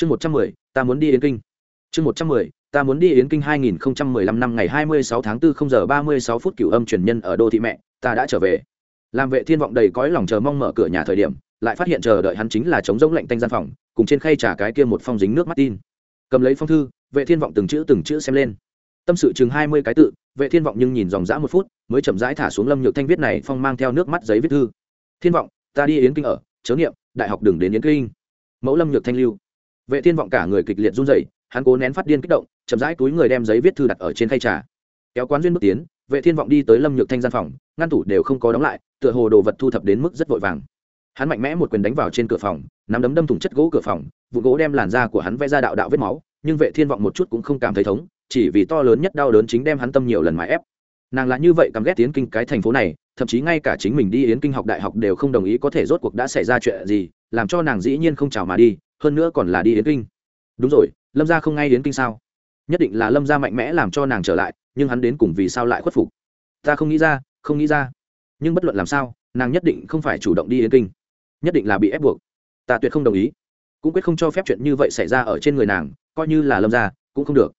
chương một trăm mười, ta muốn đi yến kinh. Chương một trăm mười, ta muốn đi yến kinh hai nghìn không trăm mười lăm năm ngày hai mươi sáu tháng bốn không giờ ba mươi sáu phút cửu âm truyền nhân ở đô thị mẹ, ta đã trở về. Làm vệ thiên vọng đầy cõi lòng chờ mong mở cửa nhà thời điểm, lại phát hiện chờ đợi hắn chính là chống rỗng lạnh tanh gian phòng, cùng trên khay trà cái kia một phong dính nước mắt tin. Cầm lấy phong thư, vệ thiên vọng từng chữ từng chữ xem lên. Tâm sự chừng hai mươi cái tự, vệ thiên vọng nhưng nhìn dòng dã một phút, mới chậm rãi thả xuống lâm nhược thanh viết này phong mang theo nước mắt giấy viết thư. Thiên vọng, ta đi yến kinh ở, chớ nghiệm đại học đừng đến yến kinh. Mẫu lâm nhược thanh lưu vệ thiên vọng cả người kịch liệt run rẩy, hắn cố nén phát điên kích động, chậm rãi túi người đem giấy viết thư đặt ở trên khay trà. Kéo quán duyên bước tiến, vệ thiên vọng đi tới lâm nhược thanh gian phòng, ngăn tủ đều không có đóng lại, tựa hồ đồ vật thu thập đến mức rất vội vàng. Hắn mạnh mẽ một quyền đánh vào trên cửa phòng, nắm đấm đâm thủng chất gỗ cửa phòng, vụ gỗ đem làn da của hắn vẽ ra đạo đạo vết máu, nhưng vệ thiên vọng một chút cũng không cảm thấy thống, chỉ vì to lớn nhất đau đớn chính đem hắn tâm nhiều lần mãi ép. Nàng là như vậy căm ghét tiến kinh cái thành phố này, thậm chí ngay cả chính mình đi yến kinh học đại học đều không đồng ý có thể rốt cuộc đã xảy ra chuyện gì, làm cho nàng dĩ nhiên không chào mà đi hơn nữa còn là đi yến kinh. Đúng rồi, lâm gia không ngay yến kinh sao? Nhất định là lâm gia mạnh mẽ làm cho nàng trở lại, nhưng hắn đến cùng vì sao lại khuất phục? Ta không nghĩ ra, không nghĩ ra. Nhưng bất luận làm sao, nàng nhất định không phải chủ động đi yến kinh. Nhất định là bị ép buộc. Ta tuyệt không đồng ý. Cũng quyết không cho phép chuyện như vậy xảy ra ở trên người nàng, coi như là lâm gia, cũng không được.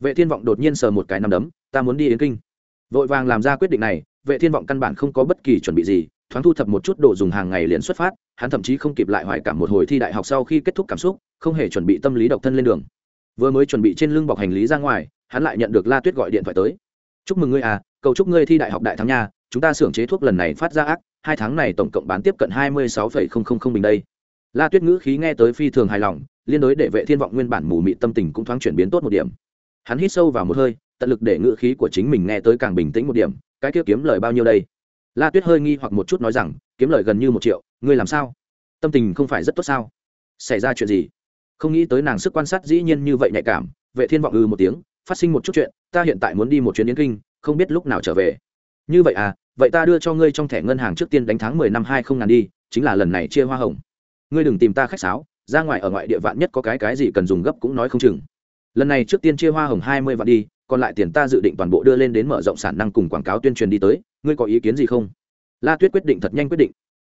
Vệ thiên vọng đột nhiên sờ một cái nằm đấm, ta muốn đi yến kinh. Vội vàng làm ra quyết định này, vệ thiên vọng căn bản không có bất kỳ chuẩn bị gì thoáng thu thập một chút đồ dùng hàng ngày liền xuất phát, hắn thậm chí không kịp lại hoài cảm một hồi thi đại học sau khi kết thúc cảm xúc, không hề chuẩn bị tâm lý độc thân lên đường. Vừa mới chuẩn bị trên lưng bọc hành lý ra ngoài, hắn lại nhận được la tuyết gọi điện thoại tới. Chúc mừng ngươi à cầu chúc ngươi thi đại học đại thắng nha, chúng ta xưởng chế thuốc lần này phát ra ác, hai tháng này tổng cộng bán tiếp cận hai mươi sáu phẩy không không không bình đây. La tuyết ngữ khí nghe tới phi thường hài lòng, liên đối để vệ thiên vọng nguyên bản mù mị tâm tình cũng thoáng chuyển biến tốt một điểm. Hắn hít sâu vào một hơi, tận lực để ngữ khí của chính mình nghe tới càng bình tĩnh một điểm, cái kia kiếm lời bao nhiêu đây? La tuyết hơi nghi hoặc một chút nói rằng, kiếm lời gần như một triệu, ngươi làm sao? Tâm tình không phải rất tốt sao? Xảy ra chuyện gì? Không nghĩ tới nàng sức quan sát dĩ nhiên như vậy nhạy cảm, vệ thiên vọng ư một tiếng, phát sinh một chút chuyện, ta hiện tại muốn đi một chuyến yến kinh, không biết lúc nào trở về. Như vậy à vậy ta đưa cho ngươi trong thẻ ngân hàng trước tiên đánh tháng mười năm hai không ngàn đi, chính là lần này chia hoa hồng. Ngươi đừng tìm ta khách sáo, ra ngoài ở ngoại địa vạn nhất có cái cái gì cần dùng gấp cũng nói không chừng. Lần này trước tiên chia hoa hồng hai mươi vạn đi còn lại tiền ta dự định toàn bộ đưa lên đến mở rộng sản năng cùng quảng cáo tuyên truyền đi tới, ngươi có ý kiến gì không? La tuyết quyết định thật nhanh quyết định.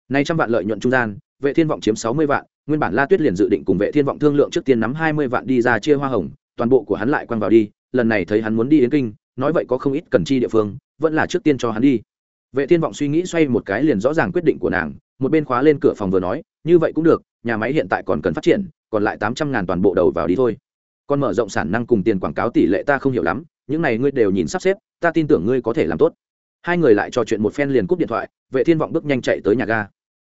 Nay trăm vạn lợi nhuận trung gian, vệ thiên vọng chiếm sáu mươi vạn, nguyên bản la tuyết liền dự định cùng vệ thiên vọng thương lượng trước tiên nắm hai mươi vạn đi ra chia hoa hồng, toàn bộ của hắn lại quăng vào đi, lần này thấy hắn muốn đi đến kinh, nói vậy có không ít cần chi địa phương, vẫn là trước tiên cho hắn đi. Vệ thiên vọng suy nghĩ xoay một cái liền rõ ràng quyết định của nàng, một bên khóa lên cửa phòng vừa nói, như vậy cũng được, nhà máy hiện tại còn cần phát triển, còn lại tám trăm ngàn toàn bộ đầu vào đi thôi còn mở rộng sản năng cùng tiền quảng cáo tỷ lệ ta không hiểu lắm, những này ngươi đều nhìn sắp xếp, ta tin tưởng ngươi có thể làm tốt. Hai người lại trò chuyện một phen liền cúp điện thoại, vệ thiên vọng bước nhanh chạy tới nhà ga.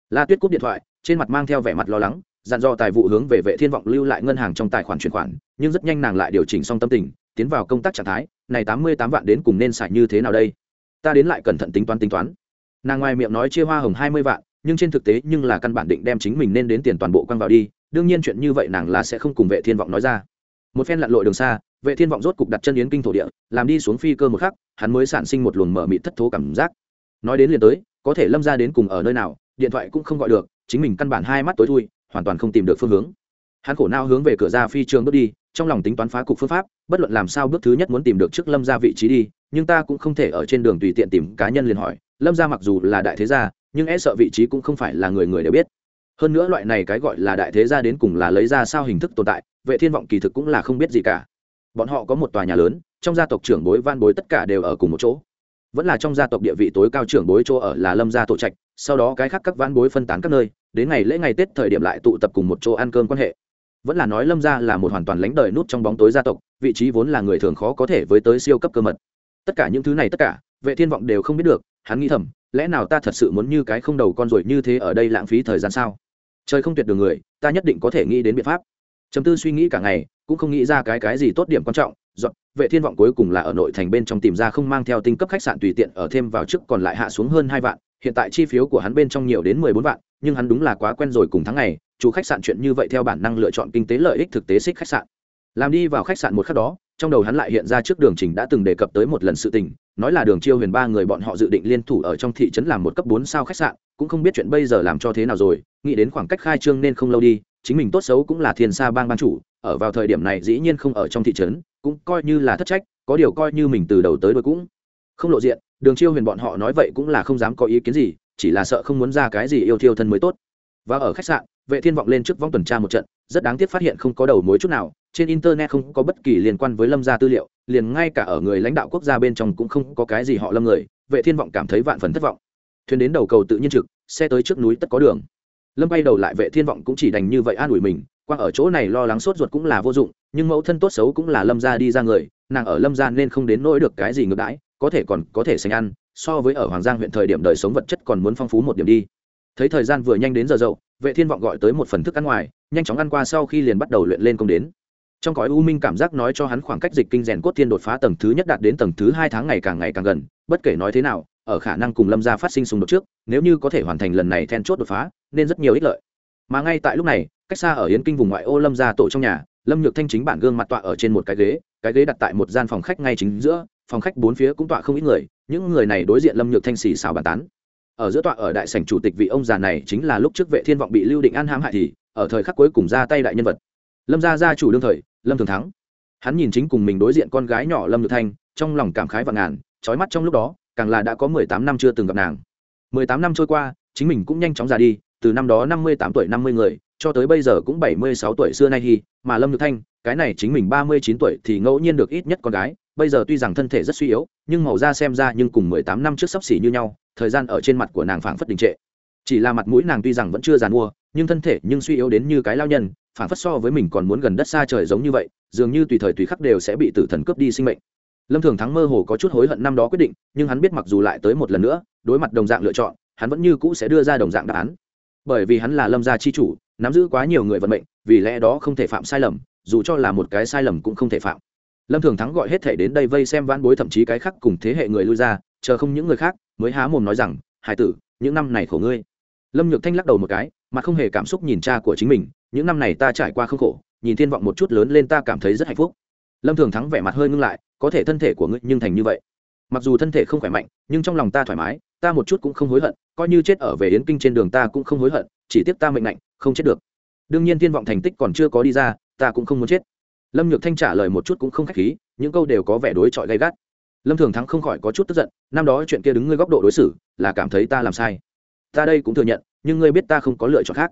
La tuyết cúp điện thoại, trên mặt mang theo vẻ mặt lo lắng, dặn dò tài vụ hướng về vệ thiên vọng lưu lại ngân hàng trong tài khoản chuyển khoản, nhưng rất nhanh nàng lại điều chỉnh xong tâm tình, tiến vào công tác trạng thái, này tám mươi tám vạn đến cùng nên xài như thế nào đây? Ta đến lại cẩn thận tính toán tính toán. Nàng ngoài miệng nói chia hoa hồng hai mươi vạn, nhưng trên thực tế nhưng là căn bản định đem chính mình nên đến tiền toàn bộ quăng vào đi, đương nhiên chuyện như vậy nàng là sẽ không cùng vệ thiên vọng nói ra một phen lặn lội đường xa, vệ thiên vọng rốt cục đặt chân yến kinh thổ địa, làm đi xuống phi cơ một khắc, hắn mới sản sinh một luồng mở mịt thất thố cảm giác. Nói đến liền tới, có thể lâm ra đến cùng ở nơi nào, điện thoại cũng không gọi được, chính mình căn bản hai mắt tối thui, hoàn toàn không tìm được phương hướng. Hắn khổ nao hướng về cửa ra phi trường bước đi, trong lòng tính toán phá cục phương pháp, bất luận làm sao bước thứ nhất muốn tìm được trước lâm ra vị trí đi, nhưng ta cũng không thể ở trên đường tùy tiện tìm cá nhân liền hỏi, lâm ra mặc dù là đại thế gia, nhưng e sợ vị trí cũng không phải là người người đều biết hơn nữa loại này cái gọi là đại thế gia đến cùng là lấy ra sao hình thức tồn tại, vệ thiên vọng kỳ thực cũng là không biết gì cả. Bọn họ có một tòa nhà lớn, trong gia tộc trưởng bối van bối tất cả đều ở cùng một chỗ. Vẫn là trong gia tộc địa vị tối cao trưởng bối chỗ ở là lâm gia tổ trạch, sau đó cái khác các van bối phân tán các nơi, đến ngày lễ ngày tết thời điểm lại tụ tập cùng một chỗ ăn cơm quan hệ. Vẫn là nói lâm gia là một hoàn toàn lánh đời nút trong bóng tối gia tộc, vị trí vốn là người thường khó có thể với tới siêu cấp cơ mật. Tất cả những thứ này tất cả, vệ thiên vọng đều không biết được, hắn nghĩ thầm, lẽ nào ta thật sự muốn như cái không đầu con rồi như thế ở đây lãng phí thời gian sao? Trời không tuyệt đường người, ta nhất định có thể nghĩ đến biện pháp. Chấm tư suy nghĩ cả ngày, cũng không nghĩ ra cái cái gì tốt điểm quan trọng, dọn, vệ thiên vọng cuối cùng là ở nội thành bên trong tìm ra không mang theo tinh cấp khách sạn tùy tiện ở thêm vào trước còn lại hạ xuống hơn hai vạn, hiện tại chi phiếu của hắn bên trong nhiều đến mười bốn vạn, nhưng hắn đúng là quá quen rồi cùng tháng ngày, chủ khách sạn chuyện như vậy theo bản năng lựa chọn kinh tế lợi ích thực tế xích khách sạn. Làm đi vào khách sạn một khắc đó, trong đầu hắn lại hiện ra trước đường trình đã từng đề cập tới một lần sự tình, nói là đường chiêu huyền ba người bọn họ dự định liên thủ ở trong thị trấn làm một cấp bốn sao khách sạn cũng không biết chuyện bây giờ làm cho thế nào rồi, nghĩ đến khoảng cách khai trương nên không lâu đi, chính mình tốt xấu cũng là thiên sa bang ban chủ, ở vào thời điểm này dĩ nhiên không ở trong thị trấn, cũng coi như là thất trách, có điều coi như mình từ đầu tới đôi cũng không lộ diện, đường chiêu huyền bọn họ nói vậy cũng là không dám có ý kiến gì, chỉ là sợ không muốn ra cái gì yêu thiêu thân mới tốt. Và ở khách sạn, vệ thiên vọng lên trước vong tuần tra một trận, rất đáng tiếc phát hiện không có đầu mối chút nào, trên internet không có bất kỳ liên quan với lâm gia tư liệu, liền ngay cả ở người lãnh đạo quốc gia bên trong cũng không có cái gì họ lâm người, vệ thiên vọng cảm thấy vạn phần thất vọng. Thuyền đến đầu cầu tự nhiên trực xe tới trước núi tất có đường. Lâm bay đầu lại vệ thiên vọng cũng chỉ đành như vậy an ủi mình, quang ở chỗ này lo lắng sốt ruột cũng là vô dụng, nhưng mẫu thân tốt xấu cũng là lâm gia đi ra người, nàng ở lâm gia nên không đến nỗi được cái gì ngược đãi, có thể còn có thể sành ăn, so với ở hoàng giang huyện thời điểm đời sống vật chất còn muốn phong phú một điểm đi. Thấy thời gian vừa nhanh đến giờ dậu, vệ thiên vọng gọi tới một phần thức ăn ngoài, nhanh chóng ăn qua sau khi liền bắt đầu luyện lên công đến. Trong cõi u minh cảm giác nói cho hắn khoảng cách dịch kinh rèn cốt thiên đột phá tầng thứ nhất đạt đến tầng thứ hai tháng ngày càng ngày càng gần, bất kể nói thế nào ở khả năng cùng lâm gia phát sinh xung đột trước, nếu như có thể hoàn thành lần này then chốt đột phá, nên rất nhiều ích lợi. Mà ngay tại lúc này, cách xa ở yến kinh vùng ngoại ô lâm gia tổ trong nhà, lâm nhược thanh chính bản gương mặt tọa ở trên một cái ghế cái ghế đặt tại một gian phòng khách ngay chính giữa, phòng khách bốn phía cũng tọa không ít người, những người này đối diện lâm nhược thanh xì xào bàn tán. Ở giữa tọa ở đại sảnh chủ tịch vị ông già này chính là lúc trước vệ thiên vọng bị lưu định an hãm hại thì, ở thời khắc cuối cùng ra tay đại nhân vật. Lâm gia gia chủ đương thời, lâm thường thắng. Hắn nhìn chính cùng mình đối diện con gái nhỏ lâm nhược thanh, trong lòng cảm khái và ngàn, trói mắt trong lúc đó càng là đã có mười tám năm chưa từng gặp nàng. Mười tám năm trôi qua, chính mình cũng nhanh chóng già đi, từ năm đó năm mươi tám tuổi năm mươi người, cho tới bây giờ cũng bảy mươi sáu tuổi xưa nay hi mà lâm nhược thanh, cái này chính mình ba mươi chín tuổi thì ngẫu nhiên được ít nhất con gái, bây giờ tuy rằng thân thể rất suy yếu, nhưng màu da xem ra nhưng cùng mười tám năm trước sắp xỉ như nhau, thời gian ở trên mặt của nàng phảng phất đình trệ. Chỉ là mặt mũi nàng tuy rằng vẫn chưa giàn mua nhưng thân thể nhưng suy yếu đến như cái lao nhân, phảng phất so với mình còn muốn gần đất xa trời giống như vậy, dường như tùy thời tùy khắc đều sẽ bị tử thần cướp đi sinh mệnh lâm thường thắng mơ hồ có chút hối hận năm đó quyết định, nhưng hắn biết mặc dù lại tới một lần nữa, đối mặt đồng dạng lựa chọn, hắn vẫn như cũ sẽ đưa ra đồng dạng đáp án. Bởi vì hắn là lâm gia chi chủ, nắm giữ quá nhiều người vận mệnh, vì lẽ đó không thể phạm sai lầm, dù cho là một cái sai lầm cũng không thể phạm. Lâm thường thắng gọi hết thể đến đây vây xem vãn bối thậm chí cái khác cùng thế hệ người lui ra, chờ không những người khác, mới há mồm nói rằng, hải tử, những năm này khổ ngươi. Lâm nhược thanh lắc đầu một cái, mà không hề cảm xúc nhìn cha của chính mình, những năm này ta trải qua không khổ, nhìn thiên vọng một chút lớn lên ta cảm thấy rất hạnh phúc. Lâm thường thắng vẻ mặt hơi ngưng lại có thể thân thể của ngươi nhưng thành như vậy. Mặc dù thân thể không khỏe mạnh, nhưng trong lòng ta thoải mái, ta một chút cũng không hối hận, coi như chết ở về yến kinh trên đường ta cũng không hối hận, chỉ tiếp ta mệnh lạnh không chết được. Đương nhiên thiên vọng thành tích còn chưa có đi ra, ta cũng không muốn chết. Lâm nhược thanh trả lời một chút cũng không k h á c h khí, những câu đều có vẻ đối chọi gay gắt. Lâm thường thắng không khỏi có chút tức giận, năm đó chuyện kia đứng ngươi góc độ đối xử, là cảm thấy ta làm sai. Ta đây cũng thừa nhận, nhưng ngươi biết ta không có lựa chọn khác.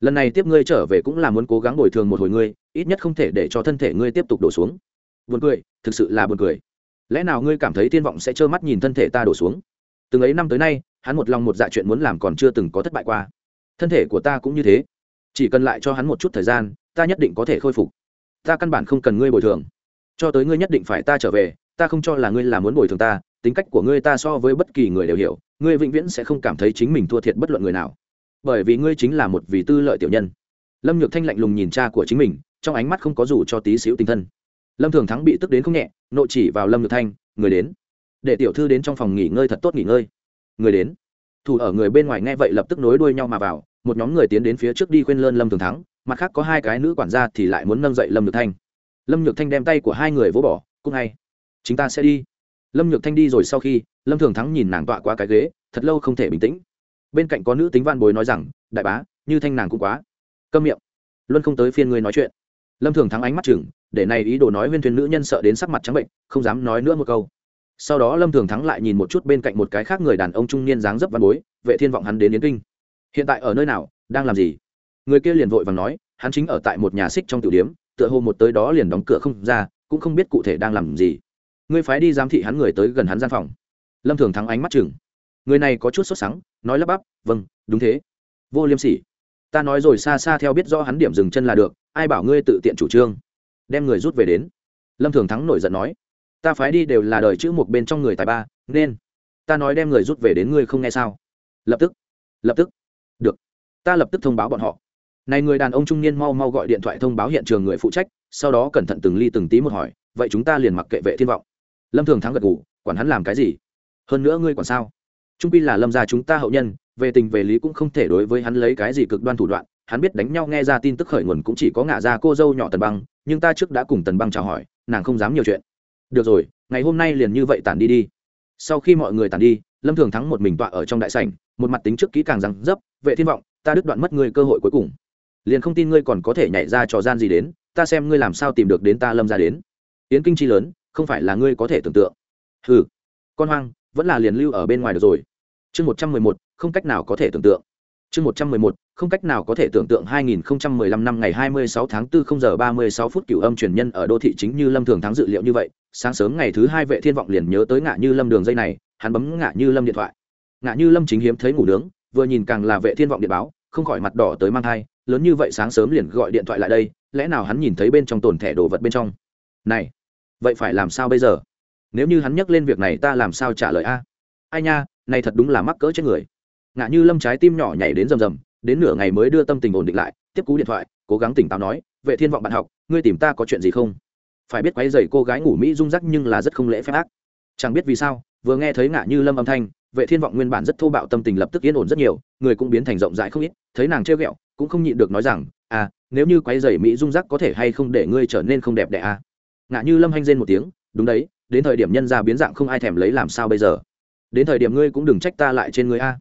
Lần này tiếp ngươi trở về cũng là muốn cố gắng bồi thường một hồi ngươi, ít nhất không thể để cho thân thể ngươi tiếp tục đổ xuống buồn cười, thực sự là buồn cười. Lẽ nào ngươi cảm thấy tiên vọng sẽ trơ mắt nhìn thân thể ta đổ xuống? Từng ấy năm tới nay, hắn một lòng một dạ chuyện muốn làm còn chưa từng có thất bại qua. Thân thể của ta cũng như thế. Chỉ cần lại cho hắn một chút thời gian, ta nhất định có thể khôi phục. Ta căn bản không cần ngươi bồi thường. Cho tới ngươi nhất định phải ta trở về, ta không cho là ngươi là muốn bồi thường ta, tính cách của ngươi ta so với bất kỳ người đều hiểu, ngươi vĩnh viễn sẽ không cảm thấy chính mình thua thiệt bất luận người nào. Bởi vì ngươi chính là một vì tư lợi tiểu nhân. Lâm nhược thanh lạnh lùng nhìn cha của chính mình, trong ánh mắt không có dù cho tí xíu tinh thân lâm thường thắng bị tức đến không nhẹ nộ chỉ vào lâm nhược thanh, người đến. Để tiểu thư đến trong phòng nghỉ ngơi thật tốt nghỉ ngơi. Người đến. Thủ ở người bên ngoài nghe vậy lập tức nối đuôi nhau mà vào, một nhóm người tiến đến phía trước đi khuyên lơn lâm thường thắng, mặt khác có hai cái nữ quản gia thì lại muốn nâng dậy lâm nhược thanh. Lâm nhược thanh đem tay của hai người vỗ bỏ, cũng ngay chúng ta sẽ đi. Lâm nhược thanh đi rồi sau khi, lâm thường thắng nhìn nàng tọa qua cái ghế, thật lâu không thể bình tĩnh. Bên cạnh có nữ tính văn bối nói rằng, đại bá, như thanh nàng cũng quá. Câm miệng, luân không tới phiên ngươi nói chuyện lâm thường thắng ánh mắt chừng, để này ý đồ nói viên thuyền nữ nhân sợ đến sắc mặt trắng bệnh, không dám nói nữa một câu. Sau đó lâm thường thắng lại nhìn một chút bên cạnh một cái khác người đàn ông trung niên dáng dấp văn bối, vệ thiên vọng hắn đến yến kinh. Hiện tại ở nơi nào, đang làm gì? Người kia liền vội vàng nói, hắn chính ở tại một nhà xích trong tiểu điếm, tựa hồ một tới đó liền đóng cửa không ra, cũng không biết cụ thể đang làm gì. Ngươi phái đi giám thị hắn người tới gần hắn gian phòng. Lâm thường thắng ánh mắt chừng. Người này có chút sốt sắng, nói lắp bắp vâng đúng thế. Vô liêm sỉ. Ta nói rồi, xa xa theo biết rõ hắn điểm dừng chân là được ai bảo ngươi tự tiện chủ trương? Đem người rút về đến. Lâm thường thắng nổi giận nói, ta phái đi đều là đời chữ một bên trong người tài ba, nên ta nói đem người rút về đến ngươi không nghe sao? Lập tức lập tức. Được, ta lập tức thông báo bọn họ. Này người đàn ông trung niên mau mau gọi điện thoại thông báo hiện trường người phụ trách, sau đó cẩn thận từng ly từng tí một hỏi, vậy chúng ta liền mặc kệ vệ thiên vọng. Lâm thường thắng gật ngủ quản hắn làm cái gì? Hơn nữa ngươi còn sao? Trung quy là lâm gia chúng ta hậu nhân, về tình về lý cũng không thể đối với hắn lấy cái gì cực đoan thủ đoạn hắn biết đánh nhau nghe ra tin tức khởi nguồn cũng chỉ có ngả ra cô dâu nhỏ tần băng, nhưng ta trước đã cùng tần băng chào hỏi, nàng không dám nhiều chuyện. Được rồi, ngày hôm nay liền như vậy tản đi đi. Sau khi mọi người tản đi, lâm thường thắng một mình tọa ở trong đại sảnh, một mặt tính trước kỹ càng rằng dấp, vệ thiên vọng, ta đứt đoạn mất ngươi cơ hội cuối cùng. Liền không tin ngươi còn có thể nhảy ra trò gian gì đến, ta xem ngươi làm sao tìm được đến ta lâm ra đến. Yến kinh chi lớn, không phải là ngươi có thể tưởng tượng. Hừ, con hoang, vẫn là liền lưu ở bên ngoài được rồi. Chương một trăm mười một, không cách nào có thể tưởng tượng. Chương một trăm mười một không cách nào có thể tưởng tượng 2015 năm ngày 26 tháng 4 0 giờ 36 phút cửu âm truyền nhân ở đô thị chính như Lâm Thường thắng dự liệu như vậy, sáng sớm ngày thứ hai vệ thiên vọng liền nhớ tới ngạ như Lâm đường dây này, hắn bấm ngạ như Lâm điện thoại. Ngạ như Lâm chính hiếm thấy ngủ nướng, vừa nhìn càng là vệ thiên vọng điện báo, không khỏi mặt đỏ tới mang tai, lớn như vậy sáng sớm liền gọi điện thoại lại đây, lẽ nào hắn nhìn thấy bên trong tồn thẻ đồ vật bên trong? Này, vậy phải làm sao bây giờ? Nếu như hắn nhắc lên việc này ta làm sao trả lời a? Ai nha, này thật đúng là mắc cỡ chết người. Ngạ như Lâm trái tim nhỏ nhảy đến rầm rầm, đến nửa ngày mới đưa tâm tình ổn định lại, tiếp cú điện thoại, cố gắng tỉnh táo nói, vệ thiên vọng bạn học, ngươi tìm ta có chuyện gì không? Phải biết quấy rầy cô gái ngủ mỹ rung rắc nhưng là rất không lễ phép ác. Chẳng biết vì sao, vừa nghe thấy ngạ như lâm âm thanh, vệ thiên vọng nguyên bản rất thô bạo tâm tình lập tức yên ổn rất nhiều, người cũng biến thành rộng rãi không ít, thấy nàng trêu ghẹo, cũng không nhịn được nói rằng à nếu như quấy rầy mỹ rung rắc có thể hay không để ngươi trở nên không đẹp đẽ à? Ngạ như lâm hanh rên một tiếng, đúng đấy, đến thời điểm nhân ra biến dạng không ai thèm lấy làm sao bây giờ? Đến thời điểm ngươi cũng đừng trách ta lại trên ngươi a.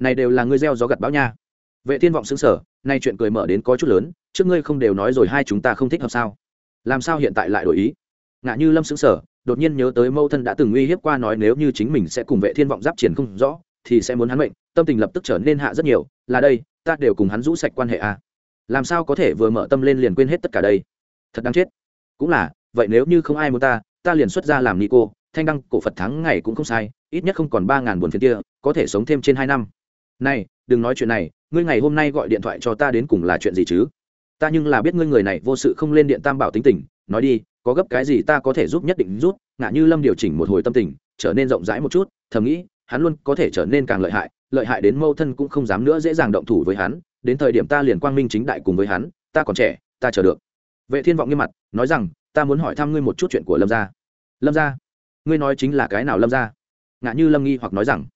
Này đều là ngươi gieo gió gặt bão nha vệ thiên vọng xứng sở nay chuyện cười mở đến có chút lớn, trước ngươi không đều nói rồi hai chúng ta không thích hợp sao? Làm sao hiện tại lại đổi ý? Ngạ như lâm xứng sở đột nhiên nhớ tới mâu thân đã từng uy hiếp qua nói nếu như chính mình sẽ cùng vệ thiên vọng giáp triển không rõ, thì sẽ muốn hắn mệnh, tâm tình lập tức trở nên hạ rất nhiều, là đây, ta đều cùng hắn rũ sạch quan hệ a à. làm sao có thể vừa mở tâm lên liền quên hết tất cả đây? Thật đáng chết. Cũng là, vậy nếu như không ai muốn ta ta liền xuất ra làm ni cô thanh đăng cổ phật thắng ngày cũng không sai, ít nhất không còn ba ngàn buồn phiền kia, có thể sống thêm trên hai năm. Này đừng nói chuyện này, ngươi ngày hôm nay gọi điện thoại cho ta đến cùng là chuyện gì chứ? Ta nhưng là biết ngươi người này vô sự không lên điện tam bảo tính tình, nói đi, có gấp cái gì ta có thể giúp nhất định giúp ngã như lâm điều chỉnh một hồi tâm tình, trở nên rộng rãi một chút, thầm nghĩ, hắn luôn có thể trở nên càng lợi hại lợi hại đến mâu thân cũng không dám nữa dễ dàng động thủ với hắn, đến thời điểm ta liền quang minh chính đại cùng với hắn, ta còn trẻ, ta chờ được. Vệ thiên vọng nghiêm mặt, nói rằng, ta muốn hỏi thăm ngươi một chút chuyện của lâm gia. Lâm gia? Ngươi nói chính là cái nào lâm gia? Ngã như lâm nghi hoặc nói rằng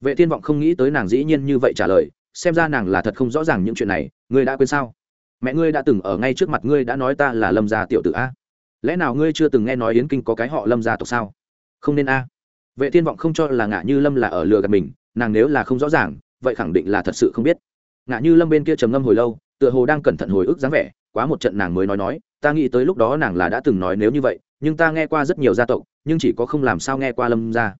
vệ thiên vọng không nghĩ tới nàng dĩ nhiên như vậy trả lời, xem ra nàng là thật không rõ ràng những chuyện này, ngươi đã quên sao? Mẹ ngươi đã từng ở ngay trước mặt ngươi đã nói ta là lâm gia tiểu tử a. Lẽ nào ngươi chưa từng nghe nói yến kinh có cái họ lâm gia tộc sao? Không nên a. Vệ thiên vọng không cho là ngạ như lâm là ở lừa gạt mình, nàng nếu là không rõ ràng, vậy khẳng định là thật sự không biết. Ngạ như lâm bên kia trầm ngâm hồi lâu, tựa hồ đang cẩn thận hồi ức dáng vẻ, quá một trận nàng mới nói nói, ta nghĩ tới lúc đó nàng là đã từng nói nếu như vậy, nhưng ta nghe qua rất nhiều gia tộc, nhưng chỉ có không làm sao nghe qua lâm gia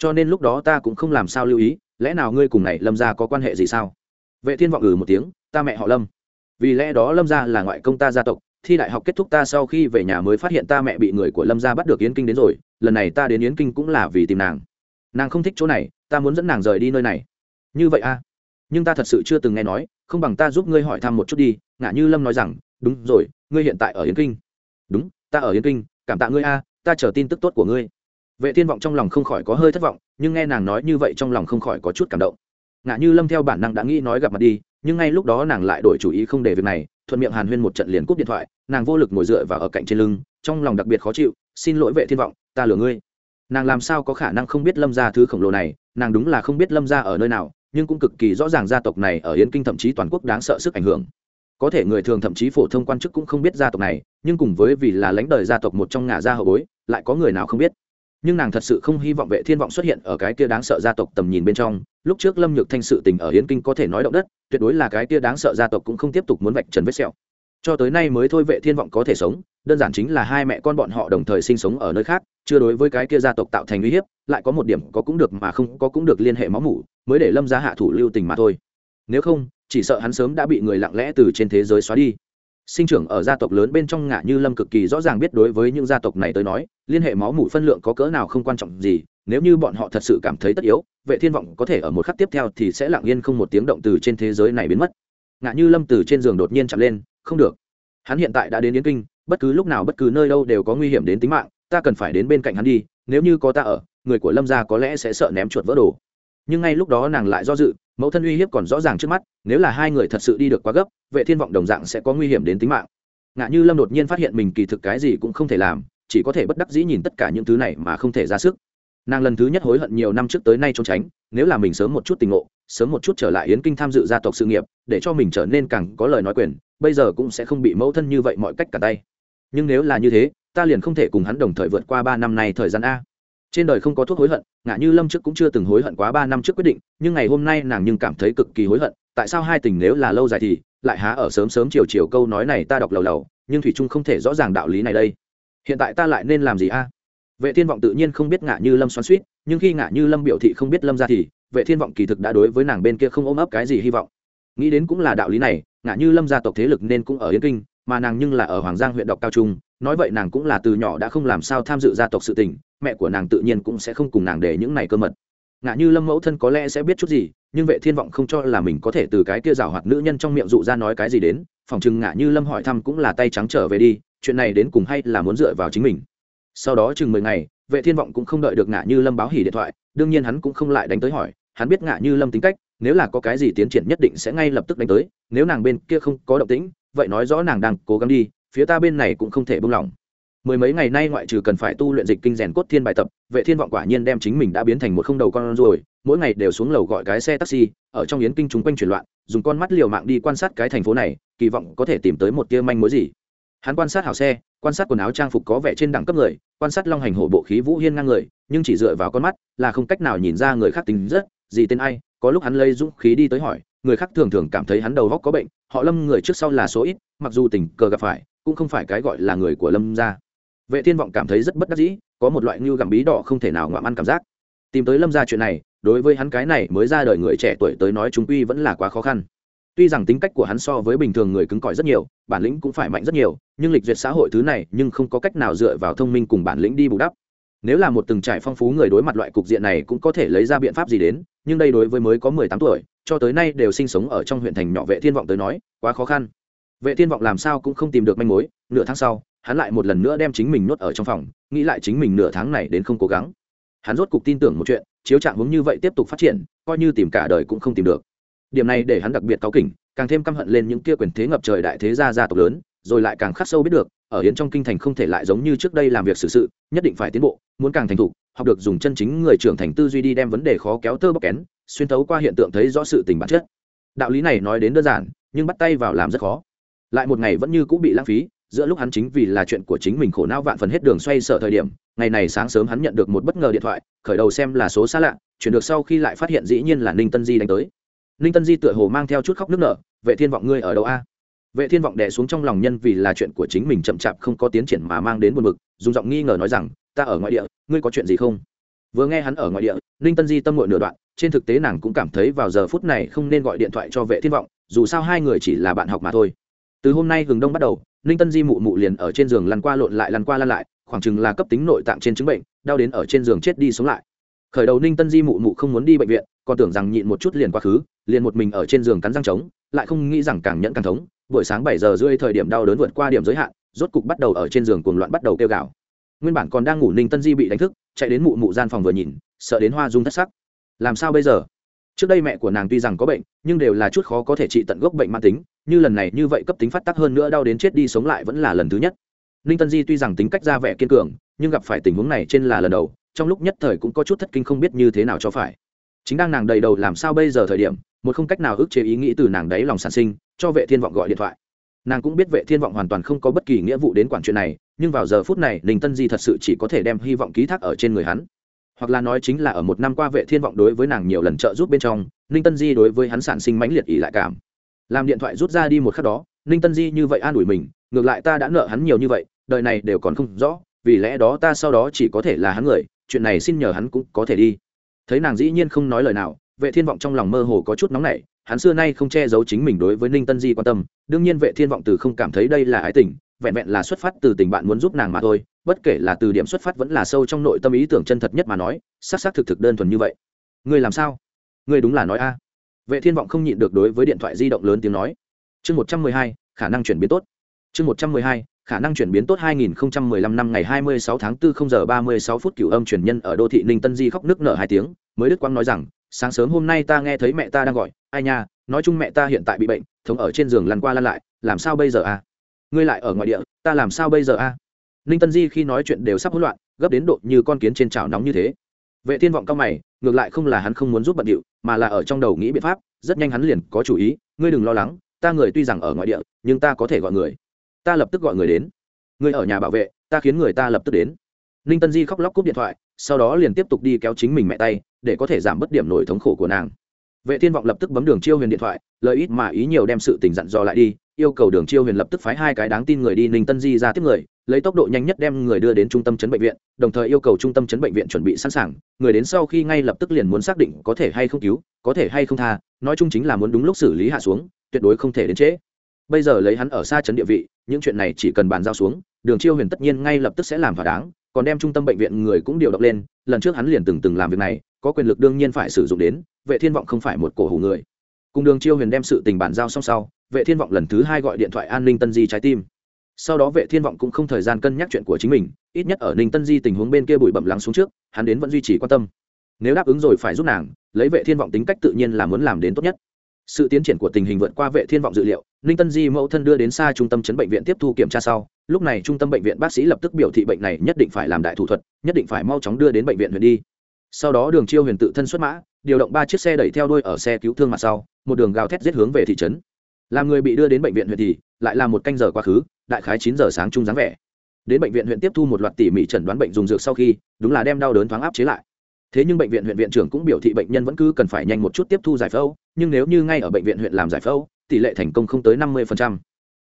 cho nên lúc đó ta cũng không làm sao lưu ý, lẽ nào ngươi cùng này lâm gia có quan hệ gì sao? Vệ thiên vọng ừ một tiếng, ta mẹ họ lâm. Vì lẽ đó lâm gia là ngoại công ta gia tộc, thi đại học kết thúc ta sau khi về nhà mới phát hiện ta mẹ bị người của lâm gia bắt được yến kinh đến rồi, lần này ta đến yến kinh cũng là vì tìm nàng. Nàng không thích chỗ này, ta muốn dẫn nàng rời đi nơi này. Như vậy a à? nhưng ta thật sự chưa từng nghe nói, không bằng ta giúp ngươi hỏi thăm một chút đi ngã như lâm nói rằng, đúng rồi, ngươi hiện tại ở yến kinh. Đúng, ta ở yến kinh, cảm tạ ngươi a, ta chờ tin tức tốt của ngươi vệ thiên vọng trong lòng không khỏi có hơi thất vọng, nhưng nghe nàng nói như vậy trong lòng không khỏi có chút cảm động. Ngã như lâm theo bản năng đã nghĩ nói gặp mặt đi, nhưng ngay lúc đó nàng lại đổi chủ ý không để việc này, thuận miệng hàn huyên một trận liền cúp điện thoại, nàng vô lực ngồi dựa vào ở cạnh trên lưng, trong lòng đặc biệt khó chịu, xin lỗi vệ thiên vọng, ta lừa ngươi. Nàng làm sao có khả năng không biết lâm gia thứ khổng lồ này, nàng đúng là không biết lâm gia ở nơi nào, nhưng cũng cực kỳ rõ ràng gia tộc này ở yến kinh thậm chí toàn quốc đáng sợ sức ảnh hưởng. Có thể người thường thậm chí phổ thông quan chức cũng không biết gia tộc này, nhưng cùng với vì là lãnh đời gia tộc một trong ngả gia hậu bối, lại có người nào không biết? Nhưng nàng thật sự không hy vọng vệ thiên vọng xuất hiện ở cái kia đáng sợ gia tộc tầm nhìn bên trong. Lúc trước lâm nhược thanh sự tình ở hiến kinh có thể nói động đất, tuyệt đối là cái kia đáng sợ gia tộc cũng không tiếp tục muốn vạch trần vết sẹo. Cho tới nay mới thôi vệ thiên vọng có thể sống, đơn giản chính là hai mẹ con bọn họ đồng thời sinh sống ở nơi khác, chưa đối với cái kia gia tộc tạo thành uy hiếp, lại có một điểm có cũng được mà không có cũng được liên hệ máu mủ, mới để lâm gia hạ thủ lưu tình mà thôi. Nếu không, chỉ sợ hắn sớm đã bị người lặng lẽ từ trên thế giới xóa đi sinh trưởng ở gia tộc lớn bên trong ngạ như lâm cực kỳ rõ ràng biết đối với những gia tộc này tới nói, liên hệ máu mủ phân lượng có cỡ nào không quan trọng gì, nếu như bọn họ thật sự cảm thấy tất yếu, vệ thiên vọng có thể ở một khắc tiếp theo thì sẽ lặng yên không một tiếng động từ trên thế giới này biến mất. Ngạ như lâm từ trên giường đột nhiên chạm lên, không được. Hắn hiện tại đã đến yến kinh, bất cứ lúc nào bất cứ nơi đâu đều có nguy hiểm đến tính mạng, ta cần phải đến bên cạnh hắn đi, nếu như có ta ở, người của lâm gia có lẽ sẽ sợ ném chuột vỡ đồ nhưng ngay lúc đó nàng lại do dự, mẫu thân uy hiếp còn rõ ràng trước mắt, nếu là hai người thật sự đi được quá gấp, vệ thiên vọng đồng dạng sẽ có nguy hiểm đến tính mạng. Ngạ như lâm đột nhiên phát hiện mình kỳ thực cái gì cũng không thể làm, chỉ có thể bất đắc dĩ nhìn tất cả những thứ này mà không thể ra sức. Nàng lần thứ nhất hối hận nhiều năm trước tới nay trốn tránh, nếu là mình sớm một chút tình ngộ, sớm một chút trở lại yến kinh tham dự gia tộc sự nghiệp, để cho mình trở nên càng có lời nói quyền, bây giờ cũng sẽ không bị mẫu thân như vậy mọi cách cả tay. Nhưng nếu là như thế, ta liền không thể cùng hắn đồng thời vượt qua ba năm này thời gian a trên đời không có thuốc hối hận ngã như lâm trước cũng chưa từng hối hận quá ba năm trước quyết định, nhưng ngày hôm nay nàng nhưng cảm thấy cực kỳ hối hận, tại sao hai tình nếu là lâu dài thì lại há ở sớm sớm chiều chiều câu nói này ta đọc lầu lầu, nhưng thủy trung không thể rõ ràng đạo lý này đây. Hiện tại ta lại nên làm gì a? Vệ thiên vọng tự nhiên không biết ngã như lâm xoắn suýt nhưng khi ngã như lâm biểu thị không biết lâm ra thì vệ thiên vọng kỳ thực đã đối với nàng bên kia không ôm ấp cái gì hy vọng. Nghĩ đến cũng là đạo lý này ngã như lâm gia tộc thế lực nên cũng ở yên kinh, mà nàng nhưng là ở hoàng giang huyện đọc cao trung, nói vậy nàng cũng là từ nhỏ đã không làm sao tham dự gia tộc sự tình mẹ của nàng tự nhiên cũng sẽ không cùng nàng để những này cơ mật. Ngã như lâm mẫu thân có lẽ sẽ biết chút gì, nhưng vệ thiên vọng không cho là mình có thể từ cái kia rào hoạt nữ nhân trong miệng dụ ra nói cái gì đến, phòng chừng ngã như lâm hỏi thăm cũng là tay trắng trở về đi, chuyện này đến cùng hay là muốn dựa vào chính mình. Sau đó chừng mười ngày, vệ thiên vọng cũng không đợi được ngã như lâm báo hỉ điện thoại, đương nhiên hắn cũng không lại đánh tới hỏi, hắn biết ngã như lâm tính cách, nếu là có cái gì tiến triển nhất định sẽ ngay lập tức đánh tới, nếu nàng bên kia không có động tĩnh, vậy nói rõ nàng đang cố gắng đi, phía ta bên này cũng không thể buông lỏng mười mấy ngày nay ngoại trừ cần phải tu luyện dịch kinh rèn cốt thiên bài tập, vệ thiên vọng quả nhiên đem chính mình đã biến thành một không đầu con rồi mỗi ngày đều xuống lầu gọi cái xe taxi, ở trong yến kinh chúng quanh chuyển loạn, dùng con mắt liều mạng đi quan sát cái thành phố này, kỳ vọng có thể tìm tới một tia manh mối gì. Hắn quan sát hào xe, quan sát quần áo trang phục có vẻ trên đẳng cấp người, quan sát long hành hổ bộ khí vũ hiên ngang người, nhưng chỉ dựa vào con mắt là không cách nào nhìn ra người khác tính rất, gì tên ai, có lúc hắn lấy dũng khí đi tới hỏi, người khác thường thường cảm thấy hắn đầu góc có bệnh, họ lâm người trước sau là số ít, mặc dù tình cờ gặp phải, cũng không phải cái gọi là người của lâm gia vệ thiên vọng cảm thấy rất bất đắc dĩ, có một loại như gặm bí đỏ không thể nào ngoạm ăn cảm giác. Tìm tới lâm gia chuyện này, đối với hắn cái này mới ra đời người trẻ tuổi tới nói chúng quy vẫn là quá khó khăn. Tuy rằng tính cách của hắn so với bình thường người cứng cỏi rất nhiều, bản lĩnh cũng phải mạnh rất nhiều, nhưng lịch duyệt xã hội thứ này nhưng không có cách nào dựa vào thông minh cùng bản lĩnh đi bù đắp. Nếu là một từng trải phong phú người đối mặt loại cục diện này cũng có thể lấy ra biện pháp gì đến, nhưng đây đối với mới có mười tám tuổi, cho tới nay đều sinh sống ở trong huyện thành nhỏ vệ thiên vọng tới nói, quá khó khăn. Vệ thiên vọng làm sao cũng không tìm được manh mối, nửa tháng sau hắn lại một lần nữa đem chính mình nuốt ở trong phòng, nghĩ lại chính mình nửa tháng này đến không cố gắng. Hắn rốt cục tin tưởng một chuyện, chiếu trạng hướng như vậy tiếp tục phát triển, coi như tìm cả đời cũng không tìm được. Điểm này để hắn đặc biệt cáu kỉnh, càng thêm căm hận lên những kia quyền thế ngập trời đại thế gia gia tộc lớn, rồi lại càng khắc sâu biết được, ở hiến trong kinh thành không thể lại giống như trước đây làm việc xử sự, nhất định phải tiến bộ, muốn càng thành thục, học được dùng chân chính người trưởng thành tư duy đi đem vấn đề khó kéo tơ bóc kén, xuyên thấu qua hiện tượng thấy rõ sự tình bản chất. Đạo lý này nói đến đơn giản, nhưng bắt tay vào làm rất khó. Lại một ngày vẫn như cũng bị lãng phí giữa lúc hắn chính vì là chuyện của chính mình khổ não vạn phần hết đường xoay sở thời điểm, ngày này sáng sớm hắn nhận được một bất ngờ điện thoại, khởi đầu xem là số xa lạ, chuyển được sau khi lại phát hiện dĩ nhiên là ninh tân di đánh tới. Ninh tân di tựa hồ mang theo chút khóc nước nở, vệ thiên vọng ngươi ở đâu a? Vệ thiên vọng đè xuống trong lòng nhân vì là chuyện của chính mình chậm chạp không có tiến triển mà mang đến buồn bực, dùng giọng nghi ngờ nói rằng, ta ở ngoại địa, ngươi có chuyện gì không? Vừa nghe hắn ở ngoại địa, ninh tân di tâm ngội nửa đoạn, trên thực tế nàng cũng cảm thấy vào giờ phút này không nên gọi điện thoại cho vệ thiên vọng, dù sao hai người chỉ là bạn học mà thôi. Từ hôm nay hừng đông bắt đầu ninh tân di mụ mụ liền ở trên giường lăn qua lộn lại lăn qua lăn lại, khoảng chừng là cấp tính nội tạng trên chứng bệnh, đau đến ở trên giường chết đi sống lại. Khởi đầu ninh tân di mụ mụ không muốn đi bệnh viện, còn tưởng rằng nhịn một chút liền quá khứ, liền một mình ở trên giường cắn răng trống, lại không nghĩ rằng càng nhẫn càng thống. Buổi sáng bảy giờ rưỡi thời điểm đau đớn vượt qua điểm giới hạn, rốt cục bắt đầu ở trên giường cuồng loạn bắt đầu kêu gào. Nguyên bản còn đang ngủ ninh tân di bị đánh thức, chạy đến mụ mụ gian phòng vừa nhìn, sợ đến hoa dung thất sắc. Làm sao bây giờ? Trước đây mẹ của nàng tuy rằng có bệnh, nhưng đều là chút khó có thể trị tận gốc bệnh mãn tính, như lần này như vậy cấp tính phát tác hơn nữa đau đến chết đi sống lại vẫn là lần thứ nhất. Ninh tân di tuy rằng tính cách ra vẻ kiên cường, nhưng gặp phải tình huống này trên là lần đầu, trong lúc nhất thời cũng có chút thất kinh không biết như thế nào cho phải. Chính đang nàng đầy đầu làm sao bây giờ thời điểm, một không cách nào ức chế ý nghĩ từ nàng đấy lòng sản sinh, cho vệ thiên vọng gọi điện thoại. Nàng cũng biết vệ thiên vọng hoàn toàn không có bất kỳ nghĩa vụ đến quản chuyện này, nhưng vào giờ phút này, ninh tân di thật sự chỉ có thể đem hy vọng ký thác ở trên người hắn hoặc là nói chính là ở một năm qua vệ thiên vọng đối với nàng nhiều lần trợ giúp bên trong, ninh tân di đối với hắn sản sinh mãnh liệt ỉ lại cảm. Làm điện thoại rút ra đi một khắc đó, ninh tân di như vậy an ủi mình, ngược lại ta đã nợ hắn nhiều như vậy, đời này đều còn không rõ, vì lẽ đó ta sau đó chỉ có thể là hắn người, chuyện này xin nhờ hắn cũng có thể đi. Thấy nàng dĩ nhiên không nói lời nào, vệ thiên vọng trong lòng mơ hồ có chút nóng nảy, hắn xưa nay không che giấu chính mình đối với ninh tân di quan tâm, đương nhiên vệ thiên vọng từ không cảm thấy đây là ái tình, vẹn vẹn là xuất phát từ tình bạn muốn giúp nàng mà thôi bất kể là từ điểm xuất phát vẫn là sâu trong nội tâm ý tưởng chân thật nhất mà nói xác xác thực thực đơn thuần như vậy. Ngươi làm sao? Ngươi đúng là nói a. Vệ thiên vọng không nhịn được đối với điện thoại di động lớn tiếng nói. Chương một trăm mười hai khả năng chuyển biến tốt. Chương một trăm mười hai khả năng chuyển biến tốt 2015 năm ngày 26 tháng 4 0 giờ 36 phút cửu âm truyền nhân ở đô thị Ninh Tân Di khóc nước nở hai tiếng, mới Đức Quang nói rằng, sáng sớm hôm nay ta nghe thấy mẹ ta đang gọi, ai nha, nói chung mẹ ta hiện tại bị bệnh, thống ở trên giường lăn qua lăn lại, làm sao bây giờ a? Ngươi lại ở ngoài địa, ta làm sao bây giờ a? Ninh Tân Di khi nói chuyện đều sắp hỗn loạn, gấp đến độ như con kiến trên chảo nóng như thế. Vệ Thiên vọng cao mày, ngược lại không là hắn không muốn giúp bận điệu, mà là ở trong đầu nghĩ biện pháp, rất nhanh hắn liền có chủ ý, ngươi đừng lo lắng, ta người tuy rằng ở ngoại địa, nhưng ta có thể gọi người. Ta lập tức gọi người đến người ở nhà bảo vệ ta khiến người ta lập tức đến ninh tân di khóc lóc cúp điện thoại sau đó liền tiếp tục đi kéo chính mình mẹ tay để có thể giảm bớt điểm nổi thống khổ của nàng vệ thiên vọng lập tức bấm đường chiêu huyền điện thoại lợi ít mà ý nhiều đem sự tình dặn dò lại đi yêu cầu đường chiêu huyền lập tức phái hai cái đáng tin người đi ninh tân di ra tiếp người lấy tốc độ nhanh nhất đem người đưa đến trung tâm chấn bệnh viện, đồng thời yêu cầu trung tâm chấn bệnh viện chuẩn bị sẵn sàng. Người đến sau khi ngay lập tức liền muốn xác định có thể hay không cứu, có thể hay không tha, nói chung chính là muốn đúng lúc xử lý hạ xuống, tuyệt đối không thể đến trễ. Bây giờ lấy hắn ở xa chấn địa vị, những chuyện này chỉ cần bàn giao xuống, đường chiêu huyền tất nhiên ngay lập tức sẽ làm thỏa đáng, còn đem trung tâm bệnh viện người cũng điều động lên, lần trước hắn liền từng từng làm việc này, có quyền lực đương nhiên phải sử dụng đến, vệ thiên vọng không phải một cổ hủ người. Cùng đường chiêu huyền đem sự tình bàn giao xong sau, vệ thiên vọng lần thứ hai gọi điện thoại an ninh tân di trái tim sau đó vệ thiên vọng cũng không thời gian cân nhắc chuyện của chính mình, ít nhất ở ninh tân di tình huống bên kia bụi bẩm lắng xuống trước, hắn đến vẫn duy trì quan tâm. Nếu đáp ứng rồi phải giúp nàng, lấy vệ thiên vọng tính cách tự nhiên là muốn làm đến tốt nhất. Sự tiến triển của tình hình vượt qua vệ thiên vọng dự liệu, ninh tân di mẫu thân đưa đến xa trung tâm chấn bệnh viện tiếp thu kiểm tra sau, lúc này trung tâm bệnh viện bác sĩ lập tức biểu thị bệnh này nhất định phải làm đại thủ thuật, nhất định phải mau chóng đưa đến bệnh viện huyện đi. Sau đó đường chiêu huyền tự thân xuất mã, điều động ba chiếc xe đẩy theo đuôi ở xe cứu thương mặt sau, một đường gào thét giết hướng về thị trấn. Làm người bị đưa đến bệnh viện huyện thì, lại là một canh giờ quá khứ đại khái chín giờ sáng chung dáng vẻ. Đến bệnh viện huyện tiếp thu một loạt tỉ mỉ chẩn đoán bệnh dùng dược sau khi, đúng là đem đau đớn thoáng áp chế lại. Thế nhưng bệnh viện huyện viện trưởng cũng biểu thị bệnh nhân vẫn cứ cần phải nhanh một chút tiếp thu giải phẫu, nhưng nếu như ngay ở bệnh viện huyện làm giải phẫu, tỷ lệ thành công không tới năm mươi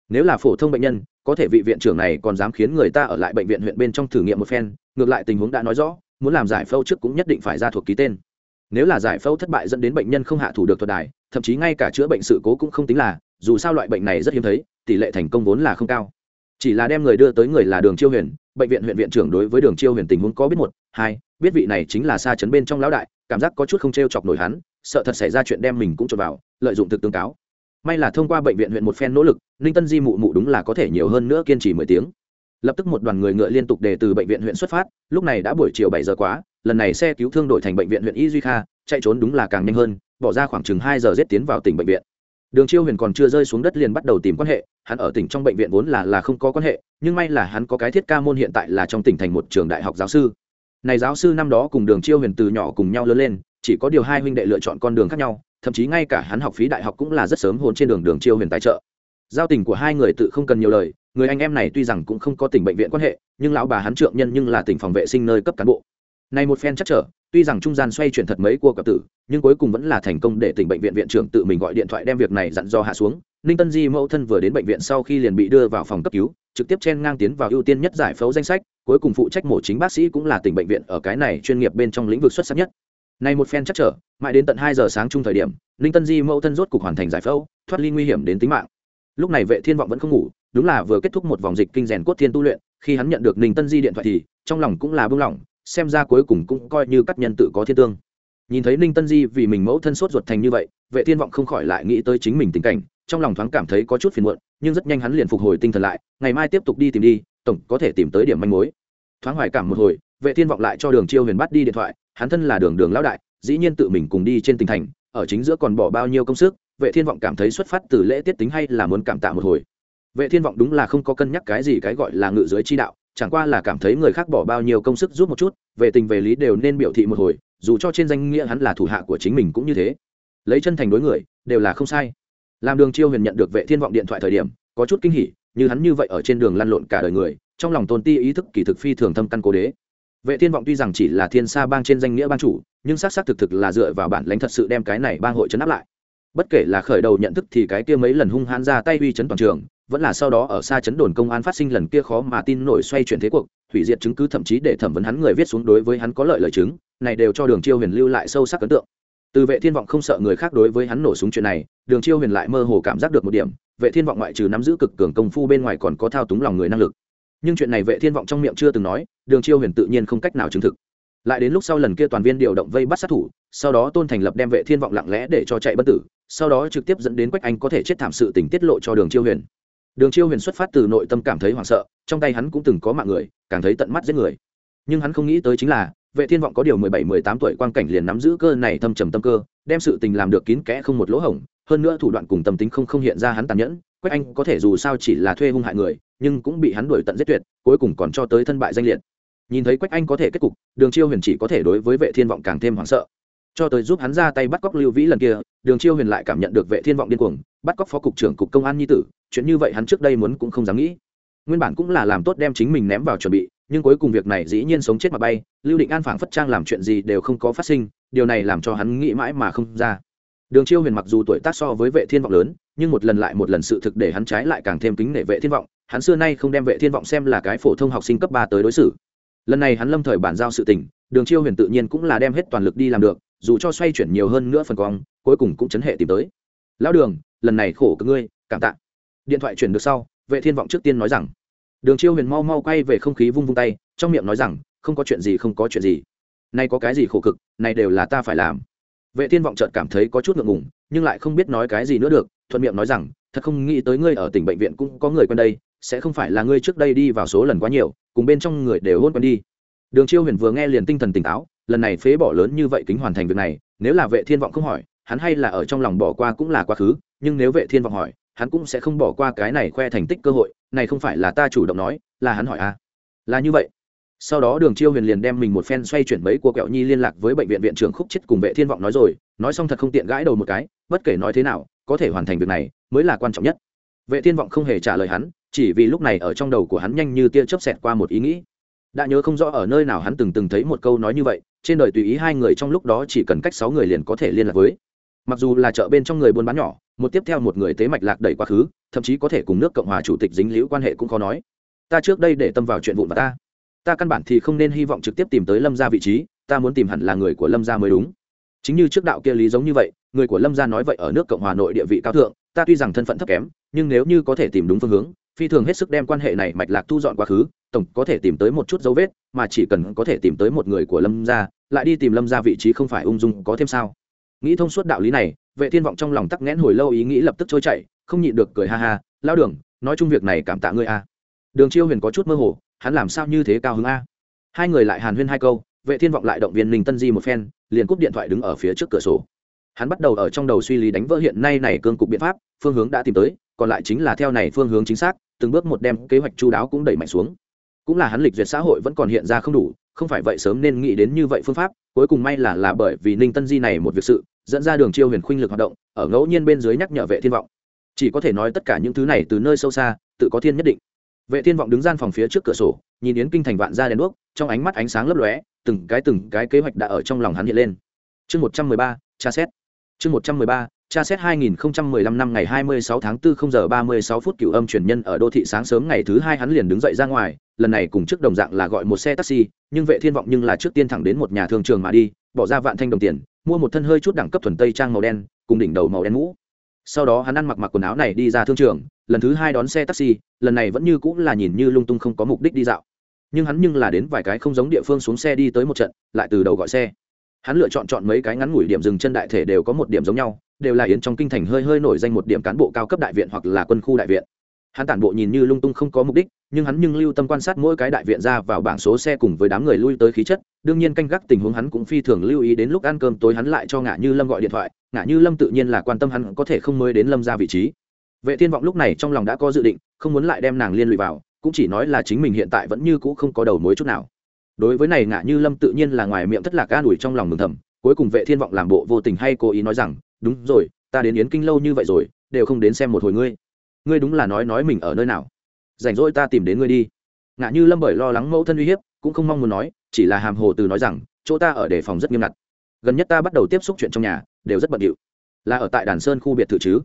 nếu là phổ thông bệnh nhân, có thể vị viện trưởng này còn dám khiến người ta ở lại bệnh viện huyện bên trong thử nghiệm một phen, ngược lại tình huống đã nói rõ, muốn làm giải phẫu trước cũng nhất định phải ra thuộc ký tên. Nếu là giải phẫu thất bại dẫn đến bệnh nhân không hạ thủ được thuật đài, thậm chí ngay cả chữa bệnh sự cố cũng không tính là, dù sao loại bệnh này rất hiếm thấy, tỷ lệ thành công vốn là không cao chỉ là đem người đưa tới người là đường chiêu huyền, bệnh viện huyện viện trưởng đối với đường chiêu huyền tình huống có biết một, hai, biết vị này chính là xa chấn bên trong lão đại, cảm giác có chút không t r e o chọc nổi hắn, sợ thật xảy ra chuyện đem mình cũng trộn vào, lợi dụng thực tương cáo. May là thông qua bệnh viện huyện một phen nỗ lực, ninh tân di mụ mụ đúng là có thể nhiều hơn nữa kiên trì mười tiếng. Lập tức một đoàn người ngựa liên tục đề từ bệnh viện huyện xuất phát, lúc này đã buổi chiều bảy giờ quá, lần này xe cứu thương đổi thành bệnh viện huyện y duy kha, chạy trốn đúng là càng nhanh hơn, bỏ ra khoảng chừng hai giờ rét tiến vào tỉnh bệnh viện đường chiêu huyền còn chưa rơi xuống đất liền bắt đầu tìm quan hệ, hắn ở tỉnh trong bệnh viện vốn là là không có quan hệ, nhưng may là hắn có cái thiết ca môn hiện tại là trong tỉnh thành một trường đại học giáo sư. Này giáo sư năm đó cùng đường chiêu huyền từ nhỏ cùng nhau lớn lên, chỉ có điều hai huynh đệ lựa chọn con đường khác nhau, thậm chí ngay cả hắn học phí đại học cũng là rất sớm hồn trên đường đường chiêu huyền tài trợ. Giao tình của hai người tự không cần nhiều lời, người anh em này tuy rằng cũng không có tỉnh bệnh viện quan hệ, nhưng lão bà hắn trượng nhân nhưng là tỉnh phòng vệ sinh nơi cấp cán bộ. Này một phen chắc trở tuy rằng trung gian xoay chuyển thật mấy cua cặp tử, nhưng cuối cùng vẫn là thành công để tỉnh bệnh viện viện trưởng tự mình gọi điện thoại đem việc này dặn dò hạ xuống. Ninh tân di mẫu thân vừa đến bệnh viện sau khi liền bị đưa vào phòng cấp cứu, trực tiếp chen ngang tiến vào ưu tiên nhất giải phẫu danh sách, cuối cùng phụ trách mổ chính bác sĩ cũng là tỉnh bệnh viện ở cái này chuyên nghiệp bên trong lĩnh vực xuất sắc nhất. Này một phen chắc trở, mãi đến tận hai giờ sáng chung thời điểm, ninh tân di mẫu thân rốt cục hoàn thành giải phẫu, thoát ly nguy hiểm đến tính mạng. Lúc này vệ thiên vọng vẫn không ngủ, đúng là vừa kết thúc một vòng dịch kinh rèn cốt thiên tu luyện, khi hắn nhận được ninh tân di điện thoại thì, trong lòng cũng là bưng lỏng xem ra cuối cùng cũng coi như các nhân tự có thiên tương. Nhìn thấy ninh tân di vì mình mẫu thân sốt ruột thành như vậy, vệ thiên vọng không khỏi lại nghĩ tới chính mình tình cảnh, trong lòng thoáng cảm thấy có chút phiền muộn, nhưng rất nhanh hắn liền phục hồi tinh thần lại, ngày mai tiếp tục đi tìm đi, tổng có thể tìm tới điểm manh mối. Thoáng hoài cảm một hồi, vệ thiên vọng lại cho đường chiêu huyền bắt đi điện thoại, hắn thân là đường đường lão đại, dĩ nhiên tự mình cùng đi trên tỉnh thành, ở chính giữa còn bỏ bao nhiêu công sức, vệ thiên vọng cảm thấy xuất phát từ lễ tiết tính hay là muốn cảm tạ một hồi. Vệ thiên vọng đúng là không có cân nhắc cái gì cái gọi là ngự dưới chi đạo chẳng qua là cảm thấy người khác bỏ bao nhiêu công sức giúp một chút, về tình về lý đều nên biểu thị một hồi, dù cho trên danh nghĩa hắn là thủ hạ của chính mình cũng như thế. Lấy chân thành đối người, đều là không sai. Làm đường chiêu huyền nhận được vệ thiên vọng điện thoại thời điểm, có chút kinh hỉ, như hắn như vậy ở trên đường lăn lộn cả đời người, trong lòng tôn ti ý thức kỳ thực phi thường thâm căn cố đế. Vệ thiên vọng tuy rằng chỉ là thiên sa bang trên danh nghĩa ban chủ, nhưng xác xác thực thực là dựa vào bản lãnh thật sự đem cái này bang hội chấn áp lại. Bất kể là khởi đầu nhận thức thì cái kia mấy lần hung hãn ra tay uy chấn toàn trường vẫn là sau đó ở xa chấn đồn công an phát sinh lần kia khó mà tin nổi xoay chuyển thế cuộc, hủy diệt chứng cứ thậm chí để thẩm vấn hắn người viết xuống đối với hắn có lợi lời chứng, này đều cho đường chiêu huyền lưu lại sâu sắc ấn tượng. Từ vệ thiên vọng không sợ người khác đối với hắn nổ súng chuyện này, đường chiêu huyền lại mơ hồ cảm giác được một điểm, vệ thiên vọng ngoại trừ nắm giữ cực cường công phu bên ngoài còn có thao túng lòng người năng lực. Nhưng chuyện này vệ thiên vọng trong miệng chưa từng nói, đường chiêu huyền tự nhiên không cách nào chứng thực. Lại đến lúc sau lần kia toàn viên điều động vây bắt sát thủ, sau đó tôn thành lập đem vệ thiên vọng lặng lẽ để cho chạy bất tử, sau đó trực tiếp dẫn đến quách anh có thể chết thảm sự tình tiết lộ cho đường chiêu huyền đường chiêu huyền xuất phát từ nội tâm cảm thấy hoảng sợ, trong tay hắn cũng từng có mạng người, càng thấy tận mắt giết người. Nhưng hắn không nghĩ tới chính là, vệ thiên vọng có điều mười bảy, mười tám tuổi quang cảnh liền nắm giữ cơ này thâm trầm tâm cơ, đem sự tình làm được kín kẽ không một lỗ hổng, hơn nữa thủ đoạn cùng tâm tính không không hiện ra hắn tàn nhẫn, quách anh có thể dù sao chỉ là thuê hung hại người, nhưng cũng bị hắn đuổi tận giết tuyệt, cuối cùng còn cho tới thân bại danh liệt. Nhìn thấy quách anh có thể kết cục, đường chiêu huyền chỉ có thể đối với vệ thiên vọng càng thêm hoảng sợ cho tới giúp hắn ra tay bắt cóc lưu vĩ lần kia, đường chiêu huyền lại cảm nhận được vệ thiên vọng điên cuồng, bắt cóc phó cục trưởng cục công an nhi tử, chuyện như vậy hắn trước đây muốn cũng không dám nghĩ. Nguyên bản cũng là làm tốt đem chính mình ném vào chuẩn bị, nhưng cuối cùng việc này dĩ nhiên sống chết mà bay, lưu định an phảng phất trang làm chuyện gì đều không có phát sinh, điều này làm cho hắn nghĩ mãi mà không ra. Đường chiêu huyền mặc dù tuổi tác so với vệ thiên vọng lớn, nhưng một lần lại một lần sự thực để hắn trái lại càng thêm kính nể vệ thiên vọng, hắn xưa nay không đem vệ thiên vọng xem là cái phổ thông học sinh cấp ba tới đối xử. Lần này hắn lâm thời bản giao sự tình, đường chiêu huyền tự nhiên cũng là đem hết toàn lực đi làm được dù cho xoay chuyển nhiều hơn nữa phần cong, cuối cùng cũng chấn hệ tìm tới. Lão đường, lần này khổ cực ngươi, cảm tạ. Điện thoại chuyển được sau, vệ thiên vọng trước tiên nói rằng, đường chiêu huyền mau mau quay về không khí vung vung tay, trong miệng nói rằng, không có chuyện gì, không có chuyện gì. Nay có cái gì khổ cực này đều là ta phải làm. Vệ thiên vọng chợt cảm thấy có chút ngượng ngùng, nhưng lại không biết nói cái gì nữa được, thuận miệng nói rằng, thật không nghĩ tới ngươi ở tỉnh bệnh viện cũng có người quen đây, sẽ không phải là ngươi trước đây đi vào số lần quá nhiều, cùng bên trong người đều hôn quen đi. Đường chiêu huyền vừa nghe liền tinh thần tỉnh táo lần này phế bỏ lớn như vậy kính hoàn thành việc này, nếu là vệ thiên vọng không hỏi, hắn hay là ở trong lòng bỏ qua cũng là quá khứ, nhưng nếu vệ thiên vọng hỏi, hắn cũng sẽ không bỏ qua cái này khoe thành tích cơ hội, này không phải là ta chủ động nói, là hắn hỏi a à. là như vậy. Sau đó đường chiêu huyền liền đem mình một phen xoay chuyển mấy của kẹo nhi liên lạc với bệnh viện viện trưởng khúc chết cùng vệ thiên vọng nói rồi, nói xong thật không tiện gãi đầu một cái, bất kể nói thế nào, có thể hoàn thành việc này mới là quan trọng nhất. Vệ thiên vọng không hề trả lời hắn, chỉ vì lúc này ở trong đầu của hắn nhanh như tia chớp xẹt qua một ý nghĩ. Đã nhớ không rõ ở nơi nào hắn từng từng thấy một câu nói như vậy trên đời tùy ý hai người trong lúc đó chỉ cần cách sáu người liền có thể liên lạc với. Mặc dù là chợ bên trong người buôn bán nhỏ, một tiếp theo một người tế mạch lạc đẩy quá khứ, thậm chí có thể cùng nước cộng hòa chủ tịch dính liễu quan hệ cũng khó nói. Ta trước đây để tâm vào chuyện vụn và ta. Ta căn bản thì không nên hy vọng trực tiếp tìm tới lâm gia vị trí, ta muốn tìm hẳn là người của lâm gia mới đúng. Chính như trước đạo kia lý giống như vậy, người của lâm gia nói vậy ở nước cộng hòa nội địa vị cao thượng, ta tuy rằng thân phận thấp kém, nhưng nếu như có thể tìm đúng phương hướng phi thường hết sức đem quan hệ này mạch lạc thu dọn quá khứ, tổng có thể tìm tới một chút dấu vết, mà chỉ cần có thể tìm tới một người của lâm gia, lại đi tìm lâm gia vị trí không phải ung dung có thêm sao? Nghĩ thông suốt đạo lý này, vệ thiên vọng trong lòng tắc nghẽn hồi lâu ý nghĩ lập tức trôi chạy không nhịn được cười ha ha lao đường, nói chung việc này cảm tạ ngươi a. Đường chiêu huyền có chút mơ hồ, hắn làm sao như thế cao hứng a? Hai người lại hàn huyên hai câu, vệ thiên vọng lại động viên ninh tân di một phen, liền cúp điện thoại đứng ở phía trước cửa sổ. Hắn bắt đầu ở trong đầu suy lý đánh vỡ hiện nay này cương cục biện pháp, phương hướng đã tìm tới, còn lại chính là theo này phương hướng chính xác từng bước một đem kế hoạch chu đáo cũng đẩy mạnh xuống. Cũng là hắn lịch duyệt xã hội vẫn còn hiện ra không đủ, không phải vậy sớm nên nghĩ đến như vậy phương pháp, cuối cùng may là là bởi vì ninh tân di này một việc sự, dẫn ra đường chiêu huyền khuynh lực hoạt động, ở ngẫu nhiên bên dưới nhắc nhở vệ thiên vọng. Chỉ có thể nói tất cả những thứ này từ nơi sâu xa, tự có thiên nhất định. Vệ thiên vọng đứng gian phòng phía trước cửa sổ, nhìn yến kinh thành vạn ra đèn đuốc, trong ánh mắt ánh sáng lấp lóe, từng cái từng cái kế hoạch đã ở trong lòng hắn hiện lên. Chương một trăm mười ba, tra xét. Chương một trăm mười ba tra xét 2015 năm ngày 26 tháng 4 0 giờ 36 phút cửu âm truyền nhân ở đô thị sáng sớm ngày thứ hai hắn liền đứng dậy ra ngoài, lần này cùng trước đồng dạng là gọi một xe taxi, nhưng vệ thiên vọng nhưng là trước tiên thẳng đến một nhà thương trường mà đi, bỏ ra vạn thanh đồng tiền, mua một thân hơi chút đẳng cấp thuần tây trang màu đen, cùng đỉnh đầu màu đen mũ. Sau đó hắn ăn mặc mặc quần áo này đi ra thương trường, lần thứ hai đón xe taxi, lần này vẫn như cũng là nhìn như lung tung không có mục đích đi dạo. Nhưng hắn nhưng là đến vài cái không giống địa phương xuống xe đi tới một trận, lại từ đầu gọi xe. Hắn lựa chọn chọn mấy cái ngắn ngủi điểm dừng chân đại thể đều có một điểm giống nhau, đều là yến trong kinh thành hơi hơi nổi danh một điểm cán bộ cao cấp đại viện hoặc là quân khu đại viện. Hắn tản bộ nhìn như lung tung không có mục đích, nhưng hắn nhưng lưu tâm quan sát mỗi cái đại viện ra vào bảng số xe cùng với đám người lui tới khí chất, đương nhiên canh gác tình huống hắn cũng phi thường lưu ý đến lúc ăn cơm tối hắn lại cho ngã như lâm gọi điện thoại ngã như lâm tự nhiên là quan tâm hắn có thể không mới đến lâm ra vị trí. Vệ thiên vọng lúc này trong lòng đã có dự định, không muốn lại đem nàng liên lụy vào, cũng chỉ nói là chính mình hiện tại vẫn như cũ không có đầu mối chút nào. Đối với này ngã như lâm tự nhiên là ngoài miệng thất lạc an ủi trong lòng mừng thầm, cuối cùng vệ thiên vọng làm bộ vô tình hay cố ý nói rằng đúng rồi, ta đến yến kinh lâu như vậy rồi, đều không đến xem một hồi ngươi. Ngươi đúng là nói nói mình ở nơi nào. Rảnh rỗi ta tìm đến ngươi đi. Ngạ như lâm bởi lo lắng mẫu thân uy hiếp, cũng không mong muốn nói, chỉ là hàm hồ từ nói rằng, chỗ ta ở đề phòng rất nghiêm ngặt. Gần nhất ta bắt đầu tiếp xúc chuyện trong nhà, đều rất bận điệu. Là ở tại đàn sơn khu biệt thự chứ?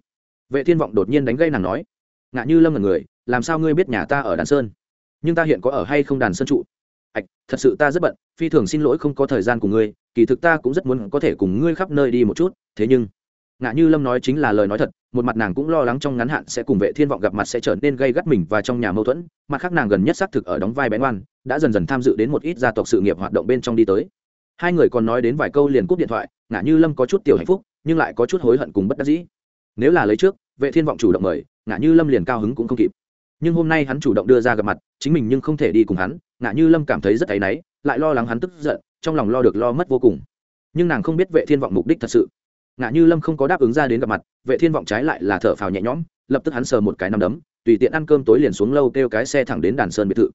Vệ thiên vọng đột nhiên đánh gây nàng nói. Ngạ như lâm là người, làm sao ngươi biết nhà ta ở đàn sơn? Nhưng ta hiện có ở hay không đàn sơn trụ? Ạch, thật sự ta rất bận, phi thường xin lỗi không có thời gian cùng ngươi, kỳ thực ta cũng rất muốn có thể cùng ngươi khắp nơi đi một chút, thế nhưng ngạ như lâm nói chính là lời nói thật, một mặt nàng cũng lo lắng trong ngắn hạn sẽ cùng vệ thiên vọng gặp mặt sẽ trở nên gây gắt mình và trong nhà mâu thuẫn, mặt khác nàng gần nhất xác thực ở đóng vai bén oan đã dần dần tham dự đến một ít gia tộc sự nghiệp hoạt động bên trong đi tới. Hai người còn nói đến vài câu liền cúp điện thoại, ngạ như lâm có chút tiểu hạnh phúc, nhưng lại có chút hối hận cùng bất đắc dĩ. Nếu là lấy trước, vệ thiên vọng chủ động mời, ngạ như lâm liền cao hứng cũng không kịp. Nhưng hôm nay hắn chủ động đưa ra gặp mặt, chính mình nhưng không thể đi cùng hắn, ngạ như lâm cảm thấy rất áy náy, lại lo lắng hắn tức giận, trong lòng lo được lo mất vô cùng. Nhưng nàng không biết vệ thiên vọng mục đích thật sự ngạ như lâm không có đáp ứng ra đến gặp mặt, vệ thiên vọng trái lại là thở phào nhẹ nhõm, lập tức hắn sờ một cái nằm đấm, tùy tiện ăn cơm tối liền xuống lâu kêu cái xe thẳng đến đàn sơn biệt thự.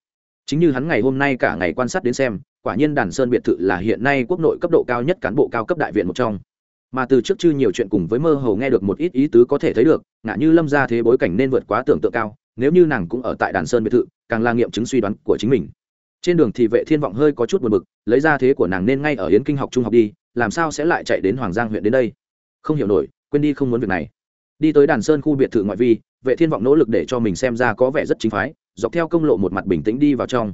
Chính như hắn ngày hôm nay cả ngày quan sát đến xem, quả nhiên đàn sơn biệt thự là hiện nay quốc nội cấp độ cao nhất cán bộ cao cấp đại viện một trong. Mà từ trước chưa nhiều chuyện cùng với mơ hồ nghe được một ít ý tứ có thể thấy được ngạ như lâm ra thế bối cảnh nên vượt quá tưởng tượng cao, nếu như nàng cũng ở tại đàn sơn biệt thự, càng là nghiệm chứng suy đoán của chính mình. Trên đường thì vệ thiên vọng hơi có chút buồn bực, lấy ra thế của nàng nên ngay ở Yến kinh học trung học đi, làm sao sẽ lại chạy đến hoàng giang huyện đến đây? Không hiểu nổi, quên đi không muốn việc này. Đi tới đàn sơn khu biệt thự ngoại vi, vệ thiên vọng nỗ lực để cho mình xem ra có vẻ rất chính phái, dọc theo công lộ một mặt bình tĩnh đi vào trong.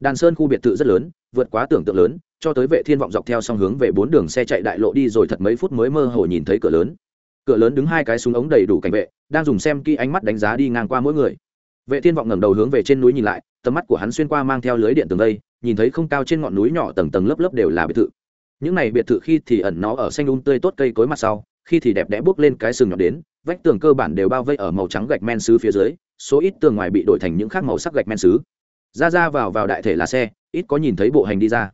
Đàn sơn khu biệt thự rất lớn, vượt quá tưởng tượng lớn, cho tới vệ thiên vọng dọc theo song hướng về bốn đường xe chạy đại lộ đi rồi thật mấy phút mới mơ hồ nhìn thấy cửa lớn. Cửa lớn đứng hai cái súng ống đầy đủ cảnh vệ, đang dùng xem kỹ ánh mắt đánh giá đi ngang qua mỗi người. Vệ thiên vọng ngẩng đầu hướng về trên núi nhìn lại, tầm mắt của hắn xuyên qua mang theo lưới điện tường đây, nhìn thấy không cao trên ngọn núi nhỏ tầng tầng lớp lớp đều là biệt thự những này biệt thự khi thì ẩn nó ở xanh un tươi tốt cây cối mặt sau, khi thì đẹp đẽ bước lên cái sừng nhọn đến, vách tường cơ bản đều bao vây ở màu trắng gạch men xứ phía dưới, số ít tường ngoài bị đổi thành những khác màu sắc gạch men xứ. Ra ra vào vào đại thể là xe, ít có nhìn thấy bộ hành đi ra.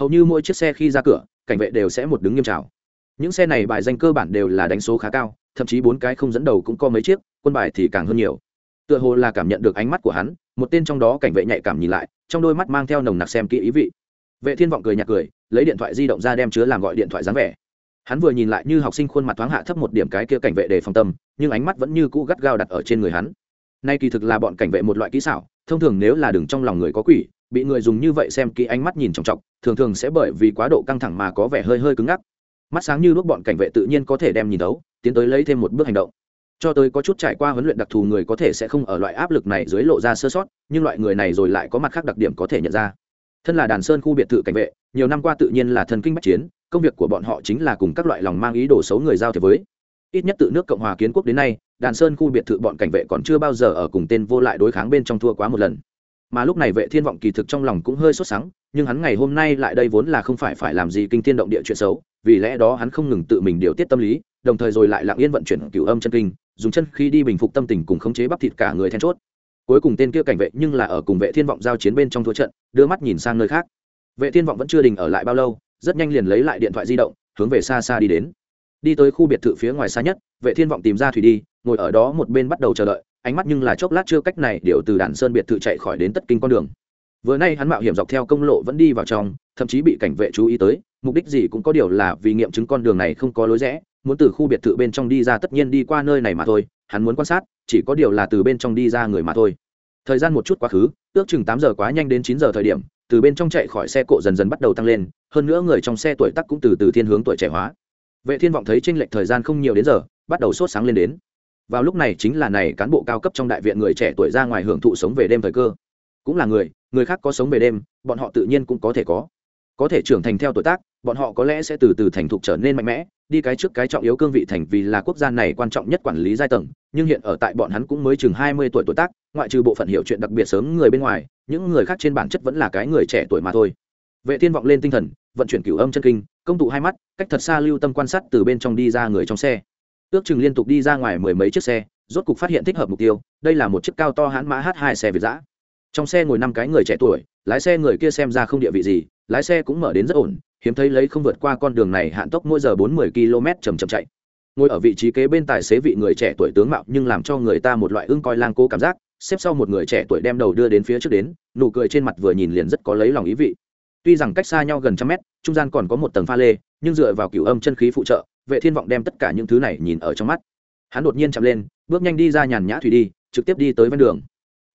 Hầu như mỗi chiếc xe khi ra cửa, cảnh vệ đều sẽ một đứng nghiêm trào những xe này bài danh cơ bản đều là đánh số khá cao, thậm chí bốn cái không dẫn đầu cũng có mấy chiếc, quân bài thì càng hơn nhiều. Tựa hồ là cảm nhận được ánh mắt của hắn, một tên trong đó cảnh vệ nhạy cảm nhìn lại, trong đôi mắt mang theo nồng nặc xem kỹ ý vị. Vệ thiên vọng cười nhạt cười lấy điện thoại di động ra đem chứa làm gọi điện thoại dáng vẻ. Hắn vừa nhìn lại như học sinh khuôn mặt thoáng hạ thấp một điểm cái kia cảnh vệ để phòng tâm, nhưng ánh mắt vẫn như cũ gắt gao đặt ở trên người hắn. Nay kỳ thực là bọn cảnh vệ một loại kỹ xảo, thông thường nếu là đừng trong lòng người có quỷ, bị người dùng như vậy xem kỹ ánh mắt nhìn trọng trọng thường thường sẽ bởi vì quá độ căng thẳng mà có vẻ hơi hơi cứng ngắc. Mắt sáng như lúc bọn cảnh vệ tự nhiên có thể đem nhìn thấu, tiến tới lấy thêm một bước hành động. Cho tới có chút trải qua huấn luyện đặc thù người có thể sẽ không ở loại áp lực này dưới lộ ra sơ sót, nhưng loại người này rồi lại có mặt khác đặc điểm có thể nhận ra thân là đàn sơn khu biệt thự cảnh vệ, nhiều năm qua tự nhiên là thần kinh bắc chiến, công việc của bọn họ chính là cùng các loại lòng mang ý đồ xấu người giao thế với. Ít nhất từ nước cộng hòa kiến quốc đến nay, đàn sơn khu biệt thự bọn cảnh vệ còn chưa bao giờ ở cùng tên vô lại đối kháng bên trong thua quá một lần. Mà lúc này vệ thiên vọng kỳ thực trong lòng cũng hơi sốt sắng, nhưng hắn ngày hôm nay lại đây vốn là không phải phải làm gì kinh thiên động địa chuyện xấu, vì lẽ đó hắn không ngừng tự mình điều tiết tâm lý, đồng thời rồi lại lặng yên vận chuyển cửu âm chân kinh, dùng chân khi đi bình phục tâm tình cùng khống chế bắp thịt cả người then chốt cuối cùng tên kia cảnh vệ nhưng là ở cùng vệ thiên vọng giao chiến bên trong thua trận, đưa mắt nhìn sang nơi khác. Vệ thiên vọng vẫn chưa đình ở lại bao lâu, rất nhanh liền lấy lại điện thoại di động, hướng về xa xa đi đến. Đi tới khu biệt thự phía ngoài xa nhất, vệ thiên vọng tìm ra thủy đi, ngồi ở đó một bên bắt đầu chờ đợi, ánh mắt nhưng là chốc lát chưa cách này điệu từ đàn sơn biệt thự chạy khỏi đến tất kinh con đường. Vừa nay hắn mạo hiểm dọc theo công lộ vẫn đi vào trong, thậm chí bị cảnh vệ chú ý tới, mục đích gì cũng có điều là vì nghiệm chứng con đường này không có lối rẽ muốn từ khu biệt thự bên trong đi ra tất nhiên đi qua nơi này mà thôi, hắn muốn quan sát, chỉ có điều là từ bên trong đi ra người mà thôi. Thời gian một chút quá khứ, ước chừng tám giờ quá nhanh đến chín giờ thời điểm, từ bên trong chạy khỏi xe cộ dần dần bắt đầu tăng lên, hơn nữa người trong xe tuổi tắc cũng từ từ thiên hướng tuổi trẻ hóa. Vệ thiên vọng thấy tranh lệch thời gian không nhiều đến giờ, bắt đầu sốt sáng lên đến. Vào lúc này chính là này cán bộ cao cấp trong đại viện người trẻ tuổi ra ngoài hưởng thụ sống về đêm thời cơ. Cũng là người người khác có sống về đêm, bọn họ tự nhiên cũng có thể có. Có thể trưởng thành theo tuổi tác bọn họ có lẽ sẽ từ từ thành thục trở nên mạnh mẽ, đi cái trước cái trọng yếu cương vị thành vì là quốc gia này quan trọng nhất quản lý giai tầng, nhưng hiện ở tại bọn hắn cũng mới chừng hai mươi tuổi tuổi tác, ngoại trừ bộ phận hiểu chuyện đặc biệt sớm người bên ngoài, những người khác trên bản chất vẫn là cái người trẻ tuổi mà thôi. Vệ thiên vọng lên tinh thần, vận chuyển cửu âm chân kinh, công tụ hai mắt, cách thật xa lưu tâm quan sát từ bên trong đi ra người trong xe. Ước chừng liên tục đi ra ngoài mười mấy chiếc xe, rốt cục phát hiện thích hợp mục tiêu, đây là một chiếc cao to hãn mã h hai xe việt giã trong xe ngồi năm cái người trẻ tuổi, lái xe người kia xem ra không địa vị gì lái xe cũng mở đến rất ổn, hiếm thấy lấy không vượt qua con đường này, hạn tốc mỗi giờ bốn mươi km chầm chậm chạy. Ngồi ở vị trí kế bên tài xế vị người trẻ tuổi tướng mạo nhưng làm cho người ta một loại ưng coi lang cố cảm giác, xếp sau một người trẻ tuổi đem đầu đưa đến phía trước đến, nụ cười trên mặt vừa nhìn liền rất có lấy lòng ý vị. Tuy rằng cách xa nhau gần trăm mét, trung gian còn có một tầng pha lê, nhưng dựa vào cửu âm chân khí phụ trợ, vệ thiên vọng đem tất cả những thứ này nhìn ở trong mắt. Hắn đột nhiên chậm lên, bước nhanh đi ra nhàn nhã thủy đi, trực tiếp đi tới ven đường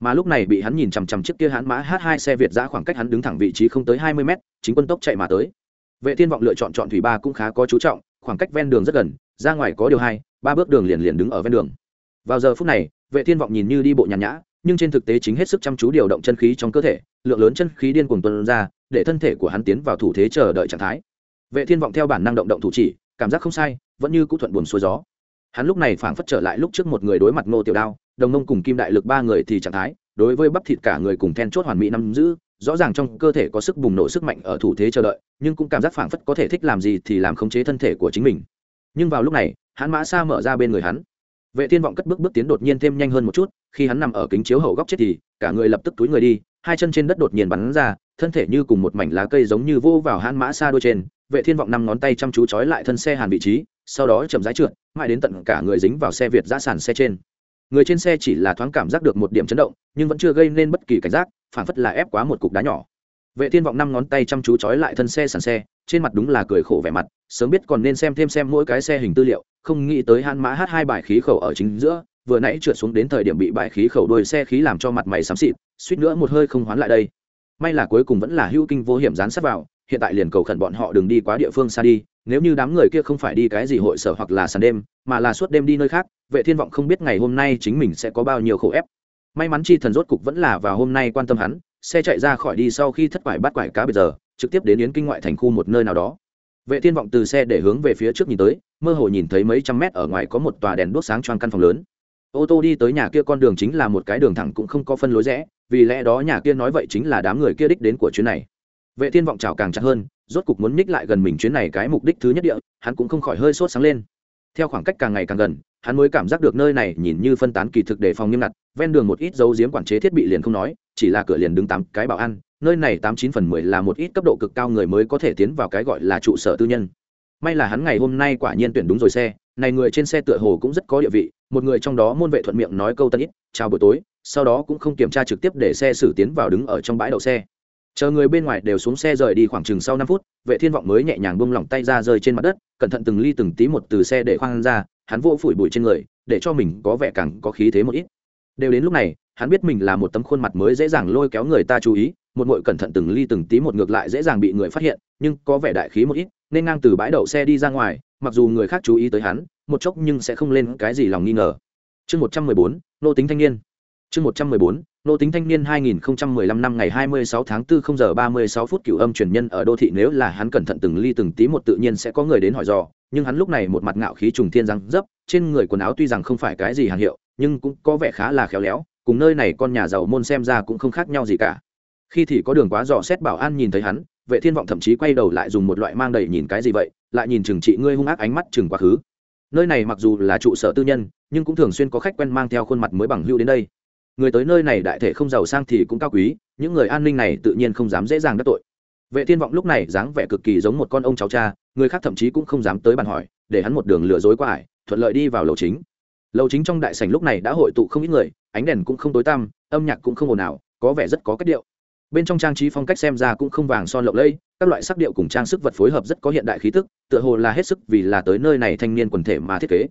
mà lúc này bị hắn nhìn chằm chằm chiếc kia hắn mã h hai xe việt ra khoảng cách hắn đứng thẳng vị trí không tới hai mươi mét, chính quân tốc chạy mà tới. Vệ thiên vọng lựa chọn chọn thủy ba cũng khá có chú trọng, khoảng cách ven đường rất gần, ra ngoài có điều hai, ba bước đường liền liền đứng ở ven đường. Vào giờ phút này, vệ thiên vọng nhìn như đi bộ nhàn nhã, nhưng trên thực tế chính hết sức chăm chú điều động chân khí trong cơ thể, lượng lớn chân khí điên cuồng tuôn ra, để thân thể của hắn tiến vào thủ thế chờ đợi trạng thái. Vệ thiên vọng theo bản năng động động thủ chỉ, cảm giác không sai, vẫn như cũ thuận buồn xuôi gió. Hắn lúc này phảng phất trở lại lúc trước một người đối mặt ngô tiểu đao đồng nông cùng kim đại lực ba người thì trạng thái, đối với bắp thịt cả người cùng then chốt hoàn mỹ nắm giữ, rõ ràng trong cơ thể có sức bùng nổ sức mạnh ở thủ thế chờ đợi, nhưng cũng cảm giác phảng phất có thể thích làm gì thì làm khống chế thân thể của chính mình. Nhưng vào lúc này, hắn mã xa mở ra bên người hắn. Vệ thiên vọng cất bước bước tiến đột nhiên thêm nhanh hơn một chút, khi hắn nằm ở kính chiếu hậu góc chết thì, cả người lập tức túi người đi, hai chân trên đất đột nhiên bắn ra, thân thể như cùng một mảnh lá cây giống như vô vào hắn mã xa đôi trên. Vệ thiên vọng năm ngón tay chăm chú trói lại thân xe hàn vị trí, sau đó chậm rãi trượt, mãi đến tận cả người dính vào xe việt giã sàn xe trên người trên xe chỉ là thoáng cảm giác được một điểm chấn động, nhưng vẫn chưa gây nên bất kỳ cảnh giác phản phất là ép quá một cục đá nhỏ. Vệ thiên vọng năm ngón tay chăm chú trói lại thân xe sàn xe, trên mặt đúng là cười khổ vẻ mặt, sớm biết còn nên xem thêm xem mỗi cái xe hình tư liệu, không nghĩ tới han mã hát hai bài khí khẩu ở chính giữa, vừa nãy trượt xuống đến thời điểm bị bài khí khẩu đuôi xe khí làm cho mặt mày xám xịt, suýt nữa một hơi không hoán lại đây. May là cuối cùng vẫn là hữu kinh vô hiểm dán sát vào, hiện tại liền cầu khẩn bọn họ đừng đi quá địa phương xa đi nếu như đám người kia không phải đi cái gì hội sở hoặc là sàn đêm, mà là suốt đêm đi nơi khác, vệ thiên vọng không biết ngày hôm nay chính mình sẽ có bao nhiêu khổ ép. May mắn chi thần rốt cục vẫn là vào hôm nay quan tâm hắn, xe chạy ra khỏi đi sau khi thất quải bắt quải cá bây giờ, trực tiếp đến yến kinh ngoại thành khu một nơi nào đó. Vệ thiên vọng từ xe để hướng về phía trước nhìn tới, mơ hồ nhìn thấy mấy trăm mét ở ngoài có một tòa đèn đuốc sáng choang căn phòng lớn. Ô tô đi tới nhà kia con đường chính là một cái đường thẳng cũng không có phân lối rẽ, vì lẽ đó nhà kia nói vậy chính là đám người kia đích đến của chuyến này. Vệ thiên vọng chào càng chặt hơn rốt cục muốn ních lại gần mình chuyến này cái mục đích thứ nhất địa, hắn cũng không khỏi hơi sốt sáng lên. Theo khoảng cách càng ngày càng gần, hắn mới cảm giác được nơi này nhìn như phân tán kỳ thực đề phòng nghiêm ngặt, ven đường một ít dấu giếm quản chế thiết bị liền không nói, chỉ là cửa liền đứng tám cái bảo an, nơi này tám chín phần mười là một ít cấp độ cực cao người mới có thể tiến vào cái gọi là trụ sở tư nhân. May là hắn ngày hôm nay quả nhiên tuyển đúng rồi xe, này người trên xe tựa hồ cũng rất có địa vị, một người trong đó môn vệ thuận miệng nói câu tân ít, chào buổi tối. Sau đó cũng không kiểm tra trực tiếp để xe xử tiến vào đứng ở trong bãi đậu xe chờ người bên ngoài đều xuống xe rời đi khoảng chừng sau năm phút, vệ thiên vọng mới nhẹ nhàng buông lỏng tay ra rơi trên mặt đất, cẩn thận từng ly từng tí một từ xe để khoan ra, hắn vỗ phủi bụi trên người, để cho mình có vẻ càng có khí thế một ít. Đều đến lúc này, hắn biết mình là một tấm khuôn mặt mới dễ dàng lôi kéo người ta chú ý, một mội cẩn thận từng ly từng tí một ngược lại dễ dàng bị người phát hiện, nhưng có vẻ đại khí một ít, nên ngang từ bãi đậu xe đi ra ngoài, mặc dù người khác chú ý tới hắn, một chốc nhưng sẽ không lên cái gì lòng nghi ngờ. Chương một trăm mười bốn, nô tính thanh niên chương một trăm mười bốn nô tính thanh niên 2015 năm ngày 26 tháng 4 0 giờ 36 phút cửu âm truyền nhân ở đô thị nếu là hắn cẩn thận từng ly từng tí một tự nhiên sẽ có người đến hỏi dò, nhưng hắn lúc này một mặt ngạo khí trùng thiên răng dấp, trên người quần áo tuy rằng không phải cái gì hàng hiệu, nhưng cũng có vẻ khá là khéo léo, cùng nơi này con nhà giàu môn xem ra cũng không khác nhau gì cả. Khi thì có đường quá dò xét bảo an nhìn thấy hắn, Vệ Thiên vọng thậm chí quay đầu lại dùng một loại mang đầy nhìn cái gì vậy, lại nhìn chừng trị ngươi hung ác ánh mắt chừng quá khứ. Nơi này mặc dù là trụ sở tư nhân, nhưng cũng thường xuyên có khách quen mang theo khuôn mặt mới bằng hữu đến đây người tới nơi này đại thể không giàu sang thì cũng cao quý, những người an ninh này tự nhiên không dám dễ dàng đắc tội. Vệ thiên vọng lúc này dáng vẻ cực kỳ giống một con ông cháu cha, người khác thậm chí cũng không dám tới bàn hỏi, để hắn một đường lừa dối qua ải, thuận lợi đi vào lầu chính. Lầu chính trong đại sảnh lúc này đã hội tụ không ít người, ánh đèn cũng không tối tăm, âm nhạc cũng không ồn ào, có vẻ rất có cách điệu. Bên trong trang trí phong cách xem ra cũng không vàng son lộng lẫy, các loại sắc điệu cùng trang sức vật phối hợp rất có hiện đại khí tức, tựa hồ là hết sức vì là tới nơi này thanh niên quần thể mà thiết kế.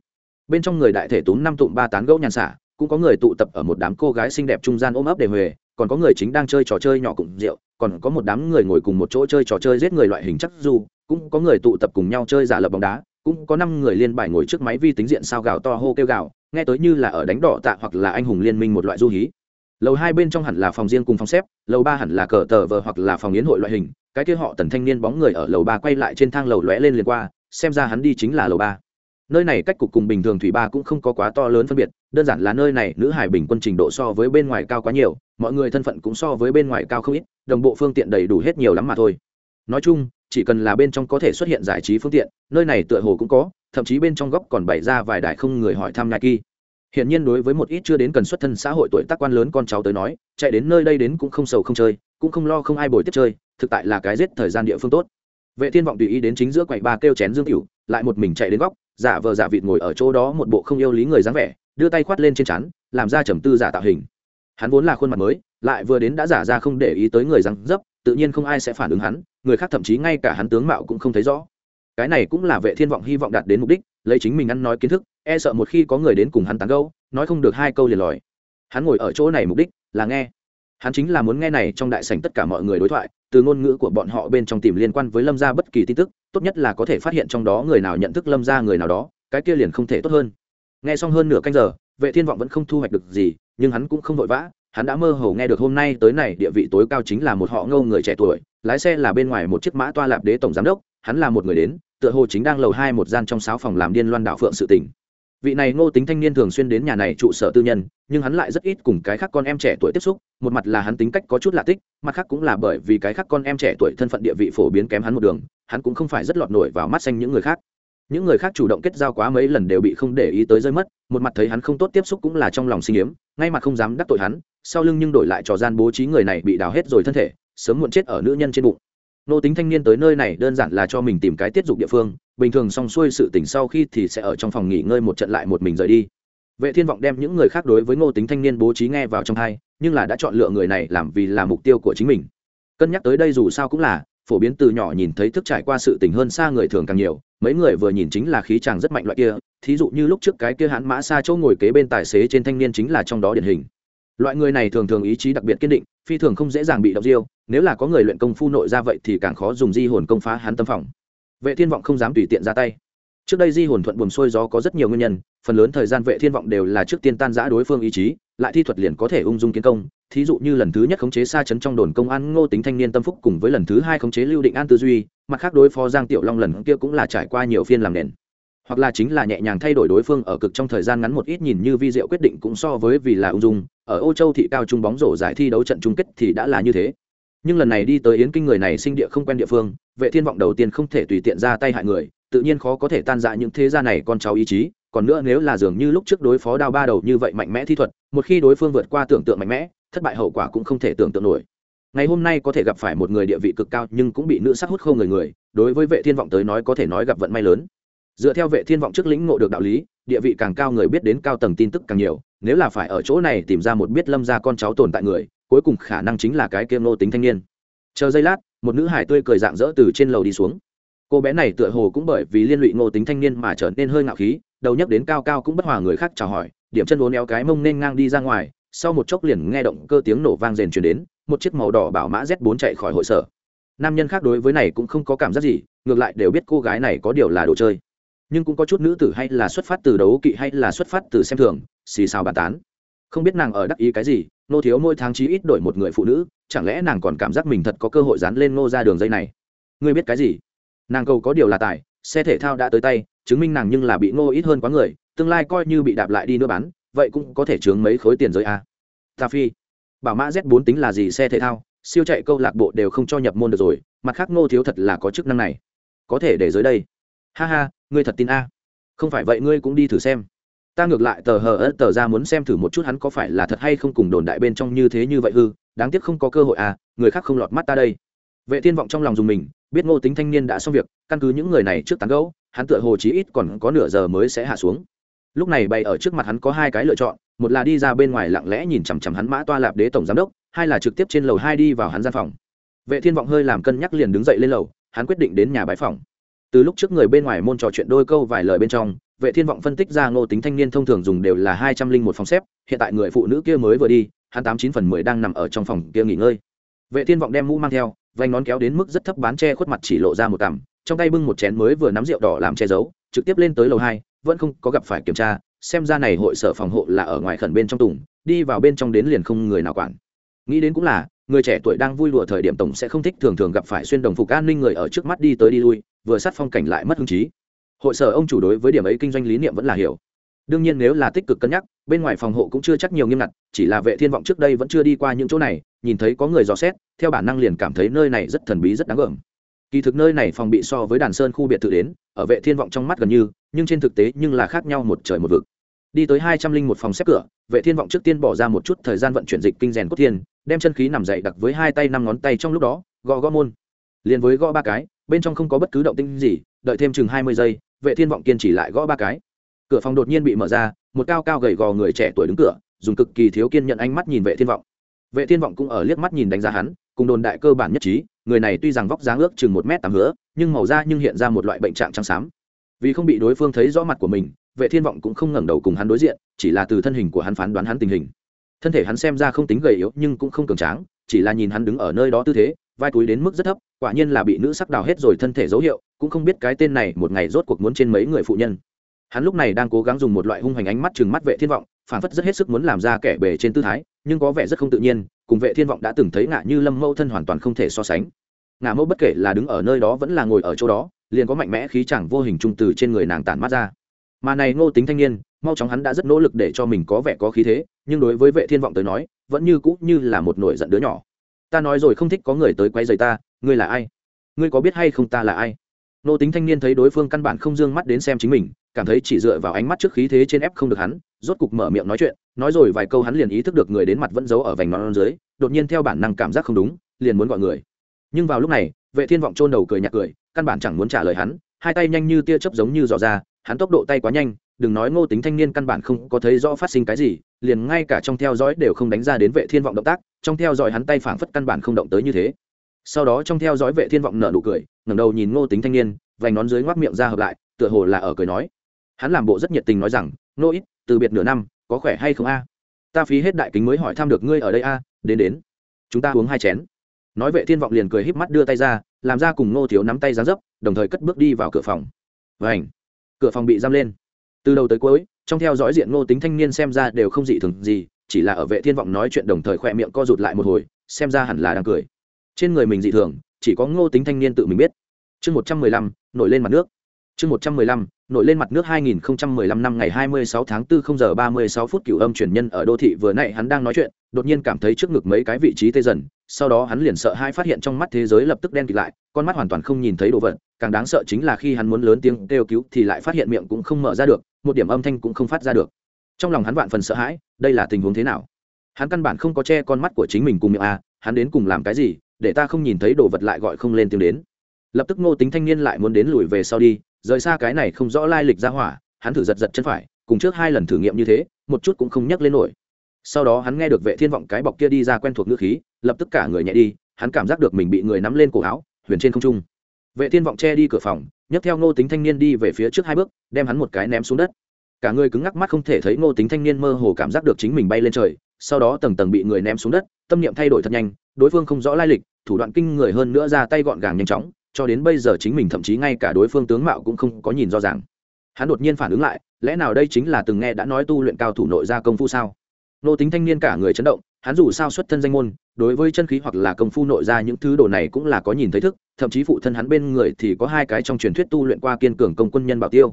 Bên trong người đại thể tốn năm tụm ba tán gẫu nhàn xả cũng có người tụ tập ở một đám cô gái xinh đẹp trung gian ôm ấp để huề, còn có người chính đang chơi trò chơi nhỏ cùng rượu, còn có một đám người ngồi cùng một chỗ chơi trò chơi giết người loại hình chắc du cũng có người tụ tập cùng nhau chơi giả lập bóng đá, cũng có năm người liên bài ngồi trước máy vi tính diện sao gào to hô kêu gào, nghe tới như là ở đánh đỏ tạ hoặc là anh hùng liên minh một loại du hí. Lầu hai bên trong hẳn là phòng riêng cùng phòng xếp, lầu ba hẳn là cờ tờ vờ hoặc là phòng yến hội loại hình, cái kia họ tần thanh niên bóng người ở lầu ba quay lại trên thang lầu lóe lên liền qua, xem ra hắn đi chính là lầu ba. Nơi này cách cục cùng bình thường thủy ba cũng không có quá to lớn phân biệt đơn giản là nơi này nữ hải bình quân trình độ so với bên ngoài cao quá nhiều mọi người thân phận cũng so với bên ngoài cao không ít đồng bộ phương tiện đầy đủ hết nhiều lắm mà thôi nói chung chỉ cần là bên trong có thể xuất hiện giải trí phương tiện nơi này tựa hồ cũng có thậm chí bên trong góc còn bày ra vài đài không người hỏi thăm nhạc kỳ Hiển nhiên đối với một ít chưa đến cần xuất thân xã hội tuổi tác quan lớn con cháu tới nói, chạy đến nơi đây đến cũng không sầu không chơi, cũng không lo không ai bồi tiếp chơi, thực tại là cái giết thời gian địa phương tốt. Vệ Thiên vọng tùy ý đến chính giữa quầy ba kêu chén dương tiểu, lại một mình chạy đến góc, giả vờ giả vịt ngồi ở chỗ đó một bộ không yêu lý người dáng vẻ, đưa tay khoát lên trên chắn làm ra trầm tư giả tạo hình. Hắn vốn là khuôn mặt mới, lại vừa đến đã giả ra không để ý tới người răng dấp, tự nhiên không ai sẽ phản ứng hắn, người khác thậm chí ngay cả hắn tướng mạo cũng không thấy rõ. Cái này cũng là vệ thiên vọng hy vọng đạt đến mục đích, lấy chính mình ăn nói kiến thức e sợ một khi có người đến cùng hắn tán gẫu, nói không được hai câu liền lòi. Hắn ngồi ở chỗ này mục đích là nghe. Hắn chính là muốn nghe này trong đại sảnh tất cả mọi người đối thoại, từ ngôn ngữ của bọn họ bên trong tìm liên quan với lâm gia bất kỳ tin tức, tốt nhất là có thể phát hiện trong đó người nào nhận thức lâm gia người nào đó, cái kia liền không thể tốt hơn nghe xong hơn nửa canh giờ, vệ thiên vọng vẫn không thu hoạch được gì, nhưng hắn cũng không vội vã. Hắn đã mơ hồ nghe được hôm nay tới này địa vị tối cao chính là một họ ngâu người trẻ tuổi, lái xe là bên ngoài một chiếc mã toa lạp đế tổng giám đốc, hắn là một người đến, tựa hồ chính đang lầu hai một gian trong sáu phòng làm điên loan đạo phượng sự tình. Vị này ngô tính thanh niên thường xuyên đến nhà này trụ sở tư nhân, nhưng hắn lại rất ít cùng cái khác con em trẻ tuổi tiếp xúc, một mặt là hắn tính cách có chút lạ tích, mặt khác cũng là bởi vì cái khác con em trẻ tuổi thân phận địa vị phổ biến kém hắn một đường, hắn cũng không phải rất lọt nổi vào mắt xanh những người khác những người khác chủ động kết giao quá mấy lần đều bị không để ý tới rơi mất, một mặt thấy hắn không tốt tiếp xúc cũng là trong lòng sinh hiếm ngay mặt không dám đắc tội hắn, sau lưng nhưng đổi lại trò gian bố trí người này bị đào hết rồi thân thể, sớm muộn chết ở nữ nhân trên bụng. Nô tính thanh niên tới nơi này đơn giản là cho mình tìm cái tiết dục địa phương, bình thường xong xuôi sự tỉnh sau khi thì sẽ ở trong phòng nghỉ ngơi một trận lại một mình rời đi. Vệ thiên vọng đem những người khác đối với ngô tính thanh niên bố trí nghe vào trong hai, nhưng là đã chọn lựa người này làm vì là mục tiêu của chính mình. Cân nhắc tới đây dù sao cũng là phổ biến từ nhỏ nhìn thấy thức trải qua sự tình hơn xa người thường càng nhiều, mấy người vừa nhìn chính là khí chàng rất mạnh loại kia, thí dụ như lúc trước cái kia hãn mã xa chỗ ngồi kế bên tài xế trên thanh niên chính là trong đó điển hình. Loại người này thường thường ý chí đặc biệt kiên định, phi thường không dễ dàng bị động diêu nếu là có người luyện công phu nội ra vậy thì càng khó dùng di hồn công phá hắn tâm phòng. Vệ thiên vọng không dám tùy tiện ra tay. Trước đây di hồn thuận buồm xuôi gió có rất nhiều nguyên nhân, phần lớn thời gian vệ thiên vọng đều là trước tiên tan giã đối phương ý chí lại thi thuật liền có thể ung dung kiến công. Thí dụ như lần thứ nhất khống chế xa chấn trong đồn công an ngô tính thanh niên tâm phúc cùng với lần thứ hai khống chế lưu định an tư duy, mặt khác đối phó giang tiểu long lần kia cũng là trải qua nhiều phiên làm nền. Hoặc là chính là nhẹ nhàng thay đổi đối phương ở cực trong thời gian ngắn một ít nhìn như vi diệu quyết định cũng so với vì là ung dung, ở ô châu thị cao trung bóng rổ giải thi đấu trận chung kết thì đã là như thế. Nhưng lần này đi tới yến kinh người này sinh địa không quen địa phương, vệ thiên vọng đầu tiên không thể tùy tiện ra tay hại người, tự nhiên khó có thể tan dã những thế gia này con cháu ý chí còn nữa nếu là dường như lúc trước đối phó đao ba đầu như vậy mạnh mẽ thi thuật, một khi đối phương vượt qua tưởng tượng mạnh mẽ, thất bại hậu quả cũng không thể tưởng tượng nổi. Ngày hôm nay có thể gặp phải một người địa vị cực cao nhưng cũng bị nữ sắc hút không người người, đối với vệ thiên vọng tới nói có thể nói gặp vận may lớn. Dựa theo vệ thiên vọng trước lĩnh ngộ được đạo lý, địa vị càng cao người biết đến cao tầng tin tức càng nhiều, nếu là phải ở chỗ này tìm ra một biết lâm ra con cháu tồn tại người, cuối cùng khả năng chính là cái kiêm nô tính thanh niên. Chờ giây lát, một nữ hải tươi cười dạng dỡ từ trên lầu đi xuống. Cô bé này tựa hồ cũng bởi vì liên lụy ngô tính thanh niên mà trở nên hơi ngạo khí đầu nhấc đến cao cao cũng bất hòa người khác chào hỏi, điểm chân uốn éo cái mông nên ngang đi ra ngoài, sau một chốc liền nghe động cơ tiếng nổ vang rền chuyển đến, một chiếc màu đỏ bảo mã z 4 chạy khỏi hội sở. Nam nhân khác đối với này cũng không có cảm giác gì, ngược lại đều biết cô gái này có điều là đồ chơi. Nhưng cũng có chút nữ tử hay là xuất phát từ đấu kỵ hay là xuất phát từ xem thường, xì xào bàn tán. Không biết nàng ở đắc ý cái gì, nô thiếu mỗi tháng chí ít đổi một người phụ nữ, chẳng lẽ nàng còn cảm giác mình thật có cơ hội dán lên nô ra đường dây này? Ngươi biết cái gì? Nàng cầu có điều là tài, xe thể thao đã tới tay chứng minh nàng nhưng là bị ngô ít hơn quá người, tương lai coi như bị đạp lại đi nữa bán, vậy cũng có thể chướng mấy khối tiền giới a ta phi, bảo mã z 4 tính là gì xe thể thao, siêu chạy câu lạc bộ đều không cho nhập môn được rồi, mặt khác ngô thiếu thật là có chức năng này. Có thể để dưới đây. Ha ha, ngươi thật tin a. Không phải vậy ngươi cũng đi thử xem. Ta ngược lại tờ hờ ớt tờ ra muốn xem thử một chút hắn có phải là thật hay không cùng đồn đại bên trong như thế như vậy hư, đáng tiếc không có cơ hội à người khác không lọt mắt ta đây. Vệ thiên vọng trong lòng dùng mình, biết ngô tính thanh niên đã xong việc, căn cứ những người này trước tán gẫu hắn tựa hồ chí ít còn có nửa giờ mới sẽ hạ xuống. Lúc này bày ở trước mặt hắn có hai cái lựa chọn, một là đi ra bên ngoài lặng lẽ nhìn chằm chằm hắn mã toa lạp đế tổng giám đốc, hai là trực tiếp trên lầu hai đi vào hắn gian phòng. Vệ thiên vọng hơi làm cân nhắc liền đứng dậy lên lầu, hắn quyết định đến nhà bãi phòng. Từ lúc trước người bên ngoài môn trò chuyện đôi câu vài lời bên trong, vệ thiên vọng phân tích ra ngô tính thanh niên thông thường dùng đều là hai trăm linh một phòng xếp, hiện tại người phụ nữ kia mới vừa đi, hắn tám chín phần mười đang nằm ở trong phòng kia nghỉ ngơi. Vệ thiên vọng đem mũ mang theo, vành nón kéo đến mức rất thấp bán che khuất mặt chỉ lộ ra một cằm trong tay bưng một chén mới vừa nắm rượu đỏ làm che giấu, trực tiếp lên tới lầu hai, vẫn không có gặp phải kiểm tra, xem ra này hội sở phòng hộ là ở ngoài khẩn bên trong tùng, đi vào bên trong đến liền không người nào quản. Nghĩ đến cũng là, người trẻ tuổi đang vui lùa thời điểm tổng sẽ không thích thường thường gặp phải xuyên đồng phục an ninh người ở trước mắt đi tới đi lui, vừa sát phong cảnh lại mất hứng trí hội sở ông chủ đối với điểm ấy kinh doanh lý niệm vẫn là hiểu. Đương nhiên nếu là tích cực cân nhắc, bên ngoài phòng hộ cũng chưa chắc nhiều nghiêm ngặt, chỉ là vệ thiên vọng trước đây vẫn chưa đi qua những chỗ này, nhìn thấy có người dò xét, theo bản năng liền cảm thấy nơi này rất thần bí, rất đáng gờm kỳ thực nơi này phòng bị so với đàn sơn khu biệt thự đến, ở vệ thiên vọng trong mắt gần như, nhưng trên thực tế nhưng là khác nhau một trời một vực. Đi tới hai trăm linh một phòng xếp cửa, vệ thiên vọng trước tiên bỏ ra một chút thời gian vận chuyển dịch kinh rèn cốt thiên, đem chân khí nằm dậy đặc với hai tay năm ngón tay trong lúc đó, gõ gõ môn. Liền với gõ ba cái, bên trong không có bất cứ động tĩnh gì, đợi thêm chừng hai mươi giây, vệ thiên vọng kiên trì lại gõ ba cái. Cửa phòng đột nhiên bị mở ra, một cao cao gầy gò người trẻ tuổi đứng cửa, dùng cực kỳ thiếu kiên nhận ánh mắt nhìn vệ thiên vọng. Vệ thiên vọng cũng ở liếc mắt nhìn đánh giá hắn, cùng đồn đại cơ bản nhất trí người này tuy rằng vóc dáng ước chừng một m tám hứa, nhưng màu da nhưng hiện ra một loại bệnh trạng trắng xám. Vì không bị đối phương thấy rõ mặt của mình, vệ thiên vọng cũng không ngẩng đầu cùng hắn đối diện, chỉ là từ thân hình của hắn phán đoán hắn tình hình. Thân thể hắn xem ra không tính gầy yếu, nhưng cũng không cường tráng, chỉ là nhìn hắn đứng ở nơi đó tư thế, vai túi đến mức rất thấp, quả nhiên là bị nữ sắc đào hết rồi thân thể dấu hiệu, cũng không biết cái tên này một ngày rốt cuộc muốn trên mấy người phụ nhân. Hắn lúc này đang cố gắng dùng một loại hung hành ánh mắt chừng mắt vệ thiên vọng phản phất rất hết sức muốn làm ra kẻ bề trên tư thái nhưng có vẻ rất không tự nhiên, cùng vệ thiên vọng đã từng thấy ngạ như lâm mẫu thân hoàn toàn không thể so sánh. Ngạ mẫu bất kể là đứng ở nơi đó vẫn là ngồi ở chỗ đó, liền có mạnh mẽ khí chẳng vô hình trung từ trên người nàng tản mát ra. Mà này ngô tính thanh niên, mau chóng hắn đã rất nỗ lực để cho mình có vẻ có khí thế, nhưng đối với vệ thiên vọng tới nói, vẫn như cũ như là một nổi giận đứa nhỏ. Ta nói rồi không thích có người tới quay giày ta, ngươi là ai? Ngươi có biết hay không ta là ai? Nô tính thanh niên thấy đối phương căn bản không dương mắt đến xem chính mình, cảm thấy chỉ dựa vào ánh mắt trước khí thế trên ép không được hắn rốt cục mở miệng nói chuyện, nói rồi vài câu hắn liền ý thức được người đến mặt vẫn giấu ở vành nón dưới, đột nhiên theo bản năng cảm giác không đúng, liền muốn gọi người. Nhưng vào lúc này, vệ thiên vọng chôn đầu cười nhạt cười, căn bản chẳng muốn trả lời hắn, hai tay nhanh như tia chớp giống như dò ra, hắn tốc độ tay quá nhanh, đừng nói ngô tính thanh niên căn bản không có thấy rõ phát sinh cái gì, liền ngay cả trong theo dõi đều không đánh ra đến vệ thiên vọng động tác, trong theo dõi hắn tay phảng phất căn bản không động tới như thế. Sau đó trong theo dõi vệ thiên vọng nở nụ cười, ngẩng đầu nhìn ngô tính thanh niên, vành nón dưới ngoác miệng ra hợp lại, tựa hồ là ở cười nói. Hắn làm bộ rất nhiệt tình nói rằng nô ít, từ biệt nửa năm, có khỏe hay không a? Ta phí hết đại kính mới hỏi thăm được ngươi ở đây a, đến đến. Chúng ta uống hai chén. Nói vệ thiên vọng liền cười híp mắt đưa tay ra, làm ra cùng ngô thiếu nắm tay giáng dấp, đồng thời cất bước đi vào cửa phòng. Vảnh cửa phòng bị giam lên. Từ đầu tới cuối, trong theo dõi diện ngô tính thanh niên xem ra đều không dị thường gì, chỉ là ở vệ thiên vọng nói chuyện đồng thời khỏe miệng co rụt lại một hồi, xem ra hẳn là đang cười. Trên người mình dị thường, chỉ có ngô tính thanh niên tự mình biết. Chương một trăm mười lăm, nổi lên mặt nước chương một trăm mười lăm nổi lên mặt nước 2015 năm ngày 26 tháng 4 0 giờ 36 phút cửu âm chuyển nhân ở đô thị vừa nãy hắn đang nói chuyện, đột nhiên cảm thấy trước ngực mấy cái vị trí tê dần, sau đó hắn liền sợ hai phát hiện trong mắt thế giới lập tức đen kịt lại, con mắt hoàn toàn không nhìn thấy đồ vật, càng đáng sợ chính là khi hắn muốn lớn tiếng kêu cứu thì lại phát hiện miệng cũng không mở ra được, một điểm âm thanh cũng không phát ra được. Trong lòng hắn vạn phần sợ hãi, đây là tình huống thế nào? Hắn căn bản không có che con mắt của chính mình cùng miệng a, hắn đến cùng làm cái gì, để ta không nhìn thấy đồ vật lại gọi không lên tiếng đến. Lập tức Ngô Tính thanh niên lại muốn đến lùi về sau đi, rời xa cái này không rõ lai lịch ra hỏa, hắn thử giật giật chân phải, cùng trước hai lần thử nghiệm như thế, một chút cũng không nhắc lên nổi. Sau đó hắn nghe được vệ thiên vọng cái bọc kia đi ra quen thuộc ngữ khí, lập tức cả người nhẹ đi, hắn cảm giác được mình bị người nắm lên cổ áo, huyền trên không trung. Vệ thiên vọng che đi cửa phòng, nhấc theo ngô tính thanh niên đi về phía trước hai bước, đem hắn một cái ném xuống đất. Cả người cứng ngắc mắt không thể thấy ngô tính thanh niên mơ hồ cảm giác được chính mình bay lên trời, sau đó tầng tầng bị người ném xuống đất, tâm niệm thay đổi thật nhanh, đối phương không rõ lai lịch, thủ đoạn kinh người hơn nữa ra tay gọn gàng nhanh chóng cho đến bây giờ chính mình thậm chí ngay cả đối phương tướng mạo cũng không có nhìn rõ ràng. Hắn đột nhiên phản ứng lại, lẽ nào đây chính là từng nghe đã nói tu luyện cao thủ nội gia công phu sao? Nô tính thanh niên cả người chấn động, hắn dù sao xuất thân danh môn, đối với chân khí hoặc là công phu nội gia những thứ đồ này cũng là có nhìn thấy thức, thậm chí phụ thân hắn bên người thì có hai cái trong truyền thuyết tu luyện qua kiên cường công quân nhân bảo tiêu.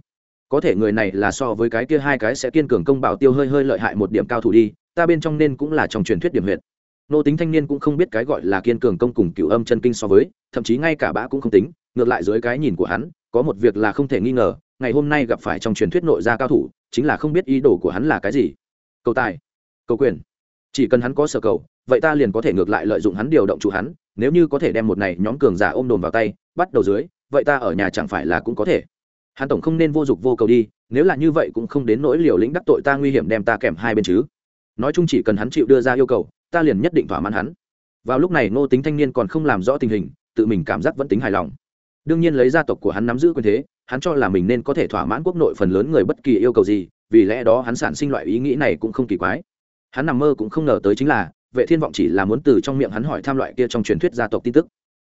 Có thể người này là so với cái kia hai cái sẽ kiên cường công bảo tiêu hơi hơi lợi hại một điểm cao thủ đi, ta bên trong nên cũng là trong truyền thuyết điểm huyện nô tính thanh niên cũng không biết cái gọi là kiên cường công cùng cựu âm chân kinh so với, thậm chí ngay cả bã cũng không tính, ngược lại dưới cái nhìn của hắn, có một việc là không thể nghi ngờ, ngày hôm nay gặp phải trong truyền thuyết nội gia cao thủ, chính là không biết ý đồ của hắn là cái gì. Cầu tài, cầu quyền. Chỉ cần hắn có sở cầu, vậy ta liền có thể ngược lại lợi dụng hắn điều động chủ hắn, nếu như có thể đem một này nhóm cường giả ôm đồn vào tay, bắt đầu dưới, vậy ta ở nhà chẳng phải là cũng có thể. Hắn tổng không nên vô dụng vô cầu đi, nếu là như vậy cũng không đến nỗi liều lĩnh đắc tội ta nguy hiểm đem ta kèm hai bên chứ. Nói chung chỉ cần hắn chịu đưa ra yêu cầu ta liền nhất định thỏa mãn hắn. Vào lúc này, ngô tính thanh niên còn không làm rõ tình hình, tự mình cảm giác vẫn tính hài lòng. Đương nhiên lấy gia tộc của hắn nắm giữ quyền thế, hắn cho là mình nên có thể thỏa mãn quốc nội phần lớn người bất kỳ yêu cầu gì, vì lẽ đó hắn sản sinh loại ý nghĩ này cũng không kỳ quái. Hắn nằm mơ cũng không ngờ tới chính là, vệ thiên vọng chỉ là muốn từ trong miệng hắn hỏi tham loại kia trong truyền thuyết gia tộc tin tức.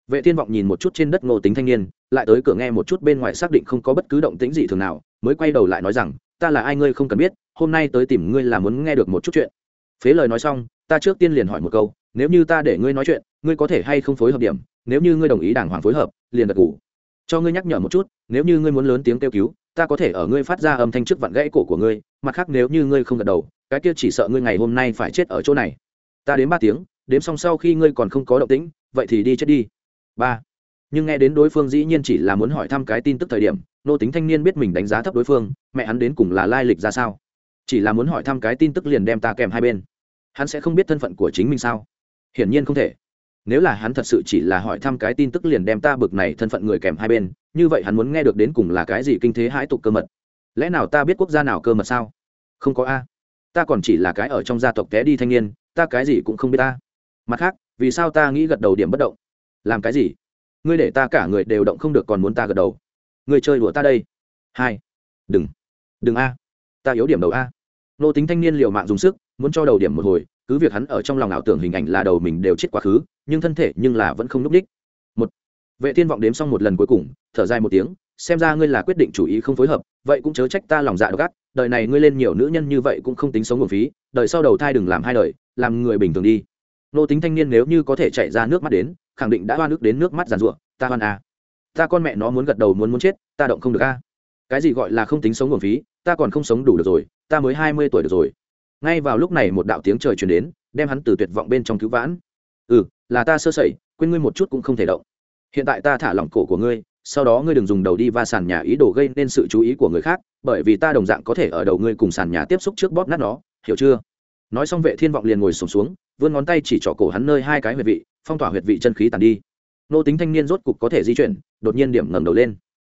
Vệ thiên vọng nhìn một chút trên đất ngô tính thanh niên, lại tới cửa nghe một chút bên ngoài xác định không có bất cứ động tĩnh gì thường nào, mới quay đầu lại nói rằng, ta là ai ngươi không cần biết, hôm nay tới tìm ngươi là muốn nghe được một chút chuyện. Phế lời nói xong ta trước tiên liền hỏi một câu, nếu như ta để ngươi nói chuyện, ngươi có thể hay không phối hợp điểm, nếu như ngươi đồng ý đàng hoàng phối hợp, liền gật ngủ cho ngươi nhắc nhở một chút, nếu như ngươi muốn lớn tiếng kêu cứu, ta có thể ở ngươi phát ra âm thanh trước vặn gãy cổ của ngươi, mặt khác nếu như ngươi không gật đầu, cái kia chỉ sợ ngươi ngày hôm nay phải chết ở chỗ này. Ta đến ba tiếng, đếm xong sau khi ngươi còn không có động tĩnh, vậy thì đi chết đi. Ba. Nhưng nghe đến đối phương dĩ nhiên chỉ là muốn hỏi thăm cái tin tức thời điểm, nô tính thanh niên biết mình đánh giá thấp đối phương, mẹ hắn đến cùng là lai lịch ra sao? Chỉ là muốn hỏi thăm cái tin tức liền đem ta kèm hai bên hắn sẽ không biết thân phận của chính mình sao? Hiển nhiên không thể. Nếu là hắn thật sự chỉ là hỏi thăm cái tin tức liền đem ta bực này thân phận người kèm hai bên, như vậy hắn muốn nghe được đến cùng là cái gì kinh thế hãi tục cơ mật. Lẽ nào ta biết quốc gia nào cơ mật sao? Không có a. Ta còn chỉ là cái ở trong gia tộc té đi thanh niên, ta cái gì cũng không biết ta mặt khác, vì sao ta nghĩ gật đầu điểm bất động? Làm cái gì? Ngươi để ta cả người đều động không được còn muốn ta gật đầu. Ngươi chơi đùa ta đây. Hai. Đừng. Đừng a. Ta yếu điểm đầu a. Nô tính thanh niên liều mạng dùng sức muốn cho đầu điểm một hồi, cứ việc hắn ở trong lòng ảo tưởng hình ảnh là đầu mình đều chết quá khứ, nhưng thân thể nhưng là vẫn không núp đích một, vệ thiên vọng đếm xong một lần cuối cùng, thở dài một tiếng, xem ra ngươi là quyết định chủ ý không phối hợp, vậy cũng chớ trách ta lòng dạ độc ác, đời này ngươi lên nhiều nữ nhân như vậy cũng không tính sống nguồn phí, đời sau đầu thai đừng làm hai đời, làm người bình thường đi nô tính thanh niên nếu như có thể chạy ra nước mắt đến, khẳng định đã hoa nước đến nước mắt giàn rủa. ta hoan à. ta con mẹ nó muốn gật đầu muốn muốn chết, ta động không được a cái gì gọi là không tính sống nguồn phí, ta còn không sống đủ được rồi, ta mới hai mươi tuổi được rồi ngay vào lúc này một đạo tiếng trời truyền đến đem hắn từ tuyệt vọng bên trong cứu vãn. Ừ là ta sơ sẩy quên ngươi một chút cũng không thể động. Hiện tại ta thả lỏng cổ của ngươi sau đó ngươi đừng dùng đầu đi va sàn nhà ý đồ gây nên sự chú ý của người khác bởi vì ta đồng dạng có thể ở đầu ngươi cùng sàn nhà tiếp xúc trước bóp nát nó hiểu chưa? Nói xong vệ thiên vọng liền ngồi sùng xuống, xuống vươn ngón tay chỉ trỏ cổ hắn nơi hai cái huyệt vị phong tỏa huyệt vị chân khí tàn đi. Nô tính thanh niên rốt cục có thể di chuyển đột nhiên điểm ngẩng đầu lên.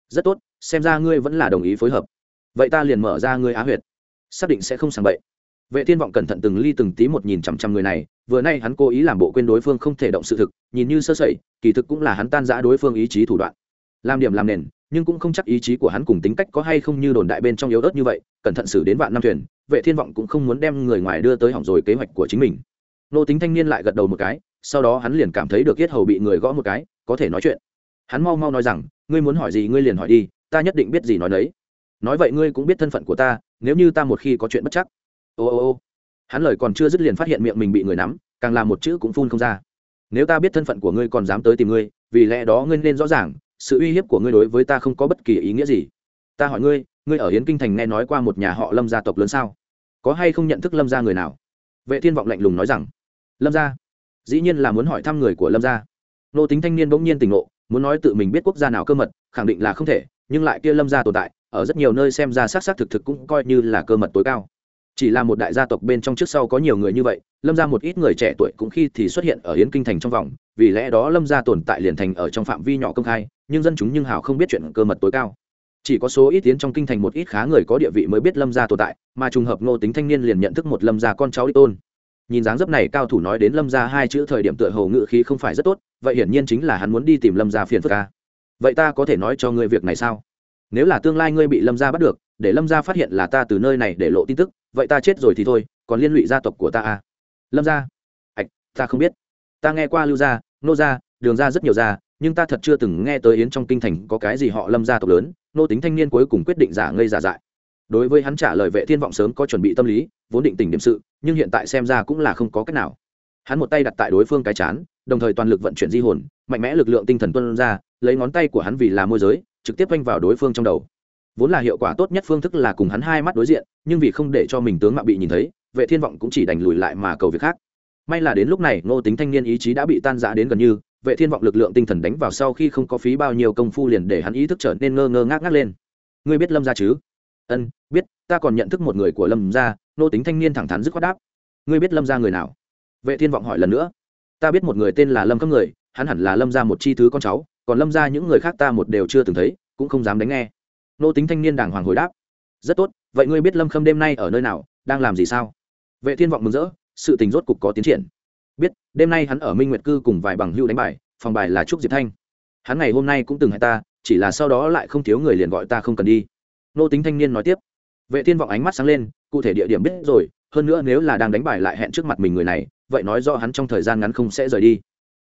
Rất tốt xem ra ngươi vẫn là đồng ý phối hợp. Vậy ta liền mở ra ngươi á huyệt xác định sẽ không sàng bậy vệ thiên vọng cẩn thận từng ly từng tí một nhìn chằm chằm người này, vừa nay hắn cố ý làm bộ quên đối phương không thể động sự thực, nhìn như sơ sẩy, kỳ thực cũng là hắn tan giã đối phương ý chí thủ đoạn. Làm điểm làm nền, nhưng cũng không chắc ý chí của hắn cùng tính cách có hay không như đồn đại bên trong yếu ớt như vậy, cẩn thận xử đến vạn năm thuyền, vệ thiên vọng cũng không muốn đem người ngoài đưa tới hỏng rồi kế hoạch của chính mình. Nô tính thanh niên lại gật đầu một cái, sau đó hắn liền cảm thấy được yết hầu bị người gõ một cái, có thể nói chuyện. Hắn mau mau nói rằng, ngươi muốn hỏi gì ngươi liền hỏi đi, ta nhất định biết gì nói đấy nói vậy ngươi cũng biết thân phận của ta, nếu như ta một khi có chuyện bất chắc ô ô ô. Hắn lời còn chưa dứt liền phát hiện miệng mình bị người nắm, càng làm một chữ cũng phun không ra. Nếu ta biết thân phận của ngươi còn dám tới tìm ngươi, vì lẽ đó ngươi nên rõ ràng, sự uy hiếp của ngươi đối với ta không có bất kỳ ý nghĩa gì. Ta hỏi ngươi ngươi ở hiến kinh thành nghe nói qua một nhà họ lâm gia tộc lớn sao? Có hay không nhận thức lâm gia người nào? Vệ thiên vọng lạnh lùng nói rằng, lâm gia? Dĩ nhiên là muốn hỏi thăm người của lâm gia. Nô tính thanh niên bỗng nhiên tỉnh ngộ, muốn nói tự mình biết quốc gia nào cơ mật, khẳng định là không thể, nhưng lại kia lâm gia tồn tại, ở rất nhiều nơi xem ra xác xác thực thực cũng coi như là cơ mật tối cao chỉ là một đại gia tộc bên trong trước sau có nhiều người như vậy, lâm ra một ít người trẻ tuổi cũng khi thì xuất hiện ở yến kinh thành trong vòng, vì lẽ đó lâm ra tồn tại liền thành ở trong phạm vi nhỏ công khai, nhưng dân chúng nhưng hào không biết chuyện cơ mật tối cao. Chỉ có số ít tiến trong kinh thành một ít khá người có địa vị mới biết lâm gia tồn tại, mà trùng hợp ngô tính thanh niên liền nhận thức một lâm gia con cháu đi tôn. Nhìn dáng dấp này, cao thủ nói đến lâm gia hai chữ thời điểm tựa hồ ngự khí không phải rất tốt, vậy hiển nhiên chính là hắn muốn đi tìm lâm gia phiền phức ca vậy ta có thể nói cho ngươi việc này sao? Nếu là tương lai ngươi bị lâm gia bắt được, để lâm gia phát hiện là ta từ nơi này để lộ tin tức vậy ta chết rồi thì thôi, còn liên lụy gia tộc của ta à? Lâm gia. Ạch, ta không biết. Ta nghe qua lưu gia, nô gia, đường gia rất nhiều gia, nhưng ta thật chưa từng nghe tới yến trong kinh thành có cái gì họ lâm gia tộc lớn, nô tính thanh niên cuối cùng quyết định giả ngây giả dại. Đối với hắn trả lời vệ thiên vọng sớm có chuẩn bị tâm lý, vốn định tỉnh điểm sự, nhưng hiện tại xem ra cũng là không có cách nào. Hắn một tay đặt tại đối phương cái chán, đồng thời toàn lực vận chuyển di hồn, mạnh mẽ lực lượng tinh thần tuân ra, lấy ngón tay của hắn vì là môi giới, trực tiếp quanh vào đối phương trong đầu vốn là hiệu quả tốt nhất phương thức là cùng hắn hai mắt đối diện, nhưng vì không để cho mình tướng mạo bị nhìn thấy, vệ thiên vọng cũng chỉ đành lùi lại mà cầu việc khác. May là đến lúc này, ngô tính thanh niên ý chí đã bị tan rã đến gần như, vệ thiên vọng lực lượng tinh thần đánh vào sau khi không có phí bao nhiêu công phu liền để hắn ý thức trở nên ngơ ngơ ngác ngác lên. Ngươi biết lâm gia chứ? Ân, biết, ta còn nhận thức một người của lâm gia. Ngô tính thanh niên thẳng thắn dứt khoát đáp. Ngươi biết lâm gia người nào? Vệ thiên vọng hỏi lần nữa. Ta biết một người tên là lâm cấp người, hắn hẳn là lâm gia một chi thứ con cháu, còn lâm gia những người khác ta một đều chưa từng thấy, cũng không dám đánh nghe nô tính thanh niên đàng hoàng hồi đáp. Rất tốt, vậy ngươi biết lâm khâm đêm nay ở nơi nào, đang làm gì sao? Vệ thiên vọng mừng rỡ, sự tình rốt cục có tiến triển. Biết, đêm nay hắn ở minh nguyệt cư cùng vài bằng hưu đánh bài, phòng bài là trúc diệp thanh. Hắn ngày hôm nay cũng từng hẹn ta, chỉ là sau đó lại không thiếu người liền gọi ta không cần đi. Nô tính thanh niên nói tiếp. Vệ thiên vọng ánh mắt sáng lên, cụ thể địa điểm biết rồi, hơn nữa nếu là đang đánh bài lại hẹn trước mặt mình người này, vậy nói do hắn trong thời gian ngắn không sẽ rời đi.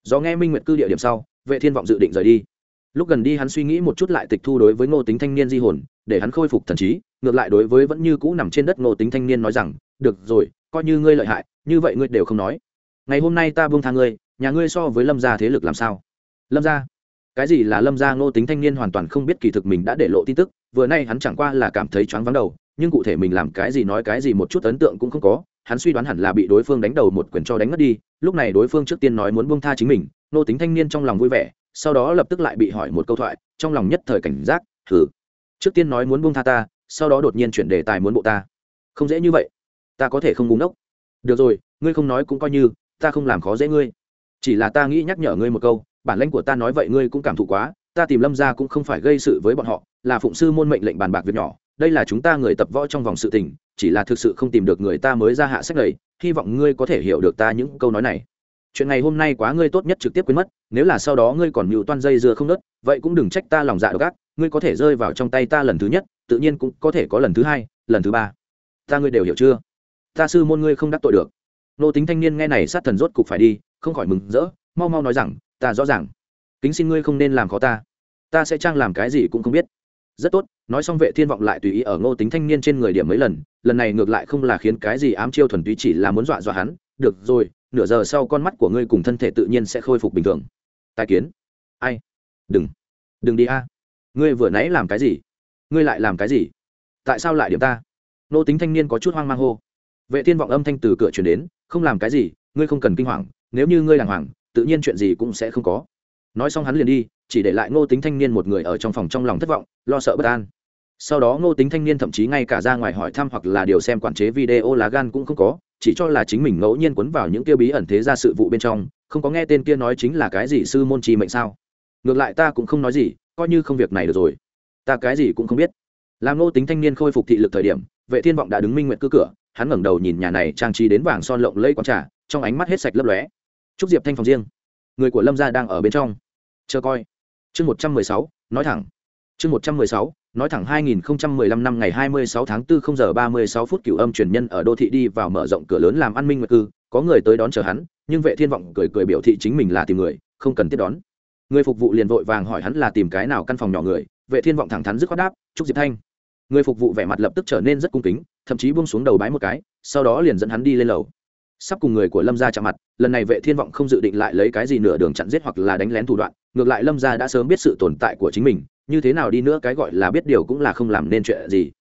Do nghe minh nguyệt cư địa điểm sau, vệ thiên vọng dự định rời đi lúc gần đi hắn suy nghĩ một chút lại tịch thu đối với ngô tính thanh niên di hồn, để hắn khôi phục thần trí, ngược lại đối với vẫn như cũ nằm trên đất ngô tính thanh niên nói rằng, được rồi, coi như ngươi lợi hại, như vậy ngươi đều không nói. Ngày hôm nay ta buông tha ngươi, nhà ngươi so với lâm gia thế lực làm sao? Lâm gia? Cái gì là lâm gia? Ngô tính thanh niên hoàn toàn không biết kỳ thực mình đã để lộ tin tức, vừa nay hắn chẳng qua là cảm thấy choáng vắng đầu, nhưng cụ thể mình làm cái gì nói cái gì một chút ấn tượng cũng không có, hắn suy đoán hẳn là bị đối phương đánh đầu một quyền cho đánh mất đi, lúc này đối phương trước tiên nói muốn buông tha chính mình nô tính thanh niên trong lòng vui vẻ sau đó lập tức lại bị hỏi một câu thoại, trong lòng nhất thời cảnh giác thử trước tiên nói muốn buông tha ta, sau đó đột nhiên chuyển đề tài muốn bộ ta. Không dễ như vậy. Ta có thể không búng đốc được rồi, ngươi không nói cũng coi như, ta không làm khó dễ ngươi. Chỉ là ta nghĩ nhắc nhở ngươi một câu, bản lãnh của ta nói vậy ngươi cũng cảm thụ quá, ta tìm lâm ra cũng không phải gây sự với bọn họ, là phụng sư môn mệnh lệnh bàn bạc việc nhỏ, đây là chúng ta người tập võ trong vòng sự tình, chỉ là thực sự không tìm được người ta mới ra hạ sách lầy, hy vọng ngươi có thể hiểu được ta những câu nói này chuyện ngày hôm nay quá ngươi tốt nhất trực tiếp quên mất, nếu là sau đó ngươi còn mưu toan dây dưa không nớt, vậy cũng đừng trách ta lòng dạ độc ác, ngươi có thể rơi vào trong tay ta lần thứ nhất, tự nhiên cũng có thể có lần thứ hai, lần thứ ba. Ta ngươi đều hiểu chưa? Ta sư môn ngươi không đắc tội được. Nô tính thanh niên nghe này sát thần rốt cục phải đi, không khỏi mừng rỡ, mau mau nói rằng, ta rõ ràng. Kính xin ngươi không nên làm khó ta. Ta sẽ trang làm cái gì cũng không biết. Rất tốt, nói xong vệ thiên vọng lại tùy ý ở ngô tính thanh niên trên người điểm mấy lần lần này ngược lại không là khiến cái gì ám chiêu thuần túy chỉ là muốn dọa dọa hắn. Được rồi nửa giờ sau con mắt của ngươi cùng thân thể tự nhiên sẽ khôi phục bình thường. Tài kiến. Ai? Đừng. Đừng đi a. Ngươi vừa nãy làm cái gì? Ngươi lại làm cái gì? Tại sao lại điểm ta? Nô tính thanh niên có chút hoang mang hô. Vệ thiên vọng âm thanh từ cửa chuyển đến, không làm cái gì, ngươi không cần kinh hoàng, nếu như ngươi đàng hoàng, tự nhiên chuyện gì cũng sẽ không có. Nói xong hắn liền đi, chỉ để lại ngô tính thanh niên một người ở trong phòng trong lòng thất vọng, lo sợ bất an. Sau đó ngô tính thanh niên thậm chí ngay cả ra ngoài hỏi thăm hoặc là điều xem quản chế video lá gan cũng không có chỉ cho là chính mình ngẫu nhiên quấn vào những kia bí ẩn thế ra sự vụ bên trong, không có nghe tên kia nói chính là cái gì sư môn trì mệnh sao? Ngược lại ta cũng không nói gì, coi như không việc này được rồi. Ta cái gì cũng không biết. Làm ngô tính thanh niên khôi phục thị lực thời điểm, vệ thiên vọng đã đứng minh nguyện cư cửa, hắn ngẩng đầu nhìn nhà này trang trí đến vàng son lộng lây quán trà, trong ánh mắt hết sạch lấp lóe. Trúc diệp thanh phòng riêng. Người của lâm gia đang ở bên trong. Chờ coi. Chương một trăm mười sáu, nói thẳng. Chương một trăm mười sáu nói thẳng 2015 năm ngày 26 tháng 4 0 giờ 36 phút cửu âm truyền nhân ở đô thị đi vào mở rộng cửa lớn làm an minh nguyệt cư. Có người tới đón chờ hắn, nhưng vệ thiên vọng cười cười biểu thị chính mình là tìm người, không cần tiếp đón. Người phục vụ liền vội vàng hỏi hắn là tìm cái nào căn phòng nhỏ người, vệ thiên vọng thẳng thắn dứt khoát đáp, trúc diệp thanh. Người phục vụ vẻ mặt lập tức trở nên rất cung kính, thậm chí buông xuống đầu bái một cái, sau đó liền dẫn hắn đi lên lầu. Sắp cùng người của lâm gia chạm mặt, lần này vệ thiên vọng không dự định lại lấy cái gì nửa đường chặn giết hoặc là đánh lén thủ đoạn, ngược lại lâm gia đã sớm biết sự tồn tại của chính mình như thế nào đi nữa cái gọi là biết điều cũng là không làm nên chuyện gì.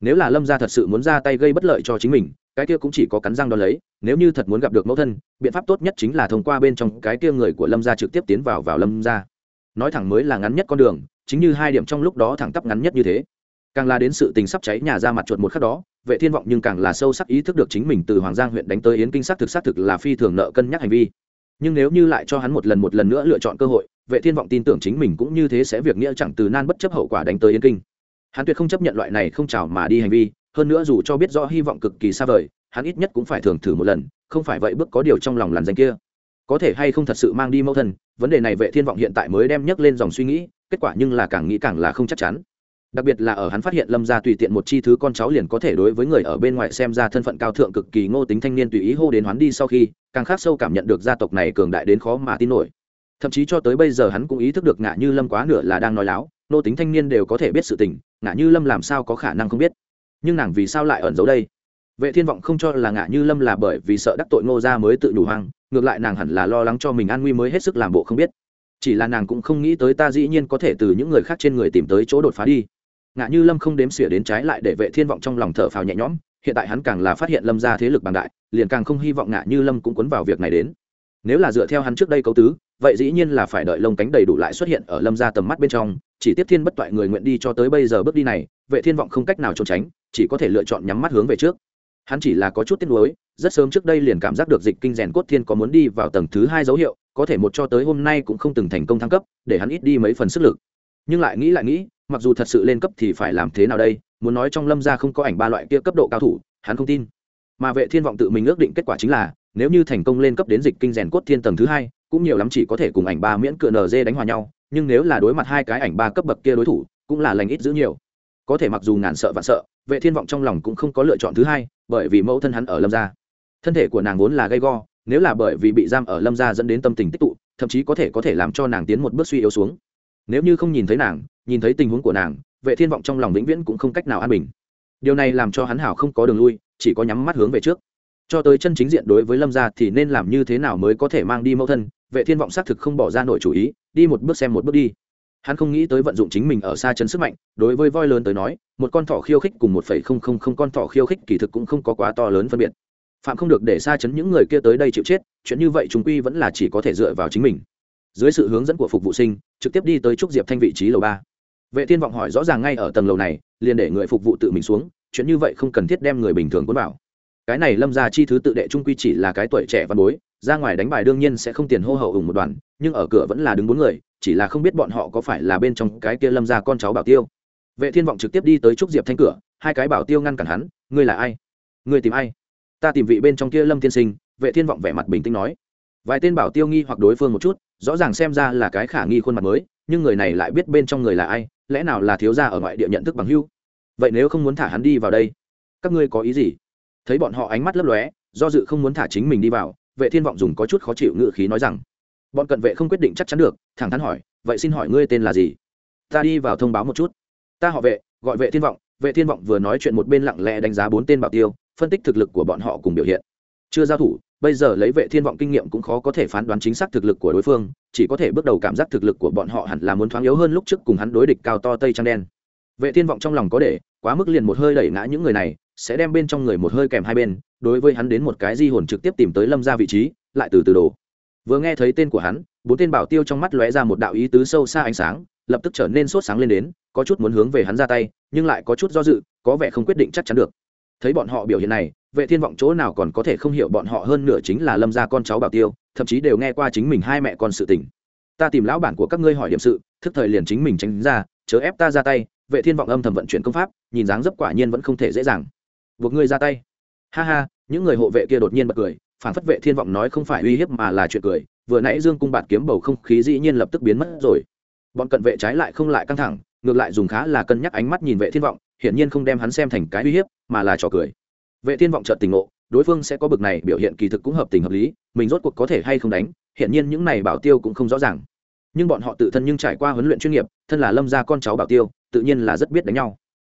Nếu là lâm gia thật sự muốn ra tay gây bất lợi cho chính mình, cái kia cũng chỉ có cắn răng đo lấy, nếu như thật muốn gặp được mẫu thân, biện pháp tốt nhất chính là thông qua bên trong cái kia người của lâm gia trực tiếp tiến vào vào lâm gia. Nói thẳng mới là ngắn nhất con đường, chính như hai điểm trong lúc đó thẳng tắp ngắn nhất như thế. Càng là đến sự tình sắp cháy nhà ra mặt chuột một khắc đó, vệ thiên vọng nhưng càng là sâu sắc ý thức được chính mình từ hoàng giang huyện đánh tới yến kinh xác thực xác thực là phi thường nợ cân nhắc hành vi nhưng nếu như lại cho hắn một lần một lần nữa lựa chọn cơ hội, vệ thiên vọng tin tưởng chính mình cũng như thế sẽ việc nghĩa chẳng từ nan bất chấp hậu quả đánh tới yên kinh. Hắn tuyệt không chấp nhận loại này không chào mà đi hành vi, hơn nữa dù cho biết rõ hy vọng cực kỳ xa vời, hắn ít nhất cũng phải thường thử một lần, không phải vậy bước có điều trong lòng làn danh kia. Có thể hay không thật sự mang đi mẫu thân, vấn đề này vệ thiên vọng hiện tại mới đem nhắc lên dòng suy nghĩ, kết quả nhưng là càng nghĩ càng là không chắc chắn đặc biệt là ở hắn phát hiện lâm gia tùy tiện một chi thứ con cháu liền có thể đối với người ở bên ngoài xem ra thân phận cao thượng cực kỳ ngô tính thanh niên tùy ý hô đến hoán đi sau khi, càng khác sâu cảm nhận được gia tộc này cường đại đến khó mà tin nổi. Thậm chí cho tới bây giờ hắn cũng ý thức được ngã như lâm quá nửa là đang nói láo nô tính thanh niên đều có thể biết sự tình ngã như lâm làm sao có khả năng không biết. Nhưng nàng vì sao lại ẩn giấu đây? Vệ thiên vọng không cho là ngã như lâm là bởi vì sợ đắc tội ngô gia mới tự đủ hoang, ngược lại nàng hẳn là lo lắng cho mình an nguy mới hết sức làm bộ không biết. Chỉ là nàng cũng không nghĩ tới ta dĩ nhiên có thể từ những người khác trên người tìm tới chỗ đột phá đi ngã như lâm không đếm xỉa đến trái lại để vệ thiên vọng trong lòng thở phào nhẹ nhõm, hiện tại hắn càng là phát hiện lâm ra thế lực bằng đại, liền càng không hy vọng ngã như lâm cũng cuốn vào việc này đến. Nếu là dựa theo hắn trước đây cấu tứ, vậy dĩ nhiên là phải đợi lông cánh đầy đủ lại xuất hiện ở lâm ra tầm mắt bên trong, chỉ tiếp thiên bất toại người nguyện đi cho tới bây giờ bước đi này, vệ thiên vọng không cách nào trốn tránh, chỉ có thể lựa chọn nhắm mắt hướng về trước. Hắn chỉ là có chút tiếc nuối, rất sớm trước đây liền cảm giác được dịch kinh rèn cốt thiên có muốn đi vào tầng thứ hai dấu hiệu, có thể một cho tới hôm nay cũng không từng thành công thăng cấp, để hắn ít đi mấy phần sức lực. Nhưng lại nghĩ lại nghĩ mặc dù thật sự lên cấp thì phải làm thế nào đây? Muốn nói trong lâm gia không có ảnh ba loại kia cấp độ cao thủ, hắn không tin. Mà vệ thiên vọng tự mình ước định kết quả chính là, nếu như thành công lên cấp đến dịch kinh rèn cốt thiên tầng thứ hai, cũng nhiều lắm chỉ có thể cùng ảnh ba miễn cựa nd đánh hòa nhau, nhưng nếu là đối mặt hai cái ảnh ba cấp bậc kia đối thủ, cũng là lành ít giữ nhiều. Có thể mặc dù ngàn sợ vạn sợ, vệ thiên vọng trong lòng cũng không có lựa chọn thứ hai, bởi vì mẫu thân hắn ở lâm gia. Thân thể của nàng vốn là gây go, nếu là bởi vì bị giam ở lâm gia dẫn đến tâm tình tích tụ, thậm chí có thể có thể làm cho nàng tiến một bước suy yếu xuống. Nếu như không nhìn thấy nàng nhìn thấy tình huống của nàng, vệ thiên vọng trong lòng vĩnh viễn cũng không cách nào an bình. Điều này làm cho hắn hảo không có đường lui, chỉ có nhắm mắt hướng về trước. Cho tới chân chính diện đối với lâm gia thì nên làm như thế nào mới có thể mang đi mẫu thân, vệ thiên vọng xác thực không bỏ ra nổi chủ ý, đi một bước xem một bước đi. Hắn không nghĩ tới vận dụng chính mình ở xa chân sức mạnh, đối với voi lớn tới nói, một con thỏ khiêu khích cùng một phẩy không không không con thỏ khiêu khích kỳ thực cũng không có quá to lớn phân biệt. Phạm không được để xa chấn những người kia tới đây chịu chết, chuyện như vậy chúng quy vẫn là chỉ có thể dựa vào chính mình. Dưới sự hướng dẫn của phục vụ sinh, trực tiếp đi tới trúc diệp thanh vị trí lầu ba vệ thiên vọng hỏi rõ ràng ngay ở tầng lầu này, liền để người phục vụ tự mình xuống, chuyện như vậy không cần thiết đem người bình thường cuốn vào. Cái này lâm ra chi thứ tự đệ trung quy chỉ là cái tuổi trẻ văn bối, ra ngoài đánh bài đương nhiên sẽ không tiền hô hậu ủng một đoàn, nhưng ở cửa vẫn là đứng bốn người, chỉ là không biết bọn họ có phải là bên trong cái kia lâm ra con cháu bảo tiêu. Vệ thiên vọng trực tiếp đi tới trúc diệp thanh cửa, hai cái bảo tiêu ngăn cản hắn, ngươi là ai? Ngươi tìm ai? Ta tìm vị bên trong kia lâm tiên sinh. Vệ thiên vọng vẻ mặt bình tĩnh nói. Vài tên bảo tiêu nghi hoặc đối phương một chút, rõ ràng xem ra là cái khả nghi khuôn mặt mới, nhưng người này lại biết bên trong người là ai lẽ nào là thiếu gia ở ngoại địa nhận thức bằng hưu? Vậy nếu không muốn thả hắn đi vào đây, các ngươi có ý gì? Thấy bọn họ ánh mắt lấp lóe, do dự không muốn thả chính mình đi vào, vệ thiên vọng dùng có chút khó chịu ngự khí nói rằng, bọn cận vệ không quyết định chắc chắn được, thẳng thắn hỏi, vậy xin hỏi ngươi tên là gì? Ta đi vào thông báo một chút. Ta họ vệ, gọi vệ thiên vọng, vệ thiên vọng vừa nói chuyện một bên lặng lẽ đánh giá bốn tên bảo tiêu, phân tích thực lực của bọn họ cùng biểu hiện. Chưa giao thủ bây giờ lấy vệ thiên vọng kinh nghiệm cũng khó có thể phán đoán chính xác thực lực của đối phương, chỉ có thể bước đầu cảm giác thực lực của bọn họ hẳn là muốn thoáng yếu hơn lúc trước cùng hắn đối địch cao to tây trăng đen. Vệ thiên vọng trong lòng có để, quá mức liền một hơi đẩy ngã những người này, sẽ đem bên trong người một hơi kèm hai bên, đối với hắn đến một cái di hồn trực tiếp tìm tới lâm ra vị trí, lại từ từ đổ. Vừa nghe thấy tên của hắn, bốn tên bảo tiêu trong mắt lóe ra một đạo ý tứ sâu xa ánh sáng, lập tức trở nên sốt sáng lên đến, có chút muốn hướng về hắn ra tay, nhưng lại có chút do dự, có vẻ không quyết định chắc chắn được thấy bọn họ biểu hiện này, vệ thiên vọng chỗ nào còn có thể không hiểu bọn họ hơn nửa chính là lâm gia con cháu bảo tiêu, thậm chí đều nghe qua chính mình hai mẹ con sự tình. Ta tìm lão bản của các ngươi hỏi điểm sự, thức thời liền chính mình tránh ra, chớ ép ta ra tay, vệ thiên vọng âm thầm vận chuyển công pháp, nhìn dáng dấp quả nhiên vẫn không thể dễ dàng. Buộc ngươi ra tay. Ha ha, những người hộ vệ kia đột nhiên bật cười, phản phất vệ thiên vọng nói không phải uy hiếp mà là chuyện cười, vừa nãy dương cung bạt kiếm bầu không khí dĩ nhiên lập tức biến mất rồi. Bọn cận vệ trái lại không lại căng thẳng, ngược lại dùng khá là cân nhắc ánh mắt nhìn vệ thiên vọng hiển nhiên không đem hắn xem thành cái uy hiếp, mà là trò cười. Vệ thiên vọng chợt tình ngộ, đối phương sẽ có bực này biểu hiện kỳ thực cũng hợp tình hợp lý, mình rốt cuộc có thể hay không đánh hiện nhiên những này bảo tiêu cũng không rõ ràng. Nhưng bọn họ tự thân nhưng trải qua huấn luyện chuyên nghiệp, thân là lâm gia con cháu bảo tiêu, tự nhiên là rất biết đánh nhau.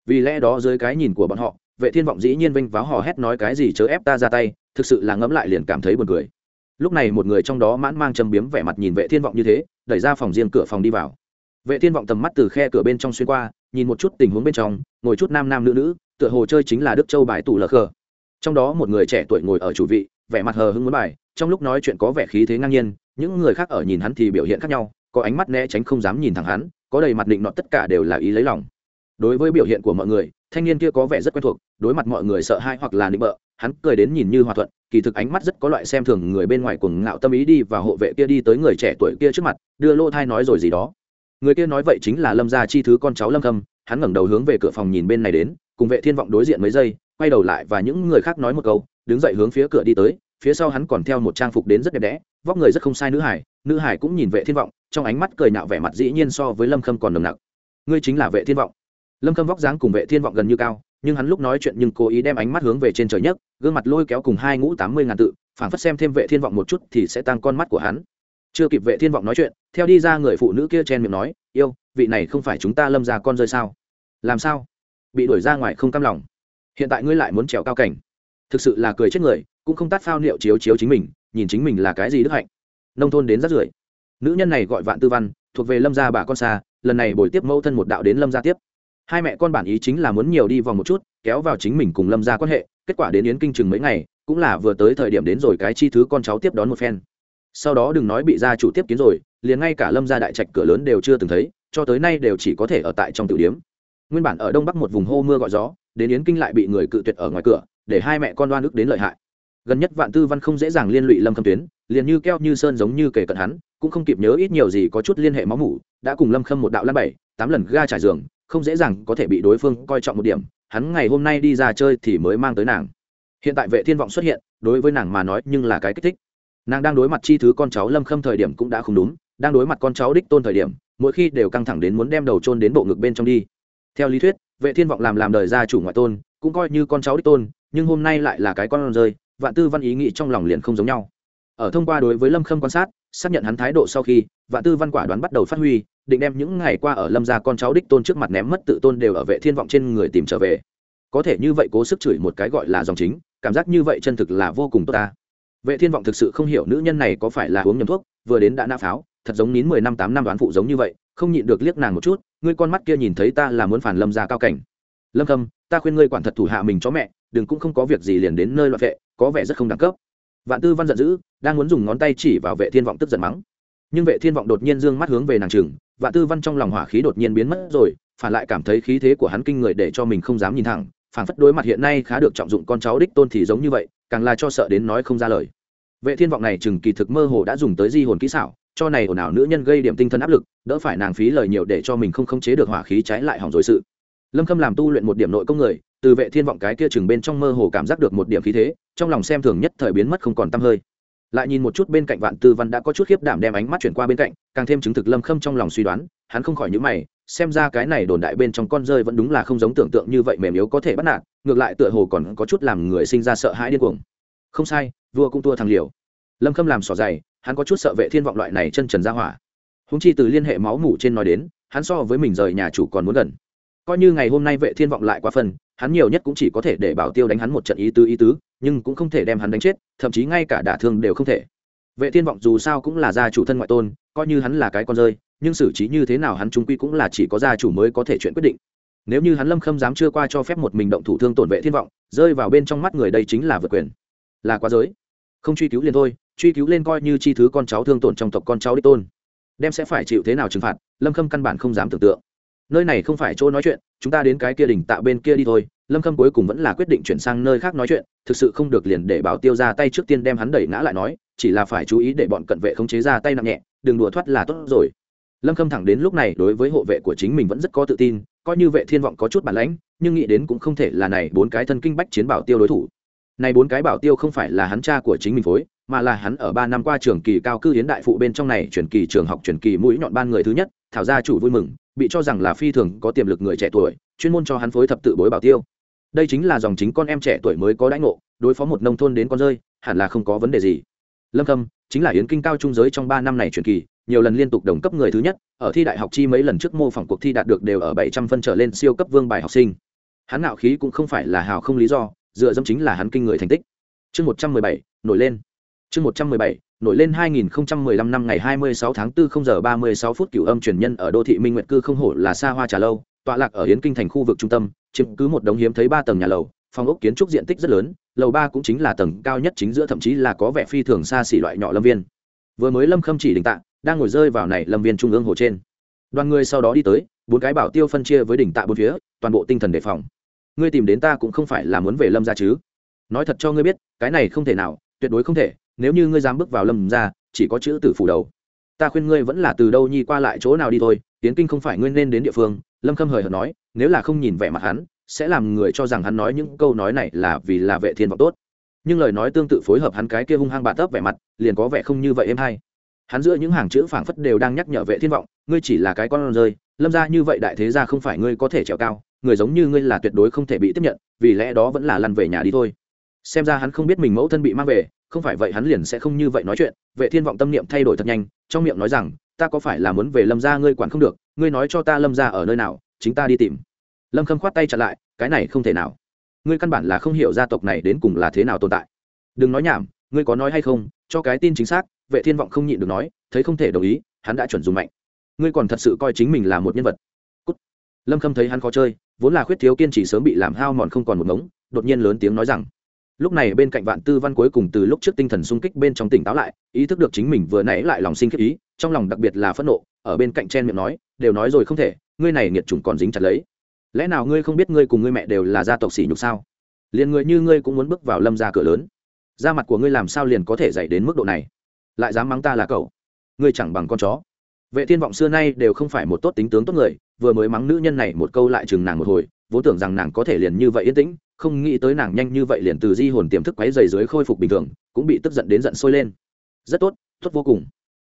Vì lẽ đó dưới cái nhìn của bọn họ, vệ thiên vọng dĩ nhiên vinh váo hò hét nói cái gì chớ ép ta ra tay, thực sự là ngẫm lại liền cảm thấy buồn cười. Lúc này một người trong đó mãn mang châm biếm vẻ mặt nhìn vệ thiên vọng như thế, đẩy ra phòng riêng cửa phòng đi vào. Vệ thiên vọng tầm mắt từ khe cửa bên trong xuyên qua, nhìn một chút tình huống bên trong ngồi chút nam nam nữ nữ, tựa hồ chơi chính là đức châu bài tủ lờ khờ. Trong đó một người trẻ tuổi ngồi ở chủ vị, vẻ mặt hờ hững muốn bài, trong lúc nói chuyện có vẻ khí thế ngang nhiên, những người khác ở nhìn hắn thì biểu hiện khác nhau, có ánh mắt né tránh không dám nhìn thẳng hắn, có đầy mặt định nọ tất cả đều là ý lấy lòng. Đối với biểu hiện của mọi người, thanh niên kia có vẻ rất quen thuộc, đối mặt mọi người sợ hãi hoặc là nịnh bợ, hắn cười đến nhìn như hòa thuận, kỳ thực ánh mắt rất có loại xem thường người bên ngoài cuồng ngạo tâm ý đi và hộ vệ kia đi tới người trẻ tuổi kia trước mặt, đưa lô thai nói rồi gì đó. Người kia nói vậy chính là lâm gia chi thứ con cháu lâm khâm hắn ngẩng đầu hướng về cửa phòng nhìn bên này đến, cùng vệ thiên vọng đối diện mấy giây, quay đầu lại và những người khác nói một câu, đứng dậy hướng phía cửa đi tới, phía sau hắn còn theo một trang phục đến rất đẹp đẽ, vóc người rất không sai nữ hải nữ hải cũng nhìn vệ thiên vọng, trong ánh mắt cười nạo vẻ mặt dĩ nhiên so với lâm khâm còn nồng nặc. Ngươi chính là vệ thiên vọng. Lâm khâm vóc dáng cùng vệ thiên vọng gần như cao, nhưng hắn lúc nói chuyện nhưng cố ý đem ánh mắt hướng về trên trời nhất gương mặt lôi kéo cùng hai ngũ tám mươi ngàn tự, phảng phất xem thêm vệ thiên vọng một chút thì sẽ tăng con mắt của hắn. Chưa kịp vệ thiên vọng nói chuyện, theo đi ra người phụ nữ kia chen miệng nói, yêu vị này không phải chúng ta lâm ra con rơi sao? Làm sao? Bị đuổi ra ngoài không cam lòng. Hiện tại ngươi lại muốn trèo cao cảnh. Thực sự là cười chết người, cũng không tát phao niệu chiếu chiếu chính mình, nhìn chính mình là cái gì đức hạnh. Nông thôn đến rất rưởi nữ nhân này gọi vạn tư văn, thuộc về lâm gia bà con xa, lần này buổi tiếp mẫu thân một đạo đến lâm gia tiếp. Hai mẹ con bản ý chính là muốn nhiều đi vòng một chút, kéo vào chính mình cùng lâm gia quan hệ, kết quả đến yến kinh chừng mấy ngày, cũng là vừa tới thời điểm đến rồi cái chi thứ con cháu tiếp đón một phen sau đó đừng nói bị gia chủ tiếp kiến rồi, liền ngay cả lâm gia đại trạch cửa lớn đều chưa từng thấy, cho tới nay đều chỉ có thể ở tại trong tiểu điếm. Nguyên bản ở đông bắc một vùng hô mưa gọi gió, đến yến kinh lại bị người cự tuyệt ở ngoài cửa, để hai mẹ con đoan ức đến lợi hại. Gần nhất vạn tư văn không dễ dàng liên lụy lâm khâm tuyến, liền như keo như sơn giống như kể cận hắn, cũng không kịp nhớ ít nhiều gì có chút liên hệ máu mủ, đã cùng lâm khâm một đạo lăn bảy, tám lần ga trải giường, không dễ dàng có thể bị đối phương coi trọng một điểm, hắn ngày hôm nay đi ra chơi thì mới mang tới nàng. Hiện tại vệ thiên vọng xuất hiện, đối với nàng mà nói nhưng là cái kích thích nàng đang đối mặt chi thứ con cháu lâm khâm thời điểm cũng đã không đúng, đang đối mặt con cháu đích tôn thời điểm, mỗi khi đều căng thẳng đến muốn đem đầu trôn đến bộ ngực bên trong đi. Theo lý thuyết, vệ thiên vọng làm làm đời gia chủ ngoại tôn, cũng coi như con cháu đích tôn, nhưng hôm nay lại là cái con rơi, vạn tư văn ý nghĩ trong lòng liền không giống nhau. Ở thông qua đối với lâm khâm quan sát, xác nhận hắn thái độ sau khi, vạn tư văn quả đoán bắt đầu phát huy, định đem những ngày qua ở lâm gia con cháu đích tôn trước mặt ném mất tự tôn đều ở vệ thiên vọng trên người tìm trở về. Có thể như vậy cố sức chửi một cái gọi là dòng chính, cảm giác như vậy chân thực là vô cùng tốt ta vệ thiên vọng thực sự không hiểu nữ nhân này có phải là uống nhầm thuốc vừa đến đã nã pháo thật giống nín mười năm tám năm đoán phụ giống như vậy không nhịn được liếc nàng một chút ngươi con mắt kia nhìn thấy ta là muốn phản lâm gia cao cảnh. Lâm khâm ta khuyên ngươi quản thật thủ hạ mình cho mẹ đừng cũng không có việc gì liền đến nơi loại vệ có vẻ rất không đẳng cấp. Vạn tư văn giận dữ đang muốn dùng ngón tay chỉ vào vệ thiên vọng tức giận mắng. Nhưng vệ thiên vọng đột nhiên dương mắt hướng về nàng trường, vạn tư văn trong lòng hỏa khí đột nhiên biến mất rồi phản lại cảm thấy khí thế của hắn kinh người để cho mình không dám nhìn thẳng phản phất đối mặt hiện nay khá được trọng dụng con cháu đích tôn thì giống như vậy càng là cho sợ đến nói không ra lời. Vệ thiên vọng này chừng kỳ thực mơ hồ đã dùng tới di hồn kỹ xảo, cho này ồn ào nữ nhân gây điểm tinh thần áp lực, đỡ phải nàng phí lời nhiều để cho mình không khống chế được hỏa khí trái lại hỏng rồi sự. Lâm khâm làm tu luyện một điểm nội công người, từ vệ thiên vọng cái kia chừng bên trong mơ hồ cảm giác được một điểm khí thế, trong lòng xem thường nhất thời biến mất không còn tăm hơi. Lại nhìn một chút bên cạnh vạn tư văn đã có chút khiếp đảm đem ánh mắt chuyển qua bên cạnh, càng thêm chứng thực lâm khâm trong lòng suy đoán, hắn không khỏi những mày xem ra cái này đồn đại bên trong con rơi vẫn đúng là không giống tưởng tượng như vậy mềm yếu có thể bắt nạt, ngược lại tựa hồ còn có chút làm người sinh ra sợ hãi điên cuồng. Không sai, vua cũng tua thằng liều. Lâm khâm làm sỏ dày, hắn có chút sợ vệ thiên vọng loại này chân trần ra hỏa. Húng chi từ liên hệ máu mủ trên nói đến, hắn so với mình rời nhà chủ còn muốn gần. Coi như ngày hôm nay vệ thiên vọng lại quá phần hắn nhiều nhất cũng chỉ có thể để bảo tiêu đánh hắn một trận ý tứ ý tứ, nhưng cũng không thể đem hắn đánh chết, thậm chí ngay cả đả thương đều không thể. Vệ thiên vọng dù sao cũng là gia chủ thân ngoại tôn, coi như hắn là cái con rơi nhưng xử trí như thế nào hắn trung quy cũng là chỉ có gia chủ mới có thể chuyện quyết định. Nếu như hắn lâm khâm dám chưa qua cho phép một mình động thủ thương tổn vệ thiên vọng, rơi vào bên trong mắt người đây chính là vượt quyền. Là quá giới. Không truy cứu liền thôi, truy cứu lên coi như chi thứ con cháu thương tổn trong tộc con cháu đích tôn. Đem sẽ phải chịu thế nào trừng phạt, lâm khâm căn bản không dám tưởng tượng. Nơi này không phải chỗ nói chuyện, chúng ta đến cái kia đỉnh tạo bên kia đi thôi. Lâm khâm cuối cùng vẫn là quyết định chuyển sang nơi khác nói chuyện, thực sự không được liền để bảo tiêu ra tay trước tiên đem hắn đẩy ngã lại nói, chỉ là phải chú ý để bọn cận vệ khống chế ra tay nặng nhẹ, đừng đùa thoát là tốt rồi lâm khâm thẳng đến lúc này đối với hộ vệ của chính mình vẫn rất có tự tin, coi như vệ thiên vọng có chút bản lãnh, nhưng nghĩ đến cũng không thể là này bốn cái thân kinh bách chiến bảo tiêu đối thủ. Này bốn cái bảo tiêu không phải là hắn cha của chính mình phối, mà là hắn ở ba năm qua trường kỳ cao cư hiến đại phụ bên trong này chuyển kỳ trường học chuyển kỳ mũi nhọn ban người thứ nhất, thảo gia chủ vui mừng, bị cho rằng là phi thường có tiềm lực người trẻ tuổi, chuyên môn cho hắn phối thập tự bối bảo tiêu. Đây chính là dòng chính con em trẻ tuổi mới có đãi ngộ, đối phó một nông thôn đến con rơi, hẳn là không có vấn đề gì. Lâm khâm, chính là yến kinh cao trung giới trong ba năm này truyền kỳ nhiều lần liên tục đồng cấp người thứ nhất ở thi đại học chi mấy lần trước mô phỏng cuộc thi đạt được đều ở bảy trăm phân trở lên siêu cấp vương bài học sinh. Hắn ngạo khí cũng không phải là hào không lý do dựa dẫm chính là hắn kinh người thành tích. Chương một trăm mười bảy nổi lên. Chương một trăm mười bảy nổi lên 2015 năm ngày 26 tháng 4 0 giờ 36 phút cửu âm truyền nhân ở đô thị Minh Nguyệt cư không hổ là xa hoa trà lâu, tọa lạc ở Yến Kinh thành khu vực trung tâm, chiếm cứ một đống hiếm thấy ba tầng nhà lầu, phòng ốc kiến trúc diện tích rất lớn, lầu ba cũng chính là tầng cao nhất chính giữa thậm chí là có vẻ phi thường xa xỉ loại nhỏ lâm viên. Vừa mới Lâm Khâm chỉ đỉnh tạ, đang ngồi rơi vào này lâm viên trung ương hồ trên. Đoàn người sau đó đi tới, bốn cái bảo tiêu phân chia với đỉnh tạ bốn phía, toàn bộ tinh thần đề phòng. Ngươi tìm đến ta cũng không phải là muốn về Lâm gia chứ? Nói thật cho ngươi biết, cái này không thể nào, tuyệt đối không thể, nếu như ngươi dám bước vào lâm ra chỉ có chữ tử phủ đầu ta khuyên ngươi vẫn là từ đâu nhi qua lại chỗ nào đi thôi tiến kinh không phải ngươi nên đến địa phương lâm khâm hời hợt nói nếu là không nhìn vẻ mặt hắn sẽ làm người cho rằng hắn nói những câu nói này là vì là vệ thiên vọng tốt nhưng lời nói tương tự phối hợp hắn cái kia hung hăng bạt tấp vẻ mặt liền có vẻ không như vậy em hay hắn giữa những hàng chữ phảng phất đều đang nhắc nhở vệ thiên vọng, ngươi chỉ là cái con rơi, lâm ra như vậy đại thế ra không phải ngươi có thể trèo cao, người giống như ngươi là tuyệt đối không thể bị tiếp nhận, vì lẽ đó vẫn là lăn về nhà đi thôi. Xem ra hắn không biết mình mẫu thân bị mang về, không phải vậy hắn liền sẽ không như vậy nói chuyện. Vệ thiên vọng tâm niệm thay đổi thật nhanh, trong miệng nói rằng, ta có phải là muốn về lâm gia ngươi quản không được, ngươi nói cho ta lâm gia ở nơi nào, chính ta đi tìm. Lâm khâm khoát tay trả lại, cái này không thể nào. Ngươi căn bản là không hiểu gia tộc này đến cùng là thế nào tồn tại. Đừng nói nhảm, ngươi có nói hay không, cho cái tin chính xác vệ thiên vọng không nhịn được nói, thấy không thể đồng ý, hắn đã chuẩn dùng mạnh. Ngươi còn thật sự coi chính mình là một nhân vật. Cút. lâm khâm thấy hắn khó chơi, vốn là khuyết thiếu kiên trì sớm bị làm hao mòn không còn một ngống, đột nhiên lớn tiếng nói rằng, lúc này bên cạnh vạn tư văn cuối cùng từ lúc trước tinh thần sung kích bên trong tỉnh táo lại, ý thức được chính mình vừa nãy lại lòng sinh khiếp ý, trong lòng đặc biệt là phẫn nộ, ở bên cạnh chen miệng nói, đều nói rồi không thể, ngươi này nghiệt chủng còn dính chặt lấy. Lẽ nào ngươi không biết ngươi cùng ngươi mẹ đều là gia tộc sỉ nhục sao? Liền người như ngươi cũng muốn bước vào lâm ra cửa lớn. Da mặt của ngươi làm sao liền có thể dạy đến mức độ này? Lại dám mắng ta là cậu. Ngươi chẳng bằng con chó. Vệ thiên vọng xưa nay đều không phải một tốt tính tướng tốt người, vừa mới mắng nữ nhân này một câu lại chừng nàng một hồi, vốn tưởng rằng nàng có thể liền như vậy yên tĩnh, không nghĩ tới nàng nhanh như vậy liền từ di hồn tiềm thức quấy dày dưới khôi phục bình thường, cũng bị tức giận đến giận sôi lên. Rất tốt tốt vô cùng.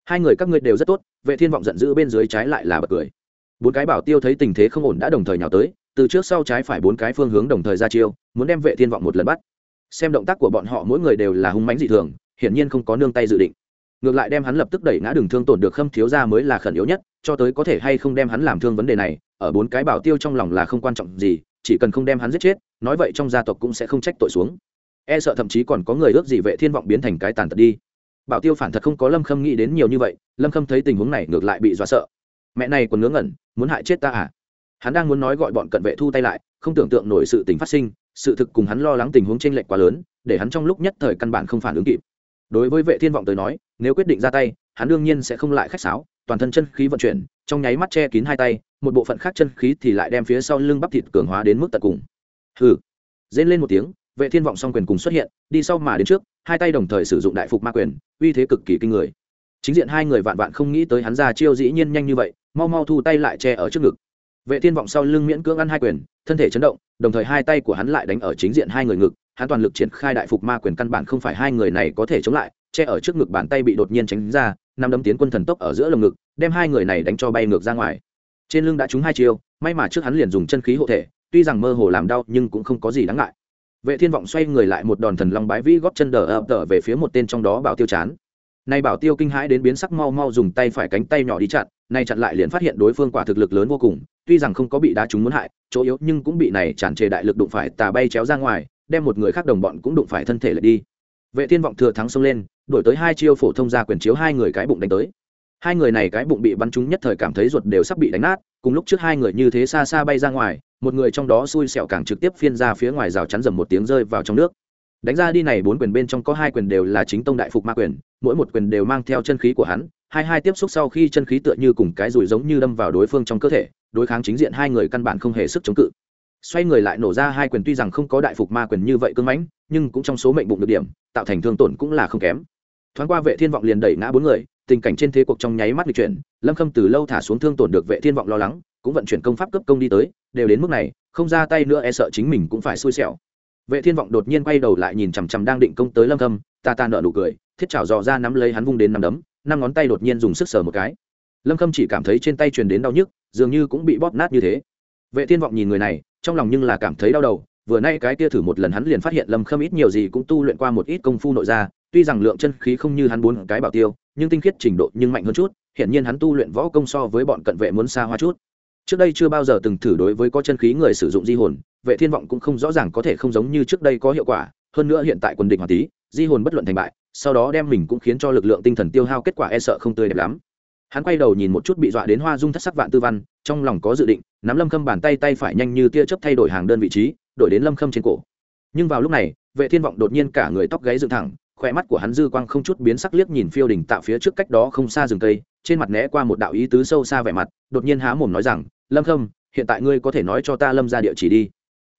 Hai người các ngươi đều rất tốt, vệ thiên vọng giận dữ bên dưới trái lại là bật cười. Bốn cái bảo tiêu thấy tình thế không ổn đã đồng thời nhào tới, từ trước sau trái phải bốn cái phương hướng đồng thời ra chiêu, muốn đem vệ thiên vọng một lần bắt. Xem động tác của bọn họ mỗi người đều là hung mãnh dị thường, hiển nhiên không có nương tay dự định ngược lại đem hắn lập tức đẩy ngã đường thương tổn được khâm thiếu ra mới là khẩn yếu nhất, cho tới có thể hay không đem hắn làm thương vấn đề này, ở bốn cái bảo tiêu trong lòng là không quan trọng gì, chỉ cần không đem hắn giết chết, nói vậy trong gia tộc cũng sẽ không trách tội xuống. E sợ thậm chí còn có người ước gì vệ thiên vọng biến thành cái tàn tật đi. Bảo tiêu phản thật không có lâm khâm nghĩ đến nhiều như vậy, lâm khâm thấy tình huống này ngược lại bị dọa sợ. Mẹ này còn ngớ ngẩn, muốn hại chết ta à? Hắn đang muốn nói gọi bọn cận vệ thu tay lại, không tưởng tượng nổi sự tình phát sinh, sự thực cùng hắn lo lắng tình huống trên lệch quá lớn, để hắn trong lúc nhất thời căn bản không phản ứng kịp đối với vệ thiên vọng tới nói, nếu quyết định ra tay, hắn đương nhiên sẽ không lại khách sáo, toàn thân chân khí vận chuyển, trong nháy mắt che kín hai tay, một bộ phận khác chân khí thì lại đem phía sau lưng bắp thịt cường hóa đến mức tận cùng. Hừ. Rên lên một tiếng, vệ thiên vọng song quyền cùng xuất hiện, đi sau mà đến trước, hai tay đồng thời sử dụng đại phục ma quyền, uy thế cực kỳ kinh người. Chính diện hai người vạn vạn không nghĩ tới hắn ra chiêu dĩ nhiên nhanh như vậy, mau mau thu tay lại che ở trước ngực. Vệ thiên vọng sau lưng miễn cưỡng ăn hai quyền, thân thể chấn động, đồng thời hai tay của hắn lại đánh ở chính diện hai người ngực hắn toàn lực triển khai đại phục ma quyền căn bản không phải hai người này có thể chống lại, che ở trước ngực bàn tay bị đột nhiên tránh ra, năm đấm tiến quân thần tốc ở giữa lồng ngực, đem hai người này đánh cho bay ngược ra ngoài. Trên lưng đã trúng hai chiêu, may mà trước hắn liền dùng chân khí hộ thể, tuy rằng mơ hồ làm đau nhưng cũng không có gì đáng ngại. Vệ thiên vọng xoay người lại một đòn thần long bái vĩ góp chân đờ ập tở về phía một tên trong đó bảo tiêu chán. Nay bảo tiêu kinh hãi đến biến sắc mau mau dùng tay phải cánh tay nhỏ đi chặn nay chặn lại liền phát hiện đối phương quả thực lực lớn vô cùng, tuy rằng không có bị đá trúng muốn hại, chỗ yếu nhưng cũng bị này tràn trề đại lực đụng phải tà bay chéo ra ngoài đem một người khác đồng bọn cũng đụng phải thân thể lại đi. Vệ thiên vọng thừa thắng xông lên, đổi tới hai chiêu phổ thông ra quyền chiếu hai người cái bụng đánh tới. Hai người này cái bụng bị bắn trúng nhất thời cảm thấy ruột đều sắp bị đánh nát, cùng lúc trước hai người như thế xa xa bay ra ngoài, một người trong đó xui xẻo càng trực tiếp phiên ra phía ngoài rào chắn dầm một tiếng rơi vào trong nước. Đánh ra đi này bốn quyền bên trong có hai quyền đều là chính tông đại phục ma quyền, mỗi một quyền đều mang theo chân khí của hắn, hai hai tiếp xúc sau khi chân khí tựa như cùng cái rùi giống như đâm vào đối phương trong cơ thể, đối kháng chính diện hai người căn bản không hề sức chống cự xoay người lại nổ ra hai quyền tuy rằng không có đại phục ma quyền như vậy cưng mãnh, nhưng cũng trong số mệnh bụng được điểm, tạo thành thương tổn cũng là không kém. Thoáng qua vệ thiên vọng liền đẩy ngã bốn người, tình cảnh trên thế cuộc trong nháy mắt lịch chuyển, lâm khâm từ lâu thả xuống thương tổn được vệ thiên vọng lo lắng, cũng vận chuyển công pháp cấp công đi tới, đều đến mức này, không ra tay nữa e sợ chính mình cũng phải xui xẻo. Vệ thiên vọng đột nhiên quay đầu lại nhìn chằm chằm đang định công tới lâm khâm, ta ta nợ nụ cười, thiết chảo dò ra nắm lấy hắn vung đến nắm đấm, năm ngón tay đột nhiên dùng sức sờ một cái. Lâm khâm chỉ cảm thấy trên tay truyền đến đau nhức, dường như cũng bị bóp nát như thế. Vệ thiên vọng nhìn người này trong lòng nhưng là cảm thấy đau đầu, vừa nay cái kia thử một lần hắn liền phát hiện lâm khâm ít nhiều gì cũng tu luyện qua một ít công phu nội ra tuy rằng lượng chân khí không như hắn bốn cái bảo tiêu, nhưng tinh khiết trình độ nhưng mạnh hơn chút hiện nhiên hắn tu luyện võ công so với bọn cận vệ muốn xa hoa chút. Trước đây chưa bao giờ từng thử đối với có chân khí người sử dụng di hồn, vệ thiên vọng cũng không rõ ràng có thể không giống như trước đây có hiệu quả, hơn nữa hiện tại quân địch hoàng tí, di hồn bất luận thành bại, sau đó đem mình cũng khiến cho lực lượng tinh thần tiêu hao kết quả e sợ không tươi đẹp lắm hắn quay đầu nhìn một chút bị dọa đến hoa dung thất sắc vạn tư văn, trong lòng có dự định, nắm lâm khâm bàn tay tay phải nhanh như tia chớp thay đổi hàng đơn vị trí, đổi đến lâm khâm trên cổ. Nhưng vào lúc này, vệ thiên vọng đột nhiên cả người tóc gáy dựng thẳng khỏe mắt của hắn dư quang không chút biến sắc liếc nhìn phiêu đỉnh tạo phía trước cách đó không xa rừng cây, trên mặt né qua một đạo ý tứ sâu xa vẻ mặt, đột nhiên há mồm nói rằng, lâm khâm, hiện tại ngươi có thể nói cho ta lâm ra địa chỉ đi.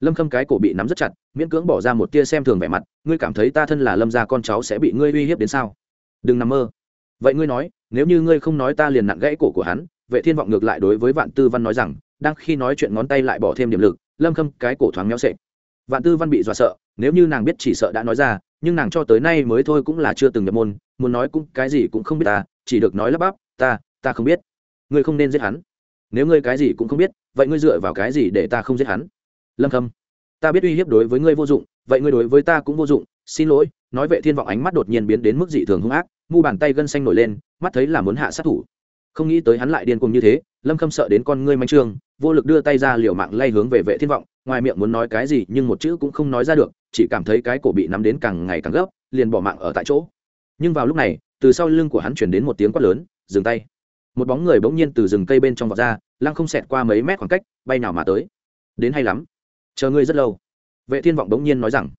Lâm khâm cái cổ bị nắm rất chặt, miễn cưỡng bỏ ra một tia xem thường vẻ mặt, ngươi cảm thấy ta thân là lâm gia con cháu sẽ bị ngươi uy hiếp đến sao? Đừng nằm mơ. Vậy ngươi nói nếu như ngươi không nói ta liền nặng gãy cổ của hắn, vệ thiên vọng ngược lại đối với vạn tư văn nói rằng, đang khi nói chuyện ngón tay lại bỏ thêm điểm lực, lâm khâm cái cổ thoáng méo sệ vạn tư văn bị dọa sợ, nếu như nàng biết chỉ sợ đã nói ra, nhưng nàng cho tới nay mới thôi cũng là chưa từng nhập môn, muốn nói cũng cái gì cũng không biết ta, chỉ được nói lắp bắp, ta ta không biết. Ngươi không nên giết hắn. Nếu ngươi cái gì cũng không biết, vậy ngươi dựa vào cái gì để ta không giết hắn? Lâm khâm, ta biết uy hiếp đối với ngươi vô dụng, vậy ngươi đối với ta cũng vô dụng, xin lỗi. Nói vệ thiên vọng ánh mắt đột nhiên biến đến mức dị thường hung ác, mu bàn tay gân xanh nổi lên mắt thấy là muốn hạ sát thủ. Không nghĩ tới hắn lại điên cuồng như thế, lâm khâm sợ đến con ngươi manh trương, vô lực đưa tay ra liều mạng lay hướng về vệ thiên vọng, ngoài miệng muốn nói cái gì nhưng một chữ cũng không nói ra được, chỉ cảm thấy cái cổ bị nắm đến càng ngày càng gấp, liền bỏ mạng ở tại chỗ. Nhưng vào lúc này, từ sau lưng của hắn chuyển đến một tiếng quát lớn, dừng tay. Một bóng người bỗng nhiên từ rừng cây bên trong vọt ra, lăng không xẹt qua mấy mét khoảng cách, bay nào mà tới. Đến hay lắm. Chờ ngươi rất lâu. Vệ thiên vọng bỗng nhiên nói rằng.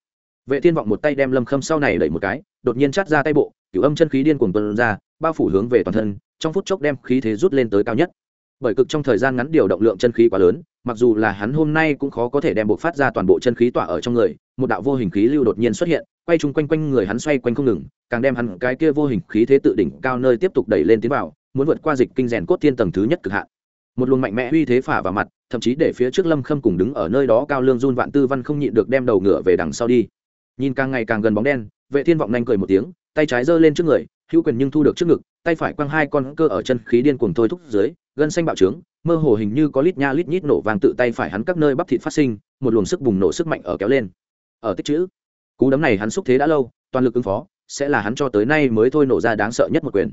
Vệ thiên vọng một tay đem lâm khâm sau này đẩy một cái, đột nhiên chát ra tay bộ, cửu âm chân khí điên cuồng tuôn ra bao phủ hướng về toàn thân, trong phút chốc đem khí thế rút lên tới cao nhất. Bởi cực trong thời gian ngắn điều động lượng chân khí quá lớn, mặc dù là hắn hôm nay cũng khó có thể đem buộc phát ra toàn bộ chân khí tỏa ở trong người, một đạo vô hình khí lưu đột nhiên xuất hiện, quay chung quanh quanh người hắn xoay quanh không ngừng, càng đem hắn cái kia vô hình khí thế tự đỉnh cao nơi tiếp tục đẩy lên tiến vào, muốn vượt qua dịch kinh rèn cốt thiên tầng thứ nhất cực hạn. Một luồng mạnh mẽ uy thế phả vào mặt, thậm chí để phía trước lâm khâm cùng đứng ở nơi đó cao lương run vạn tư văn không nhịn được đem đầu ngựa về đằng sau đi. Nhìn càng ngày càng gần bóng đen, vệ thiên vọng nhanh cười một tiếng, tay trái giơ lên trước người hữu quyền nhưng thu được trước ngực, tay phải quăng hai con cơ ở chân khí điên cuồng thôi thúc dưới, gân xanh bạo trướng, mơ hồ hình như có lít nha lít nhít nổ vàng tự tay phải hắn các nơi bắp thịt phát sinh, một luồng sức bùng nổ sức mạnh ở kéo lên. Ở tích chữ, cú đấm này hắn xúc thế đã lâu, toàn lực ứng phó, sẽ là hắn cho tới nay mới thôi nổ ra đáng sợ nhất một quyền.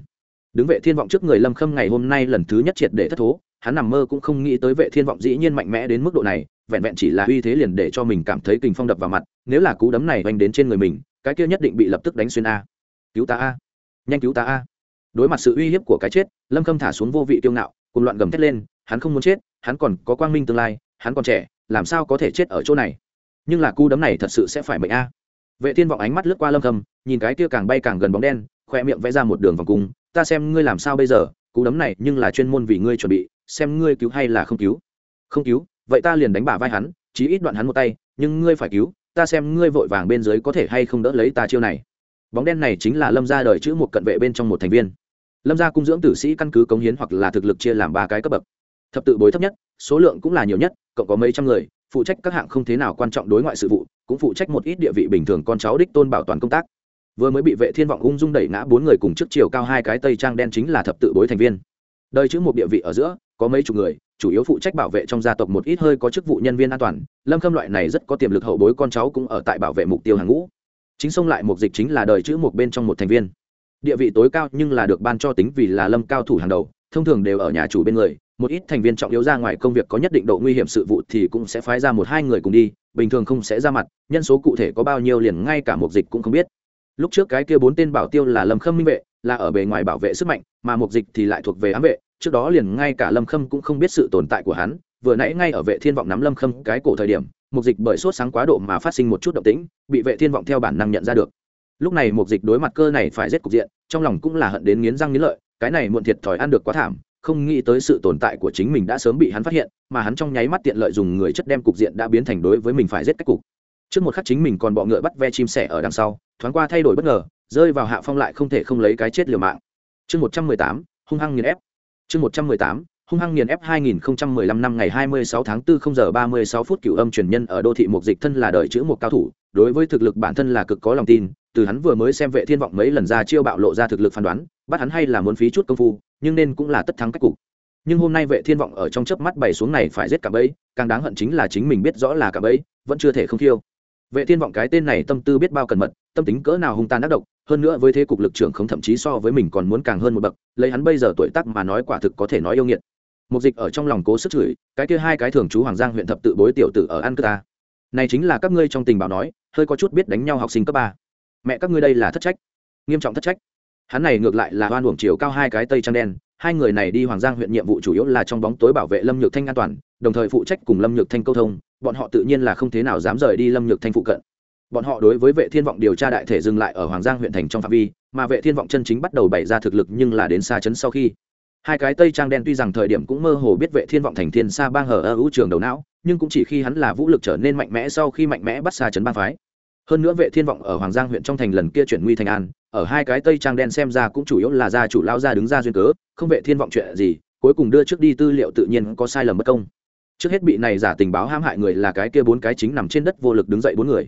Đứng vệ thiên vọng trước người lâm khâm ngày hôm nay lần thứ nhất triệt để thất thố, hắn nằm mơ cũng không nghĩ tới vệ thiên vọng dĩ nhiên mạnh mẽ đến mức độ này, vẹn vẹn chỉ là uy thế liền để cho mình cảm thấy kình phong đập vào mặt, nếu là cú đấm này oanh đến trên người mình, cái kia nhất định bị lập tức đánh xuyên a. Cứu ta a nhanh cứu ta a. Đối mặt sự uy hiếp của cái chết, lâm khâm thả xuống vô vị tiêu ngạo cùng loạn gầm thét lên, hắn không muốn chết, hắn còn có quang minh tương lai, hắn còn trẻ, làm sao có thể chết ở chỗ này? Nhưng là cú đấm này thật sự sẽ phải mệnh a. Vệ thiên vọng ánh mắt lướt qua lâm khâm, nhìn cái kia càng bay càng gần bóng đen khoe miệng vẽ ra một đường vòng cung, ta xem ngươi làm sao bây giờ, cú đấm này nhưng là chuyên môn vì ngươi chuẩn bị, xem ngươi cứu hay là không cứu. Không cứu, vậy ta liền đánh bả vai hắn, chí ít đoạn hắn một tay, nhưng ngươi phải cứu, ta xem ngươi vội vàng bên dưới có thể hay không đỡ lấy ta chiêu này bóng đen này chính là lâm gia đời chữ một cận vệ bên trong một thành viên. Lâm gia cung dưỡng tử sĩ căn cứ cống hiến hoặc là thực lực chia làm ba cái cấp bậc. Thập tự bối thấp nhất, số lượng cũng là nhiều nhất, cộng có mấy trăm người, phụ trách các hạng không thế nào quan trọng đối ngoại sự vụ, cũng phụ trách một ít địa vị bình thường con cháu đích tôn bảo toàn công tác. Vừa mới bị vệ thiên vọng ung dung đẩy ngã bốn người cùng trước chiều cao hai cái tây trang đen chính là thập tự bối thành viên. Đời chữ một địa vị ở giữa, có mấy chục người, chủ yếu phụ trách bảo vệ trong gia tộc một ít hơi có chức vụ nhân viên an toàn. Lâm khâm loại này rất có tiềm lực hậu bối con cháu cũng ở tại bảo vệ mục tiêu hàng ngũ chính sông lại một dịch chính là đời chữ một bên trong một thành viên. Địa vị tối cao nhưng là được ban cho tính vì là lâm cao thủ hàng đầu, thông thường đều ở nhà chủ bên người, một ít thành viên trọng yếu ra ngoài công việc có nhất định độ nguy hiểm sự vụ thì cũng sẽ phái ra một hai người cùng đi, bình thường không sẽ ra mặt, nhân số cụ thể có bao nhiêu liền ngay cả một dịch cũng không biết. Lúc trước cái kia bốn tên bảo tiêu là lâm khâm minh vệ, là ở bề ngoài bảo vệ sức mạnh, mà một dịch thì lại thuộc về ám vệ, trước đó liền ngay cả lâm khâm cũng không biết sự tồn tại của hắn, vừa nãy ngay ở vệ thiên vọng nắm lâm khâm cái cổ thời điểm mục dịch bởi sốt sáng quá độ mà phát sinh một chút động tĩnh, bị vệ thiên vọng theo bản năng nhận ra được. Lúc này mục dịch đối mặt cơ này phải giết cục diện, trong lòng cũng là hận đến nghiến răng nghiến lợi, cái này muộn thiệt thòi ăn được quá thảm, không nghĩ tới sự tồn tại của chính mình đã sớm bị hắn phát hiện, mà hắn trong nháy mắt tiện lợi dùng người chất đem cục diện đã biến thành đối với mình phải giết cách cục. Trước một khắc chính mình còn bọ ngựa bắt ve chim sẻ ở đằng sau, thoáng qua thay đổi bất ngờ, rơi vào hạ phong lại không thể không lấy cái chết liều mạng. Chương một trăm mười tám, hung hăng nghiền ép. Chương một trăm mười tám hung hăng nghiền ép 2015 năm ngày 26 tháng 4 0 giờ 36 phút cửu âm truyền nhân ở đô thị mục dịch thân là đời chữ một cao thủ, đối với thực lực bản thân là cực có lòng tin, từ hắn vừa mới xem vệ thiên vọng mấy lần ra chiêu bạo lộ ra thực lực phán đoán, bắt hắn hay là muốn phí chút công phu, nhưng nên cũng là tất thắng cách cục. Nhưng hôm nay vệ thiên vọng ở trong chớp mắt bày xuống này phải giết cả bấy, càng đáng hận chính là chính mình biết rõ là cả bấy vẫn chưa thể không thiêu vệ thiên vọng cái tên này tâm tư biết bao cẩn mật tâm tính cỡ nào hung tàn ác độc hơn nữa với thế cục lực trưởng không thậm chí so với mình còn muốn càng hơn một bậc lấy hắn bây giờ tuổi tác mà nói quả thực có thể nói yêu nghiệt mục dịch ở trong lòng cố sức chửi, cái kia hai cái thường chú hoàng giang huyện thập tự bối tiểu tử ở ăn cơ ta. Này chính là các ngươi trong tình báo nói, hơi có chút biết đánh nhau học sinh cấp ba. Mẹ các ngươi đây là thất trách. Nghiêm trọng thất trách. Hắn này ngược lại là oan uổng chiều cao hai cái tây trang đen, hai người này đi hoàng giang huyện nhiệm vụ chủ yếu là trong bóng tối bảo vệ lâm nhược thanh an toàn, đồng thời phụ trách cùng lâm nhược thanh câu thông, bọn họ tự nhiên là không thế nào dám rời đi lâm nhược thanh phụ cận. Bọn họ đối với vệ thiên vọng điều tra đại thể dừng lại ở hoàng giang huyện thành trong phạm vi, mà vệ thiên vọng chân chính bắt đầu bày ra thực lực nhưng là đến xa chấn sau khi hai cái tây trang đen tuy rằng thời điểm cũng mơ hồ biết vệ thiên vọng thành thiên xa bang hở ở ưu trường đầu não, nhưng cũng chỉ khi hắn là vũ lực trở nên mạnh mẽ sau khi mạnh mẽ bắt xa chấn bang phái. Hơn nữa vệ thiên vọng ở hoàng giang huyện trong thành lần kia chuyển nguy thành an, ở hai cái tây trang đen xem ra cũng chủ yếu là gia chủ lao ra đứng ra duyên cớ, không vệ thiên vọng chuyện gì, cuối cùng đưa trước đi tư liệu tự nhiên có sai lầm bất công. Trước hết bị này giả tình báo hãm hại người là cái kia bốn cái chính nằm trên đất vô lực đứng dậy bốn người.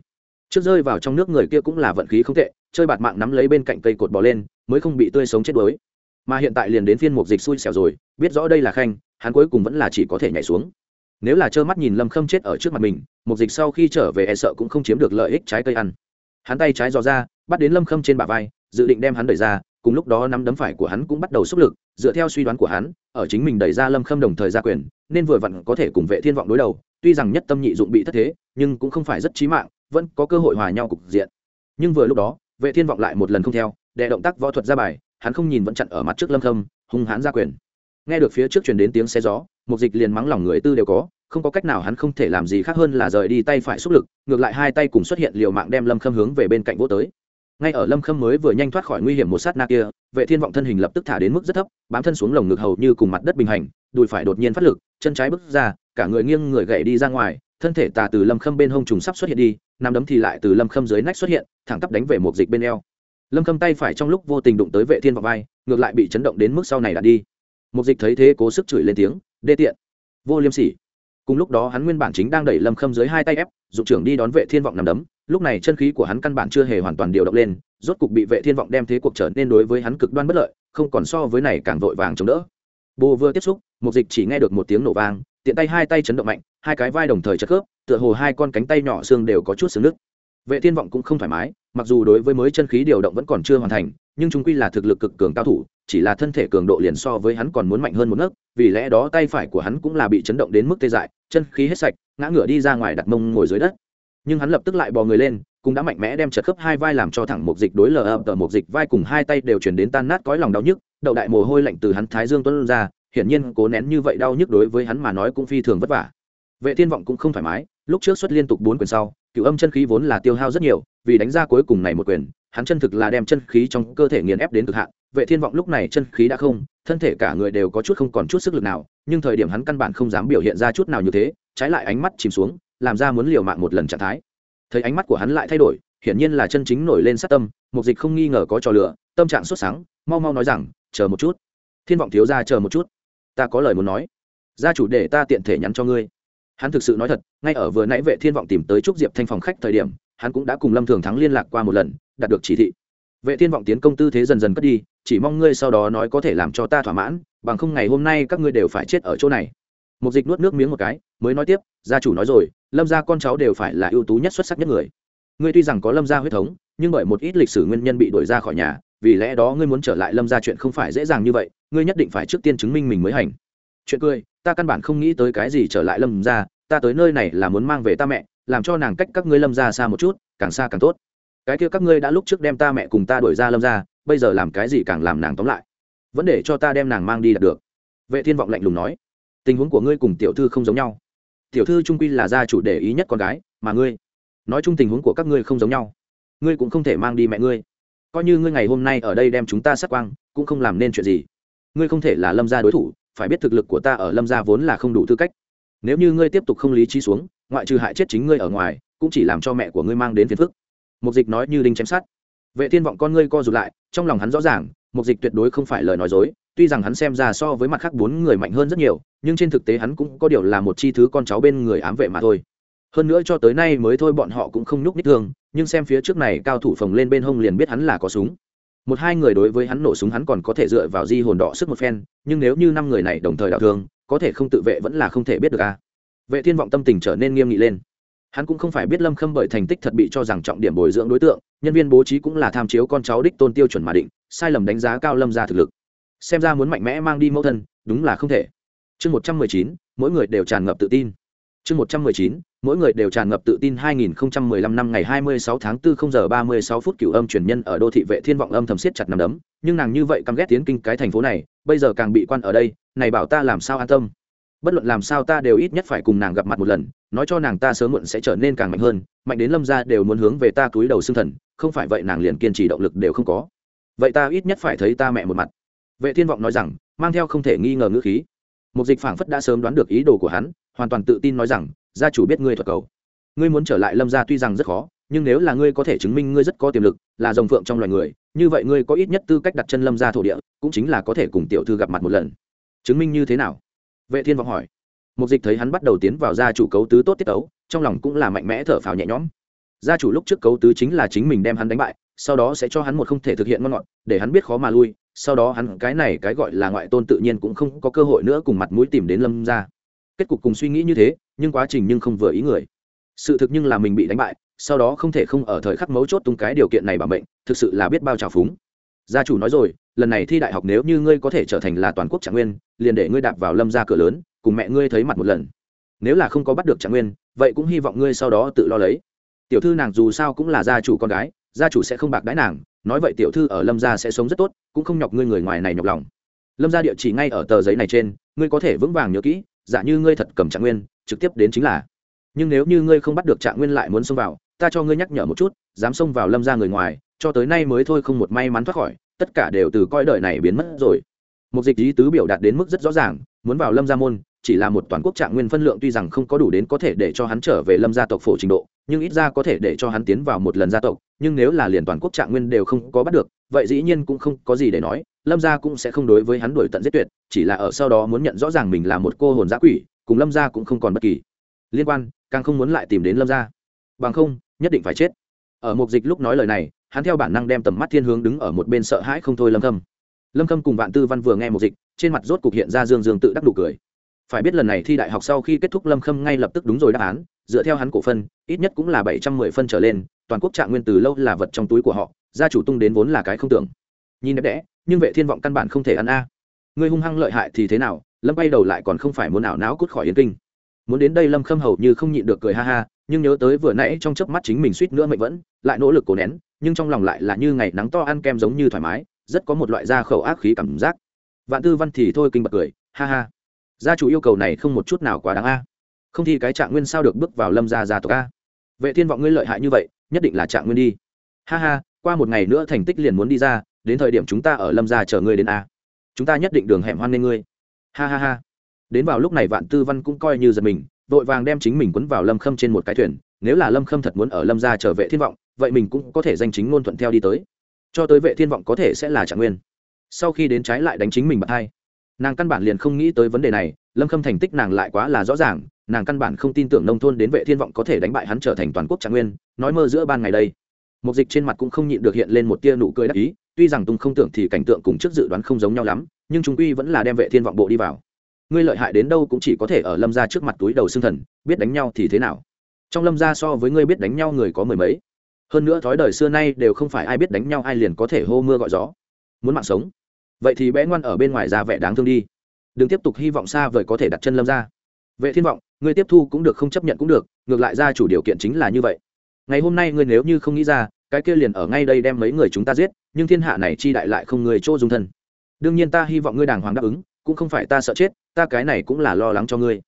Trước rơi vào trong nước người kia cũng là vận khí không tệ, chơi bạt mạng nắm lấy bên cạnh cây cột bò lên, mới không bị tươi sống chết đuối mà hiện tại liền đến phiên mục dịch xui xẻo rồi, biết rõ đây là khanh, hắn cuối cùng vẫn là chỉ có thể nhảy xuống. Nếu là trơ mắt nhìn lâm khâm chết ở trước mặt mình, mục dịch sau khi trở về e sợ cũng không chiếm được lợi ích trái cây ăn. Hắn tay trái dò ra, bắt đến lâm khâm trên bả vai, dự định đem hắn đẩy ra, cùng lúc đó nắm đấm phải của hắn cũng bắt đầu xúc lực, dựa theo suy đoán của hắn, ở chính mình đẩy ra lâm khâm đồng thời ra quyền, nên vừa vặn có thể cùng vệ thiên vọng đối đầu, tuy rằng nhất tâm nhị dụng bị thất thế, nhưng cũng không phải rất chí mạng, vẫn có cơ hội hòa nhau cục diện. Nhưng vừa lúc đó, vệ thiên vọng lại một lần không theo đệ động tác võ thuật ra bài hắn không nhìn vẫn chặn ở mặt trước lâm khâm, hung hãn ra quyền. Nghe được phía trước truyền đến tiếng xe gió, mục dịch liền mắng lòng người tư đều có, không có cách nào hắn không thể làm gì khác hơn là rời đi tay phải xúc lực, ngược lại hai tay cùng xuất hiện liều mạng đem lâm khâm hướng về bên cạnh vỗ tới. Ngay ở lâm khâm mới vừa nhanh thoát khỏi nguy hiểm một sát na kia, vệ thiên vọng thân hình lập tức thả đến mức rất thấp, bám thân xuống lồng ngực hầu như cùng mặt đất bình hành, đùi phải đột nhiên phát lực, chân trái bước ra, cả người nghiêng người gậy đi ra ngoài, thân thể tà từ lâm khâm bên hông trùng sắp xuất hiện đi nằm đấm thì lại từ lâm khâm dưới nách xuất hiện, thẳng tắp đánh về một dịch bên eo lâm khâm tay phải trong lúc vô tình đụng tới vệ thiên vào vai, ngược lại bị chấn động đến mức sau này đã đi. Một dịch thấy thế cố sức chửi lên tiếng, đê tiện, vô liêm sỉ. Cùng lúc đó hắn nguyên bản chính đang đẩy lâm khâm dưới hai tay ép, dụng trưởng đi đón vệ thiên vọng nằm đấm, lúc này chân khí của hắn căn bản chưa hề hoàn toàn điều động lên, rốt cục bị vệ thiên vọng đem thế cuộc trở nên đối với hắn cực đoan bất lợi, không còn so với này càng vội vàng chống đỡ. Bồ vừa tiếp xúc một dịch chỉ nghe được một tiếng nổ vang, tiện tay hai tay chấn động mạnh, hai cái vai đồng thời chất khớp, tựa hồ hai con cánh tay nhỏ xương đều có chút xương nước vệ thiên vọng cũng không thoải mái, mặc dù đối với mới chân khí điều động vẫn còn chưa hoàn thành, nhưng chúng quy là thực lực cực cường cao thủ, chỉ là thân thể cường độ liền so với hắn còn muốn mạnh hơn một nấc vì lẽ đó tay phải của hắn cũng là bị chấn động đến mức tê dại, chân khí hết sạch, ngã ngửa đi ra ngoài đặt mông ngồi dưới đất. Nhưng hắn lập tức lại bò người lên, cũng đã mạnh mẽ đem chật khớp hai vai làm cho thẳng một dịch đối lờ ập tờ một dịch vai cùng hai tay đều chuyển đến tan nát cõi lòng đau nhức, đậu đại mồ hôi lạnh từ hắn thái dương tuân ra, hiển nhiên cố nén như vậy đau nhức đối với hắn mà nói cũng phi thường vất vả. Vệ thiên vọng cũng không thoải mái, lúc trước xuất liên tục bốn quyền sau cựu âm chân khí vốn là tiêu hao rất nhiều, vì đánh ra cuối cùng này một quyền, hắn chân thực là đem chân khí trong cơ thể nghiền ép đến cực hạn. Vệ thiên vọng lúc này chân khí đã không, thân thể cả người đều có chút không còn chút sức lực nào, nhưng thời điểm hắn căn bản không dám biểu hiện ra chút nào như thế, trái lại ánh mắt chìm xuống, làm ra muốn liều mạng một lần trạng thái. Thấy ánh mắt của hắn lại thay đổi, hiển nhiên là chân chính nổi lên sát tâm, mục dịch không nghi ngờ có trò lửa tâm trạng sốt sáng, mau mau nói rằng, chờ một chút. Thiên vọng thiếu ra chờ một chút. Ta có lời muốn nói. Gia chủ để ta tiện thể nhắn cho ngươi hắn thực sự nói thật, ngay ở vừa nãy vệ thiên vọng tìm tới trúc diệp thanh phòng khách thời điểm, hắn cũng đã cùng lâm thường thắng liên lạc qua một lần, đạt được chỉ thị. Vệ thiên vọng tiến công tư thế dần dần cất đi, chỉ mong ngươi sau đó nói có thể làm cho ta thỏa mãn, bằng không ngày hôm nay các ngươi đều phải chết ở chỗ này. Một dịch nuốt nước miếng một cái, mới nói tiếp, gia chủ nói rồi, lâm gia con cháu đều phải là ưu tú nhất xuất sắc nhất người. Ngươi tuy rằng có lâm gia huyết thống, nhưng bởi một ít lịch sử nguyên nhân bị đuổi ra khỏi nhà, vì lẽ đó ngươi muốn trở lại lâm gia chuyện không phải dễ dàng như vậy, ngươi nhất định phải trước tiên chứng minh mình mới hành chuyện cười, ta căn bản không nghĩ tới cái gì trở lại lâm gia ta tới nơi này là muốn mang về ta mẹ, làm cho nàng cách các ngươi lâm gia xa một chút, càng xa càng tốt. Cái kia các ngươi đã lúc trước đem ta mẹ cùng ta đuổi ra lâm gia bây giờ làm cái gì càng làm nàng tóm lại. Vẫn để cho ta đem nàng mang đi đạt được. Vệ thiên vọng lạnh lùng nói. Tình huống của ngươi cùng tiểu thư không giống nhau. Tiểu thư trung quy là gia chủ để ý nhất con gái, mà ngươi, nói chung tình huống của các ngươi không giống nhau. Ngươi cũng không thể mang đi mẹ ngươi. Coi như ngươi ngày hôm nay ở đây đem chúng ta sát quang, cũng không làm nên chuyện gì. Ngươi không thể là lâm gia đối thủ phải biết thực lực của ta ở lâm gia vốn là không đủ tư cách. Nếu như ngươi tiếp tục không lý trí xuống, ngoại trừ hại chết chính ngươi ở ngoài, cũng chỉ làm cho mẹ của ngươi mang đến phiền phức. Mục dịch nói như đinh chém sát vệ thiên vọng con ngươi co rụt lại, trong lòng hắn rõ ràng, mục dịch tuyệt đối không phải lời nói dối, tuy rằng hắn xem ra so với mặt khác bốn người mạnh hơn rất nhiều, nhưng trên thực tế hắn cũng có điều là một chi thứ con cháu bên người ám vệ mà thôi. Hơn nữa cho tới nay mới thôi bọn họ cũng không nhúc nít thương, nhưng xem phía trước này cao thủ phồng lên bên hông liền biết hắn là có súng một hai người đối với hắn nổ súng hắn còn có thể dựa vào di hồn đỏ sức một phen, nhưng nếu như năm người này đồng thời đào thương, có thể không tự vệ vẫn là không thể biết được a. Vệ thiên vọng tâm tình trở nên nghiêm nghị lên. Hắn cũng không phải biết lâm khâm bởi thành tích thật bị cho rằng trọng điểm bồi dưỡng đối tượng, nhân viên bố trí cũng là tham chiếu con cháu đích tôn tiêu chuẩn mà định, sai lầm đánh giá cao lâm ra thực lực. Xem ra muốn mạnh mẽ mang đi mẫu thân, đúng là không thể. Chương một trăm mười chín, mỗi người đều tràn ngập tự tin. Chương một trăm mười chín mỗi người đều tràn ngập tự tin 2015 năm ngày 26 tháng 4 0 giờ 36 phút cửu âm truyền nhân ở đô thị vệ thiên vọng âm thầm siết chặt nằm đấm. Nhưng nàng như vậy căm ghét tiến kinh cái thành phố này, bây giờ càng bị quan ở đây, này bảo ta làm sao an tâm? Bất luận làm sao ta đều ít nhất phải cùng nàng gặp mặt một lần, nói cho nàng ta sớm muộn sẽ trở nên càng mạnh hơn, mạnh đến lâm ra đều muốn hướng về ta túi đầu xương thần, không phải vậy nàng liền kiên trì động lực đều không có. Vậy ta ít nhất phải thấy ta mẹ một mặt. Vệ thiên vọng nói rằng, mang theo không thể nghi ngờ ngữ khí. Một dịch phảng phất đã sớm đoán được ý đồ của hắn hoàn toàn tự tin nói rằng, gia chủ biết ngươi thuật cầu. Ngươi muốn trở lại lâm gia tuy rằng rất khó, nhưng nếu là ngươi có thể chứng minh ngươi rất có tiềm lực, là dòng phượng trong loài người, như vậy ngươi có ít nhất tư cách đặt chân lâm gia thổ địa, cũng chính là có thể cùng tiểu thư gặp mặt một lần. Chứng minh như thế nào? Vệ thiên vọng hỏi. Mục dịch thấy hắn bắt đầu tiến vào gia chủ cấu tứ tốt tiết tấu, trong lòng cũng là mạnh mẽ thở phào nhẹ nhõm. Gia chủ lúc trước cấu tứ chính là chính mình đem hắn đánh bại, sau đó sẽ cho hắn một không thể thực hiện ngon ngọt, để hắn biết khó mà lui, sau đó hắn cái này cái gọi là ngoại tôn tự nhiên cũng không có cơ hội nữa cùng mặt mũi tìm đến lâm gia kết cục cùng suy nghĩ như thế, nhưng quá trình nhưng không vừa ý người. Sự thực nhưng là mình bị đánh bại, sau đó không thể không ở thời khắc mấu chốt tung cái điều kiện này bằng bệnh thực sự là biết bao trào phúng. Gia chủ nói rồi, lần này thi đại học nếu như ngươi có thể trở thành là toàn quốc trạng nguyên, liền để ngươi đạp vào lâm ra cửa lớn, cùng mẹ ngươi thấy mặt một lần. Nếu là không có bắt được trạng nguyên, vậy cũng hy vọng ngươi sau đó tự lo lấy. Tiểu thư nàng dù sao cũng là gia chủ con gái, gia chủ sẽ không bạc đái nàng, nói vậy tiểu thư ở lâm gia sẽ sống rất tốt, cũng không nhọc ngươi người ngoài này nhọc lòng. Lâm gia địa chỉ ngay ở tờ giấy này trên, ngươi có thể vững vàng nhớ kỹ giả như ngươi thật cầm trạng nguyên, trực tiếp đến chính là. Nhưng nếu như ngươi không bắt được trạng nguyên lại muốn xông vào, ta cho ngươi nhắc nhở một chút, dám xông vào lâm ra người ngoài, cho tới nay mới thôi không một may mắn thoát khỏi, tất cả đều từ coi đời này biến mất rồi. Một dịch ý tứ biểu đạt đến mức rất rõ ràng, muốn vào lâm gia môn, chỉ là một toàn quốc trạng nguyên phân lượng tuy rằng không có đủ đến có thể để cho hắn trở về lâm gia tộc phổ trình độ, nhưng ít ra có thể để cho hắn tiến vào một lần gia tộc, nhưng nếu là liền toàn quốc trạng nguyên đều không có bắt được, vậy dĩ nhiên cũng không có gì để nói lâm gia cũng sẽ không đối với hắn đổi tận giết tuyệt, chỉ là ở sau đó muốn nhận rõ ràng mình là một cô hồn giã quỷ, cùng lâm gia cũng không còn bất kỳ liên quan, càng không muốn lại tìm đến lâm gia. Bằng không, nhất định phải chết. Ở một dịch lúc nói lời này, hắn theo bản năng đem tầm mắt thiên hướng đứng ở một bên sợ hãi không thôi lâm khâm. Lâm khâm cùng vạn tư văn vừa nghe một dịch, trên mặt rốt cục hiện ra dương dương tự đắc đủ cười. Phải biết lần này thi đại học sau khi kết thúc lâm khâm ngay lập tức đúng rồi đáp án, dựa theo hắn cổ phân, ít nhất cũng là bảy trăm mười phân trở lên, toàn quốc trạng nguyên từ lâu là vật trong túi của họ, gia chủ tung đến vốn là cái không tưởng. Nhìn đẹp đẽ nhưng vệ thiên vọng căn bản không thể ăn a. Ngươi hung hăng lợi hại thì thế nào? Lâm bay đầu lại còn không phải muốn ảo não cút khỏi yên kinh. Muốn đến đây lâm khâm hầu như không nhịn được cười ha ha, nhưng nhớ tới vừa nãy trong chớp mắt chính mình suýt nữa mệnh vẫn, lại nỗ lực cố nén, nhưng trong lòng lại là như ngày nắng to ăn kem giống như thoải mái, rất có một loại da khẩu ác khí cảm giác. Vạn tư văn thì thôi kinh bật cười, ha ha. Gia chủ yêu cầu này không một chút nào quá đáng a. Không thì cái trạng nguyên sao được bước vào lâm gia gia tộc a? Vệ thiên vọng ngươi lợi hại như vậy, nhất định là trạng nguyên đi. Ha ha, qua một ngày nữa thành tích liền muốn đi ra đến thời điểm chúng ta ở lâm gia chờ ngươi đến a. Chúng ta nhất định đường hẻm hoan nên ngươi. Ha ha ha. Đến vào lúc này vạn tư văn cũng coi như giật mình, vội vàng đem chính mình quấn vào lâm khâm trên một cái thuyền, nếu là lâm khâm thật muốn ở lâm gia trở vệ thiên vọng, vậy mình cũng có thể danh chính ngôn thuận theo đi tới. Cho tới vệ thiên vọng có thể sẽ là trạng nguyên. Sau khi đến trái lại đánh chính mình bạc hai, nàng căn bản liền không nghĩ tới vấn đề này, lâm khâm thành tích nàng lại quá là rõ ràng, nàng căn bản không tin tưởng nông thôn đến vệ thiên vọng có thể đánh bại hắn trở thành toàn quốc trạng nguyên, nói mơ giữa ban ngày đây một dịch trên mặt cũng không nhịn được hiện lên một tia nụ cười đắc ý, tuy rằng tung không tưởng thì cảnh tượng cùng trước dự đoán không giống nhau lắm, nhưng chúng quy vẫn là đem vệ thiên vọng bộ đi vào. Ngươi lợi hại đến đâu cũng chỉ có thể ở lâm gia trước mặt túi đầu xương thần, biết đánh nhau thì thế nào? Trong lâm gia so với ngươi biết đánh nhau người có mười mấy. Hơn nữa thói đời xưa nay đều không phải ai biết đánh nhau ai liền có thể hô mưa gọi gió. Muốn mạng sống. Vậy thì bé ngoan ở bên ngoài ra vẻ đáng thương đi. Đừng tiếp tục hy vọng xa vời có thể đặt chân lâm gia. vệ thiên vọng, ngươi tiếp thu cũng được, không chấp nhận cũng được, ngược lại ra chủ điều kiện chính là như vậy ngày hôm nay ngươi nếu như không nghĩ ra, cái kia liền ở ngay đây đem mấy người chúng ta giết, nhưng thiên hạ này chi đại lại không người chỗ dung thân. Đương nhiên ta hy vọng ngươi đàng hoàng đáp ứng, cũng không phải ta sợ chết, ta cái này cũng là lo lắng cho ngươi.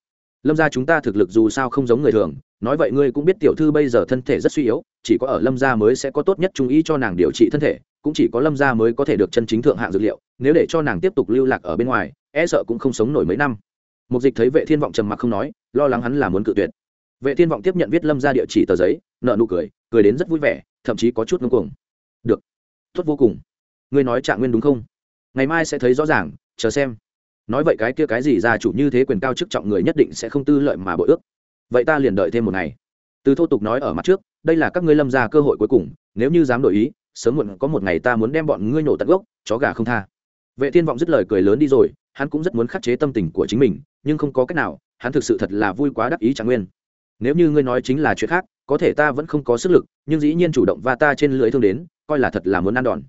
Lâm gia chúng ta thực lực dù sao không giống người thường, nói vậy ngươi cũng biết tiểu thư bây giờ thân thể rất suy yếu, chỉ có ở lâm gia mới sẽ có tốt nhất trung ý cho nàng điều trị thân thể, cũng chỉ có lâm gia mới có thể được chân chính thượng hạng dược liệu, nếu để cho nàng tiếp tục lưu lạc ở bên ngoài e sợ cũng không sống nổi mấy năm. Mục dịch thấy vệ thiên vọng trầm mặc không nói, lo lắng hắn là muốn cự tuyệt. Vệ thiên vọng tiếp nhận viết lâm gia địa chỉ tờ giấy nợ nụ cười cười đến rất vui vẻ, thậm chí có chút ngưng cuồng. Được, tốt vô cùng. Ngươi nói trạng nguyên đúng không? Ngày mai sẽ thấy rõ ràng, chờ xem. Nói vậy cái kia cái gì ra chủ như thế quyền cao chức trọng người nhất định sẽ không tư lợi mà bội ước. Vậy ta liền đợi thêm một ngày. Từ thô tục nói ở mặt trước, đây là các ngươi lâm ra cơ hội cuối cùng, nếu như dám đổi ý, sớm muộn có một ngày ta muốn đem bọn ngươi nổ tận gốc, chó gà không tha. Vệ thiên vọng dứt lời cười lớn đi rồi, hắn cũng rất muốn khắc chế tâm tình của chính mình, nhưng không có cách nào, hắn thực sự thật là vui quá đắc ý trạng nguyên. Nếu như ngươi nói chính là chuyện khác có thể ta vẫn không có sức lực, nhưng dĩ nhiên chủ động và ta trên lưới thương đến, coi là thật là muốn ăn đòn.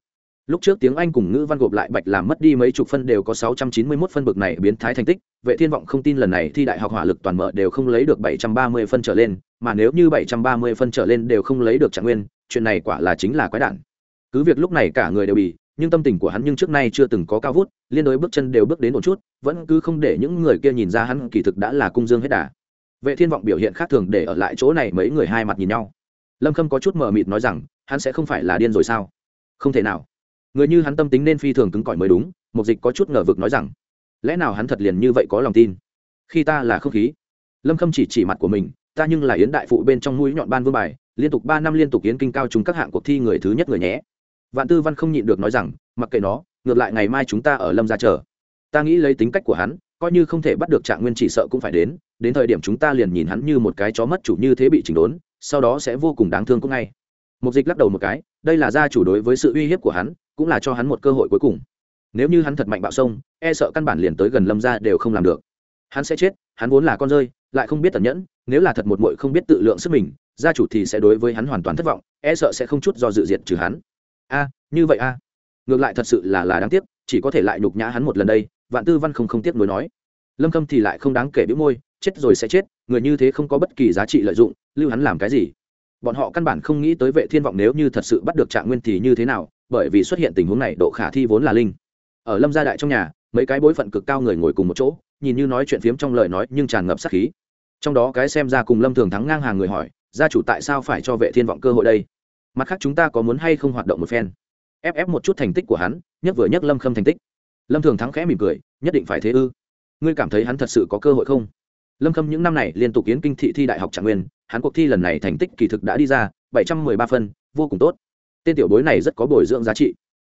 Lúc trước tiếng anh cùng ngữ văn gộp lại bạch làm mất đi mấy chục phân đều có sáu trăm chín mươi 691 phân bực này biến thái thành tích, vệ thiên vọng không tin lần này thi đại học hỏa lực toàn mở đều không lấy được bảy trăm ba mươi phân trở lên, mà nếu như bảy trăm ba mươi phân trở lên đều không lấy được trạng nguyên, chuyện này quả là chính là quái đản. Cứ việc lúc này cả người đều bị, nhưng tâm tình của hắn nhưng trước nay chưa từng có cao vút, liên đối bước chân đều bước đến một chút, vẫn cứ không để những người kia nhìn ra hắn kỳ thực đã là cung dương hết đà vệ thiên vọng biểu hiện khác thường để ở lại chỗ này mấy người hai mặt nhìn nhau. Lâm khâm có chút mờ mịt nói rằng, hắn sẽ không phải là điên rồi sao? Không thể nào. Người như hắn tâm tính nên phi thường cứng cỏi mới đúng mục dịch có chút ngờ vực nói rằng, lẽ nào hắn thật liền như vậy có lòng tin? Khi ta là không khí. Lâm khâm chỉ chỉ mặt của mình, ta nhưng là yến đại phụ bên trong mũi nhọn ban vương bài, liên tục ba năm liên tục yến kinh cao chúng các hạng cuộc thi người thứ nhất người nhé. Vạn tư văn không nhịn được nói rằng, mặc kệ nó, ngược lại ngày mai chúng ta ở lâm ra chờ. Ta nghĩ lấy tính cách của hắn, coi như không thể bắt được trạng nguyên chỉ sợ cũng phải đến đến thời điểm chúng ta liền nhìn hắn như một cái chó mất chủ như thế bị chỉnh đốn, sau đó sẽ vô cùng đáng thương cũng ngay. Mục dịch lắc đầu một cái, đây là gia chủ đối với sự uy hiếp của hắn, cũng là cho hắn một cơ hội cuối cùng. Nếu như hắn thật mạnh bạo sông e sợ căn bản liền tới gần lâm ra đều không làm được. Hắn sẽ chết, hắn vốn là con rơi, lại không biết tận nhẫn, nếu là thật một mội không biết tự lượng sức mình, gia chủ thì sẽ đối với hắn hoàn toàn thất vọng e sợ sẽ không chút do dự diệt trừ hắn. A, như vậy a. Ngược lại thật sự là là đáng tiếc, chỉ có thể lại nhục nhã hắn một lần đây, vạn tư văn không không tiếc nuối nói lâm khâm thì lại không đáng kể bĩu môi, chết rồi sẽ chết, người như thế không có bất kỳ giá trị lợi dụng, lưu hắn làm cái gì? Bọn họ căn bản không nghĩ tới vệ thiên vọng nếu như thật sự bắt được trạng nguyên thì như thế nào, bởi vì xuất hiện tình huống này, độ khả thi vốn là linh. Ở lâm gia đại trong nhà, mấy cái bối phận cực cao người ngồi cùng một chỗ, nhìn như nói chuyện phiếm trong lời nói nhưng tràn ngập sát khí. Trong đó cái xem ra cùng lâm thường thắng ngang hàng người hỏi, gia chủ tại sao phải cho vệ thiên vọng cơ hội đây? Mặt khác chúng ta có muốn hay không hoạt động một phen? Ép ép một chút thành tích của hắn, nhất vừa nhất lâm khâm thành tích. Lâm thường thắng khẽ mỉm cười, nhất định phải thế ư? Ngươi cảm thấy hắn thật sự có cơ hội không? Lâm khâm những năm này liên tục kiến kinh thị thi đại học trạng nguyên, hắn cuộc thi lần này thành tích kỳ thực đã đi ra, bảy trăm mười ba phân, vô cùng tốt. Tên tiểu bối này rất có bồi dưỡng giá trị.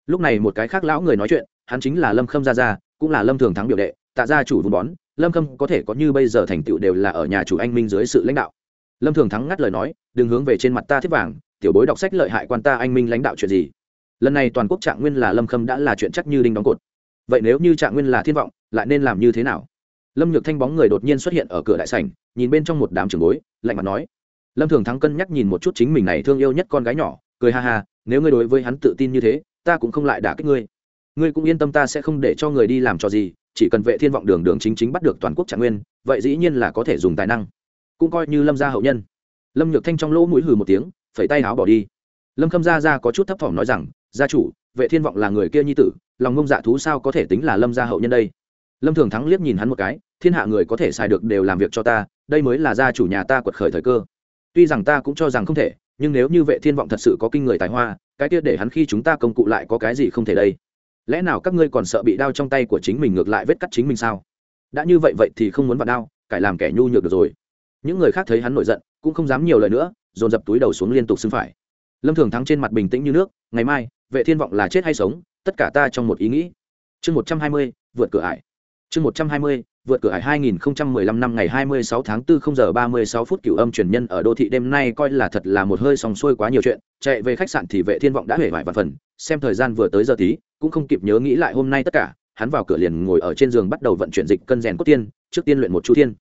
Lúc này một cái khác lão người nói chuyện, hắn chính là lâm khâm gia gia, cũng là lâm thường thắng biểu đệ, tạ gia chủ vun bón, lâm khâm có thể có như bây giờ thành tựu đều là ở nhà chủ anh minh dưới sự lãnh đạo. Lâm thường thắng ngắt lời nói, đừng hướng về trên mặt ta thiết vàng, tiểu bối đọc sách lợi hại quan ta anh minh lãnh đạo chuyện gì? Lần này toàn quốc trạng nguyên là lâm khâm đã là chuyện chắc như đinh đóng cột. Vậy nếu như trạng nguyên là thiên vọng lại nên làm như thế nào? Lâm nhược thanh bóng người đột nhiên xuất hiện ở cửa đại sảnh, nhìn bên trong một đám trường bối, lạnh mặt nói. Lâm thường thắng cân nhắc nhìn một chút chính mình này thương yêu nhất con gái nhỏ, cười ha ha, nếu ngươi đối với hắn tự tin như thế, ta cũng không lại đả kích ngươi. Ngươi cũng yên tâm ta sẽ không để cho người đi làm cho gì, chỉ cần vệ thiên vọng đường đường chính chính bắt được toàn quốc trạng nguyên, vậy dĩ nhiên là có thể dùng tài năng. Cũng coi như lâm gia hậu nhân. Lâm nhược thanh trong lỗ mũi hừ một tiếng, phẩy tay áo bỏ đi. Lâm khâm gia ra có chút thấp thỏm nói rằng, gia chủ, vệ thiên vọng là người kia nhi tử, lòng ngông dạ thú sao có thể tính là lâm gia hậu nhân đây? Lâm thường thắng liếc nhìn hắn một cái, thiên hạ người có thể xài được đều làm việc cho ta, đây mới là gia chủ nhà ta quật khởi thời cơ. Tuy rằng ta cũng cho rằng không thể, nhưng nếu như vệ thiên vọng thật sự có kinh người tài hoa, cái kia để hắn khi chúng ta công cụ lại có cái gì không thể đây? Lẽ nào các ngươi còn sợ bị đao trong tay của chính mình ngược lại vết cắt chính mình sao? Đã như vậy vậy thì không muốn vặn đao, cải làm kẻ nhu nhược được rồi. Những người khác thấy hắn nổi giận, cũng không dám nhiều lời nữa, dồn dập túi đầu xuống liên tục xưng phải. Lâm thường thắng trên mặt bình tĩnh như nước, ngày mai, vệ thiên vọng là chết hay sống, tất cả ta trong một ý nghĩ. Chương một trăm hai mươi, vượt cửa ải chương một trăm hai mươi vượt cửa hải 2015 năm ngày 26 tháng 4 0 giờ 36 phút cửu âm truyền nhân ở đô thị đêm nay coi là thật là một hơi sòng xuôi quá nhiều chuyện, chạy về khách sạn thì vệ thiên vọng đã hề vải vạn phần, xem thời gian vừa tới giờ tí, cũng không kịp nhớ nghĩ lại hôm nay tất cả, hắn vào cửa liền ngồi ở trên giường bắt đầu vận chuyển dịch cân rèn cốt tiên, trước tiên luyện một chu thiên.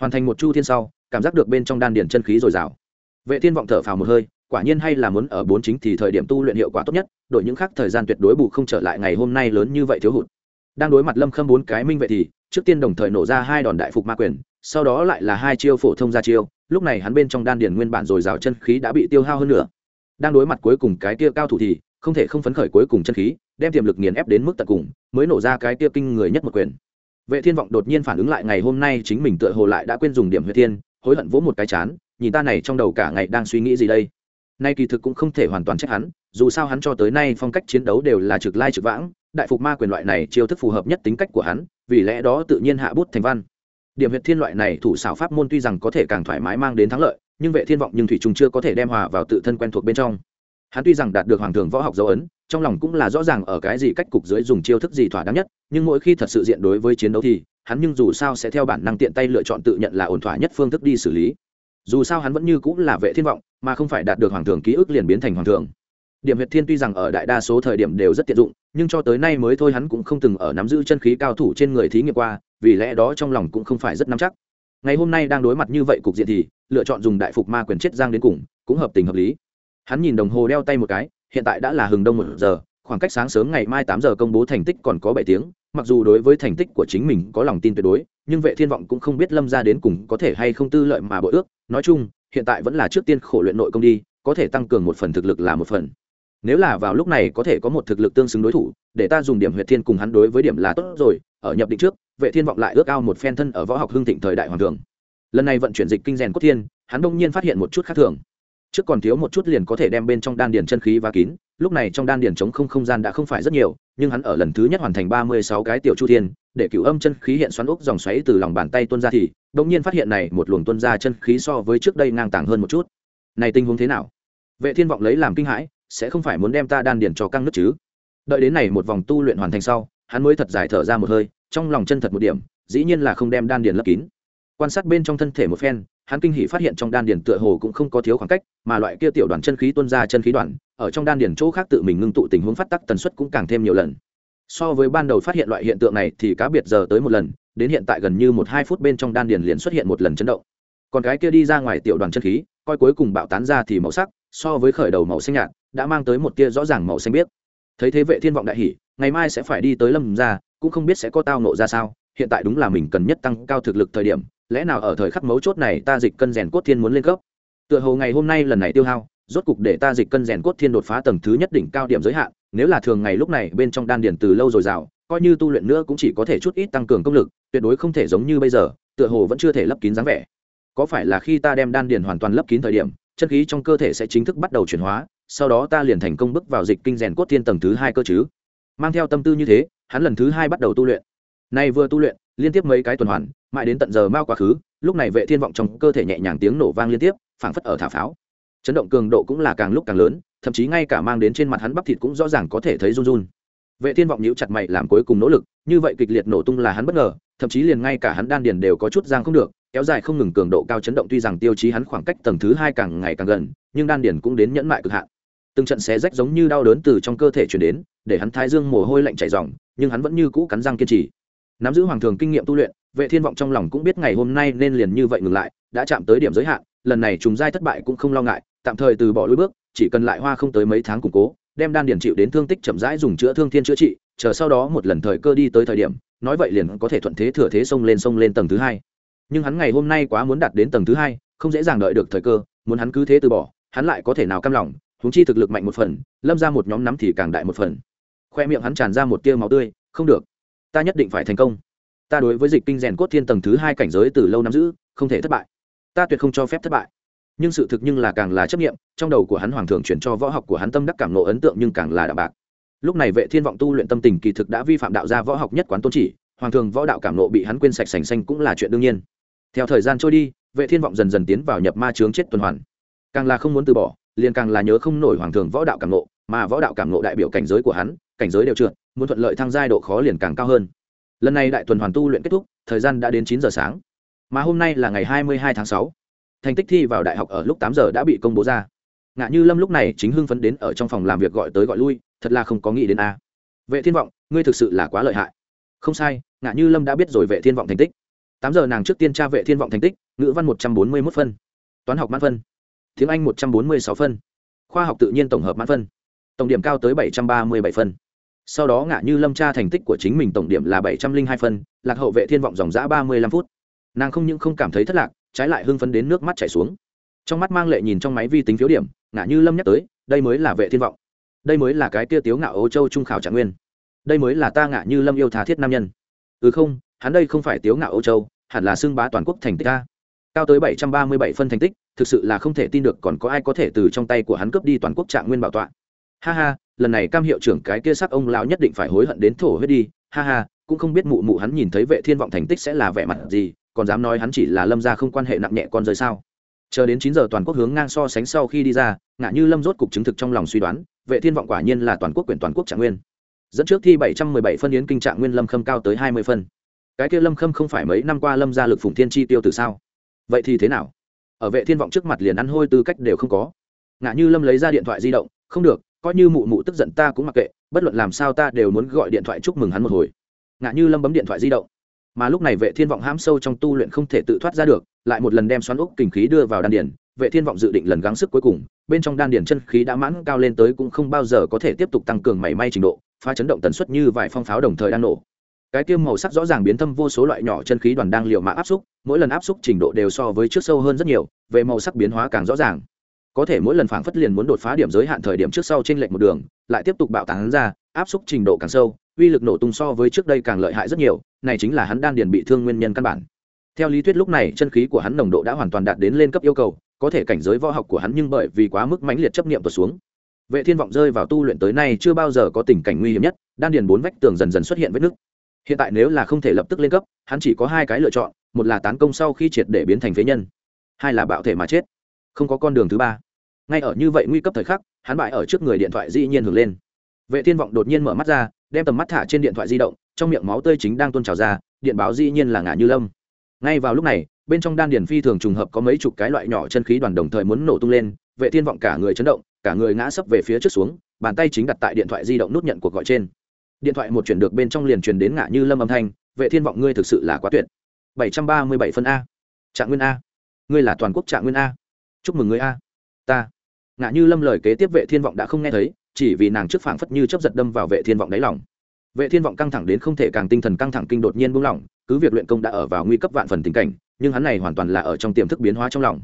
Hoàn thành một chu thiên sau, cảm giác được bên trong đan điền chân khí dồi dào. Vệ thiên vọng thở phào một hơi, quả nhiên hay là muốn ở bốn chính thì thời điểm tu luyện hiệu quả tốt nhất, đổi những khác thời gian tuyệt đối bù không trở lại ngày hôm nay lớn như vậy thiếu hụt. Đang đối mặt Lâm Khâm bốn cái minh vệ thì, trước tiên đồng thời nổ ra hai đòn đại phục ma quyền sau đó lại là hai chiêu phổ thông ra chiêu lúc này hắn bên trong đan điền nguyên bản rồi rào chân khí đã bị tiêu hao hơn nữa đang đối mặt cuối cùng cái kia cao thủ thì không thể không phấn khởi cuối cùng chân khí đem tiềm lực nghiền ép đến mức tận cùng mới nổ ra cái kia kinh người nhất một quyền. Vệ thiên vọng đột nhiên phản ứng lại ngày hôm nay chính mình tựa hồ lại đã quên dùng điểm huyệt thiên hối hận vỗ một cái chán nhìn ta này trong đầu cả ngày đang suy nghĩ gì đây. Nay kỳ thực cũng không thể hoàn toàn trách hắn dù sao hắn cho tới nay phong cách chiến đấu đều là trực lai trực vãng, đại phục ma quyền loại này chiêu thức phù hợp nhất tính cách của hắn, vì lẽ đó tự nhiên hạ bút thành văn. Điểm huyệt thiên loại này thủ xảo pháp môn tuy rằng có thể càng thoải mái mang đến thắng lợi, nhưng vệ thiên vọng nhưng thủy trung chưa có thể đem hòa vào tự thân quen thuộc bên trong. Hắn tuy rằng đạt được hoàng thường võ học dấu ấn, trong lòng cũng là rõ ràng ở cái gì cách cục dưới dùng chiêu thức gì thỏa đáng nhất, nhưng mỗi khi thật sự diện đối với chiến đấu thì, hắn nhưng dù sao sẽ theo bản năng tiện tay lựa chọn tự nhận là ổn thỏa nhất phương thức đi xử lý. Dù sao hắn vẫn như cũng là vệ thiên vọng, mà không phải đạt được hoàng thường ký ức liền biến thành hoàng thường điểm huyệt thiên tuy rằng ở đại đa số thời điểm đều rất tiện dụng, nhưng cho tới nay mới thôi hắn cũng không từng ở nắm giữ chân khí cao thủ trên người thí nghiệm qua, vì lẽ đó trong lòng cũng không phải rất nắm chắc. Ngày hôm nay đang đối mặt như vậy cục diện thì, lựa chọn dùng đại phục ma quyền chết giang đến cùng, cũng hợp tình hợp lý. Hắn nhìn đồng hồ đeo tay một cái, hiện tại đã là hừng đông một giờ, khoảng cách sáng sớm ngày mai tám giờ công bố thành tích còn có bảy tiếng, mặc dù đối với thành tích của chính mình có lòng tin tuyệt đối, nhưng vệ thiên vọng cũng không biết lâm ra đến cùng có thể hay không tư lợi mà bội ước. Nói chung, hiện tại vẫn là trước tiên khổ luyện nội công đi, có thể tăng cường một phần thực lực là một phần nếu là vào lúc này có thể có một thực lực tương xứng đối thủ, để ta dùng điểm huyệt thiên cùng hắn đối với điểm là tốt rồi, ở nhập định trước, vệ thiên vọng lại ước ao một phen thân ở võ học hương thịnh thời đại hoàng thường. Lần này vận chuyển dịch kinh rèn cốt thiên, hắn đông nhiên phát hiện một chút khác thường. Trước còn thiếu một chút liền có thể đem bên trong đan điền chân khí và kín, lúc này trong đan điền chống không không gian đã không phải rất nhiều, nhưng hắn ở lần thứ nhất hoàn thành ba mươi sáu cái tiểu chu thiên, để cửu âm chân khí hiện xoắn úc dòng xoáy từ lòng bàn tay tuôn ra thì, đông nhiên phát hiện này một luồng tuôn ra chân khí so với trước đây ngang tàng hơn một chút. Này tình huống thế nào? Vệ thiên vọng lấy làm kinh hãi sẽ không phải muốn đem ta đan điền cho căng nước chứ. Đợi đến này một vòng tu luyện hoàn thành sau, hắn mới thật dài thở ra một hơi, trong lòng chân thật một điểm, dĩ nhiên là không đem đan điền lấp kín. Quan sát bên trong thân thể một phen, hắn kinh hỉ phát hiện trong đan điền tựa hồ cũng không có thiếu khoảng cách, mà loại kia tiểu đoàn chân khí tuôn ra chân khí đoàn, ở trong đan điền chỗ khác tự mình ngưng tụ tình huống phát tắc tần suất cũng càng thêm nhiều lần. So với ban đầu phát hiện loại hiện tượng này thì cá biệt giờ tới một lần, đến hiện tại gần như một hai phút bên trong đan điền liền xuất hiện một lần chấn động. Còn cái kia đi ra ngoài tiểu đoàn chân khí, coi cuối cùng bạo tán ra thì màu sắc, so với khởi đầu màu xanh nhạt đã mang tới một tia rõ ràng màu xanh biếc. Thấy thế vệ thiên vọng đại hỉ, ngày mai sẽ phải đi tới lâm ra, cũng không biết sẽ có tao nộ ra sao, hiện tại đúng là mình cần nhất tăng cao thực lực thời điểm, lẽ nào ở thời khắc mấu chốt này ta dịch cân rèn cốt thiên muốn lên cấp? Tựa hồ ngày hôm nay lần này tiêu hao, rốt cục để ta dịch cân rèn cốt thiên đột phá tầng thứ nhất đỉnh cao điểm giới hạn, nếu là thường ngày lúc này bên trong đan điền từ lâu rồi rào coi như tu luyện nữa cũng chỉ có thể chút ít tăng cường công lực, tuyệt đối không thể giống như bây giờ, tựa hồ vẫn chưa thể lấp kín dáng vẻ. Có phải là khi ta đem đan điền hoàn toàn lấp kín thời điểm, chân khí trong cơ thể sẽ chính thức bắt đầu chuyển hóa sau đó ta liền thành công bước vào dịch kinh rèn cốt thiên tầng thứ hai cơ chứ. Mang theo tâm tư như thế, hắn lần thứ hai bắt đầu tu luyện. Nay vừa tu luyện, liên tiếp mấy cái tuần hoàn, mãi đến tận giờ mao quá khứ, lúc này vệ thiên vọng trong cơ thể nhẹ nhàng tiếng nổ vang liên tiếp, phảng phất ở thả pháo. Chấn động cường độ cũng là càng lúc càng lớn, thậm chí ngay cả mang đến trên mặt hắn bắp thịt cũng rõ ràng có thể thấy run run. Vệ thiên vọng nhíu chặt mày làm cuối cùng nỗ lực, như vậy kịch liệt nổ tung là hắn bất ngờ, thậm chí liền ngay cả hắn đan điền đều có chút giang không được, kéo dài không ngừng cường độ cao chấn động tuy rằng tiêu chí hắn khoảng cách tầng thứ hai càng ngày càng gần, nhưng đan điền cũng đến nhẫn mại cực hạn từng trận xé rách giống như đau đớn từ trong cơ thể chuyển đến, để hắn thái dương mồ hôi lạnh chảy ròng, nhưng hắn vẫn như cũ cắn răng kiên trì. Nắm giữ hoàng thường kinh nghiệm tu luyện, vệ thiên vọng trong lòng cũng biết ngày hôm nay nên liền như vậy ngừng lại, đã chạm tới điểm giới hạn, lần này trùng giai thất bại cũng không lo ngại, tạm thời từ bỏ lối bước, chỉ cần lại hoa không tới mấy tháng củng cố, đem đan điển chịu đến thương tích chậm rãi dùng chữa thương thiên chữa trị, chờ sau đó một lần thời cơ đi tới thời điểm, nói vậy liền có thể thuận thế thừa thế xông lên xông lên tầng thứ hai. Nhưng hắn ngày hôm nay quá muốn đạt đến tầng thứ hai, không dễ dàng đợi được thời cơ, muốn hắn cứ thế từ bỏ, hắn lại có thể nào cam lòng huống chi thực lực mạnh một phần, lâm ra một nhóm nắm thì càng đại một phần. Khoe miệng hắn tràn ra một tia máu tươi, không được, ta nhất định phải thành công. Ta đối với dịch kinh rèn cốt thiên tầng thứ hai cảnh giới từ lâu nắm giữ, không thể thất bại. Ta tuyệt không cho phép thất bại. Nhưng sự thực nhưng là càng là chấp nghiệm trong đầu của hắn hoàng thường chuyển cho võ học của hắn tâm đắc cảm nộ ấn tượng nhưng càng là đạo bạc. Lúc này vệ thiên vọng tu luyện tâm tình kỳ thực đã vi phạm đạo gia võ học nhất quán tôn chỉ, hoàng thường võ đạo cảm nộ bị hắn quên sạch sành xanh cũng là chuyện đương nhiên. Theo thời gian trôi đi, vệ thiên vọng dần dần tiến vào nhập ma chướng chết tuần hoàn. Càng là không muốn từ bỏ liền càng là nhớ không nổi hoàng thường võ đạo cảm nộ mà võ đạo cảm nộ đại biểu cảnh giới của hắn, cảnh giới đều trượt, muốn thuận lợi thăng giai độ khó liền càng cao hơn. Lần này đại tuần hoàn tu luyện kết thúc, thời gian đã đến chín giờ sáng. Mà hôm nay là ngày hai mươi hai tháng sáu. Thành tích thi vào đại học ở lúc tám giờ đã bị công bố ra. Ngạ như lâm lúc này chính hưng phấn đến ở trong phòng làm việc gọi tới gọi lui, thật là không có nghĩ đến a. Vệ thiên vọng, ngươi thực sự là quá lợi hại. Không sai, ngạ như lâm đã biết rồi vệ thiên vọng thành tích. Tám giờ nàng trước tiên tra vệ thiên vọng thành tích, ngữ văn một trăm bốn mươi 141 phân. Toán học mãn phân tiếng anh một trăm bốn mươi sáu phân, khoa học tự nhiên tổng hợp mãn phân, tổng điểm cao tới bảy trăm ba mươi bảy phân. Sau đó ngạ như lâm tra thành tích của chính mình tổng điểm là bảy trăm linh hai phân, lạc hậu vệ thiên vọng dòng giã ba mươi lăm phút. Nàng không những không cảm thấy thất lạc, trái lại hưng phấn đến nước mắt chảy xuống. Trong mắt mang lệ nhìn trong máy vi tính phiếu điểm, ngạ như lâm nhắc tới, đây mới là vệ thiên vọng. Đây mới là cái kia tiếu ngạo ấu châu trung khảo trạng nguyên. Đây mới là ta ngạ như lâm yêu thà thiết nam nhân. Ừ không, hắn đây không phải tiếu ngạo ấu châu, hẳn là xưng bá toàn quốc thành tích ta cao tới bảy trăm ba mươi bảy phân thành tích thực sự là không thể tin được còn có ai có thể từ trong tay của hắn cướp đi toàn quốc trạng nguyên bảo tọa. Ha ha, lần này cam hiệu trưởng cái kia sắc ông lão nhất định phải hối hận đến thổ huyết đi. Ha ha, cũng không biết mụ mụ hắn nhìn thấy vệ thiên vọng thành tích sẽ là vẻ mặt gì, còn dám nói hắn chỉ là lâm gia không quan hệ nặng nhẹ con rơi sao? Chờ đến chín giờ toàn quốc hướng ngang so sánh sau khi đi ra ngã như lâm rốt cục chứng thực trong lòng suy đoán, vệ thiên vọng quả nhiên là toàn quốc quyền toàn quốc trạng nguyên. Dẫn trước thi 717 phân yến kinh trạng nguyên lâm khâm cao tới 20 phân. Cái kia lâm khâm không phải mấy năm qua lâm gia lực phùng thiên chi tiêu từ sao? Vậy thì thế nào? Ở vệ thiên vọng trước mặt liền ăn hôi tư cách đều không có. Ngã như lâm lấy ra điện thoại di động, không được, coi như mụ mụ tức giận ta cũng mặc kệ, bất luận làm sao ta đều muốn gọi điện thoại chúc mừng hắn một hồi. Ngã như lâm bấm điện thoại di động. Mà lúc này vệ thiên vọng hãm sâu trong tu luyện không thể tự thoát ra được, lại một lần đem xoắn ốc kình khí đưa vào đan điển vệ thiên vọng dự định lần gắng sức cuối cùng, bên trong đan điển chân khí đã mãn cao lên tới cũng không bao giờ có thể tiếp tục tăng cường mảy may trình độ pha chấn động tần suất như vài phong pháo đồng thời đang nổ cái tiêm màu sắc rõ ràng biến thâm vô số loại nhỏ chân khí đoàn đang liều mạng áp xúc, mỗi lần áp xúc trình độ đều so với trước sâu hơn rất nhiều, về màu sắc biến hóa càng rõ ràng. Có thể mỗi lần phảng phất liền muốn đột phá điểm giới hạn thời điểm trước sau trên lệch một đường, lại tiếp tục bạo tán ra, áp xúc trình độ càng sâu, uy lực nổ tung so với trước đây càng lợi hại rất nhiều, này chính là hắn đan điền bị thương nguyên nhân căn bản. Theo lý thuyết lúc này chân khí của hắn nồng độ đã hoàn toàn đạt đến lên cấp yêu cầu, có thể cảnh giới võ học của hắn nhưng bởi vì quá mức mãnh liệt chấp niệm tuột xuống. Vệ thiên vọng rơi vào tu luyện tới nay chưa bao giờ có tình cảnh nguy hiểm nhất, đan điền bốn vách tường dần dần xuất hiện vết nứt hiện tại nếu là không thể lập tức lên cấp, hắn chỉ có hai cái lựa chọn, một là tán công sau khi triệt để biến thành phế nhân, hai là bạo thể mà chết. Không có con đường thứ ba. Ngay ở như vậy nguy cấp thời khắc, hắn bại ở trước người điện thoại dĩ nhiên hưởng lên. Vệ thiên vọng đột nhiên mở mắt ra, đem tầm mắt thả trên điện thoại di động, trong miệng máu tươi chính đang tuôn trào ra, điện báo dĩ nhiên là ngã như lâm. Ngay vào lúc này, bên trong đan điền phi thường trùng hợp có mấy chục cái loại nhỏ chân khí đoàn đồng thời muốn nổ tung lên, vệ thiên vọng cả người chấn động, cả người ngã sấp về phía trước xuống, bàn tay chính đặt tại điện thoại di động nút nhận cuộc gọi trên điện thoại một chuyển được bên trong liền truyền đến ngã như lâm âm thanh, vệ thiên vọng ngươi thực sự là quá tuyệt. 737 phân a. Trạng nguyên a. Ngươi là toàn quốc trạng nguyên a. Chúc mừng ngươi a. Ta. Ngã như lâm lời kế tiếp vệ thiên vọng đã không nghe thấy, chỉ vì nàng trước phảng phất như chớp giật đâm vào vệ thiên vọng đáy lòng. Vệ thiên vọng căng thẳng đến không thể càng tinh thần căng thẳng kinh đột nhiên buông lỏng, cứ việc luyện công đã ở vào nguy cấp vạn phần tình cảnh, nhưng hắn này hoàn toàn là ở trong tiềm thức biến hóa trong lòng.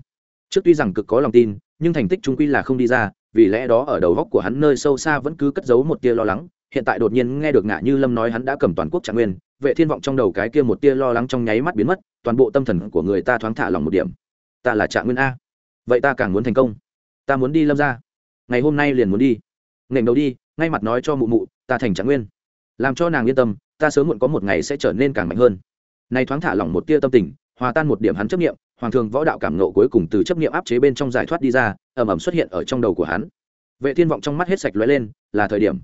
Trước tuy rằng cực có lòng tin, nhưng thành tích trung quy là không đi ra, vì lẽ đó ở đầu góc của hắn nơi sâu xa vẫn cứ cất giấu một tia lo lắng hiện tại đột nhiên nghe được ngạ như lâm nói hắn đã cầm toàn quốc trạng nguyên, vệ thiên vọng trong đầu cái kia một tia lo lắng trong nháy mắt biến mất, toàn bộ tâm thần của người ta thoáng thả lòng một điểm. Ta là trạng nguyên a. Vậy ta càng muốn thành công. Ta muốn đi lâm ra ngày hôm nay liền muốn đi. Nghềnh đầu đi, ngay mặt nói cho mụ mụ, ta thành trạng nguyên. Làm cho nàng yên tâm, ta sớm muộn có một ngày sẽ trở nên càng mạnh hơn. Nay thoáng thả lỏng một tia tâm tình, hòa tan một điểm hắn chấp nghiệm hoàng thường võ đạo cảm nộ cuối cùng từ chấp nghiệm áp chế bên trong giải thoát đi ra ẩm ẩm xuất hiện ở trong đầu của hắn. Vệ thiên vọng trong mắt hết sạch lóe lên, là thời điểm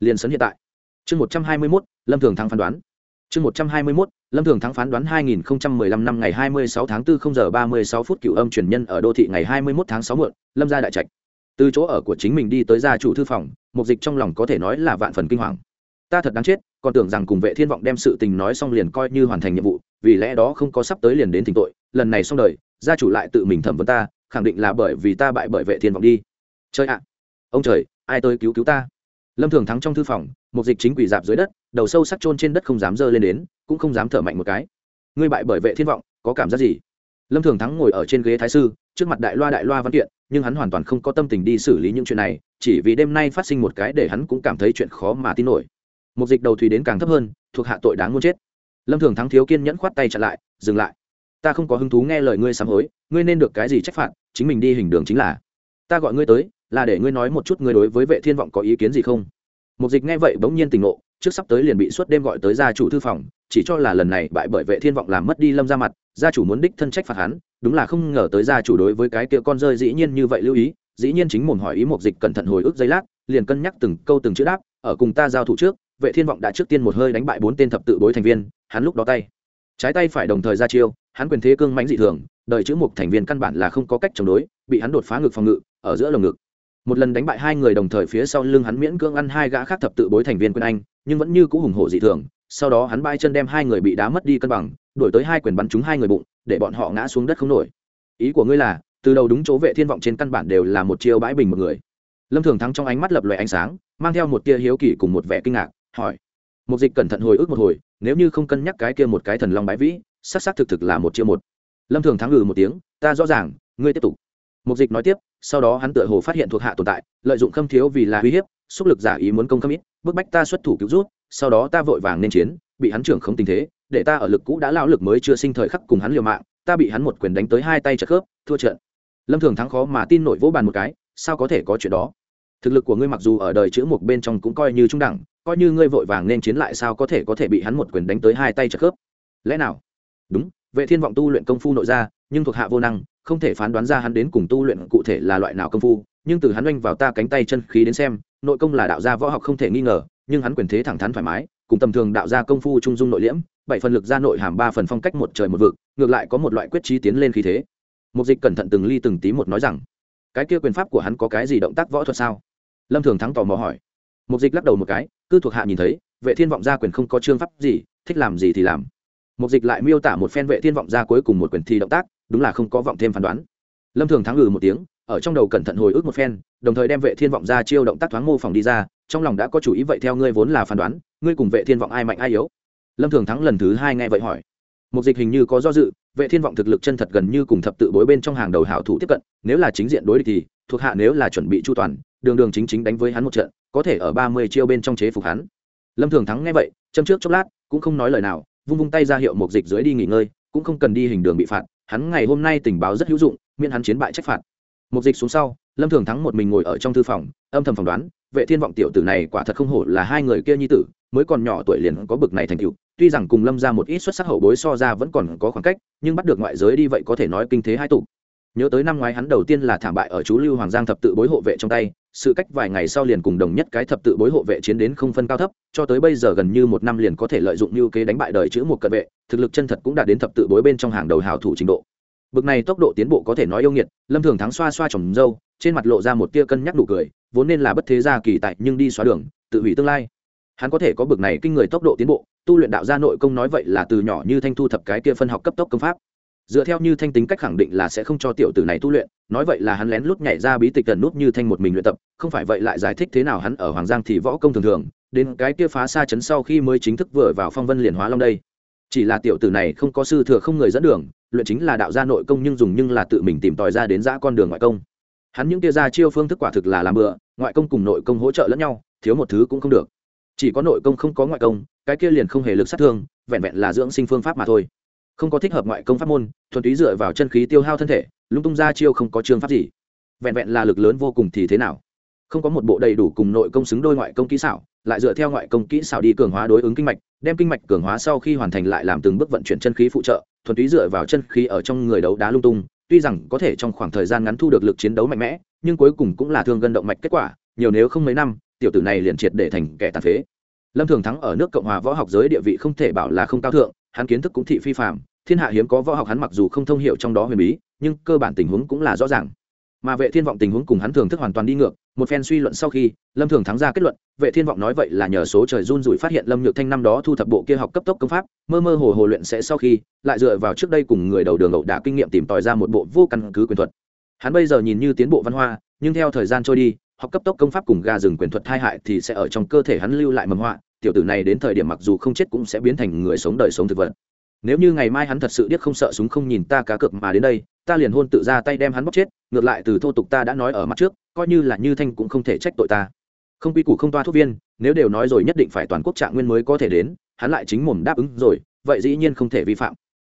liền sấn hiện tại. Chương một trăm hai mươi 121, lâm thường thắng phán đoán. Chương một trăm hai mươi 121, lâm thường thắng phán đoán 2015 năm ngày 26 tháng 4 0 giờ 36 phút cựu âm truyền nhân ở đô thị ngày 21 tháng 6 muộn lâm gia đại trạch. Từ chỗ ở của chính mình đi tới gia chủ thư phòng mục dịch trong lòng có thể nói là vạn phần kinh hoàng. Ta thật đáng chết còn tưởng rằng cùng vệ thiên vọng đem sự tình nói xong liền coi như hoàn thành nhiệm vụ vì lẽ đó không có sắp tới liền đến tình tội lần này xong đời gia chủ lại tự mình thẩm vấn ta khẳng định là bởi vì ta bại bởi vệ thiên vọng đi. Chơi ạ! Ông trời ai tới cứu cứu ta? Lâm thường thắng trong thư phòng, một dịch chính quỷ dạp dưới đất, đầu sâu sắc chôn trên đất không dám dơ lên đến, cũng không dám thở mạnh một cái. Ngươi bại bởi vệ thiên vọng, có cảm giác gì? Lâm thường thắng ngồi ở trên ghế thái sư, trước mặt đại loa đại loa văn kiện, nhưng hắn hoàn toàn không có tâm tình đi xử lý những chuyện này, chỉ vì đêm nay phát sinh một cái để hắn cũng cảm thấy chuyện khó mà tin nổi. Một dịch đầu thủy đến càng thấp hơn, thuộc hạ tội đáng muốn chết. Lâm thường thắng thiếu kiên nhẫn khoát tay chặn lại, dừng lại. Ta không có hứng thú nghe lời ngươi sám hối, ngươi nên được cái gì trách phạt, chính mình đi hình đường chính là. Ta gọi ngươi tới là để ngươi nói một chút ngươi đối với vệ thiên vọng có ý kiến gì không? Một dịch nghe vậy bỗng nhiên tỉnh ngộ, trước sắp tới liền bị suốt đêm gọi tới gia chủ thư phòng, chỉ cho là lần này bại bởi vệ thiên vọng làm mất đi lâm ra mặt, gia chủ muốn đích thân trách phạt hắn, đúng là không ngờ tới gia chủ đối với cái kia con rơi dĩ nhiên như vậy lưu ý, dĩ nhiên chính mồm hỏi ý mục dịch cẩn thận hồi ức giây lát, liền cân nhắc từng câu từng chữ đáp, ở cùng ta giao thủ trước, vệ thiên vọng đã trước tiên một hơi đánh bại bốn tên thập tự bối thành viên, hắn lúc đó tay, trái tay phải đồng thời ra chiêu, hắn quyền thế cương mãnh dị thường đợi chữ mục thành viên căn bản là không có cách chống đối, bị hắn đột phá ngực phòng ngự, ở giữa lồng ngực một lần đánh bại hai người đồng thời phía sau lưng hắn miễn cưỡng ăn hai gã khác thập tự bối thành viên quân anh, nhưng vẫn như cũ hùng hổ dị thường. Sau đó hắn bay chân đem hai người bị đá mất đi cân bằng, đuổi tới hai quyền bắn trúng hai người bụng, để bọn họ ngã xuống đất không nổi. Ý của ngươi là, từ đầu đúng chỗ vệ thiên vọng trên căn bản đều là một chiêu bãi bình một người. Lâm thường thắng trong ánh mắt lập loè ánh sáng, mang theo một tia hiếu kỳ cùng một vẻ kinh ngạc, hỏi. Một dịch cẩn thận hồi ức một hồi, nếu như không cân nhắc cái kia một cái thần long bái vĩ sắc sắc thực thực là một chiêu một. Lâm thường thắng ngừ một tiếng, ta rõ ràng, ngươi tiếp tục một dịch nói tiếp, sau đó hắn tựa hồ phát hiện thuộc hạ tồn tại, lợi dụng khâm thiếu vì là uy hiếp, xúc lực giả ý muốn công khâm ít, bức bách ta xuất thủ cứu rút, sau đó ta vội vàng nên chiến, bị hắn trưởng không tình thế, để ta ở lực cũ đã lao lực mới chưa sinh thời khắc cùng hắn liều mạng, ta bị hắn một quyền đánh tới hai tay chật khớp, thua trận. Lâm thường thắng khó mà tin nổi vỗ bàn một cái, sao có thể có chuyện đó? Thực lực của ngươi mặc dù ở đời chữ một bên trong cũng coi như trung đẳng, coi như ngươi vội vàng nên chiến lại sao có thể có thể bị hắn một quyền đánh tới hai tay chật khớp? Lẽ nào? Đúng, vệ thiên vọng tu luyện công phu nội ra nhưng thuộc hạ vô năng không thể phán đoán ra hắn đến cùng tu luyện cụ thể là loại nào công phu, nhưng từ hắn oanh vào ta cánh tay chân khí đến xem, nội công là đạo gia võ học không thể nghi ngờ, nhưng hắn quyền thế thẳng thắn thoải mái, cùng tầm thường đạo gia công phu trung dung nội liễm, bảy phần lực ra nội hàm, ba phần phong cách một trời một vực, ngược lại có một loại quyết trí tiến lên khí thế. Mục dịch cẩn thận từng ly từng tí một nói rằng, cái kia quyền pháp của hắn có cái gì động tác võ thuật sao? Lâm thường thắng tò mò hỏi. Mục dịch lắc đầu một cái, cứ thuộc hạ nhìn thấy, vệ thiên vọng gia quyền không có chương pháp gì, thích làm gì thì làm. Mục dịch lại miêu tả một phen vệ thiên vọng gia cuối cùng một quyền thi động tác đúng là không có vọng thêm phán đoán. Lâm thường thắng ngừ một tiếng, ở trong đầu cẩn thận hồi ức một phen, đồng thời đem vệ thiên vọng ra chiêu động tác thoáng mô phỏng đi ra, trong lòng đã có chủ ý vậy theo ngươi vốn là phán đoán, ngươi cùng vệ thiên vọng ai mạnh ai yếu? Lâm thường thắng lần thứ hai nghe vậy hỏi. Một dịch hình như có do dự, vệ thiên vọng thực lực chân thật gần như cùng thập tự bối bên trong hàng đầu hảo thủ tiếp cận, nếu là chính diện đối địch thì, thuộc hạ nếu là chuẩn bị chu toàn, đường đường chính chính đánh với hắn một trận, có thể ở ba mươi chiêu bên trong chế phục hắn. Lâm thường thắng nghe vậy, châm trước chốc lát, cũng không nói lời nào, vung vung tay ra hiệu một dịch dưới đi nghỉ ngơi, cũng không cần đi hình đường bị phạt hắn ngày hôm nay tình báo rất hữu dụng, miễn hắn chiến bại trách phạt. Một dịch xuống sau, lâm thường thắng một mình ngồi ở trong thư phòng, âm thầm phỏng đoán, vệ thiên vọng tiểu tử này quả thật không hổ là hai người kia nhi tử, mới còn nhỏ tuổi liền có bực này thành tựu. Tuy rằng cùng lâm ra một ít xuất sắc hậu bối so ra vẫn còn có khoảng cách, nhưng bắt được ngoại giới đi vậy có thể nói kinh thế hai tụ. Nhớ tới năm ngoái hắn đầu tiên là thảm bại ở chú lưu hoàng giang thập tự bối hộ vệ trong tay sự cách vài ngày sau liền cùng đồng nhất cái thập tự bối hộ vệ chiến đến không phân cao thấp, cho tới bây giờ gần như một năm liền có thể lợi dụng như kế đánh bại đời chữ một cận vệ, thực lực chân thật cũng đạt đến thập tự bối bên trong hàng đầu hào thủ trình độ. Bực này tốc độ tiến bộ có thể nói yêu nghiệt, lâm thường thắng xoa xoa trồng dâu, trên mặt lộ ra một tia cân nhắc nụ cười, vốn nên là bất thế gia kỳ tại nhưng đi xóa đường, tự hủy tương lai. Hắn có thể có bực này kinh người tốc độ tiến bộ, tu luyện đạo gia nội công nói vậy là từ nhỏ như thanh thu thập cái kia phân học cấp tốc công pháp dựa theo như thanh tính cách khẳng định là sẽ không cho tiểu tử này tu luyện, nói vậy là hắn lén lút nhảy ra bí tịch gần nút như thanh một mình luyện tập, không phải vậy lại giải thích thế nào hắn ở hoàng giang thì võ công thường thường, đến cái kia phá xa chấn sau khi mới chính thức vừa vào phong vân liền hóa long đây. Chỉ là tiểu tử này không có sư thừa không người dẫn đường, luyện chính là đạo gia nội công nhưng dùng nhưng là tự mình tìm tòi ra đến giã con đường ngoại công. Hắn những kia ra chiêu phương thức quả thực là làm bựa, ngoại công cùng nội công hỗ trợ lẫn nhau, thiếu một thứ cũng không được. Chỉ có nội công không có ngoại công, cái kia liền không hề lực sát thương, vẹn vẹn là dưỡng sinh phương pháp mà thôi không có thích hợp ngoại công pháp môn, thuần túy dựa vào chân khí tiêu hao thân thể, lung tung ra chiêu không có chương pháp gì. Vẹn vẹn là lực lớn vô cùng thì thế nào? Không có một bộ đầy đủ cùng nội công xứng đôi ngoại công kỹ xảo, lại dựa theo ngoại công kỹ xảo đi cường hóa đối ứng kinh mạch, đem kinh mạch cường hóa sau khi hoàn thành lại làm từng bước vận chuyển chân khí phụ trợ, thuần túy dựa vào chân khí ở trong người đấu đá lung tung, tuy rằng có thể trong khoảng thời gian ngắn thu được lực chiến đấu mạnh mẽ, nhưng cuối cùng cũng là thương gân động mạch kết quả, nhiều nếu không mấy năm, tiểu tử này liền triệt để thành kẻ tàn phế. Lâm thường thắng ở nước cộng hòa võ học giới địa vị không thể bảo là không cao thượng, hắn kiến thức cũng thị phi phạm thiên hạ hiếm có võ học hắn mặc dù không thông hiểu trong đó huyền bí, nhưng cơ bản tình huống cũng là rõ ràng. Mà vệ thiên vọng tình huống cùng hắn thường thức hoàn toàn đi ngược, một phen suy luận sau khi, lâm thường thắng ra kết luận, vệ thiên vọng nói vậy là nhờ số trời run rủi phát hiện lâm nhược thanh năm đó thu thập bộ kia học cấp tốc công pháp, mơ mơ hồ hồ luyện sẽ sau khi, lại dựa vào trước đây cùng người đầu đường ẩu đả kinh nghiệm tìm tòi ra một bộ vô căn cứ quyền thuật. Hắn bây giờ nhìn như tiến bộ văn hoa, nhưng theo thời gian trôi đi, học cấp tốc công pháp cùng gà rừng quyền thuật thai hại thì sẽ ở trong cơ thể hắn lưu lại mầm họa, tiểu tử này đến thời điểm mặc dù không chết cũng sẽ biến thành người sống đời sống thực vật nếu như ngày mai hắn thật sự điếc không sợ súng không nhìn ta cá cược mà đến đây, ta liền hôn tự ra tay đem hắn bóc chết, ngược lại từ thô tục ta đã nói ở mặt trước, coi như là như thanh cũng không thể trách tội ta. Không quy củ không toa thuốc viên, nếu đều nói rồi nhất định phải toàn quốc trạng nguyên mới có thể đến, hắn lại chính mồm đáp ứng rồi, vậy dĩ nhiên không thể vi phạm.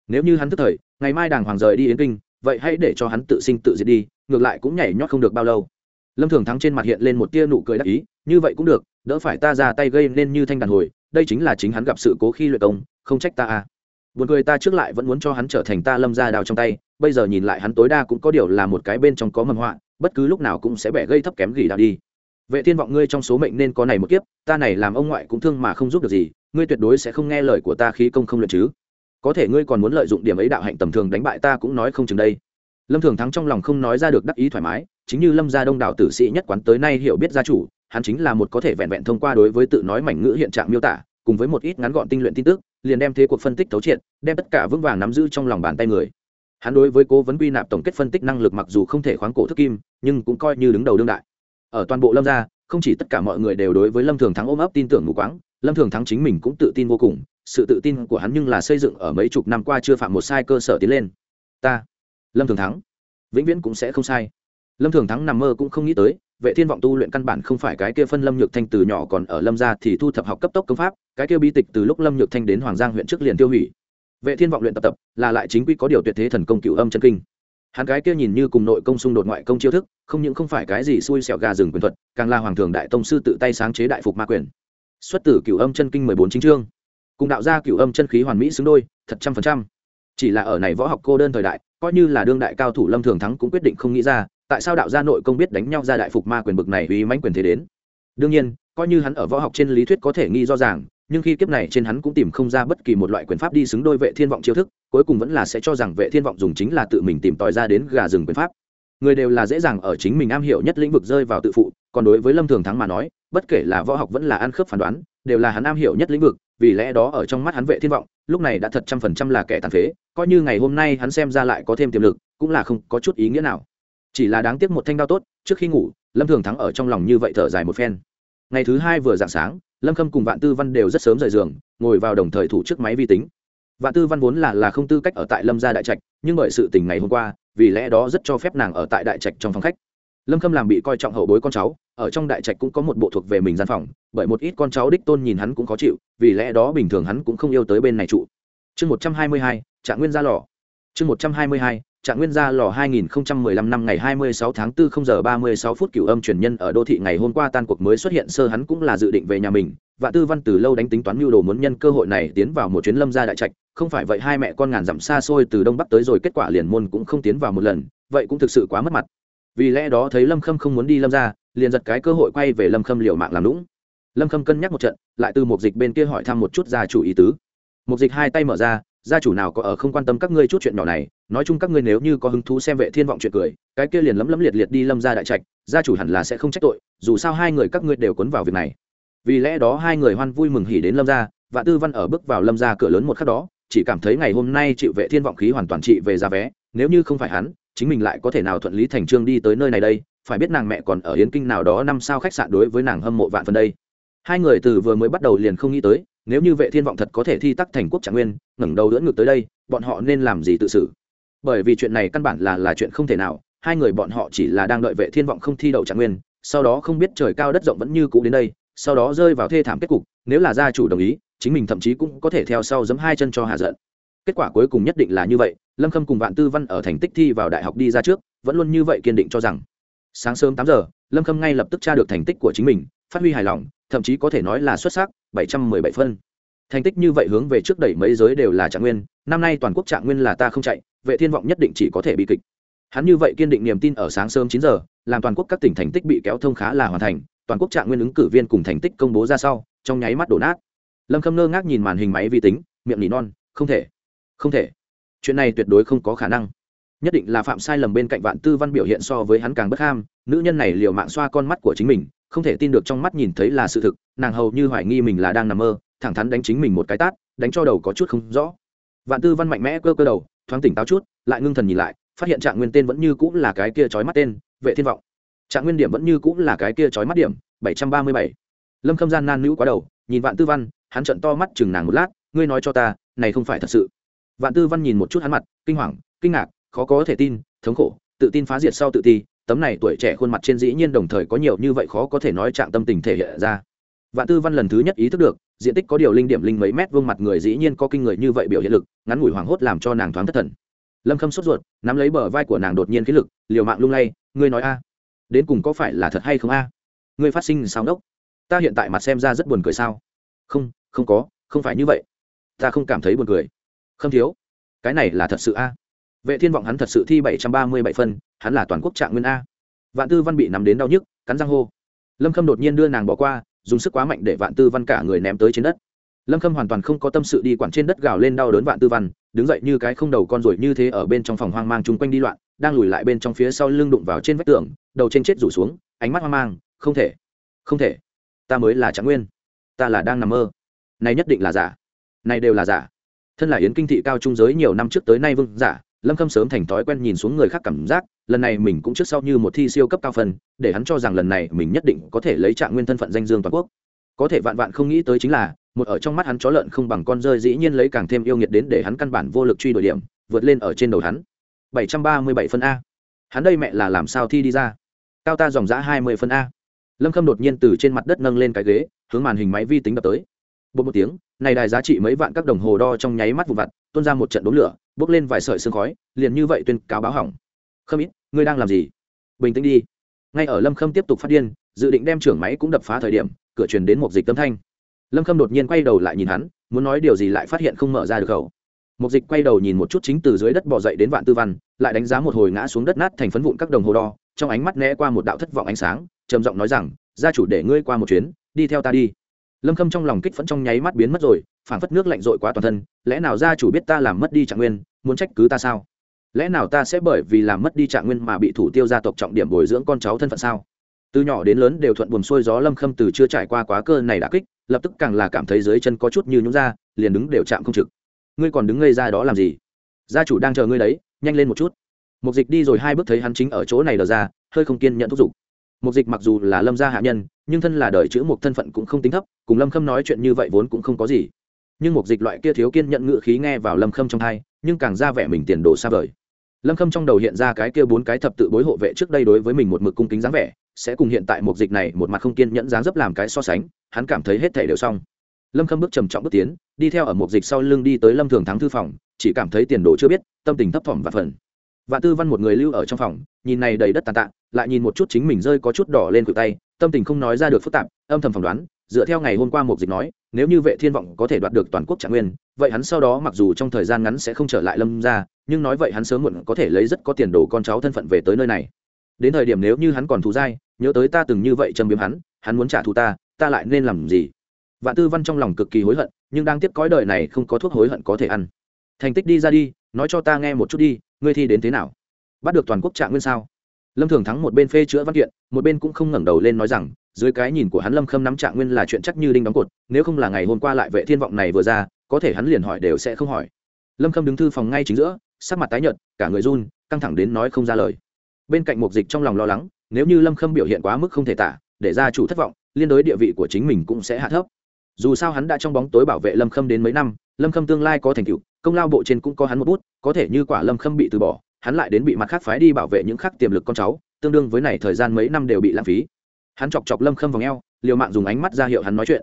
Nếu như hắn thức thời, ngày mai đàng hoàng rời đi yến kinh, vậy hãy để cho hắn tự sinh tự diệt đi, ngược lại cũng nhảy nhót không được bao lâu. Lâm thường thắng trên mặt hiện lên một tia nụ cười đắc ý, như vậy cũng được, đỡ phải ta ra tay gây nên như thanh đàn hồi, đây chính là chính hắn gặp sự cố khi luyện công, không trách ta à buồn cười ta trước lại vẫn muốn cho hắn trở thành ta lâm ra đào trong tay, bây giờ nhìn lại hắn tối đa cũng có điều là một cái bên trong có mầm họa, bất cứ lúc nào cũng sẽ bẻ gây thấp kém gỉ đào đi. Vệ thiên vọng ngươi trong số mệnh nên có này một kiếp, ta này làm ông ngoại cũng thương mà không giúp được gì, ngươi tuyệt đối sẽ không nghe lời của ta khí công không luyện chứ. Có thể ngươi còn muốn lợi dụng điểm ấy đạo hạnh tầm thường đánh bại ta cũng nói không chừng đây. Lâm thường thắng trong lòng không nói ra được đắc ý thoải mái, chính như lâm gia đông đảo tử sĩ nhất quán tới nay hiểu biết gia chủ, hắn chính là một có thể vẹn vẹn thông qua đối với tự nói mảnh ngữ hiện trạng miêu tả, cùng với một ít ngắn gọn tinh luyện tin tức liền đem thế cuộc phân tích thấu triệt, đem tất cả vững vàng nắm giữ trong lòng bàn tay người. Hắn đối với cố vấn quy nạp tổng kết phân tích năng lực mặc dù không thể khoáng cổ thức kim, nhưng cũng coi như đứng đầu đương đại. Ở toàn bộ lâm gia, không chỉ tất cả mọi người đều đối với lâm thường thắng ôm ấp tin tưởng mù quáng, lâm thường thắng chính mình cũng tự tin vô cùng, sự tự tin của hắn nhưng là xây dựng ở mấy chục năm qua chưa phạm một sai cơ sở tiến lên. Ta, lâm thường thắng, vĩnh viễn cũng sẽ không sai. Lâm thường thắng nằm mơ cũng không nghĩ tới vệ thiên vọng tu luyện căn bản không phải cái kia phân lâm nhược thanh từ nhỏ còn ở lâm gia thì thu thập học cấp tốc công pháp, cái kia bi tịch từ lúc lâm nhược thanh đến hoàng giang huyện trước liền tiêu hủy. Vệ thiên vọng luyện tập tập, là lại chính quy có điều tuyệt thế thần công cửu âm chân kinh. Hắn cái kia nhìn như cùng nội công xung đột ngoại công chiêu thức, không những không phải cái gì xui xẻo gà rừng quyền thuật, càng là hoàng thường đại tông sư tự tay sáng chế đại phục ma quyền. Xuất tử cửu âm chân kinh mười bốn chính chương. Cùng đạo gia cửu âm chân khí hoàn mỹ xứng đôi, thật trăm phần trăm. Chỉ là ở này võ học cô đơn thời đại, coi như là đương đại cao thủ lâm thường thắng cũng quyết định không nghĩ ra tại sao đạo gia nội công biết đánh nhau ra đại phục ma quyền bực này uy mãnh quyền thế đến? Đương nhiên, coi như hắn ở võ học trên lý thuyết có thể nghi do rằng nhưng khi kiếp này trên hắn cũng tìm không ra bất kỳ một loại quyền pháp đi xứng đôi vệ thiên vọng chiêu thức, cuối cùng vẫn là sẽ cho rằng vệ thiên vọng dùng chính là tự mình tìm tòi ra đến gà rừng quyền pháp. Người đều là dễ dàng ở chính mình am hiểu nhất lĩnh vực rơi vào tự phụ, còn đối với lâm thường thắng mà nói, bất kể là võ học vẫn là ăn khớp phán đoán, đều là hắn am hiểu nhất lĩnh vực, vì lẽ đó ở trong mắt hắn vệ thiên vọng, lúc này đã thật trăm phần trăm là kẻ tàn phế, coi như ngày hôm nay hắn xem ra lại có thêm tiềm lực, cũng là không có chút ý nghĩa nào chỉ là đáng tiếc một thanh đao tốt, trước khi ngủ, lâm thường thắng ở trong lòng như vậy thở dài một phen. Ngày thứ hai vừa dạng sáng, lâm khâm cùng vạn tư văn đều rất sớm rời giường, ngồi vào đồng thời thủ trước máy vi tính. Vạn tư văn vốn là là không tư cách ở tại lâm gia đại trạch, nhưng bởi sự tình ngày hôm qua, vì lẽ đó rất cho phép nàng ở tại đại trạch trong phòng khách. Lâm khâm làm bị coi trọng hậu bối con cháu, ở trong đại trạch cũng có một bộ thuộc về mình gian phòng, bởi một ít con cháu đích tôn nhìn hắn cũng khó chịu, vì lẽ đó bình thường hắn cũng không yêu tới bên này trụ. Chương một trăm hai mươi hai, trạng nguyên gia lò. Chương một trăm hai mươi hai trạng nguyên gia lò 2015 năm ngày 26 tháng 4 0 giờ 36 phút cửu âm truyền nhân ở đô thị ngày hôm qua tan cuộc mới xuất hiện, sơ hắn cũng là dự định về nhà mình. Và tư văn từ lâu đánh tính toán mưu đồ muốn nhân cơ hội này tiến vào một chuyến lâm gia đại trạch. Không phải vậy hai mẹ con ngàn dặm xa xôi từ đông bắc tới rồi, kết quả liền môn cũng không tiến vào một lần. Vậy cũng thực sự quá mất mặt. Vì lẽ đó thấy lâm khâm không muốn đi lâm gia, liền giật cái cơ hội quay về lâm khâm liều mạng làm lũng lâm khâm cân nhắc một trận, lại từ một dịch bên kia hỏi thăm một chút gia chủ ý tứ. Một dịch hai tay mở ra, gia chủ nào có ở không quan tâm các ngươi chút chuyện nhỏ này nói chung các ngươi nếu như có hứng thú xem vệ thiên vọng chuyện cười, cái kia liền lấm lấm liệt liệt đi lâm gia đại trạch, gia chủ hẳn là sẽ không trách tội, dù sao hai người các ngươi đều cuốn vào việc này. Vì lẽ đó hai người hoan vui mừng hỉ đến lâm gia và tư văn ở bước vào lâm gia cửa lớn một khắc đó, chỉ cảm thấy ngày hôm nay chịu vệ thiên vọng khí hoàn toàn trị về giá vé, nếu như không phải hắn, chính mình lại có thể nào thuận lý thành trương đi tới nơi này đây, phải biết nàng mẹ còn ở yến kinh nào đó năm sao khách sạn đối với nàng hâm mộ vạn phần đây. Hai người từ vừa mới bắt đầu liền không nghĩ tới, nếu như vệ thiên vọng thật có thể thi tắc thành quốc trạng nguyên, ngẩng đầu đỡ ngược tới đây, bọn họ nên làm gì tự xử? Bởi vì chuyện này căn bản là là chuyện không thể nào, hai người bọn họ chỉ là đang đợi vệ thiên vọng không thi đậu trạng nguyên, sau đó không biết trời cao đất rộng vẫn như cũ đến đây, sau đó rơi vào thê thảm kết cục, nếu là gia chủ đồng ý, chính mình thậm chí cũng có thể theo sau giấm hai chân cho hạ giận. Kết quả cuối cùng nhất định là như vậy, lâm khâm cùng vạn tư văn ở thành tích thi vào đại học đi ra trước, vẫn luôn như vậy kiên định cho rằng, sáng sớm tám giờ, lâm khâm ngay lập tức tra được thành tích của chính mình, phát huy hài lòng, thậm chí có thể nói là xuất sắc, bảy trăm mười bảy phân. Thành tích như vậy hướng về trước đẩy mấy giới đều là trạng nguyên, năm nay toàn quốc trạng nguyên là ta không chạy vệ thiên vọng nhất định chỉ có thể bị kịch. Hắn như vậy kiên định niềm tin ở sáng sớm chín giờ, làm toàn quốc các tỉnh thành tích bị kéo thông khá là hoàn thành, toàn quốc trạng nguyên ứng cử viên cùng thành tích công bố ra sau, trong nháy mắt đổ nát. Lâm khâm ngơ ngác nhìn màn hình máy vi tính, miệng nỉ non, không thể không thể. Chuyện này tuyệt đối không có khả năng. Nhất định là phạm sai lầm bên cạnh vạn tư văn biểu hiện so với hắn càng bất ham, nữ nhân này liều mạng xoa con mắt của chính mình, không thể tin được trong mắt nhìn thấy là sự thực, nàng hầu như hoài nghi mình là đang nằm mơ, thẳng thắn đánh chính mình một cái tát, đánh cho đầu có chút không rõ. Vạn tư văn mạnh mẽ cơ cơ đầu thoáng tỉnh táo chút, lại ngưng thần nhìn lại, phát hiện trạng nguyên tên vẫn như cũng là cái kia trói mắt tên, vệ thiên vọng. Trạng nguyên điểm vẫn như cũng là cái kia trói mắt điểm, bảy trăm ba mươi bảy. Lâm khâm gian nan nữ quá đầu, nhìn vạn tư văn, hắn trận to mắt chừng nàng một lát, ngươi nói cho ta, này không phải thật sự? Vạn tư văn nhìn một chút hắn mặt, kinh hoàng, kinh ngạc, khó có thể tin, thống khổ, tự tin phá diệt sau tự ti, tấm này tuổi trẻ khuôn mặt trên dĩ nhiên đồng thời có nhiều như vậy khó có thể nói trạng tâm tình thể hiện ra vạn tư văn lần thứ nhất ý thức được, diện tích có điều linh điểm linh mấy mét vương mặt người dĩ nhiên có kinh người như vậy biểu hiện lực, ngắn ngủi hoảng hốt làm cho nàng thoáng thất thần. Lâm khâm sốt ruột, nắm lấy bờ vai của nàng đột nhiên khí lực, liều mạng lung lay, ngươi nói a, đến cùng có phải là thật hay không a? Ngươi phát sinh sao đốc? Ta hiện tại mặt xem ra rất buồn cười sao? Không không có, không phải như vậy. Ta không cảm thấy buồn cười. Khâm thiếu, cái này là thật sự a? Vệ thiên vọng hắn thật sự thi bảy trăm ba mươi bảy phân, hắn là toàn quốc trạng nguyên a. Vạn tư văn bị nắm đến đau nhức, cắn răng hô. Lâm khâm đột nhiên đưa nàng bỏ qua dùng sức quá mạnh để vạn tư văn cả người ném tới trên đất. Lâm khâm hoàn toàn không có tâm sự đi quản trên đất gào lên đau đớn vạn tư văn, đứng dậy như cái không đầu con ruồi như thế ở bên trong phòng hoang mang chung quanh đi loạn, đang lùi lại bên trong phía sau lưng đụng vào trên vách tường, đầu trên chết rủ xuống, ánh mắt hoang mang, không thể không thể, ta mới là trạng nguyên, ta là đang nằm mơ, này nhất định là giả, này đều là giả. Thân là yến kinh thị cao trung giới nhiều năm trước tới nay vương giả lâm khâm sớm thành thói quen nhìn xuống người khác cảm giác, lần này mình cũng trước sau như một thi siêu cấp cao phần để hắn cho rằng lần này mình nhất định có thể lấy trạng nguyên thân phận danh dương toàn quốc. Có thể vạn vạn không nghĩ tới chính là, một ở trong mắt hắn chó lợn không bằng con rơi dĩ nhiên lấy càng thêm yêu nghiệt đến để hắn căn bản vô lực truy đuổi điểm, vượt lên ở trên đầu hắn. Bảy trăm ba mươi bảy phân a. Hắn đây mẹ là làm sao thi đi ra? Cao ta dòng giã hai mươi phân a. Lâm khâm đột nhiên từ trên mặt đất nâng lên cái ghế, hướng màn hình máy vi tính đập tới. Bột một tiếng, này đài giá trị mấy vạn các đồng hồ đo trong nháy mắt vụ vặt tuôn ra một trận đốm lửa, bốc lên vài sợi sương khói, liền như vậy tuyên cáo báo hỏng. Khâm ít, ngươi đang làm gì? Bình tĩnh đi. Ngay ở lâm khâm tiếp tục phát điên, dự định đem trưởng máy cũng đập phá thời điểm, cửa truyền đến một dịch tâm thanh. Lâm khâm đột nhiên quay đầu lại nhìn hắn, muốn nói điều gì lại phát hiện không mở ra được khẩu. Một dịch quay đầu nhìn một chút chính từ dưới đất bỏ dậy đến vạn tư văn, lại đánh giá một hồi ngã xuống đất nát thành phấn vụn các đồng hồ đo, trong ánh mắt né qua một đạo thất vọng ánh sáng, trầm giọng nói rằng, gia chủ để ngươi qua một chuyến, đi theo ta đi lâm khâm trong lòng kích phẫn trong nháy mắt biến mất rồi, phảng phất nước lạnh rội quá toàn thân, lẽ nào gia chủ biết ta làm mất đi trạng nguyên, muốn trách cứ ta sao? Lẽ nào ta sẽ bởi vì làm mất đi trạng nguyên mà bị thủ tiêu gia tộc trọng điểm bồi dưỡng con cháu thân phận sao? Từ nhỏ đến lớn đều thuận buồn xuôi gió lâm khâm từ chưa trải qua quá cơ này đã kích, lập tức càng là cảm thấy dưới chân có chút như nhúng ra, liền đứng đều chạm không trực. Ngươi còn đứng ngây ra đó làm gì? Gia chủ đang chờ ngươi đấy, nhanh lên một chút. Mục dịch đi rồi hai bước thấy hắn chính ở chỗ này đờ ra, hơi không kiên nhận thúc giục. Mục dịch mặc dù là lâm gia hạ nhân, nhưng thân là đời chữ một thân phận cũng không tính thấp cùng lâm khâm nói chuyện như vậy vốn cũng không có gì. Nhưng mục dịch loại kia thiếu kiên nhận ngự khí nghe vào lâm khâm trong thai nhưng càng ra vẻ mình tiền đồ xa vời. Lâm khâm trong đầu hiện ra cái kia bốn cái thập tự bối hộ vệ trước đây đối với mình một mực cung kính dáng vẻ, sẽ cùng hiện tại mục dịch này một mặt không kiên nhẫn dáng dấp làm cái so sánh, hắn cảm thấy hết thể đều xong. Lâm khâm bước trầm trọng bước tiến, đi theo ở mục dịch sau lưng đi tới lâm thường thắng thư phòng, chỉ cảm thấy tiền đồ chưa biết, tâm tình thấp thỏm và phần vạn tư văn một người lưu ở trong phòng, nhìn này đầy đất tàn tạ, lại nhìn một chút chính mình rơi có chút đỏ lên cửa tay, tâm tình không nói ra được phức tạp, âm thầm phỏng đoán dựa theo ngày hôm qua một dịch nói, nếu như vệ thiên vọng có thể đoạt được toàn quốc trạng nguyên, vậy hắn sau đó mặc dù trong thời gian ngắn sẽ không trở lại lâm ra nhưng nói vậy hắn sớm muộn có thể lấy rất có tiền đồ con cháu thân phận về tới nơi này. Đến thời điểm nếu như hắn còn thù dai, nhớ tới ta từng như vậy châm biếm hắn hắn muốn trả thù ta ta lại nên làm gì? Vạn tư văn trong lòng cực kỳ hối hận, nhưng đang tiếp cõi đời này không có thuốc hối hận có thể ăn. Thành tích đi ra đi, nói cho ta nghe một chút đi, ngươi thi đến thế nào? Bắt được toàn quốc trạng nguyên sao? Lâm thường thắng một bên phê chữa văn kiện, một bên cũng không ngẩng đầu lên nói rằng dưới cái nhìn của hắn lâm khâm nắm trạng nguyên là chuyện chắc như đinh đóng cột, nếu không là ngày hôm qua lại vệ thiên vọng này vừa ra, có thể hắn liền hỏi đều sẽ không hỏi. Lâm khâm đứng thư phòng ngay chính giữa, sắc mặt tái nhợt, cả người run, căng thẳng đến nói không ra lời. Bên cạnh mục dịch trong lòng lo lắng, nếu như lâm khâm biểu hiện quá mức không thể tả, để ra chủ thất vọng, liên đối địa vị của chính mình cũng sẽ hạ thấp. Dù sao hắn đã trong bóng tối bảo vệ lâm khâm đến mấy năm, lâm khâm tương lai có thành tựu, công lao bộ trên cũng có hắn một bút, có thể như quả lâm khâm bị từ bỏ, hắn lại đến bị mặt khác phái đi bảo vệ những khác tiềm lực con cháu, tương đương với này thời gian mấy năm đều bị lãng phí hắn chọc chọc lâm khâm vào ngheo liều mạng dùng ánh mắt ra hiệu hắn nói chuyện.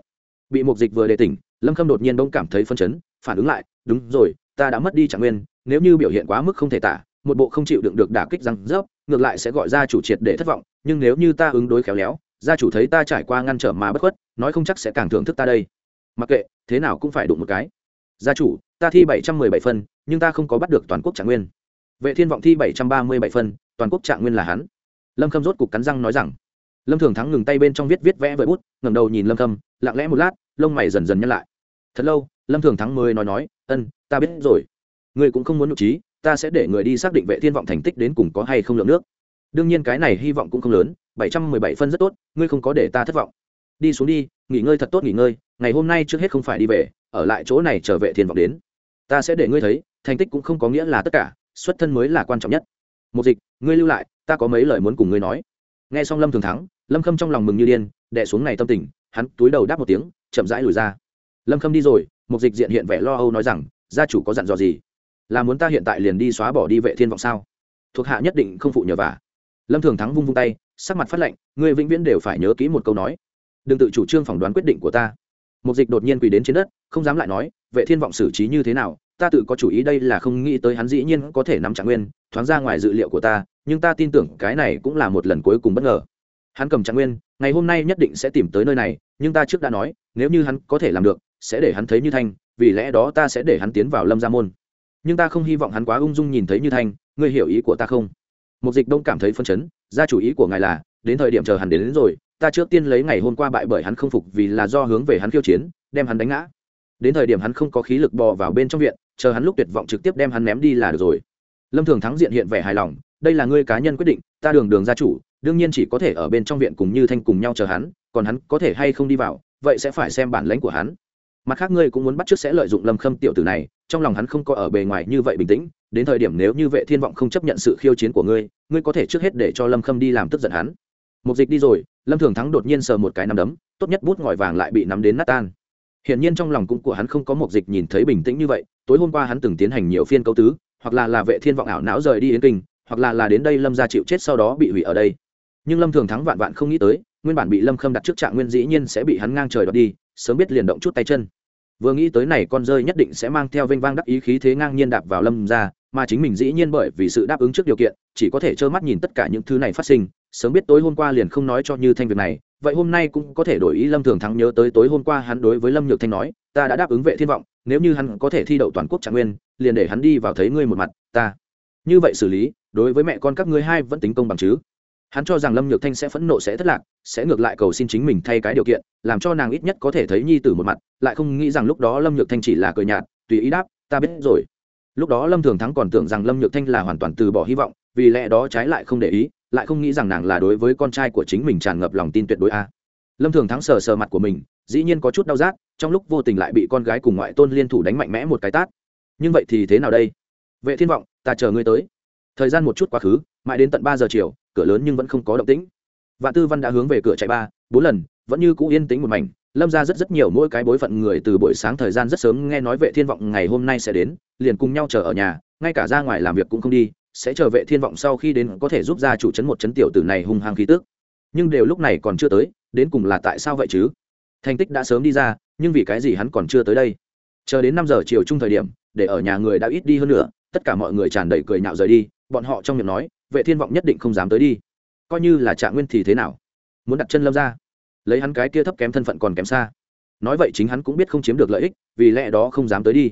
Bị mục dịch vừa đề tỉnh, lâm khâm đột nhiên bỗng cảm thấy phân chấn, phản ứng lại, đúng rồi, ta đã mất đi trạng nguyên, nếu như biểu hiện quá mức không thể tả, một bộ không chịu đựng được đả kích răng rớp, ngược lại sẽ gọi ra chủ triệt để thất vọng, nhưng nếu như ta ứng đối khéo léo, gia chủ thấy ta trải qua ngăn trở mà bất khuất, nói không chắc sẽ càng thưởng thức ta đây. Mặc kệ, thế nào cũng phải đụng một cái. Gia chủ, ta thi bảy trăm mười bảy phân, nhưng ta không có bắt được toàn quốc trạng nguyên. Vệ thiên vọng thi bảy trăm ba mươi bảy phân, toàn quốc trạng nguyên là hắn. Lâm khâm rốt cục cắn răng nói rằng lâm thường thắng ngừng tay bên trong viết viết vẽ vợi bút, ngẩng đầu nhìn lâm khâm lặng lẽ một lát, lông mày dần dần nhăn lại. Thật lâu, lâm thường thắng mới nói nói, ân, ta biết rồi. Ngươi cũng không muốn nội trí, ta sẽ để người đi xác định vệ thiên vọng thành tích đến cùng có hay không lượng nước. Đương nhiên cái này hy vọng cũng không lớn, bảy trăm mười bảy phân rất tốt, ngươi không có để ta thất vọng. Đi xuống đi, nghỉ ngơi thật tốt nghỉ ngơi, ngày hôm nay trước hết không phải đi về, ở lại chỗ này chờ vệ thiên vọng đến. Ta sẽ để ngươi thấy, thành tích cũng không có nghĩa là tất cả, xuất thân mới là quan trọng nhất. Một dịch, ngươi lưu lại, ta có mấy lời muốn cùng ngươi nói. Nghe xong lâm thường thắng lâm khâm trong lòng mừng như điên đẻ xuống này tâm tình, hắn túi đầu đáp một tiếng, chậm rãi lùi ra. Lâm khâm đi rồi, Mục dịch diện hiện vẻ lo âu nói rằng, gia chủ có dặn dò gì? Là muốn ta hiện tại liền đi xóa bỏ đi vệ thiên vọng sao? Thuộc hạ nhất định không phụ nhờ vả. Lâm thường thắng vung vung tay, sắc mặt phát lệnh người vĩnh viễn đều phải nhớ kỹ một câu nói. Đừng tự chủ trương phỏng đoán quyết định của ta. Mục dịch đột nhiên quỳ đến trên đất, không dám lại nói, vệ thiên vọng xử trí như thế nào, ta tự có chủ ý đây là không nghĩ tới hắn dĩ nhiên có thể nắm trạng nguyên, thoáng ra ngoài dự liệu của ta, nhưng ta tin tưởng cái này cũng là một lần cuối cùng bất ngờ hắn cầm trạng nguyên ngày hôm nay nhất định sẽ tìm tới nơi này nhưng ta trước đã nói nếu như hắn có thể làm được sẽ để hắn thấy như thanh vì lẽ đó ta sẽ để hắn tiến vào lâm gia môn. Nhưng ta không hy vọng hắn quá ung dung nhìn thấy như thanh ngươi hiểu ý của ta không? Một dịch đông cảm thấy phân chấn ra chủ ý của ngài là đến thời điểm chờ hắn đến, đến rồi ta trước tiên lấy ngày hôm qua bại bởi hắn không phục vì là do hướng về hắn khiêu chiến đem hắn đánh ngã. Đến thời điểm hắn không có khí lực bò vào bên trong viện chờ hắn lúc tuyệt vọng trực tiếp đem hắn ném đi là được rồi. Lâm thường thắng diện hiện vẻ hài lòng đây là ngươi cá nhân quyết định ta đường đường gia chủ đương nhiên chỉ có thể ở bên trong viện cùng như thanh cùng nhau chờ hắn còn hắn có thể hay không đi vào vậy sẽ phải xem bản lãnh của hắn. Mặt khác ngươi cũng muốn bắt chước sẽ lợi dụng lâm khâm tiểu tử này trong lòng hắn không có ở bề ngoài như vậy bình tĩnh đến thời điểm nếu như vệ thiên vọng không chấp nhận sự khiêu chiến của ngươi ngươi có thể trước hết để cho lâm khâm đi làm tức giận hắn. Mục dịch đi rồi lâm thường thắng đột nhiên sờ một cái nắm đấm tốt nhất bút ngòi vàng lại bị nắm đến nát tan. Hiển nhiên trong lòng cũng của hắn không có một dịch nhìn thấy bình tĩnh như vậy, tối hôm qua hắn từng tiến hành nhiều phiên câu tứ, hoặc là là vệ thiên vọng ảo não rời đi yến kinh, hoặc là là đến đây Lâm gia chịu chết sau đó bị hủy ở đây. Nhưng Lâm Thường thắng vạn vạn không nghĩ tới, nguyên bản bị Lâm Khâm đặt trước trạng nguyên dĩ nhiên sẽ bị hắn ngang trời đoạt đi, sớm biết liền động chút tay chân. Vừa nghĩ tới này con rơi nhất định sẽ mang theo vênh vang đắc ý khí thế ngang nhiên đạp vào Lâm gia, mà chính mình dĩ nhiên bởi vì sự đáp ứng trước điều kiện, chỉ có thể trơ mắt nhìn tất cả những thứ này phát sinh, sớm biết tối hôm qua liền không nói cho Như Thanh việc này, vậy hôm nay cũng có thể đổi ý lâm thường thắng nhớ tới tối hôm qua hắn đối với lâm nhược thanh nói ta đã đáp ứng vệ thiên vọng nếu như hắn có thể thi đậu toàn quốc trạng nguyên liền để hắn đi vào thấy ngươi một mặt ta như vậy xử lý đối với mẹ con các ngươi hai vẫn tính công bằng chứ hắn cho rằng lâm nhược thanh sẽ phẫn nộ sẽ thất lạc, sẽ ngược lại cầu xin chính mình thay cái điều kiện, làm cho nàng ít nhất có thể thấy nhi tử một mặt, lại không nghĩ rằng lúc đó lâm nhược thanh chỉ là cười nhạt, tùy ý đáp, ta biết rồi. Lúc đó lâm thường thắng còn tưởng rằng lâm nhược thanh là hoàn toàn từ bỏ hy vọng, vì lẽ đó trái lại không để ý, lại không nghĩ rằng nàng là đối với con trai của chính mình tràn ngập lòng tin tuyệt đối a. Lâm thường thắng sờ sờ mặt của mình, dĩ nhiên có chút đau rát, trong lúc vô tình lại bị con gái cùng ngoại tôn liên thủ đánh mạnh mẽ một cái tát. Nhưng vậy thì thế nào đây? Vệ thiên vọng, ta chờ ngươi tới. Thời gian một chút quá khứ, mãi đến tận ba giờ chiều cửa lớn nhưng vẫn không có động tĩnh. Vạn tư văn đã hướng về cửa chạy ba, bốn lần, vẫn như cũ yên tĩnh một mảnh. Lâm ra rất rất nhiều mỗi cái bối phận người từ buổi sáng thời gian rất sớm nghe nói vệ thiên vọng ngày hôm nay sẽ đến, liền cùng nhau chờ ở nhà, ngay cả ra ngoài làm việc cũng không đi, sẽ chờ vệ thiên vọng sau khi đến có thể giúp gia chủ chấn một chấn tiểu tử này hung hăng khí tức. Nhưng đều lúc này còn chưa tới, đến cùng là tại sao vậy chứ? Thành tích đã sớm đi ra, nhưng vì cái gì hắn còn chưa tới đây? Chờ đến năm giờ chiều chung thời điểm, để ở nhà người đã ít đi hơn nữa, tất cả mọi người tràn đầy cười nhạo rời đi, bọn họ trong miệng nói vệ thiên vọng nhất định không dám tới đi. Coi như là trạng nguyên thì thế nào? Muốn đặt chân lâm ra lấy hắn cái kia thấp kém thân phận còn kém xa. Nói vậy chính hắn cũng biết không chiếm được lợi ích, vì lẽ đó không dám tới đi.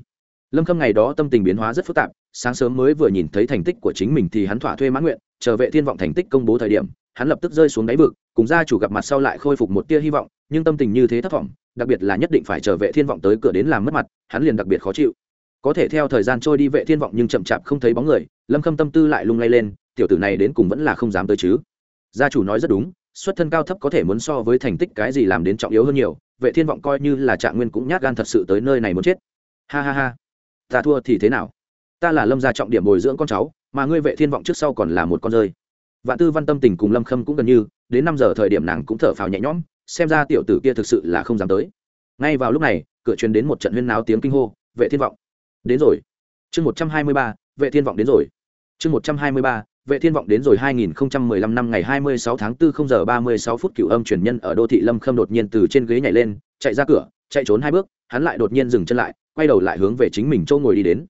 Lâm khâm ngày đó tâm tình biến hóa rất phức tạp, sáng sớm mới vừa nhìn thấy thành tích của chính mình thì hắn thỏa thuê mãn nguyện, chờ vệ thiên vọng thành tích công bố thời điểm, hắn lập tức rơi xuống đáy vực, cùng gia chủ gặp mặt sau lại khôi phục một tia hy vọng, nhưng tâm tình như thế thất vọng đặc biệt là nhất định phải chờ vệ thiên vọng tới cửa đến làm mất mặt, hắn liền đặc biệt khó chịu. Có thể theo thời gian trôi đi vệ thiên vọng nhưng chậm chạp không thấy bóng người, lâm khâm tâm tư lại lung lay lên tiểu tử này đến cùng vẫn là không dám tới chứ. Gia chủ nói rất đúng, xuất thân cao thấp có thể muốn so với thành tích cái gì làm đến trọng yếu hơn nhiều, vệ thiên vọng coi như là trạng nguyên cũng nhát gan thật sự tới nơi này muốn chết. Ha ha ha. Ta thua thì thế nào? Ta là lâm gia trọng điểm bồi dưỡng con cháu, mà ngươi vệ thiên vọng trước sau còn là một con rơi. Vạn tư văn tâm tình cùng lâm khâm cũng gần như, đến năm giờ thời điểm nàng cũng thở phào nhẹ nhõm, xem ra tiểu tử kia thực sự là không dám tới. Ngay vào lúc này, cửa truyền đến một trận huyên náo tiếng kinh hô, vệ thiên vọng. Đến rồi. Chương một trăm hai mươi ba, vệ thiên vọng đến rồi. Chương một trăm hai mươi ba vệ thiên vọng đến rồi 2015 năm ngày 26 tháng 4 0 giờ 36 phút Cựu âm truyền nhân ở đô thị lâm khâm đột nhiên từ trên ghế nhảy lên, chạy ra cửa, chạy trốn hai bước, hắn lại đột nhiên dừng chân lại, quay đầu lại hướng về chính mình châu ngồi đi đến.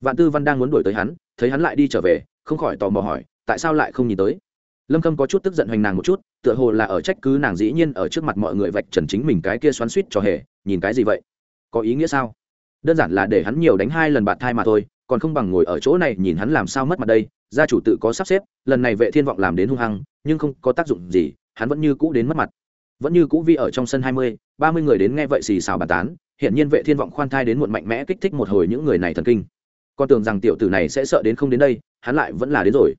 Vạn tư văn đang muốn đuổi tới hắn, thấy hắn lại đi trở về, không khỏi tò mò hỏi, tại sao lại không nhìn tới? Lâm khâm có chút tức giận hoành nàng một chút, tựa hồ là ở trách cứ nàng dĩ nhiên ở trước mặt mọi người vạch trần chính mình cái kia xoắn suýt cho hề, nhìn cái gì vậy? Có ý nghĩa sao? Đơn giản là để hắn nhiều đánh hai lần bạt thai mà thôi, còn không bằng ngồi ở chỗ này nhìn hắn làm sao mất mặt đây gia chủ tự có sắp xếp lần này vệ thiên vọng làm đến hung hăng nhưng không có tác dụng gì hắn vẫn như cũ đến mất mặt. Vẫn như cũ vi ở trong sân hai mươi, ba mươi người đến nghe vậy xì xào bàn tán hiện nhiên vệ thiên vọng khoan thai đến muộn mạnh mẽ kích thích một hồi những người này thần kinh. Con tưởng rằng tiểu tử này sẽ sợ đến không đến đây hắn lại vẫn là đến rồi.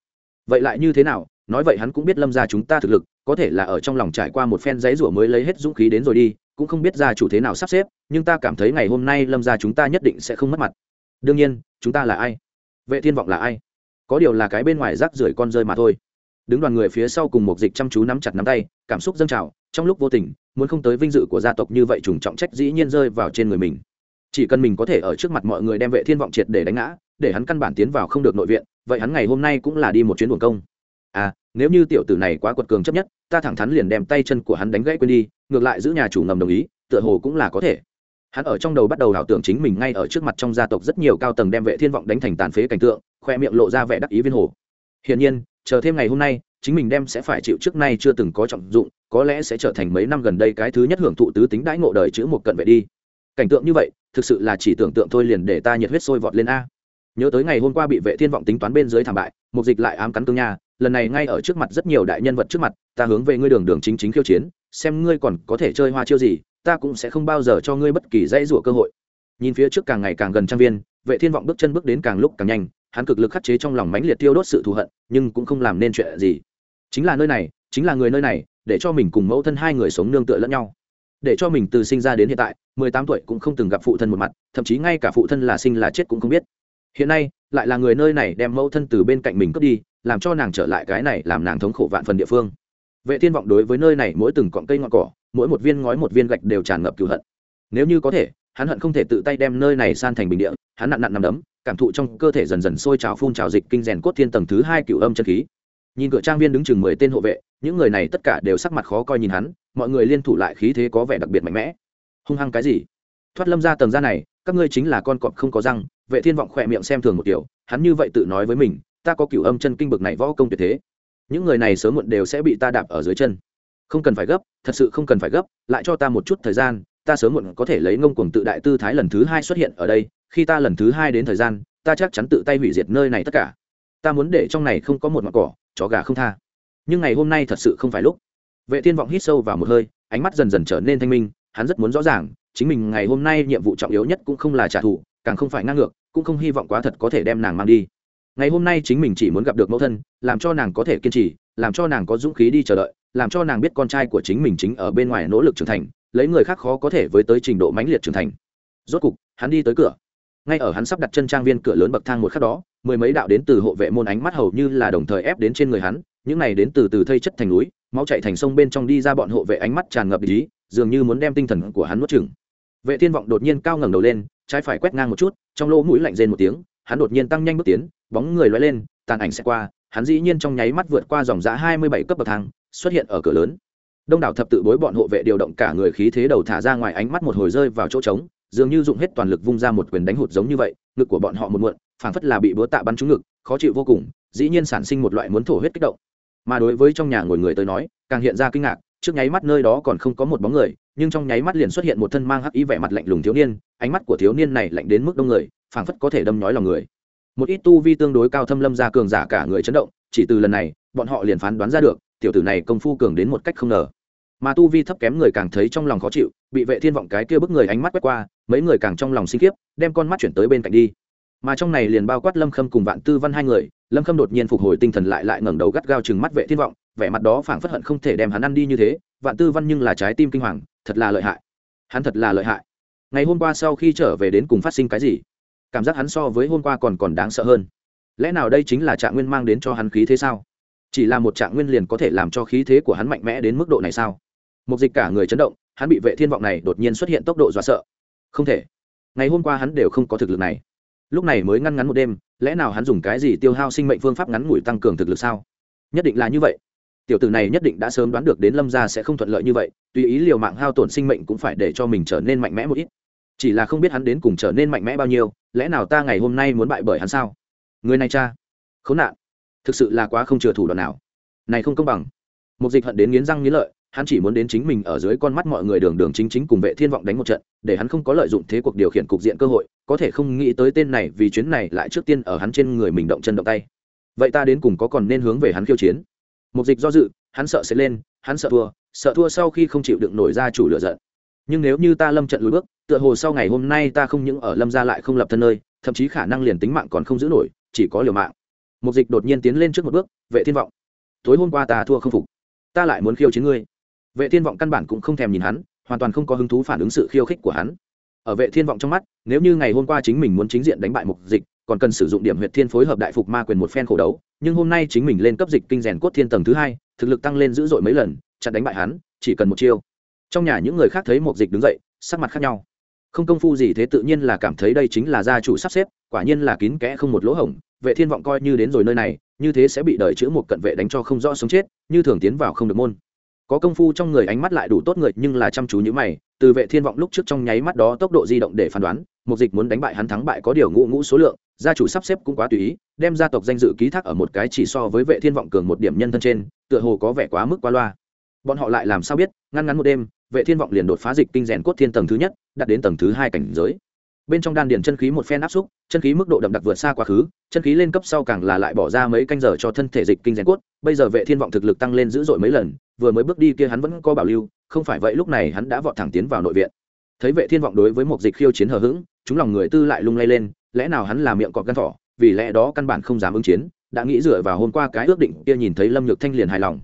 Vậy lại như thế nào? Nói vậy hắn cũng biết lâm gia chúng ta thực lực có thể là ở trong lòng trải qua một phen giấy rủa mới lấy hết dũng khí đến rồi đi cũng không biết gia chủ thế nào sắp xếp nhưng ta cảm thấy ngày hôm nay lâm gia chúng ta nhất định sẽ không mất mặt. Đương nhiên chúng ta là ai? Vệ thiên vọng là ai? Có điều là cái bên ngoài rác rưởi con rơi mà thôi. Đứng đoàn người phía sau cùng một dịch chăm chú nắm chặt nắm tay, cảm xúc dâng trào, trong lúc vô tình, muốn không tới vinh dự của gia tộc như vậy trùng trọng trách dĩ nhiên rơi vào trên người mình. Chỉ cần mình có thể ở trước mặt mọi người đem vệ thiên vọng triệt để đánh ngã, để hắn căn bản tiến vào không được nội viện, vậy hắn ngày hôm nay cũng là đi một chuyến buồn công. À nếu như tiểu tử này quá quật cường chấp nhất, ta thẳng thắn liền đem tay chân của hắn đánh gãy quên đi, ngược lại giữ nhà chủ ngầm đồng ý, tựa hồ cũng là có thể hắn ở trong đầu bắt đầu ảo tưởng chính mình ngay ở trước mặt trong gia tộc rất nhiều cao tầng đem vệ thiên vọng đánh thành tàn phế cảnh tượng, khoe miệng lộ ra vẻ đắc ý viên hồ. Hiển nhiên, chờ thêm ngày hôm nay, chính mình đem sẽ phải chịu trước nay chưa từng có trọng dụng, có lẽ sẽ trở thành mấy năm gần đây cái thứ nhất hưởng thụ tứ tính đãi ngộ đời chữ một cận vệ đi. Cảnh tượng như vậy, thực sự là chỉ tưởng tượng thôi liền để ta nhiệt huyết sôi vọt lên a. Nhớ tới ngày hôm qua bị vệ thiên vọng tính toán bên dưới thảm bại, một dịch lại ám cắn cương nha, lần này ngay ở trước mặt rất nhiều đại nhân vật trước mặt, ta hướng về ngươi đường đường chính chính khiêu chiến, xem ngươi còn có thể chơi hoa chiêu gì ta cũng sẽ không bao giờ cho ngươi bất kỳ dãy rủa cơ hội. Nhìn phía trước càng ngày càng gần trang viên, vệ thiên vọng bước chân bước đến càng lúc càng nhanh, hắn cực lực khắc chế trong lòng mãnh liệt tiêu đốt sự thù hận, nhưng cũng không làm nên chuyện gì. Chính là nơi này, chính là người nơi này, để cho mình cùng mẫu thân hai người sống nương tựa lẫn nhau. Để cho mình từ sinh ra đến hiện tại, mười tám tuổi cũng không từng gặp phụ thân một mặt, thậm chí ngay cả phụ thân là sinh là chết cũng không biết. Hiện nay, lại là người nơi này đem mẫu thân từ bên cạnh mình cướp đi, làm cho nàng trở lại cái này làm nàng thống khổ vạn phần địa phương vệ thiên vọng đối với nơi này mỗi từng cọng cây ngọn cỏ, mỗi một viên ngói một viên gạch đều tràn ngập cựu hận. Nếu như có thể, hắn hận không thể tự tay đem nơi này san thành bình địa, hắn nặn nặn nằm đấm, cảm thụ trong cơ thể dần dần sôi trào phun trào dịch kinh rèn cốt thiên tầng thứ hai cựu âm chân khí. Nhìn cửa trang viên đứng chừng mười tên hộ vệ, những người này tất cả đều sắc mặt khó coi nhìn hắn, mọi người liên thủ lại khí thế có vẻ đặc biệt mạnh mẽ. Hung hăng cái gì? Thoát lâm ra tầng ra này, các ngươi chính là con cọp không có răng, vệ thiên vọng khỏe miệng xem thường một kiểu, hắn như vậy tự nói với mình, ta có cựu âm chân kinh bực này võ công tuyệt thế những người này sớm muộn đều sẽ bị ta đạp ở dưới chân. Không cần phải gấp, thật sự không cần phải gấp, lại cho ta một chút thời gian, ta sớm muộn có thể lấy ngông cuồng tự đại tư thái lần thứ hai xuất hiện ở đây, khi ta lần thứ hai đến thời gian, ta chắc chắn tự tay hủy diệt nơi này tất cả. Ta muốn để trong này không có một mặt cỏ, chó gà không tha. Nhưng ngày hôm nay thật sự không phải lúc. Vệ thiên vọng hít sâu vào một hơi, ánh mắt dần dần trở nên thanh minh, hắn rất muốn rõ ràng, chính mình ngày hôm nay nhiệm vụ trọng yếu nhất cũng không là trả thù, càng không phải ngang ngược, cũng không hy vọng quá thật có thể đem nàng mang đi ngày hôm nay chính mình chỉ muốn gặp được mẫu thân, làm cho nàng có thể kiên trì, làm cho nàng có dũng khí đi chờ đợi, làm cho nàng biết con trai của chính mình chính ở bên ngoài nỗ lực trưởng thành, lấy người khác khó có thể với tới trình độ mãnh liệt trưởng thành. Rốt cục, hắn đi tới cửa. Ngay ở hắn sắp đặt chân trang viên cửa lớn bậc thang một khắc đó, mười mấy đạo đến từ hộ vệ môn ánh mắt hầu như là đồng thời ép đến trên người hắn, những này đến từ từ thây chất thành núi, máu chạy thành sông bên trong đi ra bọn hộ vệ ánh mắt tràn ngập ý, dường như muốn đem tinh thần của hắn nuốt chừng vệ thiên vọng đột nhiên cao ngẩng đầu lên, trái phải quét ngang một chút, trong lỗ mũi lạnh rên một tiếng hắn đột nhiên tăng nhanh bước tiến, bóng người lóe lên, tàn ảnh sẽ qua, hắn dĩ nhiên trong nháy mắt vượt qua dòng giã hai mươi bảy cấp bậc thang, xuất hiện ở cửa lớn. Đông đảo thập tự bối bọn hộ vệ điều động cả người khí thế đầu thả ra ngoài ánh mắt một hồi rơi vào chỗ trống, dường như dụng hết toàn lực vung ra một quyền đánh hụt giống như vậy, ngực của bọn họ một muộn, phảng phất là bị búa tạ bắn trúng ngực, khó chịu vô cùng, dĩ nhiên sản sinh một loại muốn thổ huyết kích động. Mà đối với trong nhà ngồi người tới nói, càng hiện ra kinh ngạc, trước nháy mắt nơi đó còn không có một bóng người, nhưng trong nháy mắt liền xuất hiện một thân mang hắc ý vẻ mặt lạnh lùng thiếu niên, ánh mắt của thiếu niên này lạnh đến mức đông người phảng phất có thể đâm nhói lòng người. Một ít tu vi tương đối cao thâm lâm ra cường giả cả người chấn động, chỉ từ lần này, bọn họ liền phán đoán ra được, tiểu tử này công phu cường đến một cách không ngờ. Mà tu vi thấp kém người càng thấy trong lòng khó chịu, bị vệ thiên vọng cái kia bức người ánh mắt quét qua, mấy người càng trong lòng sinh kiếp đem con mắt chuyển tới bên cạnh đi. Mà trong này liền bao quát lâm khâm cùng vạn tư văn hai người, lâm khâm đột nhiên phục hồi tinh thần lại lại ngẩng đầu gắt gao chừng mắt vệ thiên vọng, vẻ mặt đó phảng phất hận không thể đem hắn ăn đi như thế, vạn tư văn nhưng là trái tim kinh hoàng, thật là lợi hại. Hắn thật là lợi hại. Ngày hôm qua sau khi trở về đến cùng phát sinh cái gì? Cảm giác hắn so với hôm qua còn còn đáng sợ hơn. Lẽ nào đây chính là trạng nguyên mang đến cho hắn khí thế sao? Chỉ là một trạng nguyên liền có thể làm cho khí thế của hắn mạnh mẽ đến mức độ này sao? Một dịch cả người chấn động, hắn bị vệ thiên vọng này đột nhiên xuất hiện tốc độ dọa sợ. Không thể. Ngày hôm qua hắn đều không có thực lực này. Lúc này mới ngăn ngắn một đêm, lẽ nào hắn dùng cái gì tiêu hao sinh mệnh phương pháp ngắn ngủi tăng cường thực lực sao? Nhất định là như vậy. Tiểu tử này nhất định đã sớm đoán được đến lâm gia sẽ không thuận lợi như vậy, tùy ý liều mạng hao tổn sinh mệnh cũng phải để cho mình trở nên mạnh mẽ một ít chỉ là không biết hắn đến cùng trở nên mạnh mẽ bao nhiêu, lẽ nào ta ngày hôm nay muốn bại bởi hắn sao? Người này cha, khốn nạn. Thực sự là quá không chừa thủ đoạn nào. Này không công bằng. Một dịch hận đến nghiến răng nghiến lợi, hắn chỉ muốn đến chính mình ở dưới con mắt mọi người đường đường chính chính cùng vệ thiên vọng đánh một trận, để hắn không có lợi dụng thế cuộc điều khiển cục diện cơ hội, có thể không nghĩ tới tên này vì chuyến này lại trước tiên ở hắn trên người mình động chân động tay. Vậy ta đến cùng có còn nên hướng về hắn khiêu chiến? Một dịch do dự, hắn sợ sẽ lên, hắn sợ thua sợ thua sau khi không chịu đựng nổi ra chủ lựa giận. Nhưng nếu như ta lâm trận lùi bước tựa hồ sau ngày hôm nay ta không những ở lâm gia lại không lập thân nơi, thậm chí khả năng liền tính mạng còn không giữ nổi, chỉ có liều mạng. Mục dịch đột nhiên tiến lên trước một bước, vệ thiên vọng, tối hôm qua ta thua không phục. Ta lại muốn khiêu chiến ngươi. Vệ thiên vọng căn bản cũng không thèm nhìn hắn, hoàn toàn không có hứng thú phản ứng sự khiêu khích của hắn. Ở vệ thiên vọng trong mắt, nếu như ngày hôm qua chính mình muốn chính diện đánh bại mục dịch, còn cần sử dụng điểm huyệt thiên phối hợp đại phục ma quyền một phen khổ đấu, nhưng hôm nay chính mình lên cấp dịch kinh rèn cốt thiên tầng thứ hai, thực lực tăng lên dữ dội mấy lần, chặn đánh bại hắn, chỉ cần một chiêu. Trong nhà những người khác thấy mục dịch đứng dậy, sắc mặt khác nhau không công phu gì thế tự nhiên là cảm thấy đây chính là gia chủ sắp xếp, quả nhiên là kín kẽ không một lỗ hổng, vệ thiên vọng coi như đến rồi nơi này, như thế sẽ bị đợi chữ một cận vệ đánh cho không rõ sống chết, như thường tiến vào không được môn. Có công phu trong người ánh mắt lại đủ tốt người, nhưng là chăm chú như mày, từ vệ thiên vọng lúc trước trong nháy mắt đó tốc độ di động để phán đoán, một dịch muốn đánh bại hắn thắng bại có điều ngũ ngũ số lượng, gia chủ sắp xếp cũng quá tùy ý, đem gia tộc danh dự ký thác ở một cái chỉ so với vệ thiên vọng cường một điểm nhân thân trên, tựa hồ có vẻ quá mức qua loa bọn họ lại làm sao biết, ngăn ngắn một đêm, vệ thiên vọng liền đột phá dịch kinh rèn cốt thiên tầng thứ nhất, đạt đến tầng thứ hai cảnh giới. Bên trong đan điền chân khí một phen áp xúc, chân khí mức độ đậm đặc vượt xa quá khứ, chân khí lên cấp sau càng là lại bỏ ra mấy canh giờ cho thân thể dịch kinh rèn cốt. Bây giờ vệ thiên vọng thực lực tăng lên dữ dội mấy lần, vừa mới bước đi kia hắn vẫn có bảo lưu, không phải vậy lúc này hắn đã vọt thẳng tiến vào nội viện. Thấy vệ thiên vọng đối với một dịch khiêu chiến hờ hững, chúng lòng người tư lại lung lay lên, lẽ nào hắn là miệng cọp gan thỏ, vì lẽ đó căn bản không dám ứng chiến, đã nghĩ dựa vào hôm qua cái ước định kia nhìn thấy lâm nhược thanh liền hài lòng.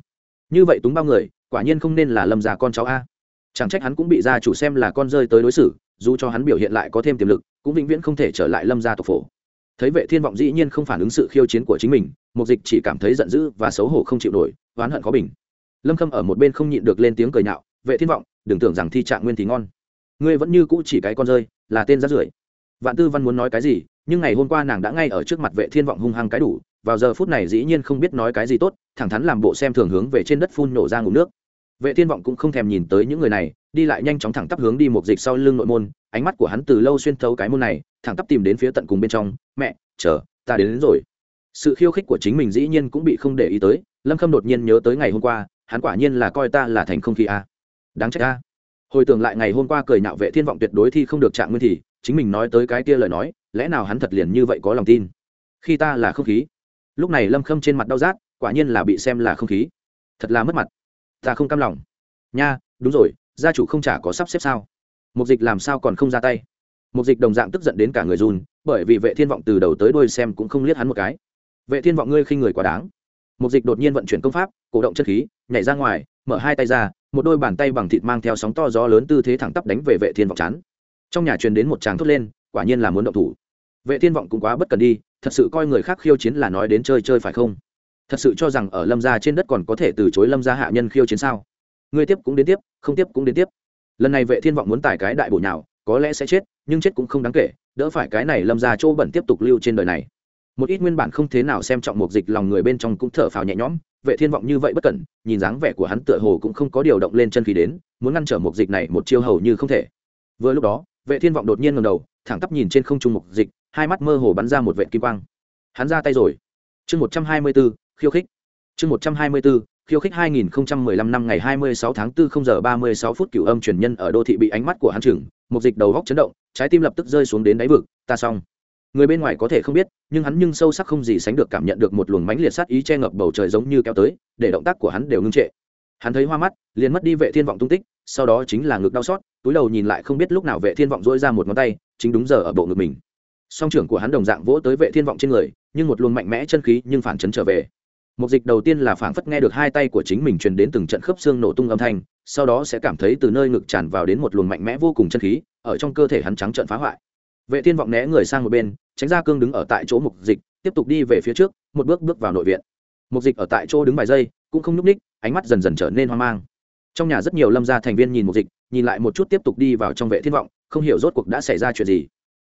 Như vậy túng bao người quả nhiên không nên là lâm già con cháu a. Chẳng trách hắn cũng bị gia chủ xem là con rơi tới đối xử, dù cho hắn biểu hiện lại có thêm tiềm lực, cũng vĩnh viễn không thể trở lại lâm gia tộc phổ. Thấy vệ thiên vọng dĩ nhiên không phản ứng sự khiêu chiến của chính mình, mục dịch chỉ cảm thấy giận dữ và xấu hổ không chịu nổi, oán hận khó bình. Lâm khâm ở một bên không nhịn được lên tiếng cười nhạo, vệ thiên vọng, đừng tưởng rằng thi trạng nguyên thì ngon. Ngươi vẫn như cũ chỉ cái con rơi, là tên rát rưởi. Vạn tư văn muốn nói cái gì, nhưng ngày hôm qua nàng đã ngay ở trước mặt vệ thiên vọng hung hăng cái đủ, vào giờ phút này dĩ nhiên không biết nói cái gì tốt thẳng thắn làm bộ xem thường hướng về trên đất phun nổ ra ngủ nước. Vệ thiên vọng cũng không thèm nhìn tới những người này đi lại nhanh chóng thẳng tắp hướng đi một dịch sau lưng nội môn ánh mắt của hắn từ lâu xuyên thấu cái môn này thẳng tắp tìm đến phía tận cùng bên trong mẹ chờ ta đến, đến rồi. Sự khiêu khích của chính mình dĩ nhiên cũng bị không để ý tới lâm khâm đột nhiên nhớ tới ngày hôm qua hắn quả nhiên là coi ta là thành không khí a. Đáng trách a. Hồi tưởng lại ngày hôm qua cười nhạo vệ thiên vọng tuyệt đối thì không được trạng nguyên thì chính mình nói tới cái kia lời nói lẽ nào hắn thật liền như vậy có lòng tin? Khi ta là không khí. Lúc này lâm khâm trên mặt đau rát quả nhiên là bị xem là không khí. Thật là mất mặt. Ta không cam lòng. Nha, đúng rồi, gia chủ không chả có sắp xếp sao? Mục dịch làm sao còn không ra tay? Mục dịch đồng dạng tức giận đến cả người run, bởi vì vệ thiên vọng từ đầu tới đuôi xem cũng không liếc hắn một cái. Vệ thiên vọng ngươi khi người quá đáng. Mục dịch đột nhiên vận chuyển công pháp, cổ động chất khí, nhảy ra ngoài, mở hai tay ra, một đôi bàn tay bằng thịt mang theo sóng to gió lớn tư thế thẳng tắp đánh về vệ thiên vọng chán. Trong nhà truyền đến một tràng thốt lên, quả nhiên là muốn động thủ. Vệ thiên vọng cũng quá bất cần đi, thật sự coi người khác khiêu chiến là nói đến chơi chơi phải không? Thật sự cho rằng ở lâm gia trên đất còn có thể từ chối lâm gia hạ nhân khiêu chiến sao? Người tiếp cũng đến tiếp không tiếp cũng đến tiếp. Lần này vệ thiên vọng muốn tải cái đại bổ nhào có lẽ sẽ chết nhưng chết cũng không đáng kể đỡ phải cái này lâm gia chỗ bẩn tiếp tục lưu trên đời này. Một ít nguyên bản không thế nào xem trọng một dịch lòng người bên trong cũng thở phào nhẹ nhõm vệ thiên vọng như vậy bất cẩn nhìn dáng vẻ của hắn tựa hồ cũng không có điều động lên chân khí đến muốn ngăn trở một dịch này một chiêu hầu như không thể. Vừa lúc đó vệ thiên vọng đột nhiên ngẩng đầu thẳng tắp nhìn trên không trung một dịch hai mắt mơ hồ bắn ra một vệ kim quang. Hắn ra tay rồi. Chương 124, khiêu khích. Chương 124, khiêu khích 2015 năm ngày 26 tháng 4 0 giờ 36 phút cửu âm truyền nhân ở đô thị bị ánh mắt của hắn chừng một dịch đầu góc chấn động trái tim lập tức rơi xuống đến đáy vực ta xong. Người bên ngoài có thể không biết nhưng hắn nhưng sâu sắc không gì sánh được cảm nhận được một luồng mãnh liệt sát ý che ngập bầu trời giống như kéo tới để động tác của hắn đều ngưng trệ. Hắn thấy hoa mắt liền mất đi vệ thiên vọng tung tích sau đó chính là ngực đau xót túi đầu nhìn lại không biết lúc nào vệ thiên vọng dỗi ra một ngón tay chính đúng giờ ở bộ ngực mình. Song trưởng của hắn đồng dạng vỗ tới vệ thiên vọng trên người nhưng một luồng mạnh mẽ chân khí nhưng phản chấn trở về. Mục dịch đầu tiên là phảng phất nghe được hai tay của chính mình truyền đến từng trận khớp xương nổ tung âm thanh, sau đó sẽ cảm thấy từ nơi ngực tràn vào đến một luồng mạnh mẽ vô cùng chân khí, ở trong cơ thể hắn trắng trận phá hoại. Vệ thiên vọng né người sang một bên, tránh ra cương đứng ở tại chỗ mục dịch, tiếp tục đi về phía trước, một bước bước vào nội viện. Mục dịch ở tại chỗ đứng vài giây, cũng không nhúc ních ánh mắt dần dần trở nên hoang mang. Trong nhà rất nhiều lâm gia thành viên nhìn mục dịch, nhìn lại một chút tiếp tục đi vào trong vệ thiên vọng, không hiểu rốt cuộc đã xảy ra chuyện gì.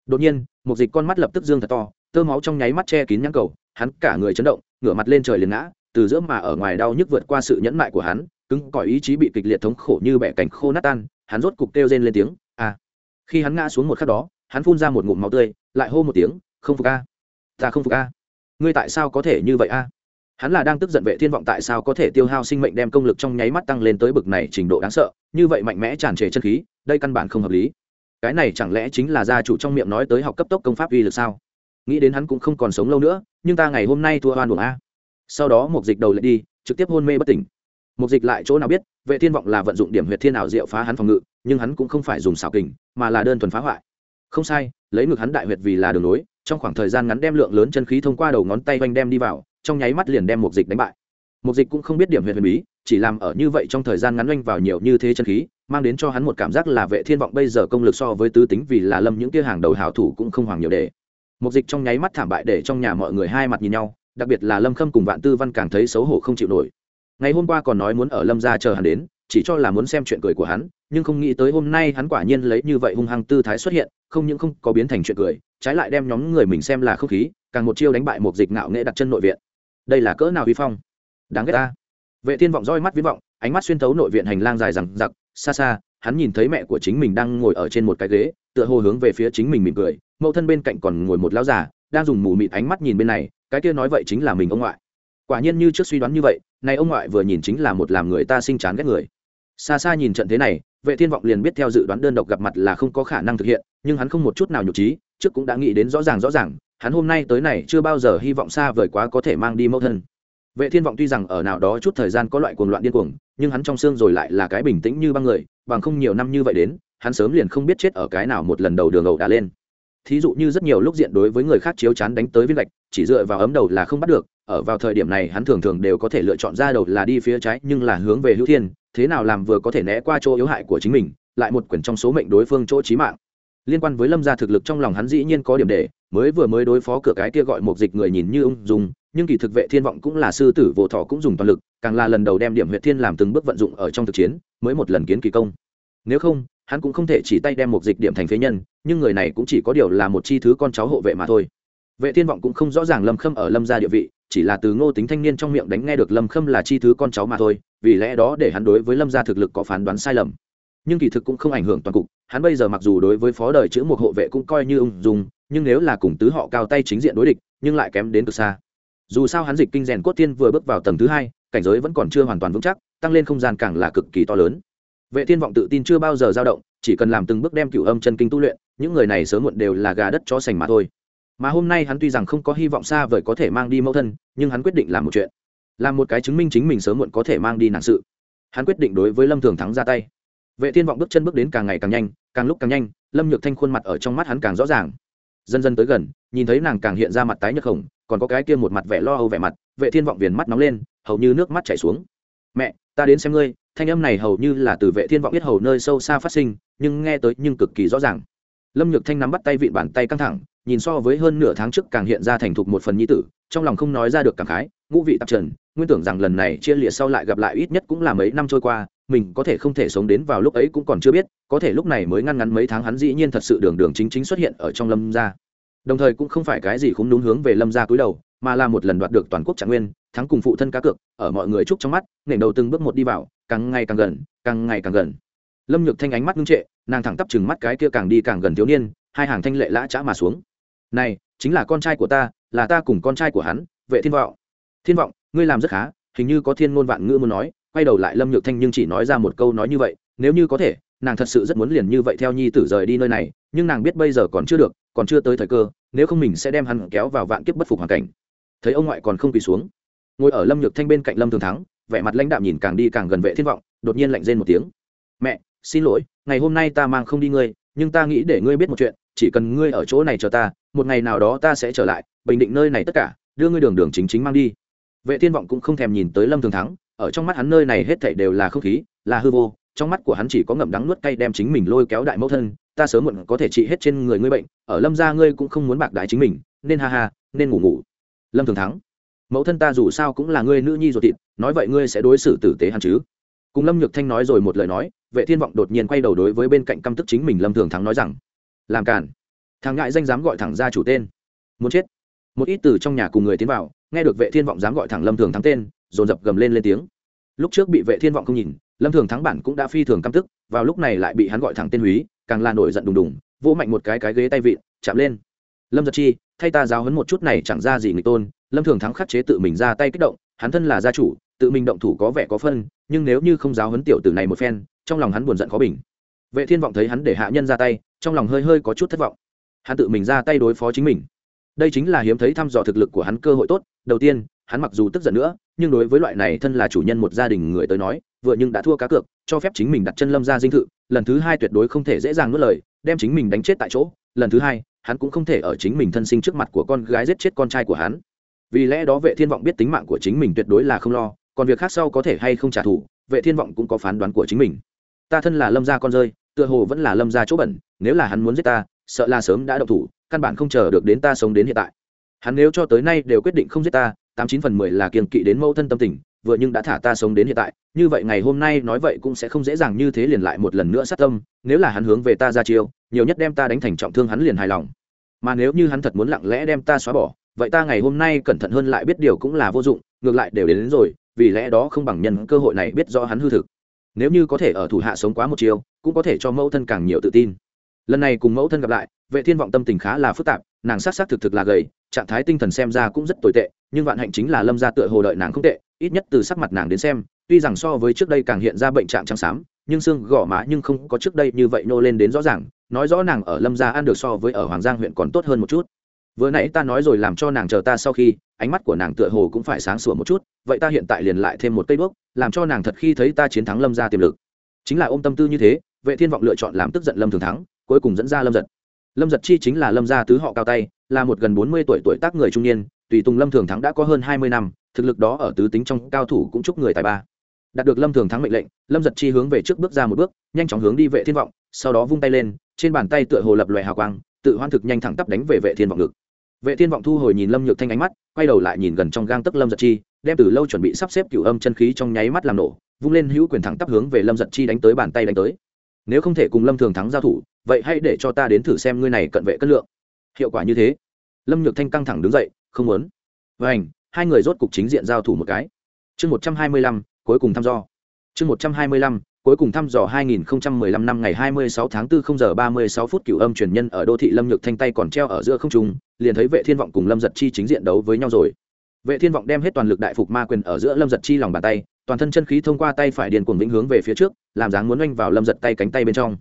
Đột nhiên, mục dịch con mắt lập tức dương thật to, tơ máu trong nháy mắt che kín nhãn cầu hắn cả người chấn động, ngửa mặt lên trời liền ngã, từ giữa mà ở ngoài đau nhức vượt qua sự nhẫn mại của hắn, cứng cỏi ý chí bị kịch liệt thống khổ như bẻ cành khô nát tan, hắn rốt cục kêu rên lên tiếng a à. khi hắn ngã xuống một khắc đó, hắn phun ra một ngụm máu tươi, lại hô một tiếng, không phục a! Ta không phục a! Ngươi tại sao có thể như vậy a? Hắn là đang tức giận vệ thiên vọng tại sao có thể tiêu hao sinh mệnh đem công lực trong nháy mắt tăng lên tới bực này trình độ đáng sợ, như vậy mạnh mẽ tràn trề chân khí, đây căn bản không hợp lý. Cái này chẳng lẽ chính là gia chủ trong miệng nói tới học cấp tốc công pháp uy lực sao? Nghĩ đến hắn cũng không còn sống lâu nữa, nhưng ta ngày hôm nay thua hoan buồng a. Sau đó một dịch đầu lại đi, trực tiếp hôn mê bất tỉnh. Một dịch lại chỗ nào biết, vệ thiên vọng là vận dụng điểm huyệt thiên ảo diệu phá hắn phòng ngự, nhưng hắn cũng không phải dùng xảo kình, mà là đơn thuần phá hoại. Không sai, lấy ngực hắn đại huyệt vì là đường nối, trong khoảng thời gian ngắn đem lượng lớn chân khí thông qua đầu ngón tay vanh đem đi vào, trong nháy mắt liền đem một dịch đánh bại. Một dịch cũng không biết điểm huyệt huyền bí, chỉ làm ở như vậy trong thời gian ngắn oanh vào nhiều như thế chân khí, mang đến cho hắn một cảm giác là vệ thiên vọng bây giờ công lực so với tứ tính vì là lâm những kia hàng đầu hảo thủ cũng không hoàng nhiều để một dịch trong nháy mắt thảm bại để trong nhà mọi người hai mặt nhìn nhau, đặc biệt là lâm khâm cùng vạn tư văn càng thấy xấu hổ không chịu nổi. Ngày hôm qua còn nói muốn ở lâm gia chờ hắn đến, chỉ cho là muốn xem chuyện cười của hắn, nhưng không nghĩ tới hôm nay hắn quả nhiên lấy như vậy hung hăng tư thái xuất hiện, không những không có biến thành chuyện cười, trái lại đem nhóm người mình xem là không khí, càng một chiêu đánh bại một dịch ngạo nghệ đặt chân nội viện. Đây là cỡ nào vi phong? Đáng ghét ta. Vệ thiên vọng roi mắt viễn vọng, ánh mắt xuyên thấu nội viện hành lang dài rằng giặc xa xa, hắn nhìn thấy mẹ của chính mình đang ngồi ở trên một cái ghế tựa hồ hướng về phía chính mình mỉm cười, mẫu thân bên cạnh còn ngồi một lão già, đang dùng mù mịt ánh mắt nhìn bên này, cái kia nói vậy chính là mình ông ngoại. Quả nhiên như trước suy đoán như vậy, này ông ngoại vừa nhìn chính là một làm người ta sinh chán ghét người. Xa xa nhìn trận thế này, vệ thiên vọng liền biết theo dự đoán đơn độc gặp mặt là không có khả năng thực hiện, nhưng hắn không một chút nào nhục trí, trước cũng đã nghĩ đến rõ ràng rõ ràng, hắn hôm nay tới này chưa bao giờ hy vọng xa vời quá có thể mang đi mẫu thân. Vệ thiên vọng tuy rằng ở nào đó chút thời gian có loại cuồng loạn điên cuồng, nhưng hắn trong xương rồi lại là cái bình tĩnh như băng người, bằng không nhiều năm như vậy đến hắn sớm liền không biết chết ở cái nào một lần đầu đường ẩu đã lên. Thí dụ như rất nhiều lúc diện đối với người khác chiếu chán đánh tới viên gạch, chỉ dựa vào ấm đầu là không bắt được, ở vào thời điểm này hắn thường thường đều có thể lựa chọn ra đầu là đi phía trái nhưng là hướng về hữu thiên, thế nào làm vừa có thể né qua chỗ yếu hại của chính mình, lại một quyển trong số mệnh đối phương chỗ trí mạng. Liên quan với lâm gia thực lực trong lòng hắn dĩ nhiên có điểm để, mới vừa mới đối phó cửa cái kia gọi một dịch người nhìn như ung dung, nhưng kỳ thực vệ thiên vọng cũng là sư tử vô thọ cũng dùng toàn lực, càng là lần đầu đem điểm huyệt thiên làm từng bước vận dụng ở trong thực chiến, mới một lần kiến kỳ công. Nếu không hắn cũng không thể chỉ tay đem một dịch điểm thành phế nhân, nhưng người này cũng chỉ có điều là một chi thứ con cháu hộ vệ mà thôi. Vệ thiên vọng cũng không rõ ràng lâm khâm ở lâm gia địa vị, chỉ là từ ngô tính thanh niên trong miệng đánh nghe được lâm khâm là chi thứ con cháu mà thôi, vì lẽ đó để hắn đối với lâm gia thực lực có phán đoán sai lầm. Nhưng kỳ thực cũng không ảnh hưởng toàn cục, hắn bây giờ mặc dù đối với phó đời chữ một hộ vệ cũng coi như ung dung, nhưng nếu là cùng tứ họ cao tay chính diện đối địch, nhưng lại kém đến từ xa. Dù sao hắn dịch kinh rèn cốt tiên vừa bước vào tầng thứ hai, cảnh giới vẫn còn chưa hoàn toàn vững chắc, tăng lên không gian càng là cực kỳ to lớn vệ thiên vọng tự tin chưa bao giờ dao động, chỉ cần làm từng bước đem cửu âm chân kinh tu luyện, những người này sớm muộn đều là gà đất chó sành mà thôi. Mà hôm nay hắn tuy rằng không có hy vọng xa vời có thể mang đi mẫu thân, nhưng hắn quyết định làm một chuyện. Làm một cái chứng minh chính mình sớm muộn có thể mang đi nạn sự. Hắn quyết định đối với lâm thường thắng ra tay. Vệ thiên vọng bước chân bước đến càng ngày càng nhanh, càng lúc càng nhanh, lâm nhược thanh khuôn mặt ở trong mắt hắn càng rõ ràng. Dần dần tới gần, nhìn thấy nàng càng hiện ra mặt tái nhợt hồng, còn có cái kia một mặt vẻ lo âu vẻ mặt, vệ thiên vọng viền mắt nóng lên, hầu như nước mắt chảy xuống. Mẹ, ta đến xem ngươi thanh âm này hầu như là từ vệ thiên vọng biết hầu nơi sâu xa phát sinh, nhưng nghe tới nhưng cực kỳ rõ ràng. Lâm nhược thanh nắm bắt tay vịn bàn tay căng thẳng, nhìn so với hơn nửa tháng trước càng hiện ra thành thục một phần nhi tử, trong lòng không nói ra được cảm khái, ngũ vị tạp trần, nguyên tưởng rằng lần này chia lịa sau lại gặp lại ít nhất cũng là mấy năm trôi qua, mình có thể không thể sống đến vào lúc ấy cũng còn chưa biết, có thể lúc này mới ngăn ngắn mấy tháng hắn dĩ nhiên thật sự đường đường chính chính xuất hiện ở trong lâm gia. Đồng thời cũng không phải cái gì cũng đúng hướng về lâm gia cúi đầu mà là một lần đoạt được toàn quốc trạng nguyên, thắng cùng phụ thân cá cược, ở mọi người chúc trong mắt nghển đầu từng bước một đi vào, càng ngày càng gần, càng ngày càng gần. Lâm nhược thanh ánh mắt ngưng trệ, nàng thẳng tắp chừng mắt cái kia càng đi càng gần thiếu niên, hai hàng thanh lệ lã chã mà xuống. Này, chính là con trai của ta, là ta cùng con trai của hắn, vệ thiên vọng. Thiên vọng, ngươi làm rất khá, hình như có thiên ngôn vạn ngữ muốn nói. Quay đầu lại lâm nhược thanh nhưng chỉ nói ra một câu nói như vậy, nếu như có thể, nàng thật sự rất muốn liền như vậy theo nhi tử rời đi nơi này, nhưng nàng biết bây giờ còn chưa được, còn chưa tới thời cơ, nếu không mình sẽ đem hắn kéo vào vạn kiếp bất phục hoàn cảnh thấy ông ngoại còn không quỳ xuống. Ngồi ở lâm nhược thanh bên cạnh lâm thường thắng, vẻ mặt lãnh đạm nhìn càng đi càng gần vệ thiên vọng, đột nhiên lạnh rên một tiếng. Mẹ, xin lỗi, ngày hôm nay ta mang không đi ngươi, nhưng ta nghĩ để ngươi biết một chuyện, chỉ cần ngươi ở chỗ này chờ ta, một ngày nào đó ta sẽ trở lại, bình định nơi này tất cả, đưa ngươi đường đường chính chính mang đi. Vệ thiên vọng cũng không thèm nhìn tới lâm thường thắng, ở trong mắt hắn nơi này hết thảy đều là không khí, là hư vô, trong mắt của hắn chỉ có ngậm đắng nuốt cay đem chính mình lôi kéo đại mẫu thân, ta sớm muộn có thể trị hết trên người ngươi bệnh, ở lâm gia ngươi cũng không muốn bạc đại chính mình, nên ha ha, nên ngủ ngủ lâm thường thắng, mẫu thân ta dù sao cũng là ngươi nữ nhi ruột thịt, nói vậy ngươi sẽ đối xử tử tế hẳn chứ? Cùng lâm nhược thanh nói rồi một lời nói, vệ thiên vọng đột nhiên quay đầu đối với bên cạnh căm tức chính mình lâm thường thắng nói rằng, làm cản thằng ngại danh dám gọi thẳng ra chủ tên. Muốn chết. Một ít từ trong nhà cùng người tiến vào, nghe được vệ thiên vọng dám gọi thẳng lâm thường thắng tên, dồn dập gầm lên lên tiếng. Lúc trước bị vệ thiên vọng không nhìn, lâm thường thắng bản cũng đã phi thường căm tức, vào lúc này lại bị hắn gọi thẳng tên húy, càng là nổi giận đùng đùng, vỗ mạnh một cái cái ghế tay vịn, chạm lên. Lâm giật chi thay ta giáo hấn một chút này chẳng ra gì người tôn. Lâm thường thắng khắc chế tự mình ra tay kích động, hắn thân là gia chủ, tự mình động thủ có vẻ có phân, nhưng nếu như không giáo hấn tiểu tử này một phen, trong lòng hắn buồn giận khó bình. Vệ thiên vọng thấy hắn để hạ nhân ra tay, trong lòng hơi hơi có chút thất vọng. Hắn tự mình ra tay đối phó chính mình. Đây chính là hiếm thấy thăm dò thực lực của hắn cơ hội tốt. Đầu tiên, hắn mặc dù tức giận nữa, nhưng đối với loại này thân là chủ nhân một gia đình người tới nói, vừa nhưng đã thua cá cược, cho phép chính mình đặt chân lâm ra dinh thự, lần thứ hai tuyệt đối không thể dễ dàng nuốt lời, đem chính mình đánh chết tại chỗ, lần thứ hai hắn cũng không thể ở chính mình thân sinh trước mặt của con gái giết chết con trai của hắn. Vì lẽ đó vệ thiên vọng biết tính mạng của chính mình tuyệt đối là không lo, còn việc khác sau có thể hay không trả thù, vệ thiên vọng cũng có phán đoán của chính mình. Ta thân là lâm gia con rơi, tựa hồ vẫn là lâm gia chỗ bẩn, nếu là hắn muốn giết ta, sợ là sớm đã động thủ, căn bản không chờ được đến ta sống đến hiện tại. Hắn nếu cho tới nay đều quyết định không giết ta tám chín phần mười là kiên kỵ đến mẫu thân tâm tình vừa nhưng đã thả ta sống đến hiện tại như vậy ngày hôm nay nói vậy cũng sẽ không dễ dàng như thế liền lại một lần nữa sát tâm nếu là hắn hướng về ta ra chiêu nhiều nhất đem ta đánh thành trọng thương hắn liền hài lòng. Mà nếu như hắn thật muốn lặng lẽ đem ta xóa bỏ vậy ta ngày hôm nay cẩn thận hơn lại biết điều cũng là vô dụng ngược lại đều đến, đến rồi vì lẽ đó không bằng nhân cơ hội này biết rõ hắn hư thực. Nếu như có thể ở thủ hạ sống quá một chiều cũng có thể cho mẫu thân càng nhiều tự tin. Lần này cùng mẫu thân gặp lại vệ thiên vọng tâm tình khá là phức tạp nàng sát sát thực thực là gầy trạng thái tinh thần xem ra cũng rất tồi tệ nhưng vạn hạnh chính là lâm gia tựa hồ đợi nàng không tệ ít nhất từ sắc mặt nàng đến xem tuy rằng so với trước đây càng hiện ra bệnh trạng trắng xám nhưng xương gò má nhưng không có trước đây như vậy nô lên đến rõ ràng nói rõ nàng ở lâm gia ăn được so với ở hoàng giang huyện còn tốt hơn một chút. Vừa nãy ta nói rồi làm cho nàng chờ ta sau khi ánh mắt của nàng tựa hồ cũng phải sáng sủa một chút vậy ta hiện tại liền lại thêm một cây bước, làm cho nàng thật khi thấy ta chiến thắng lâm gia tiềm lực. Chính là ôm tâm tư như thế vệ thiên vọng lựa chọn làm tức giận lâm thường thắng cuối cùng dẫn ra lâm giật lâm giật chi chính là lâm gia tứ họ cao tay, là một gần bốn mươi tuổi tuổi tác người trung niên, tùy tùng lâm thường thắng đã có hơn hai mươi năm, thực lực đó ở tứ tính trong cao thủ cũng chúc người tài ba. Đạt được lâm thường thắng mệnh lệnh, lâm giật chi hướng về trước bước ra một bước, nhanh chóng hướng đi vệ thiên vọng, sau đó vung tay lên, trên bàn tay tựa hồ lập loè hào quang, tự hoan thực nhanh thẳng tắp đánh về vệ thiên vọng ngực. Vệ thiên vọng thu hồi nhìn lâm nhược thanh ánh mắt, quay đầu lại nhìn gần trong gang tấc lâm giật chi, đem từ lâu chuẩn bị sắp xếp cửu âm chân khí trong nháy mắt làm nổ, vung lên hữu quyền thẳng tắp hướng về lâm giật chi đánh tới bàn tay đánh tới nếu không thể cùng lâm thường thắng giao thủ vậy hãy để cho ta đến thử xem ngươi này cận vệ cân lượng. Hiệu quả như thế. Lâm nhược thanh căng thẳng đứng dậy không muốn. Vảnh hai người rốt cục chính diện giao thủ một cái. Chương một trăm hai mươi lăm cuối cùng thăm dò. Chương một trăm hai mươi lăm cuối cùng thăm dò 2015 năm ngày 26 tháng 4 0 giờ 36 phút cửu âm truyền nhân ở đô thị Lâm Nhược Thanh tay còn treo ở giữa không trung, liền thấy Vệ Thiên vọng cùng Lâm Giật Chi chính diện đấu với nhau rồi. Vệ Thiên vọng đem hết toàn lực đại phục ma quyền ở giữa Lâm Giật Chi lòng bàn tay, toàn thân chân khí thông qua tay phải điền cuồng vĩnh hướng về phía trước, làm dáng muốn oanh vào Lâm Giật tay cánh tay bên trong.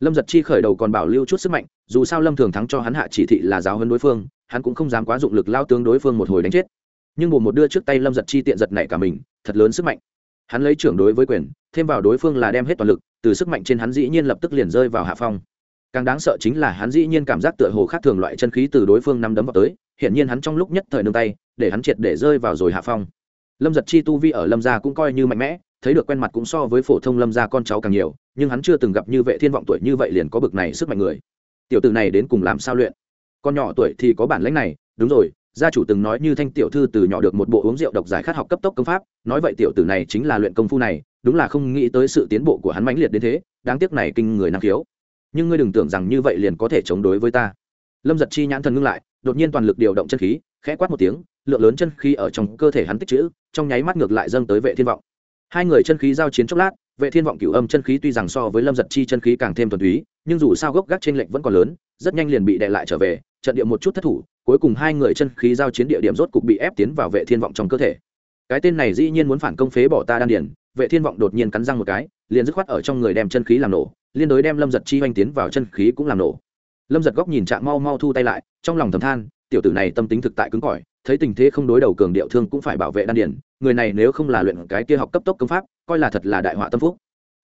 Lâm Giật Chi khởi đầu còn bảo lưu chút sức mạnh, dù sao Lâm Thường thắng cho hắn hạ chỉ thị là giáo hơn đối phương, hắn cũng không dám quá dụng lực lao tướng đối phương một hồi đánh chết. Nhưng bộ một đưa trước tay Lâm Giật Chi tiện giật nảy cả mình, thật lớn sức mạnh hắn lấy trưởng đối với quyền thêm vào đối phương là đem hết toàn lực từ sức mạnh trên hắn dĩ nhiên lập tức liền rơi vào hạ phong càng đáng sợ chính là hắn dĩ nhiên cảm giác tựa hồ khác thường loại chân khí từ đối phương năm đấm vào tới hiện nhiên hắn trong lúc nhất thời nương tay để hắn triệt để rơi vào rồi hạ phong lâm giật chi tu vi ở lâm gia cũng coi như mạnh mẽ, thấy được quen mặt cũng so với phổ thông lâm gia con cháu càng nhiều, nhưng hắn chưa từng gặp như vệ thiên vọng tuổi như vậy liền có bực này sức mạnh người. Tiểu tử này đến cùng làm sao luyện? Con nhỏ tuổi thì có bản lãnh này, đúng rồi, gia chủ từng nói như thanh tiểu thư từ nhỏ được một bộ uống rượu độc giải khát học cấp tốc công pháp, nói vậy tiểu tử này chính là luyện công phu này, đúng là không nghĩ tới sự tiến bộ của hắn mãnh liệt đến thế, đáng tiếc này kinh người năng khiếu. Nhưng ngươi đừng tưởng rằng như vậy liền có thể chống đối với ta. Lâm giật chi nhãn thần ngưng lại, đột nhiên toàn lực điều động chân khí, khẽ quát một tiếng lượng lớn chân khí ở trong cơ thể hắn tích trữ, trong nháy mắt ngược lại dâng tới vệ thiên vọng. Hai người chân khí giao chiến chốc lát, vệ thiên vọng cửu âm chân khí tuy rằng so với lâm giật chi chân khí càng thêm thuần túy, nhưng dù sao gốc gác trên lệnh vẫn còn lớn, rất nhanh liền bị đè lại trở về, trận địa một chút thất thủ, cuối cùng hai người chân khí giao chiến địa điểm rốt cục bị ép tiến vào vệ thiên vọng trong cơ thể. Cái tên này dĩ nhiên muốn phản công phế bỏ ta đan điển vệ thiên vọng đột nhiên cắn răng một cái, liền dứt khoát ở trong người đem chân khí làm nổ, liên đối đem lâm giật chi oanh tiến vào chân khí cũng làm nổ. Lâm giật góc nhìn trạng mau mau thu tay lại, trong lòng thầm than, tiểu tử này tâm tính thực tại cứng cỏi thấy tình thế không đối đầu cường điệu thương cũng phải bảo vệ đan điển người này nếu không là luyện cái kia học cấp tốc công pháp, coi là thật là đại họa tâm phúc.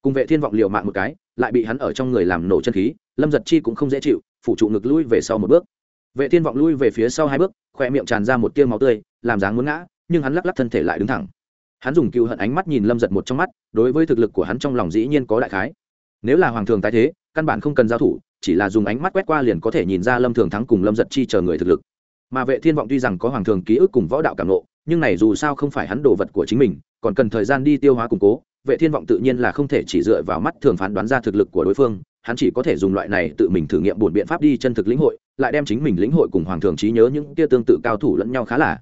Cùng vệ thiên vọng liều mạng một cái, lại bị hắn ở trong người làm nổ chân khí, lâm giật chi cũng không dễ chịu, phủ trụ ngực lui về sau một bước. Vệ thiên vọng lui về phía sau hai bước, khoe miệng tràn ra một tia máu tươi, làm dáng muốn ngã, nhưng hắn lắc lắc thân thể lại đứng thẳng. Hắn dùng cựu hận ánh mắt nhìn lâm giật một trong mắt, đối với thực lực của hắn trong lòng dĩ nhiên có đại khái. Nếu là hoàng thường tái thế, căn bản không cần giao thủ, chỉ là dùng ánh mắt quét qua liền có thể nhìn ra lâm thường thắng cùng lâm giật chi chờ người thực lực mà vệ thiên vọng tuy rằng có hoàng thường ký ức cùng võ đạo cảm nộ nhưng này dù sao không phải hắn đồ vật của chính mình, còn cần thời gian đi tiêu hóa củng cố, vệ thiên vọng tự nhiên là không thể chỉ dựa vào mắt thường phán đoán ra thực lực của đối phương, hắn chỉ có thể dùng loại này tự mình thử nghiệm bổn biện pháp đi chân thực lĩnh hội, lại đem chính mình lĩnh hội cùng hoàng thường trí nhớ những kia tương tự cao thủ lẫn nhau khá là.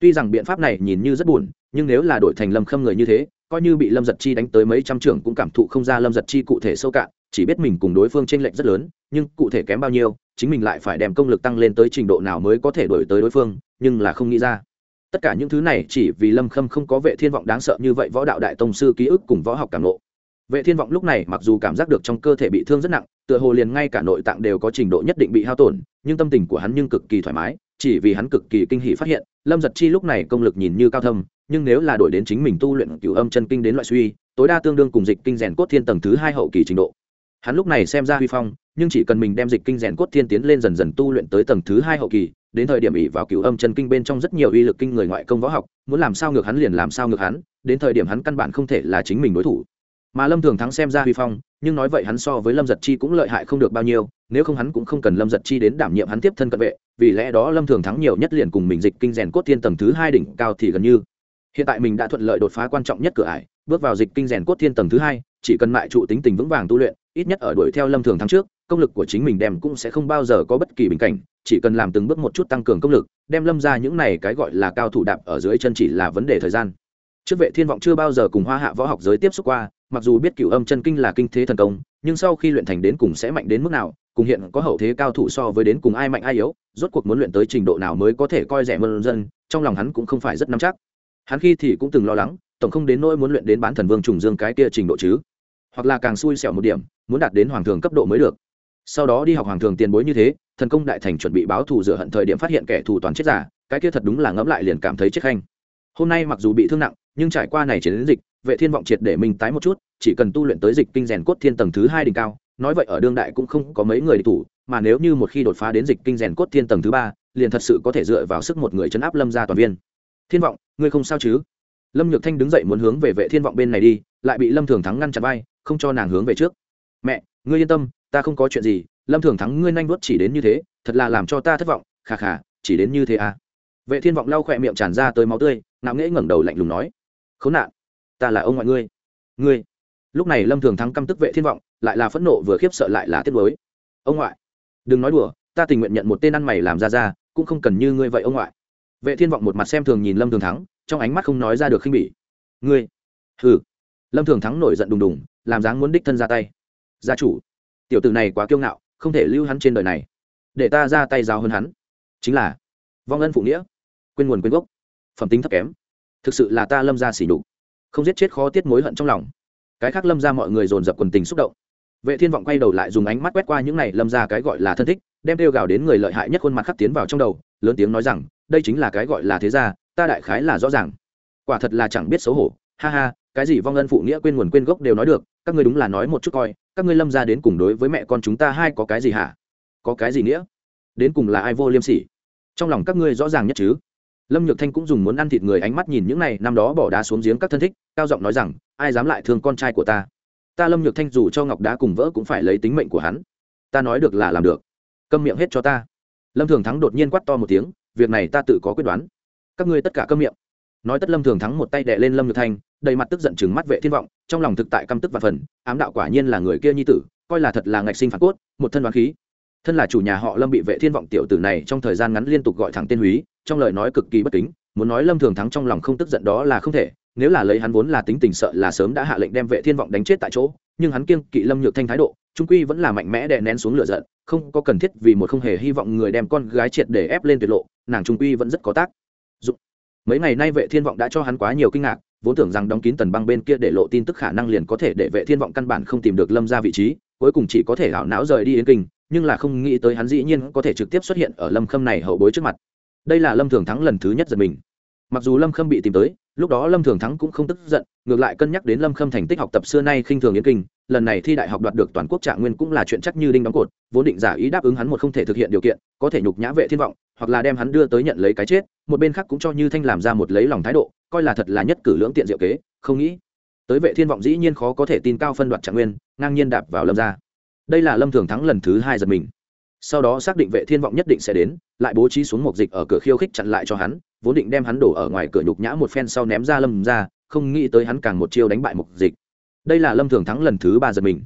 Tuy rằng biện pháp này nhìn như rất buồn, nhưng nếu là đổi thành lâm khâm người như thế, coi như bị lâm giật chi đánh tới mấy trăm trưởng cũng cảm thụ không ra lâm giật chi cụ thể sâu cạn chỉ biết mình cùng đối phương tranh lệch rất lớn, nhưng cụ thể kém bao nhiêu, chính mình lại phải đem công lực tăng lên tới trình độ nào mới có thể đổi tới đối phương, nhưng là không nghĩ ra. Tất cả những thứ này chỉ vì lâm khâm không có vệ thiên vọng đáng sợ như vậy võ đạo đại tông sư ký ức cùng võ học cảm nộ vệ thiên vọng lúc này mặc dù cảm giác được trong cơ thể bị thương rất nặng, tựa hồ liền ngay cả nội tạng đều có trình độ nhất định bị hao tổn, nhưng tâm tình của hắn nhưng cực kỳ thoải mái, chỉ vì hắn cực kỳ kinh hỉ phát hiện, lâm giật chi lúc này công lực nhìn như cao thâm, nhưng nếu là đổi đến chính mình tu luyện cửu âm chân kinh đến loại suy, tối đa tương đương cùng dịch kinh rèn cốt thiên tầng thứ hai hậu kỳ trình độ hắn lúc này xem ra huy phong, nhưng chỉ cần mình đem dịch kinh rèn cốt thiên tiến lên dần dần tu luyện tới tầng thứ hai hậu kỳ, đến thời điểm ỉ vào cựu âm chân kinh bên trong rất nhiều uy lực kinh người ngoại công võ học, muốn làm sao ngược hắn liền làm sao ngược hắn, đến thời điểm hắn căn bản không thể là chính mình đối thủ. Mà lâm thường thắng xem ra huy phong, nhưng nói vậy hắn so với lâm giật chi cũng lợi hại không được bao nhiêu, nếu không hắn cũng không cần lâm giật chi đến đảm nhiệm hắn tiếp thân cận vệ, vì lẽ đó lâm thường thắng nhiều nhất liền cùng mình dịch kinh rèn cốt thiên tầng thứ hai đỉnh cao thì gần như. Hiện tại mình đã thuận lợi đột phá quan trọng nhất cửa ải, bước vào dịch kinh rèn cốt thiên tầng thứ hai, chỉ cần mại trụ tính tình vững vàng tu luyện ít nhất ở đuổi theo lâm thường thắng trước, công lực của chính mình đem cũng sẽ không bao giờ có bất kỳ bình cảnh, chỉ cần làm từng bước một chút tăng cường công lực, đem lâm ra những này cái gọi là cao thủ đạp ở dưới chân chỉ là vấn đề thời gian. Trước vệ thiên vọng chưa bao giờ cùng hoa hạ võ học giới tiếp xúc qua, mặc dù biết cửu âm chân kinh là kinh thế thần công, nhưng sau khi luyện thành đến cùng sẽ mạnh đến mức nào, cùng hiện có hậu thế cao thủ so với đến cùng ai mạnh ai yếu, rốt cuộc muốn luyện tới trình độ nào mới có thể coi rẻ mơn dân, trong lòng hắn cũng không phải rất nắm chắc. Hắn khi thì cũng từng lo lắng, tổng không đến nỗi muốn luyện đến bán thần vương trùng dương cái kia trình độ chứ hoặc là càng xui xẻo một điểm, muốn đạt đến hoàng thường cấp độ mới được. Sau đó đi học hoàng thường tiền bối như thế, thần công đại thành chuẩn bị báo thù rửa hận thời điểm phát hiện kẻ thù toàn chết giả, cái kia thật đúng là ngẫm lại liền cảm thấy chết khanh. Hôm nay mặc dù bị thương nặng, nhưng trải qua này chiến dịch, vệ thiên vọng triệt để mình tái một chút, chỉ cần tu luyện tới dịch kinh rèn cốt thiên tầng thứ hai đỉnh cao, nói vậy ở đương đại cũng không có mấy người địch thủ, mà nếu như một khi đột phá đến dịch kinh rèn cốt thiên tầng thứ ba, liền thật sự có thể dựa vào sức một người chấn áp lâm gia toàn viên. Thiên vọng, ngươi không sao chứ? Lâm nhược thanh đứng dậy muốn hướng về vệ thiên vọng bên này đi, lại bị lâm thường thắng ngăn chặn vai không cho nàng hướng về trước. Mẹ, ngươi yên tâm, ta không có chuyện gì, lâm thường thắng ngươi nhanh đuốt chỉ đến như thế, thật là làm cho ta thất vọng khà khà chỉ đến như thế à. Vệ thiên vọng lau khỏe miệng tràn ra tới máu tươi, ngạo nghễ ngẩng đầu lạnh lùng nói, khốn nạn, ta là ông ngoại ngươi ngươi. Lúc này lâm thường thắng căm tức vệ thiên vọng, lại là phẫn nộ vừa khiếp sợ lại là tiếc nuối. Ông ngoại, đừng nói đùa, ta tình nguyện nhận một tên ăn mày làm ra ra, cũng không cần như ngươi vậy ông ngoại. Vệ thiên vọng một mặt xem thường nhìn lâm thường thắng, trong ánh mắt không nói ra được khinh bỉ. Ngươi, hừ. Lâm thường thắng nổi giận đùng đùng làm dáng muốn đích thân ra tay. Gia chủ, tiểu tử này quá kiêu ngạo, không thể lưu hắn trên đời này. Để ta ra tay giáo hơn hắn. Chính là, vong ân phụ nghĩa, quên nguồn quên gốc, phẩm tính thấp kém. Thực sự là ta lâm ra xỉ nhục, không giết chết khó tiết mối hận trong lòng. Cái khác lâm ra mọi người dồn dập quần tình xúc động. Vệ thiên vọng quay đầu lại dùng ánh mắt quét qua những này lâm ra cái gọi là thân thích, đem tiêu gào đến người lợi hại nhất khuôn mặt khắc tiến vào trong đầu, lớn tiếng nói rằng, đây chính là cái gọi là thế gia, ta đại khái là rõ ràng. Quả thật là chẳng biết xấu hổ, ha ha cái gì vong ân phụ nghĩa quên nguồn quên gốc đều nói được, các ngươi đúng là nói một chút coi, các ngươi lâm ra đến cùng đối với mẹ con chúng ta hai có cái gì hả? Có cái gì nghĩa? Đến cùng là ai vô liêm sỉ? Trong lòng các ngươi rõ ràng nhất chứ? Lâm nhược thanh cũng dùng muốn ăn thịt người ánh mắt nhìn những này, năm đó bỏ đá xuống giếng các thân thích, cao giọng nói rằng, ai dám lại thương con trai của ta? Ta lâm nhược thanh dù cho ngọc đá cùng vỡ cũng phải lấy tính mệnh của hắn. Ta nói được là làm được. Câm miệng hết cho ta. Lâm thường thắng đột nhiên quát to một tiếng, việc này ta tự có quyết đoán. Các ngươi tất cả câm miệng nói tất lâm thường thắng một tay đệ lên lâm nhược thanh, đầy mặt tức giận chừng mắt vệ thiên vọng, trong lòng thực tại căm tức và phần, ám đạo quả nhiên là người kia nhi tử, coi là thật là ngạch sinh phản cốt, một thân đoán khí. Thân là chủ nhà họ lâm bị vệ thiên vọng tiểu tử này trong thời gian ngắn liên tục gọi thẳng tên húy, trong lời nói cực kỳ bất kính, muốn nói lâm thường thắng trong lòng không tức giận đó là không thể, nếu là lấy hắn vốn là tính tình sợ là sớm đã hạ lệnh đem vệ thiên vọng đánh chết tại chỗ, nhưng hắn kiêng kỵ lâm nhược thanh thái độ, trung quy vẫn là mạnh mẽ đè nén xuống lửa giận, không có cần thiết vì một không hề hy vọng người đem con gái triệt để ép lên tuyệt lộ, nàng trung quy vẫn rất có tác mấy ngày nay vệ thiên vọng đã cho hắn quá nhiều kinh ngạc, vốn tưởng rằng đóng kín tần băng bên kia để lộ tin tức khả năng liền có thể để vệ thiên vọng căn bản không tìm được lâm ra vị trí, cuối cùng chỉ có thể hảo não rời đi yên kinh, nhưng là không nghĩ tới hắn dĩ nhiên có thể trực tiếp xuất hiện ở lâm khâm này hậu bối trước mặt. Đây là lâm thường thắng lần thứ nhất giật mình. Mặc dù lâm khâm bị tìm tới, lúc đó lâm thường thắng cũng không tức giận, ngược lại cân nhắc đến lâm khâm thành tích học tập xưa nay khinh thường yến kinh, lần này thi đại học đoạt được toàn quốc trạng nguyên cũng là chuyện chắc như đinh đóng cột, vốn định giả ý đáp ứng hắn một không thể thực hiện điều kiện, có thể nhục nhã vệ thiên vọng hoặc là đem hắn đưa tới nhận lấy cái chết, một bên khác cũng cho như thanh làm ra một lấy lòng thái độ, coi là thật là nhất cử lưỡng tiện diệu kế, không nghĩ. Tới vệ thiên vọng dĩ nhiên khó có thể tin cao phân đoạt trạng nguyên, ngang nhiên đạp vào lâm ra đây là lâm thường thắng lần thứ hai giật mình. Sau đó xác định vệ thiên vọng nhất định sẽ đến, lại bố trí xuống một dịch ở cửa khiêu khích chặn lại cho hắn, vốn định đem hắn đổ ở ngoài cửa nhục nhã một phen sau ném ra lâm ra không nghĩ tới hắn càng một chiêu đánh bại mục dịch. Đây là lâm thường thắng lần thứ ba giật mình.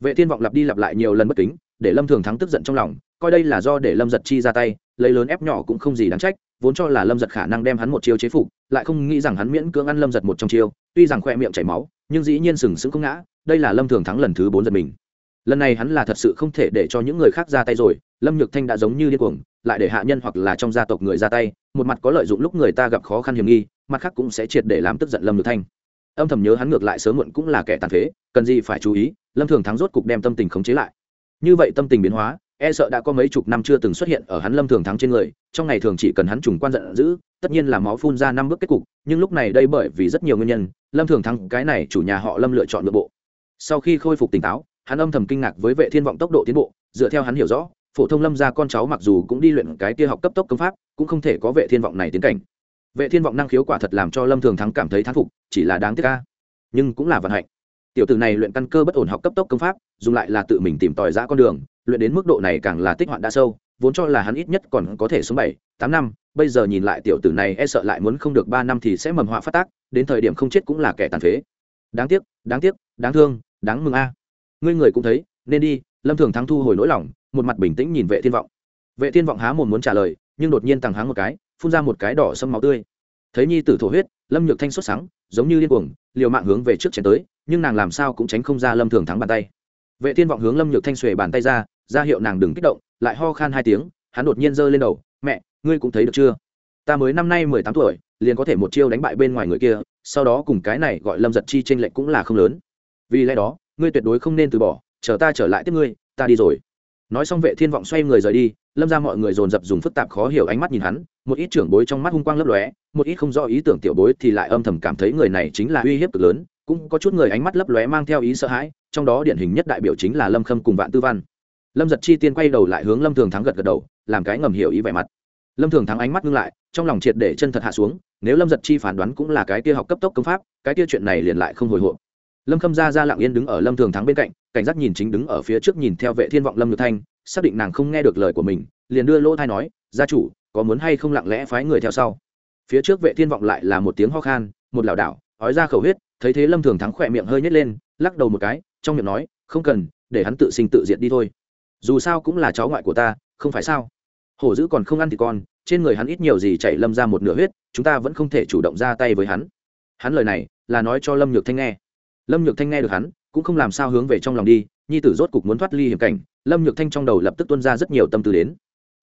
Vệ thiên vọng lặp đi lặp lại nhiều lần bất kính, để lâm thường thắng tức giận trong lòng coi đây là do để lâm giật chi ra tay, lấy lớn ép nhỏ cũng không gì đáng trách, vốn cho là lâm giật khả năng đem hắn một chiêu chế phục, lại không nghĩ rằng hắn miễn cưỡng ăn lâm giật một trong chiêu, tuy rằng khoe miệng chảy máu, nhưng dĩ nhiên sừng sững không ngã, đây là lâm thường thắng lần thứ bốn giật mình. Lần này hắn là thật sự không thể để cho những người khác ra tay rồi, lâm nhược thanh đã giống như điên cuồng, lại để hạ nhân hoặc là trong gia tộc người ra tay, một mặt có lợi dụng lúc người ta gặp khó khăn hiểm nghi, mặt khác cũng sẽ triệt để làm tức giận lâm nhược thanh. Âm thầm nhớ hắn ngược lại sớm muộn cũng là kẻ tàn phế, cần gì phải chú ý, lâm thường thắng rốt cục đem tâm tình khống chế lại. Như vậy tâm tình biến hóa e sợ đã có mấy chục năm chưa từng xuất hiện ở hắn lâm thường thắng trên người, trong ngày thường chỉ cần hắn trùng quan giận dữ, tất nhiên là máu phun ra năm bước kết cục, nhưng lúc này đây bởi vì rất nhiều nguyên nhân, lâm thường thắng cái này chủ nhà họ lâm lựa chọn nội bộ. Sau khi khôi phục tỉnh táo, hắn âm thầm kinh ngạc với vệ thiên vọng tốc độ tiến bộ, dựa theo hắn hiểu rõ, phổ thông lâm gia con cháu mặc dù cũng đi luyện cái kia học cấp tốc công pháp, cũng không thể có vệ thiên vọng này tiến cảnh. Vệ thiên vọng năng khiếu quả thật làm cho lâm thường thắng cảm thấy thán phục, chỉ là đáng tiếc ca nhưng cũng là vận hạnh. Tiểu tử này luyện căn cơ bất ổn học cấp tốc công pháp, dùng lại là tự mình tìm tòi ra con đường luyện đến mức độ này càng là tích hoạn đã sâu, vốn cho là hắn ít nhất còn có thể sống bảy, tám năm, bây giờ nhìn lại tiểu tử này e sợ lại muốn không được ba năm thì sẽ mầm họa phát tác, đến thời điểm không chết cũng là kẻ tàn phế. Đáng tiếc đáng tiếc, đáng thương, đáng mừng a. Ngươi người cũng thấy, nên đi, lâm thường thắng thu hồi nỗi lòng, một mặt bình tĩnh nhìn vệ thiên vọng. Vệ thiên vọng há mồm muốn trả lời, nhưng đột nhiên tàng háng một cái, phun ra một cái đỏ sâm máu tươi. Thấy nhi tử thổ huyết, lâm nhược thanh xuất sáng giống như điên cuồng, liều mạng hướng về trước chén tới, nhưng nàng làm sao cũng tránh không ra lâm thường thắng bàn tay. Vệ thiên vọng hướng lâm nhược thanh xuề bàn tay ra ra hiệu nàng đừng kích động, lại ho khan hai tiếng, hắn đột nhiên giơ lên đầu, mẹ, ngươi cũng thấy được chưa? Ta mới năm nay mười tám tuổi, liền có thể một chiêu đánh bại bên ngoài người kia, sau đó cùng cái này gọi lâm giật chi tranh lệnh cũng là không lớn. Vì lẽ đó, ngươi tuyệt đối không nên từ bỏ, chờ ta trở lại tiếp ngươi, ta đi rồi. Nói xong vệ thiên vọng xoay người rời đi, lâm ra mọi người dồn dập dùng phức tạp khó hiểu ánh mắt nhìn hắn, một ít trưởng bối trong mắt hung quang lấp lóe, một ít không rõ ý tưởng tiểu bối thì lại âm thầm cảm thấy người này chính là uy hiếp cực lớn, cũng có chút người ánh mắt lấp lóe mang theo ý sợ hãi, trong đó điển hình nhất đại biểu chính là lâm khâm cùng vạn tư văn lâm giật chi tiên quay đầu lại hướng lâm thường thắng gật gật đầu, làm cái ngầm hiểu ý vẻ mặt. Lâm thường thắng ánh mắt ngưng lại, trong lòng triệt để chân thật hạ xuống, nếu lâm giật chi phán đoán cũng là cái kia học cấp tốc công pháp, cái kia chuyện này liền lại không hồi hộp. Lâm khâm Gia ra lặng yên đứng ở lâm thường thắng bên cạnh, cảnh giác nhìn chính đứng ở phía trước nhìn theo vệ thiên vọng lâm nhược thanh, xác định nàng không nghe được lời của mình, liền đưa lỗ thai nói, gia chủ, có muốn hay không lặng lẽ phái người theo sau? Phía trước vệ thiên vọng lại là một tiếng ho khan, một lảo đảo, ói ra khẩu huyết, thấy thế lâm thường thắng khỏe miệng hơi nhét lên, lắc đầu một cái, trong miệng nói, không cần, để hắn tự sinh tự diệt đi thôi dù sao cũng là cháu ngoại của ta, không phải sao? Hổ dữ còn không ăn thì con, trên người hắn ít nhiều gì chảy lâm ra một nửa huyết, chúng ta vẫn không thể chủ động ra tay với hắn. Hắn lời này, là nói cho lâm nhược thanh nghe. Lâm nhược thanh nghe được hắn, cũng không làm sao hướng về trong lòng đi, nhi tử rốt cục muốn thoát ly hiểm cảnh, lâm nhược thanh trong đầu lập tức tuân ra rất nhiều tâm tư đến.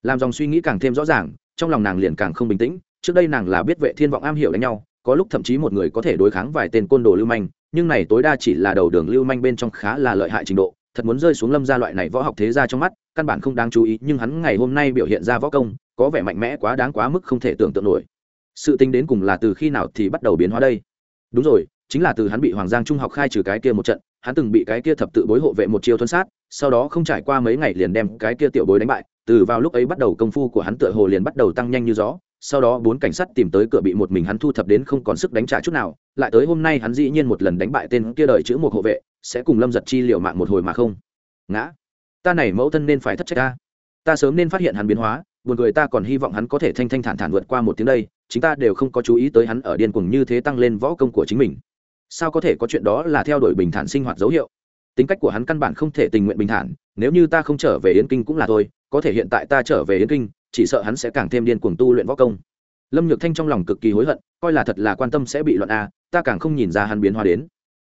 Làm dòng suy nghĩ càng thêm rõ ràng, trong lòng nàng liền càng không bình tĩnh, trước đây nàng là biết vệ thiên vọng am hiểu đánh nhau, có lúc thậm chí một người có thể đối kháng vài tên côn đồ lưu manh, nhưng này tối đa chỉ là đầu đường lưu manh bên trong khá là lợi hại trình độ thật muốn rơi xuống lâm gia loại này võ học thế gia trong mắt, căn bản không đáng chú ý, nhưng hắn ngày hôm nay biểu hiện ra võ công, có vẻ mạnh mẽ quá đáng quá mức không thể tưởng tượng nổi. Sự tính đến cùng là từ khi nào thì bắt đầu biến hóa đây? Đúng rồi, chính là từ hắn bị hoàng giang trung học khai trừ cái kia một trận, hắn từng bị cái kia thập tự bối hộ vệ một chiêu thuân sát, sau đó không trải qua mấy ngày liền đem cái kia tiểu bối đánh bại, từ vào lúc ấy bắt đầu công phu của hắn tựa hồ liền bắt đầu tăng nhanh như gió, sau đó bốn cảnh sát tìm tới cửa bị một mình hắn thu thập đến không còn sức đánh trả chút nào, lại tới hôm nay hắn dĩ nhiên một lần đánh bại tên kia đợi chữ một hộ vệ sẽ cùng lâm giật chi liệu mạng một hồi mà không? Ngã. Ta này mẫu thân nên phải thất trách ta. Ta sớm nên phát hiện hắn biến hóa, buồn cười ta còn hy vọng hắn có thể thanh thanh thản thản vượt qua một tiếng đây, chính ta đều không có chú ý tới hắn ở điên cuồng như thế tăng lên võ công của chính mình. Sao có thể có chuyện đó là theo đuổi bình thản sinh hoạt dấu hiệu? Tính cách của hắn căn bản không thể tình nguyện bình thản, nếu như ta không trở về yến kinh cũng là thôi, có thể hiện tại ta trở về yến kinh, chỉ sợ hắn sẽ càng thêm điên cuồng tu luyện võ công. Lâm nhược thanh trong lòng cực kỳ hối hận, coi là thật là quan tâm sẽ bị loạn a, ta càng không nhìn ra hắn biến hóa đến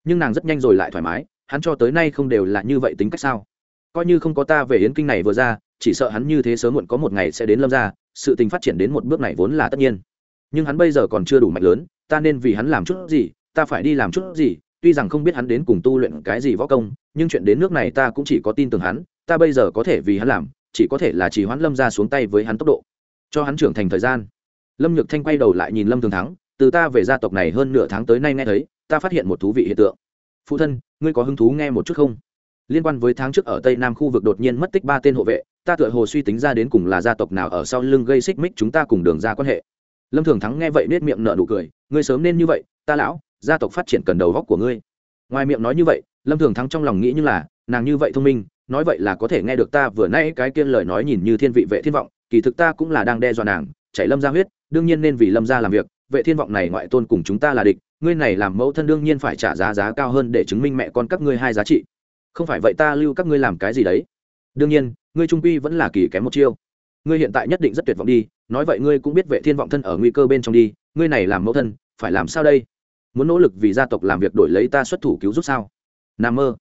nhưng nàng rất nhanh rồi lại thoải mái, hắn cho tới nay không đều là như vậy tính cách sao? Coi như không có ta về yến kinh này vừa ra, chỉ sợ hắn như thế sớm muộn có một ngày sẽ đến lâm ra sự tình phát triển đến một bước này vốn là tất nhiên. Nhưng hắn bây giờ còn chưa đủ mạnh lớn, ta nên vì hắn làm chút gì, ta phải đi làm chút gì, tuy rằng không biết hắn đến cùng tu luyện cái gì võ công, nhưng chuyện đến nước này ta cũng chỉ có tin tưởng hắn, ta bây giờ có thể vì hắn làm, chỉ có thể là chỉ hoãn lâm ra xuống tay với hắn tốc độ. Cho hắn trưởng thành thời gian. Lâm nhược thanh quay đầu lại nhìn lâm thường thắng, từ ta về gia tộc này hơn nửa tháng tới nay nghe thấy ta phát hiện một thú vị hiện tượng. Phụ thân, ngươi có hứng thú nghe một chút không? Liên quan với tháng trước ở tây nam khu vực đột nhiên mất tích ba tên hộ vệ, ta tựa hồ suy tính ra đến cùng là gia tộc nào ở sau lưng gây xích mích chúng ta cùng đường ra quan hệ. Lâm thường thắng nghe vậy nết miệng nở nụ cười, ngươi sớm nên như vậy, ta lão, gia tộc phát triển cần đầu góc của ngươi. Ngoài miệng nói như vậy, lâm thường thắng trong lòng nghĩ như là, nàng như vậy thông minh, nói vậy là có thể nghe được ta vừa nay cái kiên lời nói nhìn như thiên vị vệ thiên vọng, kỳ thực ta cũng là đang đe dọa nàng chạy lâm ra huyết, đương nhiên nên vì lâm ra làm việc, vệ thiên vọng này ngoại tôn cùng chúng ta là địch ngươi này làm mẫu thân đương nhiên phải trả giá giá cao hơn để chứng minh mẹ con các ngươi hai giá trị. Không phải vậy ta lưu các ngươi làm cái gì đấy? Đương nhiên, ngươi trung quy vẫn là kỳ kém một chiêu. Ngươi hiện tại nhất định rất tuyệt vọng đi, nói vậy ngươi cũng biết vệ thiên vọng thân ở nguy cơ bên trong đi, ngươi này làm mẫu thân, phải làm sao đây? Muốn nỗ lực vì gia tộc làm việc đổi lấy ta xuất thủ cứu giúp sao? Nam mơ.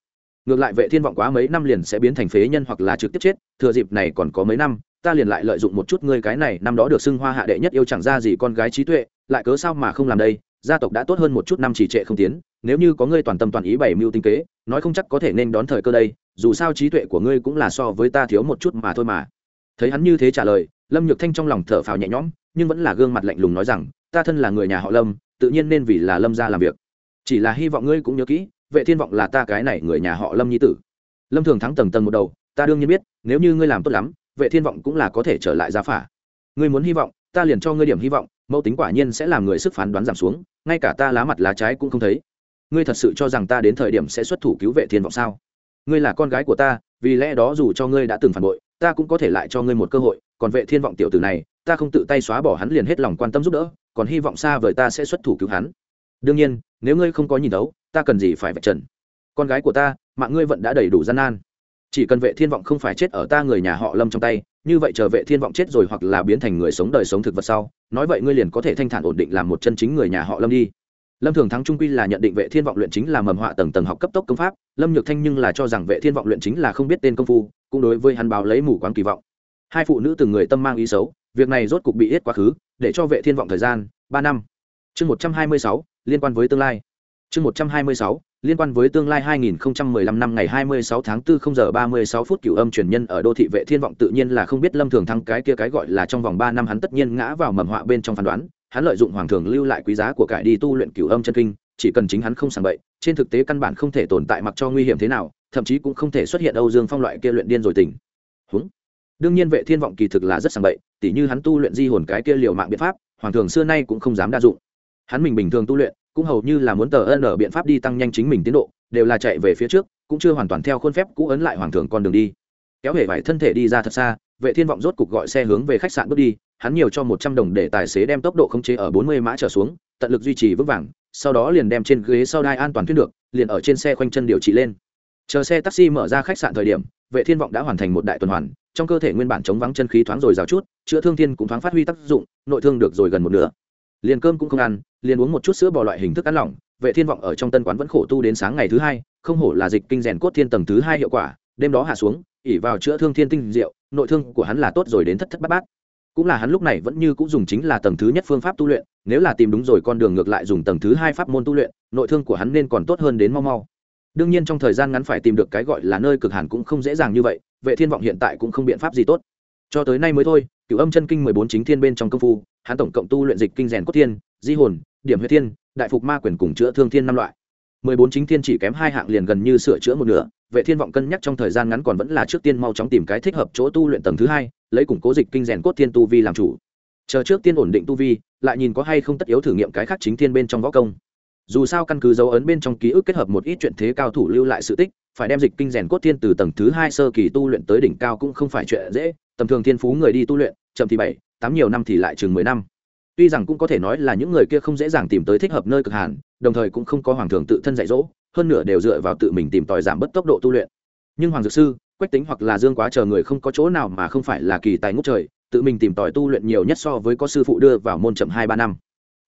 Ngược lại vệ thiên vọng quá mấy năm liền sẽ biến thành phế nhân hoặc là trực tiếp chết, thừa dịp này còn có mấy năm, ta liền lại lợi dụng một chút ngươi cái này năm đó được xưng hoa hạ đệ nhất yêu chẳng ra gì con gái trí tuệ, lại cớ sao mà không làm đây? Gia tộc đã tốt hơn một chút năm chỉ trệ không tiến, nếu như có ngươi toàn tâm toàn ý bảy mưu tinh kế, nói không chắc có thể nên đón thời cơ đây, dù sao trí tuệ của ngươi cũng là so với ta thiếu một chút mà thôi mà. Thấy hắn như thế trả lời, lâm nhược thanh trong lòng thở phào nhẹ nhõm, nhưng vẫn là gương mặt lạnh lùng nói rằng, ta thân là người nhà họ lâm, tự nhiên nên vì là lâm ra làm việc. Chỉ là hy vọng ngươi cũng nhớ kỹ, vệ thiên vọng là ta cái này người nhà họ lâm nhi tử. Lâm thường thắng tầng tầng một đầu, ta đương nhiên biết, nếu như ngươi làm tốt lắm, vệ thiên vọng cũng là có thể trở lại giá phả. Ngươi muốn hy vọng, ta liền cho ngươi điểm hy vọng, mẫu tính quả nhiên sẽ làm người sức phán đoán giảm xuống ngay cả ta lá mặt lá trái cũng không thấy. Ngươi thật sự cho rằng ta đến thời điểm sẽ xuất thủ cứu vệ thiên vọng sao? Ngươi là con gái của ta, vì lẽ đó dù cho ngươi đã từng phản bội, ta cũng có thể lại cho ngươi một cơ hội. Còn vệ thiên vọng tiểu tử này, ta không tự tay xóa bỏ hắn liền hết lòng quan tâm giúp đỡ, còn hy vọng xa vời ta sẽ xuất thủ cứu hắn. Đương nhiên, nếu ngươi không có nhìn đấu ta cần gì phải vạch trần? Con gái của ta, mạng ngươi vẫn đã đầy đủ gian nan. Chỉ cần vệ thiên vọng không phải chết ở ta người nhà họ lâm trong tay như vậy chờ vệ thiên vọng chết rồi hoặc là biến thành người sống đời sống thực vật sau, nói vậy ngươi liền có thể thanh thản ổn định làm một chân chính người nhà họ lâm đi. Lâm thường thắng trung quy là nhận định vệ thiên vọng luyện chính là mầm họa tầng tầng học cấp tốc công pháp, lâm nhược thanh nhưng là cho rằng vệ thiên vọng luyện chính là không biết tên công phu, cũng đối với hắn báo lấy mù quáng kỳ vọng. Hai phụ nữ từng người tâm mang ý xấu, việc này rốt cục bị ít quá khứ, để cho vệ thiên vọng thời gian ba năm. Chương một trăm hai mươi sáu, liên quan với tương lai. Chương một trăm hai mươi sáu liên quan với tương lai 2015 năm ngày 26 tháng 4 0 giờ 36 phút cửu âm truyền nhân ở đô thị vệ thiên vọng tự nhiên là không biết lâm thường thăng cái kia cái gọi là trong vòng 3 năm hắn tất nhiên ngã vào mầm họa bên trong phán đoán. Hắn lợi dụng hoàng thường lưu lại quý giá của cải đi tu luyện cửu âm chân kinh, chỉ cần chính hắn không sàng bậy, trên thực tế căn bản không thể tồn tại mặc cho nguy hiểm thế nào, thậm chí cũng không thể xuất hiện âu dương phong loại kia luyện điên rồi tỉnh Húng. đương nhiên vệ thiên vọng kỳ thực là rất sàng bậy, tỉ như hắn tu luyện di hồn cái kia liều mạng biện pháp, hoàng thường xưa nay cũng không dám đa dụng. Hắn mình bình thường tu luyện cũng hầu như là muốn tờ ân ở biện pháp đi tăng nhanh chính mình tiến độ, đều là chạy về phía trước, cũng chưa hoàn toàn theo khuôn phép cũ ấn lại hoàng thường con đường đi. Kéo hể vải thân thể đi ra thật xa, vệ thiên vọng rốt cục gọi xe hướng về khách sạn bước đi, hắn nhiều cho một trăm đồng để tài xế đem tốc độ khống chế ở bốn mươi mã trở xuống, tận lực duy trì vững vàng, sau đó liền đem trên ghế sau đai an toàn thuyết được, liền ở trên xe khoanh chân điều trị lên. Chờ xe taxi mở ra khách sạn thời điểm, vệ thiên vọng đã hoàn thành một đại tuần hoàn, trong cơ thể nguyên bản chống vắng chân khí thoáng rồi rào chút, chữa thương thiên cũng thoáng phát huy tác dụng, nội thương được rồi gần một nửa liền cơm cũng không ăn, liền uống một chút sữa bò loại hình thức ăn lỏng, vệ thiên vọng ở trong tân quán vẫn khổ tu đến sáng ngày thứ hai, không hổ là dịch kinh rèn cốt thiên tầng thứ hai hiệu quả, đêm đó hạ xuống, ỉ vào chữa thương thiên tinh diệu, nội thương của hắn là tốt rồi đến thất thất bát bát. Cũng là hắn lúc này vẫn như cũng dùng chính là tầng thứ nhất phương pháp tu luyện, nếu là tìm đúng rồi con đường ngược lại dùng tầng thứ hai pháp môn tu luyện, nội thương của hắn nên còn tốt hơn đến mau mau. Đương nhiên trong thời gian ngắn phải tìm được cái gọi là nơi cực hàn cũng không dễ dàng như vậy, vệ thiên vọng hiện tại cũng không biện pháp gì tốt. Cho tới nay mới thôi, cửu âm chân kinh mười bốn chính thiên bên trong công phu hắn tổng cộng tu luyện dịch kinh rèn cốt thiên, di hồn, điểm huyết thiên, đại phục ma quyền cùng chữa thương thiên năm loại. Mười bốn chính thiên chỉ kém hai hạng liền gần như sửa chữa một nửa, vệ thiên vọng cân nhắc trong thời gian ngắn còn vẫn là trước tiên mau chóng tìm cái thích hợp chỗ tu luyện tầng thứ hai, lấy củng cố dịch kinh rèn cốt thiên tu vi làm chủ. Chờ trước tiên ổn định tu vi, lại nhìn có hay không tất yếu thử nghiệm cái khác chính thiên bên trong võ công. Dù sao căn cứ dấu ấn bên trong ký ức kết hợp một ít chuyện thế cao thủ lưu lại sự tích, phải đem dịch kinh rèn cốt thiên từ tầng thứ hai sơ kỳ tu luyện tới đỉnh cao cũng không phải chuyện dễ, tầm thường thiên phú người đi tu luyện chậm thì bảy, tám nhiều năm thì lại chừng mười năm. Tuy rằng cũng có thể nói là những người kia không dễ dàng tìm tới thích hợp nơi cực hàn, đồng thời cũng không có hoàng thường tự thân dạy dỗ, hơn nửa đều dựa vào tự mình tìm tòi giảm bớt tốc độ tu luyện. Nhưng hoàng dược sư, quách tính hoặc là dương quá chờ người không có chỗ nào mà không phải là kỳ tài ngốc trời, tự mình tìm tòi tu luyện nhiều nhất so với có sư phụ đưa vào môn chậm hai ba năm.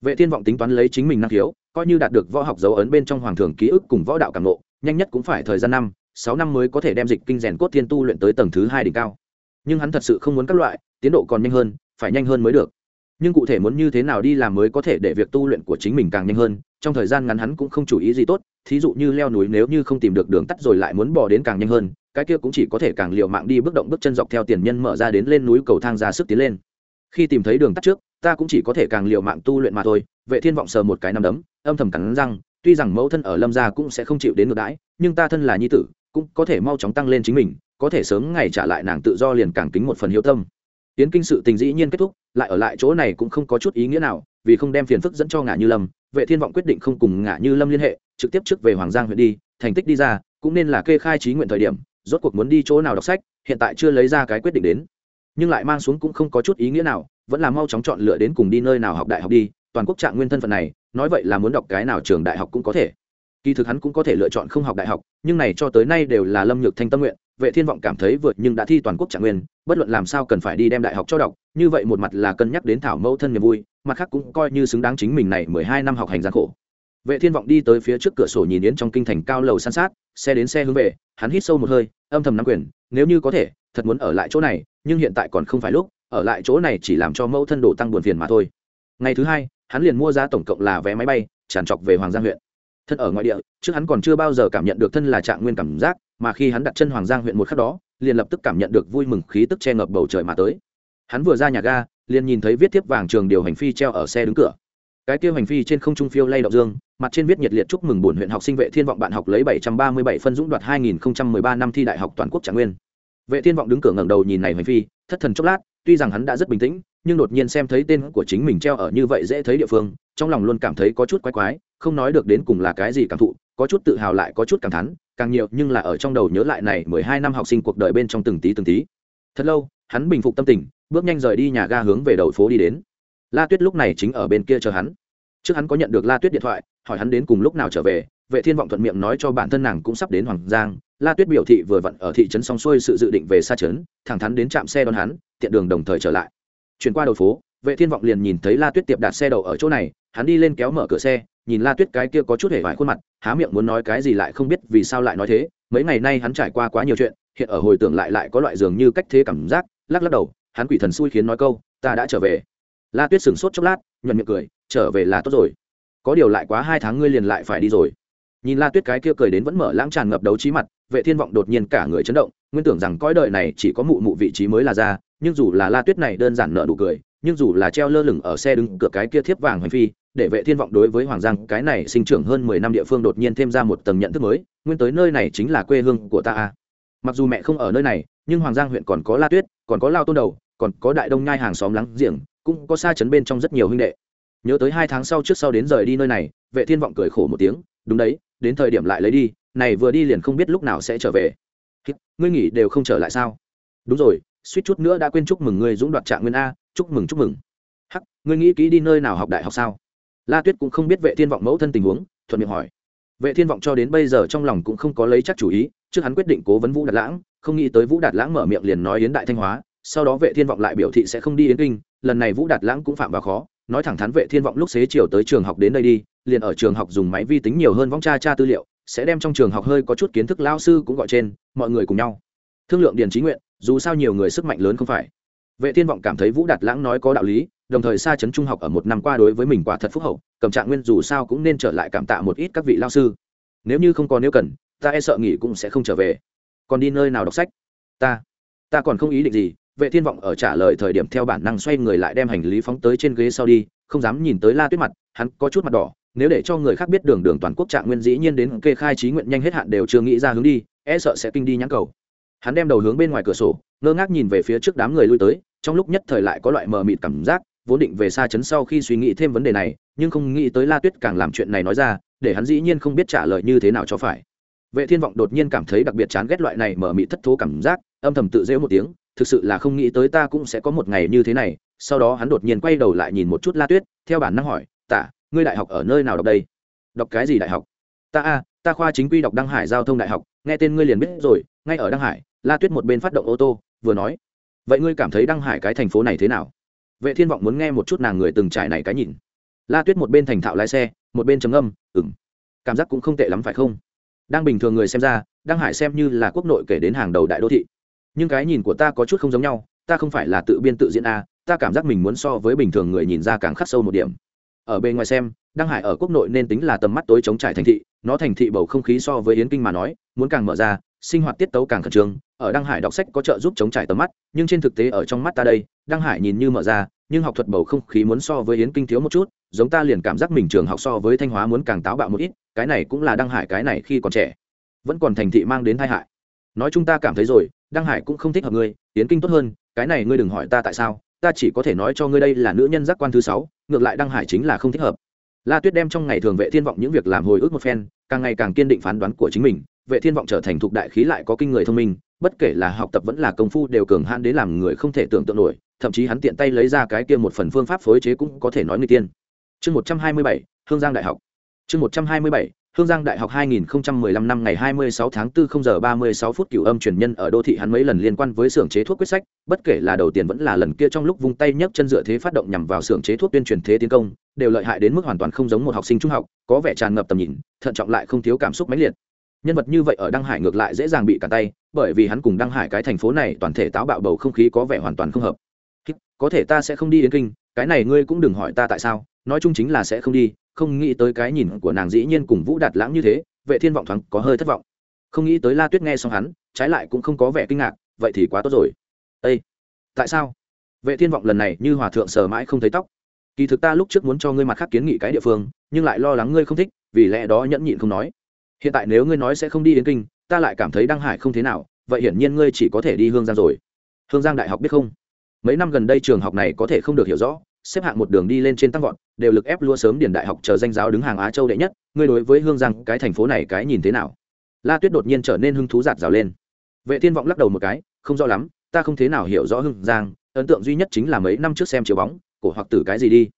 Vệ thiên vọng tính toán lấy chính mình năng khiếu, coi như đạt được võ học dấu ấn bên trong hoàng thường ký ức cùng võ đạo cảm ngộ, nhanh nhất cũng phải thời gian năm, sáu năm mới có thể đem dịch kinh rèn cốt thiên tu luyện tới tầng thứ hai đỉnh cao. Nhưng hắn thật sự không muốn các loại tiến độ còn nhanh hơn, phải nhanh hơn mới được. Nhưng cụ thể muốn như thế nào đi làm mới có thể để việc tu luyện của chính mình càng nhanh hơn, trong thời gian ngắn hắn cũng không chủ ý gì tốt, thí dụ như leo núi nếu như không tìm được đường tắt rồi lại muốn bỏ đến càng nhanh hơn, cái kia cũng chỉ có thể càng liều mạng đi bước động bước chân dọc theo tiền nhân mở ra đến lên núi cầu thang ra sức tiến lên. Khi tìm thấy đường tắt trước, ta cũng chỉ có thể càng liều mạng tu luyện mà thôi, vệ thiên vọng sờ một cái nằm đấm, âm thầm cắn răng, tuy rằng mẫu thân ở lâm gia cũng sẽ không chịu đến ngược đãi, nhưng ta thân là nhi tử, cũng có thể mau chóng tăng lên chính mình, có thể sớm ngày trả lại nàng tự do liền càng kính một phần hiếu tâm tiến kinh sự tình dĩ nhiên kết thúc, lại ở lại chỗ này cũng không có chút ý nghĩa nào, vì không đem phiền phức dẫn cho ngã như lâm, vệ thiên vọng quyết định không cùng ngã như lâm liên hệ, trực tiếp trước về hoàng giang huyện đi, thành tích đi ra, cũng nên là kê khai trí nguyện thời điểm, rốt cuộc muốn đi chỗ nào đọc sách, hiện tại chưa lấy ra cái quyết định đến. Nhưng lại mang xuống cũng không có chút ý nghĩa nào, vẫn là mau chóng chọn lựa đến cùng đi nơi nào học đại học đi, toàn quốc trạng nguyên thân phận này, nói vậy là muốn đọc cái nào trường đại học cũng có thể. Kỳ thực hắn cũng có thể lựa chọn không học đại học, nhưng này cho tới nay đều là lâm nhược thanh tâm nguyện vệ thiên vọng cảm thấy vượt nhưng đã thi toàn quốc trạng nguyên, bất luận làm sao cần phải đi đem đại học cho đọc, như vậy một mặt là cân nhắc đến thảo mẫu thân niềm vui, mặt khác cũng coi như xứng đáng chính mình này mười hai năm học hành gian khổ. Vệ thiên vọng đi tới phía trước cửa sổ nhìn yến trong kinh thành cao lầu san sát, xe đến xe hướng về, hắn hít sâu một hơi, âm thầm nắm quyền, nếu như có thể, thật muốn ở lại chỗ này, nhưng hiện tại còn không phải lúc, ở lại chỗ này chỉ làm cho mẫu thân đổ tăng buồn phiền mà thôi. Ngày thứ hai, hắn liền mua ra tổng cộng là vé máy bay, tràn trọc về hoàng giang huyện. Thân ở ngoại địa, trước hắn còn chưa bao giờ cảm nhận được thân là trạng nguyên cảm giác mà khi hắn đặt chân hoàng giang huyện một khắc đó, liền lập tức cảm nhận được vui mừng khí tức che ngập bầu trời mà tới. Hắn vừa ra nhà ga, liền nhìn thấy viết tiếp vàng trường điều hành phi treo ở xe đứng cửa. Cái kia hành phi trên không trung phiêu lay động dương, mặt trên viết nhiệt liệt chúc mừng bổn huyện học sinh vệ thiên vọng bạn học lấy 737 phân dũng đoạt 2013 năm thi đại học toàn quốc trạng nguyên. Vệ thiên vọng đứng cửa ngẩng đầu nhìn này hành phi, thất thần chốc lát, tuy rằng hắn đã rất bình tĩnh, nhưng đột nhiên xem thấy tên của chính mình treo ở như vậy dễ thấy địa phương, trong lòng luôn cảm thấy có chút quái quái, không nói được đến cùng là cái gì cảm thụ có chút tự hào lại có chút cảm thán, càng nhiều nhưng là ở trong đầu nhớ lại này mười hai năm học sinh cuộc đời bên trong từng tí từng tí. Thật lâu, hắn bình phục tâm tình, bước nhanh rời đi nhà ga hướng về đầu phố đi đến. La tuyết lúc này chính ở bên kia chờ hắn. Trước hắn có nhận được la tuyết điện thoại, hỏi hắn đến cùng lúc nào trở về, vệ thiên vọng thuận miệng nói cho bản thân nàng cũng sắp đến hoàng giang. La tuyết biểu thị vừa vặn ở thị trấn xong xuôi sự dự định về xa trấn, thẳng thắn đến trạm xe đón hắn, tiện đường đồng thời trở lại. Chuyển qua đầu phố, vệ thiên vọng liền nhìn thấy la tuyết tiệp đặt xe đậu ở chỗ này, hắn đi lên kéo mở cửa xe, nhìn la tuyết cái kia có chút hề vải khuôn mặt há miệng muốn nói cái gì lại không biết vì sao lại nói thế, mấy ngày nay hắn trải qua quá nhiều chuyện, hiện ở hồi tưởng lại lại có loại dường như cách thế cảm giác, lắc lắc đầu, hắn quỷ thần xui khiến nói câu, ta đã trở về. La tuyết sửng sốt chốc lát, nhuận miệng cười, trở về là tốt rồi. Có điều lại quá hai tháng ngươi liền lại phải đi rồi. Nhìn la tuyết cái kia cười đến vẫn mở lãng tràn ngập đấu trí mặt, vệ thiên vọng đột nhiên cả người chấn động, nguyên tưởng rằng cõi đời này chỉ có mụ mụ vị trí mới là ra, nhưng dù là la tuyết này đơn giản nợ đủ cười nhưng dù là treo lơ lửng ở xe đứng cửa cái kia thiếp vàng hành phi, để vệ thiên vọng đối với hoàng giang, cái này sinh trưởng hơn mười năm địa phương đột nhiên thêm ra một tầng nhận thức mới, nguyên tới nơi này chính là quê hương của ta a. Mặc dù mẹ không ở nơi này, nhưng hoàng giang huyện còn có la tuyết, còn có lao tôn đầu, còn có đại đông nhai hàng xóm láng giềng, cũng có xa chấn bên trong rất nhiều huynh đệ. Nhớ tới hai tháng sau trước sau đến rời đi nơi này, vệ thiên vọng cười khổ một tiếng, đúng đấy, đến thời điểm lại lấy đi, này vừa đi liền không biết lúc nào sẽ trở về. Ngươi nghỉ đều không trở lại sao? Đúng rồi, suýt chút nữa đã quên chúc mừng ngươi dũng đoạt trạng nguyên a chúc mừng chúc mừng. Hắc, ngươi nghĩ kỹ đi nơi nào học đại học sao? La tuyết cũng không biết vệ thiên vọng mẫu thân tình huống, thuận miệng hỏi. Vệ thiên vọng cho đến bây giờ trong lòng cũng không có lấy chắc chủ ý, trước hắn quyết định cố vấn vũ đạt lãng, không nghĩ tới vũ đạt lãng mở miệng liền nói yến đại thanh hóa, sau đó vệ thiên vọng lại biểu thị sẽ không đi yến kinh, lần này vũ đạt lãng cũng phạm vào khó, nói thẳng thắn vệ thiên vọng lúc xế chiều tới trường học đến đây đi, liền ở trường học dùng máy vi tính nhiều hơn vong tra tra tư liệu, sẽ đem trong trường học hơi có chút kiến thức lao sư cũng gọi trên, mọi người cùng nhau. Thương lượng điền trí nguyện, dù sao nhiều người sức mạnh lớn không phải vệ thiên vọng cảm thấy vũ đạt lãng nói có đạo lý, đồng thời xa chấn trung học ở một năm qua đối với mình quả thật phúc hậu, cầm trạng nguyên dù sao cũng nên trở lại cảm tạ một ít các vị lao sư. Nếu như không còn nếu cần, ta e sợ nghỉ cũng sẽ không trở về. Còn đi nơi nào đọc sách? Ta ta còn không ý định gì. Vệ thiên vọng ở trả lời thời điểm theo bản năng xoay người lại đem hành lý phóng tới trên ghế sau đi, không dám nhìn tới la tuyết mặt, hắn có chút mặt đỏ. Nếu để cho người khác biết đường đường toàn quốc trạng nguyên dĩ nhiên đến kê khai trí nguyện nhanh hết hạn đều chưa nghĩ ra hướng đi e sợ sẽ kinh đi nhãn cầu hắn đem đầu hướng bên ngoài cửa sổ, ngơ ngác nhìn về phía trước đám người lui tới, trong lúc nhất thời lại có loại mờ mịt cảm giác, vốn định về xa chấn sau khi suy nghĩ thêm vấn đề này, nhưng không nghĩ tới la tuyết càng làm chuyện này nói ra, để hắn dĩ nhiên không biết trả lời như thế nào cho phải. Vệ thiên vọng đột nhiên cảm thấy đặc biệt chán ghét loại này mờ mịt thất thố cảm giác, âm thầm tự dễu một tiếng, thực sự là không nghĩ tới ta cũng sẽ có một ngày như thế này. Sau đó hắn đột nhiên quay đầu lại nhìn một chút la tuyết, theo bản năng hỏi, tạ, ngươi đại học ở nơi nào đọc đây? Đọc cái gì đại học? Ta a ta khoa chính quy đọc đăng hải giao thông đại học, nghe tên ngươi liền biết rồi, ngay ở đăng hải, la tuyết một bên phát động ô tô, vừa nói, vậy ngươi cảm thấy đăng hải cái thành phố này thế nào? Vệ thiên vọng muốn nghe một chút nàng người từng trải này cái nhìn. La tuyết một bên thành thạo lái xe, một bên trầm âm ừng cảm giác cũng không tệ lắm phải không? Đang bình thường người xem ra, đăng hải xem như là quốc nội kể đến hàng đầu đại đô thị. Nhưng cái nhìn của ta có chút không giống nhau, ta không phải là tự biên tự diễn a, ta cảm giác mình muốn so với bình thường người nhìn ra càng khắc sâu một điểm. Ở bên ngoài xem đăng hải ở quốc nội nên tính là tầm mắt tối chống trải thành thị, nó thành thị bầu không khí so với yến kinh mà nói, muốn càng mở ra, sinh hoạt tiết tấu càng khẩn trương. Ở đăng hải đọc sách có trợ giúp chống trải tầm mắt, nhưng trên thực tế ở trong mắt ta đây, đăng hải nhìn như mở ra, nhưng học thuật bầu không khí muốn so với yến kinh thiếu một chút, giống ta liền cảm giác mình trường học so với thanh hóa muốn càng táo bạo một ít, cái này cũng là đăng hải, cái này khi còn trẻ, vẫn còn thành thị mang đến tai hại. Nói chúng ta cảm thấy rồi, đăng hải cũng không thích hợp ngươi, yến kinh tốt hơn, cái này ngươi đừng hỏi ta tại sao, ta chỉ có thể nói cho ngươi đây là nữ nhân giác quan thứ sáu, ngược lại đăng hải chính là không thích hợp la tuyết đem trong ngày thường vệ thiên vọng những việc làm hồi ức một phen càng ngày càng kiên định phán đoán của chính mình. Vệ thiên vọng trở thành thuộc đại khí lại có kinh người thông minh bất kể là học tập vẫn là công phu đều cường hãn đến làm người không thể tưởng tượng nổi thậm chí hắn tiện tay lấy ra cái kia một phần phương pháp phối chế cũng có thể nói người tiên. Chương 127, hương giang đại học. Chương 127, Hương Giang Đại học 2015 năm ngày 26 tháng 4 0 giờ 36 phút cửu âm truyền nhân ở đô thị hắn mấy lần liên quan với xưởng chế thuốc quyết sách, bất kể là đầu tiên vẫn là lần kia trong lúc vung tay nhấc chân dựa thế phát động nhằm vào xưởng chế thuốc tuyên truyền thế tiến công, đều lợi hại đến mức hoàn toàn không giống một học sinh trung học, có vẻ tràn ngập tầm nhìn, thận trọng lại không thiếu cảm xúc mãnh liệt. Nhân vật như vậy ở Đăng Hải ngược lại dễ dàng bị cản tay, bởi vì hắn cùng Đăng Hải cái thành phố này toàn thể táo bạo bầu không khí có vẻ hoàn toàn không hợp. Có thể ta sẽ không đi đến kinh, cái này ngươi cũng đừng hỏi ta tại sao, nói chung chính là sẽ không đi, không nghĩ tới cái nhìn của nàng dĩ nhiên cùng vũ đạt lãng như thế, vệ thiên vọng thoáng có hơi thất vọng. Không nghĩ tới la tuyết nghe xong hắn, trái lại cũng không có vẻ kinh ngạc, vậy thì quá tốt rồi. Ê, tại sao? Vệ thiên vọng lần này như hòa thượng sờ mãi không thấy tóc. Kỳ thực ta lúc trước muốn cho ngươi mặt khác kiến nghị cái địa phương, nhưng lại lo lắng ngươi không thích, vì lẽ đó nhẫn nhịn không nói. Hiện tại nếu ngươi nói sẽ không đi đến kinh, ta lại cảm thấy đăng hải không thế nào, vậy hiển nhiên ngươi chỉ có thể đi hương giang rồi. Hương giang đại học biết không? Mấy năm gần đây trường học này có thể không được hiểu rõ xếp hạng một đường đi lên trên tăng vọt, đều lực ép lua sớm điền đại học chờ danh giáo đứng hàng á châu đệ nhất, ngươi đối với hương giang, cái thành phố này cái nhìn thế nào? La tuyết đột nhiên trở nên hứng thú giạt rào lên. Vệ thiên vọng lắc đầu một cái, không rõ lắm, ta không thế nào hiểu rõ hương giang, ấn tượng duy nhất chính là mấy năm trước xem chiếu bóng, cổ hoặc tử cái gì đi.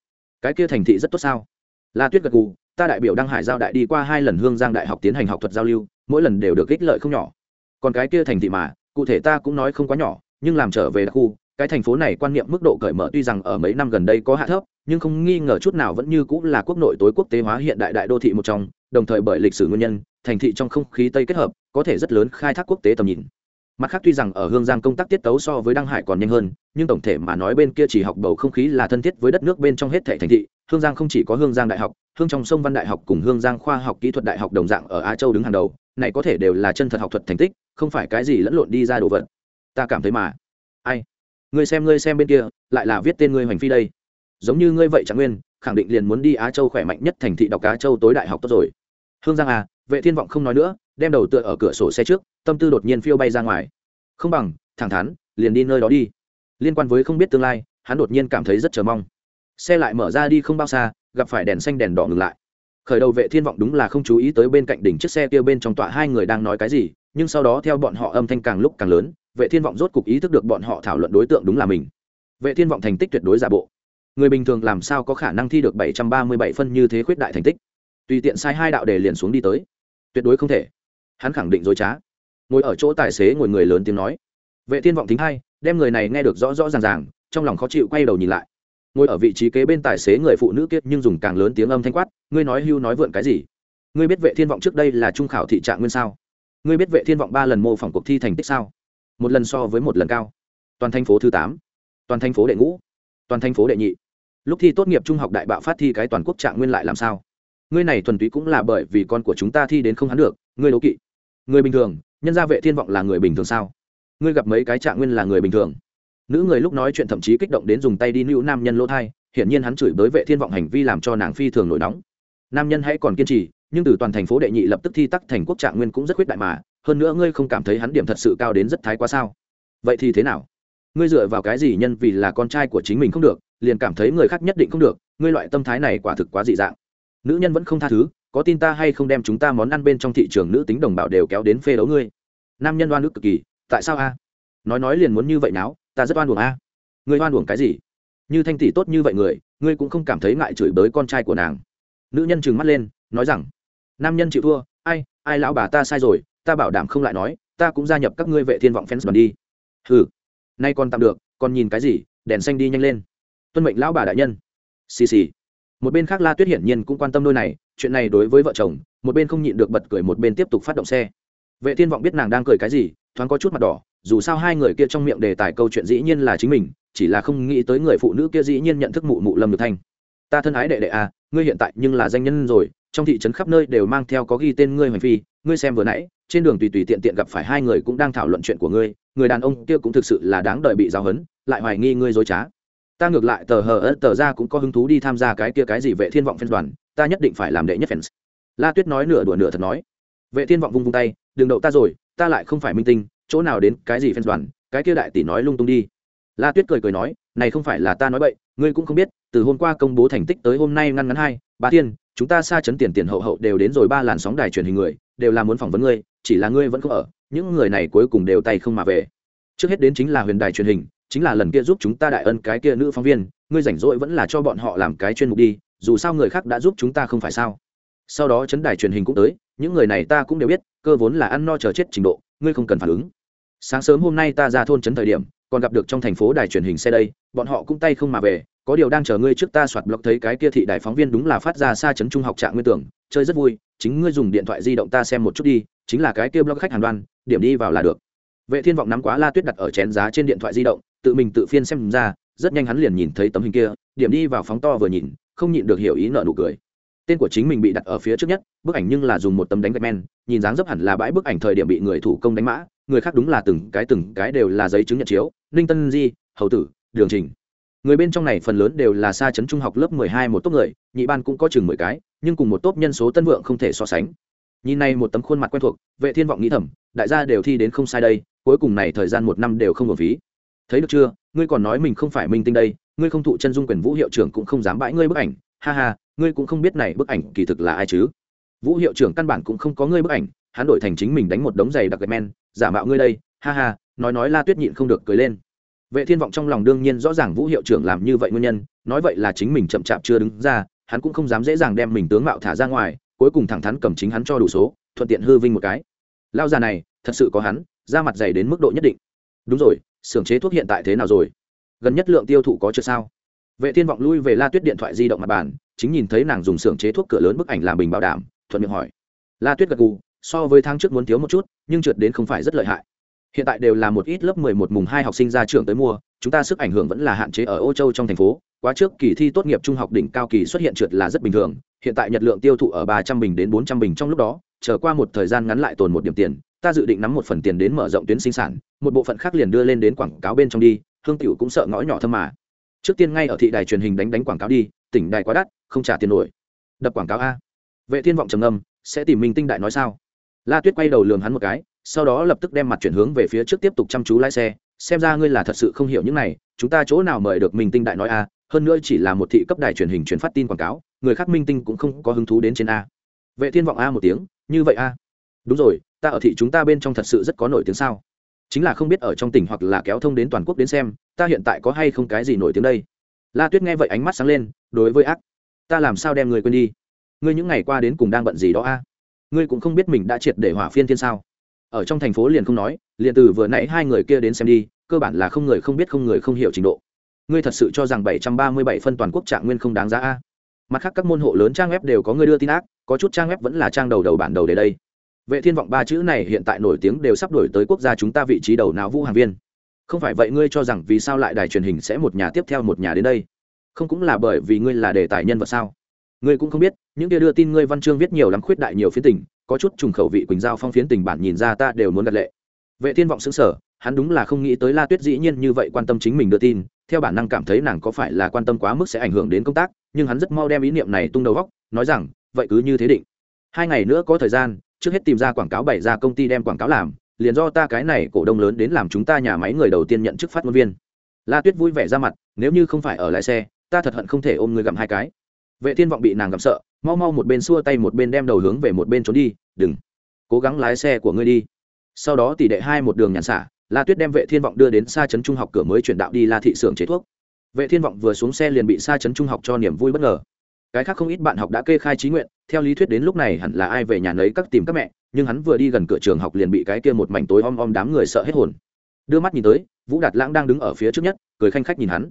Cái kia thành thị rất tốt sao? La tuyết gật gù, ta đại biểu đăng hải giao đại đi qua hai lần hương giang đại học tiến hành học thuật giao lưu, mỗi lần đều được ích lợi không nhỏ. Còn cái kia thành thị mà, cụ thể ta cũng nói không quá nhỏ, nhưng làm trở về đặc khu cái thành phố này quan niệm mức độ cởi mở tuy rằng ở mấy năm gần đây có hạ thấp, nhưng không nghi ngờ chút nào vẫn như cũng là quốc nội tối quốc tế hóa hiện đại đại đô thị một trong, đồng thời bởi lịch sử nguyên nhân, thành thị trong không khí tây kết hợp, có thể rất lớn khai thác quốc tế tầm nhìn. Mặt khác tuy rằng ở hương giang công tác tiết tấu so với đăng hải còn nhanh hơn, nhưng tổng thể mà nói bên kia chỉ học bầu không khí là thân thiết với đất nước bên trong hết thể thành thị. Hương giang không chỉ có hương giang đại học, hương trong sông văn đại học cùng hương giang khoa học kỹ thuật đại học đồng dạng ở á châu đứng hàng đầu, này có thể đều là chân thật học thuật thành tích, không phải cái gì lẫn lộn đi ra đồ vật. Ta cảm thấy mà. Ai? Ngươi xem ngươi xem bên kia, lại là viết tên ngươi hoành phi đây. Giống như ngươi vậy trạng nguyên, khẳng định liền muốn đi á châu khỏe mạnh nhất thành thị đọc cá châu tối đại học tốt rồi. Hương giang à vệ thiên vọng không nói nữa, đem đầu tựa ở cửa sổ xe trước, tâm tư đột nhiên phiêu bay ra ngoài. Không bằng, thẳng thắn, liền đi nơi đó đi. Liên quan với không biết tương lai, hắn đột nhiên cảm thấy rất chờ mong. Xe lại mở ra đi không bao xa, gặp phải đèn xanh đèn đỏ ngừng lại. Khởi đầu vệ thiên vọng đúng là không chú ý tới bên cạnh đỉnh chiếc xe kia bên trong tọa hai người đang nói cái gì, nhưng sau đó theo bọn họ âm thanh càng lúc càng lớn vệ thiên vọng rốt cục ý thức được bọn họ thảo luận đối tượng đúng là mình. Vệ thiên vọng thành tích tuyệt đối giả bộ. Người bình thường làm sao có khả năng thi được 737 phân như thế khuyết đại thành tích? Tùy tiện sai hai đạo đề liền xuống đi tới. Tuyệt đối không thể. Hắn khẳng định dối trá. Ngồi ở chỗ tài xế ngồi người lớn tiếng nói. Vệ thiên vọng thính hai đem người này nghe được rõ rõ ràng ràng, trong lòng khó chịu quay đầu nhìn lại. Ngồi ở vị trí kế bên tài xế người phụ nữ kiết nhưng dùng càng lớn tiếng âm thanh quát, ngươi nói hưu nói vượn cái gì? Ngươi biết vệ thiên vọng trước đây là trung khảo thị trạng nguyên sao? Ngươi biết vệ thiên vọng ba lần mô phỏng cuộc thi thành tích sao? Một lần so với một lần cao. Toàn thành phố thứ tám, toàn thành phố đệ ngũ, toàn thành phố đệ nhị. Lúc thi tốt nghiệp trung học đại bạo phát thi cái toàn quốc trạng nguyên lại làm sao? Ngươi này thuần túy cũng là bởi vì con của chúng ta thi đến không hắn được, ngươi đố kỵ. Người bình thường, nhân gia vệ thiên vọng là người bình thường sao? Ngươi gặp mấy cái trạng nguyên là người bình thường? Nữ người lúc nói chuyện thậm chí kích động đến dùng tay đi nữ nam nhân lỗ thai, hiển nhiên hắn chửi bới vệ thiên vọng hành vi làm cho nàng phi thường nổi nóng. Nam nhân hãy còn kiên trì, nhưng từ toàn thành phố đệ nhị lập tức thi tắc thành quốc trạng nguyên cũng rất khuyết đại mà hơn nữa ngươi không cảm thấy hắn điểm thật sự cao đến rất thái quá sao? Vậy thì thế nào? Ngươi dựa vào cái gì nhân vì là con trai của chính mình không được, liền cảm thấy người khác nhất định không được, ngươi loại tâm thái này quả thực quá dị dạng. Nữ nhân vẫn không tha thứ, có tin ta hay không đem chúng ta món ăn bên trong thị trường nữ tính đồng bào đều kéo đến phê đấu ngươi? Nam nhân đoan nước cực kỳ, tại sao a? Nói nói liền muốn như vậy nào ta rất oan uổng a. Ngươi oan uổng cái gì? Như thanh tỷ tốt như vậy người, ngươi cũng không cảm thấy ngại chửi bới con trai của nàng. Nữ nhân trừng mắt lên, nói rằng, nam nhân chịu thua, ai ai lão bà ta sai rồi ta bảo đảm không lại nói, ta cũng gia nhập các ngươi vệ thiên vọng fans đoàn đi. Hừ, nay còn tạm được, còn nhìn cái gì, đèn xanh đi nhanh lên. Tuân mệnh lão bà đại nhân. Xì xì. Một bên khác la tuyết hiển nhiên cũng quan tâm đôi này, chuyện này đối với vợ chồng, một bên không nhịn được bật cười một bên tiếp tục phát động xe. Vệ thiên vọng biết nàng đang cười cái gì, thoáng có chút mặt đỏ, dù sao hai người kia trong miệng đề tài câu chuyện dĩ nhiên là chính mình, chỉ là không nghĩ tới người phụ nữ kia dĩ nhiên nhận thức mụ mụ lâm được thanh. Ta thân ái đệ đệ à ngươi hiện tại nhưng là danh nhân rồi, trong thị trấn khắp nơi đều mang theo có ghi tên ngươi hoành phi, ngươi xem vừa nãy trên đường tùy tùy tiện tiện gặp phải hai người cũng đang thảo luận chuyện của ngươi, người đàn ông kia cũng thực sự là đáng đợi bị giáo hấn lại hoài nghi ngươi dối trá. Ta ngược lại tờ hờ ớt tờ ra cũng có hứng thú đi tham gia cái kia cái gì vệ thiên vọng phen đoàn, ta nhất định phải làm đệ nhất fans. La tuyết nói nửa đùa nửa thật nói. Vệ thiên vọng vung vung tay, đừng đậu ta rồi, ta lại không phải minh tinh, chỗ nào đến cái gì fans đoàn, cái kia đại tỷ nói lung tung đi. La tuyết cười cười nói, này không phải là ta nói bậy, ngươi cũng không biết, từ hôm qua công bố thành tích tới hôm nay ngăn ngắn hai, ba thiên, chúng ta xa chấn tiền tiền hậu hậu đều đến rồi ba làn sóng đài truyền hình người, đều là muốn phỏng vấn ngươi chỉ là ngươi vẫn không ở, những người này cuối cùng đều tay không mà về. Trước hết đến chính là huyền đài truyền hình, chính là lần kia giúp chúng ta đại ân cái kia nữ phóng viên, ngươi rảnh rỗi vẫn là cho bọn họ làm cái chuyên mục đi, dù sao người khác đã giúp chúng ta không phải sao. Sau đó chấn đài truyền hình cũng tới, những người này ta cũng đều biết, cơ vốn là ăn no chờ chết trình độ, ngươi không cần phản ứng. Sáng sớm hôm nay ta ra thôn trấn thời điểm, còn gặp được trong thành phố đài truyền hình xe đây, bọn họ cũng tay không mà về, có điều đang chờ ngươi trước ta soạt blog thấy cái kia thị đài phóng viên đúng là phát ra xa trấn trung học trạng nguyên tưởng, chơi rất vui chính ngươi dùng điện thoại di động ta xem một chút đi, chính là cái kia blog khách hàng đoan, điểm đi vào là được. Vệ thiên vọng nắm quá la tuyết đặt ở chén giá trên điện thoại di động, tự mình tự phiên xem ra, rất nhanh hắn liền nhìn thấy tấm hình kia, điểm đi vào phóng to vừa nhìn, không nhịn được hiểu ý nợ nụ cười. Tên của chính mình bị đặt ở phía trước nhất, bức ảnh nhưng là dùng một tấm đánh gạch men, nhìn dáng dấp hẳn là bãi bức ảnh thời điểm bị người thủ công đánh mã, người khác đúng là từng cái từng cái đều là giấy chứng nhận chiếu, ninh tân di, hầu tử, đường trình. Người bên trong này phần lớn đều là xa chấn trung học lớp mười hai một tốt người, nhị ban cũng có chừng mười cái nhưng cùng một tốt nhân số tân vượng không thể so sánh. Nhìn này một tấm khuôn mặt quen thuộc, vệ thiên vọng nghĩ thầm, đại gia đều thi đến không sai đây, cuối cùng này thời gian một năm đều không hợp phí. Thấy được chưa, ngươi còn nói mình không phải minh tinh đây, ngươi không thụ chân dung quyền vũ hiệu trưởng cũng không dám bãi ngươi bức ảnh. Ha ha, ngươi cũng không biết này bức ảnh kỳ thực là ai chứ? Vũ hiệu trưởng căn bản cũng không có ngươi bức ảnh, hắn đổi thành chính mình đánh một đống giày đặc gạch men, giả mạo ngươi đây. Ha ha, nói nói la tuyết nhịn không được cười lên. Vệ thiên vọng trong lòng đương nhiên rõ ràng vũ hiệu trưởng làm như vậy nguyên nhân, nói vậy là chính mình chậm chạp chưa đứng ra hắn cũng không dám dễ dàng đem mình tướng mạo thả ra ngoài, cuối cùng thẳng thắn cầm chính hắn cho đủ số, thuận tiện hư vinh một cái. Lao già này, thật sự có hắn, da mặt dày đến mức độ nhất định. Đúng rồi, xưởng chế thuốc hiện tại thế nào rồi? Gần nhất lượng tiêu thụ có chưa sao? Vệ thiên vọng lui về la tuyết điện thoại di động mặt bàn, chính nhìn thấy nàng dùng xưởng chế thuốc cửa lớn bức ảnh làm bình bảo đảm, thuận miệng hỏi. La tuyết gật gù, so với tháng trước muốn thiếu một chút, nhưng trượt đến không phải rất lợi hại. Hiện tại đều là một ít lớp 11 mùng hai học sinh ra trường tới mua chúng ta sức ảnh hưởng vẫn là hạn chế ở Âu châu trong thành phố. Quá trước kỳ thi tốt nghiệp trung học đỉnh cao kỳ xuất hiện trượt là rất bình thường. Hiện tại nhật lượng tiêu thụ ở 300 bình đến 400 bình trong lúc đó, Chờ qua một thời gian ngắn lại tồn một điểm tiền, ta dự định nắm một phần tiền đến mở rộng tuyến sinh sản, một bộ phận khác liền đưa lên đến quảng cáo bên trong đi, hương tiểu cũng sợ ngõ nhỏ thâm mà. Trước tiên ngay ở thị đài truyền hình đánh đánh quảng cáo đi, tỉnh đài quá đắt, không trả tiền nổi. Đập quảng cáo a. Vệ thiên vọng trầm ngâm, sẽ tìm minh tinh đại nói sao? La tuyết quay đầu lườm hắn một cái, sau đó lập tức đem mặt chuyển hướng về phía trước tiếp tục chăm chú lái xe xem ra ngươi là thật sự không hiểu những này, chúng ta chỗ nào mời được minh tinh đại nói a, hơn nữa chỉ là một thị cấp đài truyền hình truyền phát tin quảng cáo, người khác minh tinh cũng không có hứng thú đến trên a. Vệ thiên vọng a một tiếng, như vậy a. Đúng rồi, ta ở thị chúng ta bên trong thật sự rất có nổi tiếng sao? Chính là không biết ở trong tỉnh hoặc là kéo thông đến toàn quốc đến xem, ta hiện tại có hay không cái gì nổi tiếng đây? La tuyết nghe vậy ánh mắt sáng lên, đối với ác, ta làm sao đem người quên đi? Ngươi những ngày qua đến cùng đang bận gì đó a? Ngươi cũng không biết mình đã triệt để hỏa phiên thiên sao? Ở trong thành phố liền không nói, liền từ vừa nãy hai người kia đến xem đi, cơ bản là không người không biết không người không hiểu trình độ. Ngươi thật sự cho rằng bảy trăm ba mươi bảy phân toàn quốc trạng nguyên không đáng giá a? Mặt khác các môn hộ lớn trang web đều có người đưa tin ác, có chút trang web vẫn là trang đầu đầu bản đầu để đây. Vệ thiên vọng ba chữ này hiện tại nổi tiếng đều sắp đổi tới quốc gia chúng ta vị trí đầu não vũ hàng viên. Không phải vậy ngươi cho rằng vì sao lại đài truyền hình sẽ một nhà tiếp theo một nhà đến đây? Không cũng là bởi vì ngươi là đề tài nhân vật sao? Ngươi cũng không biết những kia đưa tin ngươi văn chương viết nhiều lắm khuyết đại nhiều phiến tình, có chút trùng khẩu vị quỳnh giao phong phiến tình bản nhìn ra ta đều muốn đặt lệ. Vệ thiên vọng xứng sở hắn đúng là không nghĩ tới la tuyết dĩ nhiên như vậy quan tâm chính mình đưa tin, theo bản năng cảm thấy nàng có phải là quan tâm quá mức sẽ ảnh hưởng đến công tác, nhưng hắn rất mau đem ý niệm này tung đầu góc, nói rằng, vậy cứ như thế định. Hai ngày nữa có thời gian, trước hết tìm ra quảng cáo bày ra công ty đem quảng cáo làm, liền do ta cái này cổ đông lớn đến làm chúng ta nhà máy người đầu tiên nhận chức phát ngôn viên. La tuyết vui vẻ ra mặt, nếu như không phải ở lại xe, ta thật hận không thể ôm người gặm hai cái. Vệ thiên vọng bị nàng gặm sợ mau mau một bên xua tay một bên đem đầu hướng về một bên trốn đi, đừng cố gắng lái xe của ngươi đi. Sau đó tỷ đệ hai một đường nhàn xả, la tuyết đem vệ thiên vọng đưa đến xa trấn trung học cửa mới chuyển đạo đi la thị xưởng chế thuốc. Vệ thiên vọng vừa xuống xe liền bị xa trấn trung học cho niềm vui bất ngờ. Cái khác không ít bạn học đã kê khai trí nguyện, theo lý thuyết đến lúc này hẳn là ai về nhà lấy các tìm các mẹ, nhưng hắn vừa đi gần cửa trường học liền bị cái kia một mảnh tối om om đám người sợ hết hồn. Đưa mắt nhìn tới, vũ đạt lãng đang đứng ở phía trước nhất, cười khanh khách nhìn hắn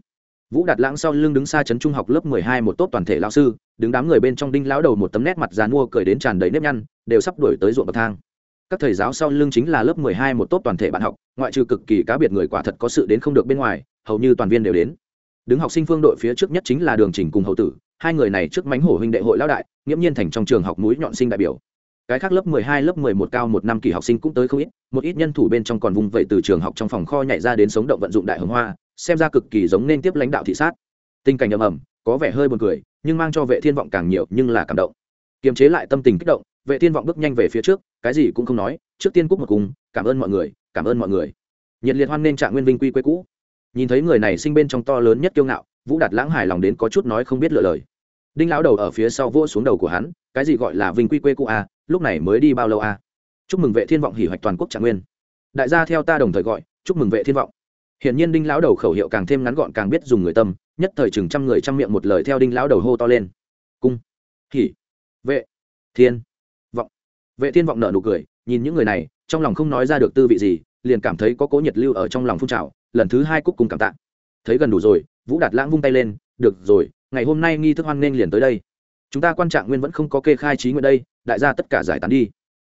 vũ đạt lãng sau lưng đứng xa trấn trung học lớp mười hai một tốt toàn thể lao sư, đứng đám người bên trong đinh lão đầu một tấm nét mặt dàn mua cười đến tràn đầy nếp nhăn, đều sắp đuổi tới ruộng bậc thang. Các thầy giáo sau lưng chính là lớp mười hai một tốt toàn thể bạn học, ngoại trừ cực kỳ cá biệt người quả thật có sự đến không được bên ngoài, hầu như toàn viên đều đến. Đứng học sinh phương đội phía trước nhất chính là đường trình cùng hậu tử, hai người này trước mánh hổ huynh đệ hội lão đại, nghiễm nhiên thành trong trường học mũi nhọn sinh đại biểu. Cái khác lớp mười hai, lớp mười một cao một năm kỳ học sinh cũng tới không ít, một ít nhân thủ bên trong còn vùng vậy từ trường học trong phòng kho nhảy ra đến sống động vận dụng đại hồng hoa xem ra cực kỳ giống nên tiếp lãnh đạo thị sát. Tình cảnh ầm ầm có vẻ hơi buồn cười nhưng mang cho vệ thiên vọng càng nhiều nhưng là cảm động. Kiềm chế lại tâm tình kích động vệ thiên vọng bước nhanh về phía trước cái gì cũng không nói trước tiên cúc một cùng cảm ơn mọi người cảm ơn mọi người. Nhiệt liệt hoan nên trạng nguyên vinh quy quê cũ. Nhìn thấy người này sinh bên trong to lớn nhất kiêu ngạo vũ đạt lãng hài lòng đến có chút nói không biết lựa lời. Đinh lão đầu ở phía sau vỗ xuống đầu của hắn cái gì gọi là vinh quy quê cũ a à, lúc này mới đi bao lâu a à? chúc mừng vệ thiên vọng hỉ hoạch toàn quốc trạng nguyên. Đại gia theo ta đồng thời gọi chúc mừng vệ thiên vọng. Hiển nhiên Đinh lão đầu khẩu hiệu càng thêm ngắn gọn càng biết dùng người tâm, nhất thời chừng trăm người trăm miệng một lời theo Đinh lão đầu hô to lên. Cung, hỉ, vệ, thiên, vọng. Vệ thiên vọng nở nụ cười, nhìn những người này, trong lòng không nói ra được tư vị gì, liền cảm thấy có cố nhiệt lưu ở trong lòng phun trào, lần thứ hai cúc cùng cảm tạ. Thấy gần đủ rồi, Vũ Đạt Lãng vung tay lên, "Được rồi, ngày hôm nay nghi thức hoan nghênh liền tới đây. Chúng ta quan trạng nguyên vẫn không có kê khai trí nguyện đây, đại gia tất cả giải tán đi.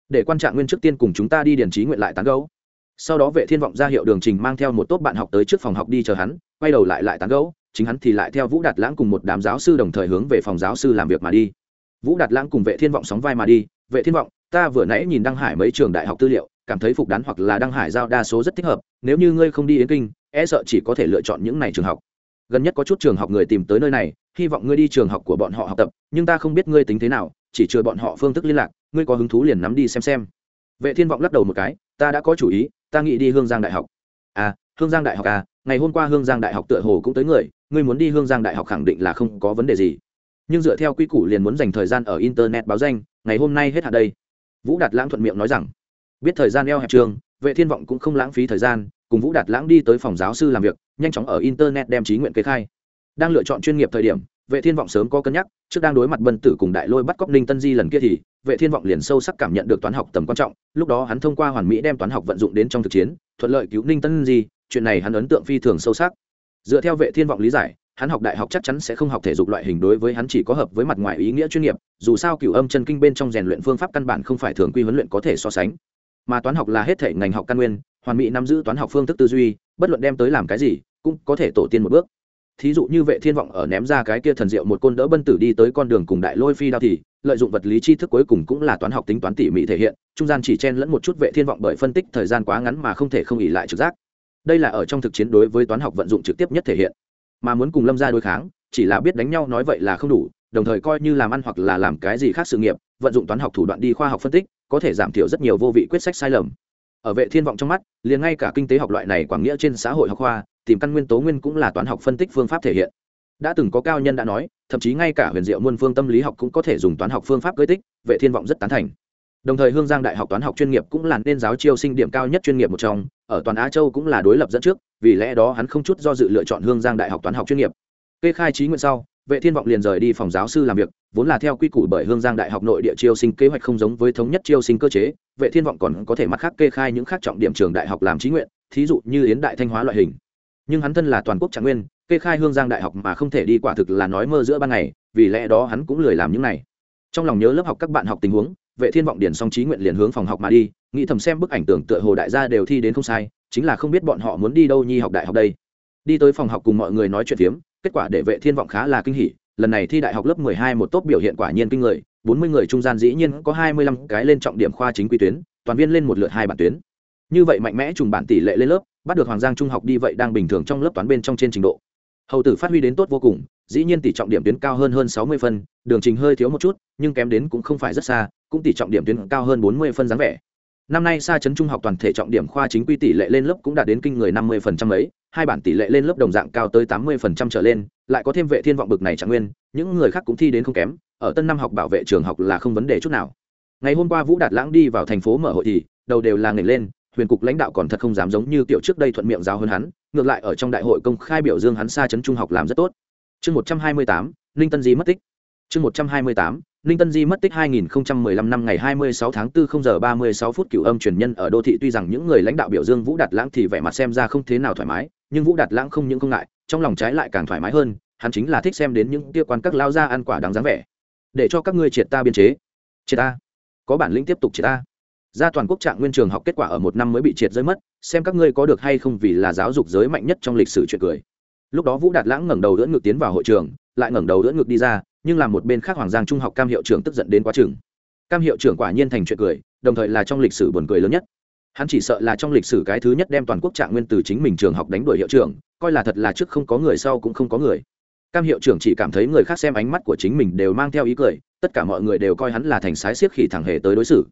Để quan trạng nguyên trước tiên cùng chúng ta đi điền trí nguyện lại tán gẫu." Sau đó vệ thiên vọng ra hiệu đường trình mang theo một tốt bạn học tới trước phòng học đi chờ hắn, quay đầu lại lại tán gẫu, chính hắn thì lại theo vũ đạt lãng cùng một đám giáo sư đồng thời hướng về phòng giáo sư làm việc mà đi. Vũ đạt lãng cùng vệ thiên vọng sóng vai mà đi. Vệ thiên vọng, ta vừa nãy nhìn đăng hải mấy trường đại học tư liệu, cảm thấy phục đán hoặc là đăng hải giao đa số rất thích hợp, nếu như ngươi không đi yến kinh e sợ chỉ có thể lựa chọn những này trường học. Gần nhất có chút trường học người tìm tới nơi này, hy vọng ngươi đi trường học của bọn họ học tập, nhưng ta không biết ngươi tính thế nào, chỉ chưa bọn họ phương thức liên lạc, ngươi có hứng thú liền nắm đi xem xem. Vệ thiên vọng lắc đầu một cái, ta đã có chủ ý ta nghĩ đi hương giang đại học. À hương giang đại học à ngày hôm qua hương giang đại học tựa hồ cũng tới người, ngươi muốn đi hương giang đại học khẳng định là không có vấn đề gì. Nhưng dựa theo quy củ liền muốn dành thời gian ở internet báo danh, ngày hôm nay hết hạn đây. Vũ đạt lãng thuận miệng nói rằng, biết thời gian eo hẹp trường, vệ thiên vọng cũng không lãng phí thời gian, cùng vũ đạt lãng đi tới phòng giáo sư làm việc, nhanh chóng ở internet đem trí nguyện kế khai. Đang lựa chọn chuyên nghiệp thời điểm vệ thiên vọng sớm có cân nhắc, trước đang đối mặt bân tử cùng đại lôi bắt cóc ninh tân di lần kia thì, vệ thiên vọng liền sâu sắc cảm nhận được toán học tầm quan trọng, lúc đó hắn thông qua hoàn mỹ đem toán học vận dụng đến trong thực chiến, thuận lợi cứu ninh tân di, chuyện này hắn ấn tượng phi thường sâu sắc. Dựa theo vệ thiên vọng lý giải, hắn học đại học chắc chắn sẽ không học thể dục loại hình đối với hắn chỉ có hợp với mặt ngoài ý nghĩa chuyên nghiệp, dù sao cửu âm chân kinh bên trong rèn luyện phương pháp căn bản không phải thường quy huấn luyện có thể so sánh. Mà toán học là hết thể ngành học căn nguyên, hoàn mỹ nắm giữ toán học phương thức tư duy, bất luận đem tới làm cái gì, cũng có thể tổ tiên một bước thí dụ như vệ thiên vọng ở ném ra cái kia thần diệu một côn đỡ bân tử đi tới con đường cùng đại lôi phi đao thì, lợi dụng vật lý tri thức cuối cùng cũng là toán học tính toán tỉ mỉ thể hiện, trung gian chỉ chen lẫn một chút vệ thiên vọng bởi phân tích thời gian quá ngắn mà không thể không ỉ lại trực giác. Đây là ở trong thực chiến đối với toán học vận dụng trực tiếp nhất thể hiện. Mà muốn cùng lâm ra đối kháng, chỉ là biết đánh nhau nói vậy là không đủ, đồng thời coi như làm ăn hoặc là làm cái gì khác sự nghiệp, vận dụng toán học thủ đoạn đi khoa học phân tích, có thể giảm thiểu rất nhiều vô vị quyết sách sai lầm. Ở vệ thiên vọng trong mắt, liền ngay cả kinh tế học loại này quảng nghĩa trên xã hội học khoa tìm căn nguyên tố nguyên cũng là toán học phân tích phương pháp thể hiện. Đã từng có cao nhân đã nói, thậm chí ngay cả huyền diệu muôn phương tâm lý học cũng có thể dùng toán học phương pháp gây tích, vệ thiên vọng rất tán thành. Đồng thời hương giang đại học toán học chuyên nghiệp cũng là nên giáo chiêu sinh điểm cao nhất chuyên nghiệp một trong, ở toàn á châu cũng là đối lập dẫn trước, vì lẽ đó hắn không chút do dự lựa chọn hương giang đại học toán học chuyên nghiệp. Kê khai trí nguyện sau, vệ thiên vọng liền rời đi phòng giáo sư làm việc, vốn là theo quy củ bởi hương giang đại học nội địa chiêu sinh kế hoạch không giống với thống nhất chiêu sinh cơ chế, vệ thiên vọng còn có thể mặt khác kê khai những khác trọng điểm trường đại học làm trí nguyện, thí dụ như yến đại thanh hóa loại hình nhưng hắn thân là toàn quốc trạng nguyên, kê khai hương giang đại học mà không thể đi quả thực là nói mơ giữa ban ngày, vì lẽ đó hắn cũng lười làm những này. Trong lòng nhớ lớp học các bạn học tình huống, vệ thiên vọng điển song trí nguyện liền hướng phòng học mà đi, nghĩ thầm xem bức ảnh tưởng tựa hồ đại gia đều thi đến không sai, chính là không biết bọn họ muốn đi đâu nhi học đại học đây. Đi tới phòng học cùng mọi người nói chuyện phiếm, kết quả để vệ thiên vọng khá là kinh hỉ, lần này thi đại học lớp 12 một tốt biểu hiện quả nhiên kinh người 40 người trung gian dĩ nhiên có 25 cái lên trọng điểm khoa chính quy tuyến, toàn viên lên một lượt hai bản tuyến như vậy mạnh mẽ trùng bản tỷ lệ lên lớp, bắt được hoàng giang trung học đi vậy đang bình thường trong lớp toán bên trong trên trình độ. Hầu tử phát huy đến tốt vô cùng, dĩ nhiên tỷ trọng điểm tuyến cao hơn hơn sáu mươi phân, đường trình hơi thiếu một chút, nhưng kém đến cũng không phải rất xa, cũng tỷ trọng điểm tuyến cao hơn bốn mươi phân dáng vẻ. Năm nay xa chấn trung học toàn thể trọng điểm khoa chính quy tỷ lệ lên lớp cũng đạt đến kinh người năm mươi phần trăm ấy, hai bản tỷ lệ lên lớp đồng dạng cao tới tám mươi phần trăm trở lên, lại có thêm vệ thiên vọng bực này trạng nguyên, những người khác cũng thi đến không kém, ở tân năm học bảo vệ trường học là không vấn đề chút nào. Ngày hôm qua vũ đạt lãng đi vào thành phố mở hội thì, đầu đều là nghề lên huyền cục lãnh đạo còn thật không dám giống như kiểu trước đây thuận miệng giáo hơn hắn, ngược lại ở trong đại hội công khai biểu dương hắn xa chấn trung học làm rất tốt. Chương một trăm hai mươi tám, ninh tân di mất tích. Chương một trăm hai mươi tám, ninh tân di mất tích 2015 năm ngày 26 tháng 4 0 giờ 36 phút cửu âm truyền nhân ở đô thị tuy rằng những người lãnh đạo biểu dương vũ đạt lãng thì vẻ mặt xem ra không thế nào thoải mái, nhưng vũ đạt lãng không những không ngại, trong lòng trái lại càng thoải mái hơn, hắn chính là thích xem đến những kia quan các lao ra ăn quả đáng dáng vẻ. Để cho các ngươi triệt ta biên chế. Triệt ta. Có bản lĩnh tiếp tục triệt ta ra toàn quốc trạng nguyên trường học kết quả ở một năm mới bị triệt rơi mất, xem các ngươi có được hay không vì là giáo dục giới mạnh nhất trong lịch sử chuyện cười. Lúc đó vũ đạt lãng ngẩng đầu đỡ ngược tiến vào hội trường, lại ngẩng đầu đỡ ngược đi ra, nhưng làm một bên khác hoàng giang trung học cam hiệu trưởng tức giận đến quá chừng. Cam hiệu trưởng quả nhiên thành chuyện cười, đồng thời là trong lịch sử buồn cười lớn nhất. Hắn chỉ sợ là trong lịch sử cái thứ nhất đem toàn quốc trạng nguyên từ chính mình trường học đánh đuổi hiệu trưởng, coi là thật là trước không có người sau cũng không có người. Cam hiệu trưởng chỉ cảm thấy người khác xem ánh mắt của chính mình đều mang theo ý cười, tất cả mọi người đều coi hắn là thành sái siếc khỉ thẳng hề tới đối xử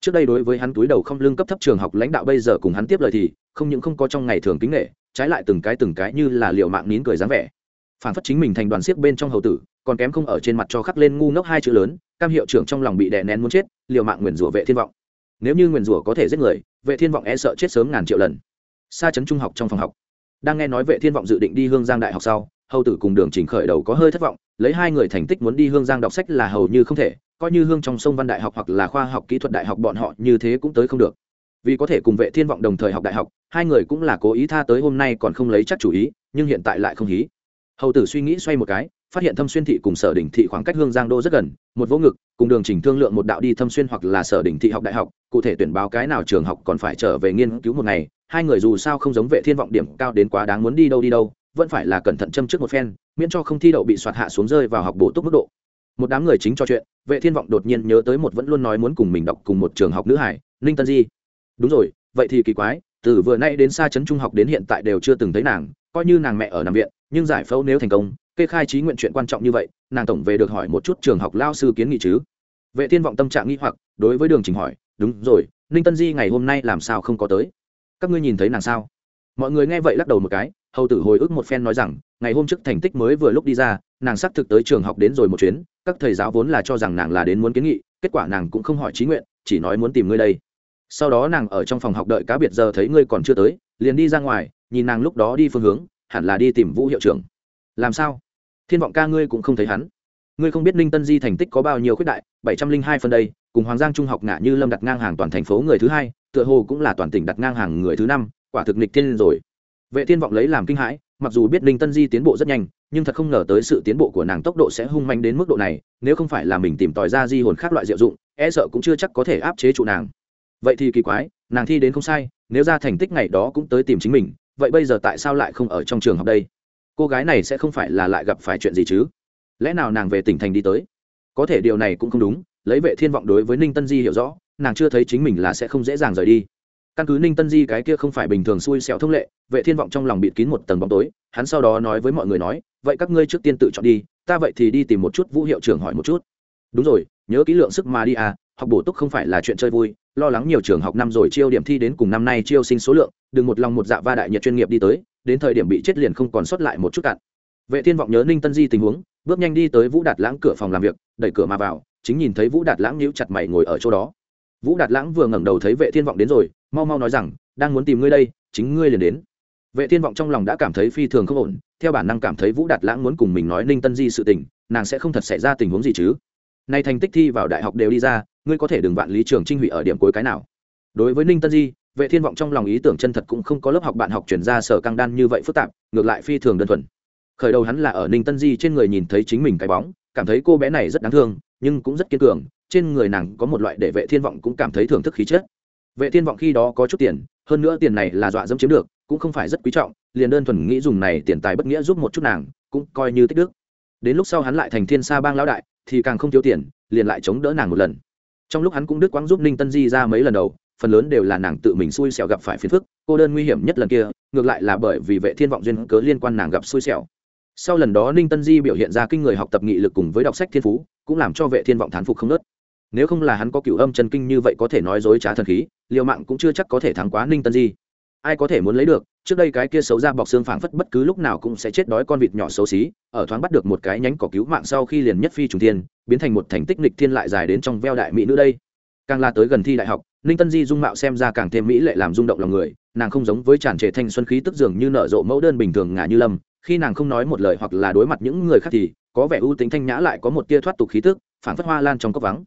trước đây đối với hắn túi đầu không lương cấp thấp trường học lãnh đạo bây giờ cùng hắn tiếp lời thì, không những không có trong ngày thường kính nghệ trái lại từng cái từng cái như là liệu mạng nín cười dáng vẻ. Phản phất chính mình thành đoàn siếc bên trong hầu tử, còn kém không ở trên mặt cho khắc lên ngu ngốc hai chữ lớn, cam hiệu trưởng trong lòng bị đè nén muốn chết, liều mạng nguyền rủa vệ thiên vọng. Nếu như nguyền rủa có thể giết người, vệ thiên vọng e sợ chết sớm ngàn triệu lần. Xa chấn trung học trong phòng học. Đang nghe nói vệ thiên vọng dự định đi hương giang đại học sau, hầu tử cùng đường trình khởi đầu có hơi thất vọng, lấy hai người thành tích muốn đi hương giang đọc sách là hầu như không thể coi như hương trong sông văn đại học hoặc là khoa học kỹ thuật đại học, bọn họ như thế cũng tới không được. Vì có thể cùng vệ thiên vọng đồng thời học đại học, hai người cũng là cố ý tha tới hôm nay còn không lấy chắc chủ ý, nhưng hiện tại lại không hí. Hầu tử suy nghĩ xoay một cái, phát hiện thâm xuyên thị cùng sở đỉnh thị khoảng cách hương giang đô rất gần, một vô ngực, cùng đường trình thương lượng một đạo đi thâm xuyên hoặc là sở đỉnh thị học đại học, cụ thể tuyển báo cái nào trường học còn phải trở về nghiên cứu một ngày. Hai người dù sao không giống vệ thiên vọng điểm cao đến quá đáng muốn đi đâu đi đâu, vẫn phải là cẩn thận châm trước một phen, miễn cho không thi đậu bị soạt hạ xuống rơi vào học bổ túc mức độ một đám người chính cho chuyện, vệ thiên vọng đột nhiên nhớ tới một vẫn luôn nói muốn cùng mình đọc cùng một trường học nữ hải, ninh tân di. Đúng rồi, vậy thì kỳ quái, từ vừa nay đến xa trấn trung học đến hiện tại đều chưa từng thấy nàng, coi như nàng mẹ ở nằm viện, nhưng giải phẫu nếu thành công, kê khai trí nguyện chuyện quan trọng như vậy, nàng tổng về được hỏi một chút trường học lao sư kiến nghị chứ? Vệ thiên vọng tâm trạng nghi hoặc, đối với đường trình hỏi, đúng rồi, ninh tân di ngày hôm nay làm sao không có tới? Các ngươi nhìn thấy nàng sao? Mọi người nghe vậy lắc đầu một cái, hầu tử hồi ức một phen nói rằng, ngày hôm trước thành tích mới vừa lúc đi ra nàng xác thực tới trường học đến rồi một chuyến, các thầy giáo vốn là cho rằng nàng là đến muốn kiến nghị, kết quả nàng cũng không hỏi trí nguyện, chỉ nói muốn tìm ngươi đây. Sau đó nàng ở trong phòng học đợi cá biệt giờ thấy ngươi còn chưa tới, liền đi ra ngoài, nhìn nàng lúc đó đi phương hướng, hẳn là đi tìm vũ hiệu trưởng. Làm sao? Thiên vọng ca ngươi cũng không thấy hắn. Ngươi không biết ninh tân di thành tích có bao nhiêu khuyết đại, bảy trăm linh hai phân đây, cùng hoàng giang trung học ngã như lâm đặt ngang hàng toàn thành phố người thứ hai, tựa hồ cũng là toàn tỉnh đặt ngang hàng người thứ năm, quả thực nịch thiên rồi. Vệ thiên vọng lấy làm kinh hãi, mặc dù biết ninh tân di tiến bộ rất nhanh nhưng thật không ngờ tới sự tiến bộ của nàng tốc độ sẽ hung manh đến mức độ này, nếu không phải là mình tìm tòi ra di hồn khác loại diệu dụng e sợ cũng chưa chắc có thể áp chế trụ nàng. Vậy thì kỳ quái, nàng thi đến không sai, nếu ra thành tích ngày đó cũng tới tìm chính mình, vậy bây giờ tại sao lại không ở trong trường học đây? Cô gái này sẽ không phải là lại gặp phải chuyện gì chứ? Lẽ nào nàng về tỉnh thành đi tới? Có thể điều này cũng không đúng, lấy vệ thiên vọng đối với ninh tân di hiểu rõ, nàng chưa thấy chính mình là sẽ không dễ dàng rời đi. Căn cứ ninh tân di cái kia không phải bình thường xui xẻo thông lệ, vệ thiên vọng trong lòng bịt kín một tầng bóng tối, hắn sau đó nói với mọi người nói vậy các ngươi trước tiên tự chọn đi, ta vậy thì đi tìm một chút vũ hiệu trưởng hỏi một chút. Đúng rồi, nhớ kỹ lượng sức mà đi à học bổ túc không phải là chuyện chơi vui, lo lắng nhiều trường học năm rồi chiêu điểm thi đến cùng năm nay chiêu sinh số lượng, đừng một lòng một dạ va đại nhiệt chuyên nghiệp đi tới, đến thời điểm bị chết liền không còn sót lại một chút cạn vệ thiên vọng nhớ ninh tân di tình huống, bước nhanh đi tới vũ đạt lãng cửa phòng làm việc, đẩy cửa mà vào, chính nhìn thấy vũ đạt lãng nhíu chặt mày ngồi ở chỗ đó. Vũ đạt lãng vừa ngẩng đầu thấy vệ thiên vọng đến rồi, mau mau nói rằng, đang muốn tìm ngươi đây, chính ngươi liền đến vệ thiên vọng trong lòng đã cảm thấy phi thường không ổn, theo bản năng cảm thấy vũ đạt lãng muốn cùng mình nói ninh tân di sự tình, nàng sẽ không thật xảy ra tình huống gì chứ. Nay thành tích thi vào đại học đều đi ra, ngươi có thể đừng vạn lý trường trinh hủy ở điểm cuối cái nào. Đối với ninh tân di, vệ thiên vọng trong lòng ý tưởng chân thật cũng không có lớp học bạn học chuyển ra sở căng đan như vậy phức tạp, ngược lại phi thường đơn thuần. Khởi đầu hắn là ở ninh tân di trên người nhìn thấy chính mình cái bóng, cảm thấy cô bé này rất đáng thương, nhưng cũng rất kiên cường, trên người nàng có một loại để vệ thiên vọng cũng cảm thấy thưởng thức khí chất. Vệ thiên vọng khi đó có chút tiền, hơn nữa tiền này là dọa dẫm chiếm được cũng không phải rất quý trọng, liền đơn thuần nghĩ dùng này tiền tài bất nghĩa giúp một chút nàng, cũng coi như tích đức. Đến lúc sau hắn lại thành thiên sa bang lão đại, thì càng không thiếu tiền, liền lại chống đỡ nàng một lần. Trong lúc hắn cũng đức quãng giúp ninh tân di ra mấy lần đầu, phần lớn đều là nàng tự mình xui xẻo gặp phải phiền phức, cô đơn nguy hiểm nhất lần kia, ngược lại là bởi vì vệ thiên vọng duyên cớ liên quan nàng gặp xui xẻo. Sau lần đó ninh tân di biểu hiện ra kinh người học tập nghị lực cùng với đọc sách thiên phú, cũng làm cho vệ thiên vọng thán phục không nớt. Nếu không là hắn có cửu âm chân kinh như vậy có thể nói dối trá thần khí, liều mạng cũng chưa chắc có thể thắng quá ninh tân di ai có thể muốn lấy được, trước đây cái kia xấu ra bọc xương phảng phất bất cứ lúc nào cũng sẽ chết đói con vịt nhỏ xấu xí, ở thoáng bắt được một cái nhánh cỏ cứu mạng sau khi liền nhất phi trùng thiên, biến thành một thành tích nịch thiên lại dài đến trong veo đại mỹ nữ đây. Càng là tới gần thi đại học, ninh tân di dung mạo xem ra càng thêm mỹ lệ làm rung động lòng người, nàng không giống với tràn trề thanh xuân khí tức dường như nở rộ mẫu đơn bình thường ngả như lâm, khi nàng không nói một lời hoặc là đối mặt những người khác thì, có vẻ ưu tính thanh nhã lại có một tia thoát tục khí tức phản phất hoa lan trong cốc vắng.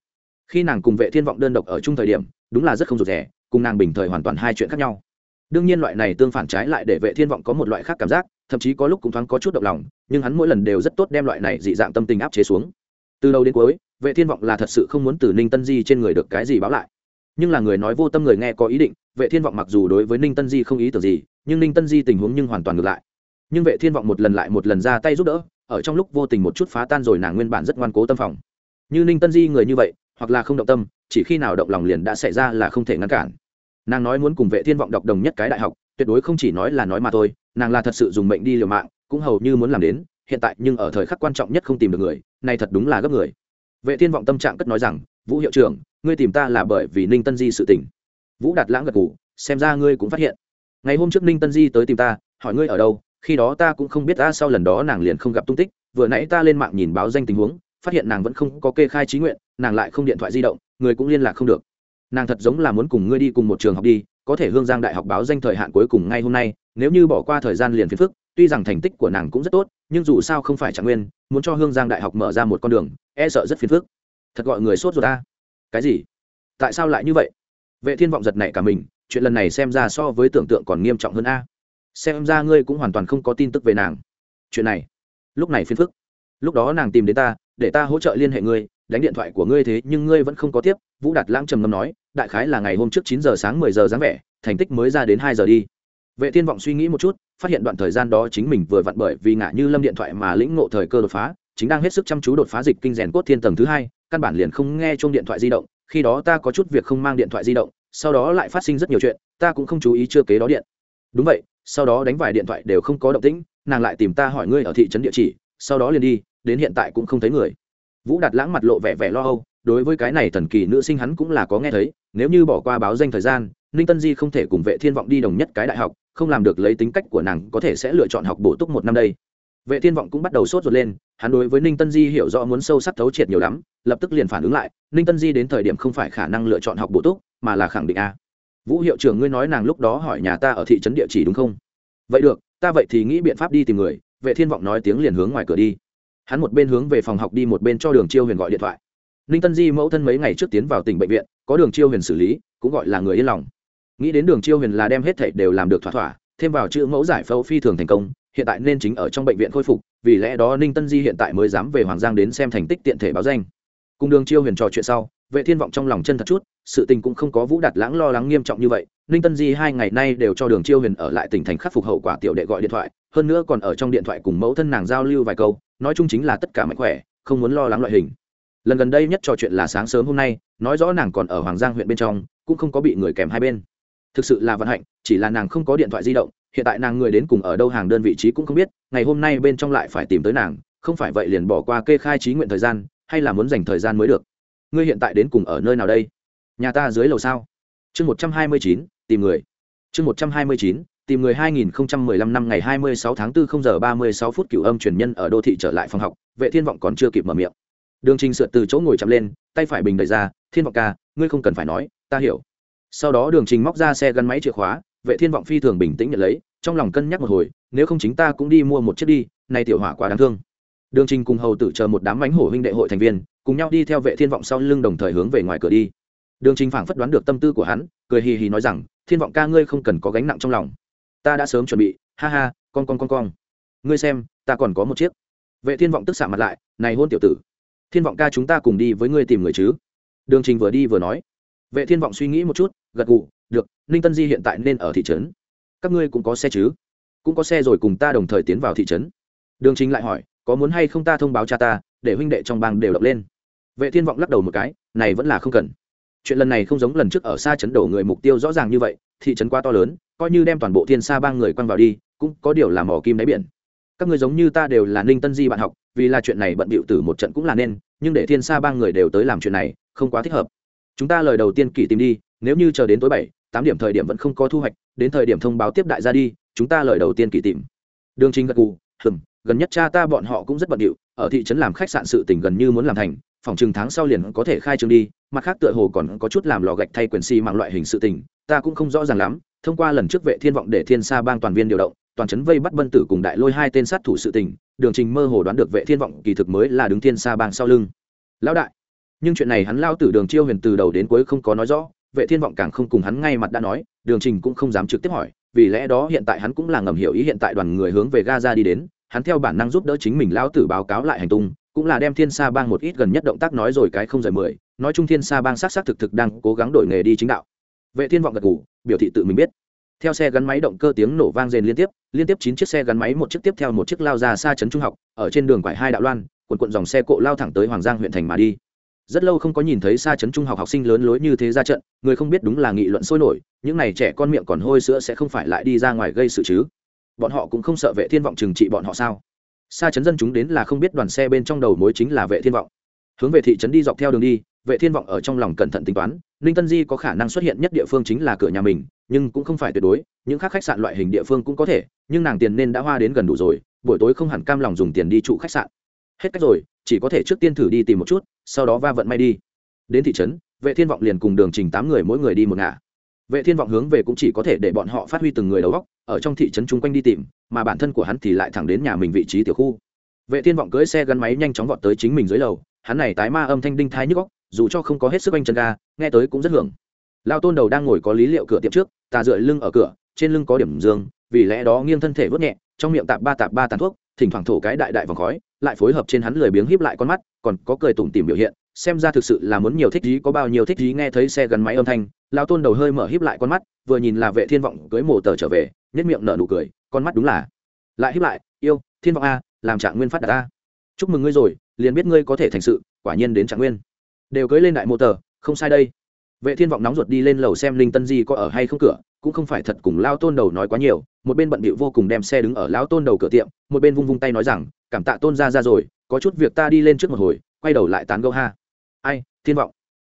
Khi nàng cùng vệ thiên vọng đơn độc ở chung thời điểm, đúng là rất không rụt rẻ cùng nàng bình thời hoàn toàn hai chuyện khác nhau đương nhiên loại này tương phản trái lại để vệ thiên vọng có một loại khác cảm giác, thậm chí có lúc cũng thoáng có chút động lòng, nhưng hắn mỗi lần đều rất tốt đem loại này dị dạng tâm tình áp chế xuống. Từ đầu đến cuối, vệ thiên vọng là thật sự không muốn từ ninh tân di trên người được cái gì báo lại. Nhưng là người nói vô tâm người nghe có ý định, vệ thiên vọng mặc dù đối với ninh tân di không ý tưởng gì, nhưng ninh tân di tình huống nhưng hoàn toàn ngược lại. Nhưng vệ thiên vọng một lần lại một lần ra tay giúp đỡ, ở trong lúc vô tình một chút phá tan rồi nàng nguyên bản rất ngoan cố tâm phòng. Như ninh tân di người như vậy, hoặc là không động tâm, chỉ khi nào động lòng liền đã xảy ra là không thể ngăn cản nàng nói muốn cùng vệ thiên vọng đọc đồng nhất cái đại học, tuyệt đối không chỉ nói là nói mà thôi, nàng là thật sự dùng mệnh đi liều mạng, cũng hầu như muốn làm đến, hiện tại nhưng ở thời khắc quan trọng nhất không tìm được người này thật đúng là gấp người. Vệ thiên vọng tâm trạng cất nói rằng, vũ hiệu trưởng, ngươi tìm ta là bởi vì ninh tân di sự tình. Vũ đạt lãng gật gù, xem ra ngươi cũng phát hiện. Ngày hôm trước ninh tân di tới tìm ta, hỏi ngươi ở đâu, khi đó ta cũng không biết ta sau lần đó nàng liền không gặp tung tích, vừa nãy ta lên mạng nhìn báo danh tình huống, phát hiện nàng vẫn không có kê khai trí nguyện, nàng lại không điện thoại di động, người cũng liên lạc không được nàng thật giống là muốn cùng ngươi đi cùng một trường học đi, có thể hương giang đại học báo danh thời hạn cuối cùng ngay hôm nay, nếu như bỏ qua thời gian liền phiền phức, tuy rằng thành tích của nàng cũng rất tốt, nhưng dù sao không phải trạng nguyên, muốn cho hương giang đại học mở ra một con đường e sợ rất phiền phức. Thật gọi người sốt rồi ta. Cái gì? Tại sao lại như vậy? Vệ thiên vọng giật này cả mình, chuyện lần này xem ra so với tưởng tượng còn nghiêm trọng hơn a. Xem ra ngươi cũng hoàn toàn không có tin tức về nàng. Chuyện này, lúc này phiền phức. Lúc đó nàng tìm đến ta, để ta hỗ trợ liên hệ ngươi, đánh điện thoại của ngươi thế nhưng ngươi vẫn không có tiếp, vũ đạt lãng trầm ngâm nói đại khái là ngày hôm trước chín giờ sáng mười giờ dáng vẻ, thành tích mới ra đến hai giờ đi. Vệ thiên vọng suy nghĩ một chút, phát hiện đoạn thời gian đó chính mình vừa vặn bởi vì ngã như lâm điện thoại mà lĩnh ngộ thời cơ đột phá, chính đang hết sức chăm chú đột phá dịch kinh rèn cốt thiên tầng thứ hai, căn bản liền không nghe chung điện thoại di động, khi đó ta có chút việc không mang điện thoại di động, sau đó lại phát sinh rất nhiều chuyện, ta cũng không chú ý chưa kế đó điện. Đúng vậy, sau đó đánh vài điện thoại đều không có động tĩnh, nàng lại tìm ta hỏi ngươi ở thị trấn địa chỉ, sau đó liền đi, đến hiện tại cũng không thấy người. Vũ đạt lãng mặt lộ vẻ vẻ lo âu đối với cái này thần kỳ nữ sinh hắn cũng là có nghe thấy, nếu như bỏ qua báo danh thời gian, ninh tân di không thể cùng vệ thiên vọng đi đồng nhất cái đại học, không làm được lấy tính cách của nàng có thể sẽ lựa chọn học bổ túc một năm đây. Vệ thiên vọng cũng bắt đầu sốt ruột lên, hắn đối với ninh tân di hiểu rõ muốn sâu sắc thấu triệt nhiều lắm, lập tức liền phản ứng lại, ninh tân di đến thời điểm không phải khả năng lựa chọn học bổ túc, mà là khẳng định a. Vũ hiệu trưởng ngươi nói nàng lúc đó hỏi nhà ta ở thị trấn địa chỉ đúng không? Vậy được, ta vậy thì nghĩ biện pháp đi tìm người, vệ thiên vọng nói tiếng liền hướng ngoài cửa đi. Hắn một bên hướng về phòng học đi một bên cho đường chiêu huyền gọi điện thoại ninh tân di mẫu thân mấy ngày trước tiến vào tỉnh bệnh viện, có đường chiêu huyền xử lý, cũng gọi là người yên lòng. Nghĩ đến đường chiêu huyền là đem hết thảy đều làm được thỏa thỏa, thêm vào chữ mẫu giải phẫu phi thường thành công, hiện tại nên chính ở trong bệnh viện khôi phục, vì lẽ đó ninh tân di hiện tại mới dám về hoàng giang đến xem thành tích tiện thể báo danh. Cùng đường chiêu huyền trò chuyện sau, vệ thiên vọng trong lòng chân thật chút, sự tình cũng không có vũ đạt lãng lo lắng nghiêm trọng như vậy, ninh tân di hai ngày nay đều cho đường chiêu huyền ở lại tỉnh thành khắc phục hậu quả tiểu đệ gọi điện thoại, hơn nữa còn ở trong điện thoại cùng mẫu thân nàng giao lưu vài câu, nói chung chính là tất cả mạnh khỏe, không muốn lo lắng loại hình lần gần đây nhất trò chuyện là sáng sớm hôm nay nói rõ nàng còn ở hoàng giang huyện bên trong cũng không có bị người kèm hai bên. Thực sự là vận hạnh chỉ là nàng không có điện thoại di động hiện tại nàng người đến cùng ở đâu hàng đơn vị trí cũng không biết ngày hôm nay bên trong lại phải tìm tới nàng không phải vậy liền bỏ qua kê khai trí nguyện thời gian hay là muốn dành thời gian mới được. Ngươi hiện tại đến cùng ở nơi nào đây? Nhà ta dưới lầu sao? Chương một trăm hai mươi chín tìm người. Chương một trăm hai mươi chín tìm người 2015 năm ngày 26 tháng 4 0 giờ 36 phút cửu âm truyền nhân ở đô thị trở lại phòng học, Vệ Thiên vọng còn chưa kịp mở miệng. Đường Trình sượt từ chỗ ngồi chậm lên, tay phải bình đẩy ra, "Thiên vọng ca, ngươi không cần phải nói, ta hiểu." Sau đó Đường Trình móc ra xe gắn máy chìa khóa, Vệ Thiên vọng phi thường bình tĩnh nhận lấy, trong lòng cân nhắc một hồi, nếu không chính ta cũng đi mua một chiếc đi, này tiểu hỏa quá đáng thương. Đường Trình cùng hầu tử chờ một đám bánh hổ huynh đệ hội thành viên, cùng nhau đi theo Vệ Thiên vọng sau lưng đồng thời hướng về ngoài cửa đi. Đường Trình phảng phất đoán được tâm tư của hắn, cười hì hì nói rằng, "Thiên vọng ca ngươi không cần có gánh nặng trong lòng." ta đã sớm chuẩn bị ha ha con con con con ngươi xem ta còn có một chiếc vệ thiên vọng tức xạ mặt lại này hôn tiểu tử thiên vọng ca chúng ta cùng đi với ngươi tìm người chứ? Đường trình vừa đi vừa nói. Vệ thiên vọng suy nghĩ một chút, gật gù, được, ninh tân di hiện tại nên ở thị trấn. Các ngươi cũng có xe chứ? Cũng có xe rồi cùng ta đồng thời tiến vào thị trấn. Đường trình lại hỏi, có muốn hay không ta thông báo cha ta, để huynh đệ trong bang đều đập lên? Vệ thiên vọng lắc đầu một cái, này vẫn là không cần. Chuyện lần này không giống lần trước ở xa chấn đổ người mục tiêu rõ ràng như vậy, thị trấn quá to lớn, coi như đem toàn bộ thiên sa bang người quăng vào đi, cũng có điều là mỏ kim đáy biển các người giống như ta đều là ninh tân di bạn học, vì là chuyện này bận bịu tử một trận cũng là nên, nhưng để thiên sa ba người đều tới làm chuyện này, không quá thích hợp. Chúng ta lời đầu tiên kỷ tìm đi, nếu như chờ đến tối bảy, tám điểm thời điểm vẫn không có thu hoạch, đến thời điểm thông báo tiếp đại ra đi, chúng ta lời đầu tiên kỷ tìm. Đường chính gật cù hừm, gần nhất cha ta bọn họ cũng rất bận điệu, ở thị trấn làm khách sạn sự tỉnh gần như muốn làm thành, phòng chừng tháng sau liền có thể khai trương đi, mặt khác tựa hồ còn có chút làm lò gạch thay quyền si mạng loại hình sự tình, ta cũng không rõ ràng lắm, thông qua lần trước vệ thiên vọng để thiên sa bang toàn viên điều động toàn trấn vây bắt bân tử cùng đại lôi hai tên sát thủ sự tình, đường trình mơ hồ đoán được vệ thiên vọng kỳ thực mới là đứng thiên sa bang sau lưng. Lão đại, nhưng chuyện này hắn lao tử đường chiêu huyền từ đầu đến cuối không có nói rõ, vệ thiên vọng càng không cùng hắn ngay mặt đã nói, đường trình cũng không dám trực tiếp hỏi, vì lẽ đó hiện tại hắn cũng là ngầm hiểu ý hiện tại đoàn người hướng về gaza đi đến, hắn theo bản năng giúp đỡ chính mình lao tử báo cáo lại hành tung, cũng là đem thiên sa bang một ít gần nhất động tác nói rồi cái không rời mười, nói chung thiên sa bang xác xác thực thực đang cố gắng đổi nghề đi chính đạo. Vệ thiên vọng gật ngủ biểu thị tự mình biết theo xe gắn máy động cơ tiếng nổ vang rền liên tiếp liên tiếp chín chiếc xe gắn máy một chiếc tiếp theo một chiếc lao ra xa trấn trung học, ở trên đường quải hai đạo loan, cuộn cuộn dòng xe cộ lao thẳng tới hoàng giang huyện thành mà đi. Rất lâu không có nhìn thấy xa trấn trung học học sinh lớn lối như thế ra trận, người không biết đúng là nghị luận sôi nổi, những này trẻ con miệng còn hôi sữa sẽ không phải lại đi ra ngoài gây sự chứ. Bọn họ cũng không sợ vệ thiên vọng trừng trị bọn họ sao? Xa trấn dân chúng đến là không biết đoàn xe bên trong đầu mối chính là vệ thiên vọng. Hướng về thị trấn đi dọc theo đường đi vệ thiên vọng ở trong lòng cẩn thận tính toán, ninh tân di có khả năng xuất hiện nhất địa phương chính là cửa nhà mình, nhưng cũng không phải tuyệt đối, những khác khách sạn loại hình địa phương cũng có thể, nhưng nàng tiền nên đã hoa đến gần đủ rồi, buổi tối không hẳn cam lòng dùng tiền đi trụ khách sạn. Hết cách rồi, chỉ có thể trước tiên thử đi tìm một chút, sau đó va vận may đi. Đến thị trấn, vệ thiên vọng liền cùng đường trình tám người mỗi người đi một ngả. Vệ thiên vọng hướng về cũng chỉ có thể để bọn họ phát huy từng người đầu góc ở trong thị trấn chung quanh đi tìm, mà bản thân của hắn thì lại thẳng đến nhà mình vị trí tiểu khu. Vệ thiên vọng cưỡi xe gắn máy nhanh chóng vọt tới chính mình dưới lầu, hắn này tái ma âm thanh đinh thái nhức góc dù cho không có hết sức anh chân ga, nghe tới cũng rất hưởng. Lao tôn đầu đang ngồi có lý liệu cửa tiệm trước tà dựa lưng ở cửa, trên lưng có điểm dương, vì lẽ đó nghiêng thân thể vớt nhẹ, trong miệng tạp ba tạp ba tàn thuốc, thỉnh thoảng thổ cái đại đại vòng khói, lại phối hợp trên hắn lười biếng híp lại con mắt, còn có cười tủm tìm biểu hiện, xem ra thực sự là muốn nhiều thích gì có bao nhiêu thích gì nghe thấy xe gắn máy âm thanh, lao tôn đầu hơi mở híp lại con mắt, vừa nhìn là vệ thiên vọng cưới mổ tờ trở về nhất miệng nở nụ cười, con mắt đúng là lại híp lại, yêu, thiên vọng a, làm trạng nguyên phát đạt a. Chúc mừng ngươi rồi, liền biết ngươi có thể thành sự, quả nhiên đến trạng nguyên đều cưới lên đại mô tờ, không sai đây. Vệ thiên vọng nóng ruột đi lên lầu xem linh tân di có ở hay không cửa, cũng không phải thật cùng lao tôn đầu nói quá nhiều, một bên bận bịu vô cùng đem xe đứng ở lao tôn đầu cửa tiệm, một bên vung vung tay nói rằng, cảm tạ tôn ra ra rồi, có chút việc ta đi lên trước một hồi, quay đầu lại tán gâu ha. Ai, thiên vọng.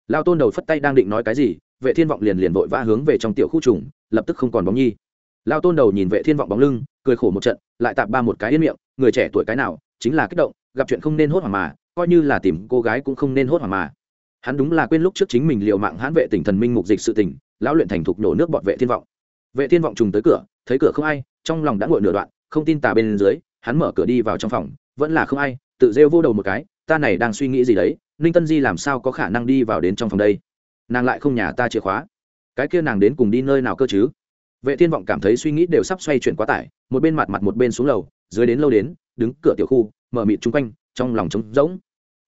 Lao tôn đầu phất tay đang định nói cái gì, vệ thiên vọng liền liền vội vã hướng về trong tiểu khu trùng, lập tức không còn bóng nhi. Lao tôn đầu nhìn vệ thiên vọng bóng lưng, cười khổ một trận, lại tạp ba một cái yên miệng, người trẻ tuổi cái nào, chính là kích động, gặp chuyện không nên hốt hoảng mà, coi như là tìm cô gái cũng không nên hốt hoảng mà hắn đúng là quên lúc trước chính mình liều mạng hãn vệ tỉnh thần minh mục dịch sự tỉnh lão luyện thành thục nổ nước bọt vệ thiên vọng. Vệ thiên vọng trùng tới cửa, thấy cửa không ai, trong lòng đã ngồi nửa đoạn, không tin tà bên dưới, hắn mở cửa đi vào trong phòng, vẫn là không ai, tự rêu vô đầu một cái, ta này đang suy nghĩ gì đấy, ninh tân di làm sao có khả năng đi vào đến trong phòng đây? Nàng lại không nhà ta chìa khóa. Cái kia nàng đến cùng đi nơi nào cơ chứ? Vệ thiên vọng cảm thấy suy nghĩ đều sắp xoay chuyển quá tải, một bên mặt mặt một bên xuống lầu, dưới đến lâu đến, đứng cửa tiểu khu, mở mịt chung quanh, trong lòng trống rỗng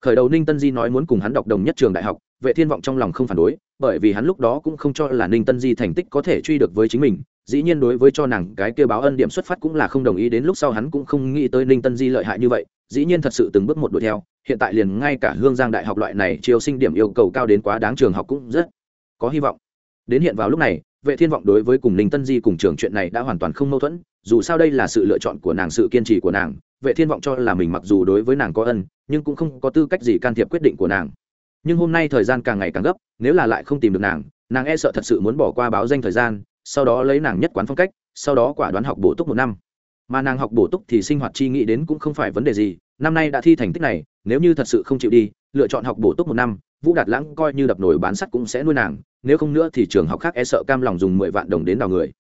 khởi đầu ninh tân di nói muốn cùng hắn đọc đồng nhất trường đại học, vệ thiên vọng trong lòng không phản đối, bởi vì hắn lúc đó cũng không cho là ninh tân di thành tích có thể truy được với chính mình, dĩ nhiên đối với cho nàng cái kêu báo ân điểm xuất phát cũng là không đồng ý, đến lúc sau hắn cũng không nghĩ tới ninh tân di lợi hại như vậy, dĩ nhiên thật sự từng bước một đuổi theo, hiện tại liền ngay cả hương giang đại học loại này chiêu sinh điểm yêu cầu cao đến quá đáng trường học cũng rất có hy vọng. Đến hiện vào lúc này vệ thiên vọng đối với cùng ninh tân di cùng trường chuyện này đã hoàn toàn không mâu thuẫn, dù sao đây là sự lựa chọn của nàng, sự kiên trì của nàng, vệ thiên vọng cho là mình mặc dù đối với nàng có ân, nhưng cũng không có tư cách gì can thiệp quyết định của nàng. Nhưng hôm nay thời gian càng ngày càng gấp, nếu là lại không tìm được nàng nàng e sợ thật sự muốn bỏ qua báo danh thời gian, sau đó lấy nàng nhất quán phong cách, sau đó quả đoán học bổ túc một năm. Mà nàng học bổ túc thì sinh hoạt chi nghĩ đến cũng không phải vấn đề gì, năm nay đã thi thành tích này, nếu như thật sự không chịu đi, lựa chọn học bổ túc một năm vũ đạt lãng coi như đập nổi bán sắt cũng sẽ nuôi nàng, nếu không nữa thì trường học khác e sợ cam lòng dùng mười vạn đồng đến đào người.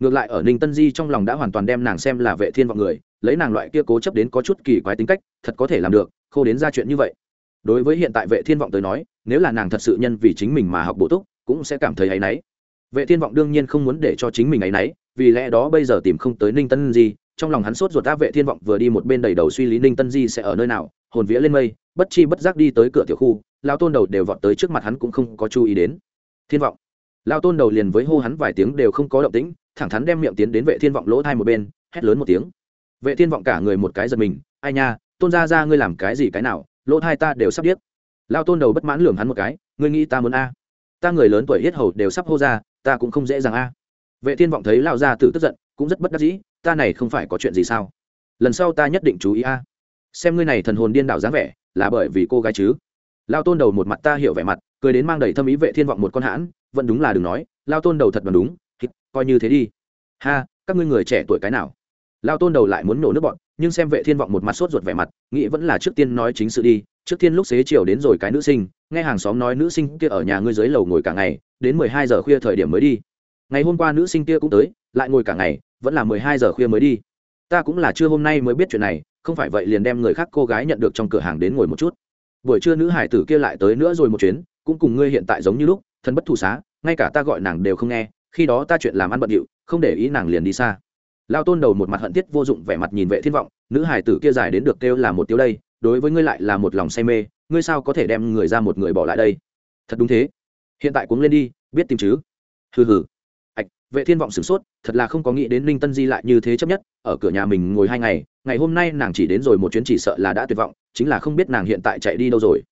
Ngược lại ở ninh tân di trong lòng đã hoàn toàn đem nàng xem là vệ thiên vọng người, lấy nàng loại kia cố chấp đến có chút kỳ quái tính cách, thật có thể làm được, khô đến ra chuyện như vậy. Đối với hiện tại vệ thiên vọng tới nói, nếu là nàng thật sự nhân vì chính mình mà học bổ túc, cũng sẽ cảm thấy áy náy. Vệ thiên vọng đương nhiên không muốn để cho chính mình áy náy, vì lẽ đó bây giờ tìm không tới ninh tân di trong lòng hắn sốt ruột áp vệ thiên vọng vừa đi một bên đầy đầu suy lý ninh tân di sẽ ở nơi nào, hồn vía lên mây, bất chi bất giác đi tới cửa tiểu khu, lao tôn đầu đều vọt tới trước mặt hắn cũng không có chú ý đến. Thiên vọng. Lao tôn đầu liền với hô hắn vài tiếng đều không có động tĩnh, thẳng thắn đem miệng tiến đến vệ thiên vọng lỗ thai một bên, hét lớn một tiếng. Vệ thiên vọng cả người một cái giật mình, ai nha, tôn ra ra ngươi làm cái gì cái nào, lỗ thai ta đều sắp điếc. Lao tôn đầu bất mãn lường hắn một cái, ngươi nghĩ ta muốn a? Ta người lớn tuổi hết hầu đều sắp hô ra, ta cũng không dễ dàng a. Vệ thiên vọng thấy lao ra tử tức giận, cũng rất bất đắc dĩ ta này không phải có chuyện gì sao? Lần sau ta nhất định chú ý a. Xem ngươi này thần hồn điên đảo dáng vẻ, là bởi vì cô gái chứ? Lao tôn đầu một mặt ta hiểu vẻ mặt, cười đến mang đầy thâm ý vệ thiên vọng một con hãn, vẫn đúng là đừng nói, lao tôn đầu thật mà đúng coi như thế đi. Ha, các ngươi người trẻ tuổi cái nào? Lao tôn đầu lại muốn nổ nước bọn, nhưng xem vệ thiên vọng một mặt sốt ruột vẻ mặt, nghĩ vẫn là trước tiên nói chính sự đi. Trước tiên lúc xế chiều đến rồi cái nữ sinh, nghe hàng xóm nói nữ sinh kia ở nhà ngươi dưới lầu ngồi cả ngày, đến mười hai giờ khuya thời điểm mới đi. Ngày hôm qua nữ sinh kia cũng tới, lại ngồi cả ngày vẫn là mười hai giờ khuya mới đi. Ta cũng là trưa hôm nay mới biết chuyện này, không phải vậy liền đem người khác cô gái nhận được trong cửa hàng đến ngồi một chút. Buổi trưa nữ hải tử kia lại tới nữa rồi một chuyến, cũng cùng ngươi hiện tại giống như lúc, thân bất thù xá, ngay cả ta gọi nàng đều không nghe, khi đó ta chuyện làm ăn bận điệu, không để ý nàng liền đi xa. Lao tôn đầu một mặt hận thiết vô dụng vẻ mặt nhìn vệ thiên vọng, nữ hải tử kia dài đến được kêu là một tiêu đây, đối với ngươi lại là một lòng say mê, ngươi sao có thể đem người ra một người bỏ lại đây? Thật đúng thế. Hiện tại cũng lên đi, biết tìm chứ? Hừ hừ vệ thiên vọng sửng sốt, thật là không có nghĩ đến ninh tân di lại như thế chấp nhất, ở cửa nhà mình ngồi hai ngày ngày hôm nay nàng chỉ đến rồi một chuyến chỉ sợ là đã tuyệt vọng, chính là không biết nàng hiện tại chạy đi đâu rồi.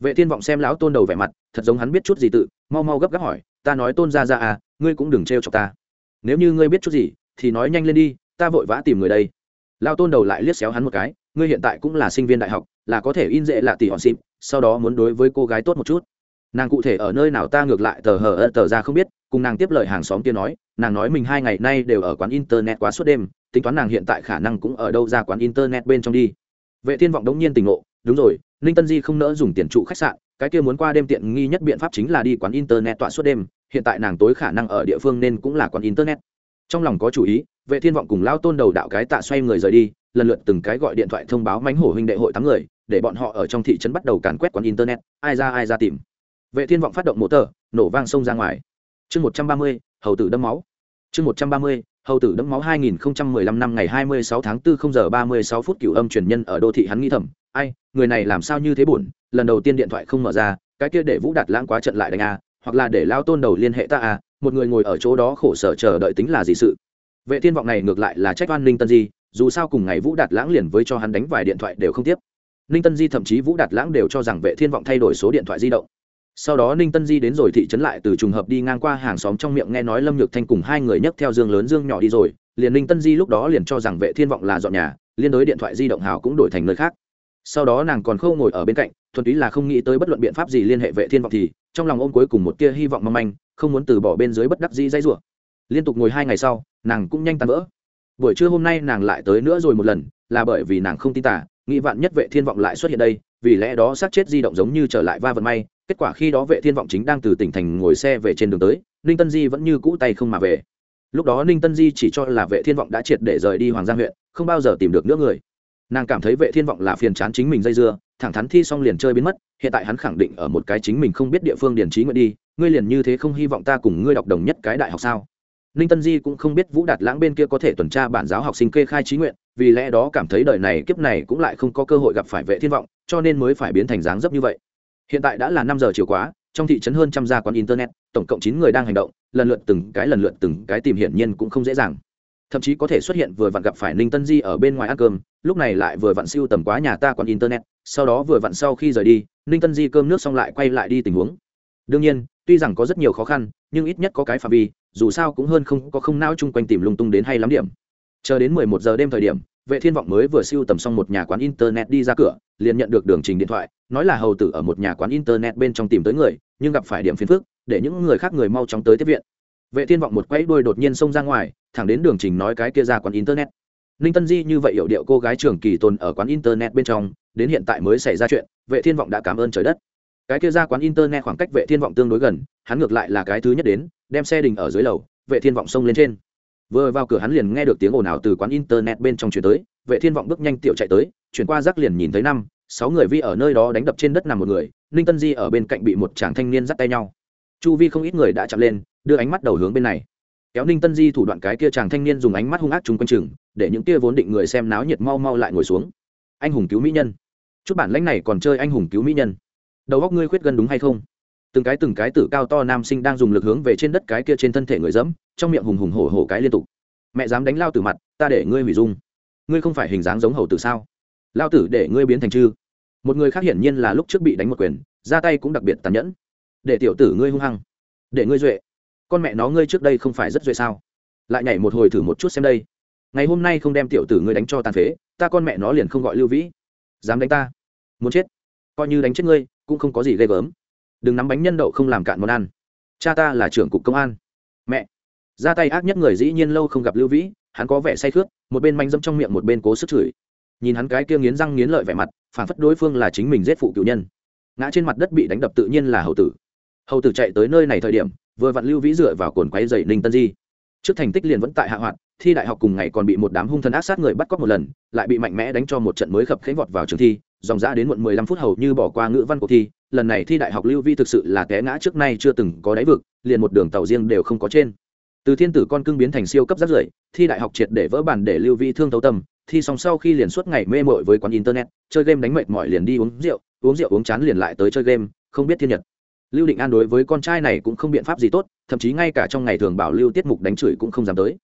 Vệ thiên vọng xem lão tôn đầu vẻ mặt, thật giống hắn biết chút gì tự, mau mau gấp gáp hỏi, ta nói tôn ra ra à ngươi cũng đừng trêu chọc ta. Nếu như ngươi biết chút gì, thì nói nhanh lên đi, ta vội vã tìm người đây. Lão tôn đầu lại liếc xéo hắn một cái, ngươi hiện tại cũng là sinh viên đại học, là có thể in dễ lạ tỷ hòn xịp, sau đó muốn đối với cô gái tốt một chút. Nàng cụ thể ở nơi nào ta ngược lại tờ hờ ơ tờ ra không biết, cùng nàng tiếp lời hàng xóm kia nói nàng nói mình hai ngày nay đều ở quán internet quá suốt đêm, tính toán nàng hiện tại khả năng cũng ở đâu ra quán internet bên trong đi. Vệ thiên vọng đống nhiên tỉnh ngộ, đúng rồi, ninh tân di không nỡ dùng tiền trụ khách sạn, cái kia muốn qua đêm tiện nghi nhất biện pháp chính là đi quán internet tọa suốt đêm, hiện tại nàng tối khả năng ở địa phương nên cũng là quán internet. Trong lòng có chủ ý, vệ thiên vọng cùng lao tôn đầu đạo cái tạ xoay người rời đi, lần lượt từng cái gọi điện thoại thông báo mánh hổ huynh đệ hội tám người, để bọn họ ở trong thị trấn bắt đầu càn quét quán internet, ai ra ai ra tìm. Vệ thiên vọng phát động mô tờ, nổ vang sông ra ngoài. Chương một trăm ba mươi hầu tử đâm máu chương một trăm ba mươi hầu tử đẫm máu 2015 năm ngày 26 tháng 4 không giờ 36 phút cửu âm truyền nhân ở đô thị hắn nghĩ thầm, ai, người này làm sao như thế buồn, lần đầu tiên điện thoại không mở ra, cái kia để Vũ Đạt Lãng quá trận lại đánh a, hoặc là để lao tôn đầu liên hệ ta a, một người ngồi ở chỗ đó khổ sở chờ đợi tính là gì sự. Vệ Thiên vọng này ngược lại là trách oan Ninh Tân Di, dù sao cùng ngày Vũ Đạt Lãng liền với cho hắn đánh vài điện thoại đều không tiếp. Ninh Tân Di thậm chí Vũ Đạt Lãng đều cho rằng Vệ Thiên vọng thay đổi số điện thoại di động sau đó ninh tân di đến rồi thị trấn lại từ trùng hợp đi ngang qua hàng xóm trong miệng nghe nói lâm nhược thanh cùng hai người nhấc theo dương lớn dương nhỏ đi rồi, liền ninh tân di lúc đó liền cho rằng vệ thiên vọng là dọn nhà, liên đối điện thoại di động hào cũng đổi thành nơi khác. Sau đó nàng còn khâu ngồi ở bên cạnh, thuần túy là không nghĩ tới bất luận biện pháp gì liên hệ vệ thiên vọng thì, trong lòng ôm cuối cùng một tia hy vọng mong manh, không muốn từ bỏ bên dưới bất đắc di dây rủa. Liên tục ngồi hai ngày sau, nàng cũng nhanh tan vỡ. Buổi trưa hôm nay nàng lại tới nữa rồi một lần, là bởi vì nàng không tin tả nghĩ vạn nhất vệ thiên vọng lại xuất hiện đây, vì lẽ đó xác chết di động giống như trở lại va vận may kết quả khi đó vệ thiên vọng chính đang từ tỉnh thành ngồi xe về trên đường tới, ninh tân di vẫn như cũ tay không mà về. Lúc đó ninh tân di chỉ cho là vệ thiên vọng đã triệt để rời đi hoàng giang huyện, không bao giờ tìm được nữa người. Nàng cảm thấy vệ thiên vọng là phiền chán chính mình dây dưa, thẳng thắn thi xong liền chơi biến mất, hiện tại hắn khẳng định ở một cái chính mình không biết địa phương điển trí nguyện đi, ngươi liền như thế không hy vọng ta cùng ngươi đọc đồng nhất cái đại học sao? Ninh tân di cũng không biết vũ đạt lãng bên kia có thể tuần tra bản giáo học sinh kê khai trí nguyện, vì lẽ đó cảm thấy đời này kiếp này cũng lại không có cơ hội gặp phải vệ thiên vọng, cho nên mới phải biến thành dáng dấp như vậy hiện tại đã là năm giờ chiều quá, trong thị trấn hơn trăm gia quán internet, tổng cộng chín người đang hành động, lần lượt từng cái lần lượt từng cái tìm hiển nhiên cũng không dễ dàng. Thậm chí có thể xuất hiện vừa vặn gặp phải ninh tân di ở bên ngoài ăn cơm, lúc này lại vừa vặn siêu tầm quá nhà ta quán internet, sau đó vừa vặn sau khi rời đi, ninh tân di cơm nước xong lại quay lại đi tình huống. Đương nhiên, tuy rằng có rất nhiều khó khăn, nhưng ít nhất có cái phạm vi, dù sao cũng hơn không có không nao chung quanh tìm lung tung đến hay lắm điểm. Chờ đến mười một giờ đêm thời điểm vệ thiên vọng mới vừa siêu tầm xong một nhà quán internet đi ra cửa, liền nhận được đường trình điện thoại, nói là hầu tử ở một nhà quán internet bên trong tìm tới người, nhưng gặp phải điểm phiền phức, để những người khác người mau chóng tới tiếp viện. Vệ thiên vọng một quãy đuôi đột nhiên xông ra ngoài, thẳng đến đường trình nói cái kia ra quán internet. Ninh tân di như vậy hiểu điệu cô gái trường kỳ tồn ở quán internet bên trong, đến hiện tại mới xảy ra chuyện, vệ thiên vọng đã cảm ơn trời đất. Cái kia ra quán internet khoảng cách vệ thiên vọng tương đối gần, hắn ngược lại là cái thứ nhất đến, đem xe đình ở dưới lầu, vệ thiên vọng xông lên trên vừa vào cửa hắn liền nghe được tiếng ồn ào từ quán internet bên trong chuyển tới, vệ thiên vọng bước nhanh tiểu chạy tới, chuyển qua rác liền nhìn thấy năm, sáu người vi ở nơi đó đánh đập trên đất nằm một người, ninh tân di ở bên cạnh bị một chàng thanh niên dắt tay nhau. Chu vi không ít người đã chạm lên, đưa ánh mắt đầu hướng bên này. Kéo ninh tân di thủ đoạn cái kia chàng thanh niên dùng ánh mắt hung ác chung quanh chừng, để những kia vốn định người xem náo nhiệt mau mau lại ngồi xuống. Anh hùng cứu mỹ nhân. Chút bản lãnh này còn chơi anh hùng cứu mỹ nhân. Đầu góc ngươi khuyết gần đúng hay không? Từng cái từng cái tử cao to nam sinh đang dùng lực hướng về trên đất cái kia trên thân thể người dẫm trong miệng hùng hùng hổ hổ cái liên tục. Mẹ dám đánh lao tử mặt, ta để ngươi hủy dung. Ngươi không phải hình dáng giống hầu tử sao? Lao tử để ngươi biến thành chư. Một người khác hiển nhiên là lúc trước bị đánh một quyền, ra tay cũng đặc biệt tàn nhẫn. Để tiểu tử ngươi hung hăng. Để ngươi duệ. Con mẹ nó ngươi trước đây không phải rất duệ sao? Lại nhảy một hồi thử một chút xem đây. Ngày hôm nay không đem tiểu tử ngươi đánh cho tàn phế, ta con mẹ nó liền không gọi lưu vĩ. Dám đánh ta. Muốn chết. Coi như đánh chết ngươi, cũng không có gì ghê gớm. Đừng nắm bánh nhân đậu không làm cạn món ăn. Cha ta là trưởng cục công an ra tay ác nhất người dĩ nhiên lâu không gặp lưu vĩ, hắn có vẻ say khướt một bên manh dâm trong miệng một bên cố sức chửi. Nhìn hắn cái kia nghiến răng nghiến lợi vẻ mặt, phản phất đối phương là chính mình giết phụ cựu nhân. Ngã trên mặt đất bị đánh đập tự nhiên là hầu tử. Hầu tử chạy tới nơi này thời điểm, vừa vặn lưu vĩ dựa vào cồn quay dậy ninh tân di. Trước thành tích liền vẫn tại hạ hoạt, thi đại học cùng ngày còn bị một đám hung thần ác sát người bắt cóc một lần, lại bị mạnh mẽ đánh cho một trận mới khập khánh vọt vào trường thi, dòng ra đến muộn mười lăm phút hầu như bỏ qua ngữ văn cuộc thi. Lần này thi đại học lưu vi thực sự là té ngã trước nay chưa từng có đáy vực, liền một đường tàu riêng đều không có trên từ thiên tử con cưng biến thành siêu cấp rất rưởi, thi đại học triệt để vỡ bản để lưu vi thương tấu tâm, thi xong sau khi liền suốt ngày mê mội với quán internet, chơi game đánh mệt mỏi liền đi uống rượu uống rượu uống chán liền lại tới chơi game, không biết thiên nhật. Lưu định an đối với con trai này cũng không biện pháp gì tốt, thậm chí ngay cả trong ngày thường bảo lưu tiết mục đánh chửi cũng không dám tới.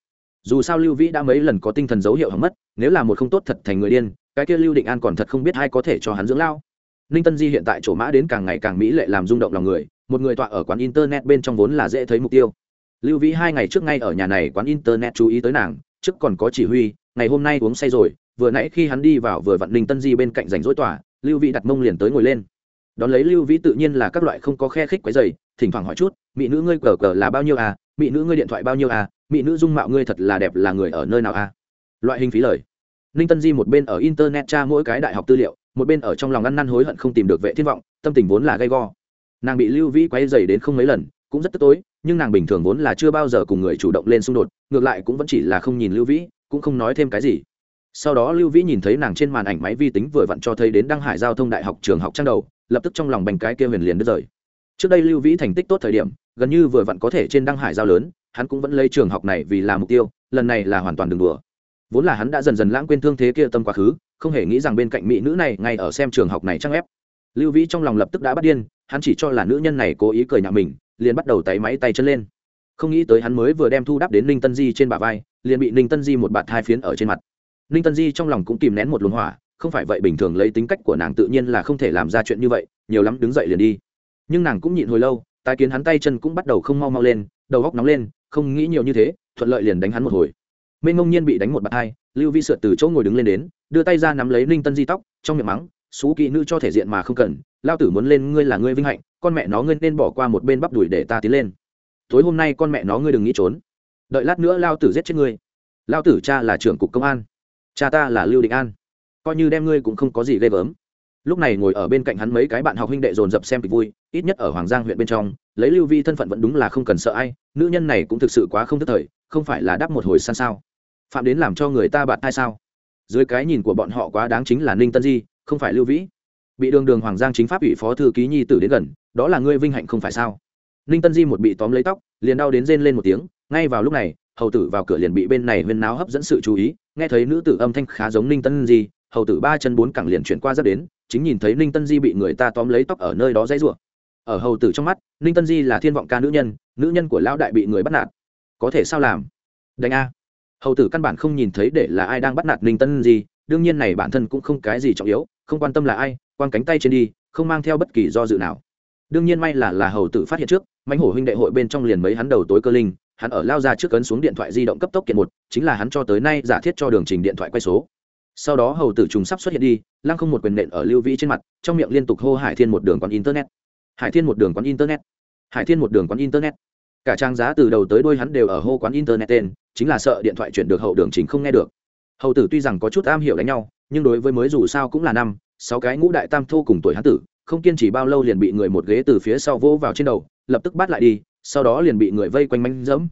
Dù sao lưu vĩ đã mấy lần có tinh thần dấu hiệu hỏng mất, nếu là một không tốt thật thành người điên, cái kia lưu định an còn thật không biết ai có thể cho hắn dưỡng lao. Ninh tân di hiện tại chỗ mã đến càng ngày càng mỹ lệ làm rung động lòng người, một người tọa ở quán internet bên trong vốn là dễ thấy mục tiêu lưu vĩ hai ngày trước ngay ở nhà này quán internet chú ý tới nàng, trước còn có chỉ huy, ngày hôm nay uống say rồi, vừa nãy khi hắn đi vào vừa vặn ninh tân di bên cạnh rảnh rỗi tỏa, lưu vĩ đặt mông liền tới ngồi lên. Đón lấy lưu vĩ tự nhiên là các loại không có khe khích quấy dày thỉnh thoảng hỏi chút, mỹ nữ ngươi cờ cờ là bao nhiêu à? Mỹ nữ ngươi điện thoại bao nhiêu à? Mỹ nữ dung mạo ngươi thật là đẹp là người ở nơi nào à? Loại hình phí lời. Ninh tân di một bên ở internet tra mỗi cái đại học tư liệu, một bên ở trong lòng ăn năn hối hận không tìm được vệ thiên vọng, tâm tình vốn là gay go. Nàng bị lưu vĩ quay dày đến không mấy lần, cũng rất tức tối nhưng nàng bình thường vốn là chưa bao giờ cùng người chủ động lên xung đột, ngược lại cũng vẫn chỉ là không nhìn lưu vĩ, cũng không nói thêm cái gì. Sau đó lưu vĩ nhìn thấy nàng trên màn ảnh máy vi tính vừa vặn cho thấy đến đăng hải giao thông đại học trường học trang đầu, lập tức trong lòng bành cái kia huyền liền đứt rời. Trước đây lưu vĩ thành tích tốt thời điểm, gần như vừa vặn có thể trên đăng hải giao lớn, hắn cũng vẫn lấy trường học này vì là mục tiêu, lần này là hoàn toàn đường đùa. Vốn là hắn đã dần dần lãng quên thương thế kia tâm quá khứ, không hề nghĩ rằng bên cạnh mỹ nữ này ngay ở xem trường học này trang ép. Lưu vĩ trong lòng lập tức đã bắt điên, hắn chỉ cho là nữ nhân này cố ý cười nhạo mình liền bắt đầu tay máy tay chân lên. Không nghĩ tới hắn mới vừa đem thu đắp đến ninh tân di trên bả vai, liền bị ninh tân di một bạt hai phiến ở trên mặt. Ninh tân di trong lòng cũng kìm nén một luồng hỏa, không phải vậy bình thường lấy tính cách của nàng tự nhiên là không thể làm ra chuyện như vậy, nhiều lắm đứng dậy liền đi. Nhưng nàng cũng nhịn hồi lâu, tái kiến hắn tay chân cũng bắt đầu không mau mau lên, đầu góc nóng lên, không nghĩ nhiều như thế, thuận lợi liền đánh hắn một hồi. Mênh ngông nhiên bị đánh một bạt hai lưu vi sượt từ chỗ ngồi đứng lên đến, đưa tay ra nắm lấy ninh tân di tóc, trong miệng mắng, xú kỵ nữ cho thể diện mà không cần, lao tử muốn lên ngươi là ngươi vinh hạnh con mẹ nó ngươi nên bỏ qua một bên bắp đùi để ta tiến lên. Tối hôm nay con mẹ nó ngươi đừng nghĩ trốn. Đợi lát nữa lao tử giết chết ngươi. Lao tử cha là trưởng cục công an, cha ta là lưu định an. Coi như đem ngươi cũng không có gì ghê gớm. Lúc này ngồi ở bên cạnh hắn mấy cái bạn học huynh đệ dồn dập xem kịch vui, ít nhất ở hoàng giang huyện bên trong, lấy lưu vi thân phận vẫn đúng là không cần sợ ai, nữ nhân này cũng thực sự quá không thức thời, không phải là đắp một hồi san sao. Phạm đến làm cho người ta bạn hay sao? Dưới cái nhìn của bọn họ quá đáng chính là ninh tân di, không phải lưu vĩ. Bị đường đường hoàng giang chính pháp ủy phó thư ký nhi tử đến gần đó là ngươi vinh hạnh không phải sao? Ninh tân di một bị tóm lấy tóc, liền đau đến rên lên một tiếng, ngay vào lúc này, hầu tử vào cửa liền bị bên này huyên náo hấp dẫn sự chú ý, nghe thấy nữ tử âm thanh khá giống ninh tân di, hầu tử ba chân bốn cẳng liền chuyển qua rất đến, chính nhìn thấy ninh tân di bị người ta tóm lấy tóc ở nơi đó dãy rủa. Ở hầu tử trong mắt, ninh tân di là thiên vọng ca nữ nhân nữ nhân của lão đại bị người bắt nạt. Có thể sao làm? Đánh a. Hầu tử căn bản không nhìn thấy để là ai đang bắt nạt ninh tân di, đương nhiên này bản thân cũng không cái gì trọng yếu, không quan tâm là ai, quăng cánh tay trên đi, không mang theo bất kỳ do dự nào đương nhiên may là là hầu tử phát hiện trước, mãnh hổ huynh đệ hội bên trong liền mấy hắn đầu tối cơ linh, hắn ở lao ra trước cấn xuống điện thoại di động cấp tốc kiện một, chính là hắn cho tới nay giả thiết cho đường trình điện thoại quay số. Sau đó hầu tử trùng sắp xuất hiện đi, lăng không một quyền nện ở lưu vĩ trên mặt, trong miệng liên tục hô hải thiên một đường quán internet. Hải thiên một đường quán internet. Hải thiên một đường quán internet. Cả trang giá từ đầu tới đôi hắn đều ở hô quán internet tên, chính là sợ điện thoại chuyển được hậu đường chính không nghe được. Hầu tử tuy rằng có chút am hiểu đánh nhau, nhưng đối với mới dù sao cũng là năm, sáu cái ngũ đại tam thô cùng tuổi hắn tử không kiên trì bao lâu liền bị người một ghế từ phía sau vỗ vào trên đầu, lập tức bắt lại đi, sau đó liền bị người vây quanh manh dẫm.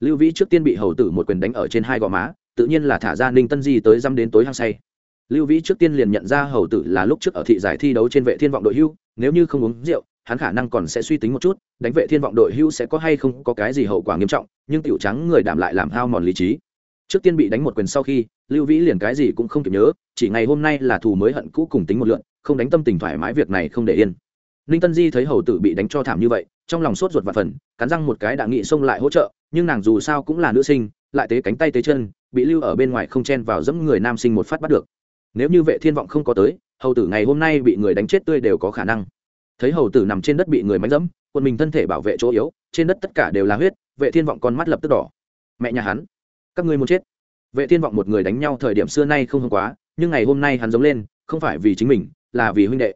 Lưu vĩ trước tiên bị hầu tử một quyền đánh ở trên hai gò má, tự nhiên là thả ra ninh tân di tới dăm đến tối hăng say. Lưu vĩ trước tiên liền nhận ra hầu tử là lúc trước ở thị giải thi đấu trên vệ thiên vọng đội hưu, nếu như không uống rượu, hắn khả năng còn sẽ suy tính một chút, đánh vệ thiên vọng đội hưu sẽ có hay không có cái gì hậu quả nghiêm trọng, nhưng tiểu trắng người đảm lại làm hao mòn lý trí. Trước tiên bị đánh một quyền sau khi, lưu vĩ liền cái gì cũng không kịp nhớ, chỉ ngày hôm nay là thù mới hận cũ cùng tính một lượn không đánh tâm tình thoải mái việc này không để yên. Ninh tân di thấy hầu tử bị đánh cho thảm như vậy, trong lòng sốt ruột và phần cắn răng một cái đã nghị xông lại hỗ trợ, nhưng nàng dù sao cũng là nữ sinh, lại tế cánh tay tế chân, bị lưu ở bên ngoài không chen vào dẫm người nam sinh một phát bắt được. Nếu như vệ thiên vọng không có tới, hầu tử ngày hôm nay bị người đánh chết tươi đều có khả năng. Thấy hầu tử nằm trên đất bị người mánh dẫm quân mình thân thể bảo vệ chỗ yếu, trên đất tất cả đều là huyết, vệ thiên vọng con mắt lập tức đỏ. Mẹ nhà hắn, các ngươi muốn chết. Vệ thiên vọng một người đánh nhau thời điểm xưa nay không hơn quá, nhưng ngày hôm nay hắn giống lên, không phải vì chính mình là vì huynh đệ.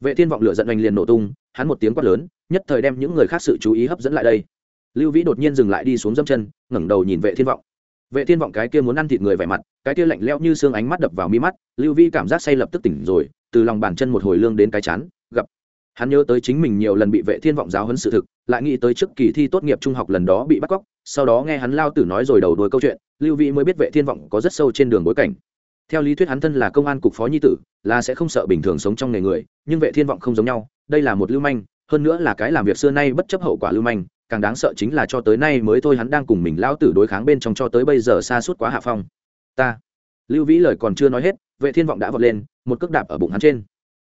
Vệ thiên vọng lửa giận anh liền nổ tung, hắn một tiếng quát lớn, nhất thời đem những người khác sự chú ý hấp dẫn lại đây. Lưu vĩ đột nhiên dừng lại đi xuống dâm chân, ngẩng đầu nhìn vệ thiên vọng. Vệ thiên vọng cái kia muốn ăn thịt người vẻ mặt, cái kia lạnh lẽo như xương ánh mắt đập vào mi mắt, lưu vi cảm giác say lập tức tỉnh rồi, từ lòng bàn chân một hồi lương đến cái chán, gặp. Hắn nhớ tới chính mình nhiều lần bị vệ thiên vọng giáo huấn sự thực, lại nghĩ tới trước kỳ thi tốt nghiệp trung học lần đó bị bắt cóc, sau đó nghe hắn lao tử nói rồi đầu đuôi câu chuyện, lưu vi mới biết vệ thiên vọng có rất sâu trên đường bối cảnh theo lý thuyết hắn thân là công an cục phó nhi tử, là sẽ không sợ bình thường sống trong nghề người, nhưng vệ thiên vọng không giống nhau, đây là một lưu manh, hơn nữa là cái làm việc xưa nay bất chấp hậu quả lưu manh, càng đáng sợ chính là cho tới nay mới thôi hắn đang cùng mình lao tử đối kháng bên trong cho tới bây giờ xa suốt quá hạ phong. Ta, lưu vĩ lời còn chưa nói hết, vệ thiên vọng đã vọt lên, một cước đạp ở bụng hắn trên.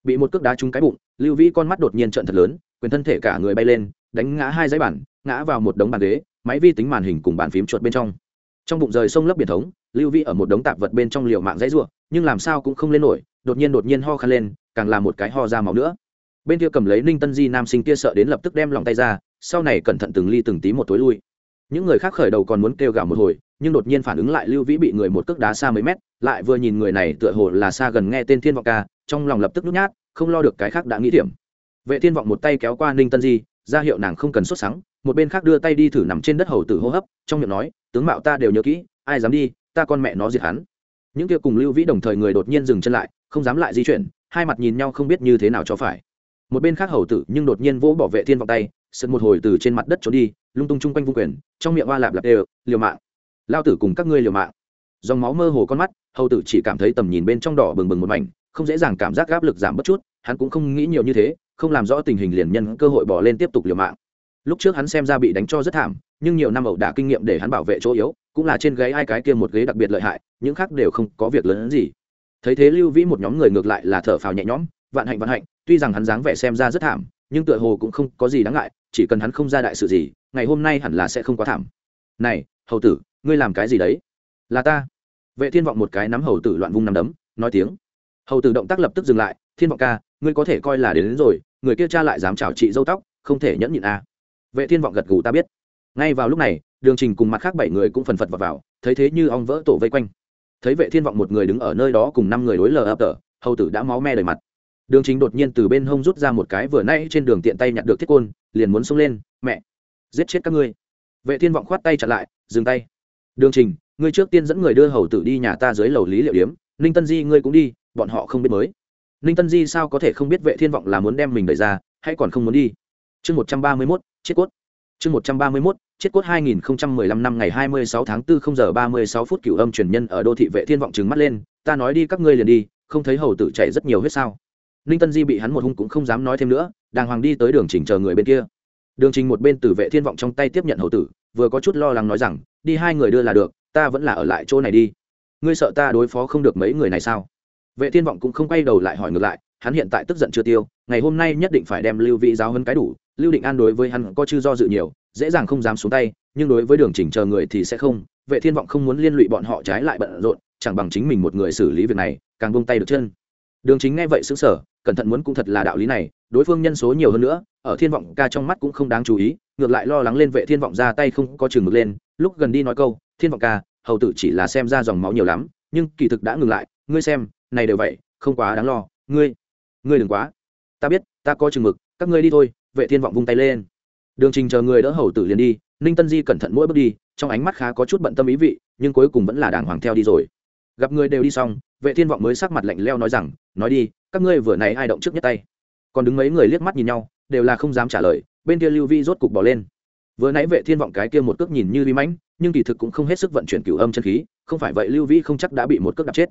Bị một cước đá trúng cái bụng, lưu vĩ con mắt đột nhiên trợn thật lớn, quyền thân thể cả người bay lên, đánh ngã hai giấy bản, ngã vào một đống bàn ghế, máy vi tính màn hình cùng bàn phím chuột bên trong. Trong bụng rời sông lấp biển thống lưu vĩ ở một đống tạp vật bên trong liều mạng dãy ruộng nhưng làm sao cũng không lên nổi, đột nhiên đột nhiên ho khăn lên, càng là một cái ho ra máu nữa. Bên kia cầm lấy ninh tân di nam sinh kia sợ đến lập tức đem lòng tay ra, sau này cẩn thận từng ly từng tí một tối lui. Những người khác khởi đầu còn muốn kêu gào một hồi, nhưng đột nhiên phản ứng lại lưu vĩ bị người một cước đá xa mấy mét, lại vừa nhìn người này tựa hồ là xa gần nghe tên thiên vọng ca, trong lòng lập tức nhút nhát, không lo được cái khác đã nghĩ điểm. Vệ thiên vọng một tay kéo qua ninh tân di, ra hiệu nàng không cần xuất sáng một bên khác đưa tay đi thử nằm trên đất hầu tử hô hấp, trong miệng nói, tướng mạo ta đều nhớ kỹ, ai dám đi ta con mẹ nó diệt hắn. Những kia cùng lưu vĩ đồng thời người đột nhiên dừng chân lại, không dám lại di chuyển, hai mặt nhìn nhau không biết như thế nào cho phải. Một bên khác hầu tử nhưng đột nhiên vỗ bỏ vệ thiên vọng tay sượt một hồi từ trên mặt đất trốn đi, lung tung chung quanh vung quyền, trong miệng hoa lạp lạp đều, liều mạng! Lao tử cùng các ngươi liều mạng! Dòng máu mơ hồ con mắt, hầu tử chỉ cảm thấy tầm nhìn bên trong đỏ bừng bừng một mảnh, không dễ dàng cảm giác áp lực giảm bất chút, hắn cũng không nghĩ nhiều như thế, không làm rõ tình hình liền nhân cơ hội bỏ lên tiếp tục liều mạng lúc trước hắn xem ra bị đánh cho rất thảm nhưng nhiều năm ẩu đả kinh nghiệm để hắn bảo vệ chỗ yếu cũng là trên gáy ai cái kia một ghế đặc biệt lợi hại những khác đều không có việc lớn hơn gì. Thấy thế lưu vĩ một nhóm người ngược lại là thở phào nhẹ nhõm vạn hạnh vạn hạnh tuy rằng hắn dáng vẻ xem ra rất thảm nhưng tựa hồ cũng không có gì đáng ngại chỉ cần hắn không ra đại sự gì ngày hôm nay hẳn là sẽ không quá thảm. Này hầu tử ngươi làm cái gì đấy? Là ta. Vệ thiên vọng một cái nắm hầu tử loạn vung nắm đấm nói tiếng. Hầu tử động tác lập tức dừng lại thiên vọng ca ngươi có thể coi là đến, đến rồi người kia cha lại dám chào chị dâu tóc không thể nhẫn nhịn à vệ thiên vọng gật gù ta biết. Ngay vào lúc này đường trình cùng mặt khác bảy người cũng phần phật vào, vào thấy thế như ong vỡ tổ vây quanh. Thấy vệ thiên vọng một người đứng ở nơi đó cùng năm người đối lờ ập tờ hầu tử đã máu me đầy mặt. Đường chính đột nhiên từ bên hông rút ra một cái vừa nãy trên đường tiện tay nhặt được thiết côn liền muốn xông lên mẹ giết chết các ngươi. Vệ thiên vọng khoát tay chặn lại dừng tay. Đường trình ngươi trước tiên dẫn người đưa hầu tử đi nhà ta dưới lầu lý liệu điếm ninh tân di ngươi cũng đi bọn họ không biết mới. Ninh tân di sao có thể không biết vệ thiên vọng là muốn đem mình đẩy ra hay còn không muốn đi? Chương một trăm ba mươi 131, chiết cốt. Chương một trăm ba mươi 131, chiết cốt 2015 năm ngày 26 tháng 4 0 giờ 36 phút cửu âm truyền nhân ở đô thị vệ thiên vọng trừng mắt lên ta nói đi các ngươi liền đi không thấy hầu tử chảy rất nhiều huyết sao? Ninh tân di bị hắn một hung cũng không dám nói thêm nữa đàng hoàng đi tới đường trình chờ người bên kia. Đường trình một bên từ vệ thiên vọng trong tay tiếp nhận hầu tử vừa có chút lo lắng nói rằng đi hai người đưa là được ta vẫn là ở lại chỗ này đi. Ngươi sợ ta đối phó không được mấy người này sao? Vệ thiên vọng cũng không quay đầu lại hỏi ngược lại hắn hiện tại tức giận chưa tiêu ngày hôm nay nhất định phải đem lưu vị giáo hơn cái đủ lưu định an đối với hắn có chư do dự nhiều, dễ dàng không dám xuống tay, nhưng đối với đường chỉnh chờ người thì sẽ không. Vệ thiên vọng không muốn liên lụy bọn họ trái lại bận rộn, chẳng bằng chính mình một người xử lý việc này, càng buông tay được chân. Đường chính nghe vậy xứng sở cẩn thận muốn cũng thật là đạo lý này, đối phương nhân số nhiều hơn nữa, ở thiên vọng ca trong mắt cũng không đáng chú ý, ngược lại lo lắng lên vệ thiên vọng ra tay không có chừng mực lên, lúc gần đi nói câu, thiên vọng ca, hầu tử chỉ là xem ra dòng máu nhiều lắm, nhưng kỳ thực đã ngừng lại, ngươi xem, này đều vậy, không quá đáng lo, ngươi ngươi đừng quá. Ta biết, ta có chừng mực, các ngươi đi thôi vệ thiên vọng vung tay lên. Đường trình chờ người đỡ hầu tử liền đi, ninh tân di cẩn thận mỗi bước đi, trong ánh mắt khá có chút bận tâm ý vị, nhưng cuối cùng vẫn là đàng hoàng theo đi rồi. Gặp người đều đi xong, vệ thiên vọng mới sắc mặt lạnh leo nói rằng, nói đi, các ngươi vừa nãy ai động trước nhất tay? Còn đứng mấy người liếc mắt nhìn nhau, đều là không dám trả lời, bên kia lưu vi rốt cục bỏ lên. Vừa nãy vệ thiên vọng cái kia một cước nhìn như vi mãnh, nhưng kỳ thực cũng không hết sức vận chuyển cửu âm chân khí, không phải vậy lưu vi không chắc đã bị một cước đập chết.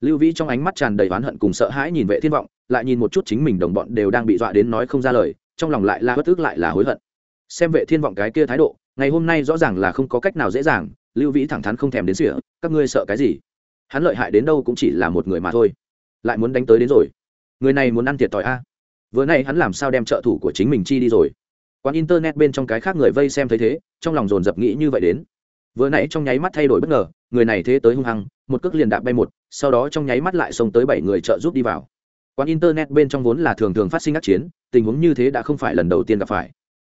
Lưu vi trong ánh mắt tràn đầy oán hận cùng sợ hãi nhìn vệ thiên vọng, lại nhìn một chút chính mình đồng bọn đều đang bị dọa đến nói không ra lời trong lòng lại là bất ức lại là hối hận. Xem vệ thiên vọng cái kia thái độ, ngày hôm nay rõ ràng là không có cách nào dễ dàng, lưu vĩ thẳng thắn không thèm đến sỉa các ngươi sợ cái gì? Hắn lợi hại đến đâu cũng chỉ là một người mà thôi. Lại muốn đánh tới đến rồi. Người này muốn ăn thiệt thòi a. Vừa nay hắn làm sao đem trợ thủ của chính mình chi đi rồi? Quán internet bên trong cái khác người vây xem thấy thế, trong lòng dồn dập nghĩ như vậy đến. Vừa nãy trong nháy mắt thay đổi bất ngờ, người này thế tới hung hăng, một cước liền đạp bay một, sau đó trong nháy mắt lại xông tới bảy người trợ giúp đi vào. Quán internet bên trong vốn là thường thường phát sinh ác chiến tình huống như thế đã không phải lần đầu tiên gặp phải.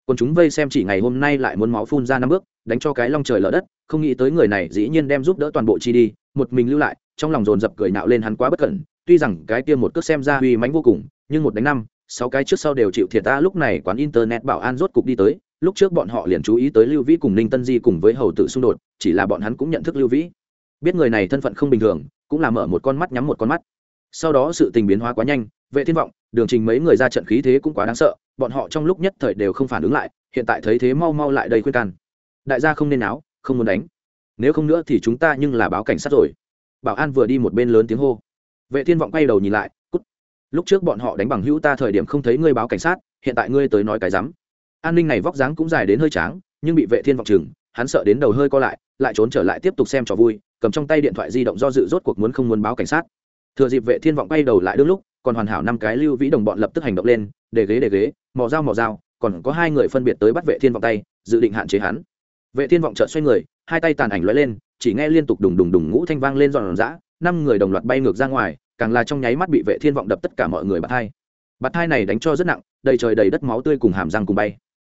Còn chúng vây xem chỉ ngày hôm nay lại muốn máu phun ra năm bước, đánh cho cái long trời lở đất, không nghĩ tới người này dĩ nhiên đem giúp đỡ toàn bộ chi đi, một mình lưu lại, trong lòng dồn dập cười nạo lên hắn quá bất cẩn, tuy rằng cái kia một cước xem ra uy mãnh vô cùng, nhưng một đánh năm, sáu cái trước sau đều chịu thiệt ta lúc này quán internet bảo an rốt cục đi tới, lúc trước bọn họ liền chú ý tới lưu vĩ cùng ninh tân di cùng với hầu tử xung đột, chỉ là bọn hắn cũng nhận thức lưu vĩ. Biết người này thân phận không bình thường, cũng là mở một con mắt nhắm một con mắt. Sau đó sự tình biến hóa quá nhanh, vệ thiên vọng đường trình mấy người ra trận khí thế cũng quá đáng sợ, bọn họ trong lúc nhất thời đều không phản ứng lại, hiện tại thấy thế mau mau lại đây khuyên can. Đại gia không nên áo không muốn đánh. Nếu không nữa thì chúng ta nhưng là báo cảnh sát rồi. Bảo an vừa đi một bên lớn tiếng hô. Vệ thiên vọng quay đầu nhìn lại, cút. Lúc trước bọn họ đánh bằng hữu ta thời điểm không thấy ngươi báo cảnh sát, hiện tại ngươi tới nói cái rắm. An ninh này vóc dáng cũng dài đến hơi tráng, nhưng bị vệ thiên vọng chừng, hắn sợ đến đầu hơi co lại lại trốn trở lại tiếp tục xem trò vui, cầm trong tay điện thoại di động do dự rốt cuộc muốn không muốn báo cảnh sát. Thừa dịp vệ thiên vọng quay đầu lại đương lúc còn hoàn hảo năm cái lưu vĩ đồng bọn lập tức hành động lên để ghế để ghế, mò dao mò dao, còn có hai người phân biệt tới bắt vệ thiên vọng tay, dự định hạn chế hắn. Vệ thiên vọng chợt xoay người, hai tay tàn ảnh lóe lên, chỉ nghe liên tục đùng đùng đùng ngũ thanh vang lên giòn giã, năm người đồng loạt bay ngược ra ngoài, càng là trong nháy mắt bị vệ thiên vọng đập tất cả mọi người bạt hai. Bạt hai này đánh cho rất nặng, đầy trời đầy đất máu tươi cùng hàm răng cùng bay.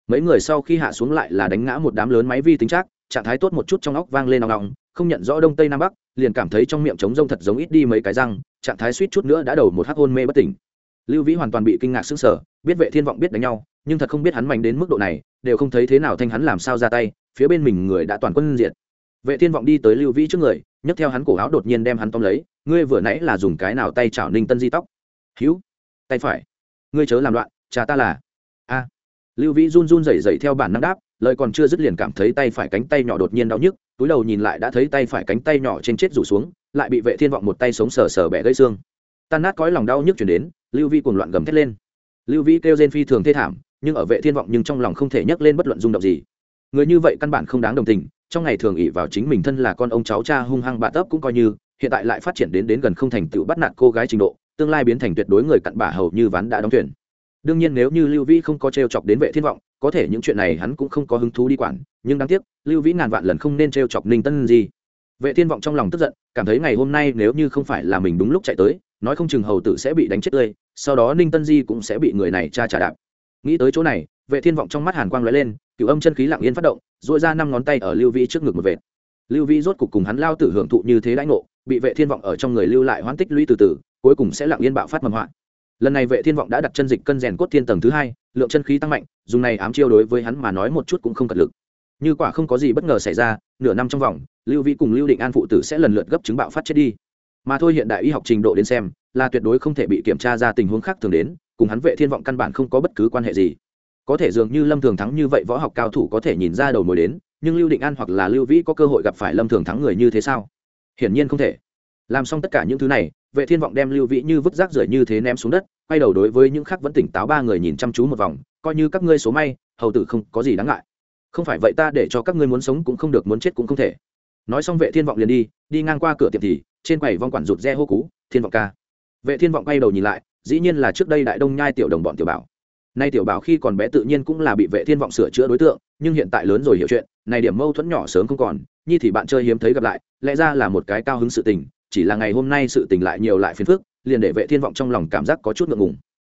Mấy người sau khi hạ xuống lại là đánh ngã một đám lớn máy vi tính chắc trạng thái tốt một chút trong óc vang lên nòng nòng không nhận rõ đông tây nam bắc liền cảm thấy trong miệng trống rông thật giống ít đi mấy cái răng, trạng thái suýt chút nữa đã đầu một hắc hôn mê bất tỉnh. Lưu vĩ hoàn toàn bị kinh ngạc sững sờ, biết vệ thiên vọng biết đánh nhau, nhưng thật không biết hắn mạnh đến mức độ này, đều không thấy thế nào thanh hắn làm sao ra tay, phía bên mình người đã toàn quân diệt. Vệ thiên vọng đi tới lưu vĩ trước người, nhấc theo hắn cổ áo đột nhiên đem hắn tóm lấy, ngươi vừa nãy là dùng cái nào tay chảo ninh tân di tóc? Hữu, tay phải. Ngươi chớ làm loạn, cha ta là. A. Lưu vĩ run run rẩy rẩy theo bản năng đáp lời còn chưa dứt liền cảm thấy tay phải cánh tay nhỏ đột nhiên đau nhức, túi đầu nhìn lại đã thấy tay phải cánh tay nhỏ trên chết rủ xuống, lại bị vệ thiên vọng một tay sống sờ sờ bẻ gãy xương. Tan nát cõi lòng đau nhức chuyển đến, lưu vi cuồng loạn gầm thét lên. Lưu vi kêu rên phi thường thê thảm, nhưng ở vệ thiên vọng nhưng trong lòng không thể nhấc lên bất luận rung động gì. Người như vậy căn bản không đáng đồng tình, trong ngày thường ỷ vào chính mình thân là con ông cháu cha hung hăng bạ tấp cũng coi như, hiện tại lại phát triển đến đến gần không thành tựu bắt nạt cô gái trình độ, tương lai biến thành tuyệt đối người cặn bả hầu như ván đã đóng thuyền. Đương nhiên nếu như lưu Vi không có trêu chọc đến vệ thiên vọng có thể những chuyện này hắn cũng không có hứng thú đi quản, nhưng đáng tiếc, lưu vĩ ngàn vạn lần không nên t chọc ninh tân gì vệ thiên vọng trong lòng tức giận, cảm thấy ngày hôm nay nếu như không phải là mình đúng lúc chạy tới, nói không chừng hầu tử sẽ bị đánh chết tươi, sau đó ninh tân di cũng sẽ bị người này tra trả đạp. Nghĩ tới chỗ này, vệ thiên vọng trong mắt hàn quang lóe lên cựu âm chân khí lặng yên phát động dội ra năm ngón tay ở lưu vĩ trước ngực một vệt. Lưu vĩ rốt cục cùng hắn lao tử hưởng thụ như thế lãnh ngộ, bị vệ thiên vọng ở trong người lưu lại hoán tích lũy từ từ, cuối cùng sẽ lặng yên bạo phát mầm hoạn lần này vệ thiên vọng đã đặt chân dịch cân rèn cốt thiên tầng thứ hai, lượng chân khí tăng mạnh, dùng này ám chiêu đối với hắn mà nói một chút cũng không cật lực. Như quả không có gì bất ngờ xảy ra, nửa năm trong vòng, lưu vĩ cùng lưu định an phụ tử sẽ lần lượt gấp chứng bạo phát chết đi. Mà thôi hiện đại y học trình độ đến xem, là tuyệt đối không thể bị kiểm tra ra tình huống khác thường đến, cùng hắn vệ thiên vọng căn bản không có bất cứ quan hệ gì. Có thể dường như lâm thường thắng như vậy võ học cao thủ có thể nhìn ra đầu mối đến, nhưng lưu định an hoặc là lưu vĩ có cơ hội gặp phải lâm thường thắng người như thế sao? Hiển nhiên không thể. Làm xong tất cả những thứ này vệ thiên vọng đem lưu vĩ như vứt rác rưởi như thế ném xuống đất, quay đầu đối với những khác vẫn tỉnh táo ba người nhìn chăm chú một vòng, coi như các ngươi số may, hầu tử không có gì đáng ngại. Không phải vậy ta để cho các ngươi muốn sống cũng không được, muốn chết cũng không thể. Nói xong vệ thiên vọng liền đi đi ngang qua cửa tiệm thì, trên quầy vong quản rụt re hô cú, thiên vọng ca. Vệ thiên vọng quay đầu nhìn lại, dĩ nhiên là trước đây đại đông nhai tiểu đồng bọn tiểu bảo. Nay tiểu bảo khi còn bé tự nhiên cũng là bị vệ thiên vọng sửa chữa đối tượng, nhưng hiện tại lớn rồi hiểu chuyện này điểm mâu thuẫn nhỏ sớm không còn, nhi thì bạn chơi hiếm thấy gặp lại, lẽ ra là một cái cao hứng sự tình chỉ là ngày hôm nay sự tình lại nhiều lại phiền phức, liền để vệ thiên vọng trong lòng cảm giác có chút ngượng ngùng.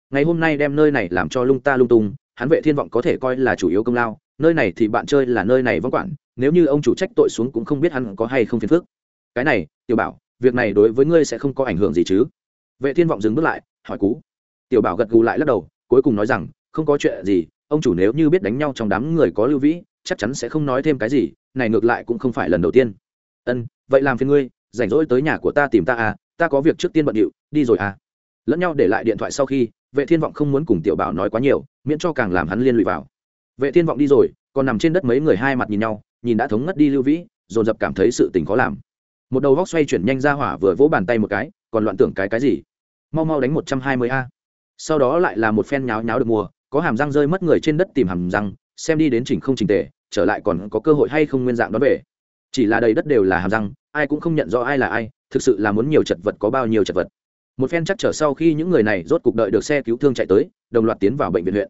Ngày hôm nay đem nơi này làm cho lung ta lung tung, hắn vệ thiên vọng có thể coi là chủ yếu công lao, nơi này thì bạn chơi là nơi này vẫn quản, nếu như ông chủ trách tội xuống cũng không biết hắn có hay không phiền phức. Cái này, tiểu bảo, việc này đối với ngươi sẽ không có ảnh hưởng gì chứ? Vệ thiên vọng dừng bước lại, hỏi cú. Tiểu bảo gật gù lại lắc đầu, cuối cùng nói rằng, không có chuyện gì, ông chủ nếu như biết đánh nhau trong đám người có lưu vĩ, chắc chắn sẽ không nói thêm cái gì, này ngược lại cũng không phải lần đầu tiên. Ân, vậy làm phiền ngươi rảnh rỗi tới nhà của ta tìm ta à ta có việc trước tiên bận điệu, đi rồi à. Lẫn nhau để lại điện thoại sau khi, vệ thiên vọng không muốn cùng tiểu bảo nói quá nhiều, miễn cho càng làm hắn liên lụy vào. Vệ thiên vọng đi rồi, còn nằm trên đất mấy người hai mặt nhìn nhau, nhìn đã thống ngất đi lưu vĩ, dồn dập cảm thấy sự tình khó làm. Một đầu góc xoay chuyển nhanh ra hỏa vừa vỗ bàn tay một cái, còn loạn tưởng cái cái gì? Mau mau đánh một trăm hai mươi a. Sau đó lại là một phen nháo nháo được mùa, có hàm răng rơi mất người trên đất tìm hàm răng, xem đi đến chỉnh không trình tề, trở lại còn có cơ hội hay không nguyên dạng đón về chỉ là đầy đất đều là hàm răng, ai cũng không nhận rõ ai là ai, thực sự là muốn nhiều chật vật có bao nhiêu chật vật. Một phen chắc chở sau khi những người này rốt cục đợi được xe cứu thương chạy tới, đồng loạt tiến vào bệnh viện huyện.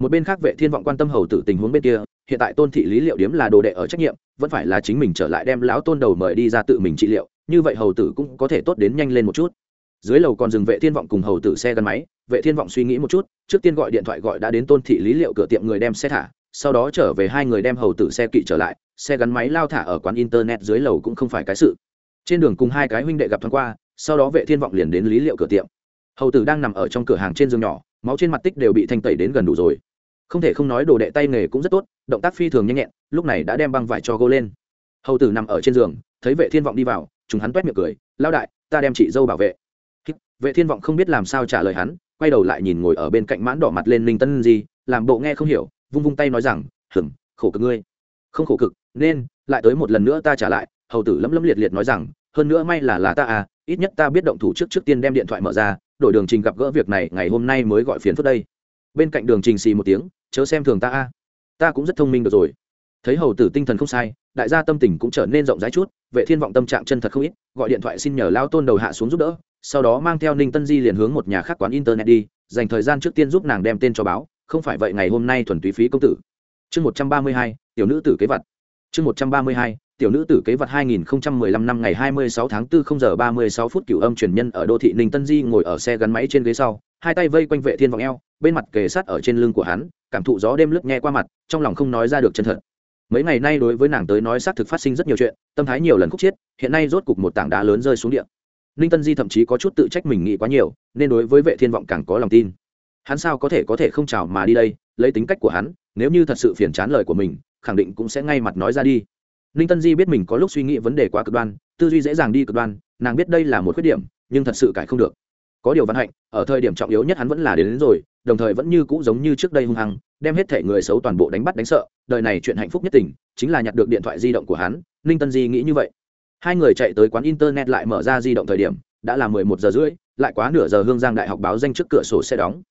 Một bên khác vệ thiên vọng quan tâm hầu tử tình huống bên kia, hiện tại tôn thị lý liệu điếm là đồ đệ ở trách nhiệm, vẫn phải là chính mình trở lại đem lão tôn đầu mời đi ra tự mình trị liệu, như vậy hầu tử cũng có thể tốt đến nhanh lên một chút. Dưới lầu còn dừng vệ thiên vọng cùng hầu tử xe gắn máy, vệ thiên vọng suy nghĩ một chút, trước tiên gọi điện thoại gọi đã đến tôn thị lý liệu cửa tiệm người đem xe thả sau đó trở về hai người đem hầu tử xe kỵ trở lại, xe gắn máy lao thả ở quán internet dưới lầu cũng không phải cái sự. Trên đường cùng hai cái huynh đệ gặp thoáng qua, sau đó vệ thiên vọng liền đến lý liệu cửa tiệm. Hầu tử đang nằm ở trong cửa hàng trên giường nhỏ, máu trên mặt tích đều bị thanh tẩy đến gần đủ rồi. Không thể không nói đồ đệ tay nghề cũng rất tốt, động tác phi thường nhanh nhẹn, lúc này đã đem băng vải cho gô lên. Hầu tử nằm ở trên giường, thấy vệ thiên vọng đi vào, chúng hắn toét miệng cười lao đại, ta đem chị dâu bảo vệ. Vệ thiên vọng không biết làm sao trả lời hắn, quay đầu lại nhìn ngồi ở bên cạnh mãn đỏ mặt lên ninh tân di, làm bộ nghe không hiểu vung vung tay nói rằng hửng khổ cực ngươi. Không khổ cực, nên, lại tới một lần nữa ta trả lại. Hầu tử lấm lấm liệt liệt nói rằng, hơn nữa may là là ta à ít nhất ta biết động thủ trước trước tiên đem điện thoại mở ra, đổi đường trình gặp gỡ việc này, ngày hôm nay mới gọi phiền phức đây. Bên cạnh đường trình xì một tiếng, chớ xem thường ta a ta cũng rất thông minh được rồi. Thấy hầu tử tinh thần không sai, đại gia tâm tình cũng trở nên rộng rãi chút, vệ thiên vọng tâm trạng chân thật không ít, gọi điện thoại xin nhờ lao tôn đầu hạ xuống giúp đỡ, sau đó mang theo ninh tân di liền hướng một nhà khác quán internet đi, dành thời gian trước tiên giúp nàng đem tên cho báo không phải vậy ngày hôm nay thuần túy phí công tử chương một trăm ba mươi hai tiểu nữ tử kế vật chương một trăm ba mươi hai tiểu nữ tử kế vật 2015 năm ngày 26 tháng 4 0 giờ 36 phút cửu âm truyền nhân ở đô thị Ninh Tân Di ngồi ở xe gắn máy trên ghế sau, hai tay vây quanh vệ thiên vọng eo, bên mặt kề sát ở trên lưng của hắn, cảm thụ gió đêm lướt nhẹ qua mặt, trong lòng không nói ra được chân thật. Mấy ngày nay đối với nàng tới nói xác thực phát sinh rất nhiều chuyện, tâm thái nhiều lần khúc chết, hiện nay rốt cục một tảng đá lớn rơi xuống địa. Ninh Tân Di thậm chí có chút tự trách mình nghĩ quá nhiều, nên đối với vệ thiên vọng càng có lòng tin. Hắn sao có thể có thể không chào mà đi đây, lấy tính cách của hắn, nếu như thật sự phiền chán lời của mình, khẳng định cũng sẽ ngay mặt nói ra đi. Ninh tân di biết mình có lúc suy nghĩ vấn đề quá cực đoan tư duy dễ dàng đi cực đoan nàng biết đây là một khuyết điểm nhưng thật sự cải không được. Có điều văn hạnh ở thời điểm trọng yếu nhất hắn vẫn là đến, đến rồi đồng thời vẫn như cũ giống như trước đây hung hăng đem hết thể người xấu toàn bộ đánh bắt đánh sợ đời này chuyện hạnh phúc nhất tình chính là nhặt được điện thoại di động của hắn ninh tân di nghĩ như vậy. Hai người chạy tới quán internet lại mở ra di động thời điểm đã là mười một giờ rưỡi lại quá nửa giờ hương giang đại học báo danh trước cửa sổ xe đóng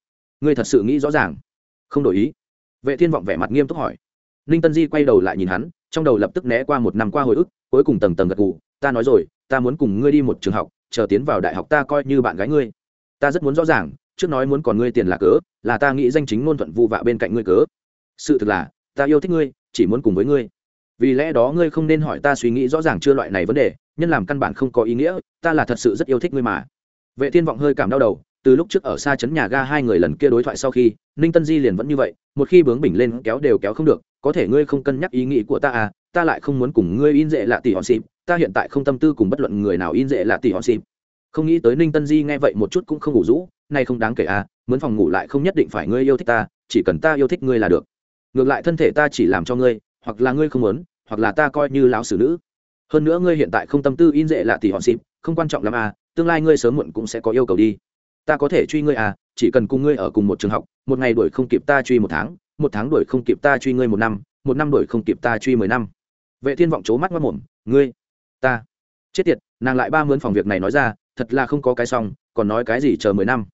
ngươi thật sự nghĩ rõ ràng. Không đổi ý. Vệ thiên vọng vẻ mặt nghiêm túc hỏi. Ninh tân di quay đầu lại nhìn hắn, trong đầu lập tức né qua một năm qua hồi ức, cuối cùng tầng tầng gật gù, ta nói rồi, ta muốn cùng ngươi đi một trường học, chờ tiến vào đại học ta coi như bạn gái ngươi. Ta rất muốn rõ ràng, trước nói muốn còn ngươi tiền là cớ, là ta nghĩ danh chính ngôn thuận vụ vạ bên cạnh ngươi cớ. Sự thực là, ta yêu thích ngươi, chỉ muốn cùng với ngươi. Vì lẽ đó ngươi không nên hỏi ta suy nghĩ rõ ràng chưa loại này vấn đề, nhân làm căn bản không có ý nghĩa, ta là thật sự rất yêu thích ngươi mà. Vệ thiên vọng hơi cảm đau đầu từ lúc trước ở xa chấn nhà ga hai người lần kia đối thoại sau khi, ninh tân di liền vẫn như vậy, một khi bướng bỉnh lên kéo đều kéo không được, có thể ngươi không cân nhắc ý nghĩ của ta à ta lại không muốn cùng ngươi in dễ lạ tỷ hòn xịp, ta hiện tại không tâm tư cùng bất luận người nào in dễ lạ tỷ hòn xịp. Không nghĩ tới ninh tân di nghe vậy một chút cũng không ngủ rũ, nay không đáng kể à muốn phòng ngủ lại không nhất định phải ngươi yêu thích ta, chỉ cần ta yêu thích ngươi là được. Ngược lại thân thể ta chỉ làm cho ngươi, hoặc là ngươi không muốn, hoặc là ta coi như lão xử nữ. Hơn nữa ngươi hiện tại không tâm tư in dễ lạ tỷ hòn xịp, không quan trọng lắm à tương lai ngươi sớm muộn cũng sẽ có yêu cầu đi ta có thể truy ngươi à chỉ cần cùng ngươi ở cùng một trường học, một ngày đuổi không kịp ta truy một tháng một tháng đuổi không kịp ta truy ngươi một năm một năm đuổi không kịp ta truy mười năm. Vệ thiên vọng c mắt mất mồm ngươi, ta, chết tiệt, nàng lại ba mướn phòng việc này nói ra, thật là không có cái xong, còn nói cái gì chờ mười năm?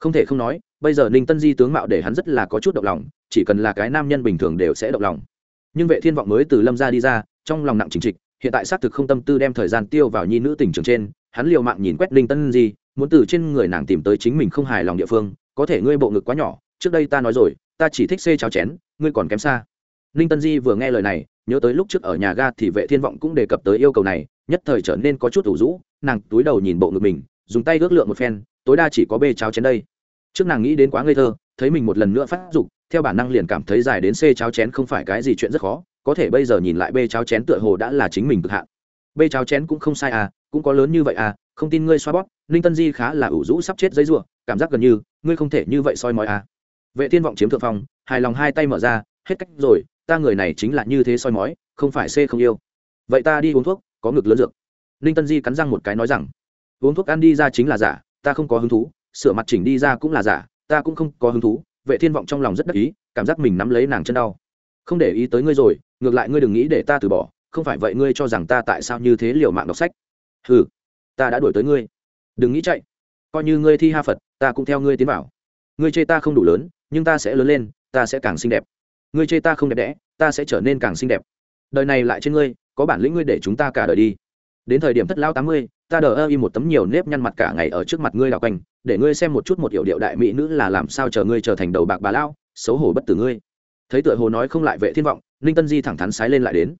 Không thể không nói, bây giờ ninh tân di tướng mạo để hắn rất là có chút động lòng, chỉ cần là cái nam nhân bình thường đều sẽ động lòng. Nhưng vệ thiên vọng mới từ lâm ra đi ra, trong lòng nặng chính trịch, hiện tại xác thực không tâm tư đem thời gian tiêu vào nhi nữ tình trường trên, hắn liều mạng nhìn quét ninh tân di muốn từ trên người nàng tìm tới chính mình không hài lòng địa phương, có thể ngươi bộ ngực quá nhỏ, trước đây ta nói rồi, ta chỉ thích xê cháo chén, ngươi còn kém xa. Ninh tân di vừa nghe lời này, nhớ tới lúc trước ở nhà ga thì vệ thiên vọng cũng đề cập tới yêu cầu này, nhất thời trở nên có chút ủ rũ, nàng túi đầu nhìn bộ ngực mình, dùng tay ước lượng một phen, tối đa chỉ có bê cháo chén đây. Trước nàng nghĩ đến quá ngây thơ, thấy mình một lần nữa phát dục, theo bản năng liền cảm thấy dài đến xê cháo chén không phải cái gì chuyện rất khó, có thể bây giờ nhìn lại bê cháo chén tựa hồ đã là chính mình cực hạn. Bê cháo chén cũng không sai à cũng có lớn như vậy à không tin ngươi xoa bóp, ninh tân di khá là ủ rũ sắp chết giấy ruộng cảm giác gần như ngươi không thể như vậy soi mói à. Vệ thiên vọng chiếm thượng phong hài lòng hai tay mở ra, hết cách rồi, ta người này chính là như thế soi mói, không phải c không yêu. Vậy ta đi uống thuốc, có ngực lớn dược. Ninh tân di cắn răng một cái nói rằng, uống thuốc ăn đi ra chính là giả, ta không có hứng thú, sửa mặt chỉnh đi ra cũng là giả, ta cũng không có hứng thú, vệ thiên vọng trong lòng rất đắc ý, cảm giác mình nắm lấy nàng chân đau. Không để ý tới ngươi rồi, ngược lại ngươi đừng nghĩ để ta từ bỏ, không phải vậy ngươi cho rằng ta tại sao như thế liều mạng đọc sách. Hừ ta đã đuổi tới ngươi. Đừng nghĩ chạy. Coi như ngươi thi ha phật, ta cũng theo ngươi tiến vào. Ngươi chê ta không đủ lớn, nhưng ta sẽ lớn lên, ta sẽ càng xinh đẹp. Ngươi chê ta không đẹp đẽ, ta sẽ trở nên càng xinh đẹp. Đời này lại trên ngươi, có bản lĩnh ngươi để chúng ta cả đời đi. Đến thời điểm thất lao tám mươi, ta đờ ơ y một tấm nhiều nếp nhăn mặt cả ngày ở trước mặt ngươi đào quanh, để ngươi xem một chút một hiệu điệu đại mỹ nữ là làm sao chờ ngươi trở thành đầu bạc bà lao xấu hổ bất tử ngươi. Thấy tựa hồ nói không lại vệ thiên vọng, ninh tân di thẳng thắn sái lên lại đến.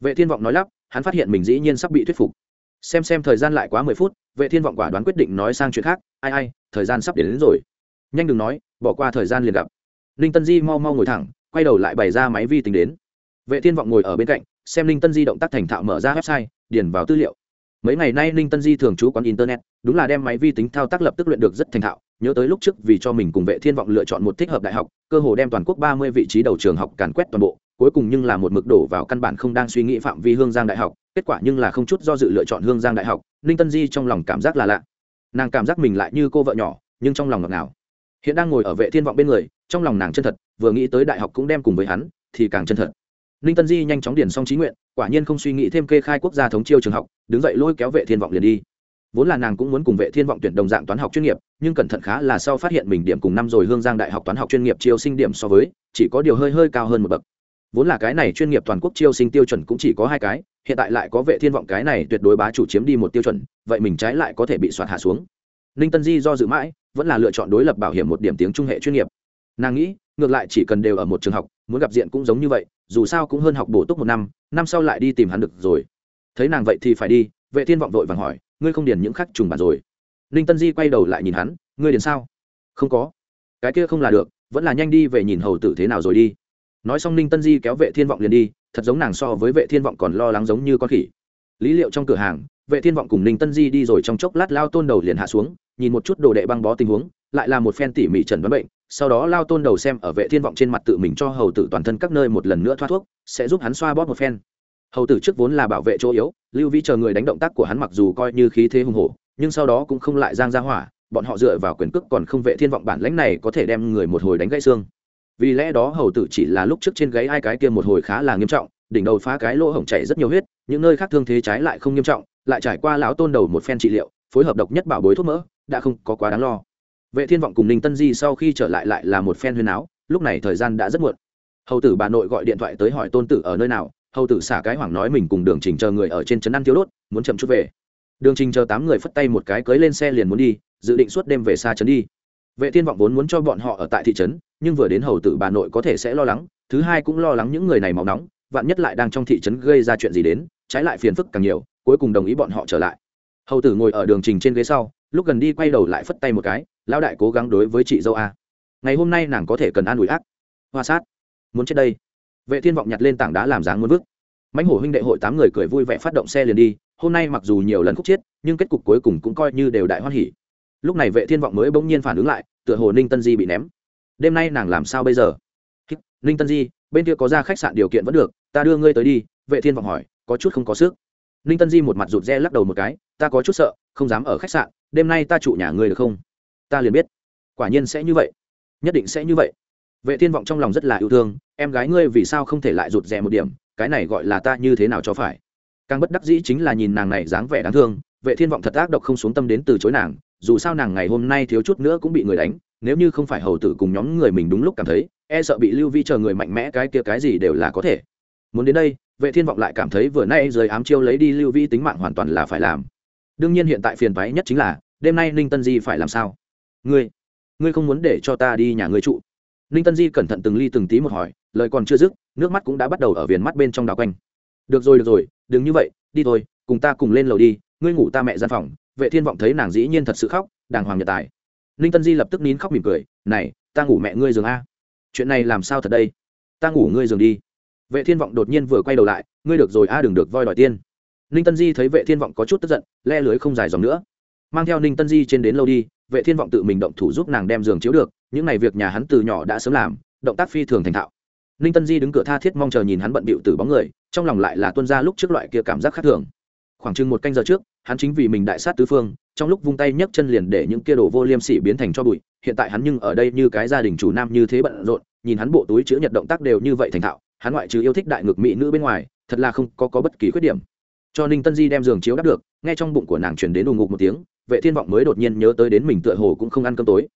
Vệ thiên vọng nói lắp, hắn phát hiện mình dĩ nhiên sắp bị thuyết phục xem xem thời gian lại quá mười phút vệ thiên vọng quả đoán quyết định nói sang chuyện khác. Ai ai thời gian sắp đến, đến rồi. Nhanh đừng nói bỏ qua thời gian liền gặp. Ninh tân di mau mau ngồi thẳng quay đầu lại bày ra máy vi tính đến. Vệ thiên vọng ngồi ở bên cạnh xem ninh tân di động tác thành thạo mở ra website điền vào tư liệu. Mấy ngày nay ninh tân di thường trú quán internet đúng là đem máy vi tính thao tác lập tức luyện được rất thành thạo nhớ tới lúc trước vì cho mình cùng vệ thiên vọng lựa chọn một thích hợp đại học, cơ hồ đem toàn quốc ba mươi vị trí đầu trường học càn quét toàn bộ, cuối cùng nhưng là một mực đổ vào căn bản không đang suy nghĩ phạm vi hương giang đại học, kết quả nhưng là không chút do dự lựa chọn hương giang đại học, ninh tân di trong lòng cảm giác là lạ. Nàng cảm giác mình lại như cô vợ nhỏ, nhưng trong lòng ngọt ngào. Hiện đang ngồi ở vệ thiên vọng bên người, trong lòng nàng chân thật, vừa nghĩ tới đại học cũng đem cùng với hắn, thì càng chân thật. Ninh tân di nhanh chóng điền xong trí nguyện, quả nhiên không suy nghĩ thêm kê khai quốc gia thống chiêu trường học, đứng dậy lôi kéo vệ thiên vọng liền đi vốn là nàng cũng muốn cùng vệ thiên vọng tuyển đồng dạng toán học chuyên nghiệp, nhưng cẩn thận khá là sau phát hiện mình điểm cùng năm rồi hương giang đại học toán học chuyên nghiệp chiêu sinh điểm so với, chỉ có điều hơi hơi cao hơn một bậc. Vốn là cái này chuyên nghiệp toàn quốc chiêu sinh tiêu chuẩn cũng chỉ có hai cái, hiện tại lại có vệ thiên vọng cái này tuyệt đối bá chủ chiếm đi một tiêu chuẩn, vậy mình trái lại có thể bị soạt hạ xuống. Ninh tân di do dự mãi, vẫn là lựa chọn đối lập bảo hiểm một điểm tiếng trung hệ chuyên nghiệp. Nàng nghĩ, ngược lại chỉ cần đều ở một trường học, muốn gặp diện cũng giống như vậy, dù sao cũng hơn học bổ túc một năm năm sau lại đi tìm hắn được rồi. Thấy nàng vậy thì phải đi, vệ thiên vọng vội vàng hỏi ngươi không điền những khắc trùng bản rồi. Ninh tân di quay đầu lại nhìn hắn, ngươi điền sao? Không có. Cái kia không là được, vẫn là nhanh đi về nhìn hầu tử thế nào rồi đi. Nói xong ninh tân di kéo vệ thiên vọng liền đi, thật giống nàng so với vệ thiên vọng còn lo lắng giống như con khỉ. Lý liệu trong cửa hàng, vệ thiên vọng cùng ninh tân di đi rồi trong chốc lát lao tôn đầu liền hạ xuống, nhìn một chút đồ đệ băng bó tình huống, lại là một phen tỉ mỉ trần đoán bệnh, sau đó lao tôn đầu xem ở vệ thiên vọng trên mặt tự mình cho hầu tử toàn thân các nơi một lần nữa thoát thuốc, sẽ giúp hắn xoa bóp một phen hầu tử trước vốn là bảo vệ chỗ yếu, lưu vĩ chờ người đánh động tác của hắn mặc dù coi như khí thế hùng hổ, nhưng sau đó cũng không lại giang ra hỏa, bọn họ dựa vào quyền cước còn không vệ thiên vọng bản lãnh này có thể đem người một hồi đánh gãy xương. Vì lẽ đó hầu tử chỉ là lúc trước trên gáy hai cái kia một hồi khá là nghiêm trọng, đỉnh đầu phá cái lỗ hổng chảy rất nhiều huyết, những nơi khác thương thế trái lại không nghiêm trọng, lại trải qua lão tôn đầu một phen trị liệu, phối hợp độc nhất bảo bối thuốc mỡ, đã không có quá đáng lo. Vệ thiên vọng cùng ninh tân di sau khi trở lại lại là một phen huyên áo lúc này thời gian đã rất muộn. Hầu tử bà nội gọi điện thoại tới hỏi tôn tử ở nơi nào hầu tử xả cái hoảng nói mình cùng đường trình chờ người ở trên trấn ăn thiếu đốt, muốn chậm chút về. Đường trình chờ tám người phất tay một cái cưới lên xe liền muốn đi, dự định suốt đêm về xa trấn đi. Vệ thiên vọng vốn muốn cho bọn họ ở tại thị trấn, nhưng vừa đến hầu tử bà nội có thể sẽ lo lắng, thứ hai cũng lo lắng những người này máu nóng, vạn nhất lại đang trong thị trấn gây ra chuyện gì đến, trái lại phiền phức càng nhiều, cuối cùng đồng ý bọn họ trở lại. Hầu tử ngồi ở đường trình trên ghế sau, lúc gần đi quay đầu lại phất tay một cái, lão đại cố gắng đối với chị dâu a. Ngày hôm nay nàng có thể cần an ủi ác. Hoa sát. Muốn chết đây vệ thiên vọng nhặt lên tảng đá làm dáng muốn vứt. Mãnh hổ huynh đệ hội tám người cười vui vẻ phát động xe liền đi, hôm nay mặc dù nhiều lần khúc chết, nhưng kết cục cuối cùng cũng coi như đều đại hoan hỉ. Lúc này vệ thiên vọng mới bỗng nhiên phản ứng lại, tựa hồ ninh tân di bị ném. Đêm nay nàng làm sao bây giờ? Ninh tân di, bên kia có ra khách sạn điều kiện vẫn được, ta đưa ngươi tới đi, vệ thiên vọng hỏi, có chút không có sức. Ninh tân di một mặt rụt re lắc đầu một cái, ta có chút sợ, không dám ở khách sạn, đêm nay ta trụ nhà ngươi được không? Ta liền biết. Quả nhiên sẽ như vậy. Nhất định sẽ như vậy vệ thiên vọng trong lòng rất là yêu thương, em gái ngươi vì sao không thể lại rụt rè một điểm? Cái này gọi là ta như thế nào cho phải? Càng bất đắc dĩ chính là nhìn nàng này dáng vẻ đáng thương, vệ thiên vọng thật ác độc không xuống tâm đến từ chối nàng, dù sao nàng ngày hôm nay thiếu chút nữa cũng bị người đánh, nếu như không phải hầu tử cùng nhóm người mình đúng lúc cảm thấy e sợ bị lưu vi chờ người mạnh mẽ cái kia cái gì đều là có thể. Muốn đến đây, vệ thiên vọng lại cảm thấy vừa nay rời ám chiêu lấy đi lưu vi tính mạng hoàn toàn là phải làm. Đương nhiên hiện tại phiền toái nhất chính là, đêm nay ninh tân di phải làm sao? Ngươi ngươi không muốn để cho ta đi nhà ngươi trụ ninh tân di cẩn thận từng ly từng tí một hỏi, lời còn chưa dứt, nước mắt cũng đã bắt đầu ở viền mắt bên trong đào quanh. Được rồi được rồi, đừng như vậy, đi thôi, cùng ta cùng lên lầu đi, ngươi ngủ ta mẹ gian phòng, vệ thiên vọng thấy nàng dĩ nhiên thật sự khóc, đàng hoàng nhật tài. Ninh tân di lập tức nín khóc mỉm cười, này, ta ngủ mẹ ngươi giường a. Chuyện này làm sao thật đây? Ta ngủ ngươi giường đi. Vệ thiên vọng đột nhiên vừa quay đầu lại, ngươi được rồi a, đừng được voi đòi tiên. Ninh tân di thấy vệ thiên vọng có chút tức giận, le lưới không dài dòng nữa. Mang theo ninh tân di trên đến lâu đi, vệ thiên vọng tự mình động thủ giúp nàng đem giường chiếu được những ngày việc nhà hắn từ nhỏ đã sớm làm động tác phi thường thành thạo. Ninh tân di đứng cửa tha thiết mong chờ nhìn hắn bận bịu từ bóng người trong lòng lại là tuân ra lúc trước loại kia cảm giác khác thường. Khoảng chừng một canh giờ trước hắn chính vì mình đại sát tứ phương trong lúc vung tay nhấc chân liền để những kia đồ vô liêm sỉ biến thành cho bụi hiện tại hắn nhưng ở đây như cái gia đình chủ nam như thế bận rộn nhìn hắn bộ túi chữ nhật động tác đều như vậy thành thạo hắn ngoại trừ yêu thích đại ngực mỹ nữ bên ngoài thật là không có, có bất kỳ khuyết điểm. Cho ninh tân di đem giường chiếu đắp được nghe trong bụng của nàng truyền đến đù ngục một tiếng vệ thiên vọng mới đột nhiên nhớ tới đến mình tựa hồ cũng không ăn cơm tối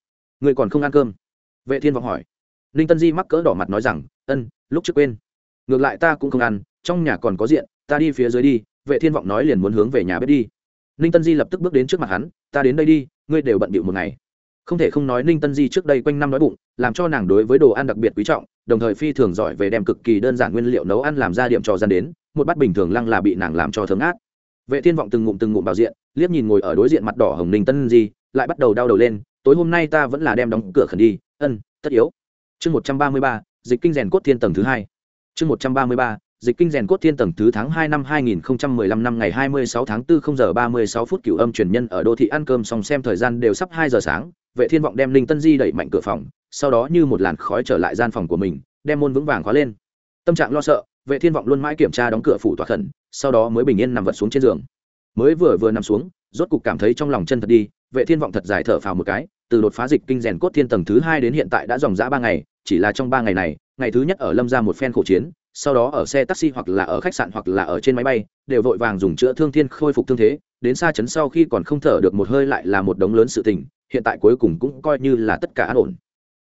người còn không ăn cơm? Vệ thiên vọng hỏi. Ninh tân di mắc cỡ đỏ mặt nói rằng, ân, lúc trước quên. Ngược lại ta cũng không ăn, trong nhà còn có diện, ta đi phía dưới đi. Vệ thiên vọng nói liền muốn hướng về nhà bếp đi. Ninh tân di lập tức bước đến trước mặt hắn, ta đến đây đi, ngươi đều bận bịu một ngày. Không thể không nói ninh tân di trước đây quanh năm nói bụng, làm cho nàng đối với đồ ăn đặc biệt quý trọng, đồng thời phi thường giỏi về đem cực kỳ đơn giản nguyên liệu nấu ăn làm ra điểm trò gian đến, một bát bình thường lăng là bị nàng làm cho thấm ác vệ thiên vọng từng ngụm từng ngụm vào diện, liếc nhìn ngồi ở đối diện mặt đỏ hồng ninh tân di, lại bắt đầu đau đầu lên tối hôm nay ta vẫn là đem đóng cửa khẩn đi ân tất yếu chương một trăm ba mươi ba dịch kinh rèn cốt thiên tầng thứ hai chương một trăm ba mươi ba dịch kinh rèn cốt thiên tầng thứ tháng hai năm hai nghìn lăm năm ngày hai mươi sáu tháng 4 không giờ ba mươi sáu phút cửu âm truyền nhân ở đô thị ăn cơm xong xem thời gian đều sắp hai giờ sáng, Vệ Thiên vọng đem Linh Tân Di đẩy mạnh cửa phòng, sau đó như một làn khói trở lại gian phòng của mình, đem môn vững vàng khóa lên. Tâm trạng lo sợ, Vệ Thiên vọng luôn mãi kiểm tra đóng cửa phủ tỏa khẩn, sau đó mới bình yên nằm vật xuống trên giường. Mới vừa vừa nằm xuống, rốt cục cảm thấy trong lòng chân thật đi, Vệ Thiên vọng thật dài thở phào một cái, từ đột phá dịch kinh rèn cốt thiên tầng thứ hai đến hiện tại đã dòng dã ba ngày, chỉ là trong ba ngày này, ngày thứ nhất ở Lâm gia một phen khổ chiến, sau đó ở xe taxi hoặc là ở khách sạn hoặc là ở trên máy bay đều vội vàng dùng chữa thương thiên khôi phục thương thế đến xa chấn sau khi còn không thở được một hơi lại là một đống lớn sự tình hiện tại cuối cùng cũng coi như là tất cả an ổn.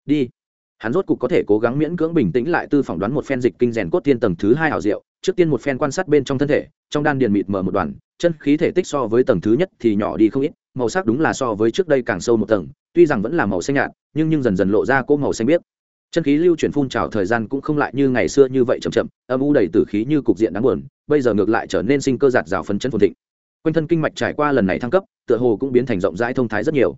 Đi. Hắn rốt cục có thể cố gắng miễn cưỡng bình tĩnh lại tư phỏng đoán một phen dịch kinh rèn cốt tiên tầng thứ hai hảo diệu trước tiên một phen quan sát bên trong thân thể trong đan điền mịt mở một đoàn chân khí thể tích so với tầng thứ nhất thì nhỏ đi không ít màu sắc đúng là so với trước đây càng sâu một tầng, tuy rằng vẫn là màu xanh nhạt, nhưng nhưng dần dần lộ ra cỗ màu xanh biếc. Chân khí lưu chuyển phun trào thời gian cũng không lại như ngày xưa như vậy chậm chậm, âm u đầy tử khí như cục diện đáng buồn, bây giờ ngược lại trở nên sinh cơ giạt rào phấn chân phồn thịnh. Quanh thân kinh mạch trải qua lần này thăng cấp, tựa hồ cũng biến thành rộng rãi thông thái rất nhiều.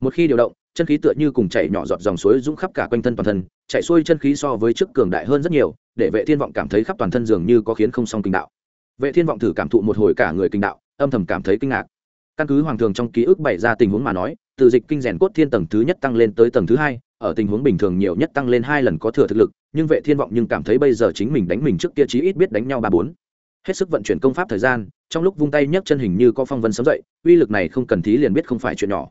Một khi điều động, chân khí tựa như cùng chảy nhỏ giọt dòng suối dũng khắp cả quanh thân toàn thân chạy xuôi chân khí so với trước cường đại hơn rất nhiều, để vệ thiên vọng cảm thấy khắp toàn thân dường như có khiến không song kinh đạo. Vệ thiên vọng thử cảm thụ một hồi cả người kinh đạo, âm thầm cảm thấy kinh ngạc căn cứ hoàng thường trong ký ức bày ra tình huống mà nói, từ dịch kinh rèn cốt thiên tầng thứ nhất tăng lên tới tầng thứ hai, ở tình huống bình thường nhiều nhất tăng lên hai lần có thừa thực lực, nhưng vệ thiên vọng nhưng cảm thấy bây giờ chính mình đánh mình trước kia chí ít biết đánh nhau ba bốn. Hết sức vận chuyển công pháp thời gian, trong lúc vung tay nhấc chân hình như có phong vân sấm dậy, uy lực này không cần thí liền biết không phải chuyện nhỏ.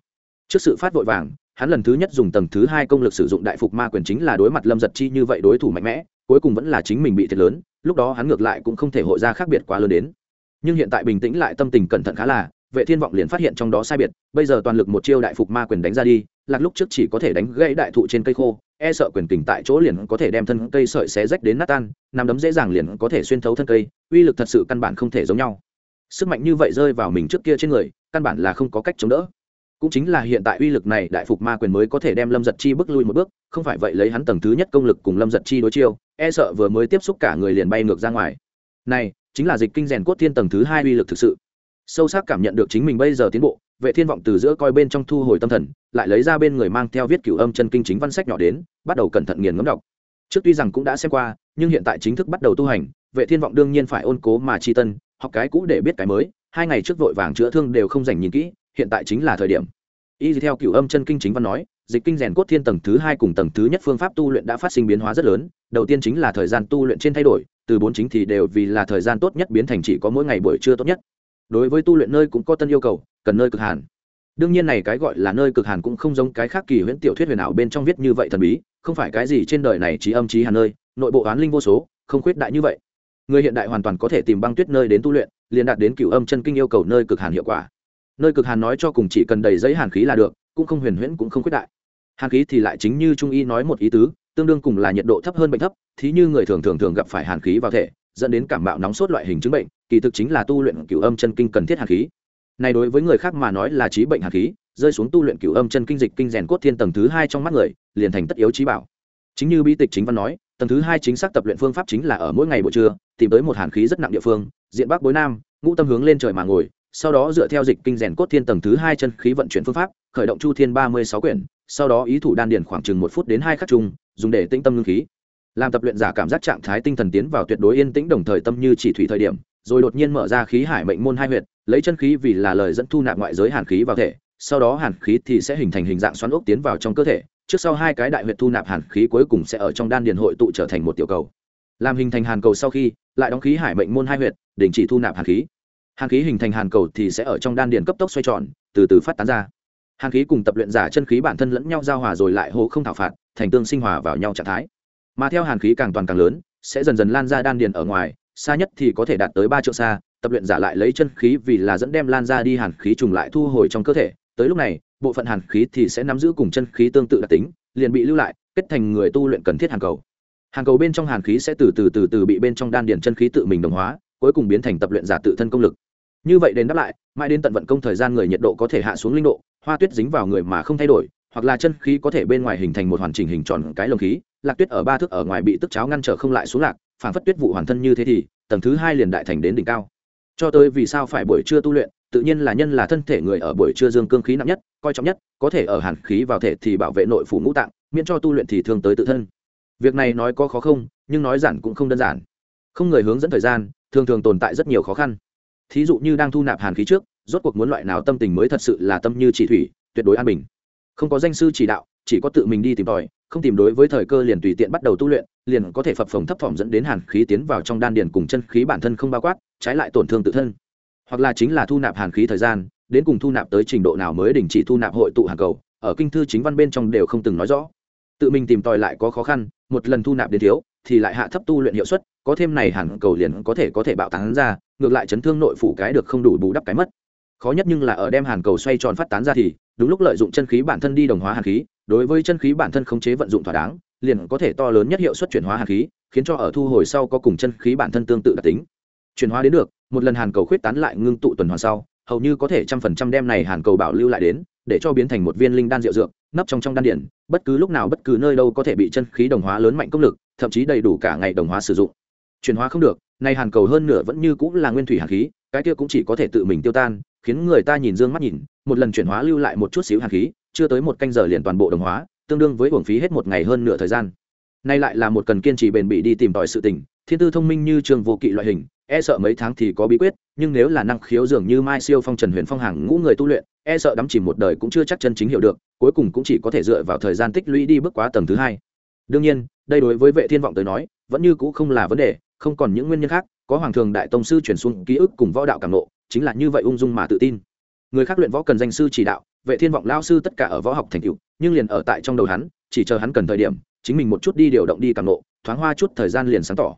Trước sự phát vội vàng, hắn lần thứ nhất dùng tầng thứ hai công lực sử dụng đại phục ma quyền chính là đối mặt lâm giật chi như vậy đối thủ mạnh mẽ, cuối cùng vẫn là chính mình bị thiệt lớn, lúc đó hắn ngược lại cũng không thể hội ra khác biệt quá lớn đến. Nhưng hiện tại bình tĩnh lại tâm tình cẩn thận khá là vệ thiên vọng liền phát hiện trong đó sai biệt, bây giờ toàn lực một chiêu đại phục ma quyền đánh ra đi, lạc lúc trước chỉ có thể đánh gãy đại thụ trên cây khô e sợ quyền kình tại chỗ liền có thể đem thân cây sợi xé rách đến nát tan nằm đấm dễ dàng liền có thể xuyên thấu thân cây, uy lực thật sự căn bản không thể giống nhau. Sức mạnh như vậy rơi vào mình trước kia trên người, căn bản là không có cách chống đỡ. Cũng chính là hiện tại uy lực này đại phục ma quyền mới có thể đem lâm giật chi bước lui một bước, không phải vậy lấy hắn tầng thứ nhất công lực cùng lâm giật chi đối chiêu e sợ vừa mới tiếp xúc cả người liền bay ngược ra ngoài. Này, chính là dịch kinh rèn cốt thiên tầng thứ hai uy lực thực sự sâu sắc cảm nhận được chính mình bây giờ tiến bộ, vệ thiên vọng từ giữa coi bên trong thu hồi tâm thần, lại lấy ra bên người mang theo viết cửu âm chân kinh chính văn sách nhỏ đến, bắt đầu cẩn thận nghiền ngẫm đọc. Trước tuy rằng cũng đã xem qua, nhưng hiện tại chính thức bắt đầu tu hành, vệ thiên vọng đương nhiên phải ôn cố mà chi tân, học cái cũ để biết cái mới, hai ngày trước vội vàng chữa thương đều không dành nhìn kỹ, hiện tại chính là thời điểm. Y theo cửu âm chân kinh chính văn nói, dịch kinh rèn cốt thiên tầng thứ hai cùng tầng thứ nhất phương pháp tu luyện đã phát sinh biến hóa rất lớn, đầu tiên chính là thời gian tu luyện trên thay đổi, từ bốn chính thì đều vì là thời gian tốt nhất biến thành chỉ có mỗi ngày buổi trưa tốt nhất đối với tu luyện nơi cũng có tân yêu cầu, cần nơi cực hàn. Đương nhiên này cái gọi là nơi cực hàn cũng không giống cái khác kỳ huyễn tiểu thuyết huyền ảo bên trong viết như vậy thần bí, không phải cái gì trên đời này trí âm trí hàn nơi, nội bộ oán linh vô số, không khuyết đại như vậy. Người hiện đại hoàn toàn có thể tìm băng tuyết nơi đến tu luyện, liền đạt đến cửu âm chân kinh yêu cầu nơi cực hàn hiệu quả. Nơi cực hàn nói cho cùng chỉ cần đầy giấy hàn khí là được, cũng không huyền huyễn cũng không khuyết đại. Hàn khí thì lại chính như trung y nói một ý tứ, tương đương cùng là nhiệt độ thấp hơn bệnh thấp, thí như người thường thường thường gặp phải hàn khí vào thể dẫn đến cảm mạo nóng sốt loại hình chứng bệnh, kỳ thực chính là tu luyện cửu âm chân kinh cần thiết hàn khí. Này đối với người khác mà nói là trí bệnh hàn khí, rơi xuống tu luyện cửu âm chân kinh dịch kinh rèn cốt thiên tầng thứ hai trong mắt người, liền thành tất yếu trí bảo. Chính như bi tịch chính văn nói, tầng thứ hai chính xác tập luyện phương pháp chính là ở mỗi ngày buổi trưa, tìm tới một hàn khí rất nặng địa phương, diện bắc bối nam, ngũ tâm hướng lên trời mà ngồi, sau đó dựa theo dịch kinh rèn cốt thiên tầng thứ hai chân khí vận chuyển phương pháp, khởi động chu thiên ba mươi sáu quyển, sau đó ý thủ đan điền khoảng chừng một phút đến hai khắc chung, dùng để tĩnh tâm ngưng khí làm tập luyện giả cảm giác trạng thái tinh thần tiến vào tuyệt đối yên tĩnh đồng thời tâm như chỉ thủy thời điểm, rồi đột nhiên mở ra khí hải mệnh môn hai huyệt, lấy chân khí vì là lời dẫn thu nạp ngoại giới hàn khí vào thể, sau đó hàn khí thì sẽ hình thành hình dạng xoắn ốc tiến vào trong cơ thể, trước sau hai cái đại huyệt thu nạp hàn khí cuối cùng sẽ ở trong đan điền hội tụ trở thành một tiểu cầu. Làm hình thành hàn cầu sau khi, lại đóng khí hải mệnh môn hai huyệt, đình chỉ thu nạp hàn khí. Hàn khí hình thành hàn cầu thì sẽ ở trong đan điền cấp tốc xoay tròn, từ từ phát tán ra. Hàn khí cùng tập luyện giả chân khí bản thân lẫn nhau giao hòa rồi lại hồ không thảo phạt, thành tương sinh hòa vào nhau trạng thái mà theo hàn khí càng toàn càng lớn, sẽ dần dần lan ra đan điền ở ngoài, xa nhất thì có thể đạt tới ba triệu xa, tập luyện giả lại lấy chân khí vì là dẫn đem lan ra đi hàn khí trùng lại thu hồi trong cơ thể, tới lúc này, bộ phận hàn khí thì sẽ nắm giữ cùng chân khí tương tự đặc tính, liền bị lưu lại, kết thành người tu luyện cần thiết hàng cầu. Hàng cầu bên trong hàn khí sẽ từ từ từ từ bị bên trong đan điền chân khí tự mình đồng hóa, cuối cùng biến thành tập luyện giả tự thân công lực. Như vậy đến đáp lại, mãi đến tận vận công thời gian người nhiệt độ có thể hạ xuống linh độ, hoa tuyết dính vào người mà không thay đổi, hoặc là chân khí có thể bên ngoài hình thành một hoàn chỉnh hình tròn cái lồng khí lạc tuyết ở ba thước ở ngoài bị tức cháo ngăn trở không lại xuống lạc phản phất tuyết vụ hoàn thân như thế thì, tầng thứ hai liền đại thành đến đỉnh cao. Cho tới vì sao phải buổi trưa tu luyện, tự nhiên là nhân là thân thể người ở buổi trưa dương cương khí nặng nhất, coi trọng nhất, có thể ở hàn khí vào thể thì bảo vệ nội phủ ngũ tạng, miễn cho tu luyện thì thương tới tự thân. Việc này nói có khó không, nhưng nói giản cũng không đơn giản. Không người hướng dẫn thời gian, thường thường tồn tại rất nhiều khó khăn. Thí dụ như đang thu nạp hàn khí trước, rốt cuộc muốn loại nào tâm tình mới thật sự là tâm như chỉ thủy, tuyệt đối an bình. Không có danh sư chỉ đạo, chỉ có tự mình đi tìm tòi không tìm đối với thời cơ liền tùy tiện bắt đầu tu luyện, liền có thể phập phồng thấp phỏng dẫn đến hàn khí tiến vào trong đan điền cùng chân khí bản thân không bao quát, trái lại tổn thương tự thân. Hoặc là chính là thu nạp hàn khí thời gian, đến cùng thu nạp tới trình độ nào mới đình chỉ thu nạp hội tụ hàn cầu, ở kinh thư chính văn bên trong đều không từng nói rõ. Tự mình tìm tòi lại có khó khăn, một lần thu nạp đến thiếu, thì lại hạ thấp tu luyện hiệu suất, có thêm này hàn cầu liền có thể có thể bạo tán ra, ngược lại chấn thương nội phủ cái được không đủ bù đắp cái mất. Khó nhất nhưng là ở đem hàn cầu xoay tròn phát tán ra thì, đúng lúc lợi dụng chân khí bản thân đi đồng hóa hàn khí đối với chân khí bản thân khống chế vận dụng thỏa đáng, liền có thể to lớn nhất hiệu suất chuyển hóa hàn khí, khiến cho ở thu hồi sau có cùng chân khí bản thân tương tự đặc tính. Chuyển hóa đến được, một lần hàn cầu khuyết tán lại ngưng tụ tuần hoàn sau, hầu như có thể trăm phần trăm đem này hàn cầu bảo lưu lại đến, để cho biến thành một viên linh đan rượu dược, nấp trong trong đan điển, bất cứ lúc nào bất cứ nơi đâu có thể bị chân khí đồng hóa lớn mạnh công lực, thậm chí đầy đủ cả ngày đồng hóa sử dụng. Chuyển hóa không được, nay hàn cầu hơn nửa vẫn như cũng là nguyên thủy hàn khí, cái kia cũng chỉ có thể tự mình tiêu tan, khiến người ta nhìn dương mắt nhìn, một lần chuyển hóa lưu lại một chút xíu hàn khí chưa tới một canh giờ liền toàn bộ đồng hóa, tương đương với hưởng phí hết một ngày hơn nửa thời gian. Nay lại là một cần kiên trì bền bỉ đi tìm tòi sự tình, thiên tư thông minh như trường vô kỵ loại hình e sợ mấy tháng thì có bí quyết, nhưng nếu là năng khiếu dường như mai siêu phong, trần huyền phong hàng ngũ người tu luyện e sợ đắm chìm một đời cũng chưa chắc chân chính hiểu được, cuối cùng cũng chỉ có thể dựa vào thời gian tích lũy đi bước quá tầng thứ hai. Đương nhiên, đây đối với vệ thiên vọng tới nói, vẫn như cũ không là vấn đề, không còn những nguyên nhân khác, có hoàng thường đại tông sư chuyển xuống ký ức cùng võ đạo cảm nộ, chính là như vậy ung dung mà tự tin. Người khác luyện võ cần danh sư chỉ đạo vệ thiên vọng lao sư tất cả ở võ học thành tựu, nhưng liền ở tại trong đầu hắn, chỉ chờ hắn cần thời điểm, chính mình một chút đi điều động đi càng nộ thoáng hoa chút thời gian liền sáng tỏ.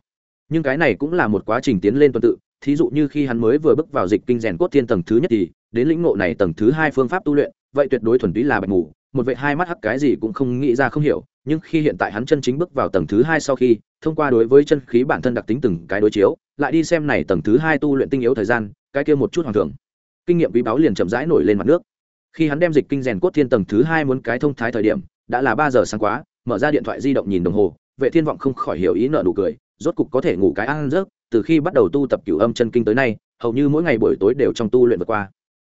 Nhưng cái này cũng là một quá trình tiến lên tuần tự, thí dụ như khi hắn mới vừa bước vào dịch kinh rèn cốt thiên tầng thứ nhất thì, đến lĩnh ngộ này tầng thứ hai phương pháp tu luyện, vậy tuyệt đối thuần túy là bạch mù, một vệ hai mắt hắc cái gì cũng không nghĩ ra không hiểu, nhưng khi hiện tại hắn chân chính bước vào tầng thứ hai sau khi, thông qua đối với chân khí bản thân đặc tính từng cái đối chiếu, lại đi xem này tầng thứ hai tu luyện tinh yếu thời gian, cái kia một chút hoàng thường kinh nghiệm quý báu liền chậm rãi nổi lên mặt nước khi hắn đem dịch kinh rèn cốt thiên tầng thứ hai muốn cái thông thái thời điểm, đã là ba giờ sáng quá, mở ra điện thoại di động nhìn đồng hồ, vệ thiên vọng không khỏi hiểu ý nợ nụ cười, rốt cục có thể ngủ cái ăn giấc, từ khi bắt đầu tu tập cửu âm chân kinh tới nay, hầu như mỗi ngày buổi tối đều trong tu luyện vượt qua.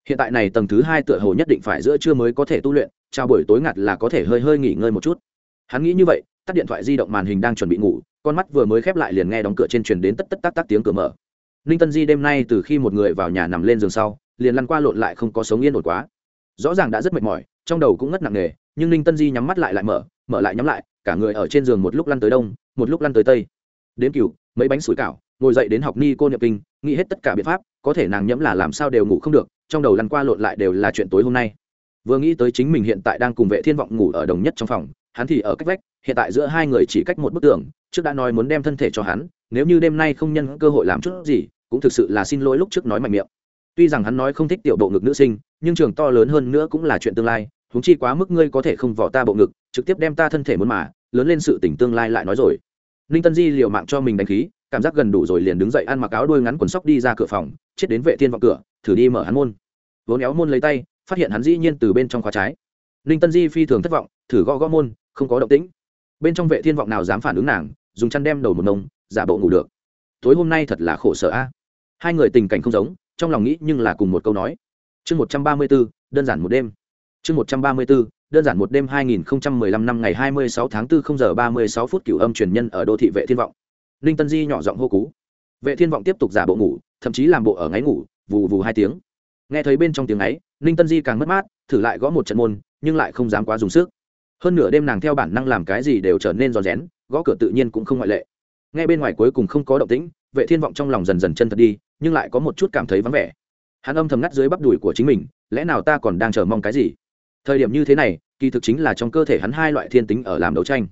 Hiện tại này tầng thứ hai tựa hồ nhất định phải giữa trưa mới có thể tu luyện trao buổi tối ngặt là có thể hơi hơi nghỉ ngơi một chút. Hắn nghĩ như vậy, tắt điện thoại di động màn hình đang chuẩn bị ngủ, con mắt vừa mới khép lại liền nghe đóng cửa trên truyền đến tất tất tắc tắc tiếng cửa mở. Ninh tân di đêm nay từ khi một người vào nhà nằm lên giường sau, liền lăn qua lộn lại không có sống yên ổn quá rõ ràng đã rất mệt mỏi, trong đầu cũng ngất nặng nề, nhưng ninh tân di nhắm mắt lại lại mở mở lại nhắm lại, cả người ở trên giường một lúc lăn tới đông, một lúc lăn tới tây. Đến cựu mấy bánh sủi cảo, ngồi dậy đến học ni cô niệm kinh, nghĩ hết tất cả biện pháp, có thể nàng nhẫm là làm sao đều ngủ không được, trong đầu lăn qua lộn lại đều là chuyện tối hôm nay. Vừa nghĩ tới chính mình hiện tại đang cùng vệ thiên vọng ngủ ở đồng nhất trong phòng, hắn thì ở cách vách, hiện tại giữa hai người chỉ cách một bức tường, trước đã nói muốn đem thân thể cho hắn, nếu như đêm nay không nhân cơ hội làm chút gì, cũng thực sự là xin lỗi lúc trước nói mạnh miệng. Tuy rằng hắn nói không thích tiểu bộ ngực nữ sinh nhưng trường to lớn hơn nữa cũng là chuyện tương lai húng chi quá mức ngươi có thể không vỏ ta bộ ngực, trực tiếp đem ta thân thể muốn mà, lớn lên sự tỉnh tương lai lại nói rồi. Ninh tân di liều mạng cho mình đánh khí, cảm giác gần đủ rồi liền đứng dậy ăn mặc áo đuôi ngắn quần sóc đi ra cửa phòng, chết đến vệ thiên vọng cửa, thử đi mở hắn môn. Vốn éo môn lấy tay, phát hiện hắn dĩ nhiên từ bên trong khóa trái. Ninh tân di phi thường thất vọng, thử gõ gõ môn, không có động tĩnh. Bên trong vệ thiên vọng nào dám phản ứng nàng, dùng chăn đem đầu một nông, giả bộ ngủ được. Tối hôm nay thật là khổ sở a. Hai người tình cảnh không giống, trong lòng nghĩ nhưng là cùng một câu nói chương một trăm ba mươi 134, đơn giản một đêm. Chương một trăm ba mươi 134, đơn giản một đêm 2015 năm ngày 26 tháng 4 0 giờ 36 phút cửu âm truyền nhân ở đô thị vệ thiên vọng. Ninh tân di nhỏ giọng hô cú. Vệ thiên vọng tiếp tục giả bộ ngủ thậm chí làm bộ ở ngáy ngủ vù vù hai tiếng. Nghe thấy bên trong tiếng ấy ninh tân di càng mất mát thử lại gõ một trận môn nhưng lại không dám quá dùng sức. Hơn nửa đêm nàng theo bản năng làm cái gì đều trở nên rón rén gõ cửa tự nhiên cũng không ngoại lệ. Nghe bên ngoài cuối cùng không có động tĩnh vệ thiên vọng trong lòng dần dần chân thật đi nhưng lại có một chút cảm thấy vắng vẻ hắn âm thầm ngắt dưới bắp đùi của chính mình, lẽ nào ta còn đang chờ mong cái gì? Thời điểm như thế này, kỳ thực chính là trong cơ thể hắn hai loại thiên tính ở làm đấu tranh.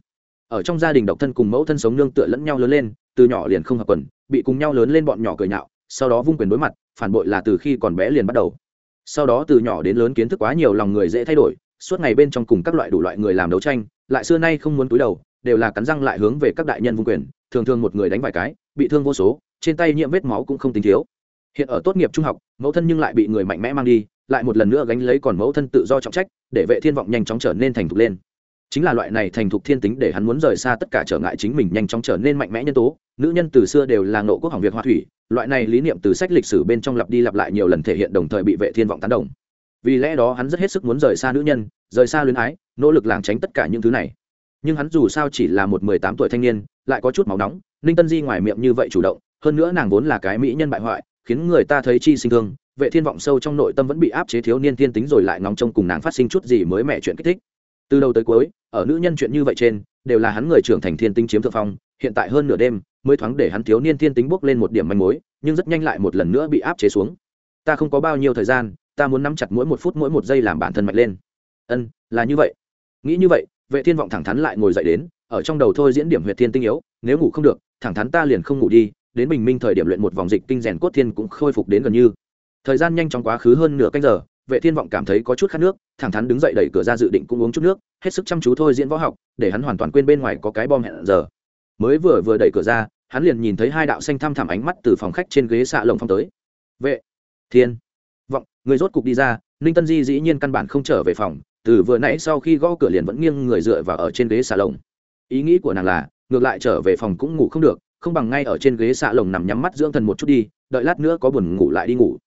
Ở trong gia đình độc thân cùng mẫu thân sống nương tựa lẫn nhau lớn lên, từ nhỏ liền không hợp quần, bị cùng nhau lớn lên bọn nhỏ cười nhạo, sau đó vung quyền đối mặt, phản bội là từ khi còn bé liền bắt đầu. Sau đó từ nhỏ đến lớn kiến thức quá nhiều, lòng người dễ thay đổi, suốt ngày bên trong cùng các loại đủ loại người làm đấu tranh, lại xưa nay không muốn túi đầu, đều là cắn răng lại hướng về các đại nhân vung quyền, thường thường một người đánh vài cái, bị thương vô số, trên tay nhiễm vết máu cũng không tính thiếu hiện ở tốt nghiệp trung học, mẫu thân nhưng lại bị người mạnh mẽ mang đi, lại một lần nữa gánh lấy còn mẫu thân tự do trọng trách, để vệ thiên vọng nhanh chóng trở nên thành thục lên. Chính là loại này thành thục thiên tính để hắn muốn rời xa tất cả trở ngại chính mình nhanh chóng trở nên mạnh mẽ nhân tố, nữ nhân từ xưa đều là nộ quốc hỏng việc hoa thủy, loại này lý niệm từ sách lịch sử bên trong lặp đi lặp lại nhiều lần thể hiện đồng thời bị vệ thiên vọng tán đồng. Vì lẽ đó hắn rất hết sức muốn rời xa nữ nhân, rời xa luyến ái, nỗ lực làng tránh tất cả những thứ này. Nhưng hắn dù sao chỉ là một mười tám tuổi thanh niên, lại có chút máu nóng, ninh tân di ngoài miệng như vậy chủ động, hơn nữa nàng vốn là cái mỹ nhân bại hoại khiến người ta thấy chi sinh thương, vệ thiên vọng sâu trong nội tâm vẫn bị áp chế thiếu niên thiên tính rồi lại ngóng trông cùng nàng phát sinh chút gì mới mẹ chuyện kích thích. Từ đầu tới cuối, ở nữ nhân chuyện như vậy trên, đều là hắn người trưởng thành thiên tính chiếm thượng phong, hiện tại hơn nửa đêm mới thoáng để hắn thiếu niên thiên tính bốc lên một điểm manh mối, nhưng rất nhanh lại một lần nữa bị áp chế xuống. Ta không có bao nhiêu thời gian, ta muốn nắm chặt mỗi một phút mỗi một giây làm bản thân mạnh lên. Ân, là như vậy. Nghĩ như vậy, vệ thiên vọng thẳng thắn lại ngồi dậy đến, ở trong đầu thôi diễn điểm huyệt thiên tinh yếu, nếu ngủ không được, thẳng thắn ta liền không ngủ đi đến bình minh thời điểm luyện một vòng dịch kinh rèn cốt thiên cũng khôi phục đến gần như. Thời gian nhanh chóng quá khứ hơn nửa canh giờ, vệ thiên vọng cảm thấy có chút khát nước, thẳng thắn đứng dậy đẩy cửa ra dự định cũng uống chút nước, hết sức chăm chú thôi diễn võ học, để hắn hoàn toàn quên bên ngoài có cái bom hẹn giờ. Mới vừa vừa đẩy cửa ra, hắn liền nhìn thấy hai đạo xanh thăm thẳm ánh mắt từ phòng khách trên ghế xạ lồng phong tới. Vệ thiên vọng, người rốt cục đi ra. Ninh tân di dĩ nhiên căn bản không trở về phòng, từ vừa nãy sau khi gõ cửa liền vẫn nghiêng người dựa vào ở trên ghế xà lồng. Ý nghĩ của nàng là, ngược lại trở về phòng cũng ngủ không được không bằng ngay ở trên ghế xạ lồng nằm nhắm mắt dưỡng thần một chút đi, đợi lát nữa có buồn ngủ lại đi ngủ.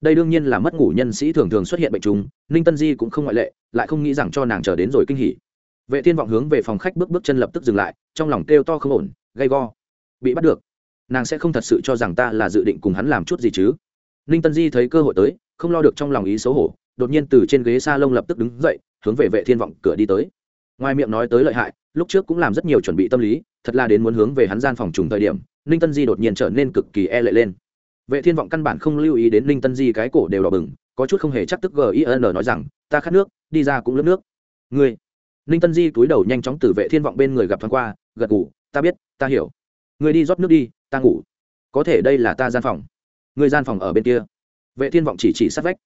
Đây đương nhiên là mất ngủ nhân sĩ thường thường xuất hiện bệnh trùng, ninh tân di cũng không ngoại lệ, lại không nghĩ rằng cho nàng chờ đến rồi kinh hỉ. Vệ thiên vọng hướng về phòng khách bước bước chân lập tức dừng lại, trong lòng kêu to không ổn, gay go. Bị bắt được. Nàng sẽ không thật sự cho rằng ta là dự định cùng hắn làm chút gì chứ? Ninh tân di thấy cơ hội tới, không lo được trong lòng ý xấu hổ, đột nhiên từ trên ghế s a lông lập tức đứng dậy, hướng về vệ thiên vọng cửa đi tới ngoài miệng nói tới lợi hại, lúc trước cũng làm rất nhiều chuẩn bị tâm lý, thật là đến muốn hướng về hắn gian phòng trùng thời điểm, ninh tân di đột nhiên trở nên cực kỳ e lệ lên. Vệ thiên vọng căn bản không lưu ý đến ninh tân di cái cổ đều đỏ bừng, có chút không hề chắc tức gin nói rằng, ta khát nước, đi ra cũng lướt nước. Ngươi? Ninh tân di túi đầu nhanh chóng từ vệ thiên vọng bên người gặp thoáng qua, gật ngủ ta biết, ta hiểu. Ngươi đi rót nước đi, ta ngủ. Có thể đây là ta gian phòng. Ngươi gian phòng ở bên kia. Vệ thiên vọng chỉ chỉ sát vách.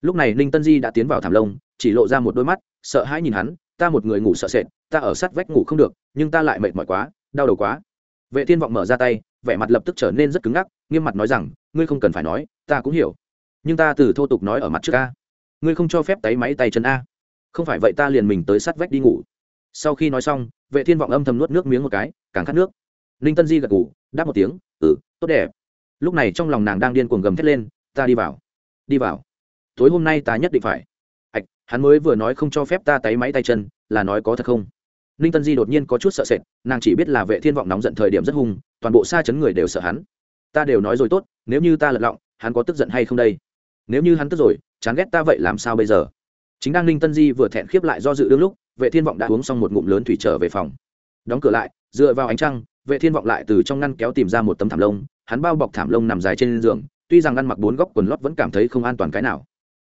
Lúc này ninh tân di đã tiến vào thảm lông, chỉ lộ ra một đôi mắt, sợ hãi nhìn hắn ta một người ngủ sợ sệt, ta ở sát vách ngủ không được, nhưng ta lại mệt mỏi quá, đau đầu quá. Vệ thiên vọng mở ra tay, vẻ mặt lập tức trở nên rất cứng ngắc, nghiêm mặt nói rằng, ngươi không cần phải nói, ta cũng hiểu. Nhưng ta từ thô tục nói ở mặt trước a. Ngươi không cho phép tay máy tay chân a. Không phải vậy ta liền mình tới sát vách đi ngủ. Sau khi nói xong, vệ thiên vọng âm thầm nuốt nước miếng một cái, càng khát nước. Ninh tân di gật ngủ đáp một tiếng ừ tốt đẹp. Lúc này trong lòng nàng đang điên cuồng gầm thét lên, ta đi vào đi vào. Tối hôm nay ta nhất định phải hắn mới vừa nói không cho phép ta tay máy tay chân, là nói có thật không? Ninh tân di đột nhiên có chút sợ sệt, nàng chỉ biết là vệ thiên vọng nóng giận thời điểm rất hung, toàn bộ xa chấn người đều sợ hắn. Ta đều nói rồi tốt, nếu như ta lật lọng, hắn có tức giận hay không đây? Nếu như hắn tức rồi, chán ghét ta vậy làm sao bây giờ? Chính đang ninh tân di vừa thẹn khiếp lại do dự đương lúc, vệ thiên vọng đã uống xong một ngụm lớn thủy trở về phòng. Đóng cửa lại, dựa vào ánh trăng, vệ thiên vọng lại từ trong ngăn kéo tìm ra một tấm thảm lông, hắn bao bọc thảm lông nằm dài trên giường, tuy rằng ăn mặc bốn góc quần lót vẫn cảm thấy không an toàn cái nào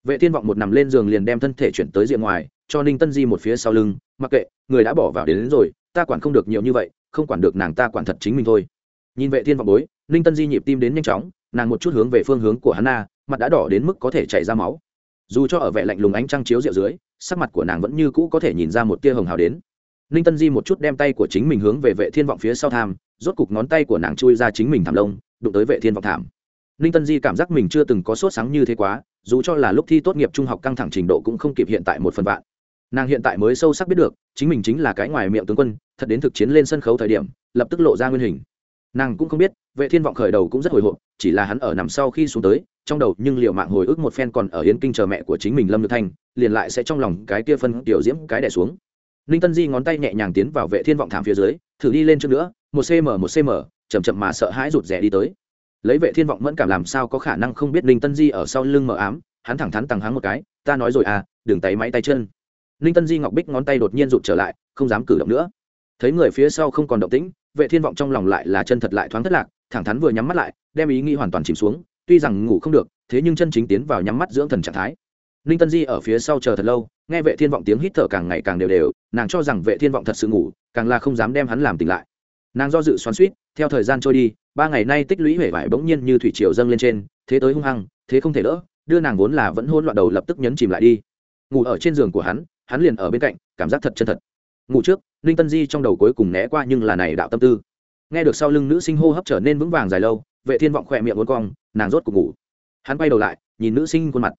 vệ thiên vọng một nằm lên giường liền đem thân thể chuyển tới diện ngoài cho ninh tân di một phía sau lưng mặc kệ người đã bỏ vào đến, đến rồi ta quản không được nhiều như vậy không quản được nàng ta quản thật chính mình thôi. Nhìn vệ thiên vọng bối ninh tân di nhịp tim đến nhanh chóng nàng một chút hướng về phương hướng của hắn na mặt đã đỏ đến mức có thể chảy ra máu. Dù cho ở vẻ lạnh lùng ánh trăng chiếu rượu dưới sắc mặt của nàng vẫn như cũ có thể nhìn ra một tia hồng hào đến. Ninh tân di một chút đem tay của chính mình hướng về vệ thiên vọng phía sau tham rốt cục ngón tay của nàng chui ra chính mình thảm lông đụng tới vệ thiên vọng thảm. Ninh tân di cảm giác mình chưa từng có sốt sáng như thế quá dù cho là lúc thi tốt nghiệp trung học căng thẳng trình độ cũng không kịp hiện tại một phần vạn. Nàng hiện tại mới sâu sắc biết được, chính mình chính là cái ngoài miệng tướng quân, thật đến thực chiến lên sân khấu thời điểm, lập tức lộ ra nguyên hình. Nàng cũng không biết, vệ thiên vọng khởi đầu cũng rất hồi hộp, chỉ là hắn ở nằm sau khi xuống tới, trong đầu nhưng liệu mạng hồi ức một phen còn ở yên kinh chờ mẹ của chính mình lâm nhược thanh, liền lại sẽ trong lòng cái kia phân tiểu diễm cái đẻ xuống. Ninh tân di ngón tay nhẹ nhàng tiến vào vệ thiên vọng thảm phía dưới, thử đi lên trước nữa, một cm một cm chậm chậm mà sợ hãi rụt rè đi tới lấy vệ thiên vọng mẫn cảm làm sao có khả năng không biết ninh tân di ở sau lưng mờ ám, hắn thẳng thắn tằng hắng một cái, ta nói rồi à đừng tay máy tay chân. Ninh tân di ngọc bích ngón tay đột nhiên rụt trở lại, không dám cử động nữa. Thấy người phía sau không còn động tĩnh, vệ thiên vọng trong lòng lại là chân thật lại thoáng thất lạc, thẳng thắn vừa nhắm mắt lại, đem ý nghĩ hoàn toàn chìm xuống, tuy rằng ngủ không được, thế nhưng chân chính tiến vào nhắm mắt dưỡng thần trạng thái. Ninh tân di ở phía sau chờ thật lâu, nghe vệ thiên vọng tiếng hít thở càng ngày càng đều đều, nàng cho rằng vệ thiên vọng thật sự ngủ, càng là không dám đem hắn làm tỉnh lại. Nàng do dự xoắn suýt theo thời gian trôi đi, ba ngày nay tích lũy huệ vải bỗng nhiên như thủy triều dâng lên trên, thế tới hung hăng, thế không thể đỡ, đưa nàng vốn là vẫn hôn loạn đầu lập tức nhấn chìm lại đi. Ngủ ở trên giường của hắn hắn liền ở bên cạnh, cảm giác thật chân thật. Ngủ trước, ninh tân di trong đầu cuối cùng né qua nhưng là này đạo tâm tư. Nghe được sau lưng nữ sinh hô hấp trở nên vững vàng dài lâu, vệ thiên vọng khỏe miệng uốn cong, nàng rốt cuộc ngủ. Hắn quay đầu lại, nhìn nữ sinh khuôn mặt.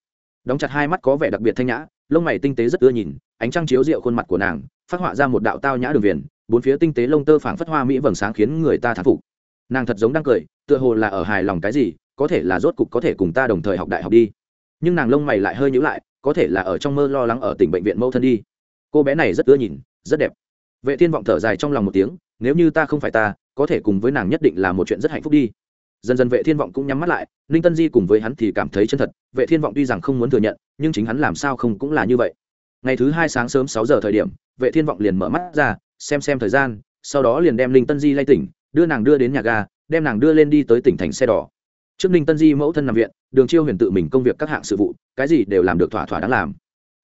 Đóng chặt hai mắt có vẻ đặc biệt thanh nhã, lông mày tinh tế rất ưa nhìn, ánh trăng chiếu rượu khuôn mặt của nàng, phát họa ra một đạo tao nhã đường viền bốn phía tinh tế lông tơ phảng phất hoa mỹ vầng sáng khiến người ta thán phục. Nàng thật giống đang cười, tựa hồ là ở hài lòng cái gì, có thể là rốt cục có thể cùng ta đồng thời học đại học đi. Nhưng nàng lông mày lại hơi nhíu lại, có thể là ở trong mơ lo lắng ở tỉnh bệnh viện mâu thân đi. Cô bé này rất ưa nhìn, rất đẹp. Vệ thiên vọng thở dài trong lòng một tiếng, nếu như ta không phải ta, có thể cùng với nàng nhất định là một chuyện rất hạnh phúc đi. Dần dần vệ thiên vọng cũng nhắm mắt lại, ninh tân di cùng với hắn thì cảm thấy chân thật, vệ thiên vọng tuy rằng không muốn thừa nhận, nhưng chính hắn làm sao không cũng là như vậy. Ngày thứ hai sáng sớm sáu giờ thời điểm, vệ thiên vọng liền mở mắt ra xem xem thời gian, sau đó liền đem ninh tân di lay tỉnh, đưa nàng đưa đến nhà ga, đem nàng đưa lên đi tới tỉnh thành xe đỏ. Trước ninh tân di mẫu thân nằm viện, đường chiêu huyền tự mình công việc các hạng sự vụ, cái gì đều làm được thỏa thỏa đáng làm.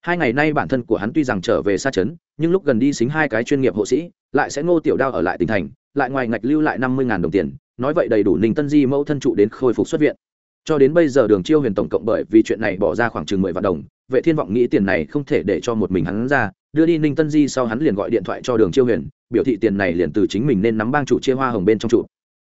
Hai ngày nay bản thân của hắn tuy rằng trở về xa trấn nhưng lúc gần đi xính hai cái chuyên nghiệp hộ sĩ, lại sẽ ngô tiểu đao ở lại tỉnh thành, lại ngoài ngạch lưu lại năm mươi đồng tiền, nói vậy đầy đủ ninh tân di mẫu thân trụ đến khôi phục xuất viện. Cho đến bây giờ đường chiêu huyền tổng cộng bởi vì chuyện này bỏ ra khoảng chừng mười vạn đồng, vệ thiên vọng nghĩ tiền này không thể để cho một mình hắn ra đưa đi ninh tân di sau hắn liền gọi điện thoại cho đường chiêu huyền, biểu thị tiền này liền từ chính mình nên nắm bang chủ chia hoa hồng bên trong trụ.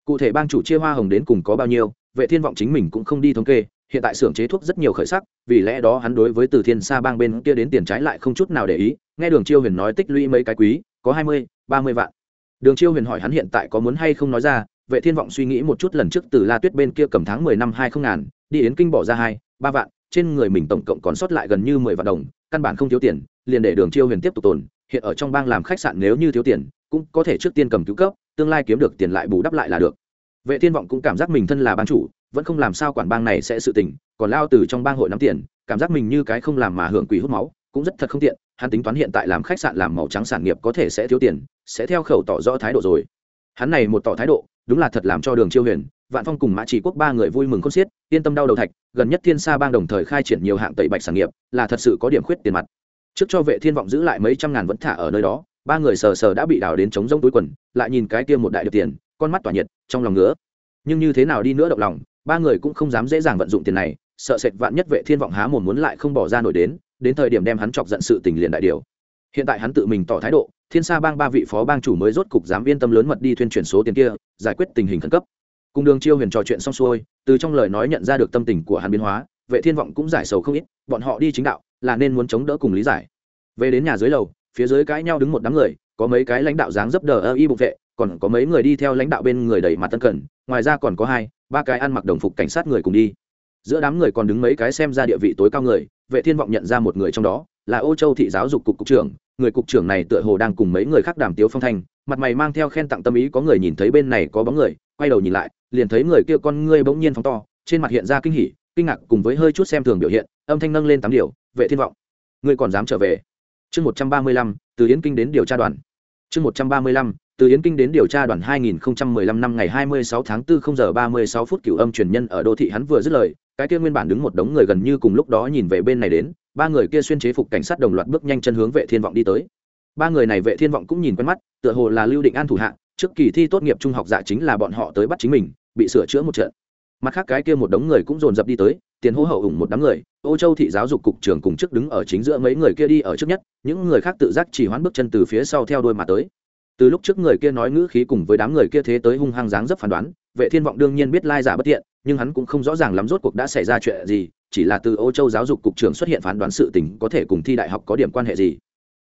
Cụ thể bang chủ chia hoa hồng đến cùng có bao nhiêu, vệ thiên vọng chính mình cũng không đi thống kê, hiện tại xưởng chế thuốc rất nhiều khởi sắc, vì lẽ đó hắn đối với từ thiên sa bang bên kia đến tiền trái lại không chút nào để ý, nghe đường chiêu huyền nói tích lũy mấy cái quý, có hai mươi, ba mươi vạn. Đường chiêu huyền hỏi hắn hiện tại có muốn hay không nói ra, vệ thiên vọng suy nghĩ một chút lần trước từ la tuyết bên kia cầm tháng mười năm hai không ngàn, đi yến kinh bỏ ra hai, ba vạn, trên người mình tổng cộng còn sót lại gần như mười vạn đồng căn bản không thiếu tiền, liền để đường chiêu huyền tiếp tục tồn, hiện ở trong bang làm khách sạn nếu như thiếu tiền, cũng có thể trước tiên cầm cứu cấp, tương lai kiếm được tiền lại bù đắp lại là được. Vệ thiên vọng cũng cảm giác mình thân là ban chủ, vẫn không làm sao quản bang này sẽ sự tình, còn lao từ trong bang hội nắm tiền, cảm giác mình như cái không làm mà hưởng quỷ hút máu, cũng rất thật không tiện, hắn tính toán hiện tại làm khách sạn làm màu trắng sản nghiệp có thể sẽ thiếu tiền, sẽ theo khẩu tỏ rõ thái độ rồi. Hắn này một tỏ thái độ, đúng là thật làm cho đường chiêu huyền vạn phong cùng mã chỉ quốc ba người vui mừng khôn xiết, yên tâm đau đầu thạch, gần nhất thiên sa bang đồng thời khai triển nhiều hạng tẩy bạch sản nghiệp, là thật sự có điểm khuyết tiền mặt. Trước cho vệ thiên vọng giữ lại mấy trăm ngàn vẫn thả ở nơi đó, ba người sờ sờ đã bị đào đến chống rông túi quần, lại nhìn cái kia một đại được tiền, con mắt tỏa nhiệt, trong lòng ngứa. Nhưng như thế nào đi nữa động lòng, ba người cũng không dám dễ dàng vận dụng tiền này, sợ sệt vạn nhất vệ thiên vọng há mồm muốn lại không bỏ ra nổi đến đến thời điểm đem hắn chọc giận sự tình liền đại điều. Hiện tại hắn tự mình tỏ thái độ, thiên sa bang ba vị phó bang chủ mới rốt cục dám yên tâm lớn mật đi thuyên chuyển số tiền kia, giải quyết tình hình khẩn cấp cùng đường chiêu huyền trò chuyện xong xuôi, từ trong lời nói nhận ra được tâm tình của hắn biến hóa, vệ thiên vọng cũng giải sầu không ít, bọn họ đi chính đạo, là nên muốn chống đỡ cùng lý giải. Về đến nhà dưới lầu, phía dưới cãi nhau đứng một đám người, có mấy cái lãnh đạo dáng dấp đờ ơ y bục vệ, còn có mấy người đi theo lãnh đạo bên người đẩy mặt tân cẩn ngoài ra còn có hai, ba cái ăn mặc đồng phục cảnh sát người cùng đi. Giữa đám người còn đứng mấy cái xem ra địa vị tối cao người, vệ thiên vọng nhận ra một người trong đó, là ô châu thị giáo dục cục cục trưởng, người cục trưởng này tựa hồ đang cùng mấy người khác đàm tiếu phong thanh, mặt mày mang theo khen tặng tâm ý có người nhìn thấy bên này có bóng người, quay đầu nhìn lại liền thấy người kia con ngươi bỗng nhiên phóng to, trên mặt hiện ra kinh hỉ, kinh ngạc cùng với hơi chút xem thường biểu hiện, âm thanh nâng lên tám điều, vệ thiên vọng, ngươi còn dám trở về? Chương một trăm ba mươi lăm, từ yến kinh đến điều tra đoàn. Chương một trăm ba mươi lăm, từ yến kinh đến điều tra đoàn 2015 năm ngày 26 tháng 4 0 giờ 36 phút cửu âm truyền nhân ở đô thị hắn vừa dứt lời, cái kia nguyên bản đứng một đống người gần như cùng lúc đó nhìn về bên này đến, ba người kia xuyên chế phục cảnh sát đồng loạt bước nhanh chân hướng vệ thiên vọng đi tới. Ba người này vệ thiên vọng cũng nhìn quen mắt, tựa hồ là lưu định an thủ hạ trước kỳ thi tốt nghiệp trung học dạ chính là bọn họ tới bắt chính mình, bị sửa chữa một trận. Mặt khác cái kia một đống người cũng dồn dập đi tới, tiền hô hậu ủng một đám người, ô châu thị giáo dục cục trưởng cùng trước đứng ở chính giữa mấy người kia đi ở trước nhất, những người khác tự giác chỉ hoán bước chân từ phía sau theo đuôi mà tới. Từ lúc trước người kia nói ngữ khí cùng với đám người kia thế tới hung hăng dáng dấp phán đoán, vệ thiên vọng đương nhiên biết lai giả bất tiện, nhưng hắn cũng không rõ ràng lắm rốt cuộc đã xảy ra chuyện gì, chỉ là từ ô châu giáo dục cục trưởng xuất hiện phán đoán sự tình có thể cùng thi đại học có điểm quan hệ gì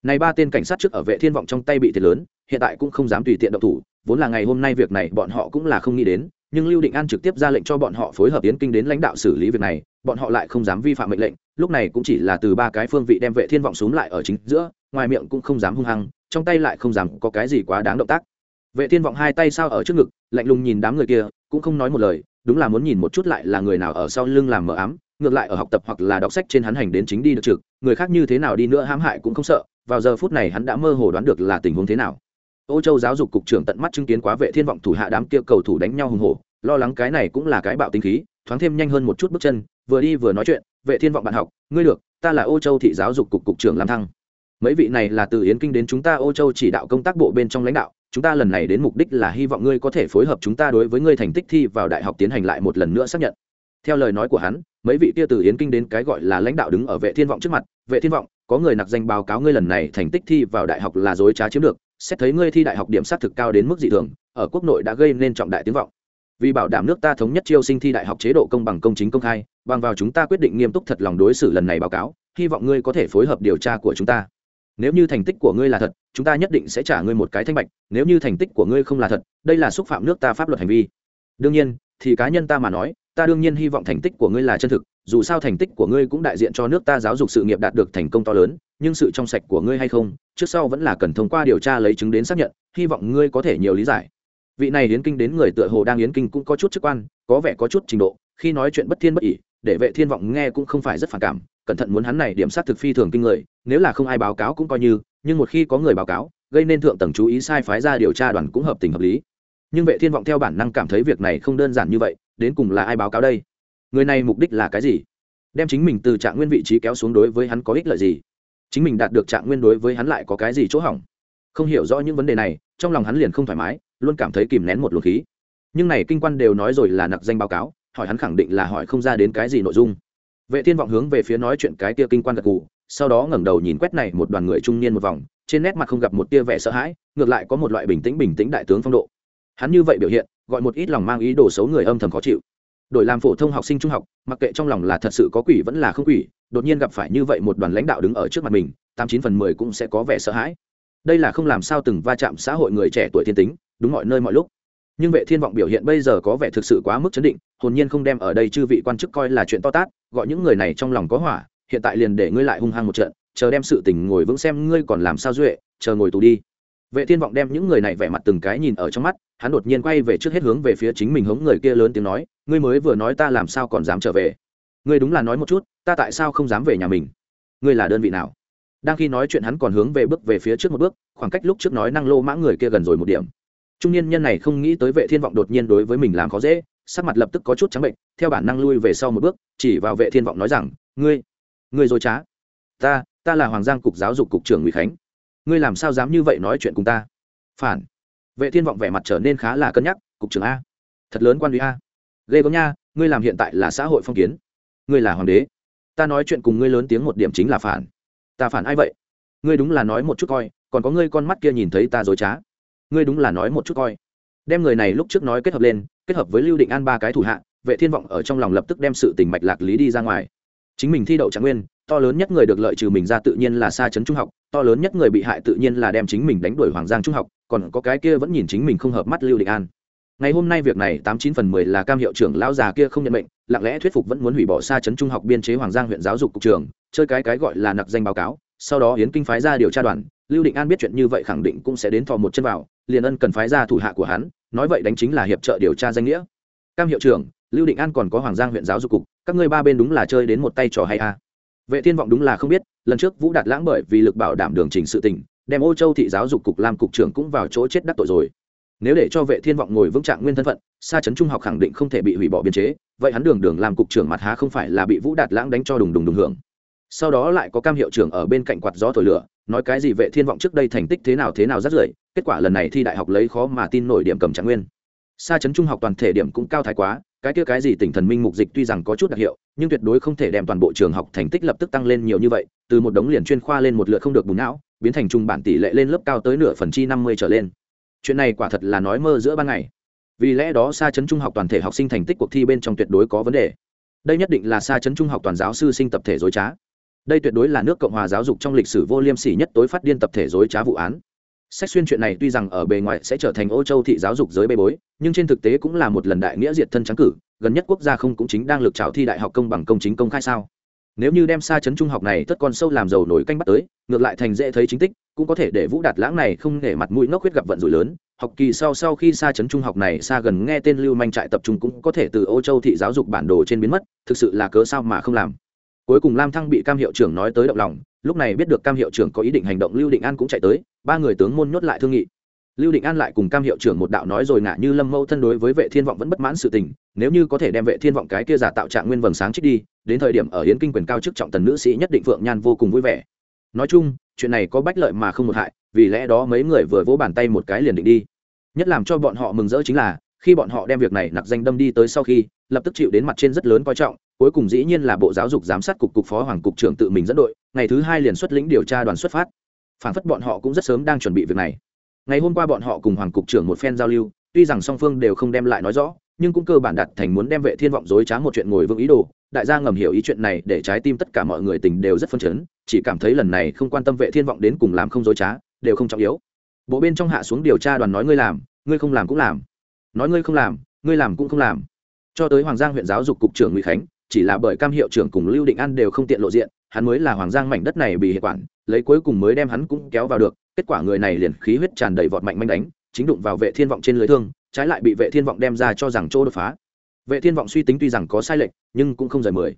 này ba tên cảnh sát trước ở vệ thiên vọng trong tay bị thiệt lớn, hiện tại cũng không dám tùy tiện động thủ, vốn là ngày hôm nay việc này bọn họ cũng là không nghĩ đến, nhưng lưu định an trực tiếp ra lệnh cho bọn họ phối hợp tiến kinh đến lãnh đạo xử lý việc này, bọn họ lại không dám vi phạm mệnh lệnh, lúc này cũng chỉ là từ ba cái phương vị đem vệ thiên vọng xuống lại ở chính giữa, ngoài miệng cũng không dám hung hăng, trong tay lại không dám có cái gì quá đáng động tác. Vệ thiên vọng hai tay sao ở trước ngực, lạnh lùng nhìn đám người kia, cũng không nói một lời, đúng là muốn nhìn một chút lại là người nào ở sau lưng làm mờ ám, ngược lại ở học tập hoặc là đọc sách trên hắn hành đến chính đi được trực, người khác như thế nào đi nữa hãm hại cũng không sợ vào giờ phút này hắn đã mơ hồ đoán được là tình huống thế nào. Ô châu giáo dục cục trưởng tận mắt chứng kiến quá vệ thiên vọng thủ hạ đám kia cầu thủ đánh nhau hùng hổ, lo lắng cái này cũng là cái bạo tinh khí, thoáng thêm nhanh hơn một chút bước chân, vừa đi vừa nói chuyện, vệ thiên vọng bạn học, ngươi được, ta là ô châu thị giáo dục cục cục trưởng làm thăng. Mấy vị này là từ yến kinh đến chúng ta ô châu chỉ đạo công tác bộ bên trong lãnh đạo, chúng ta lần này đến mục đích là hy vọng ngươi có thể phối hợp chúng ta đối với ngươi thành tích thi vào đại học tiến hành lại một lần nữa xác nhận theo lời nói của hắn, mấy vị kia từ yến kinh đến cái gọi là lãnh đạo đứng ở vệ thiên vọng trước mặt, vệ thiên vọng, có người nặc danh báo cáo ngươi lần này thành tích thi vào đại học là dối trá chiếm được, xét thấy ngươi thi đại học điểm xác thực cao đến mức dị thường, ở quốc nội đã gây nên trọng đại tiếng vọng. Vì bảo đảm nước ta thống nhất chiêu sinh thi đại học chế độ công bằng công chính công khai, bằng vào chúng ta quyết định nghiêm túc thật lòng đối xử lần này báo cáo, hy vọng ngươi có thể phối hợp điều tra của chúng ta. Nếu như thành tích của ngươi là thật, chúng ta nhất định sẽ trả ngươi một cái thanh bạch, nếu như thành tích của ngươi không là thật, đây là xúc phạm nước ta pháp luật hành vi. Đương nhiên, thì cá nhân ta mà nói ta đương nhiên hy vọng thành tích của ngươi là chân thực, dù sao thành tích của ngươi cũng đại diện cho nước ta giáo dục sự nghiệp đạt được thành công to lớn, nhưng sự trong sạch của ngươi hay không, trước sau vẫn là cần thông qua điều tra lấy chứng đến xác nhận, hy vọng ngươi có thể nhiều lý giải. Vị này yến kinh đến người tựa hồ đang yến kinh cũng có chút chức quan, có vẻ có chút trình độ, khi nói chuyện bất thiên bất ỉ để vệ thiên vọng nghe cũng không phải rất phản cảm, cẩn thận muốn hắn này điểm sát thực phi thường kinh người, nếu là không ai báo cáo cũng coi như, nhưng một khi có người báo cáo, gây nên thượng tầng chú ý sai phái ra điều tra đoàn cũng hợp tình hợp lý. Nhưng vệ thiên vọng theo bản năng cảm thấy việc này không đơn giản như vậy đến cùng là ai báo cáo đây? Người này mục đích là cái gì? Đem chính mình từ trạng nguyên vị trí kéo xuống đối với hắn có ích lợi gì? Chính mình đạt được trạng nguyên đối với hắn lại có cái gì chỗ hỏng? Không hiểu rõ những vấn đề này, trong lòng hắn liền không thoải mái, luôn cảm thấy kìm nén một luồng khí. Nhưng này kinh quan đều nói rồi là nặc danh báo cáo, hỏi hắn khẳng định là hỏi không ra đến cái gì nội dung. Vệ thiên vọng hướng về phía nói chuyện cái kia kinh quan gật gù, sau đó ngẩng đầu nhìn quét này một đoàn người trung niên một vòng, trên nét mặt không gặp một tia vẻ sợ hãi, ngược lại có một loại bình tĩnh bình tĩnh đại tướng phong độ. Hắn như vậy biểu hiện gọi một ít lòng mang ý đồ xấu người âm thầm khó chịu. Đổi làm phổ thông học sinh trung học, mặc kệ trong lòng là thật sự có quỷ vẫn là không quỷ, đột nhiên gặp phải như vậy một đoàn lãnh đạo đứng ở trước mặt mình, tám chín phần mười cũng sẽ có vẻ sợ hãi. Đây là không làm sao từng va chạm xã hội người trẻ tuổi thiên tính, đúng mọi nơi mọi lúc. Nhưng vệ thiên vọng biểu hiện bây giờ có vẻ thực sự quá mức chấn định, hồn nhiên không đem ở đây chư vị quan chức coi là chuyện to tát, gọi những người này trong lòng có hỏa, hiện tại liền để ngươi lại hung hăng một trận, chờ đem sự tình ngồi vững xem ngươi còn làm sao duệ, chờ ngồi tù đi vệ thiên vọng đem những người này vẻ mặt từng cái nhìn ở trong mắt, hắn đột nhiên quay về trước hết hướng về phía chính mình hống người kia lớn tiếng nói, ngươi mới vừa nói ta làm sao còn dám trở về? Ngươi đúng là nói một chút, ta tại sao không dám về nhà mình? Ngươi là đơn vị nào? Đang khi nói chuyện hắn còn hướng về bước về phía trước một bước, khoảng cách lúc trước nói năng lô mã người kia gần rồi một điểm. Trung niên nhân này không nghĩ tới vệ thiên vọng đột nhiên đối với mình làm khó dễ, sắc mặt lập tức có chút trắng bệnh, theo bản năng lui về sau một bước, chỉ vào vệ thiên vọng nói rằng, ngươi ngươi dối trá. Ta ta là hoàng giang cục giáo dục cục trưởng ngụy khánh ngươi làm sao dám như vậy nói chuyện cùng ta? Phản. Vệ thiên vọng vẻ mặt trở nên khá là cân nhắc, cục trưởng a. Thật lớn quan lý a. Ghê gớm nha, ngươi làm hiện tại là xã hội phong kiến. Ngươi là hoàng đế. Ta nói chuyện cùng ngươi lớn tiếng một điểm chính là phản. Ta phản ai vậy? Ngươi đúng là nói một chút coi, còn có ngươi con mắt kia nhìn thấy ta dối trá. Ngươi đúng là nói một chút coi. Đem người này lúc trước nói kết hợp lên, kết hợp với lưu định an ba cái thủ hạ, vệ thiên vọng ở trong lòng lập tức đem sự tình mạch lạc lý đi ra ngoài chính mình thi đậu trạng nguyên, to lớn nhất người được lợi trừ mình ra tự nhiên là xa chấn trung học, to lớn nhất người bị hại tự nhiên là đem chính mình đánh đuổi hoàng giang trung học, còn có cái kia vẫn nhìn chính mình không hợp mắt lưu định an. Ngày hôm nay việc này tám chín phần mười là cam hiệu trưởng lão già kia không nhận mệnh, lặng lẽ thuyết phục vẫn muốn hủy bỏ xa chấn trung học biên chế hoàng giang huyện giáo dục cục trường, chơi cái cái gọi là nặc danh báo cáo, sau đó hiến kinh phái ra điều tra đoàn, lưu định an biết chuyện như vậy khẳng định cũng sẽ đến thò một chân vào, liền ân cần phái ra thủ hạ của hắn, nói vậy đánh chính là hiệp trợ điều tra danh nghĩa. Cam hiệu trưởng lưu định an còn có hoàng giang huyện giáo dục cục, các ngươi ba bên đúng là chơi đến một tay trò hay a. Vệ thiên vọng đúng là không biết, lần trước vũ đạt lãng bởi vì lực bảo đảm đường trình sự tình, đem ô châu thị giáo dục cục làm cục trưởng cũng vào chỗ chết đắc tội rồi. Nếu để cho vệ thiên vọng ngồi vững trạng nguyên thân phận xa chấn trung học khẳng định không thể bị hủy bỏ biên chế, vậy hắn đường đường làm cục trưởng mặt há không phải là bị vũ đạt lãng đánh cho đùng đùng đùng hưởng. Sau đó lại có cam hiệu trưởng ở bên cạnh quạt gió thổi lửa, nói cái gì vệ thiên vọng trước đây thành tích thế nào thế nào rất rưởi kết quả lần này thi đại học lấy khó mà tin nổi điểm cầm trạng nguyên. Xa chấn trung học toàn thể điểm cũng cao thái quá cái kia cái gì tỉnh thần minh mục dịch tuy rằng có chút đặc hiệu, nhưng tuyệt đối không thể đem toàn bộ trường học thành tích lập tức tăng lên nhiều như vậy, từ một đống liền chuyên khoa lên một lượt không được bùn não, biến thành trung bản tỷ lệ lên lớp cao tới nửa phần chi năm mươi trở lên. Chuyện này quả thật là nói mơ giữa ban ngày. Vì lẽ đó xa chấn trung học toàn thể học sinh thành tích cuộc thi bên trong tuyệt đối có vấn đề. Đây nhất định là xa chấn trung học toàn giáo sư sinh tập thể dối trá. Đây tuyệt đối là nước cộng hòa giáo dục trong lịch sử vô liêm sỉ nhất tối phát điên tập thể dối trá vụ án sách xuyên chuyện này tuy rằng ở bề ngoài sẽ trở thành ô châu thị giáo dục giới bê bối, nhưng trên thực tế cũng là một lần đại nghĩa diệt thân trắng cử, gần nhất quốc gia không cũng chính đang lực trào thi đại học công bằng công chính công khai sao? Nếu như đem xa chấn trung học này thất con sâu làm giàu nổi canh bắt tới, ngược lại thành dễ thấy chính tích, cũng có thể để vũ đạt lãng này không để mặt mũi ngốc huyết gặp vận rủi lớn, học kỳ sau sau khi xa chấn trung học này xa gần nghe tên lưu manh trại tập trung cũng có thể từ ô châu thị giáo dục bản đồ trên biến mất, thực sự là cớ sao mà không làm? Cuối cùng lam thăng bị cam hiệu trưởng nói tới động lòng lúc này biết được cam hiệu trưởng có ý định hành động, lưu định an cũng chạy tới, ba người tướng môn nhốt lại thương nghị. Lưu định an lại cùng cam hiệu trưởng một đạo nói rồi ngả như lâm mâu thân đối với vệ thiên vọng vẫn bất mãn sự tình, nếu như có thể đem vệ thiên vọng cái kia giả tạo trạng nguyên vầng sáng trích đi, đến thời điểm ở hiến kinh quyền cao chức trọng tần nữ sĩ nhất định phượng nhan vô cùng vui vẻ. Nói chung, chuyện này có bách lợi mà không một hại, vì lẽ đó mấy người vừa vỗ bàn tay một cái liền định đi. Nhất làm cho bọn họ mừng rỡ chính là, khi bọn họ đem việc này nặc danh đâm đi tới sau khi, lập tức chịu đến mặt trên rất lớn coi trọng cuối cùng dĩ nhiên là bộ giáo dục giám sát cục cục phó hoàng cục trưởng tự mình dẫn đội, ngày thứ hai liền xuất lĩnh điều tra đoàn xuất phát. Phản phất bọn họ cũng rất sớm đang chuẩn bị việc này. Ngày hôm qua bọn họ cùng hoàng cục trưởng một phen giao lưu, tuy rằng song phương đều không đem lại nói rõ, nhưng cũng cơ bản đặt thành muốn đem vệ thiên vọng dối trá một chuyện ngồi vững ý đồ, đại gia ngầm hiểu ý chuyện này để trái tim tất cả mọi người tình đều rất phân chấn, chỉ cảm thấy lần này không quan tâm vệ thiên vọng đến cùng làm không dối trá, đều không trọng yếu. Bộ bên trong hạ xuống điều tra đoàn nói ngươi làm, ngươi không làm cũng làm. Nói ngươi không làm, ngươi làm cũng không làm. Cho tới hoàng giang huyện giáo dục cục trưởng ngụy khánh chỉ là bởi cam hiệu trưởng cùng lưu định an đều không tiện lộ diện, hắn mới là hoàng giang mảnh đất này bị hệ quản, lấy cuối cùng mới đem hắn cũng kéo vào được, kết quả người này liền khí huyết tràn đầy vọt mạnh manh đánh, chính đụng vào vệ thiên vọng trên lưới thương, trái lại bị vệ thiên vọng đem ra cho rằng chỗ đột phá. Vệ thiên vọng suy tính tuy rằng có sai lệch, nhưng cũng không rời mười.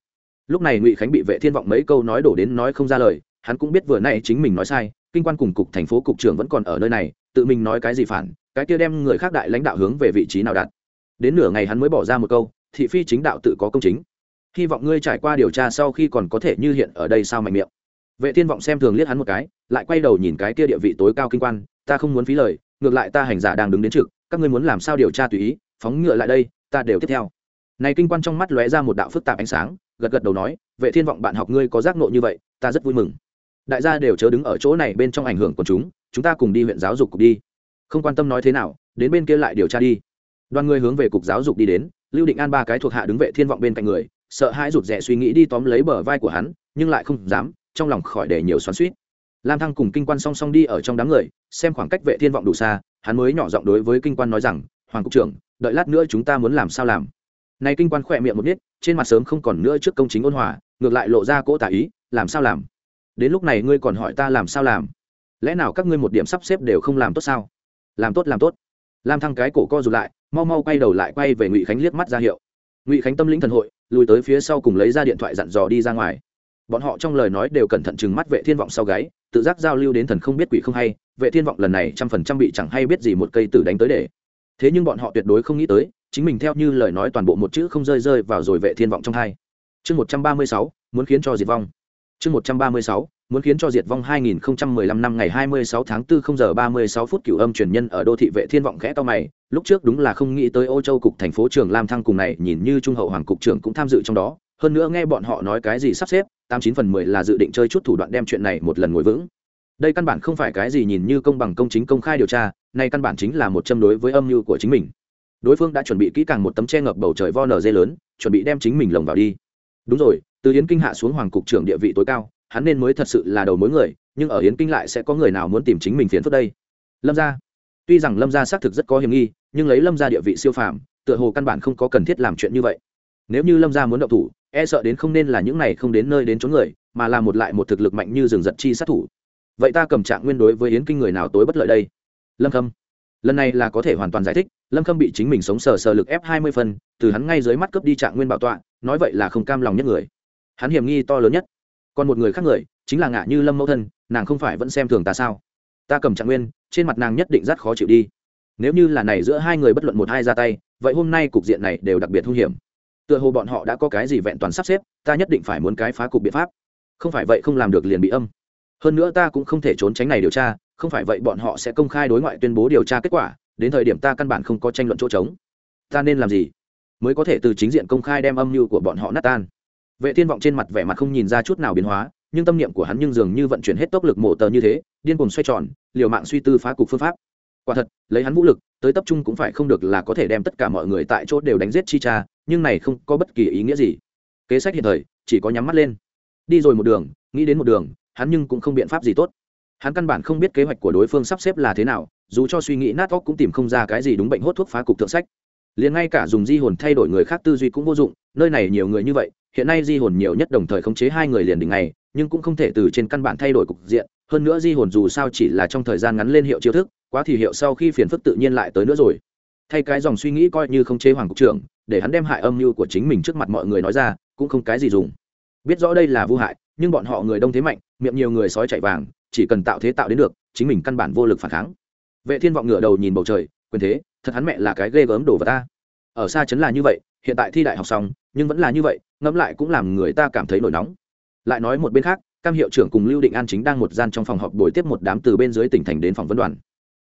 Lúc này ngụy khánh bị vệ thiên vọng mấy câu nói đổ đến nói không ra lời, hắn cũng biết vừa nay chính mình nói sai, kinh quan cùng cục thành phố cục trưởng vẫn còn ở nơi này, tự mình nói cái gì phản, cái kia đem người khác đại lãnh đạo hướng về vị trí nào đặt đến nửa ngày hắn mới bỏ ra một câu, thị phi chính đạo tự có công chính hy vọng ngươi trải qua điều tra sau khi còn có thể như hiện ở đây sao mạnh miệng. Vệ thiên vọng xem thường liếc hắn một cái, lại quay đầu nhìn cái kia địa vị tối cao kinh quan, ta không muốn phí lời, ngược lại ta hành giả đang đứng đến trực, các ngươi muốn làm sao điều tra tùy ý, phóng ngựa lại đây, ta đều tiếp theo. Này kinh quan trong mắt lóe ra một đạo phức tạp ánh sáng, gật gật đầu nói, vệ thiên vọng, bạn học ngươi có giác nộ như vậy, ta rất vui mừng. Đại gia đều chớ đứng ở chỗ này bên trong ảnh hưởng của chúng chúng ta cùng đi huyện giáo dục cục đi. Không quan tâm nói thế nào, đến bên kia lại điều tra đi. Đoàn người hướng về cục giáo dục đi đến, lưu định an ba cái thuộc hạ đứng vệ thiên vọng bên cạnh người sợ hãi rụt rè suy nghĩ đi tóm lấy bờ vai của hắn, nhưng lại không dám, trong lòng khỏi để nhiều xoắn suýt lam thăng cùng kinh quan song song đi ở trong đám người, xem khoảng cách vệ thiên vọng đủ xa, hắn mới nhỏ giọng đối với kinh quan nói rằng, hoàng cục trưởng, đợi lát nữa chúng ta muốn làm sao làm? Này kinh quan khỏe miệng một nít trên mặt sớm không còn nữa trước công chính ôn hòa, ngược lại lộ ra cỗ tả ý, làm sao làm? Đến lúc này ngươi còn hỏi ta làm sao làm? Lẽ nào các ngươi một điểm sắp xếp đều không làm tốt sao? Làm tốt làm tốt. Lam thăng cái cổ co rụt lại, mau mau quay đầu lại quay về ngụy khánh liếc mắt ra hiệu. Ngụy khánh tâm lĩnh thần hội lùi tới phía sau cùng lấy ra điện thoại dặn dò đi ra ngoài. Bọn họ trong lời nói đều cẩn thận chừng mắt vệ thiên vọng sau gáy, tự giác giao lưu đến thần không biết quỷ không hay, vệ thiên vọng lần này trăm phần trăm bị chẳng hay biết gì một cây tử đánh tới để. Thế nhưng bọn họ tuyệt đối không nghĩ tới, chính mình theo như lời nói toàn bộ một chữ không rơi rơi vào rồi vệ thiên vọng trong hai. Chương một trăm ba mươi sáu, muốn khiến cho diệt vong. Chương một trăm ba mươi sáu muốn khiến cho diệt vong 2015 năm ngày 26 tháng 4 0 giờ 36 phút cửu âm truyền nhân ở đô thị vệ thiên vọng khẽ to mày, lúc trước đúng là không nghĩ tới Ô Châu cục thành phố trưởng Lam Thăng cùng này, nhìn như trung hậu hoàng cục trưởng cũng tham dự trong đó, hơn nữa nghe bọn họ nói cái gì sắp xếp, 89 phần 10 là dự định chơi chút thủ đoạn đem chuyện này một lần ngồi vững. Đây căn bản không phải cái gì nhìn như công bằng công chính công khai điều tra, này căn bản chính là một châm đối với âm mưu của chính mình. Đối phương đã chuẩn bị kỹ càng một tấm che ngập bầu trời vo nở dê lớn, chuẩn bị đem chính mình lồng vào đi. Đúng rồi, từ Yến Kinh hạ xuống hoàng cục trưởng địa vị tối cao, hắn nên mới thật sự là đầu mối người, nhưng ở yến kinh lại sẽ có người nào muốn tìm chính mình phiền phức đây? Lâm gia. Tuy rằng lâm gia xác thực rất có hiểm nghi, nhưng lấy lâm gia địa vị siêu phàm, tựa hồ căn bản không có cần thiết làm chuyện như vậy. Nếu như lâm gia muốn động thủ e sợ đến không nên là những này không đến nơi đến chỗ người, mà là một lại một thực lực mạnh như rừng giật chi sát thủ. Vậy ta cầm trạng nguyên đối với yến kinh người nào tối bất lợi đây? Lâm khâm. Lần này là có thể hoàn toàn giải thích, lâm khâm bị chính mình sống sờ sờ lực ép hai mươi phần, từ hắn ngay dưới mắt cướp đi trạng nguyên bảo tọa, nói vậy là không cam lòng nhất người. Hắn hiểm nghi to lớn nhất còn một người khác người chính là ngạ như lâm mẫu thân nàng không phải vẫn xem thường ta sao ta cầm trạng nguyên trên mặt nàng nhất định rất khó chịu đi nếu như là này giữa hai người bất luận một hai ra tay vậy hôm nay cục diện này đều đặc biệt hung hiểm tựa hồ bọn họ đã có cái gì vẹn toàn sắp xếp ta nhất định phải muốn cái phá cục biện pháp không phải vậy không làm được liền bị âm hơn nữa ta cũng không thể trốn tránh này điều tra không phải vậy bọn họ sẽ công khai đối ngoại tuyên bố điều tra kết quả đến thời điểm ta căn bản không có tranh luận chỗ trống ta nên làm gì mới có thể từ chính diện công khai đem âm mưu của bọn họ nát tan vệ thiên vọng trên mặt vẻ mặt không nhìn ra chút nào biến hóa, nhưng tâm niệm của hắn nhưng dường như vận chuyển hết tốc lực mổ tờ như thế, điên cuồng xoay tròn, liều mạng suy tư phá cục phương pháp. Quả thật, lấy hắn vũ lực, tới tập trung cũng phải không được là có thể đem tất cả mọi người tại chỗ đều đánh giết chi cha, nhưng này không có bất kỳ ý nghĩa gì. Kế sách hiện thời, chỉ có nhắm mắt lên. Đi rồi một đường, nghĩ đến một đường, hắn nhưng cũng không biện pháp gì tốt. Hắn căn bản không biết kế hoạch của đối phương sắp xếp là thế nào, dù cho suy nghĩ nát óc cũng tìm không ra cái gì đúng bệnh hốt thuốc phá cục thượng sách. Liền ngay cả dùng di hồn thay đổi người khác tư duy cũng vô dụng, nơi này nhiều người như vậy hiện nay di hồn nhiều nhất đồng thời khống chế hai người liền đỉnh này, nhưng cũng không thể từ trên căn bản thay đổi cục diện. Hơn nữa di hồn dù sao chỉ là trong thời gian ngắn lên hiệu chiêu thức, quá thì hiệu sau khi phiền phức tự nhiên lại tới nữa rồi. Thay cái dòng suy nghĩ coi như không chế hoàng cục trưởng, để hắn đem hại âm mưu của chính mình trước mặt mọi người nói ra, cũng không cái gì dùng. Biết rõ đây là vô hại, nhưng bọn họ người đông thế mạnh, miệng nhiều người sói chạy vàng, chỉ cần tạo thế tạo đến được, chính mình căn bản vô lực phản kháng. Vệ thiên vọng ngửa đầu nhìn bầu trời, quyền thế, thật hắn mẹ là cái ghê gớm đồ vật ta. Ở xa chấn là như vậy, hiện tại thi đại học xong nhưng vẫn là như vậy, ngẫm lại cũng làm người ta cảm thấy nổi nóng. Lại nói một bên khác, cam hiệu trưởng cùng lưu định an chính đang một gian trong phòng họp buổi tiếp một đám từ bên dưới tỉnh thành đến phòng vấn đoàn.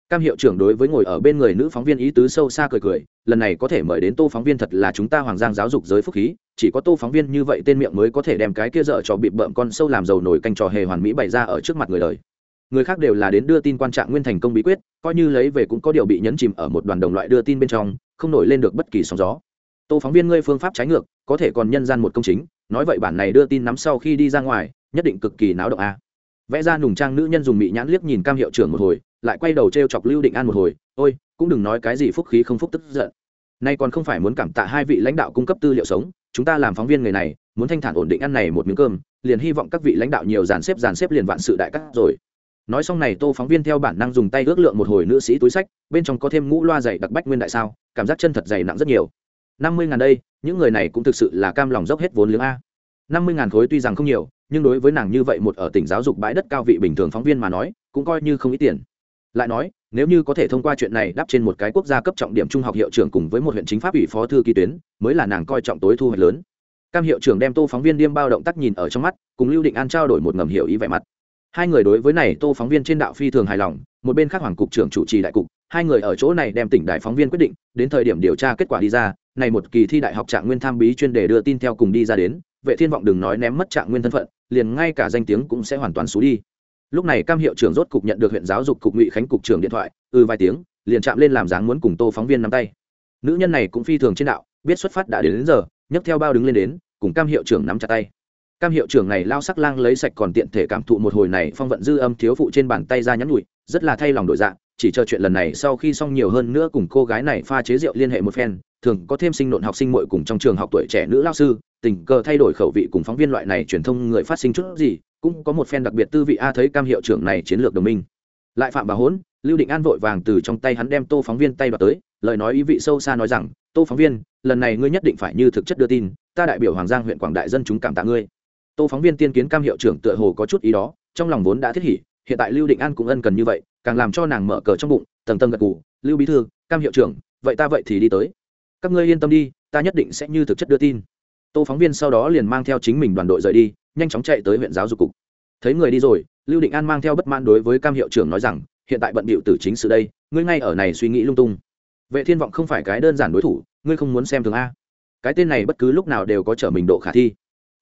Cam hiệu trưởng đối với ngồi ở bên người nữ phóng viên ý tứ sâu xa cười cười, lần này có thể mời đến tô phóng viên thật là chúng ta hoàng giang giáo dục giới phúc khí, chỉ có tô phóng viên như vậy tên miệng mới có thể đem cái kia dở cho bị bợm con sâu làm dầu nổi canh trò hề hoàn mỹ bày ra ở trước mặt người đời. Người khác đều là đến đưa tin quan trạng nguyên thành công bí quyết, coi như lấy về cũng có điều bị nhấn chìm ở một đoàn đồng loại đưa tin bên trong, không nổi lên được bất kỳ sóng gió tô phóng viên ngươi phương pháp trái ngược, có thể còn nhân gian một công chính, nói vậy bản này đưa tin nắm sau khi đi ra ngoài, nhất định cực kỳ náo động a. Vẽ ra nùng trang nữ nhân dùng mị nhãn liếc nhìn cam hiệu trưởng một hồi, lại quay đầu t r e o chọc lưu định an một hồi, ôi, cũng đừng nói cái gì phúc khí không phúc tức giận. Nay còn không phải muốn cảm tạ hai vị lãnh đạo cung cấp tư liệu sống, chúng ta làm phóng viên người này, muốn thanh thản ổn định ăn này một miếng cơm, liền hy vọng các vị lãnh đạo nhiều dàn xếp dàn xếp liền vạn sự đại cắt rồi. Nói xong này, tô phóng viên theo bản năng dùng tay ước lượng một hồi nữ sĩ túi sách, bên trong có thêm ngũ loa dày đặc bách nguyên đại sao, cảm giác chân thật dày nặng rất nhiều năm mươi ngàn đây, những người này cũng thực sự là cam lòng dốc hết vốn liếng a. Năm mươi ngàn khối tuy rằng không nhiều, nhưng đối với nàng như vậy một ở tỉnh giáo dục bãi đất cao vị bình thường phóng viên mà nói, cũng coi như không ít tiền. Lại nói, nếu như có thể thông qua chuyện này đắp trên một cái quốc gia cấp trọng điểm trung học hiệu trưởng cùng với một huyện chính pháp ủy phó thư ký tuyến, mới là nàng coi trọng tối thu hoạch lớn. Cam hiệu trưởng đem tô phóng viên điêm bao động tác nhìn ở trong mắt, cùng lưu định an trao đổi một ngầm hiểu ý vẻ mặt. Hai người đối với này tô phóng viên trên đạo phi thường hài lòng, một bên khác hoàng cục trưởng chủ trì đại cục hai người ở chỗ này đem tỉnh đại phóng viên quyết định đến thời điểm điều tra kết quả đi ra này một kỳ thi đại học trạng nguyên tham bí chuyên đề đưa tin theo cùng đi ra đến vệ thiên vọng đừng nói ném mất trạng nguyên thân phận liền ngay cả danh tiếng cũng sẽ hoàn toàn xú đi. Lúc này cam hiệu trưởng rốt cục nhận được huyện giáo dục cục ngụy khánh cục trưởng điện thoại ừ vài tiếng liền chạm lên làm dáng muốn cùng tô phóng viên nắm tay. Nữ nhân này cũng phi thường trên đạo biết xuất phát đã đến, đến giờ nhấc theo bao đứng lên đến cùng cam hiệu trưởng nắm chặt tay. Cam hiệu trưởng này lao sắc lang lấy sạch còn tiện thể cảm thụ một hồi này phong vận dư âm thiếu phụ trên bàn tay ra nhắn nhụi rất là thay lòng đổi dạng chỉ chờ chuyện lần này sau khi xong nhiều hơn nữa cùng cô gái này pha chế rượu liên hệ một phen, thường có thêm sinh nộn học sinh muội cùng trong trường học tuổi trẻ nữ lao sư, tình cờ thay đổi khẩu vị cùng phóng viên loại này truyền thông người phát sinh chút gì, cũng có một phen đặc biệt tư vị a thấy cam hiệu trưởng này chiến lược đồng minh. Lại phạm bà hốn, lưu định an vội vàng từ trong tay hắn đem tô phóng viên tay vào tới, lời nói ý vị sâu xa nói rằng, tô phóng viên, lần này ngươi nhất định phải như thực chất đưa tin, ta đại biểu hoàng giang huyện quảng đại dân chúng cảm tạ ngươi. Tô phóng viên tiên kiến cam hiệu trưởng tựa hồ có chút ý đó, trong lòng vốn đã thiết hỉ, hiện tại lưu định an cũng ân cần như vậy càng làm cho nàng mở cờ trong bụng, tầng tầng gật gù, lưu bí thư, cam hiệu trưởng, vậy ta vậy thì đi tới. Các ngươi yên tâm đi, ta nhất định sẽ như thực chất đưa tin. Tô phóng viên sau đó liền mang theo chính mình đoàn đội rời đi, nhanh chóng chạy tới huyện giáo dục cục. Thấy người đi rồi, lưu định an mang theo bất mãn đối với cam hiệu trưởng nói rằng, hiện tại bận bịu tử chính sự đây, ngươi ngay ở này suy nghĩ lung tung. Vệ thiên vọng không phải cái đơn giản đối thủ, ngươi không muốn xem thường a. Cái tên này bất cứ lúc nào đều có trở mình độ khả thi.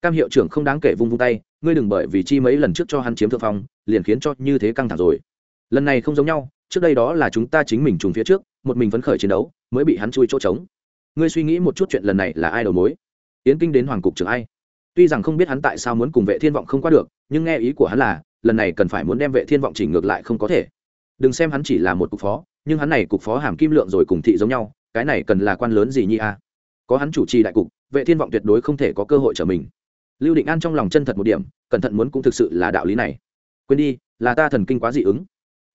Cam hiệu trưởng không đáng kể vung vung tay, ngươi đừng bởi vì chi mấy lần trước cho hắn chiếm thượng phong, liền khiến cho như thế căng thẳng rồi lần này không giống nhau, trước đây đó là chúng ta chính mình trùng phía trước, một mình phấn khởi chiến đấu, mới bị hắn chui chỗ trống. Ngươi suy nghĩ một chút chuyện lần này là ai đầu mối? Yến kinh đến hoàng cục trưởng ai? Tuy rằng không biết hắn tại sao muốn cùng vệ thiên vọng không qua được, nhưng nghe ý của hắn là, lần này cần phải muốn đem vệ thiên vọng chỉnh ngược lại không có thể. Đừng xem hắn chỉ là một cục phó, nhưng hắn này cục phó hàm kim lượng rồi cùng thị giống nhau, cái này cần là quan lớn gì nhi a? Có hắn chủ trì đại cục, vệ thiên vọng tuyệt đối không thể có cơ hội trở mình. Lưu định an trong lòng chân thật một điểm, cẩn thận muốn cũng thực sự là đạo lý này. Quên đi, là ta thần kinh quá dị ứng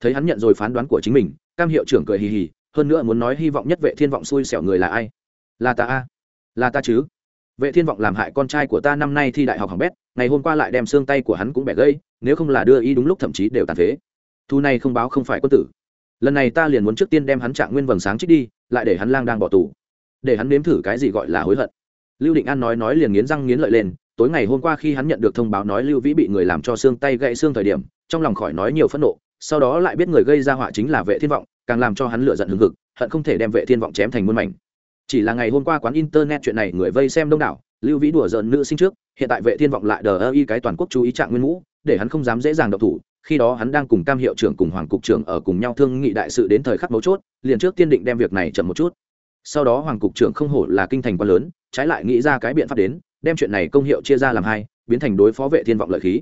thấy hắn nhận rồi phán đoán của chính mình, cam hiệu trưởng cười hì hì, hơn nữa muốn nói hy vọng nhất vệ thiên vọng xui xẻo người là ai? Là ta a. Là ta chứ? Vệ thiên vọng làm hại con trai của ta năm nay thi đại học hỏng bét, ngày hôm qua lại đem xương tay của hắn cũng bẻ gây nếu không là đưa y đúng lúc thậm chí đều tàn phế. Thu này không báo không phải quân tử. Lần này ta liền muốn trước tiên đem hắn trạng nguyên vầng sáng trích đi, lại để hắn lang đang bỏ tù. Để hắn nếm thử cái gì gọi là hối hận. Lưu định an nói nói liền nghiến răng nghiến lợi lên, tối ngày hôm qua khi hắn nhận được thông báo nói lưu vĩ bị người làm cho xương tay gãy xương thời điểm, trong lòng khỏi nói nhiều phẫn nộ sau đó lại biết người gây ra họa chính là vệ thiên vọng, càng làm cho hắn lựa giận hừng hực, hận không thể đem vệ thiên vọng chém thành muôn mảnh. Chỉ là ngày hôm qua quán internet chuyện này người vây xem đông đảo, lưu vĩ đùa giận nữ sinh trước, hiện tại vệ thiên vọng lại đờ ơ y cái toàn quốc chú ý trạng nguyên ngũ, để hắn không dám dễ dàng độc thủ, khi đó hắn đang cùng cam hiệu trưởng cùng hoàng cục trưởng ở cùng nhau thương nghị đại sự đến thời khắc mấu chốt, liền trước tiên định đem việc này chậm một chút. Sau đó hoàng cục trưởng không hổ là kinh thành quá lớn, trái lại nghĩ ra cái biện pháp đến, đem chuyện này công hiệu chia ra làm hai, biến thành đối phó vệ thiên vọng lợi khí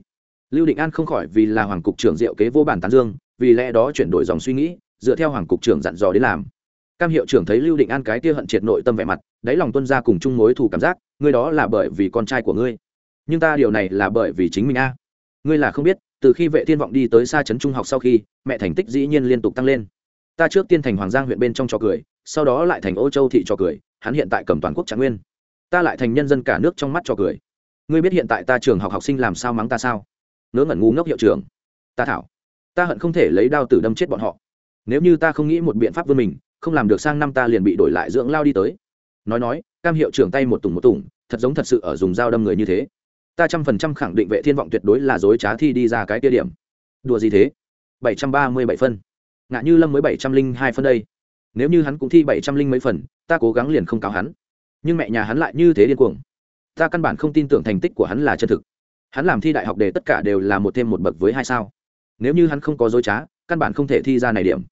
lưu định an không khỏi vì là hoàng cục trưởng diệu kế vô bản tán dương, vì lẽ đó chuyển đổi dòng suy nghĩ, dựa theo hoàng cục trưởng dặn dò đến làm. Cam hiệu trưởng thấy lưu định an cái kia hận triệt nội tâm vẻ mặt, đáy lòng tuân ra cùng chung mối thù cảm giác, ngươi đó là bởi vì con trai của ngươi. Nhưng ta điều này là bởi vì chính mình a. Ngươi là không biết, từ khi vệ thiên vọng đi tới xa trấn trung học sau khi, mẹ thành tích dĩ nhiên liên tục tăng lên. Ta trước tiên thành hoàng giang huyện bên trong trò cười, sau đó lại thành ô châu thị trò cười, hắn hiện tại cầm toàn quốc trạng nguyên. Ta lại thành nhân dân cả nước trong mắt trò cười. Ngươi biết hiện tại ta trường học học sinh làm sao mắng ta sao? Ngớ ngẩn ngu ngốc hiệu trưởng. Ta thảo. Ta hận không thể lấy đao tử đâm chết bọn họ. Nếu như ta không nghĩ một biện pháp vươn mình, không làm được sang năm ta liền bị đổi lại dưỡng lao đi tới. Nói nói, cam hiệu trưởng tay một tùng một tùng, thật giống thật sự ở dùng dao đâm người như thế. Ta trăm phần trăm khẳng định vệ thiên vọng tuyệt đối là dối trá thi đi ra cái kia điểm. Đùa gì thế? Bảy trăm ba mươi bảy phân. Ngạ như lâm mới bảy trăm linh hai phân đây. Nếu như hắn cũng thi bảy trăm linh mấy phần, ta cố gắng liền không cáo hắn. Nhưng mẹ nhà hắn lại như thế điên cuồng. Ta căn bản không tin tưởng thành tích của hắn là chân thực hắn làm thi đại học để tất cả đều là một thêm một bậc với hai sao. Nếu như hắn không có dối trá, căn bản không thể thi ra này điểm.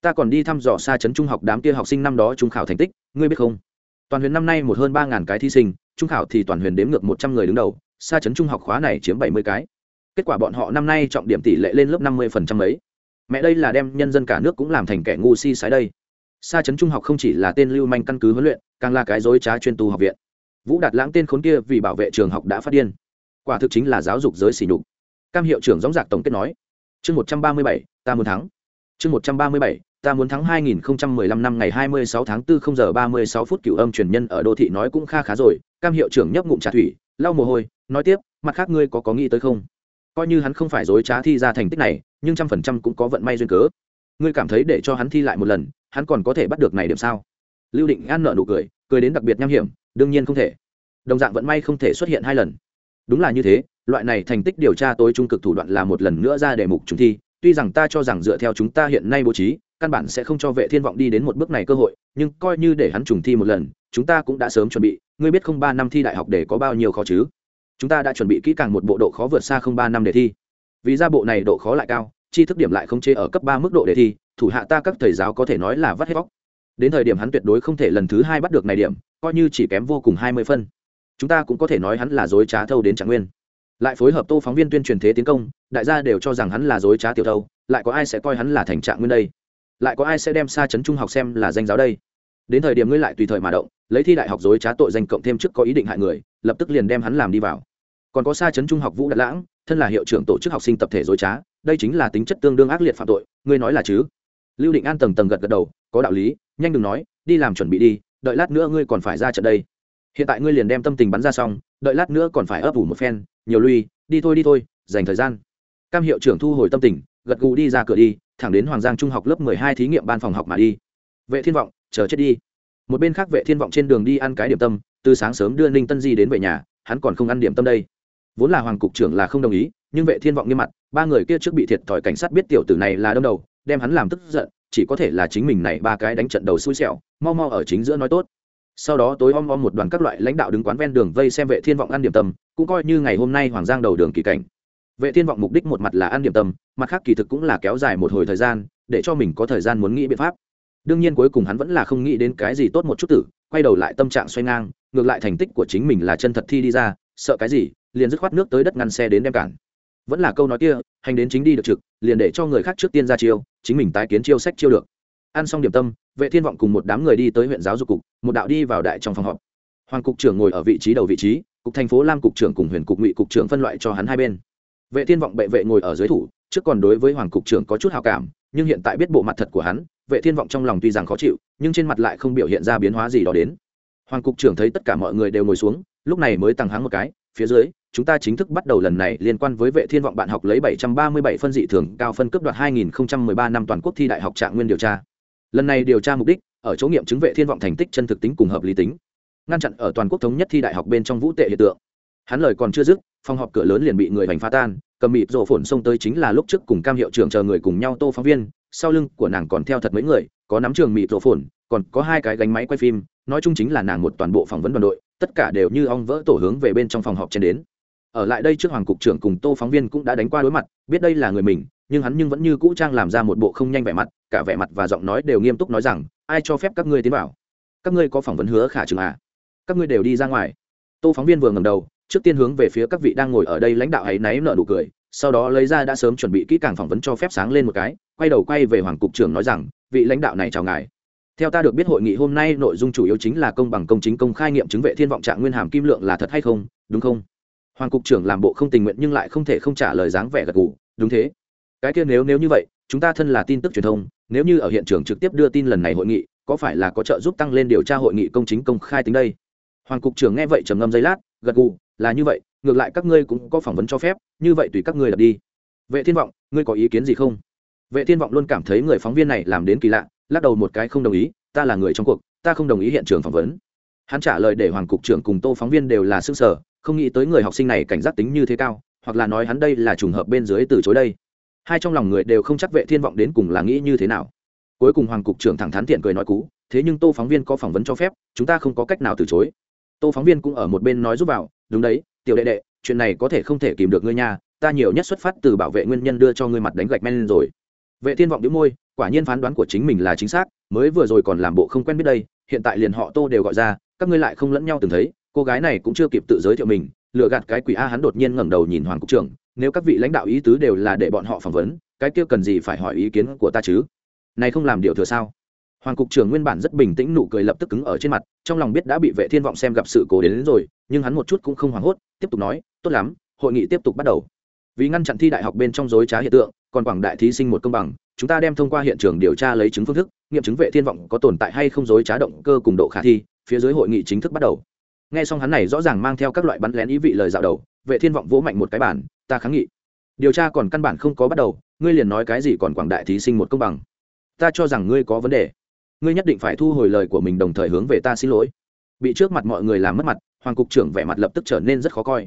Ta còn đi thăm dò xa chấn trung học đám kia học sinh năm đó trung khảo thành tích, ngươi biết không? Toàn huyền năm nay một hơn ba ngàn cái thí sinh, trung khảo thì toàn huyền đếm ngược một trăm người đứng đầu, xa chấn trung học khóa này chiếm bảy mươi cái. Kết quả bọn họ năm nay trọng điểm tỷ lệ lên lớp năm mươi phần trăm ấy mẹ đây là đem nhân dân cả nước cũng làm thành kẻ ngu si sái đây. Xa chấn trung học không chỉ là tên lưu manh căn cứ huấn luyện, càng là cái dối trá chuyên tu học viện. Vũ đạt lãng tên khốn kia vì bảo vệ trường học đã phát điên quả thực chính là giáo dục giới sỉ nhục cam hiệu trưởng gióng giạc tổng kết nói chương một trăm ba mươi bảy ta muốn thắng chương một trăm ba mươi bảy ta muốn thắng 2015 năm ngày 26 tháng 4 0 giờ 36 phút cửu âm truyền nhân ở đô thị nói cũng kha khá rồi, cam hiệu trưởng nhấp ngụm trà thủy, lau mồ hôi, nói tiếp, mặt khác ngươi có có nghĩ tới không? Coi như hắn không phải dối trá thi ra thành tích này, nhưng trăm phần trăm cũng có vận may duyên cớ. Ngươi cảm thấy để cho hắn thi lại một lần, hắn còn có thể bắt được này điểm sao? Lưu Định An nở nụ cười, cười đến đặc biệt nham hiểm, đương nhiên không thể. Đồng dạng vận may không thể xuất hiện hai lần. Đúng là như thế, loại này thành tích điều tra tối trung cực thủ đoạn là một lần nữa ra đề mục chúng thi, tuy rằng ta cho rằng dựa theo chúng ta hiện nay bố trí, căn bản sẽ không cho vệ thiên vọng đi đến một bước này cơ hội nhưng coi như để hắn trùng thi một lần chúng ta cũng đã sớm chuẩn bị ngươi biết không ba năm thi đại học để có bao nhiêu khó chứ? Chúng ta đã chuẩn bị kỹ càng một bộ độ khó vượt xa không ba năm để thi. Vì ra bộ này độ khó lại cao chi thức điểm lại không chế ở cấp ba mức độ để thi thủ hạ ta các thầy giáo có thể nói là vắt hết vóc đến thời điểm hắn tuyệt đối không thể lần thứ hai bắt được này điểm coi như chỉ kém vô cùng hai mươi phân chúng ta cũng có thể nói hắn là dối trá thâu đến trạng nguyên. Lại phối hợp tô phóng viên tuyên truyền thế tiến công, đại gia đều cho rằng hắn là dối trá tiểu thâu, lại có ai sẽ coi hắn là thành trạng nguyên đây? Lại có ai sẽ đem xa chấn trung học xem là danh giáo đây? Đến thời điểm ngươi lại tùy thời mà động, lấy thi đại học dối trá tội danh cộng thêm chức có ý định hại người, lập tức liền đem hắn làm đi vào. Còn có xa chấn trung học vũ đạt lãng, thân là hiệu trưởng tổ chức học sinh tập thể dối trá, đây chính là tính chất tương đương ác liệt phạm tội, ngươi nói là chứ? Lưu định an tầng tầng gật gật đầu, có đạo lý, nhanh đừng nói, đi làm chuẩn bị đi, đợi lát nữa ngươi còn phải ra trận đây hiện tại ngươi liền đem tâm tình bắn ra xong, đợi lát nữa còn phải ấp ủ một phen, nhiều lui, đi thôi đi thôi, dành thời gian. Cam hiệu trưởng thu hồi tâm tình, gật gù đi ra cửa đi, thẳng đến hoàng giang trung học lớp mười hai thí nghiệm ban phòng học mà đi. Vệ thiên vọng, chờ chết đi. Một bên khác vệ thiên vọng trên đường đi ăn cái điểm tâm, từ sáng sớm đưa ninh tân di đến về nhà, hắn còn không ăn điểm tâm đây. Vốn là hoàng cục trưởng là không đồng ý, nhưng vệ thiên vọng nghiêm mặt, ba người kia trước bị thiệt thòi cảnh sát biết tiểu tử này là đâm đầu, đem hắn làm tức giận, chỉ có thể là chính mình này ba cái đánh trận đầu xui xẻo, mau mau ở chính giữa nói tốt sau đó tối om om một đoàn các loại lãnh đạo đứng quán ven đường vây xem vệ thiên vọng ăn điểm tâm, cũng coi như ngày hôm nay hoàng giang đầu đường kỳ cảnh. Vệ thiên vọng mục đích một mặt là ăn điểm tâm, mặt khác kỳ thực cũng là kéo dài một hồi thời gian, để cho mình có thời gian muốn nghĩ biện pháp. Đương nhiên cuối cùng hắn vẫn là không nghĩ đến cái gì tốt một chút tử, quay đầu lại tâm trạng xoay ngang, ngược lại thành tích của chính mình là chân thật thi đi ra, sợ cái gì, liền dứt khoát nước tới đất ngăn xe đến đem cản. Vẫn là câu nói kia, hành đến chính đi được trực, liền để cho người khác trước tiên ra chiêu, chính mình tái kiến chiêu sách chiêu được ăn xong điểm tâm, vệ thiên vọng cùng một đám người đi tới huyện giáo dục cục, một đạo đi vào đại trong phòng họp. Hoàng cục trưởng ngồi ở vị trí đầu vị trí, cục thành phố lam cục trưởng cùng huyện cục ngụy cục trưởng phân loại cho hắn hai bên. Vệ thiên vọng bệ vệ ngồi ở dưới thủ, trước còn đối với hoàng cục trưởng có chút hào cảm, nhưng hiện tại biết bộ mặt thật của hắn, vệ thiên vọng trong lòng tuy rằng khó chịu, nhưng trên mặt lại không biểu hiện ra biến hóa gì đó đến. Hoàng cục trưởng thấy tất cả mọi người đều ngồi xuống, lúc này mới tăng háng một cái, phía dưới, chúng ta chính thức bắt đầu lần này liên quan với vệ thiên vọng bạn học lấy 737 phân dị thường cao phân cấp đoạt 2013 năm toàn quốc thi đại học trạng nguyên điều tra lần này điều tra mục đích, ở chỗ nghiệm chứng vệ thiên vọng thành tích chân thực tính cùng hợp lý tính. Ngăn chặn ở toàn quốc thống nhất thi đại học bên trong vũ tệ hiện tượng. Hắn lời còn chưa dứt, phòng họp cửa lớn liền bị người vành phá tan, cầm mịt rổ phồn xông tới chính là lúc trước cùng cam hiệu trưởng chờ người cùng nhau tô phóng viên, sau lưng của nàng còn theo thật mấy người, có nắm trường mịt rổ phồn còn có hai cái gánh máy quay phim, nói chung chính là nàng một toàn bộ phỏng vấn đoàn đội, tất cả đều như ong vỡ tổ hướng về bên trong phòng họp trên đến. Ở lại đây trước hoàng cục trưởng cùng tô phóng viên cũng đã đánh qua đối mặt, biết đây là người mình, nhưng hắn nhưng vẫn như cũ trang làm ra một bộ không nhanh vẻ mặt cả vẻ mặt và giọng nói đều nghiêm túc nói rằng, ai cho phép các ngươi tiến vào? Các ngươi có phỏng vấn hứa khả trường à? Các ngươi đều đi ra ngoài. Tô phóng viên vừa ngầm đầu, trước tiên hướng về phía các vị đang ngồi ở đây lãnh đạo ấy náy nợ nụ cười, sau đó lấy ra đã sớm chuẩn bị kỹ càng phỏng vấn cho phép sáng lên một cái, quay đầu quay về hoàng cục trưởng nói rằng, vị lãnh đạo này chào ngài. Theo ta được biết hội nghị hôm nay nội dung chủ yếu chính là công bằng công chính công khai nghiệm chứng vệ thiên vọng trạng nguyên hàm kim lượng là thật hay không, đúng không? Hoàng cục trưởng làm bộ không tình nguyện nhưng lại không thể không trả lời dáng vẻ gật gù, đúng thế. Cái kia nếu nếu như vậy, chúng ta thân là tin tức truyền thông nếu như ở hiện trường trực tiếp đưa tin lần này hội nghị, có phải là có trợ giúp tăng lên điều tra hội nghị công chính công khai tính đây? Hoàng cục trưởng nghe vậy trầm ngâm giây lát, gật gù, là như vậy, ngược lại các ngươi cũng có phỏng vấn cho phép, như vậy tùy các ngươi đặt đi. Vệ thiên vọng, ngươi có ý kiến gì không? Vệ thiên vọng luôn cảm thấy người phóng viên này làm đến kỳ lạ, lắc đầu một cái không đồng ý, ta là người trong cuộc, ta không đồng ý hiện trường phỏng vấn. Hắn trả lời để hoàng cục trưởng cùng tô phóng viên đều là sức sở không nghĩ tới người học sinh này cảnh giác tính như thế cao, hoặc là nói hắn đây là trùng hợp bên dưới từ chối đây hai trong lòng người đều không chắc vệ thiên vọng đến cùng là nghĩ như thế nào. Cuối cùng hoàng cục trưởng thẳng thắn tiện cười nói cú, thế nhưng tô phóng viên có phỏng vấn cho phép, chúng ta không có cách nào từ chối. Tô phóng viên cũng ở một bên nói giúp vào, đúng đấy, tiểu đệ đệ, chuyện này có thể không thể kìm được ngươi nha, ta nhiều nhất xuất phát từ bảo vệ nguyên nhân đưa cho ngươi mặt đánh gạch men lên rồi. Vệ thiên vọng đĩu môi, quả nhiên phán đoán của chính mình là chính xác, mới vừa rồi còn làm bộ không quen biết đây, hiện tại liền họ tô đều gọi ra, các ngươi lại không lẫn nhau từng thấy, cô gái này cũng chưa kịp tự giới thiệu mình lựa gạt cái quỷ a hắn đột nhiên ngẩng đầu nhìn hoàng cục trưởng nếu các vị lãnh đạo ý tứ đều là để bọn họ phỏng vấn cái kia cần gì phải hỏi ý kiến của ta chứ? Này không làm điều thừa sao? Hoàng cục trưởng nguyên bản rất bình tĩnh nụ cười lập tức cứng ở trên mặt trong lòng biết đã bị vệ thiên vọng xem gặp sự cố đến, đến rồi nhưng hắn một chút cũng không hoảng hốt tiếp tục nói tốt lắm hội nghị tiếp tục bắt đầu. Vì ngăn chặn thi đại học bên trong dối trá hiện tượng còn quảng đại thí sinh một công bằng chúng ta đem thông qua hiện trường điều tra lấy chứng phương thức nghiệm chứng vệ thiên vọng có tồn tại hay không dối trá động cơ cùng độ khả thi phía dưới hội nghị chính thức bắt đầu. Nghe xong hắn này rõ ràng mang theo các loại bắn lén ý vị lời dạo đầu vệ thiên vọng vỗ mạnh một cái bản ta kháng nghị. Điều tra còn căn bản không có bắt đầu, ngươi liền nói cái gì còn quảng đại thí sinh một công bằng. Ta cho rằng ngươi có vấn đề. Ngươi nhất định phải thu hồi lời của mình đồng thời hướng về ta xin lỗi. Bị trước mặt mọi người làm mất mặt, hoàng cục trưởng vẻ mặt lập tức trở nên rất khó coi.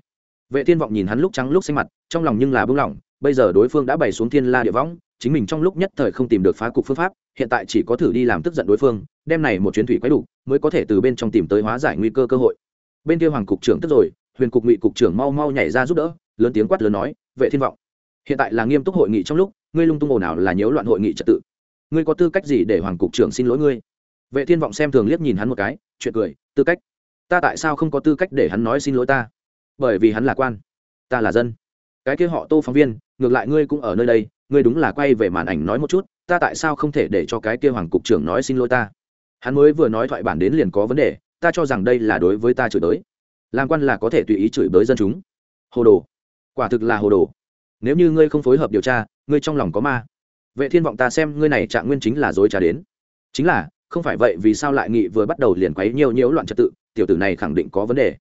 Vệ thiên vọng nhìn hắn lúc trắng lúc xanh mặt, trong lòng nhưng là bưng lỏng bây giờ đối phương đã bày xuống thiên la địa võng, chính mình trong lúc nhất thời không tìm được phá cục phương pháp, hiện tại chỉ có thử đi làm tức giận đối phương đem này một chuyến thủy quái đủ, mới có thể từ bên trong tìm tới hóa giải nguy cơ cơ hội. Bên kia hoàng cục trưởng tức rồi, huyền cục ngụy cục trưởng mau mau nhảy ra giúp đỡ lớn tiếng quát lớn nói, vệ thiên vọng, hiện tại là nghiêm túc hội nghị trong lúc, ngươi lung tung ồn ào là nhiễu loạn hội nghị trật tự. Ngươi có tư cách gì để hoàng cục trưởng xin lỗi ngươi? Vệ thiên vọng xem thường liếc nhìn hắn một cái, chuyện cười, tư cách? Ta tại sao không có tư cách để hắn nói xin lỗi ta? Bởi vì hắn là quan, ta là dân. Cái kia họ tô phóng viên, ngược lại ngươi cũng ở nơi đây, ngươi đúng là quay về màn ảnh nói một chút, ta tại sao không thể để cho cái kia hoàng cục trưởng nói xin lỗi ta? Hắn mới vừa nói thoại bản đến liền có vấn đề, ta cho rằng đây là đối với ta chửi bới. Làm quan là có thể tùy ý chửi bới dân chúng. Hồ đồ quả thực là hồ đồ. Nếu như ngươi không phối hợp điều tra, ngươi trong lòng có ma. Vệ thiên vọng ta xem ngươi này trạng nguyên chính là dối trá đến. Chính là, không phải vậy vì sao lại nghị vừa bắt đầu liền quấy nhiều nhiễu loạn trật tự, tiểu tử này khẳng định có vấn đề.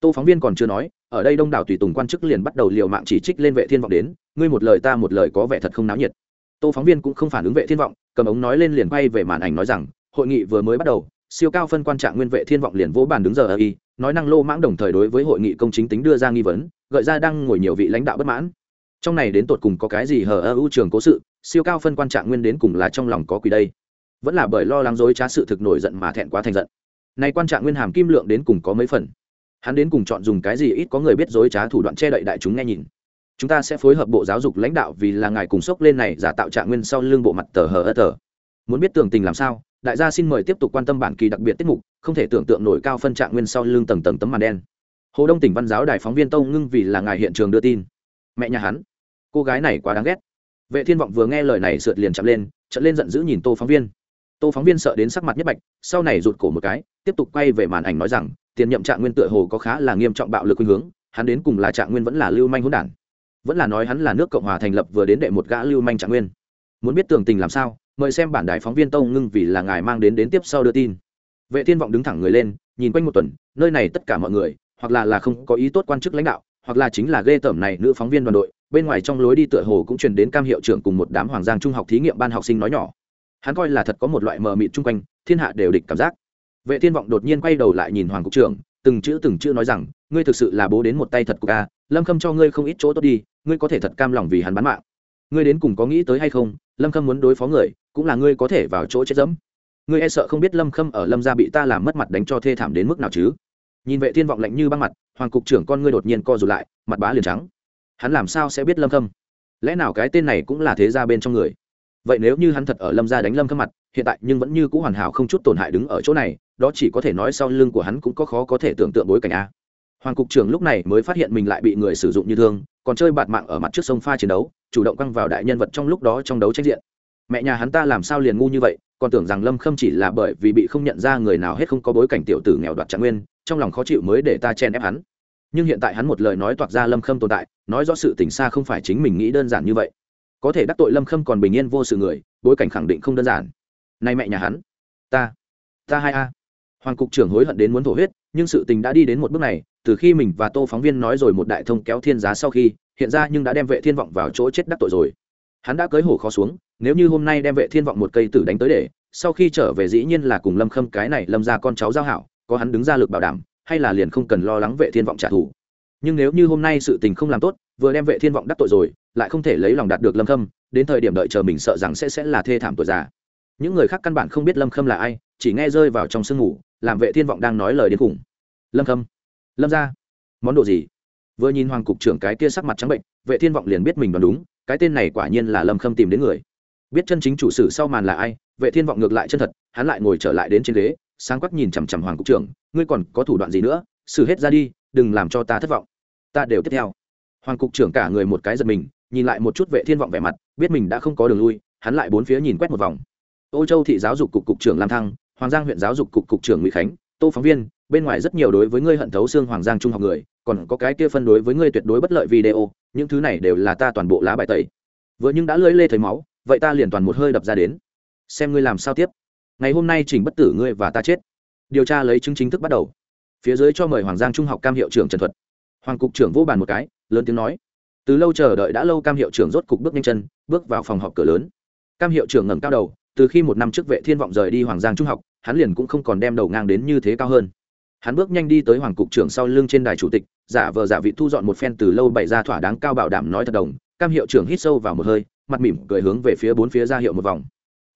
Tô phóng viên còn chưa nói, ở đây đông đảo tùy tùng quan chức liền bắt đầu liều mạng chỉ trích lên vệ thiên vọng đến, ngươi một lời ta một lời có vẻ thật không náo nhiệt. Tô phóng viên cũng không phản ứng vệ thiên vọng, cầm ống nói lên liền quay về màn ảnh nói rằng, hội nghị vừa mới bắt đầu, siêu cao phân quan trạng nguyên vệ thiên vọng liền vỗ bàn đứng giờ ở y, nói năng lô mãng đồng thời đối với hội nghị công chính tính đưa ra nghi vấn gợi ra đang ngồi nhiều vị lãnh đạo bất mãn. Trong này đến tột cùng có cái gì hờ ơ ưu trường cố sự, siêu cao phân quan trạng nguyên đến cùng là trong lòng có quỷ đây. Vẫn là bởi lo lắng dối trá sự thực nổi giận mà thẹn quá thành giận. Này quan trạng nguyên hàm kim lượng đến cùng có mấy phần? Hắn đến cùng chọn dùng cái gì ít có người biết dối trá thủ đoạn che đậy đại chúng nghe nhìn. Chúng ta sẽ phối hợp bộ giáo dục lãnh đạo vì là ngài cùng sốc lên này giả tạo trạng nguyên sau lưng bộ mặt tờ hờ ơ tờ. Muốn biết tường tình làm sao, đại gia xin mời tiếp tục quan tâm bản kỳ đặc biệt tiết mục, không thể tưởng tượng nổi cao phân trạng nguyên sau lưng tầng tầng tấm màn đen hồ đông tỉnh văn giáo đài phóng viên tâu ngưng vì là ngài hiện trường đưa tin. Mẹ nhà hắn. Cô gái này quá đáng ghét. Vệ thiên vọng vừa nghe lời này sượt liền chậm lên trận lên giận dữ nhìn tô phóng viên. Tô phóng viên sợ đến sắc mặt nhất bạch, sau này rụt cổ một cái, tiếp tục quay về màn ảnh nói rằng, tiền nhậm trạng nguyên tựa hồ có khá là nghiêm trọng bạo lực khuynh hướng, hắn đến cùng là trạng nguyên vẫn là lưu manh hỗn đản. Vẫn là nói hắn là nước cộng hòa thành lập vừa đến đệ một gã lưu manh trạng nguyên. Muốn biết tường tình làm sao, mời xem bản đài phóng viên tâu ngưng vì là ngài mang đến đến tiếp sau đưa tin. Vệ thiên vọng đứng thẳng người lên, nhìn quanh một tuần, nơi này tất cả mọi người hoặc là là không có ý tốt quan chức lãnh đạo, hoặc là chính là ghê tởm này nữ phóng viên đoàn đội, bên ngoài trong lối đi tựa hồ cũng truyền đến cam hiệu trưởng cùng một đám hoàng giang trung học thí nghiệm ban học sinh nói nhỏ. Hắn coi là thật có một loại mờ mịt chung quanh, thiên hạ đều địch cảm giác. Vệ thiên vọng đột nhiên quay đầu lại nhìn hoàng cục trưởng, từng chữ từng chữ nói rằng, ngươi thực sự là bố đến một tay thật của ca lâm khâm cho ngươi không ít chỗ tốt đi, ngươi có thể thật cam lòng vì hắn bán mạng. Ngươi đến cùng có nghĩ tới hay không, lâm khâm muốn đối phó người, cũng là ngươi có thể vào chỗ chết dẫm. Ngươi e sợ không biết lâm khâm ở lâm gia bị ta làm mất mặt đánh cho thê thảm đến mức nào chứ? Nhìn vệ thiên vọng lạnh như băng mặt, hoàng cục trưởng con ngươi đột nhiên co rụt lại, mặt bá liền trắng. Hắn làm sao sẽ biết lâm khâm? Lẽ nào cái tên này cũng là thế gia bên trong người? Vậy nếu như hắn thật ở lâm gia đánh lâm khâm mặt, hiện tại nhưng vẫn như cũ hoàn hảo không chút tổn hại đứng ở chỗ này, đó chỉ có thể nói sau lưng của hắn cũng có khó có thể tưởng tượng bối cảnh a. Hoàng cục trưởng lúc này mới phát hiện mình lại bị người sử dụng như thương, còn chơi bạt mạng ở mặt trước sông pha chiến đấu, chủ động căng vào đại nhân vật trong lúc đó trong đấu tranh diện. Mẹ nhà hắn ta làm sao liền ngu như vậy, còn tưởng rằng lâm khâm chỉ là bởi vì bị không nhận ra người nào hết không có bối cảnh tiểu tử nghèo đoạt trạng nguyên trong lòng khó chịu mới để ta chen ép hắn. Nhưng hiện tại hắn một lời nói toạc ra lâm khâm tồn tại, nói rõ sự tình xa không phải chính mình nghĩ đơn giản như vậy. Có thể đắc tội lâm khâm còn bình yên vô sự người, bối cảnh khẳng định không đơn giản. Nay mẹ nhà hắn, ta ta hai a. Hoàng cục trưởng hối hận đến muốn thổ huyết, nhưng sự tình đã đi đến một bước này, từ khi mình và tô phóng viên nói rồi một đại thông kéo thiên giá sau khi, hiện ra nhưng đã đem vệ thiên vọng vào chỗ chết đắc tội rồi. Hắn đã cưới hổ khó xuống, nếu như hôm nay đem vệ thiên vọng một cây tử đánh tới để, sau khi trở về dĩ nhiên là cùng lâm khâm cái này lâm ra con cháu giao hảo có hắn đứng ra lực bảo đảm, hay là liền không cần lo lắng vệ thiên vọng trả thù. Nhưng nếu như hôm nay sự tình không làm tốt, vừa đem vệ thiên vọng đắc tội rồi, lại không thể lấy lòng đạt được lâm khâm, đến thời điểm đợi chờ mình sợ rằng sẽ sẽ là thê thảm tuổi già. Những người khác căn bản không biết lâm khâm là ai, chỉ nghe rơi vào trong sương ngủ làm vệ thiên vọng đang nói lời đến cùng lâm khâm, lâm ra món đồ gì? Vừa nhìn hoàng cục trưởng cái kia sắc mặt trắng bệnh, vệ thiên vọng liền biết mình đoán đúng, cái tên này quả nhiên là lâm khâm tìm đến người. Biết chân chính chủ sử sau màn là ai, vệ thiên vọng ngược lại chân thật, hắn lại ngồi trở lại đến trên ghế sáng quắc nhìn chằm chằm hoàng cục trưởng, ngươi còn có thủ đoạn gì nữa? Xử hết ra đi, đừng làm cho ta thất vọng. Ta đều tiếp theo. Hoàng cục trưởng cả người một cái giật mình, nhìn lại một chút vệ thiên vọng vẻ mặt, biết mình đã không có đường lui, hắn lại bốn phía nhìn quét một vòng. Ô châu thị giáo dục cục cục trưởng lam thăng, hoàng giang huyện giáo dục cục cục trưởng ngụy khánh, tô phóng viên, bên ngoài rất nhiều đối với ngươi hận thấu xương hoàng giang trung học người, còn có cái kia phân đối với ngươi tuyệt đối bất lợi video, những thứ này đều là ta toàn bộ lá bài tẩy. Vừa nhưng đã lưỡi lê thấy máu, vậy ta liền toàn một hơi đập ra đến. Xem ngươi làm sao tiếp ngày hôm nay chỉnh bất tử ngươi và ta chết. Điều tra lấy chứng chính thức bắt đầu. Phía dưới cho mời hoàng giang trung học cam hiệu trưởng trần thuật. Hoàng cục trưởng vô bàn một cái, lớn tiếng nói. Từ lâu chờ đợi đã lâu cam hiệu trưởng rốt cục bước nhanh chân, bước vào phòng họp cửa lớn. Cam hiệu trưởng ngẩng cao đầu, từ khi một năm trước vệ thiên vọng rời đi hoàng giang trung học, hắn liền cũng không còn đem đầu ngang đến như thế cao hơn. Hắn bước nhanh đi tới hoàng cục trưởng sau lưng trên đài chủ tịch, giả vờ giả vị thu dọn một phen từ lâu bày ra thỏa đáng cao bảo đảm nói thật đồng. Cam hiệu trưởng hít sâu vào một hơi, mặt mỉm cười hướng về phía bốn phía ra hiệu một vòng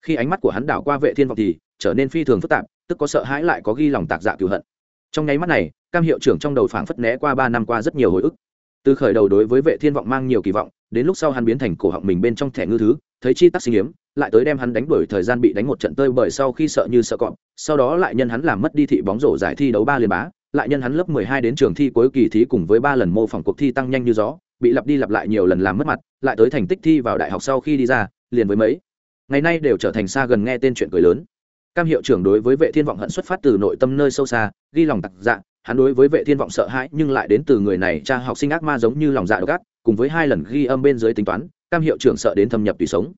khi ánh mắt của hắn đảo qua vệ thiên vọng thì trở nên phi thường phức tạp, tức có sợ hãi lại có ghi lòng tạc dạ cựu hận. Trong nháy mắt này, cam hiệu trưởng trong đầu phảng phất né qua ba năm qua rất nhiều hồi ức. Từ khởi đầu đối với vệ thiên vọng mang nhiều kỳ vọng, đến lúc sau hắn biến thành cổ họng mình bên trong thẻ ngư thứ, thấy chi tắc sinh hiếm, lại tới đem hắn đánh đuổi thời gian bị đánh một trận tơi bởi sau khi sợ như sợ cọp, sau đó lại nhân hắn làm mất đi thị bóng rổ giải thi đấu ba liên bá, lại nhân hắn lớp 12 đến trường thi cuối kỳ thí cùng với ba lần mô phỏng cuộc thi tăng nhanh như gió, bị lặp đi lặp lại nhiều lần làm mất mặt, lại tới thành tích thi vào đại học sau khi đi ra, liền với mấy ngày nay đều trở thành xa gần nghe tên chuyện cười lớn. Cam hiệu trưởng đối với vệ thiên vọng hận xuất phát từ nội tâm nơi sâu xa, ghi lòng tặc dạ hắn đối với vệ thiên vọng sợ hãi nhưng lại đến từ người này cha học sinh ác ma giống như lòng dạ độc ác, cùng với hai lần ghi âm bên dưới tính toán, cam hiệu trưởng sợ đến thâm nhập tùy sống.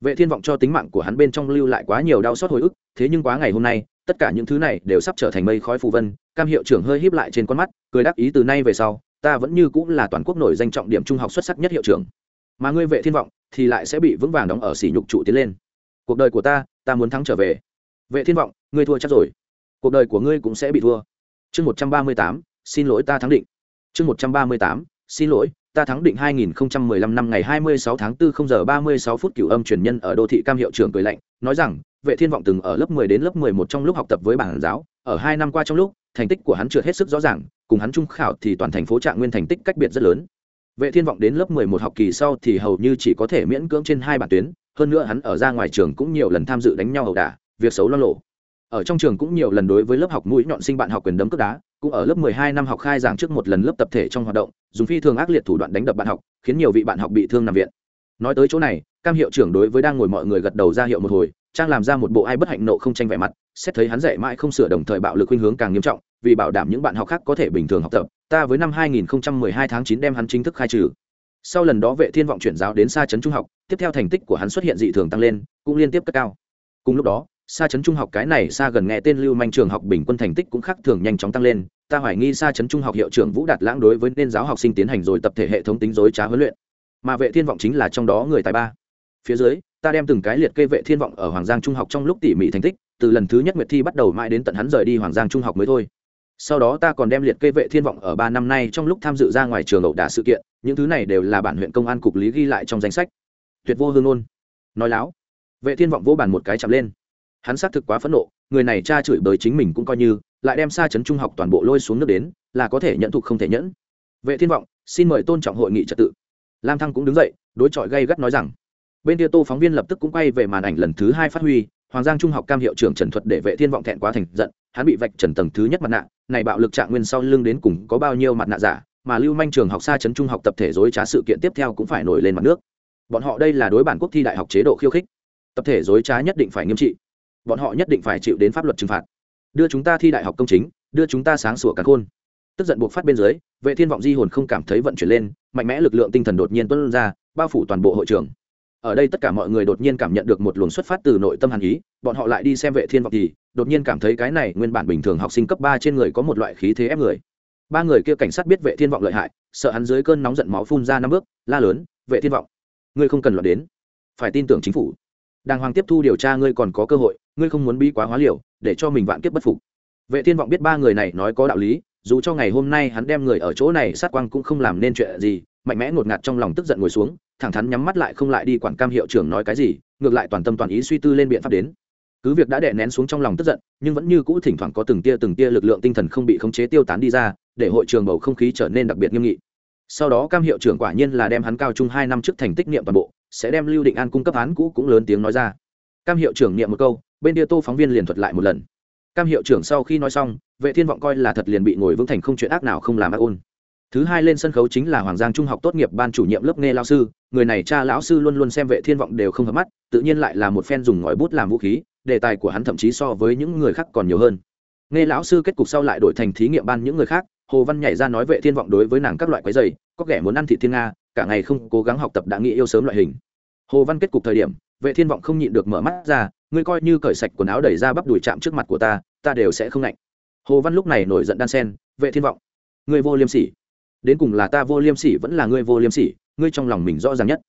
Vệ thiên vọng cho tính mạng của hắn bên trong lưu lại quá nhiều đau xót hồi ức, thế nhưng quá ngày hôm nay, tất cả những thứ này đều sắp trở thành mây khói phù vân, cam hiệu trưởng hơi híp lại trên con mắt, cười đáp ý từ nay về sau, ta vẫn như cũng là toàn quốc nổi danh trọng điểm trung học xuất sắc nhất hiệu trưởng. Mà ngươi vệ thiên vọng thì lại sẽ bị vững vàng đóng ở sỉ nhục trụ tiến lên. Cuộc đời của ta ta muốn thắng trở về. Vệ thiên vọng, ngươi thua chắc rồi. Cuộc đời của ngươi cũng sẽ bị thua. Chương một trăm ba mươi tám, xin lỗi ta thắng định. Chương một trăm ba mươi tám, xin lỗi, ta thắng định 2015 năm ngày 26 tháng 4 0 giờ 36 phút cửu âm truyền nhân ở đô thị cam hiệu trưởng cười lạnh, nói rằng, vệ thiên vọng từng ở lớp 10 đến lớp 11 trong lúc học tập với bảng giáo. Ở hai năm qua trong lúc, thành tích của hắn trượt hết sức rõ ràng, cùng hắn trung khảo thì toàn thành phố trạng nguyên thành tích cách biệt rất lớn vệ thiên vọng đến lớp 11 học kỳ sau thì hầu như chỉ có thể miễn cưỡng trên hai bản tuyến, hơn nữa hắn ở ra ngoài trường cũng nhiều lần tham dự đánh nhau ẩu đả, việc xấu lo lộ. Ở trong trường cũng nhiều lần đối với lớp học mũi nhọn sinh bạn học quyền đấm cướp đá, cũng ở lớp 12 năm học khai giảng trước một lần lớp tập thể trong hoạt động, dùng phi thường ác liệt thủ đoạn đánh đập bạn học, khiến nhiều vị bạn học bị thương nằm viện. Nói tới chỗ này, cam hiệu trưởng đối với đang ngồi mọi người gật đầu ra hiệu một hồi trang làm ra một bộ ai bất hạnh nộ không tranh vẻ mặt, xét thấy hắn dạy mãi không sửa đồng thời bạo lực khuynh hướng càng nghiêm trọng, vì bảo đảm những bạn học khác có thể bình thường học tập, ta với năm 2012 tháng 9 đem hắn chính thức khai trừ. Sau lần đó vệ thiên vọng chuyển giáo đến xa trấn trung học, tiếp theo thành tích của hắn xuất hiện dị thường tăng lên, cũng liên tiếp cất cao. Cùng lúc đó xa trấn trung học cái này xa gần nghe tên lưu manh trường học bình quân thành tích cũng khác thường nhanh chóng tăng lên, ta hoài nghi xa trấn trung học hiệu trưởng vũ đạt lãng đối với nên giáo học sinh tiến hành rồi tập thể hệ thống tính dối trá huấn luyện. Mà vệ thiên vọng chính là trong đó người tài ba. Phía dưới ta đem từng cái liệt kê vệ thiên vọng ở hoàng giang trung học trong lúc tỉ mỉ thành tích, từ lần thứ nhất nguyệt thi bắt đầu mãi đến tận hắn rời đi hoàng giang trung học mới thôi. Sau đó ta còn đem liệt kê vệ thiên vọng ở ba năm nay trong lúc tham dự ra ngoài trường ẩu đả sự kiện, những thứ này đều là bản huyện công an cục lý ghi lại trong danh sách. Tuyệt vô hương ôn nói láo, vệ thiên vọng vô bản một cái chạm lên. Hắn xác thực quá phẫn nộ, người này cha chửi bới chính mình cũng coi như, lại đem xa chấn trung học toàn bộ lôi xuống nước đến, là có thể nhận thục không thể nhẫn. Vệ thiên vọng, xin mời tôn trọng hội nghị trật tự. Lam thăng cũng đứng dậy, đối chọi gây gắt nói rằng bên kia tô phóng viên lập tức cũng quay về màn ảnh lần thứ hai phát huy, hoàng giang trung học cam hiệu trưởng trần thuật để vệ thiên vọng thẹn quá thành giận, hắn bị vạch trần tầng thứ nhất mặt nạ, này bạo lực trạng nguyên sau lưng đến cùng có bao nhiêu mặt nạ giả, mà lưu manh trường học xa chấn trung học tập thể dối trá sự kiện tiếp theo cũng phải nổi lên mặt nước. Bọn họ đây là đối bản quốc thi đại học chế độ khiêu khích. Tập thể dối trá nhất định phải nghiêm trị. Bọn họ nhất định phải chịu đến pháp luật trừng phạt. Đưa chúng ta thi đại học công chính, đưa chúng ta sáng sủa cả khôn. Tức giận buộc phát bên dưới, vệ thiên vọng di hồn không cảm thấy vận chuyển lên, mạnh mẽ lực lượng tinh thần đột nhiên tuân ra, bao phủ toàn bộ hội trường ở đây tất cả mọi người đột nhiên cảm nhận được một luồng xuất phát từ nội tâm hàn ý, bọn họ lại đi xem vệ thiên vọng thì, đột nhiên cảm thấy cái này nguyên bản bình thường học sinh cấp ba trên người có một loại khí thế ép người. Ba người kia cảnh sát biết vệ thiên vọng lợi hại, sợ hắn dưới cơn nóng giận máu phun ra năm bước, la lớn, vệ thiên vọng, ngươi không cần loạn đến. Phải tin tưởng chính phủ. Đàng hoàng tiếp thu điều tra ngươi còn có cơ hội, ngươi không muốn bi quá hóa liều, để cho mình vạn kiếp bất phục. Vệ thiên vọng biết ba người này nói có đạo lý, dù cho ngày hôm nay hắn đem người ở chỗ này sát quang cũng không làm nên chuyện gì mạnh mẽ ngột ngạt trong lòng tức giận ngồi xuống, thẳng thắn nhắm mắt lại không lại đi quản cam hiệu trưởng nói cái gì, ngược lại toàn tâm toàn ý suy tư lên biện pháp đến. Cứ việc đã đè nén xuống trong lòng tức giận, nhưng vẫn như cũ thỉnh thoảng có từng tia từng tia lực lượng tinh thần không bị khống chế tiêu tán đi ra, để hội trường bầu không khí trở nên đặc biệt nghiêm nghị. Sau đó cam hiệu trưởng quả nhiên là đem hắn cao trung hai năm trước thành tích niệm toàn bộ, sẽ đem lưu định an cung cấp án cũ cũng lớn tiếng nói ra. Cam hiệu trưởng niệm một câu, bên kia tô phóng viên liền thuật lại một lần. Cam hiệu trưởng sau khi nói xong, vệ thiên vọng coi là thật liền bị ngồi vững thành không chuyện ác nào không làm ác ôn thứ hai lên sân khấu chính là hoàng giang trung học tốt nghiệp ban chủ nhiệm lớp nghe lao sư. Người này cha lão sư luôn luôn xem vệ thiên vọng đều không hợp mắt, tự nhiên lại là một phen dùng ngòi bút làm vũ khí, đề tài của hắn thậm chí so với những người khác còn nhiều hơn. Nghe lão sư kết cục sau lại đổi thành thí nghiệm ban những người khác, hồ văn nhảy ra nói vệ thiên vọng đối với nàng các loại quái dày, có kẻ muốn ăn thị thiên nga, cả ngày không cố gắng học tập đã nghĩ yêu sớm loại hình. Hồ văn kết cục thời điểm, vệ thiên vọng không nhịn được mở mắt ra, ngươi coi như cởi sạch quần áo đẩy ra bắp đùi chạm trước mặt của ta ta đều sẽ không lạnh hồ văn lúc này nổi giận đan sen, vệ thiên vọng, ngươi vô liêm sỉ đến cùng là ta vô liêm sỉ vẫn là ngươi vô liêm sỉ, ngươi trong lòng mình rõ ràng nhất.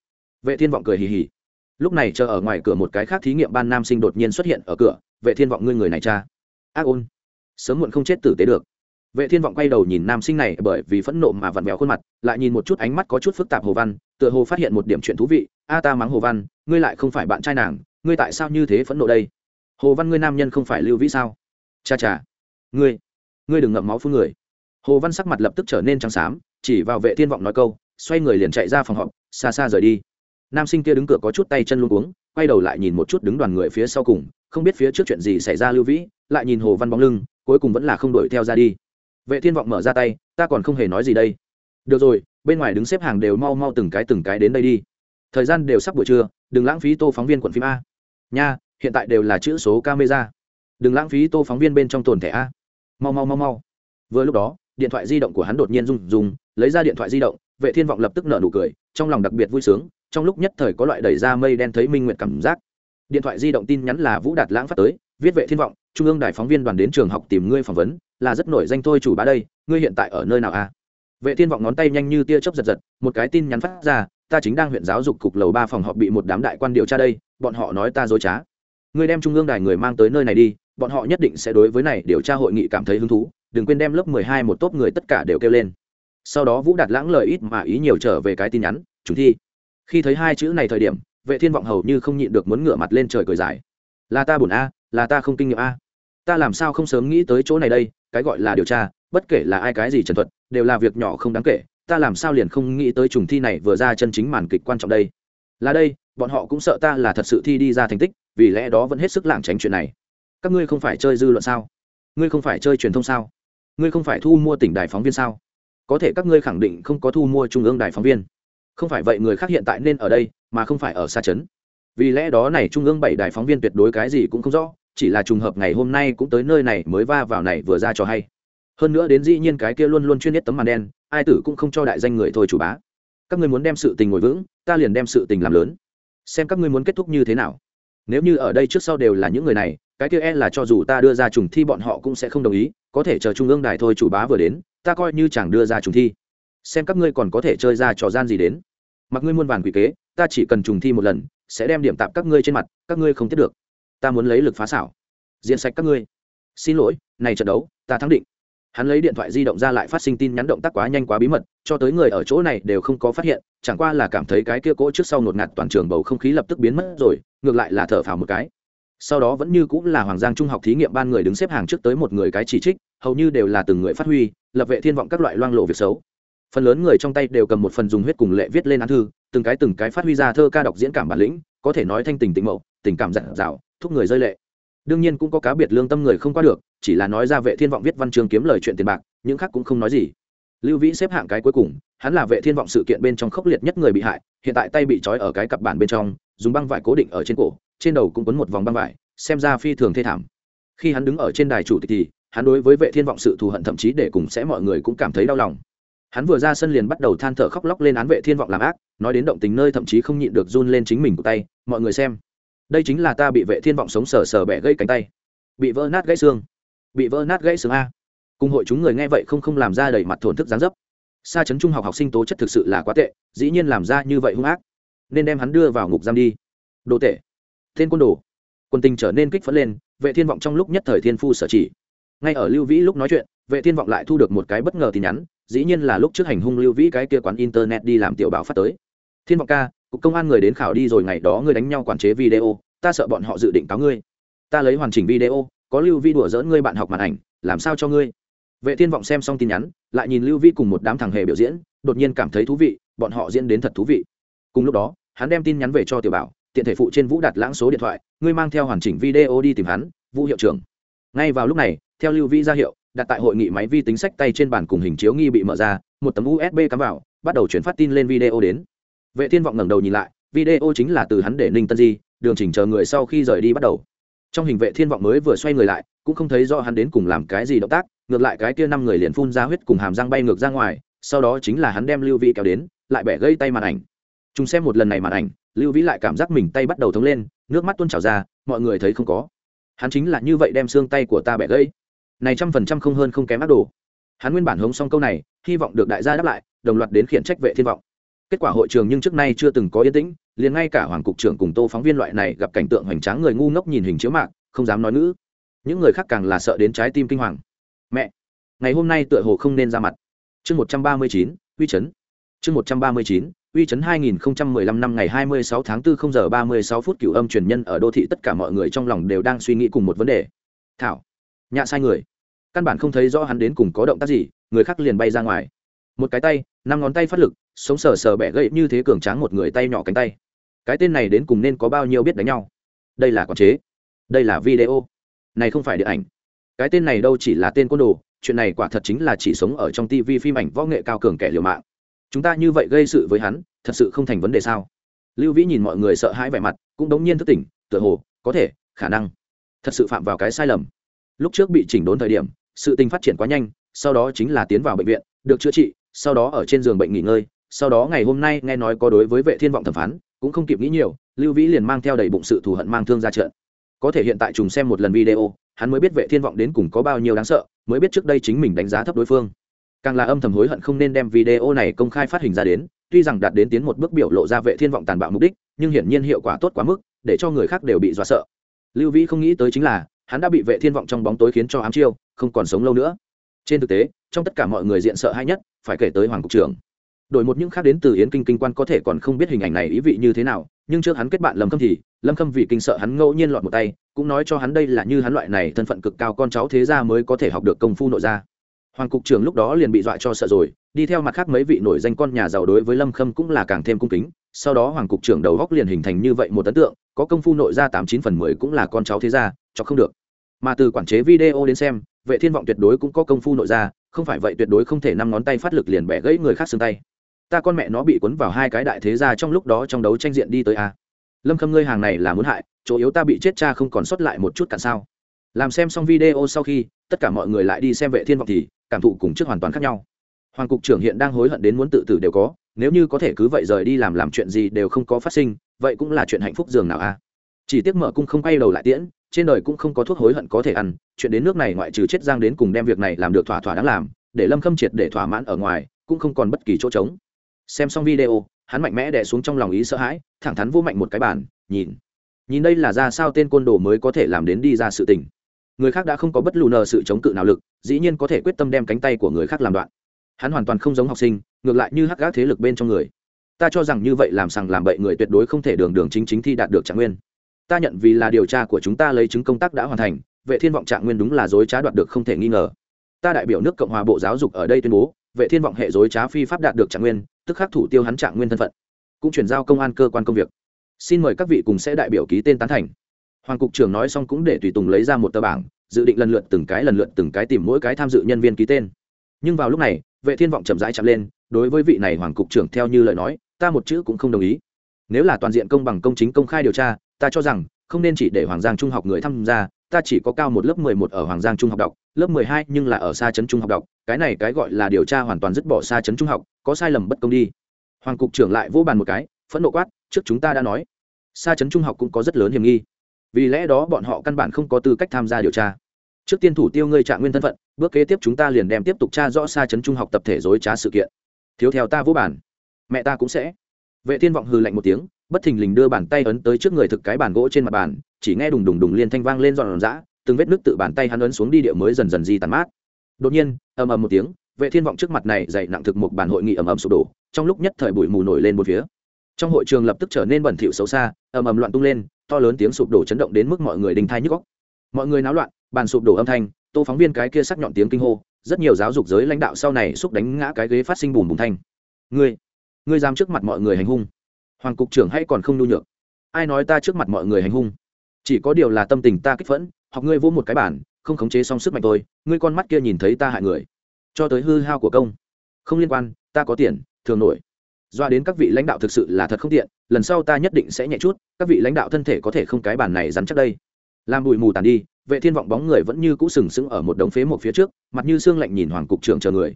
Vệ thiên vọng cười hì hì. Lúc này chờ ở ngoài cửa một cái khác thí nghiệm ban nam sinh đột nhiên xuất hiện ở cửa, vệ thiên vọng ngươi người này cha. Ác ôn. Sớm muộn không chết tử tế được. Vệ thiên vọng quay đầu nhìn nam sinh này bởi vì phẫn nộ mà vặn vẹo khuôn mặt, lại nhìn một chút ánh mắt có chút phức tạp hồ văn, tựa hồ phát hiện một điểm chuyện thú vị. A ta mắng hồ văn, ngươi lại không phải bạn trai nàng, ngươi tại sao như thế phẫn nộ đây? Hồ văn ngươi nam nhân không phải lưu vĩ sao? Cha cha. Ngươi ngươi đừng ngậm máu phương người hồ văn sắc mặt lập tức trở nên trắng xám, chỉ vào vệ thiên vọng nói câu, xoay người liền chạy ra phòng họp, xa xa rời đi. Nam sinh kia đứng cửa có chút tay chân luôn uống quay đầu lại nhìn một chút đứng đoàn người phía sau cùng, không biết phía trước chuyện gì xảy ra lưu vĩ, lại nhìn hồ văn bóng lưng, cuối cùng vẫn là không đuổi theo ra đi. Vệ thiên vọng mở ra tay, ta còn không hề nói gì đây. Được rồi, bên ngoài đứng xếp hàng đều mau mau từng cái từng cái đến đây đi. Thời gian đều sắp buổi trưa, đừng lãng phí tô phóng viên quận phim a. Nha, hiện tại đều là chữ số camera. Đừng lãng phí tô phóng viên bên trong tồn thẻ a. Mau mau mau mau. Vừa lúc đó điện thoại di động của hắn đột nhiên rung rung, lấy ra điện thoại di động, vệ thiên vọng lập tức nở nụ cười, trong lòng đặc biệt vui sướng, trong lúc nhất thời có loại đẩy ra mây đen thấy minh nguyện cảm giác. Điện thoại di động tin nhắn là vũ đạt lãng phát tới, viết vệ thiên vọng, trung ương đài phóng viên đoàn đến trường học tìm ngươi phỏng vấn, là rất nổi danh thôi chủ bá đây, ngươi hiện tại ở nơi nào a vệ thiên vọng ngón tay nhanh như tia chớp giật giật, một cái tin nhắn phát ra, ta chính đang huyện giáo dục cục lầu ba phòng họp bị một đám đại quan điều tra đây, bọn họ nói ta dối trá. Ngươi đem trung ương đài người mang tới nơi này đi, bọn họ nhất định sẽ đối với này điều tra hội nghị cảm thấy hứng thú đừng quên đem lớp mười hai một tốp người tất cả đều kêu lên. Sau đó vũ đạt lãng lời ít mà ý nhiều trở về cái tin nhắn chúng thi. Khi thấy hai chữ này thời điểm, vệ thiên vọng hầu như không nhịn được muốn ngửa mặt lên trời cười dài. Là ta buồn a, là ta không kinh nghiệm a. Ta làm sao không sớm nghĩ tới chỗ này đây, cái gọi là điều tra, bất kể là ai cái gì trần thuật, đều là việc nhỏ không đáng kể. Ta làm sao liền không nghĩ tới trùng thi này vừa ra chân chính màn kịch quan trọng đây. Là đây, bọn họ cũng sợ ta là thật sự thi đi ra thành tích, vì lẽ đó vẫn hết sức lảng tránh chuyện này. Các ngươi không phải chơi dư luận sao? Ngươi không phải chơi truyền thông sao? Ngươi không phải thu mua tỉnh đài phóng viên sao? Có thể các ngươi khẳng định không có thu mua trung ương đài phóng viên. Không phải vậy người khác hiện tại nên ở đây, mà không phải ở xa trấn. Vì lẽ đó này trung ương bảy đài phóng viên tuyệt đối cái gì cũng không rõ, chỉ là trùng hợp ngày hôm nay cũng tới nơi này mới va vào này vừa ra cho hay. Hơn nữa đến dĩ nhiên cái kia luôn luôn chuyên nhất tấm màn đen, ai tử cũng không cho đại danh người thôi chủ bá. Các ngươi muốn đem sự tình ngồi vững, ta liền đem sự tình làm lớn. Xem các ngươi muốn kết thúc như thế nào. Nếu như ở đây trước sau đều là những người này cái kia e là cho dù ta đưa ra trùng thi bọn họ cũng sẽ không đồng ý, có thể chờ trung ương đài thôi chủ bá vừa đến, ta coi như chẳng đưa ra trùng thi. Xem các ngươi còn có thể chơi ra trò gian gì đến. Mặc ngươi muôn vàn quỷ kế, ta chỉ cần trùng thi một lần, sẽ đem điểm tạm các ngươi trên mặt, các ngươi không tiếp được. Ta muốn lấy lực phá xảo. Diện sạch các ngươi. Xin lỗi, này trận đấu, ta thắng định. Hắn lấy điện thoại di động ra lại phát sinh tin nhắn động tác quá nhanh quá bí mật, cho tới người ở chỗ này đều không có phát hiện, chẳng qua là cảm thấy cái kia cỗ trước sau nột ngạt toàn trường bầu không khí lập tức biến mất rồi, ngược lại là thở phào một cái sau đó vẫn như cũng là hoàng giang trung học thí nghiệm ban người đứng xếp hàng trước tới một người cái chỉ trích, hầu như đều là từng người phát huy, lập vệ thiên vọng các loại loang lộ việc xấu. Phần lớn người trong tay đều cầm một phần dùng huyết cùng lệ viết lên án thư, từng cái từng cái phát huy ra thơ ca đọc diễn cảm bản lĩnh, có thể nói thanh tình tình mậu, tình cảm dặn dào, thúc người rơi lệ. Đương nhiên cũng có cá biệt lương tâm người không qua được, chỉ là nói ra vệ thiên vọng viết văn chương kiếm lời chuyện tiền bạc, những khác cũng không nói gì. Lưu vĩ xếp hạng cái cuối cùng, hắn là vệ thiên vọng sự kiện bên trong khốc liệt nhất người bị hại, hiện tại tay bị trói ở cái cặp bản bên trong, dùng băng vải cố định ở trên cổ trên đầu cũng quấn một vòng băng vải, xem ra phi thường thê thảm. Khi hắn đứng ở trên đài chủ tịch thì, hắn đối với vệ thiên vọng sự thù hận thậm chí để cùng sẽ mọi người cũng cảm thấy đau lòng. Hắn vừa ra sân liền bắt đầu than thở khóc lóc lên án vệ thiên vọng làm ác, nói đến động tình nơi thậm chí không nhịn được run lên chính mình của tay, mọi người xem, đây chính là ta bị vệ thiên vọng sống sờ sờ bẻ gãy cánh tay, bị vỡ nát gãy xương, bị vỡ nát gãy xương a. Cùng hội chúng người nghe vậy không không làm ra đầy mặt thổn thức gián dấp. Xa chấn trung học học sinh tố chất thực sự là quá tệ, dĩ nhiên làm ra như vậy hung ác, nên đem hắn đưa vào ngục giam đi. Đồ tệ tên quân đồ. Quân tình trở nên kích phấn lên, vệ thiên vọng trong lúc nhất thời thiên phu sở chỉ. Ngay ở lưu vĩ lúc nói chuyện, vệ thiên vọng lại thu được một cái bất ngờ tin nhắn, dĩ nhiên là lúc trước hành hung lưu vĩ cái kia quán internet đi làm tiểu báo phát tới. Thiên vọng ca, cục công an người đến khảo đi rồi ngày đó ngươi đánh nhau quản chế video, ta sợ bọn họ dự định cáo ngươi. Ta lấy hoàn chỉnh video, có lưu vi đùa dỡn ngươi bạn học màn ảnh, làm sao cho ngươi? Vệ thiên vọng xem xong tin nhắn, lại nhìn lưu vi cùng một đám thằng hề biểu diễn, đột nhiên cảm thấy thú vị, bọn họ diễn đến thật thú vị. Cùng lúc đó, hắn đem tin nhắn về cho tiểu bảo tiện thể phụ trên vũ đặt lãng số điện thoại, ngươi mang theo hoàn chỉnh video đi tìm hắn, vũ hiệu trưởng. Ngay vào lúc này, theo lưu vi ra hiệu, đặt tại hội nghị máy vi tính sách tay trên bàn cùng hình chiếu nghi bị mở ra, một tấm usb cắm vào, bắt đầu chuyển phát tin lên video đến. Vệ thiên vọng ngẩng đầu nhìn lại, video chính là từ hắn để ninh tân di, đường chỉnh chờ người sau khi rời đi bắt đầu. Trong hình vệ thiên vọng mới vừa xoay người lại, cũng không thấy do hắn đến cùng làm cái gì động tác, ngược lại cái kia năm người liền phun ra huyết cùng hàm răng bay ngược ra ngoài, sau đó chính là hắn đem lưu Vi kéo đến, lại bẻ gây tay màn ảnh chúng xem một lần này màn ảnh, lưu vĩ lại cảm giác mình tay bắt đầu thống lên, nước mắt tuôn trào ra, mọi người thấy không có. Hắn chính là như vậy đem xương tay của ta bẻ gãy. Này trăm phần trăm không hơn không kém ác đồ. Hắn nguyên bản hống xong câu này, hy vọng được đại gia đáp lại, đồng loạt đến khiển trách vệ thiên vọng. Kết quả hội trường nhưng trước nay chưa từng có yên tĩnh, liền ngay cả hoàng cục trưởng cùng tô phóng viên loại này gặp cảnh tượng hoành tráng người ngu ngốc nhìn hình chiếu mạng không dám nói ngữ. Những người khác càng là sợ đến trái tim kinh hoàng. Mẹ, ngày hôm nay tựa hồ không nên ra mặt. Chương một trăm ba mươi chín, uy chấn. Chương một trăm ba mươi chín uy chấn 2015 năm ngày 26 tháng 4 0 giờ 36 phút cửu âm truyền nhân ở đô thị tất cả mọi người trong lòng đều đang suy nghĩ cùng một vấn đề. Thảo, nhạ sai người. Căn bản không thấy rõ hắn đến cùng có động tác gì, người khác liền bay ra ngoài. Một cái tay, năm ngón tay phát lực, sống sờ sờ bẻ gãy như thế cường tráng một người tay nhỏ cánh tay. Cái tên này đến cùng nên có bao nhiêu biết đánh nhau. Đây là quản chế. Đây là video. Này không phải điện ảnh. Cái tên này đâu chỉ là tên côn đồ, chuyện này quả thật chính là chỉ sống ở trong tivi phim ảnh võ nghệ cao cường kẻ liều mạng chúng ta như vậy gây sự với hắn, thật sự không thành vấn đề sao? Lưu vĩ nhìn mọi người sợ hãi vẻ mặt, cũng đống nhiên thức tỉnh, tựa hồ, có thể, khả năng. Thật sự phạm vào cái sai lầm. Lúc trước bị chỉnh đốn thời điểm, sự tình phát triển quá nhanh, sau đó chính là tiến vào bệnh viện, được chữa trị, sau đó ở trên giường bệnh nghỉ ngơi, sau đó ngày hôm nay nghe nói có đối với vệ thiên vọng thẩm phán, cũng không kịp nghĩ nhiều, lưu vĩ liền mang theo đầy bụng sự thù hận mang thương ra trận. Có thể hiện tại trùng xem một lần video, hắn mới biết vệ thiên vọng đến cùng có bao nhiêu đáng sợ, mới biết trước đây chính mình đánh giá thấp đối phương càng là âm thầm hối hận không nên đem video này công khai phát hình ra đến, tuy rằng đạt đến tiến một bước biểu lộ ra vệ thiên vọng tàn bạo mục đích, nhưng hiển nhiên hiệu quả tốt quá mức, để cho người khác đều bị dọa sợ. Lưu vĩ không nghĩ tới chính là, hắn đã bị vệ thiên vọng trong bóng tối khiến cho ám chiêu, không còn sống lâu nữa. Trên thực tế, trong tất cả mọi người diện sợ hay nhất, phải kể tới hoàng cục trưởng. Đổi một những khác đến từ yến kinh kinh quan có thể còn không biết hình ảnh này ý vị như thế nào, nhưng trước hắn kết bạn lâm khâm thì, lâm khâm vì kinh sợ hắn ngẫu nhiên lọt một tay, cũng nói cho hắn đây là như hắn loại này thân phận cực cao con cháu thế gia mới có thể học được công phu nội gia hoàng cục trưởng lúc đó liền bị dọa cho sợ rồi, đi theo mặt khác mấy vị nổi danh con nhà giàu đối với lâm khâm cũng là càng thêm cung kính. Sau đó hoàng cục trưởng đầu góc liền hình thành như vậy một ấn tượng, có công phu nội gia tám chín phần mười cũng là con cháu thế gia, cho không được. Mà từ quản chế video đến xem, vệ thiên vọng tuyệt đối cũng có công phu nội gia, không phải vậy tuyệt đối không thể năm ngón tay phát lực liền bẻ gãy người khác xương tay. Ta con mẹ nó bị cuốn vào hai cái đại thế gia trong lúc đó trong đấu tranh diện đi tới a. Lâm khâm ngươi hàng này là muốn hại, chỗ yếu ta bị chết cha không còn sót lại một chút cản sao. Làm xem xong video sau khi tất cả mọi người lại đi xem vệ thiên vọng thì cảm thụ cùng trước hoàn toàn khác nhau. Hoàng cục trưởng hiện đang hối hận đến muốn tự tử đều có, nếu như có thể cứ vậy rời đi làm làm chuyện gì đều không có phát sinh, vậy cũng là chuyện hạnh phúc dường nào a? Chỉ tiếc mở cung không quay đầu lại tiễn, trên đời cũng không có thuốc hối hận có thể ăn, chuyện đến nước này ngoại trừ chết giang đến cùng đem việc này làm được thỏa thỏa đáng làm, để lâm khâm triệt để thỏa mãn ở ngoài, cũng không còn bất kỳ chỗ trống. Xem xong video, hắn mạnh mẽ đè xuống trong lòng ý sợ hãi, thẳng thắn vô mạnh một cái bàn, nhìn. Nhìn đây là ra sao tên côn đồ mới có thể làm đến đi ra sự tình người khác đã không có bất lù nờ sự chống cự nào lực, dĩ nhiên có thể quyết tâm đem cánh tay của người khác làm đoạn. Hắn hoàn toàn không giống học sinh, ngược lại như hắc gác thế lực bên trong người. Ta cho rằng như vậy làm sằng làm bậy người tuyệt đối không thể đường đường chính chính thi đạt được trạng nguyên. Ta nhận vì là điều tra của chúng ta lấy chứng công tác đã hoàn thành, vệ thiên vọng trạng nguyên đúng là dối trá đoạt được không thể nghi ngờ. Ta đại biểu nước cộng hòa bộ giáo dục ở đây tuyên bố, vệ thiên vọng hệ dối trá phi pháp đạt được trạng nguyên, tức khắc thủ tiêu hắn trạng nguyên thân phận. Cũng chuyển giao công an cơ quan công việc. Xin mời các vị cùng sẽ đại biểu ký tên tán thành hoàng cục trưởng nói xong cũng để tùy tùng lấy ra một tờ bảng, dự định lần lượt từng cái lần lượt từng cái tìm mỗi cái tham dự nhân viên ký tên. Nhưng vào lúc này, vệ thiên vọng chậm rãi chậm lên, đối với vị này hoàng cục trưởng theo như lời nói, ta một chữ cũng không đồng ý. Nếu là toàn diện công bằng công chính công khai điều tra, ta cho rằng không nên chỉ để hoàng giang trung học người tham gia, ta chỉ có cao một lớp 11 ở hoàng giang trung học đọc, lớp 12 nhưng là ở xa trấn trung học đọc, cái này cái gọi là điều tra hoàn toàn dứt bỏ xa trấn trung học, có sai lầm bất công đi. Hoàng cục trưởng lại vỗ bàn một cái, phẫn nộ quát, trước chúng ta đã nói xa trấn trung học cũng có rất lớn hiểm nghi vì lẽ đó bọn họ căn bản không có tư cách tham gia điều tra. Trước tiên thủ tiêu ngươi trạng nguyên thân phận, bước kế tiếp chúng ta liền đem tiếp tục tra rõ xa chấn trung học tập thể dối trá sự kiện. Thiếu theo ta vô bản. Mẹ ta cũng sẽ. Vệ thiên vọng hư lạnh một tiếng, bất thình lình đưa bàn tay ấn tới trước người thực cái bàn gỗ trên mặt bàn, chỉ nghe đùng đùng đùng liên thanh vang lên dọn dã từng vết nước tự bàn tay hắn ấn xuống đi địa mới dần dần di tàn mát. Đột nhiên, ầm ầm một tiếng, vệ thiên vọng trước mặt này dày nặng thực một bản hội nghị ầm ầm sụp đổ, trong lúc nhất thời bụi mù nổi lên một phía trong hội trường lập tức trở nên bẩn thỉu xấu xa, ầm ầm loạn tung lên, to lớn tiếng sụp đổ chấn động đến mức mọi người đình thai nhức góc mọi người náo loạn, bàn sụp đổ âm thanh, tô phóng viên cái kia sắc nhọn tiếng kinh hô, rất nhiều giáo dục giới lãnh đạo sau này xúc đánh ngã cái ghế phát sinh bùn bùn thanh. Ngươi ngươi dám trước mặt mọi người hành hung. Hoàng cục trưởng hay còn không nhu nhược? Ai nói ta trước mặt mọi người hành hung? Chỉ có điều là tâm tình ta kích phẫn hoặc ngươi vỗ một cái bản không khống chế xong sức mạnh tôi, ngươi con mắt kia nhìn thấy ta hại người. Cho tới hư hao của công. Không liên quan, ta có tiền, thường nổi doa đến các vị lãnh đạo thực sự là thật không tiện, lần sau ta nhất định sẽ nhẹ chút, các vị lãnh đạo thân thể có thể không cái bản này rắn chắc đây. Làm bụi mù tàn đi, vệ thiên vọng bóng người vẫn như cũ sừng sững ở một đống phế một phía trước, mặt như xương lạnh nhìn hoàng cục trưởng chờ người.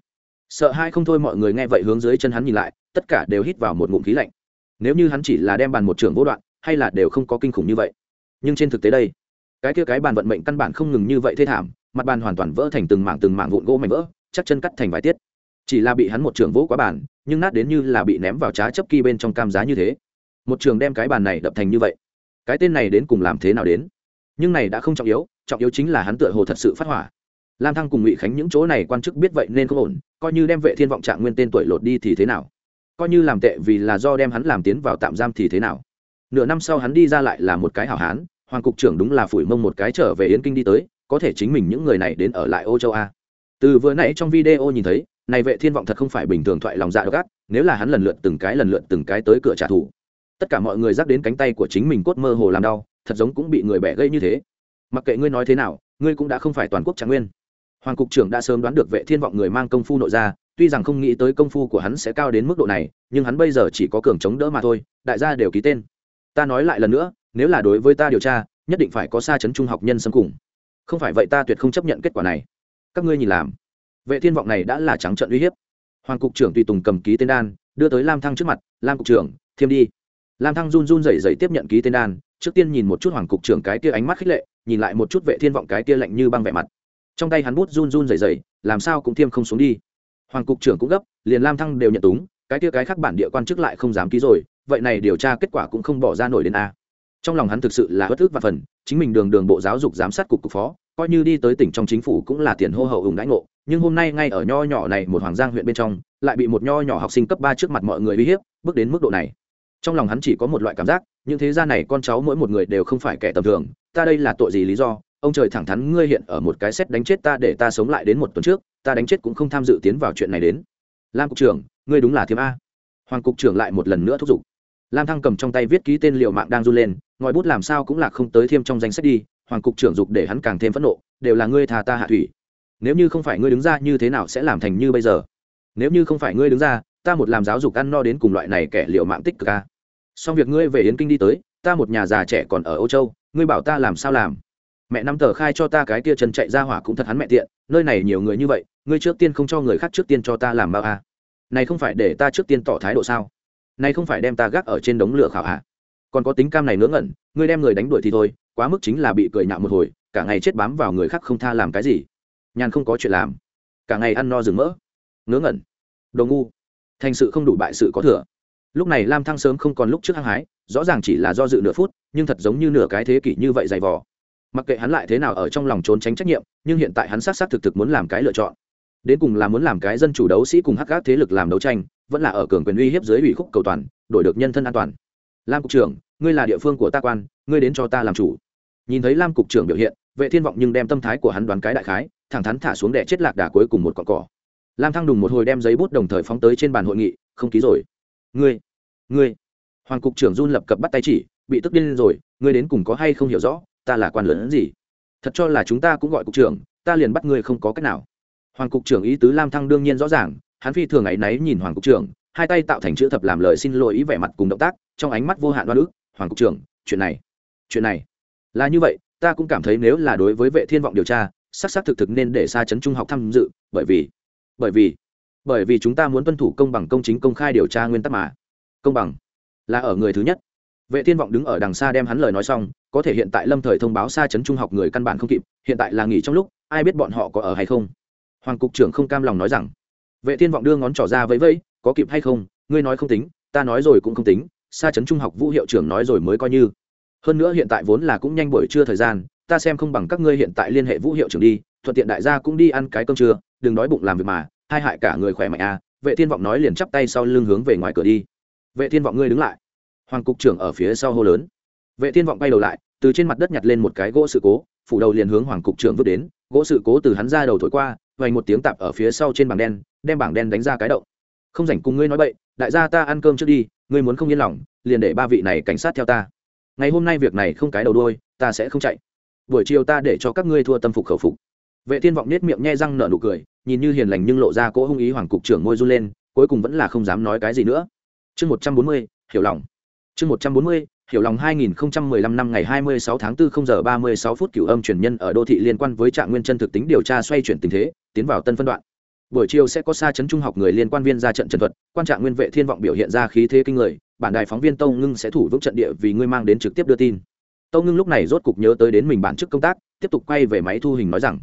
Sợ hai không thôi mọi người nghe vậy hướng dưới chân hắn nhìn lại, tất cả đều hít vào một ngụm khí lạnh. Nếu như hắn chỉ là đem bàn một trưởng vô đoạn, hay là đều không có kinh khủng như vậy. Nhưng trên thực tế đây, cái kia cái bàn vận mệnh căn bản không ngừng như vậy thê thảm, mặt bàn hoàn toàn vỡ thành từng mảng từng mảng vụn gỗ mảnh vỡ, chắc chân cắt thành vài tiết chỉ là bị hắn một trường vỗ quá bàn, nhưng nát đến như là bị ném vào trá chấp kỳ bên trong cam giá như thế. Một trường đem cái bàn này đập thành như vậy. Cái tên này đến cùng làm thế nào đến? Nhưng này đã không trọng yếu trọng yếu chính là hắn tựa hồ thật sự phát hỏa. Lam thăng cùng ngụy khánh những chỗ này quan chức biết vậy nên không ổn, coi như đem vệ thiên vọng trạng nguyên tên tuổi lột đi thì thế nào? Coi như làm tệ vì là do đem hắn làm tiến vào tạm giam thì thế nào? Nửa năm sau hắn đi ra lại là một cái hảo hán, hoàng cục trưởng đúng là phủi mông một cái trở về yến kinh đi tới, có thể chính mình những người này đến ở lại ô châu a. Từ vừa nãy trong video nhìn thấy này vệ thiên vọng thật không phải bình thường thoại lòng dạ gắt nếu là hắn lần lượt từng cái lần lượt từng cái tới cửa trả thù, tất cả mọi người dắt đến cánh tay của chính mình cốt mơ hồ làm đau, thật giống cũng bị người bẻ gây như thế. Mặc kệ ngươi nói thế nào, ngươi cũng đã không phải toàn quốc trạng nguyên. Hoàng cục trưởng đã sớm đoán được vệ thiên vọng người mang công phu nội ra tuy rằng không nghĩ tới công phu của hắn sẽ cao đến mức độ này, nhưng hắn bây giờ chỉ có cường chống đỡ mà thôi, đại gia đều ký tên. Ta nói lại lần nữa, nếu là đối với ta điều tra, nhất định phải có xa chấn trung học nhân xâm cùng. Không phải vậy ta tuyệt không chấp nhận kết quả này. Các ngươi nhìn làm vệ thiên vọng này đã là trắng trận uy hiếp. Hoàng cục trưởng tùy tùng cầm ký tên đan, đưa tới lam thăng trước mặt, lam cục trưởng, thiêm đi. Lam thăng run run rẩy rẩy tiếp nhận ký tên đan, trước tiên nhìn một chút hoàng cục trưởng cái kia ánh mắt khích lệ, nhìn lại một chút vệ thiên vọng cái kia lạnh như băng vẻ mặt. Trong tay hắn bút run run rẩy rẩy, làm sao cũng thiêm không xuống đi. Hoàng cục trưởng cũng gấp, liền lam thăng đều nhận túng, cái kia cái khác bản địa quan chức lại không dám ký rồi, vậy này điều tra kết quả cũng không bỏ ra nổi đến a. Trong lòng hắn thực sự là bất ức và phần, chính mình đường đường bộ giáo dục giám sát cục cục phó, coi như đi tới tỉnh trong chính phủ cũng là tiền hô hậu ủng đãi ngộ nhưng hôm nay ngay ở nho nhỏ này một hoàng giang huyện bên trong, lại bị một nho nhỏ học sinh cấp ba trước mặt mọi người uy hiếp, bước đến mức độ này. Trong lòng hắn chỉ có một loại cảm giác, những thế gia này con cháu mỗi một người đều không phải kẻ tầm thường, ta đây là tội gì lý do? Ông trời thẳng thắn, ngươi hiện ở một cái xét đánh chết ta để ta sống lại đến một tuần trước, ta đánh chết cũng không tham dự tiến vào chuyện này đến. Lam cục trưởng, ngươi đúng là thiếm a. Hoàng cục trưởng lại một lần nữa thúc giục. Lam thăng cầm trong tay viết ký tên liệu mạng đang run lên, ngòi bút làm sao cũng là không tới thêm trong danh sách đi, hoàng cục trưởng dục để hắn càng thêm phẫn nộ, đều là ngươi thà ta hạ thủy nếu như không phải ngươi đứng ra như thế nào sẽ làm thành như bây giờ? Nếu như không phải ngươi đứng ra, ta một làm giáo dục ăn no đến cùng loại này kẻ liệu mạng tích cực ca xong việc ngươi về yến kinh đi tới, ta một nhà già trẻ còn ở âu châu, ngươi bảo ta làm sao làm? Mẹ năm tờ khai cho ta cái kia chân chạy ra hỏa cũng thật hắn mẹ tiện, nơi này nhiều người như vậy, ngươi trước tiên không cho người khác trước tiên cho ta làm bao à. này không phải để ta trước tiên tỏ thái độ sao? Này không phải đem ta gác ở trên đống lửa khảo à. còn có tính cam này ngớ ngẩn, ngươi đem người đánh đuổi thì thôi, quá mức chính là bị cười nhạo một hồi, cả ngày chết bám vào người khác không tha làm cái gì nhàn không có chuyện làm. Cả ngày ăn no rừng mỡ. Ngớ ngẩn. Đồ ngu. Thành sự không đủ bại sự có thừa. Lúc này lam thăng sớm không còn lúc trước hăng hái, rõ ràng chỉ là do dự nửa phút, nhưng thật giống như nửa cái thế kỷ như vậy dày vò. Mặc kệ hắn lại thế nào ở trong lòng trốn tránh trách nhiệm, nhưng hiện tại hắn xác xác thực thực muốn làm cái lựa chọn. Đến cùng là muốn làm cái dân chủ đấu sĩ cùng hắc gác thế lực làm đấu tranh, vẫn là ở cường quyền uy hiếp dưới ủy khúc cầu toàn, đổi được nhân thân an toàn. Lam cục trưởng, ngươi là địa phương của ta quan, ngươi đến cho ta làm chủ. Nhìn thấy lam cục trưởng biểu hiện, vệ thiên vọng nhưng đem tâm thái của hắn đoán cái đại khái thẳng thắn thả xuống đẻ chết lạc đà cuối cùng một cọn cỏ. Lam thăng đùng một hồi đem giấy bút đồng thời phóng tới trên bàn hội nghị, không ký rồi. Ngươi ngươi. Hoàng cục trưởng run lập cập bắt tay chỉ, bị tức điên rồi, ngươi đến cùng có hay không hiểu rõ, ta là quan lớn gì? Thật cho là chúng ta cũng gọi cục trưởng, ta liền bắt ngươi không có cách nào. Hoàng cục trưởng ý tứ lam thăng đương nhiên rõ ràng, hắn phi thường ấ y náy nhìn hoàng cục trưởng, hai tay tạo thành chữ thập làm lời xin lỗi ý vẻ mặt cùng động tác, trong ánh mắt vô hạn đoan ức, hoàng cục trưởng, chuyện này chuyện này là như vậy, ta cũng cảm thấy nếu là đối với vệ thiên vọng điều tra xác xác thực thực nên để xa chấn trung học tham dự, bởi vì bởi vì bởi vì chúng ta muốn tuân thủ công bằng công chính công khai điều tra nguyên tắc mà. Công bằng là ở người thứ nhất. Vệ thiên vọng đứng ở đằng xa đem hắn lời nói xong, có thể hiện tại lâm thời thông báo xa chấn trung học người căn bản không kịp, hiện tại là nghỉ trong lúc, ai biết bọn họ có ở hay không? Hoàng cục trưởng không cam lòng nói rằng, vệ thiên vọng đưa ngón trỏ ra vẫy vẫy, có kịp hay không, ngươi nói không tính, ta nói rồi cũng không tính, xa chấn trung học vũ hiệu trưởng nói rồi mới coi như. Hơn nữa hiện tại vốn là cũng nhanh buổi trưa thời gian ta xem không bằng các ngươi hiện tại liên hệ vũ hiệu trưởng đi, thuận tiện đại gia cũng đi ăn cái cơm trưa, đừng đói bụng làm việc mà, hai hại cả người khỏe mạnh à. Vệ thiên vọng nói liền chắp tay sau lưng hướng về ngoài cửa đi. Vệ thiên vọng ngươi đứng lại. Hoàng cục trưởng ở phía sau hô lớn. Vệ thiên vọng bay đầu lại, từ trên mặt đất nhặt lên một cái gỗ sự cố, phủ đầu liền hướng hoàng cục trưởng vứt đến, gỗ sự cố từ hắn ra đầu thổi qua vành một tiếng tạp ở phía sau trên bảng đen, đem bảng đen đánh ra cái động. Không rảnh cùng ngươi nói bậy, đại gia ta ăn cơm trước đi, ngươi muốn không yên lòng, liền để ba vị này cảnh sát theo ta. Ngày hôm nay việc này không cái đầu đôi ta sẽ không chạy buổi chiều ta để cho các ngươi thua tâm phục khẩu phục. Vệ thiên vọng nết miệng nhe răng nở nụ cười, nhìn như hiền lành nhưng lộ ra cỗ hung ý hoàng cục trưởng môi run lên, cuối cùng vẫn là không dám nói cái gì nữa. Chương một trăm bốn mươi, hiểu lòng. Chương một trăm bốn mươi, hiểu lòng 2015 năm ngày 26 tháng 4 0 giờ 36 phút cửu âm truyền nhân ở đô thị liên quan với trạng nguyên chân thực tính điều tra xoay chuyển tình thế, tiến vào tân phân đoạn. Buổi chiều sẽ có xa chấn trung học người liên quan viên ra trận trần thuật, quan trạng nguyên vệ thiên vọng biểu hiện ra khí thế kinh người, bản đài phóng viên Tông ngưng sẽ thủ vững trận địa vì ngươi mang đến trực tiếp đưa tin tâu ngưng lúc này rốt cục nhớ tới đến mình bản chức công tác, tiếp tục quay về máy thu hình nói rằng,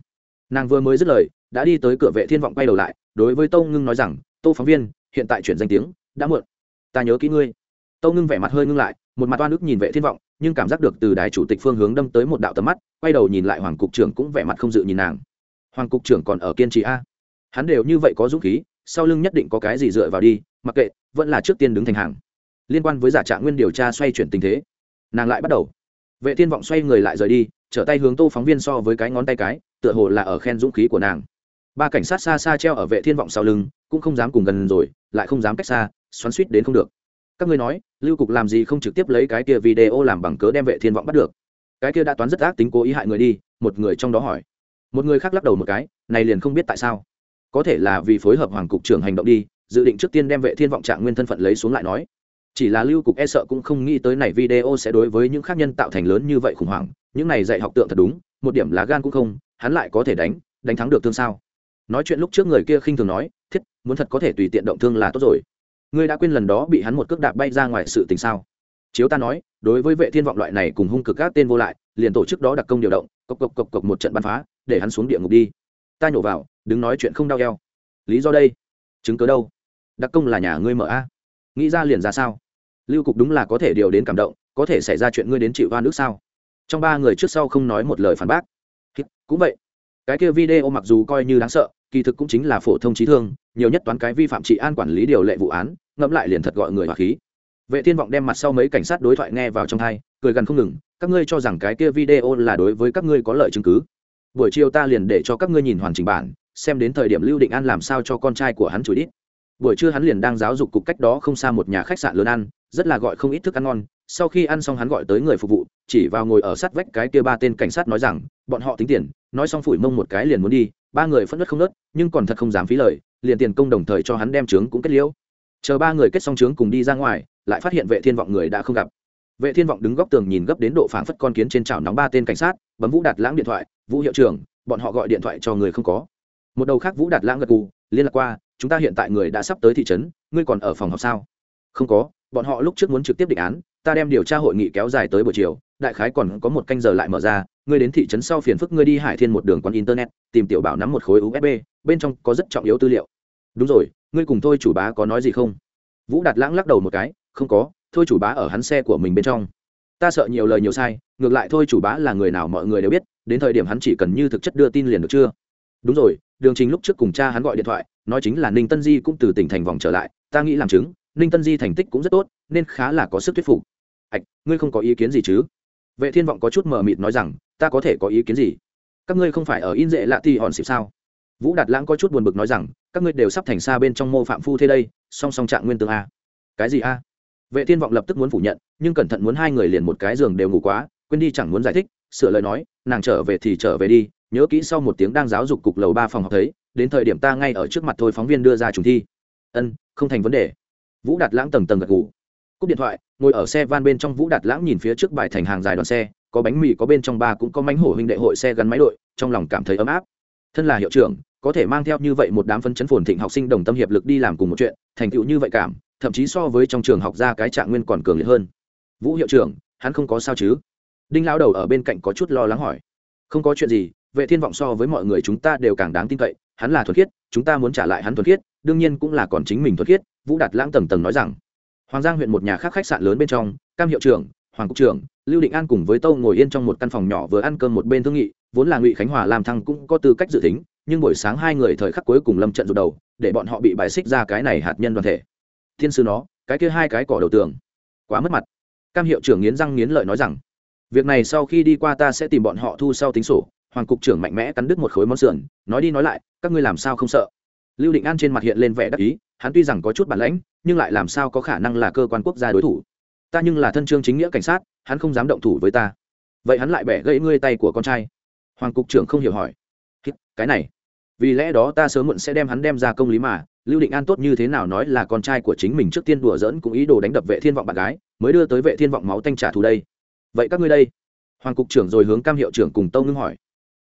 nàng vừa mới dứt lời, đã đi tới cửa vệ thiên vọng quay đầu lại, đối với tâu ngưng nói rằng, tô phóng viên, hiện tại chuyển danh tiếng, đã muộn. Ta nhớ kỹ ngươi. Tâu ngưng vẻ mặt hơi ngưng lại, một mặt oan ức nhìn vệ thiên vọng, nhưng cảm giác được từ đài chủ tịch phương hướng đâm tới một đạo tầm mắt, quay đầu nhìn lại hoàng cục trưởng cũng vẻ mặt không dự nhìn nàng. Hoàng cục trưởng còn ở kiên trì a? Hắn đều như vậy có dũng khí, sau lưng nhất định có cái gì dựa vào đi, mặc kệ, vẫn là trước tiên đứng thành hàng. Liên quan với giả trạng nguyên điều tra xoay chuyển tình thế, nàng lại bắt đầu vệ thiên vọng xoay người lại rời đi, trở tay hướng tô phóng viên so với cái ngón tay cái, tựa hồ là ở khen dũng khí của nàng. Ba cảnh sát xa xa treo ở vệ thiên vọng sau lưng, cũng không dám cùng gần rồi, lại không dám cách xa, xoắn suýt đến không được. Các ngươi nói, lưu cục làm gì không trực tiếp lấy cái kia video làm bằng cớ đem vệ thiên vọng bắt được? Cái kia đã toán rất ác tính cố ý hại người đi, một người trong đó hỏi. Một người khác lắc đầu một cái, này liền không biết tại sao. Có thể là vì phối hợp hoàng cục trưởng hành động đi, dự định trước tiên đem vệ thiên vọng trạng nguyên thân phận lấy xuống lại nói chỉ là lưu cục e sợ cũng không nghĩ tới này video sẽ đối với những khác nhân tạo thành lớn như vậy khủng hoảng. Những này dạy học tượng thật đúng, một điểm lá gan cũng không, hắn lại có thể đánh đánh thắng được thương sao? Nói chuyện lúc trước người kia khinh thường nói, thiết, muốn thật có thể tùy tiện động thương là tốt rồi. Ngươi đã quên lần đó bị hắn một cước đạp bay ra ngoài sự tình sao? Chiếu ta nói, đối với vệ thiên vọng loại này cùng hung cực các tên vô lại, liền tổ chức đó đặc công điều động, cộc cộc cộc cộc một trận bắn phá, để hắn xuống địa ngục đi. Ta nhổ vào, đứng nói chuyện không đau eo. Lý do đây? Chứng cứ đâu? Đặc công là nhà ngươi mở a. Nghĩ ra liền ra sao? Lưu cục đúng là có thể điều đến cảm động, có thể xảy ra chuyện ngươi đến chịu hoa nước sao? Trong ba người trước sau không nói một lời phản bác. Cũng vậy. Cái kia video mặc dù coi như đáng sợ, kỳ thực cũng chính là phổ thông trí thương, nhiều nhất toán cái vi phạm trị an quản lý điều lệ vụ án, ngẫm lại liền thật gọi người hòa khí. Vệ thiên vọng đem mặt sau mấy cảnh sát đối thoại nghe vào trong thai cười gần không ngừng, các ngươi cho rằng cái kia video là đối với các ngươi có lợi chứng cứ. Buổi chiều ta liền để cho các ngươi nhìn hoàn chỉnh bản, xem đến thời điểm lưu định an làm sao cho con trai của hắn chửi đít. Buổi trưa hắn liền đang giáo dục cục cách đó không xa một nhà khách sạn lớn ăn rất là gọi không ít thức ăn ngon. Sau khi ăn xong hắn gọi tới người phục vụ, chỉ vào ngồi ở sát vách cái kia ba tên cảnh sát nói rằng, bọn họ tính tiền, nói xong phủi mông một cái liền muốn đi, ba người phẫn nứt không nớt, nhưng còn thật không dám phí lời, liền tiền công đồng thời cho hắn đem trướng cũng kết liễu. Chờ ba người kết xong trướng cùng đi ra ngoài, lại phát hiện vệ thiên vọng người đã không gặp. Vệ thiên vọng đứng góc tường nhìn gấp đến độ phảng phất con kiến trên chảo nóng ba tên cảnh sát, bấm vũ đạt lãng điện thoại, vũ hiệu trưởng, bọn họ gọi điện thoại cho người không có. Một đầu khác vũ đạt lãng gật cù liên lạc qua, chúng ta hiện tại người đã sắp tới thị trấn, ngươi còn ở phòng học sao? Không có bọn họ lúc trước muốn trực tiếp định án, ta đem điều tra hội nghị kéo dài tới buổi chiều, đại khái còn có một canh giờ lại mở ra, ngươi đến thị trấn sau phiền phức ngươi đi hải thiên một đường quán internet, tìm tiểu bảo nắm một khối usb bên trong có rất trọng yếu tư liệu. Đúng rồi, ngươi cùng thôi chủ bá có nói gì không? Vũ đạt lãng lắc đầu một cái, không có, thôi chủ bá ở hắn xe của mình bên trong. Ta sợ nhiều lời nhiều sai, ngược lại thôi chủ bá là người nào mọi người đều biết, đến thời điểm hắn chỉ cần như thực chất đưa tin liền được chưa? Đúng rồi, đường chính lúc trước cùng cha hắn gọi điện thoại, nói chính là ninh tân di cũng từ tỉnh thành vòng trở lại, ta nghĩ làm chứng ninh tân di thành tích cũng rất tốt, nên khá là có sức thuyết phục. Ạch ngươi không có ý kiến gì chứ? Vệ thiên vọng có chút mờ mịt nói rằng, ta có thể có ý kiến gì? Các ngươi không phải ở in dệ lạ thì hòn xịp sao? Vũ đạt lãng có chút buồn bực nói rằng, các ngươi đều sắp thành xa bên trong mô phạm phu thế đây, song song trạng nguyên tương a. Cái gì a? Vệ thiên vọng lập tức muốn phủ nhận, nhưng cẩn thận muốn hai người liền một cái giường đều ngủ quá, quên đi chẳng muốn giải thích, sửa lời nói, nàng trở về thì trở về đi, nhớ kỹ sau một tiếng đang giáo dục cục lầu ba phòng học thấy, đến thời điểm ta ngay ở trước mặt thôi phóng viên đưa ra trùng thi. Ân, không thành vấn đề vũ đạt lãng tầng tầng gật ngủ cúp điện thoại, ngồi ở xe van bên trong vũ đạt lãng nhìn phía trước bài thành hàng dài đoàn xe, có bánh mì, có bên trong ba cũng có mánh hổ huynh đệ hội xe gắn máy đội, trong lòng cảm thấy ấm áp. Thân là hiệu trưởng, có thể mang theo như vậy một đám phân chấn phồn thịnh học sinh đồng tâm hiệp lực đi làm cùng một chuyện, thành tựu như vậy cảm, thậm chí so với trong trường học ra cái trạng nguyên còn cường liệt hơn. Vũ hiệu trưởng, hắn không có sao chứ? Đinh lao đầu ở bên cạnh có chút lo lắng hỏi. Không có chuyện gì, vệ thiên vọng so với mọi người chúng ta đều càng đáng tin cậy, hắn là thuần khiết, chúng ta muốn trả lại hắn thuần khiết, đương nhiên cũng là còn chính mình thuần khiết vũ đạt lãng tầng tầng nói rằng, hoàng giang huyện một nhà khác khách sạn lớn bên trong, cam hiệu trưởng, hoàng cục trưởng, lưu định an cùng với tâu ngồi yên trong một căn phòng nhỏ vừa ăn cơm một bên thương nghị, vốn là ngụy khánh hòa làm thăng cũng có tư cách dự tính, nhưng buổi sáng hai người thời khắc cuối cùng lâm trận rụt đầu, để bọn họ bị bài xích ra cái này hạt nhân đoàn thể. Thiên sư nó, cái kia hai cái cỏ đầu tường, quá mất mặt. Cam hiệu trưởng nghiến răng nghiến lợi nói rằng, việc này sau khi đi qua ta sẽ tìm bọn họ thu sau tính sổ, hoàng cục trưởng mạnh mẽ cắn đứt một khối món sườn, nói đi nói lại, các ngươi làm sao không sợ? Lưu định an trên mặt hiện lên vẻ đắc ý, hắn tuy rằng có chút bản lãnh, nhưng lại làm sao có khả năng là cơ quan quốc gia đối thủ? Ta nhưng là thân trương chính nghĩa cảnh sát, hắn không dám động thủ với ta. Vậy hắn lại bẻ gãy ngươi tay của con trai? Hoàng cục trưởng không hiểu hỏi. Cái này. Vì lẽ đó ta sớm muộn sẽ đem hắn đem ra công lý mà. Lưu định an tốt như thế nào nói là con trai của chính mình trước tiên đùa dỡn cũng ý đồ đánh đập vệ thiên vọng bạn gái, mới đưa tới vệ thiên vọng máu tanh trả thù đây. Vậy các ngươi đây? Hoàng cục trưởng rồi hướng cam hiệu trưởng cùng tâu ngưng hỏi.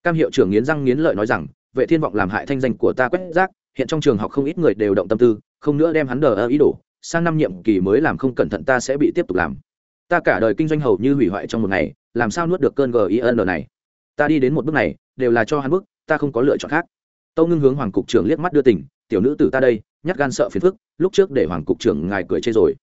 Cam hiệu trưởng nghiến răng nghiến lợi nói rằng, vệ thiên vọng làm hại thanh danh của ta quét rác hiện trong trường học không ít người đều động tâm tư, không nữa đem hắn đờ ơ ý đồ, sang năm nhiệm kỳ mới làm không cẩn thận ta sẽ bị tiếp tục làm. Ta cả đời kinh doanh hầu như hủy hoại trong một ngày, làm sao nuốt được cơn gin này? Ta đi đến một bước này, đều là cho hắn bước, ta không có lựa chọn khác. Tâu ngưng hướng hoàng cục trưởng liếc mắt đưa tỉnh tiểu nữ từ ta đây, nhát gan sợ phiền phức, lúc trước để hoàng cục trưởng ngài cười chê rồi.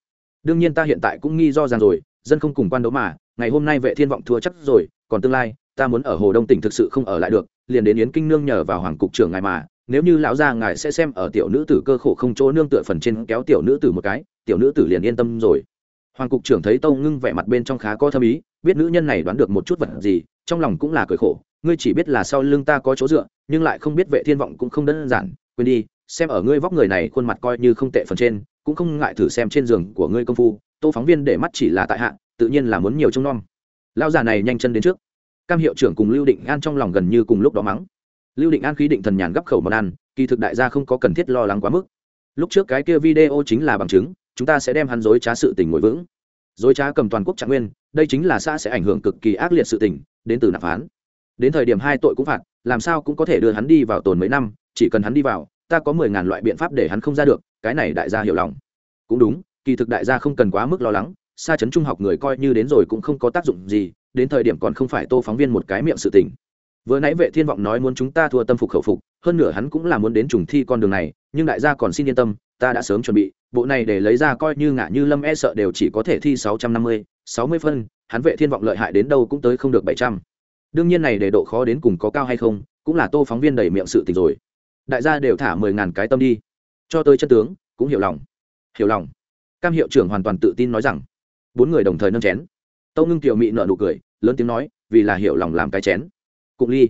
Đương nhiên ta hiện tại cũng nghi do rằng rồi, dân không cùng quan đấu mà, ngày hôm nay vệ thiên vọng thua chắc rồi, còn tương lai, ta muốn ở hồ đông tỉnh thực sự không ở lại được, liền đến yến kinh nương nhờ vào hoàng cục trưởng ngài mà nếu như lão gia ngài sẽ xem ở tiểu nữ tử cơ khổ không chỗ nương tựa phần trên kéo tiểu nữ tử một cái, tiểu nữ tử liền yên tâm rồi. Hoàng cục trưởng thấy tâu ngưng vẻ mặt bên trong khá có thâm ý, biết nữ nhân này đoán được một chút vật gì, trong lòng cũng là cười khổ. Ngươi chỉ biết là sau lưng ta có chỗ dựa, nhưng lại không biết vệ thiên vọng cũng không đơn giản. Quên đi, xem ở ngươi vóc người này khuôn mặt coi như không tệ phần trên, cũng không ngại thử xem trên giường của ngươi công phu. Tô phóng viên để mắt chỉ là tại hạ, tự nhiên là muốn nhiều trông nom. Lão già này nhanh chân đến trước. Cam hiệu trưởng cùng lưu định an trong lòng gần như cùng lúc đó mắng lưu định an khí định thần nhàn gấp khẩu món ăn, kỳ thực đại gia không có cần thiết lo lắng quá mức. Lúc trước cái kia video chính là bằng chứng, chúng ta sẽ đem hắn dối trá sự tình ngồi vững. Dối trá cầm toàn quốc trạng nguyên, đây chính là xã sẽ ảnh hưởng cực kỳ ác liệt sự tình, đến từ nạp phán. Đến thời điểm hai tội cũng phạt, làm sao cũng có thể đưa hắn đi vào tồn mấy năm, chỉ cần hắn đi vào, ta có mười ngàn loại biện pháp để hắn không ra được, cái này đại gia hiểu lòng. Cũng đúng, kỳ thực đại gia không cần quá mức lo lắng xa chấn trung học người coi như đến rồi cũng không có tác dụng gì, đến thời điểm còn không phải tô phóng viên một cái miệng sự tình vừa nãy vệ thiên vọng nói muốn chúng ta thua tâm phục khẩu phục, hơn nữa hắn cũng là muốn đến trùng thi con đường này, nhưng đại gia còn xin yên tâm, ta đã sớm chuẩn bị, bộ này để lấy ra coi như ngã như lâm e sợ đều chỉ có thể thi sáu trăm năm mươi, sáu mươi phân, hắn vệ thiên vọng lợi hại đến đâu cũng tới không được bảy trăm. Đương nhiên này để độ khó đến cùng có cao hay không, cũng là tô phóng viên đầy miệng sự tình rồi. Đại gia đều thả mười ngàn cái tâm đi. Cho tới chân tướng, cũng hiểu lòng. Hiểu lòng. Cam hiệu trưởng hoàn toàn tự tin nói rằng. Bốn người đồng thời nâng chén. Tâu ngưng tiểu mị nợ nụ cười, lớn tiếng nói, vì là hiểu lòng làm cái chén cụng ly.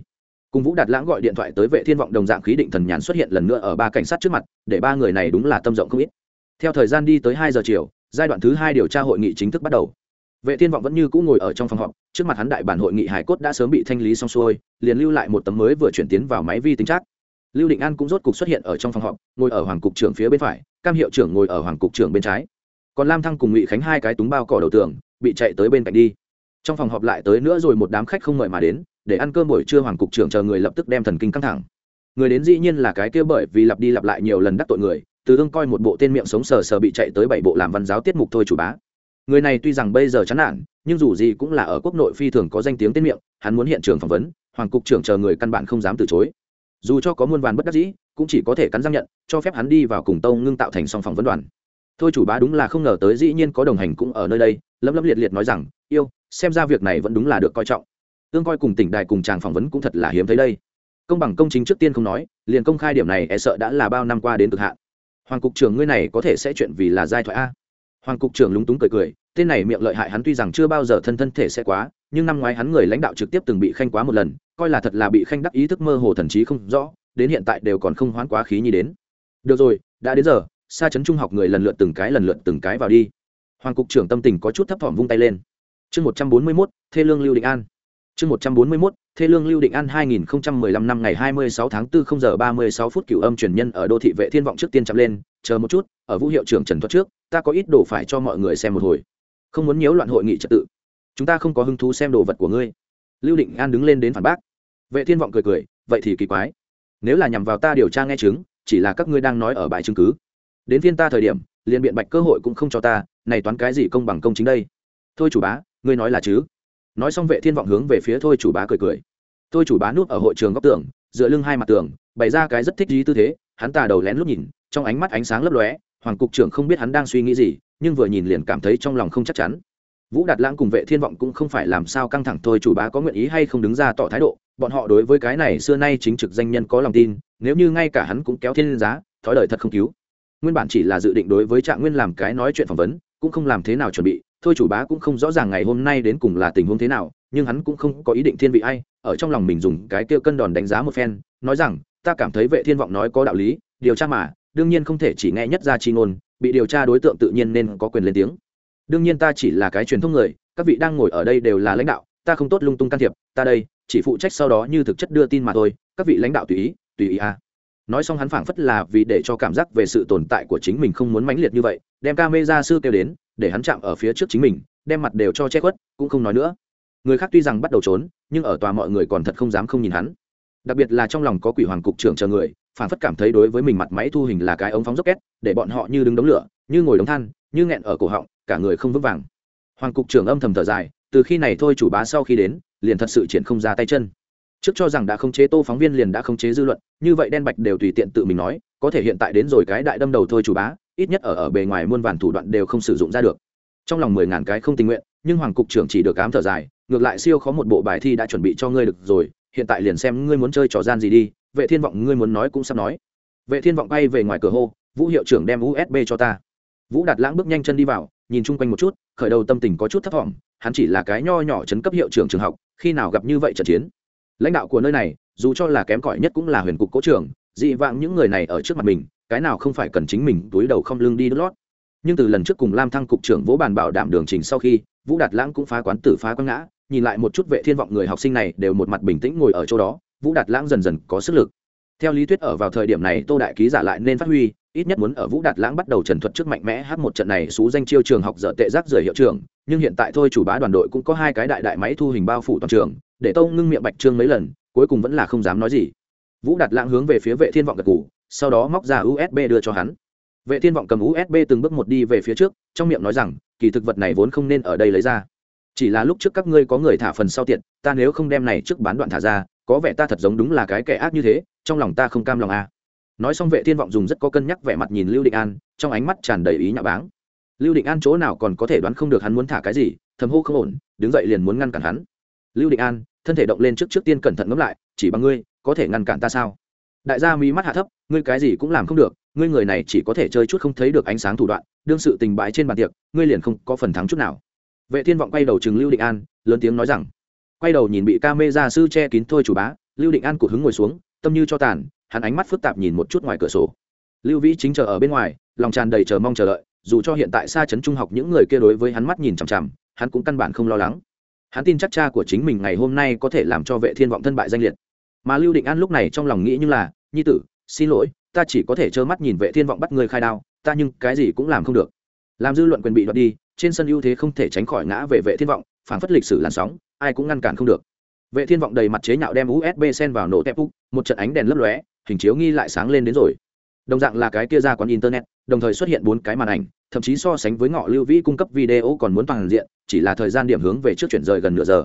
Cùng vũ đạt lãng gọi điện thoại tới vệ thiên vọng đồng dạng khí định thần nhàn xuất hiện lần nữa ở ba cảnh sát trước mặt, để ba người này đúng là tâm rộng không ít. Theo thời gian đi tới hai giờ chiều, giai đoạn thứ hai điều tra hội nghị chính thức bắt đầu. Vệ thiên vọng vẫn như cũ ngồi ở trong phòng họp, trước mặt hắn đại bản hội nghị hải cốt đã sớm bị thanh lý xong xuôi, liền lưu lại một tấm mới vừa chuyển tiến vào máy vi tính chắc. Lưu định an cũng rốt cục xuất hiện ở trong phòng họp, ngồi ở hoàng cục trưởng phía bên phải, cam hiệu trưởng ngồi ở hoàng cục trưởng bên trái. Còn lam thăng cùng ngụy khánh hai cái túng bao cỏ đầu tường, bị chạy tới bên cạnh đi. Trong phòng họp lại tới nữa rồi một đám khách không mời mà đến để ăn cơm buổi trưa hoàng cục trưởng chờ người lập tức đem thần kinh căng thẳng. Người đến dĩ nhiên là cái kia bởi vì lặp đi lặp lại nhiều lần đắc tội người, từ ương coi một bộ tên miệng sống sờ sờ bị chạy tới bảy bộ làm văn giáo tiết mục thôi chủ bá. Người này tuy rằng bây giờ chán nản, nhưng dù gì cũng là ở quốc nội phi thường có danh tiếng tên miệng, hắn muốn hiện trường phỏng vấn, hoàng cục trưởng chờ người căn bản không dám từ chối. Dù cho có muôn vàn bất đắc dĩ, cũng chỉ có thể cắn răng nhận, cho phép hắn đi vào cùng tông ngưng tạo thành song phỏng vấn đoàn. Thôi chủ bá đúng là không ngờ tới dĩ nhiên có đồng hành cũng ở nơi đây lâm lâm liệt liệt nói rằng, yêu, xem ra việc này vẫn đúng là được coi trọng tương coi cùng tỉnh đài cùng chàng phỏng vấn cũng thật là hiếm thấy đây. Công bằng công chính trước tiên không nói, liền công khai điểm này e sợ đã là bao năm qua đến cực hạn. Hoàng cục trưởng ngươi này có thể sẽ chuyện vì là giai thoại a. Hoàng cục trưởng lúng túng cười cười, tên này miệng lợi hại hắn tuy rằng chưa bao giờ thân thân thể sẽ quá, nhưng năm ngoái hắn người lãnh đạo trực tiếp từng bị khanh quá một lần, coi là thật là bị khanh đắc ý thức mơ hồ thần trí không rõ, đến hiện tại đều còn không hoán quá khí nhi đến. Được rồi, đã đến giờ xa chấn trung học người lần lượt từng cái lần lượt từng cái vào đi. Hoàng cục trưởng tâm tình có chút thấp thỏm vung tay lên. Chương một trăm bốn mươi mốt, thê lương lưu định an chương một trăm bốn mươi mốt, thê lương lưu định an hai nghìn lăm năm ngày hai mươi sáu tháng 4 không giờ ba mươi sáu phút cửu âm truyền nhân ở đô thị vệ thiên vọng trước tiên chậm lên. Chờ một chút, ở vũ hiệu trưởng trần Thuật trước, ta có ít đồ phải cho mọi người xem một hồi. Không muốn nhiễu loạn hội nghị trật tự. Chúng ta không có hứng thú xem đồ vật của ngươi. Lưu định an đứng lên đến phản bác. Vệ thiên vọng cười cười, vậy thì kỳ quái. Nếu là nhằm vào ta điều tra nghe chứng, chỉ là các ngươi đang nói ở bài chứng cứ. Đến phiên ta thời điểm, liền biện bạch cơ hội cũng không cho ta, này toán cái gì công bằng công chính đây? Thôi chủ bá, ngươi nói là chứ? Nói xong vệ thiên vọng hướng về phía thôi chủ bá cười cười. Thôi chủ bá núp ở hội trường góc tường, dựa lưng hai mặt tường, bày ra cái rất thích dí tư thế, hắn tà đầu lén lút nhìn, trong ánh mắt ánh sáng lấp lóe, hoàng cục trưởng không biết hắn đang suy nghĩ gì, nhưng vừa nhìn liền cảm thấy trong lòng không chắc chắn. Vũ đạt lãng cùng vệ thiên vọng cũng không phải làm sao căng thẳng, thôi chủ bá có nguyện ý hay không đứng ra tỏ thái độ, bọn họ đối với cái này xưa nay chính trực danh nhân có lòng tin, nếu như ngay cả hắn cũng kéo thiên giá, thói đời thật không cứu. Nguyên bản chỉ là dự định đối với trạng nguyên làm cái nói chuyện phỏng vấn, cũng không làm thế nào chuẩn bị thôi chủ bá cũng không rõ ràng ngày hôm nay đến cùng là tình huống thế nào, nhưng hắn cũng không có ý định thiên vị ai, ở trong lòng mình dùng cái kia cân đòn đánh giá một phen, nói rằng, ta cảm thấy vệ thiên vọng nói có đạo lý, điều tra mà, đương nhiên không thể chỉ nghe nhất ra chi ngôn, bị điều tra đối tượng tự nhiên nên có quyền lên tiếng. Đương nhiên ta chỉ là cái truyền thông người, các vị đang ngồi ở đây đều là lãnh đạo, ta không tốt lung tung can thiệp, ta đây, chỉ phụ trách sau đó như thực chất đưa tin mà thôi, các vị lãnh đạo tùy ý tùy ý à nói xong hắn phảng phất là vì để cho cảm giác về sự tồn tại của chính mình không muốn mãnh liệt như vậy, đem ca mê ra sư kêu đến, để hắn chạm ở phía trước chính mình, đem mặt đều cho che khuất, cũng không nói nữa. Người khác tuy rằng bắt đầu trốn, nhưng ở tòa mọi người còn thật không dám không nhìn hắn. Đặc biệt là trong lòng có quỷ hoàng cục trưởng chờ người phản phất cảm thấy đối với mình mặt máy thu hình là cái ống phóng dốc két, để bọn họ như đứng đống lửa, như ngồi đống than, như nghẹn ở cổ họng, cả người không vững vàng. Hoàng cục trưởng âm thầm thở dài, từ khi này thôi chủ bá sau khi đến, liền thật sự triển không ra tay chân trước cho rằng đã không chế tô phóng viên liền đã không chế dư luận, như vậy đen bạch đều tùy tiện tự mình nói, có thể hiện tại đến rồi cái đại đâm đầu thôi chủ bá, ít nhất ở ở bề ngoài muôn vàn thủ đoạn đều không sử dụng ra được. Trong lòng mười ngàn cái không tình nguyện, nhưng hoàng cục trưởng chỉ được cám thở dài, ngược lại siêu khó một bộ bài thi đã chuẩn bị cho ngươi được rồi, hiện tại liền xem ngươi muốn chơi trò gian gì đi, vệ thiên vọng ngươi muốn nói cũng sắp nói. Vệ thiên vọng bay về ngoài cửa hô, vũ hiệu trưởng đem usb cho ta. Vũ đạt lãng bước nhanh chân đi vào, nhìn chung quanh một chút, khởi đầu tâm tình có chút thấp thỏm, hắn chỉ là cái nho nhỏ chấn cấp hiệu trưởng trường học, khi nào gặp như vậy trận chiến? Lãnh đạo của nơi này, dù cho là kém cỏi nhất cũng là huyền cục cố trưởng, dị vãng những người này ở trước mặt mình, cái nào không phải cần chính mình túi đầu không lương đi đốt lót. Nhưng từ lần trước cùng lam thăng cục trưởng vỗ bàn bảo đảm đường trình sau khi, vũ đạt lãng cũng phá quán tử phá quán ngã, nhìn lại một chút vệ thiên vọng người học sinh này đều một mặt bình tĩnh ngồi ở chỗ đó, vũ đạt lãng dần dần có sức lực. Theo lý thuyết ở vào thời điểm này, tô đại ký giả lại nên phát huy, ít nhất muốn ở vũ đạt lãng bắt đầu trần thuật trước mạnh mẽ hát một trận này xú danh chiêu trường học dở tệ giác rời hiệu trường nhưng hiện tại thôi chủ bá đoàn đội cũng có hai cái đại đại máy thu hình bao phủ toàn trường để tông ngưng miệng bạch trương mấy lần, cuối cùng vẫn là không dám nói gì. Vũ đạt lãng hướng về phía vệ thiên vọng gật cù sau đó móc ra usb đưa cho hắn. Vệ thiên vọng cầm usb từng bước một đi về phía trước, trong miệng nói rằng, kỳ thực vật này vốn không nên ở đây lấy ra. Chỉ là lúc trước các ngươi có người thả phần sau tiện ta nếu không đem này trước bán đoạn thả ra, có vẻ ta thật giống đúng là cái kẻ ác như thế, trong lòng ta không cam lòng à. nói xong vệ thiên vọng dùng rất có cân nhắc vẻ mặt nhìn lưu định an, trong ánh mắt tràn đầy ý nhạo báng. Lưu định an chỗ nào còn có thể đoán không được hắn muốn thả cái gì, thầm hô không ổn, đứng dậy liền muốn ngăn cản hắn. Lưu định an thân thể động lên trước trước tiên cẩn thận ngẫm lại, chỉ bằng ngươi, có thể ngăn cản ta sao? Đại gia mí mắt hạ thấp, ngươi cái gì cũng làm không được, ngươi người này chỉ có thể chơi chút không thấy được ánh sáng thủ đoạn, đương sự tình bãi trên bàn tiệc, ngươi liền không có phần thắng chút nào. Vệ thiên vọng quay đầu chừng lưu định an, lớn tiếng nói rằng, quay đầu nhìn bị ca mê sư che kín thôi chủ bá, lưu định an cụt hứng ngồi xuống, tâm như cho tàn, hắn ánh mắt phức tạp nhìn một chút ngoài cửa sổ. Lưu vĩ chính chờ ở bên ngoài, lòng tràn đầy chờ mong chờ đợi, dù cho hiện tại xa trấn trung học những người kia đối với hắn mắt nhìn chằm chằm, hắn cũng căn bản không lo lắng hắn tin chắc cha của chính mình ngày hôm nay có thể làm cho vệ thiên vọng thân bại danh liệt. Mà lưu định an lúc này trong lòng nghĩ như là, nhi tử, xin lỗi, ta chỉ có thể trơ mắt nhìn vệ thiên vọng bắt người khai đao, ta nhưng cái gì cũng làm không được. Làm dư luận quyền bị đoạt đi, trên sân ưu thế không thể tránh khỏi ngã về vệ thiên vọng, phản phất lịch sử làn sóng, ai cũng ngăn cản không được. Vệ thiên vọng đầy mặt chế nhạo đem usb sen vào nổ tép úc một trận ánh đèn lấp lóe, hình chiếu nghi lại sáng lên đến rồi. Đồng dạng là cái kia ra quán internet, đồng thời xuất hiện bốn cái màn ảnh thậm chí so sánh với ngọ lưu vĩ cung cấp video còn muốn toàn diện, chỉ là thời gian điểm hướng về trước chuyển rời gần nửa giờ.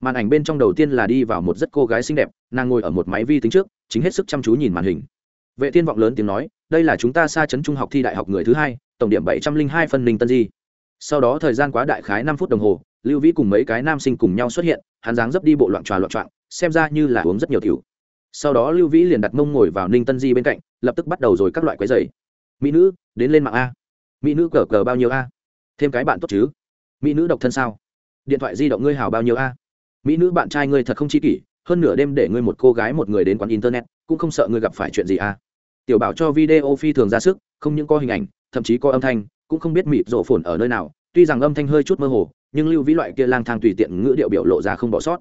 Màn ảnh bên trong đầu tiên là đi vào một rất cô gái xinh đẹp, nàng ngồi ở một máy vi tính trước, chính hết sức chăm chú nhìn màn hình. Vệ thiên vọng lớn tiếng nói, đây là chúng ta xa chấn trung học thi đại học người thứ hai, tổng điểm bảy trăm linh hai phân linh tân di. Sau đó thời gian quá đại khái năm phút đồng hồ, lưu vĩ cùng mấy cái nam sinh cùng nhau xuất hiện, hắn dáng dấp đi bộ loạn tròa loạn trọng xem ra như là uống rất nhiều tiểu. Sau đó lưu vĩ liền đặt mông ngồi vào ninh tân di bên cạnh, lập tức bắt đầu rồi các loại quái dày mỹ nữ, đến lên mạng a mỹ nữ cờ cờ bao nhiêu a? Thêm cái bạn tốt chứ. Mỹ nữ độc thân sao? Điện thoại di động ngươi hào bao nhiêu a? Mỹ nữ bạn trai ngươi thật không chi kỷ, hơn nửa đêm để ngươi một cô gái một người đến quán internet, cũng không sợ ngươi gặp phải chuyện gì a. Tiểu bảo cho video phi thường ra sức, không những có hình ảnh, thậm chí có âm thanh, cũng không biết mịp rộ phồn ở nơi nào. Tuy rằng âm thanh hơi chút mơ hồ, nhưng lưu vĩ loại kia lang thang tùy tiện ngữ điệu biểu lộ ra không bỏ sót.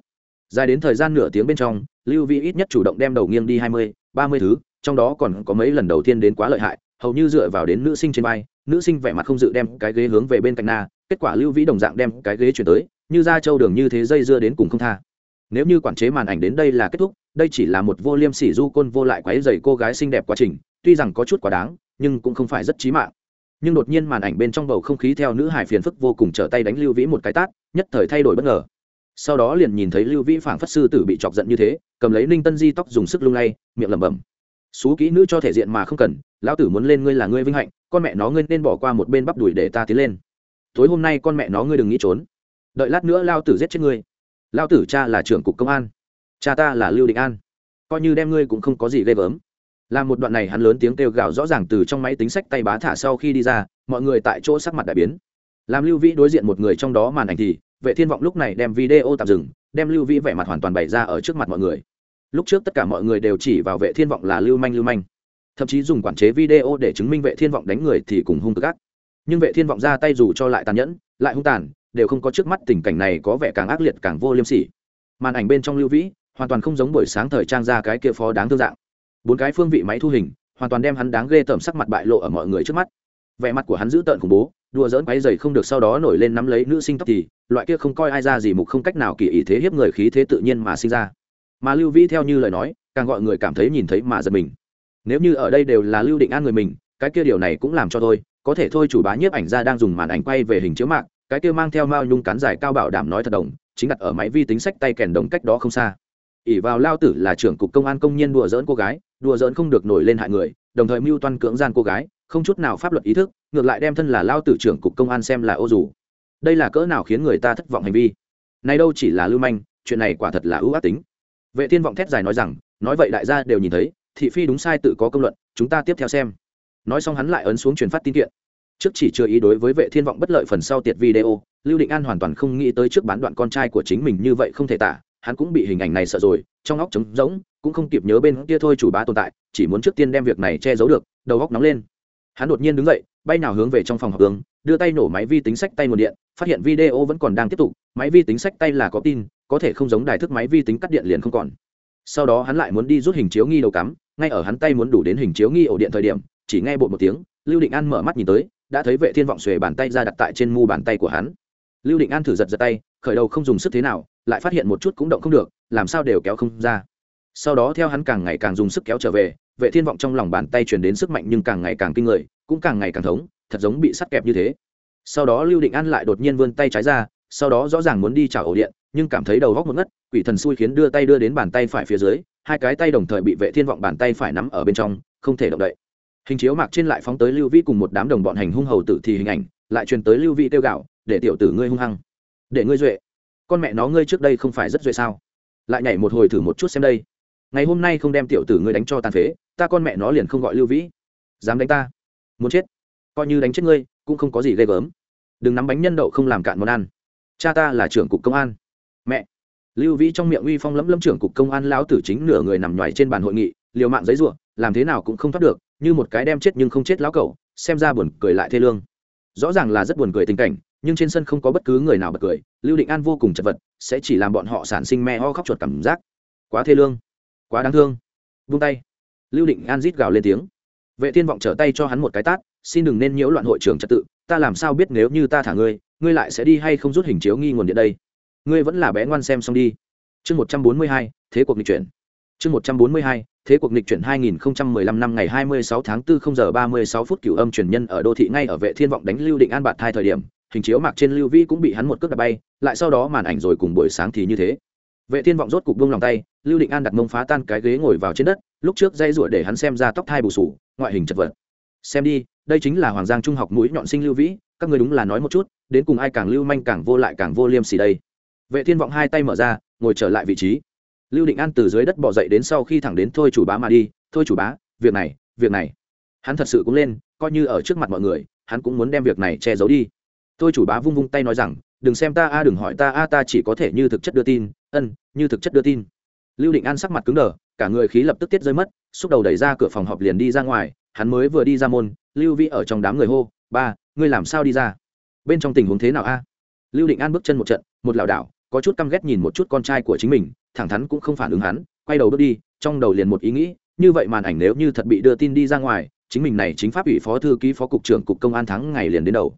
Dài đến thời gian nửa tiếng bên trong, lưu vĩ ít nhất chủ động đem đầu nghiêng đi hai mươi, ba mươi thứ, trong đó còn có mấy lần đầu tiên đến quá lợi hại, hầu như dựa vào đến nữ sinh trên vai nữ sinh vẻ mặt không dự đem cái ghế hướng về bên cạnh na, kết quả lưu vĩ đồng dạng đem cái ghế chuyển tới, như ra châu đường như thế dây dưa đến cùng không tha. Nếu như quản chế màn ảnh đến đây là kết thúc, đây chỉ là một vô liêm sỉ du côn vô lại quấy dày cô gái xinh đẹp quá trình, tuy rằng có chút quá đáng, nhưng cũng không phải rất trí mạng. Nhưng đột nhiên màn ảnh bên trong bầu không khí theo nữ hải phiền phức vô cùng trở tay đánh lưu vĩ một cái tát, nhất thời thay đổi bất ngờ. Sau đó liền nhìn thấy lưu vĩ phảng phất sư tử bị chọc giận như thế, cầm lấy ninh tân di tóc dùng sức lung lay, miệng lẩm bẩm xú kỹ nữ cho thể diện mà không cần, lão tử muốn lên ngươi là ngươi vinh hạnh, con mẹ nó ngươi nên bỏ qua một bên bắp đùi để ta tiến lên. Tối hôm nay con mẹ nó ngươi đừng nghĩ trốn. Đợi lát nữa lao tử giết chết ngươi. Lao tử cha là trưởng cục công an, cha ta là lưu định an. Coi như đem ngươi cũng không có gì ghê gớm. Làm một đoạn này hắn lớn tiếng kêu gào rõ ràng từ trong máy tính sách tay bá thả sau khi đi ra, mọi người tại chỗ sắc mặt đại biến. Làm lưu vĩ đối diện một người trong đó màn ảnh thì, vệ thiên vọng lúc này đem video tạm dừng, đem lưu vĩ vẻ mặt hoàn toàn bày ra ở trước mặt mọi người lúc trước tất cả mọi người đều chỉ vào vệ thiên vọng là lưu manh lưu manh. Thậm chí dùng quản chế video để chứng minh vệ thiên vọng đánh người thì cùng hung cực ác. Nhưng vệ thiên vọng ra tay dù cho lại tàn nhẫn, lại hung tàn, đều không có trước mắt tình cảnh này có vẻ càng ác liệt, càng vô liêm sỉ. Màn ảnh bên trong lưu vĩ, hoàn toàn không giống buổi sáng thời trang ra cái kia phó đáng thương dạng. Bốn cái phương vị máy thu hình, hoàn toàn đem hắn đáng ghê tởm sắc mặt bại lộ ở mọi người trước mắt. Vẻ mặt của hắn dữ tợn khủng bố, đùa dỡn quáy dày không được sau đó nổi lên nắm lấy nữ sinh tóc thì, loại kia không coi ai ra gì mục không cách nào kỳ ý thế hiếp người khí thế tự nhiên mà sinh ra mà lưu vĩ theo như lời nói, càng gọi người cảm thấy nhìn thấy mà giật mình. Nếu như ở đây đều là lưu định an người mình, cái kia điều này cũng làm cho tôi có thể thôi chủ bá nhiếp ảnh ra đang dùng màn ảnh quay về hình chiếu mạng cái kia mang theo mao nhung cán dài cao bảo đảm nói thật đồng, chính đặt ở máy vi tính sách tay kèn đồng cách đó không xa. Ỉ vào lao tử là trưởng cục công an công nhân đùa dỡn cô gái, đùa dỡn không được nổi lên hại người, đồng thời mưu toan cưỡng gian cô gái, không chút nào pháp luật ý thức, ngược lại đem thân là lao tử trưởng cục công an xem là ô dù. Đây là cỡ nào khiến người ta thất vọng hành vi? Nay đâu chỉ là lưu manh, chuyện này quả thật là ưu ác tính vệ thiên vọng thét dài nói rằng, nói vậy đại gia đều nhìn thấy, thị phi đúng sai tự có công luận, chúng ta tiếp theo xem. Nói xong hắn lại ấn xuống truyền phát tin kiện. Trước chỉ chưa ý đối với vệ thiên vọng bất lợi phần sau tiệt video, lưu định an hoàn toàn không nghĩ tới trước bán đoạn con trai của chính mình như vậy không thể tả, hắn cũng bị hình ảnh này sợ rồi, trong óc trống rỗng, cũng không kịp nhớ bên kia thôi chủ bá tồn tại, chỉ muốn trước tiên đem việc này che giấu được, đầu óc nóng lên. Hắn đột nhiên đứng dậy, bay nào hướng về trong phòng học hướng đưa tay nổ máy vi tính sách tay nguồn điện, phát hiện video vẫn còn đang tiếp tục máy vi tính sách tay là có tin, có thể không giống đài thức máy vi tính cắt điện liền không còn. Sau đó hắn lại muốn đi rút hình chiếu nghi đầu cắm, ngay ở hắn tay muốn đủ đến hình chiếu nghi ổ điện thời điểm, chỉ nghe bộ một tiếng, lưu định an mở mắt nhìn tới, đã thấy vệ thiên vọng xuề bàn tay ra đặt tại trên mu bàn tay của hắn. Lưu định an thử giật giật tay, khởi đầu không dùng sức thế nào, lại phát hiện một chút cũng động không được, làm sao đều kéo không ra. Sau đó theo hắn càng ngày càng dùng sức kéo trở về, vệ thiên vọng trong lòng bàn tay truyền đến sức mạnh nhưng càng ngày càng kinh người, cũng càng ngày càng thống, thật giống bị sắt kẹp như thế. Sau đó lưu định an lại đột nhiên vươn tay trái ra sau đó rõ ràng muốn đi trả ổ điện, nhưng cảm thấy đầu góc một ngất, quỷ thần xui khiến đưa tay đưa đến bàn tay phải phía dưới, hai cái tay đồng thời bị vệ thiên vọng bàn tay phải nắm ở bên trong, không thể động đậy. Hình chiếu mạc trên lại phóng tới lưu vĩ cùng một đám đồng bọn hành hung hầu tử thì hình ảnh, lại truyền tới lưu vĩ tiêu gạo để tiểu tử ngươi hung hăng, để ngươi duệ. Con mẹ nó ngươi trước đây không phải rất duệ sao? Lại nhảy một hồi thử một chút xem đây. Ngày hôm nay không đem tiểu tử ngươi đánh cho tàn phế, ta con mẹ nó liền không gọi lưu vĩ. Dám đánh ta? Muốn chết? Coi như đánh chết ngươi, cũng không có gì ghê gớm. Đừng nắm bánh nhân đậu không làm cạn món ăn cha ta là trưởng cục công an. Mẹ. Lưu vĩ trong miệng uy phong lẫm lâm trưởng cục công an lão tử chính nửa người nằm nhoài trên bàn hội nghị, liều mạng giấy ruộng làm thế nào cũng không thoát được, như một cái đem chết nhưng không chết lão cẩu, xem ra buồn cười lại thê lương. Rõ ràng là rất buồn cười tình cảnh, nhưng trên sân không có bất cứ người nào bật cười, lưu định an vô cùng chật vật, sẽ chỉ làm bọn họ sản sinh me ho khóc chuột cảm giác. Quá thê lương, quá đáng thương. Vung tay. Lưu định an rít gào lên tiếng. Vệ thiên vọng trở tay cho hắn một cái tát, xin đừng nên nhiễu loạn hội trường trật tự, ta làm sao biết nếu như ta thả ngươi ngươi lại sẽ đi hay không rút hình chiếu nghi nguồn điện đây? Ngươi vẫn là bé ngoan xem xong đi. Chương một trăm bốn mươi hai, thế cuộc nghịch chuyển. Chương một trăm bốn mươi hai, thế cuộc nghịch chuyển 2015 năm ngày 26 tháng 4 0 giờ 36 phút cửu âm truyền nhân ở đô thị ngay ở vệ thiên vọng đánh lưu định an bạt thai thời điểm, hình chiếu mạc trên lưu vi cũng bị hắn một cước đặt bay, lại sau đó màn ảnh rồi cùng buổi sáng thì như thế. Vệ thiên vọng rốt cục buông lòng tay, lưu định an đặt mông phá tan cái ghế ngồi vào trên đất, lúc trước dây rủa để hắn xem ra tóc thai bù sù, ngoại hình chật vật. Xem đi, đây chính là hoàng giang trung học mũi nhọn sinh lưu vĩ các người đúng là nói một chút, đến cùng ai càng lưu manh càng vô lại càng vô liêm sỉ đây? Vệ thiên vọng hai tay mở ra, ngồi trở lại vị trí. Lưu định an từ dưới đất bỏ dậy đến sau khi thẳng đến thôi chủ bá mà đi, thôi chủ bá, việc này việc này. Hắn thật sự cũng lên, coi như ở trước mặt mọi người, hắn cũng muốn đem việc này che giấu đi. Thôi chủ bá vung vung tay nói rằng, đừng xem ta a, đừng hỏi ta a, ta chỉ có thể như thực chất đưa tin, ân, như thực chất đưa tin. Lưu định an sắc mặt cứng đờ, cả người khí lập tức tiết rơi mất, xúc đầu đẩy ra cửa phòng họp liền đi ra ngoài, hắn mới vừa đi ra môn, lưu vi ở trong đám người hô, ba ngươi làm sao đi ra? Bên trong tình huống thế nào a? Lưu định an bước chân một trận, một lảo đảo, có chút căm ghét nhìn một chút con trai của chính mình, thẳng thắn cũng không phản ứng hắn, quay đầu bước đi, trong đầu liền một ý nghĩ, như vậy màn ảnh nếu như thật bị đưa tin đi ra ngoài, chính mình này chính pháp ủy phó thư ký phó cục trưởng cục công an thắng ngày liền đến đầu.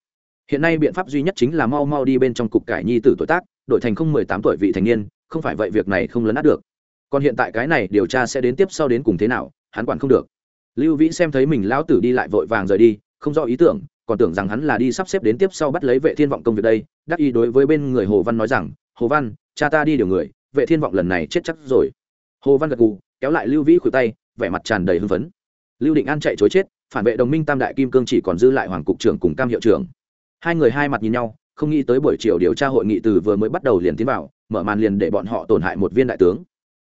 Hiện nay biện pháp duy nhất chính là mau mau đi bên trong cục cải nhi tử tuổi tác, đổi thành không mười tám tuổi vị thành niên, không phải vậy việc này không lấn át được. Còn hiện tại cái này điều tra sẽ đến tiếp sau đến cùng thế nào, hắn quản không được. Lưu vĩ xem thấy mình lão tử đi lại vội vàng rời đi, không do ý tưởng còn tưởng rằng hắn là đi sắp xếp đến tiếp sau bắt lấy vệ thiên vọng công việc đây, đắc ý đối với bên người hồ văn nói rằng, hồ văn, cha ta đi điều người, vệ thiên vọng lần này chết chắc rồi. Hồ văn gật gù, kéo lại lưu vĩ khuỷu tay, vẻ mặt tràn đầy hưng phấn. Lưu định an chạy chối chết, phản vệ đồng minh tam đại kim cương chỉ còn dư lại hoàng cục trưởng cùng cam hiệu trưởng. Hai người hai mặt nhìn nhau, không nghĩ tới buổi chiều điều tra hội nghị từ vừa mới bắt đầu liền tiến vào, mở màn liền để bọn họ tổn hại một viên đại tướng.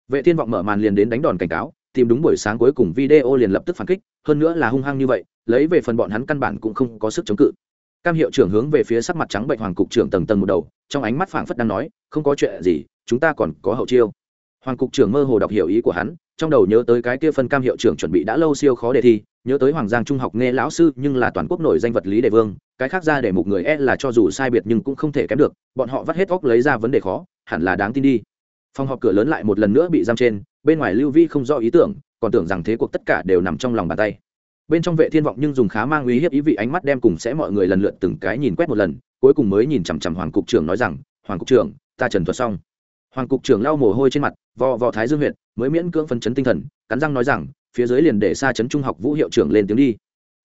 Vệ thiên vọng mở màn liền đến đánh đòn cảnh cáo tìm đúng buổi sáng cuối cùng video liền lập tức phản kích, hơn nữa là hung hăng như vậy, lấy về phần bọn hắn căn bản cũng không có sức chống cự. Cam hiệu trưởng hướng về phía sắc mặt trắng bệnh hoàng cục trưởng tầng tầng một đầu, trong ánh mắt phảng phất đang nói, không có chuyện gì, chúng ta còn có hậu chiêu. Hoàng cục trưởng mơ hồ đọc hiểu ý của hắn, trong đầu nhớ tới cái kia phân cam hiệu trưởng chuẩn bị đã lâu siêu khó đề thi, nhớ tới hoàng giang trung học nghe lão sư nhưng là toàn quốc nổi danh vật lý đề vương, cái khác ra để một người e là cho dù sai biệt nhưng cũng không thể kém được, bọn họ vắt hết óc lấy ra vấn đề khó, hẳn là đáng tin đi phòng họp cửa lớn lại một lần nữa bị giam trên, bên ngoài lưu vi không rõ ý tưởng, còn tưởng rằng thế cuộc tất cả đều nằm trong lòng bàn tay. Bên trong vệ thiên vọng nhưng dùng khá mang uy hiếp ý vị ánh mắt đem cùng sẽ mọi người lần lượt từng cái nhìn quét một lần, cuối cùng mới nhìn chằm chằm hoàng cục trưởng nói rằng, hoàng cục trưởng, ta trần thuật xong. Hoàng cục trưởng lau mồ hôi trên mặt, vò vò thái dương huyện, mới miễn cưỡng phân chấn tinh thần, cắn răng nói rằng, phía dưới liền để xa chấn trung học vũ hiệu trưởng lên tiếng đi.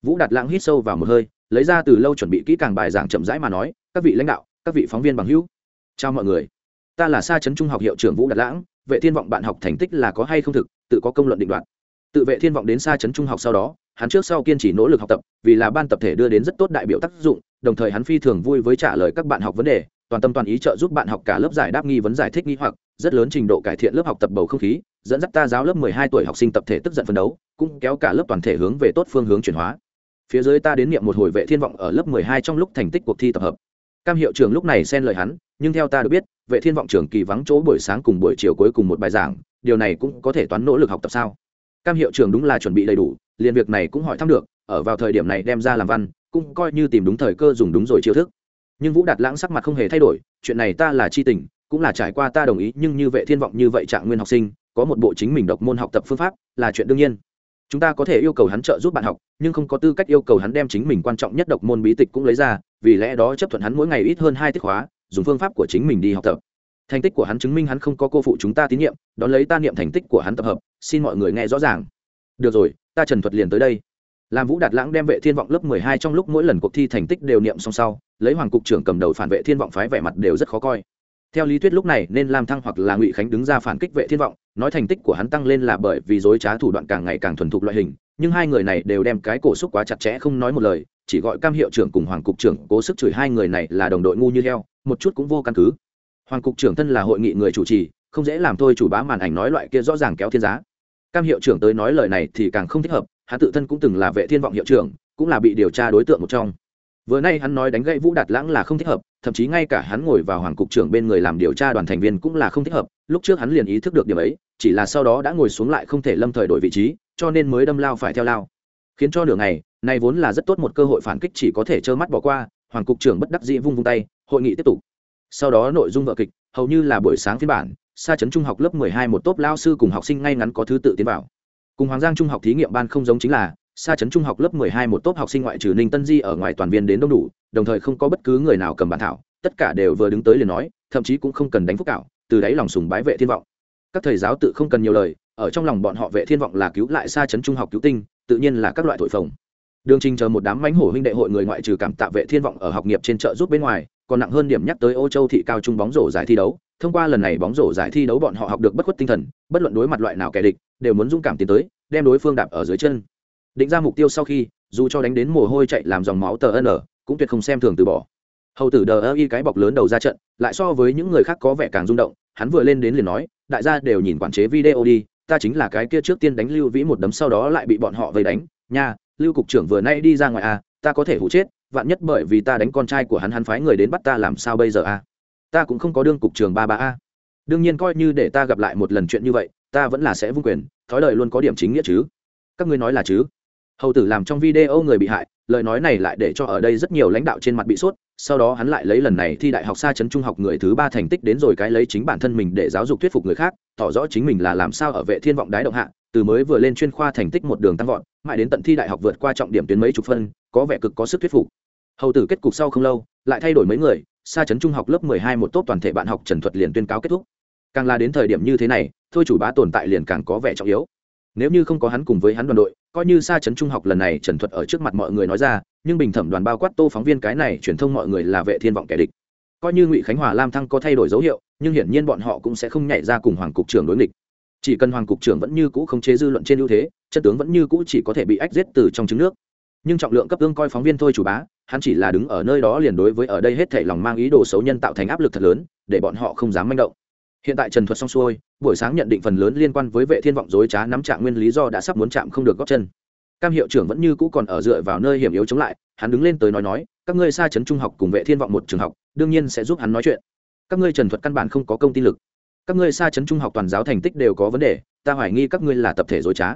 Vũ đạt lãng hít sâu vào một hơi, lấy ra từ lâu chuẩn bị kỹ càng bài giảng chậm rãi mà nói, các vị lãnh đạo, các vị phóng viên bằng hữu. Chào mọi người ta là xa chấn trung học hiệu trưởng vũ đạt lãng, vệ thiên vọng bạn học thành tích là có hay không thực, tự có công luận định đoạt. Tự vệ thiên vọng đến xa Trấn trung học sau đó, hắn trước sau kiên trì nỗ lực học tập, vì là ban tập thể đưa đến rất tốt đại biểu tác dụng, đồng thời hắn phi thường vui với trả lời các bạn học vấn đề, toàn tâm toàn ý trợ giúp bạn học cả lớp giải đáp nghi vấn giải thích nghi hoặc, rất lớn trình độ cải thiện lớp học tập bầu không khí, dẫn dắt ta giáo lớp 12 tuổi học sinh tập thể tức giận phấn đấu, cũng kéo cả lớp toàn thể hướng về tốt phương hướng chuyển hóa. Phía dưới ta đến niệm một hồi vệ thiên vọng ở lớp 12 trong lúc thành tích cuộc thi tập hợp cam hiệu trưởng lúc này xen lời hắn, nhưng theo ta được biết, vệ thiên vọng trưởng kỳ vắng chỗ buổi sáng cùng buổi chiều cuối cùng một bài giảng, điều này cũng có thể toán nỗ lực học tập sao? Cam hiệu trưởng đúng là chuẩn bị đầy đủ, liền việc này cũng hỏi thăm được, ở vào thời điểm này đem ra làm văn, cũng coi như tìm đúng thời cơ dùng đúng rồi chiêu thức. Nhưng vũ đạt lãng sắc mặt không hề thay đổi, chuyện này ta là chi tình, cũng là trải qua ta đồng ý, nhưng như vệ thiên vọng như vậy trạng nguyên học sinh, có một bộ chính mình độc môn học tập phương pháp, là chuyện đương nhiên chúng ta có thể yêu cầu hắn trợ giúp bạn học, nhưng không có tư cách yêu cầu hắn đem chính mình quan trọng nhất độc môn bí tịch cũng lấy ra, vì lẽ đó chấp thuận hắn mỗi ngày ít hơn hai tiết hóa dùng phương pháp của chính mình đi học tập. Thành tích của hắn chứng minh hắn không có cô phụ chúng ta tín nhiệm, đón lấy ta niệm thành tích của hắn tập hợp, xin mọi người nghe rõ ràng. Được rồi, ta trần thuật liền tới đây. Làm vũ đạt lãng đem vệ thiên vọng lớp mười hai trong lúc mỗi lần cuộc thi thành tích đều niệm song sau, lấy hoàng cục trưởng cầm đầu phản vệ thiên vọng phái vẻ mặt đều rất khó coi. Theo lý thuyết lúc này, nên lam thăng hoặc là ngụy khánh đứng ra phản kích vệ thiên vọng nói thành tích của hắn tăng lên là bởi vì dối trá thủ đoạn càng ngày càng thuần thục loại hình, nhưng hai người này đều đem cái cổ xúc quá chặt chẽ không nói một lời, chỉ gọi cam hiệu trưởng cùng hoàng cục trưởng cố sức chửi hai người này là đồng đội ngu như heo, một chút cũng vô căn cứ. Hoàng cục trưởng thân là hội nghị người chủ trì, không dễ làm thôi chủ bá màn ảnh nói loại kia rõ ràng kéo thiên giá. Cam hiệu trưởng tới nói lời này thì càng không thích hợp, hắn tự thân cũng từng là vệ thiên vọng hiệu trưởng, cũng là bị điều tra đối tượng một trong. Vừa nay hắn nói đánh gãy vũ đạt lãng là không thích hợp, thậm chí ngay cả hắn ngồi vào hoàng cục trưởng bên người làm điều tra đoàn thành viên cũng là không thích hợp, lúc trước hắn liền ý thức được điểm ấy chỉ là sau đó đã ngồi xuống lại không thể lâm thời đổi vị trí, cho nên mới đâm lao phải theo lao. Khiến cho nửa ngày này vốn là rất tốt một cơ hội phản kích chỉ có thể trơ mắt bỏ qua, hoàng cục trưởng bất đắc dĩ vung vung tay, hội nghị tiếp tục. Sau đó nội dung vợ kịch, hầu như là buổi sáng phiên bản xa chấn trung học lớp 12 một tốp lao sư cùng học sinh ngay ngắn có thứ tự tiến vào. Cùng hoàng giang trung học thí nghiệm ban không giống chính là xa chấn trung học lớp 12 một tốp học sinh ngoại trừ ninh tân di ở ngoài toàn viên đến đông đủ, đồng thời không có bất cứ người nào cầm bản thảo, tất cả đều vừa đứng tới liền nói, thậm chí cũng không cần đánh phúc cạo từ đáy lòng sùng bái vệ thiên vọng các thầy giáo tự không cần nhiều lời, ở trong lòng bọn họ vệ thiên vọng là cứu lại xa chấn trung học cứu tinh, tự nhiên là các loại thổi phồng. Đường trình chờ một đám mánh hổ huynh đệ hội người ngoại trừ cảm tạ vệ thiên vọng ở học nghiệp trên chợ giúp bên ngoài, còn nặng hơn điểm nhắc tới ô châu thị cao trung bóng rổ giải thi đấu. Thông qua lần này bóng rổ giải thi đấu bọn họ học được bất khuất tinh thần, bất luận đối mặt loại nào kẻ địch, đều muốn dũng cảm tiến tới, đem đối phương đạp ở dưới chân. Định ra mục tiêu sau khi, dù cho đánh đến mồ hôi chạy làm dòng máu tờ n, cũng tuyệt không xem thường từ bỏ. Hầu tử đờ ơ y cái bọc lớn đầu ra trận, lại so với những người khác có vẻ càng rung động, hắn vừa lên đến liền nói đại gia đều nhìn quản chế video đi, ta chính là cái kia trước tiên đánh lưu vĩ một đấm sau đó lại bị bọn họ vây đánh. Nha, lưu cục trưởng vừa nay đi ra ngoài à ta có thể hụ chết, vạn nhất bởi vì ta đánh con trai của hắn hắn phái người đến bắt ta làm sao bây giờ à? Ta cũng không có đương cục trưởng ba ba a. Đương nhiên coi như để ta gặp lại một lần chuyện như vậy, ta vẫn là sẽ vung quyền, thói lời luôn có điểm chính nghĩa chứ. Các ngươi nói là chứ? Hầu tử làm trong video người bị hại, lời nói này lại để cho ở đây rất nhiều lãnh đạo trên mặt bị sốt sau đó hắn lại lấy lần này thi đại học xa chấn trung học người thứ ba thành tích đến rồi cái lấy chính bản thân mình để giáo dục thuyết phục người khác, tỏ rõ chính mình là làm sao ở vệ thiên vọng đái động hạ, từ mới vừa lên chuyên khoa thành tích một đường tăng vọt, mãi đến tận thi đại học vượt qua trọng điểm tuyến mấy chục phân, có vẻ cực có sức thuyết phục. Hầu tử kết cục sau không lâu, lại thay đổi mấy người, xa chấn trung học lớp 12 một tốt toàn thể bạn học trần thuật liền tuyên cáo kết thúc. Càng là đến thời điểm như thế này, thôi chủ bá tồn tại liền càng có vẻ trọng yếu nếu như không có hắn cùng với hắn đoàn đội, coi như xa chấn trung học lần này trần thuật ở trước mặt mọi người nói ra, nhưng bình thẩm đoàn bao quát tô phóng viên cái này truyền thông mọi người là vệ thiên vọng kẻ địch. Coi như ngụy khánh hòa, lam thăng có thay đổi dấu hiệu, nhưng hiển nhiên bọn họ cũng sẽ không nhảy ra cùng hoàng cục trưởng đối nghịch. Chỉ cần hoàng cục trưởng vẫn như cũ không chế dư luận trên ưu thế chất tướng vẫn như cũ chỉ có thể bị ách giết từ trong trứng nước. Nhưng trọng lượng cấp tương coi phóng viên thôi chủ bá, hắn chỉ là đứng ở nơi đó liền đối với ở đây hết thảy lòng mang ý đồ xấu nhân tạo thành áp lực thật lớn, để bọn họ không dám manh động hiện tại trần thuật xong xuôi, buổi sáng nhận định phần lớn liên quan với vệ thiên vọng dối trá nắm trạng nguyên lý do đã sắp muốn chạm không được góp chân. Cam hiệu trưởng vẫn như cũ còn ở dựa vào nơi hiểm yếu chống lại, hắn đứng lên tới nói nói, các ngươi xa trấn trung học cùng vệ thiên vọng một trường học, đương nhiên sẽ giúp hắn nói chuyện. Các ngươi trần thuật căn bản không có công tin lực. Các ngươi xa trấn trung học toàn giáo thành tích đều có vấn đề, ta hoài nghi các ngươi là tập thể dối trá.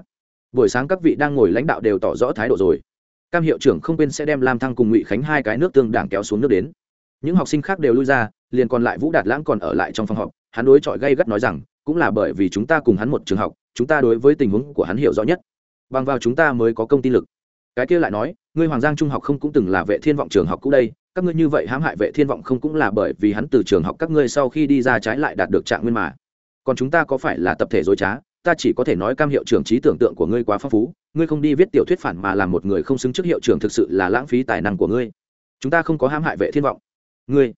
Buổi sáng các vị đang ngồi lãnh đạo đều tỏ rõ thái độ rồi. Cam hiệu trưởng không quên sẽ đem lam thăng cùng ngụy khánh hai cái nước tương đảng kéo xuống nước đến. Những học sinh khác đều lui ra, liền còn lại vũ đạt lãng còn ở lại trong phòng họp hắn đối chọi gay gắt nói rằng, cũng là bởi vì chúng ta cùng hắn một trường học, chúng ta đối với tình huống của hắn hiểu rõ nhất. Bằng vào chúng ta mới có công ty lực. Cái kia lại nói, ngươi hoàng giang trung học không cũng từng là vệ thiên vọng trường học cũ đây, các ngươi như vậy hãm hại vệ thiên vọng không cũng là bởi vì hắn từ trường học các ngươi sau khi đi ra trái lại đạt được trạng nguyên mà. Còn chúng ta có phải là tập thể dối trá? Ta chỉ có thể nói cam hiệu trưởng trí tưởng tượng của ngươi quá phong phú, ngươi không đi viết tiểu thuyết phản mà làm một người không xứng trước hiệu trưởng thực sự là lãng phí tài năng của ngươi. Chúng ta không có hãm hại vệ thiên vọng. Ngươi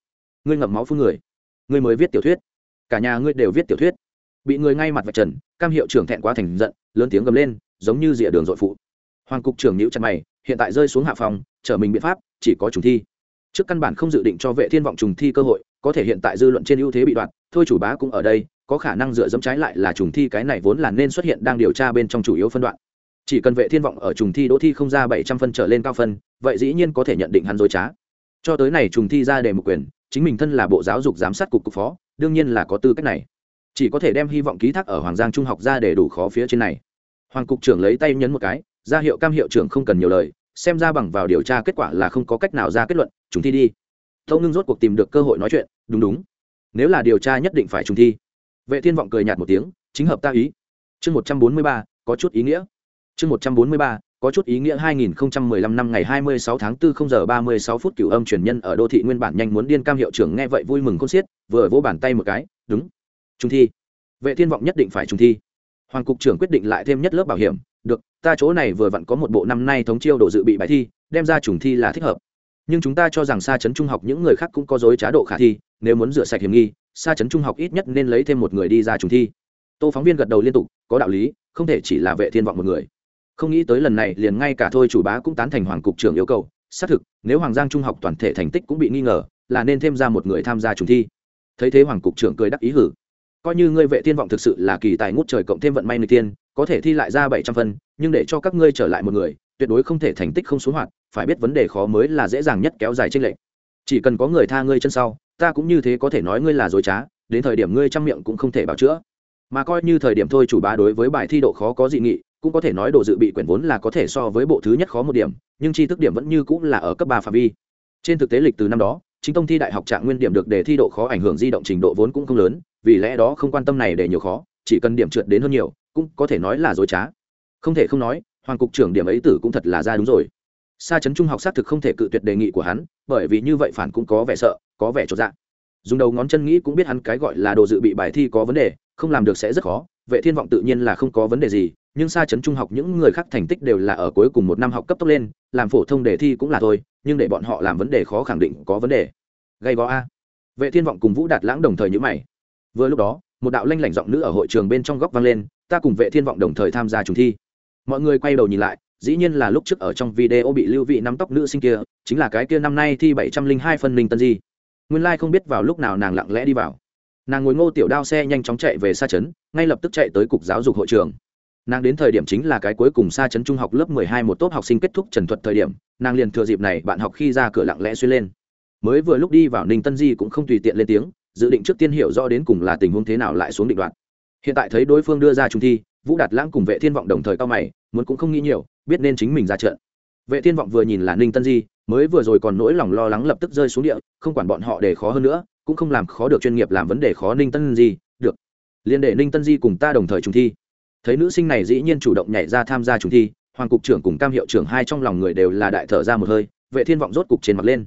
ngươi ngậm máu phun người. Ngươi mới viết tiểu thuyết cả nhà ngươi đều viết tiểu thuyết. Bị người ngay mặt vạch trần, cam hiệu trưởng thẹn quá thành giận, lớn tiếng gầm lên, giống như rìa đường dội phụ. Hoàng cục trưởng nhữ chặt mày, hiện tại rơi xuống hạ phòng, trở mình biện pháp, chỉ có trùng thi. Trước căn bản không dự định cho vệ thiên vọng trùng thi cơ hội, có thể hiện tại dư luận trên ưu thế bị đoạt, thôi chủ bá cũng ở đây, có khả năng dựa dẫm trái lại là trùng thi cái này vốn là nên xuất hiện đang điều tra bên trong chủ yếu phân đoạn. Chỉ cần vệ thiên vọng ở trùng thi đỗ thi không ra bảy trăm phân trở lên cao phân, vậy dĩ nhiên có thể nhận định hắn dối trá. Cho tới này trùng thi ra đề một quyền, chính mình thân là bộ giáo dục giám sát cục cục phó đương nhiên là có tư cách này. Chỉ có thể đem hy vọng ký thác ở hoàng giang trung học ra để đủ khó phía trên này. Hoàng cục trưởng lấy tay nhấn một cái, ra hiệu cam hiệu trưởng không cần nhiều lời, xem ra bằng vào điều tra kết quả là không có cách nào ra kết luận chúng thi đi. Tâu ngưng rốt cuộc tìm được cơ hội nói chuyện, đúng đúng. Nếu là điều tra nhất định phải trung thi. Vệ thiên vọng cười nhạt một tiếng, chính hợp ta ý. Chương một trăm bốn mươi ba, có chút ý nghĩa. Chương một trăm bốn mươi ba có chút ý nghĩa 2015 năm ngày 26 tháng 4 0 giờ 36 phút cửu âm truyền nhân ở đô thị nguyên bản nhanh muốn điên cam hiệu trưởng nghe vậy vui mừng khôn xiết, vừa vỗ bàn tay một cái, đúng. Trung thi. Vệ Thiên vọng nhất định phải trung thi. Hoàng cục trưởng quyết định lại thêm nhất lớp bảo hiểm, được, ta chỗ này vừa vặn có một bộ năm nay thống chiêu độ dự bị bài thi, đem ra trùng thi là thích hợp. Nhưng chúng ta cho rằng xa chấn trung học những người khác cũng có dối trá độ khả thi, nếu muốn rửa sạch hiểm nghi, xa chấn trung học ít nhất nên lấy thêm một người đi ra trùng thi. Tô phóng viên gật đầu liên tục, có đạo lý, không thể chỉ là Vệ Thiên vọng một người không nghĩ tới lần này liền ngay cả thôi chủ bá cũng tán thành hoàng cục trưởng yêu cầu. Xác thực, nếu hoàng giang trung học toàn thể thành tích cũng bị nghi ngờ, là nên thêm ra một người tham gia trùng thi. Thấy thế hoàng cục trưởng cười đắc ý hử. Coi như ngươi vệ thiên vọng thực sự là kỳ tài ngút trời cộng thêm vận may người tiên, có thể thi lại ra bảy trăm phân, nhưng để cho các ngươi trở lại một người, tuyệt đối không thể thành tích không xuống hoạt, phải biết vấn đề khó mới là dễ dàng nhất kéo dài tranh lệch. Chỉ cần có người tha ngươi chân sau, ta cũng như thế có thể nói ngươi là dối trá, đến thời điểm ngươi trong miệng cũng không thể bảo chữa. Mà coi như thời điểm thôi chủ bá đối với bài thi độ khó có dị nghị cũng có thể nói đồ dự bị quyển vốn là có thể so với bộ thứ nhất khó một điểm, nhưng tri thức điểm vẫn như cũng là ở cấp ba phạm vi. Trên thực tế lịch từ năm đó, chính tông thi đại học trạng nguyên điểm được đề thi độ khó ảnh hưởng di động trình độ vốn cũng không lớn, vì lẽ đó không quan tâm này để nhiều khó, chỉ cần điểm trượt đến hơn nhiều, cũng có thể nói là dối trá. Không thể không nói, hoàng cục trưởng điểm ấy tử cũng thật là ra đúng rồi. Xa chấn trung học xác thực không thể cự tuyệt đề nghị của hắn, bởi vì như vậy phản cũng có vẻ sợ, có vẻ trọn dạng dùng đầu ngón chân nghĩ cũng biết hắn cái gọi là đồ dự bị bài thi có vấn đề, không làm được sẽ rất khó, vệ thiên vọng tự nhiên là không có vấn đề gì nhưng xa chấn trung học những người khác thành tích đều là ở cuối cùng một năm học cấp tốc lên, làm phổ thông đề thi cũng là thôi, nhưng để bọn họ làm vấn đề khó khẳng định có vấn đề. Gây gó a. Vệ thiên vọng cùng vũ đạt lãng đồng thời nhữ mày. Vừa lúc đó, một đạo lanh lảnh giọng nữ ở hội trường bên trong góc vang lên, ta cùng vệ thiên vọng đồng thời tham gia trùng thi. Mọi người quay đầu nhìn lại, dĩ nhiên là lúc trước ở trong video bị lưu vị nắm tóc nữ sinh kia, chính là cái kia năm nay thi 702 phân linh tân di. Nguyên lai like không biết vào lúc nào nàng lặng lẽ đi vào. Nàng ngồi ngô tiểu đao xe nhanh chóng chạy về xa trấn ngay lập tức chạy tới cục giáo dục hội trường nàng đến thời điểm chính là cái cuối cùng xa chấn trung học lớp mười hai một tốt học sinh kết thúc trần thuật thời điểm, nàng liền thừa dịp này, bạn học khi ra cửa lặng lẽ xuyên lên. Mới vừa lúc đi vào ninh tân di cũng không tùy tiện lên tiếng, dự định trước tiên hiểu rõ đến cùng là tình huống thế nào lại xuống định đoạn hiện tại thấy đối phương đưa ra trung thi, vũ đạt lãng cùng vệ thiên vọng đồng thời cao mày, muốn cũng không nghĩ nhiều, biết nên chính mình ra trận. Vệ thiên vọng vừa nhìn là ninh tân di, mới vừa rồi còn nỗi lòng lo lắng lập tức rơi xuống địa, không quản bọn họ để khó hơn nữa, cũng không làm khó được chuyên nghiệp làm vấn đề khó ninh tân di, được. Liên để ninh tân di cùng ta đồng thời trùng thi thấy nữ sinh này dĩ nhiên chủ động nhảy ra tham gia trùng thi, hoàng cục trưởng cùng cam hiệu trưởng hai trong lòng người đều là đại thở ra một hơi, vệ thiên vọng rốt cục trên mặt lên.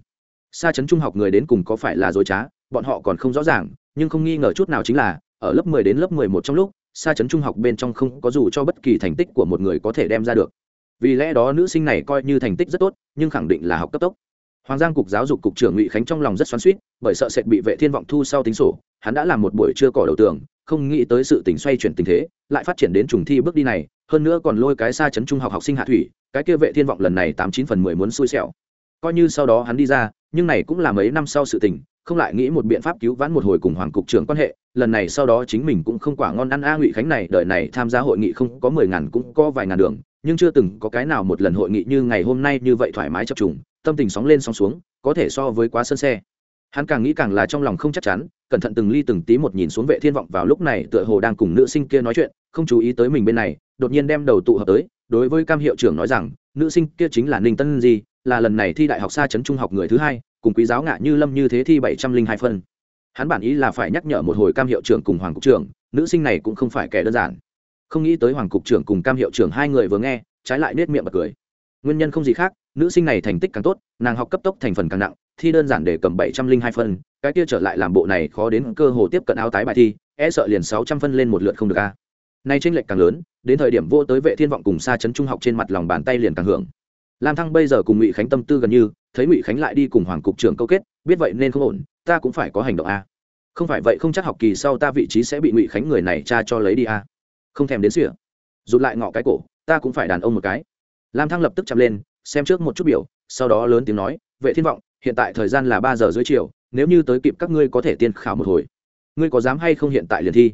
Xa chấn trung học người đến cùng có phải là dối trá, bọn họ còn không rõ ràng, nhưng không nghi ngờ chút nào chính là, ở lớp 10 đến lớp 11 trong lúc xa chấn trung học bên trong không có dù cho bất kỳ thành tích của một người có thể đem ra được. Vì lẽ đó nữ sinh này coi như thành tích rất tốt, nhưng khẳng định là học cấp tốc. Hoàng giang cục giáo dục cục trưởng ngụy khánh trong lòng rất xoắn suýt bởi sợ sệt bị vệ thiên vọng thu sau tính sổ, hắn đã làm một buổi trưa cỏ đầu tường không nghĩ tới sự tình xoay chuyển tình thế, lại phát triển đến trùng thi bước đi này, hơn nữa còn lôi cái xa chấn trung học học sinh hạ thủy, cái kia vệ thiên vọng lần này tám chín phần mười muốn xui xẻo. Coi như sau đó hắn đi ra, nhưng này cũng là mấy năm sau sự tình, không lại nghĩ một biện pháp cứu vãn một hồi cùng hoàng cục trưởng quan hệ, lần này sau đó chính mình cũng không quả ngon ăn a ngụy khánh này đợi này tham gia hội nghị không có mười ngàn cũng có vài ngàn đường, nhưng chưa từng có cái nào một lần hội nghị như ngày hôm nay như vậy thoải mái chập trùng, tâm tình sóng lên sóng xuống, có thể so với quá sân xe hắn càng nghĩ càng là trong lòng không chắc chắn, cẩn thận từng ly từng tí một nhìn xuống vệ thiên vọng vào lúc này tựa hồ đang cùng nữ sinh kia nói chuyện, không chú ý tới mình bên này, đột nhiên đem đầu tụ hợp tới, đối với cam hiệu trưởng nói rằng, nữ sinh kia chính là ninh tân di, là lần này thi đại học xa chấn trung học người thứ hai, cùng quý giáo ngạ như lâm như thế thi bảy trăm linh hai phân. Hắn bản ý là phải nhắc nhở một hồi cam hiệu trưởng cùng hoàng cục trưởng, nữ sinh này cũng không phải kẻ đơn giản. Không nghĩ tới hoàng cục trưởng cùng cam hiệu trưởng hai người vừa nghe, trái lại nết miệng bật cười. Nguyên nhân không gì khác, nữ sinh này thành tích càng tốt, nàng học cấp tốc thành phần càng nặng thi đơn giản để cầm bảy trăm linh hai phân, cái kia trở lại làm bộ này khó đến cơ hồ tiếp cận áo tái bài thi e sợ liền sáu trăm phân lên một lượt không được a. Nay tranh lệch càng lớn, đến thời điểm vô tới vệ thiên vọng cùng xa chấn trung học trên mặt lòng bàn tay liền càng hưởng. Lam thăng bây giờ cùng ngụy khánh tâm tư gần như, thấy ngụy khánh lại đi cùng hoàng cục trưởng câu kết, biết vậy nên không ổn, ta cũng phải có hành động a. Không phải vậy không chắc học kỳ sau ta vị trí sẽ bị ngụy khánh người này tra cho lấy đi a. Không thèm đến sỉa. Rụt lại ngọ cái cổ, ta cũng phải đàn ông một cái. Lam thăng lập tức chậm lên, xem trước một chút biểu, sau đó lớn tiếng nói, vệ thiên vọng hiện tại thời gian là ba giờ dưới chiều, nếu như tới kịp các ngươi có thể tiên khảo một hồi. Ngươi có dám hay không hiện tại liền thi?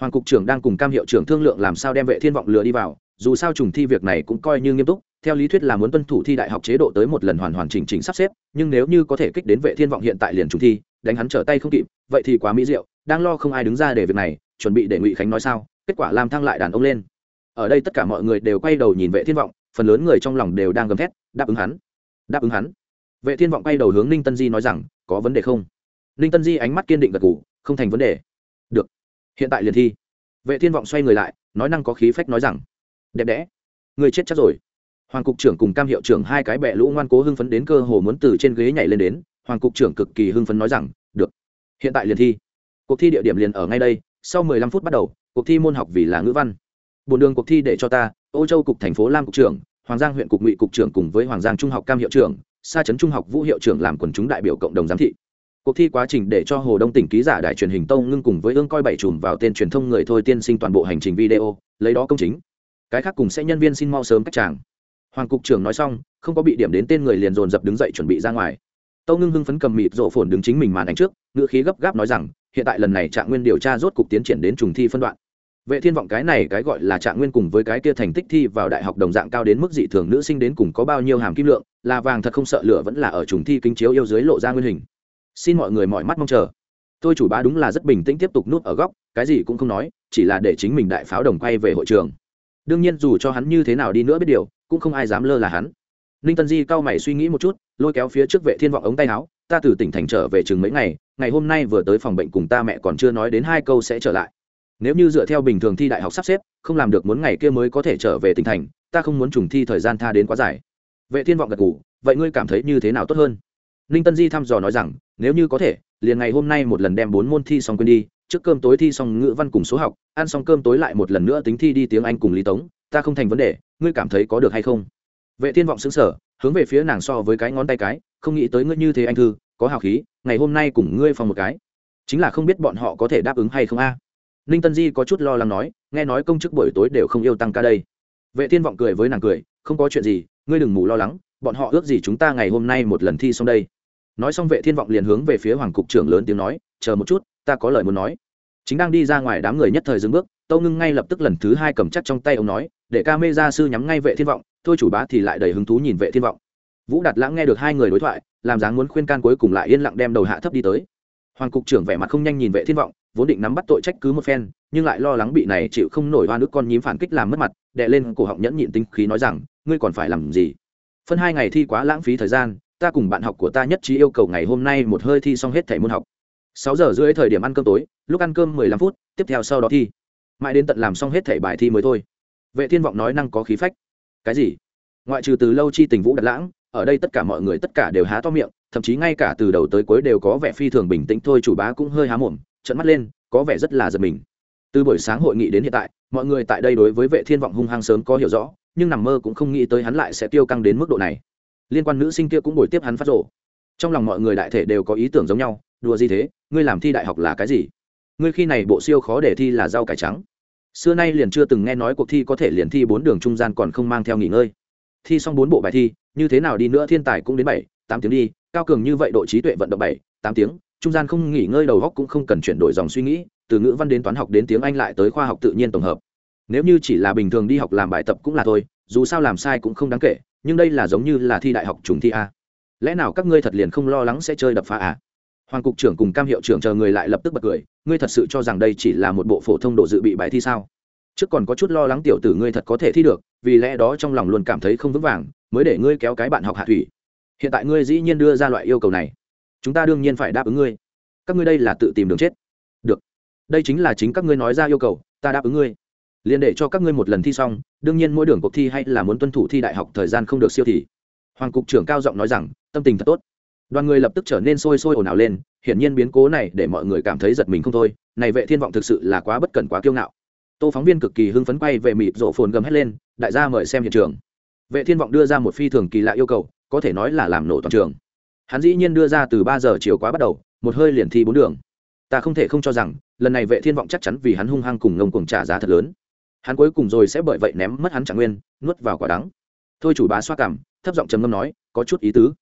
Hoàng cục trưởng đang cùng cam hiệu trưởng thương lượng làm sao đem vệ thiên vọng lừa đi vào, dù sao trùng thi việc này cũng coi như nghiêm túc, theo lý thuyết là muốn tuân thủ thi đại học chế độ tới một lần hoàn hoàn chỉnh chỉnh sắp xếp, nhưng nếu như có thể kích đến vệ thiên vọng hiện tại liền trùng thi, đánh hắn trở tay không kịp, vậy thì quá mỹ diệu, đang lo không ai đứng ra để việc này, chuẩn bị để ngụy khánh nói sao, kết quả làm thăng lại đàn ông lên. Ở đây tất cả mọi người đều quay đầu nhìn vệ thiên vọng, phần lớn người trong lòng đều đang gầm thét, đáp ứng hắn, đáp ứng hắn vệ thiên vọng quay đầu hướng ninh tân di nói rằng, có vấn đề không? Ninh tân di ánh mắt kiên định gật gù, không thành vấn đề. Được, hiện tại liền thi. Vệ thiên vọng xoay người lại, nói năng có khí phách nói rằng, đẹp đẽ, người chết chắc rồi. Hoàng cục trưởng cùng cam hiệu trưởng hai cái bẹ lũ ngoan cố hưng phấn đến cơ hồ muốn từ trên ghế nhảy lên đến, hoàng cục trưởng cực kỳ hưng phấn nói rằng, được, hiện tại liền thi. Cuộc thi địa điểm liền ở ngay đây, sau 15 phút bắt đầu, cuộc thi môn học vì là ngữ văn. Bồn đường cuộc thi để cho ta, ô châu cục thành phố lam cục trưởng, hoàng giang huyện cục ngụy cục trưởng cùng với hoàng giang trung học cam hiệu trưởng xa trấn trung học vũ hiệu trưởng làm quần chúng đại biểu cộng đồng giám thị. Cuộc thi quá trình để cho hồ đông tỉnh ký giả đài truyền hình tông ngưng cùng với ương coi bảy chùm vào tên truyền thông người thôi tiên sinh toàn bộ hành trình video, lấy đó công chính. Cái khác cùng sẽ nhân viên xin mau sớm cách chàng hoàng cục trưởng nói xong, không có bị điểm đến tên người liền dồn dập đứng dậy chuẩn bị ra ngoài. Tâu ngưng hưng phấn cầm mịt rộ phồn đứng chính mình màn ảnh trước, ngữ khí gấp gáp nói rằng, hiện tại lần này trạng nguyên điều tra rốt cục tiến triển đến trùng thi phân đoạn vệ thiên vọng cái này cái gọi là trạng nguyên cùng với cái kia thành tích thi vào đại học đồng dạng cao đến mức dị thường, nữ sinh đến cùng có bao nhiêu hàm kim lượng, là vàng thật không sợ lửa vẫn là ở trùng thi kính chiếu yêu dưới lộ ra nguyên hình. Xin mọi người mọi mắt mong chờ. Tôi chủ bá đúng là rất bình tĩnh tiếp tục núp ở góc, cái gì cũng không nói, chỉ là để chính mình đại pháo đồng quay về hội trường. Đương nhiên dù cho hắn như thế nào đi nữa biết điều, cũng không ai dám lơ là hắn. Ninh tân di cao mày suy nghĩ một chút, lôi kéo phía trước vệ thiên vọng ống tay áo, ta từ tỉnh thành trở về chừng mấy ngày ngày hôm nay vừa tới phòng bệnh cùng ta mẹ còn chưa nói đến hai câu sẽ trở lại nếu như dựa theo bình thường thi đại học sắp xếp, không làm được muốn ngày kia mới có thể trở về tỉnh thành, ta không muốn trùng thi thời gian tha đến quá dài. Vệ thiên vọng gật ngủ vậy ngươi cảm thấy như thế nào tốt hơn? Ninh tân di thăm dò nói rằng, nếu như có thể, liền ngày hôm nay một lần đem bốn môn thi xong quên đi, trước cơm tối thi xong ngữ văn cùng số học, ăn xong cơm tối lại một lần nữa tính thi đi tiếng anh cùng lý tống, ta không thành vấn đề, ngươi cảm thấy có được hay không? Vệ thiên vọng xứng sở hướng về phía nàng so với cái ngón tay cái, không nghĩ tới ngươi như thế anh thư, có hào khí, ngày hôm nay cùng ngươi phòng một cái. Chính là không biết bọn họ có thể đáp ứng hay không a ninh tân di có chút lo lắng nói, nghe nói công chức buổi tối đều không yêu tăng ca đây. Vệ thiên vọng cười với nàng cười, không có chuyện gì, ngươi đừng mù lo lắng, bọn họ ước gì chúng ta ngày hôm nay một lần thi xong đây. Nói xong vệ thiên vọng liền hướng về phía hoàng cục trưởng lớn tiếng nói, chờ một chút, ta có lời muốn nói. Chính đang đi ra ngoài đám người nhất thời dừng bước, tâu ngưng ngay lập tức lần thứ hai cầm chắc trong tay ông nói, để ca mê gia sư nhắm ngay vệ thiên vọng, thôi chủ bá thì lại đầy hứng thú nhìn vệ thiên vọng. Vũ đạt lãng nghe được hai người đối thoại, làm dáng muốn khuyên can cuối cùng lại yên lặng đem đầu hạ thấp đi tới. Hoàng cục trưởng vẻ mặt không nhanh nhìn vệ thiên vọng vốn định nắm bắt tội trách cứ một phen, nhưng lại lo lắng bị này chịu không nổi hoa nước con nhím phản kích làm mất mặt đệ lên cổ họng nhẫn nhịn tinh khí nói rằng, ngươi còn phải làm gì? Phân hai ngày thi quá lãng phí thời gian, ta cùng bạn học của ta nhất trí yêu cầu ngày hôm nay một hơi thi xong hết thẻ môn học. Sáu giờ rưỡi thời điểm ăn cơm tối, lúc ăn cơm mười lăm phút, tiếp theo sau đó thi. Mãi đến tận làm xong hết thẻ bài thi mới thôi. Vệ thiên vọng nói năng có khí phách. Cái gì? Ngoại trừ từ lâu chi tình vũ đặt lãng, ở đây tất cả mọi người tất cả đều há to miệng, thậm chí ngay cả từ đầu tới cuối đều có vẻ phi thường bình tĩnh thôi, chủ bá cũng hơi há mồm trận mắt lên, có vẻ rất là giật mình. Từ buổi sáng hội nghị đến hiện tại, mọi người tại đây đối với vệ thiên vọng hung hăng sớm có hiểu rõ, nhưng nằm mơ cũng không nghĩ tới hắn lại sẽ tiêu căng đến mức độ này. Liên quan nữ sinh kia cũng buổi tiếp hắn phát rộ. Trong lòng mọi người đại thể đều có ý tưởng giống nhau, đùa gì thế, ngươi làm thi đại học là cái gì? Ngươi khi này bộ siêu khó để thi là rau cải trắng. Xưa nay liền chưa từng nghe nói cuộc thi có thể liền thi bốn đường trung gian còn không mang theo nghỉ ngơi. Thi xong bốn bộ bài thi, như thế nào đi nữa thiên tài cũng đến bảy, tám tiếng đi, cao cường như vậy độ trí tuệ vận động bảy, tám tiếng trung gian không nghỉ ngơi đầu góc cũng không cần chuyển đổi dòng suy nghĩ, từ ngữ văn đến toán học đến tiếng anh lại tới khoa học tự nhiên tổng hợp. Nếu như chỉ là bình thường đi học làm bài tập cũng là thôi, dù sao làm sai cũng không đáng kể, nhưng đây là giống như là thi đại học trùng thi a. Lẽ nào các ngươi thật liền không lo lắng sẽ chơi đập phá à? Hoàng cục trưởng cùng cam hiệu trưởng chờ người lại lập tức bật cười, ngươi thật sự cho rằng đây chỉ là một bộ phổ thông đồ dự bị bài thi sao? Trước còn có chút lo lắng tiểu tử ngươi thật có thể thi được, vì lẽ đó trong lòng luôn cảm thấy không vững vàng, mới để ngươi kéo cái bạn học hạ thủy. Hiện tại ngươi dĩ nhiên đưa ra loại yêu cầu này chúng ta đương nhiên phải đáp ứng ngươi. Các ngươi đây là tự tìm đường chết. Được. Đây chính là chính các ngươi nói ra yêu cầu, ta đáp ứng ngươi. Liền để cho các ngươi một lần thi xong, đương nhiên mỗi đường cuộc thi hay là muốn tuân thủ thi đại học thời gian không được siêu thì hoàng cục trưởng cao giọng nói rằng, tâm tình thật tốt. Đoàn người lập tức trở nên sôi sôi ồn ào lên, hiển nhiên biến cố này để mọi người cảm thấy giật mình không thôi, này vệ thiên vọng thực sự là quá bất cẩn quá kiêu ngạo. Tô phóng viên cực kỳ hưng phấn quay về mịp rộ phồn gầm hét lên, đại gia mời xem hiện trường. Vệ thiên vọng đưa ra một phi thường kỳ lạ yêu cầu, có thể nói là làm nổ toàn trường hắn dĩ nhiên đưa ra từ ba giờ chiều quá bắt đầu, một hơi liền thi bốn đường. Ta không thể không cho rằng, lần này vệ thiên vọng chắc chắn vì hắn hung hăng cùng ngông cuồng trả giá thật lớn. Hắn cuối cùng rồi sẽ bởi vậy ném mất hắn trạng nguyên, nuốt vào quả đắng. Thôi chủ bá xoa cảm, thấp giọng trầm ngâm nói, có chút ý tứ.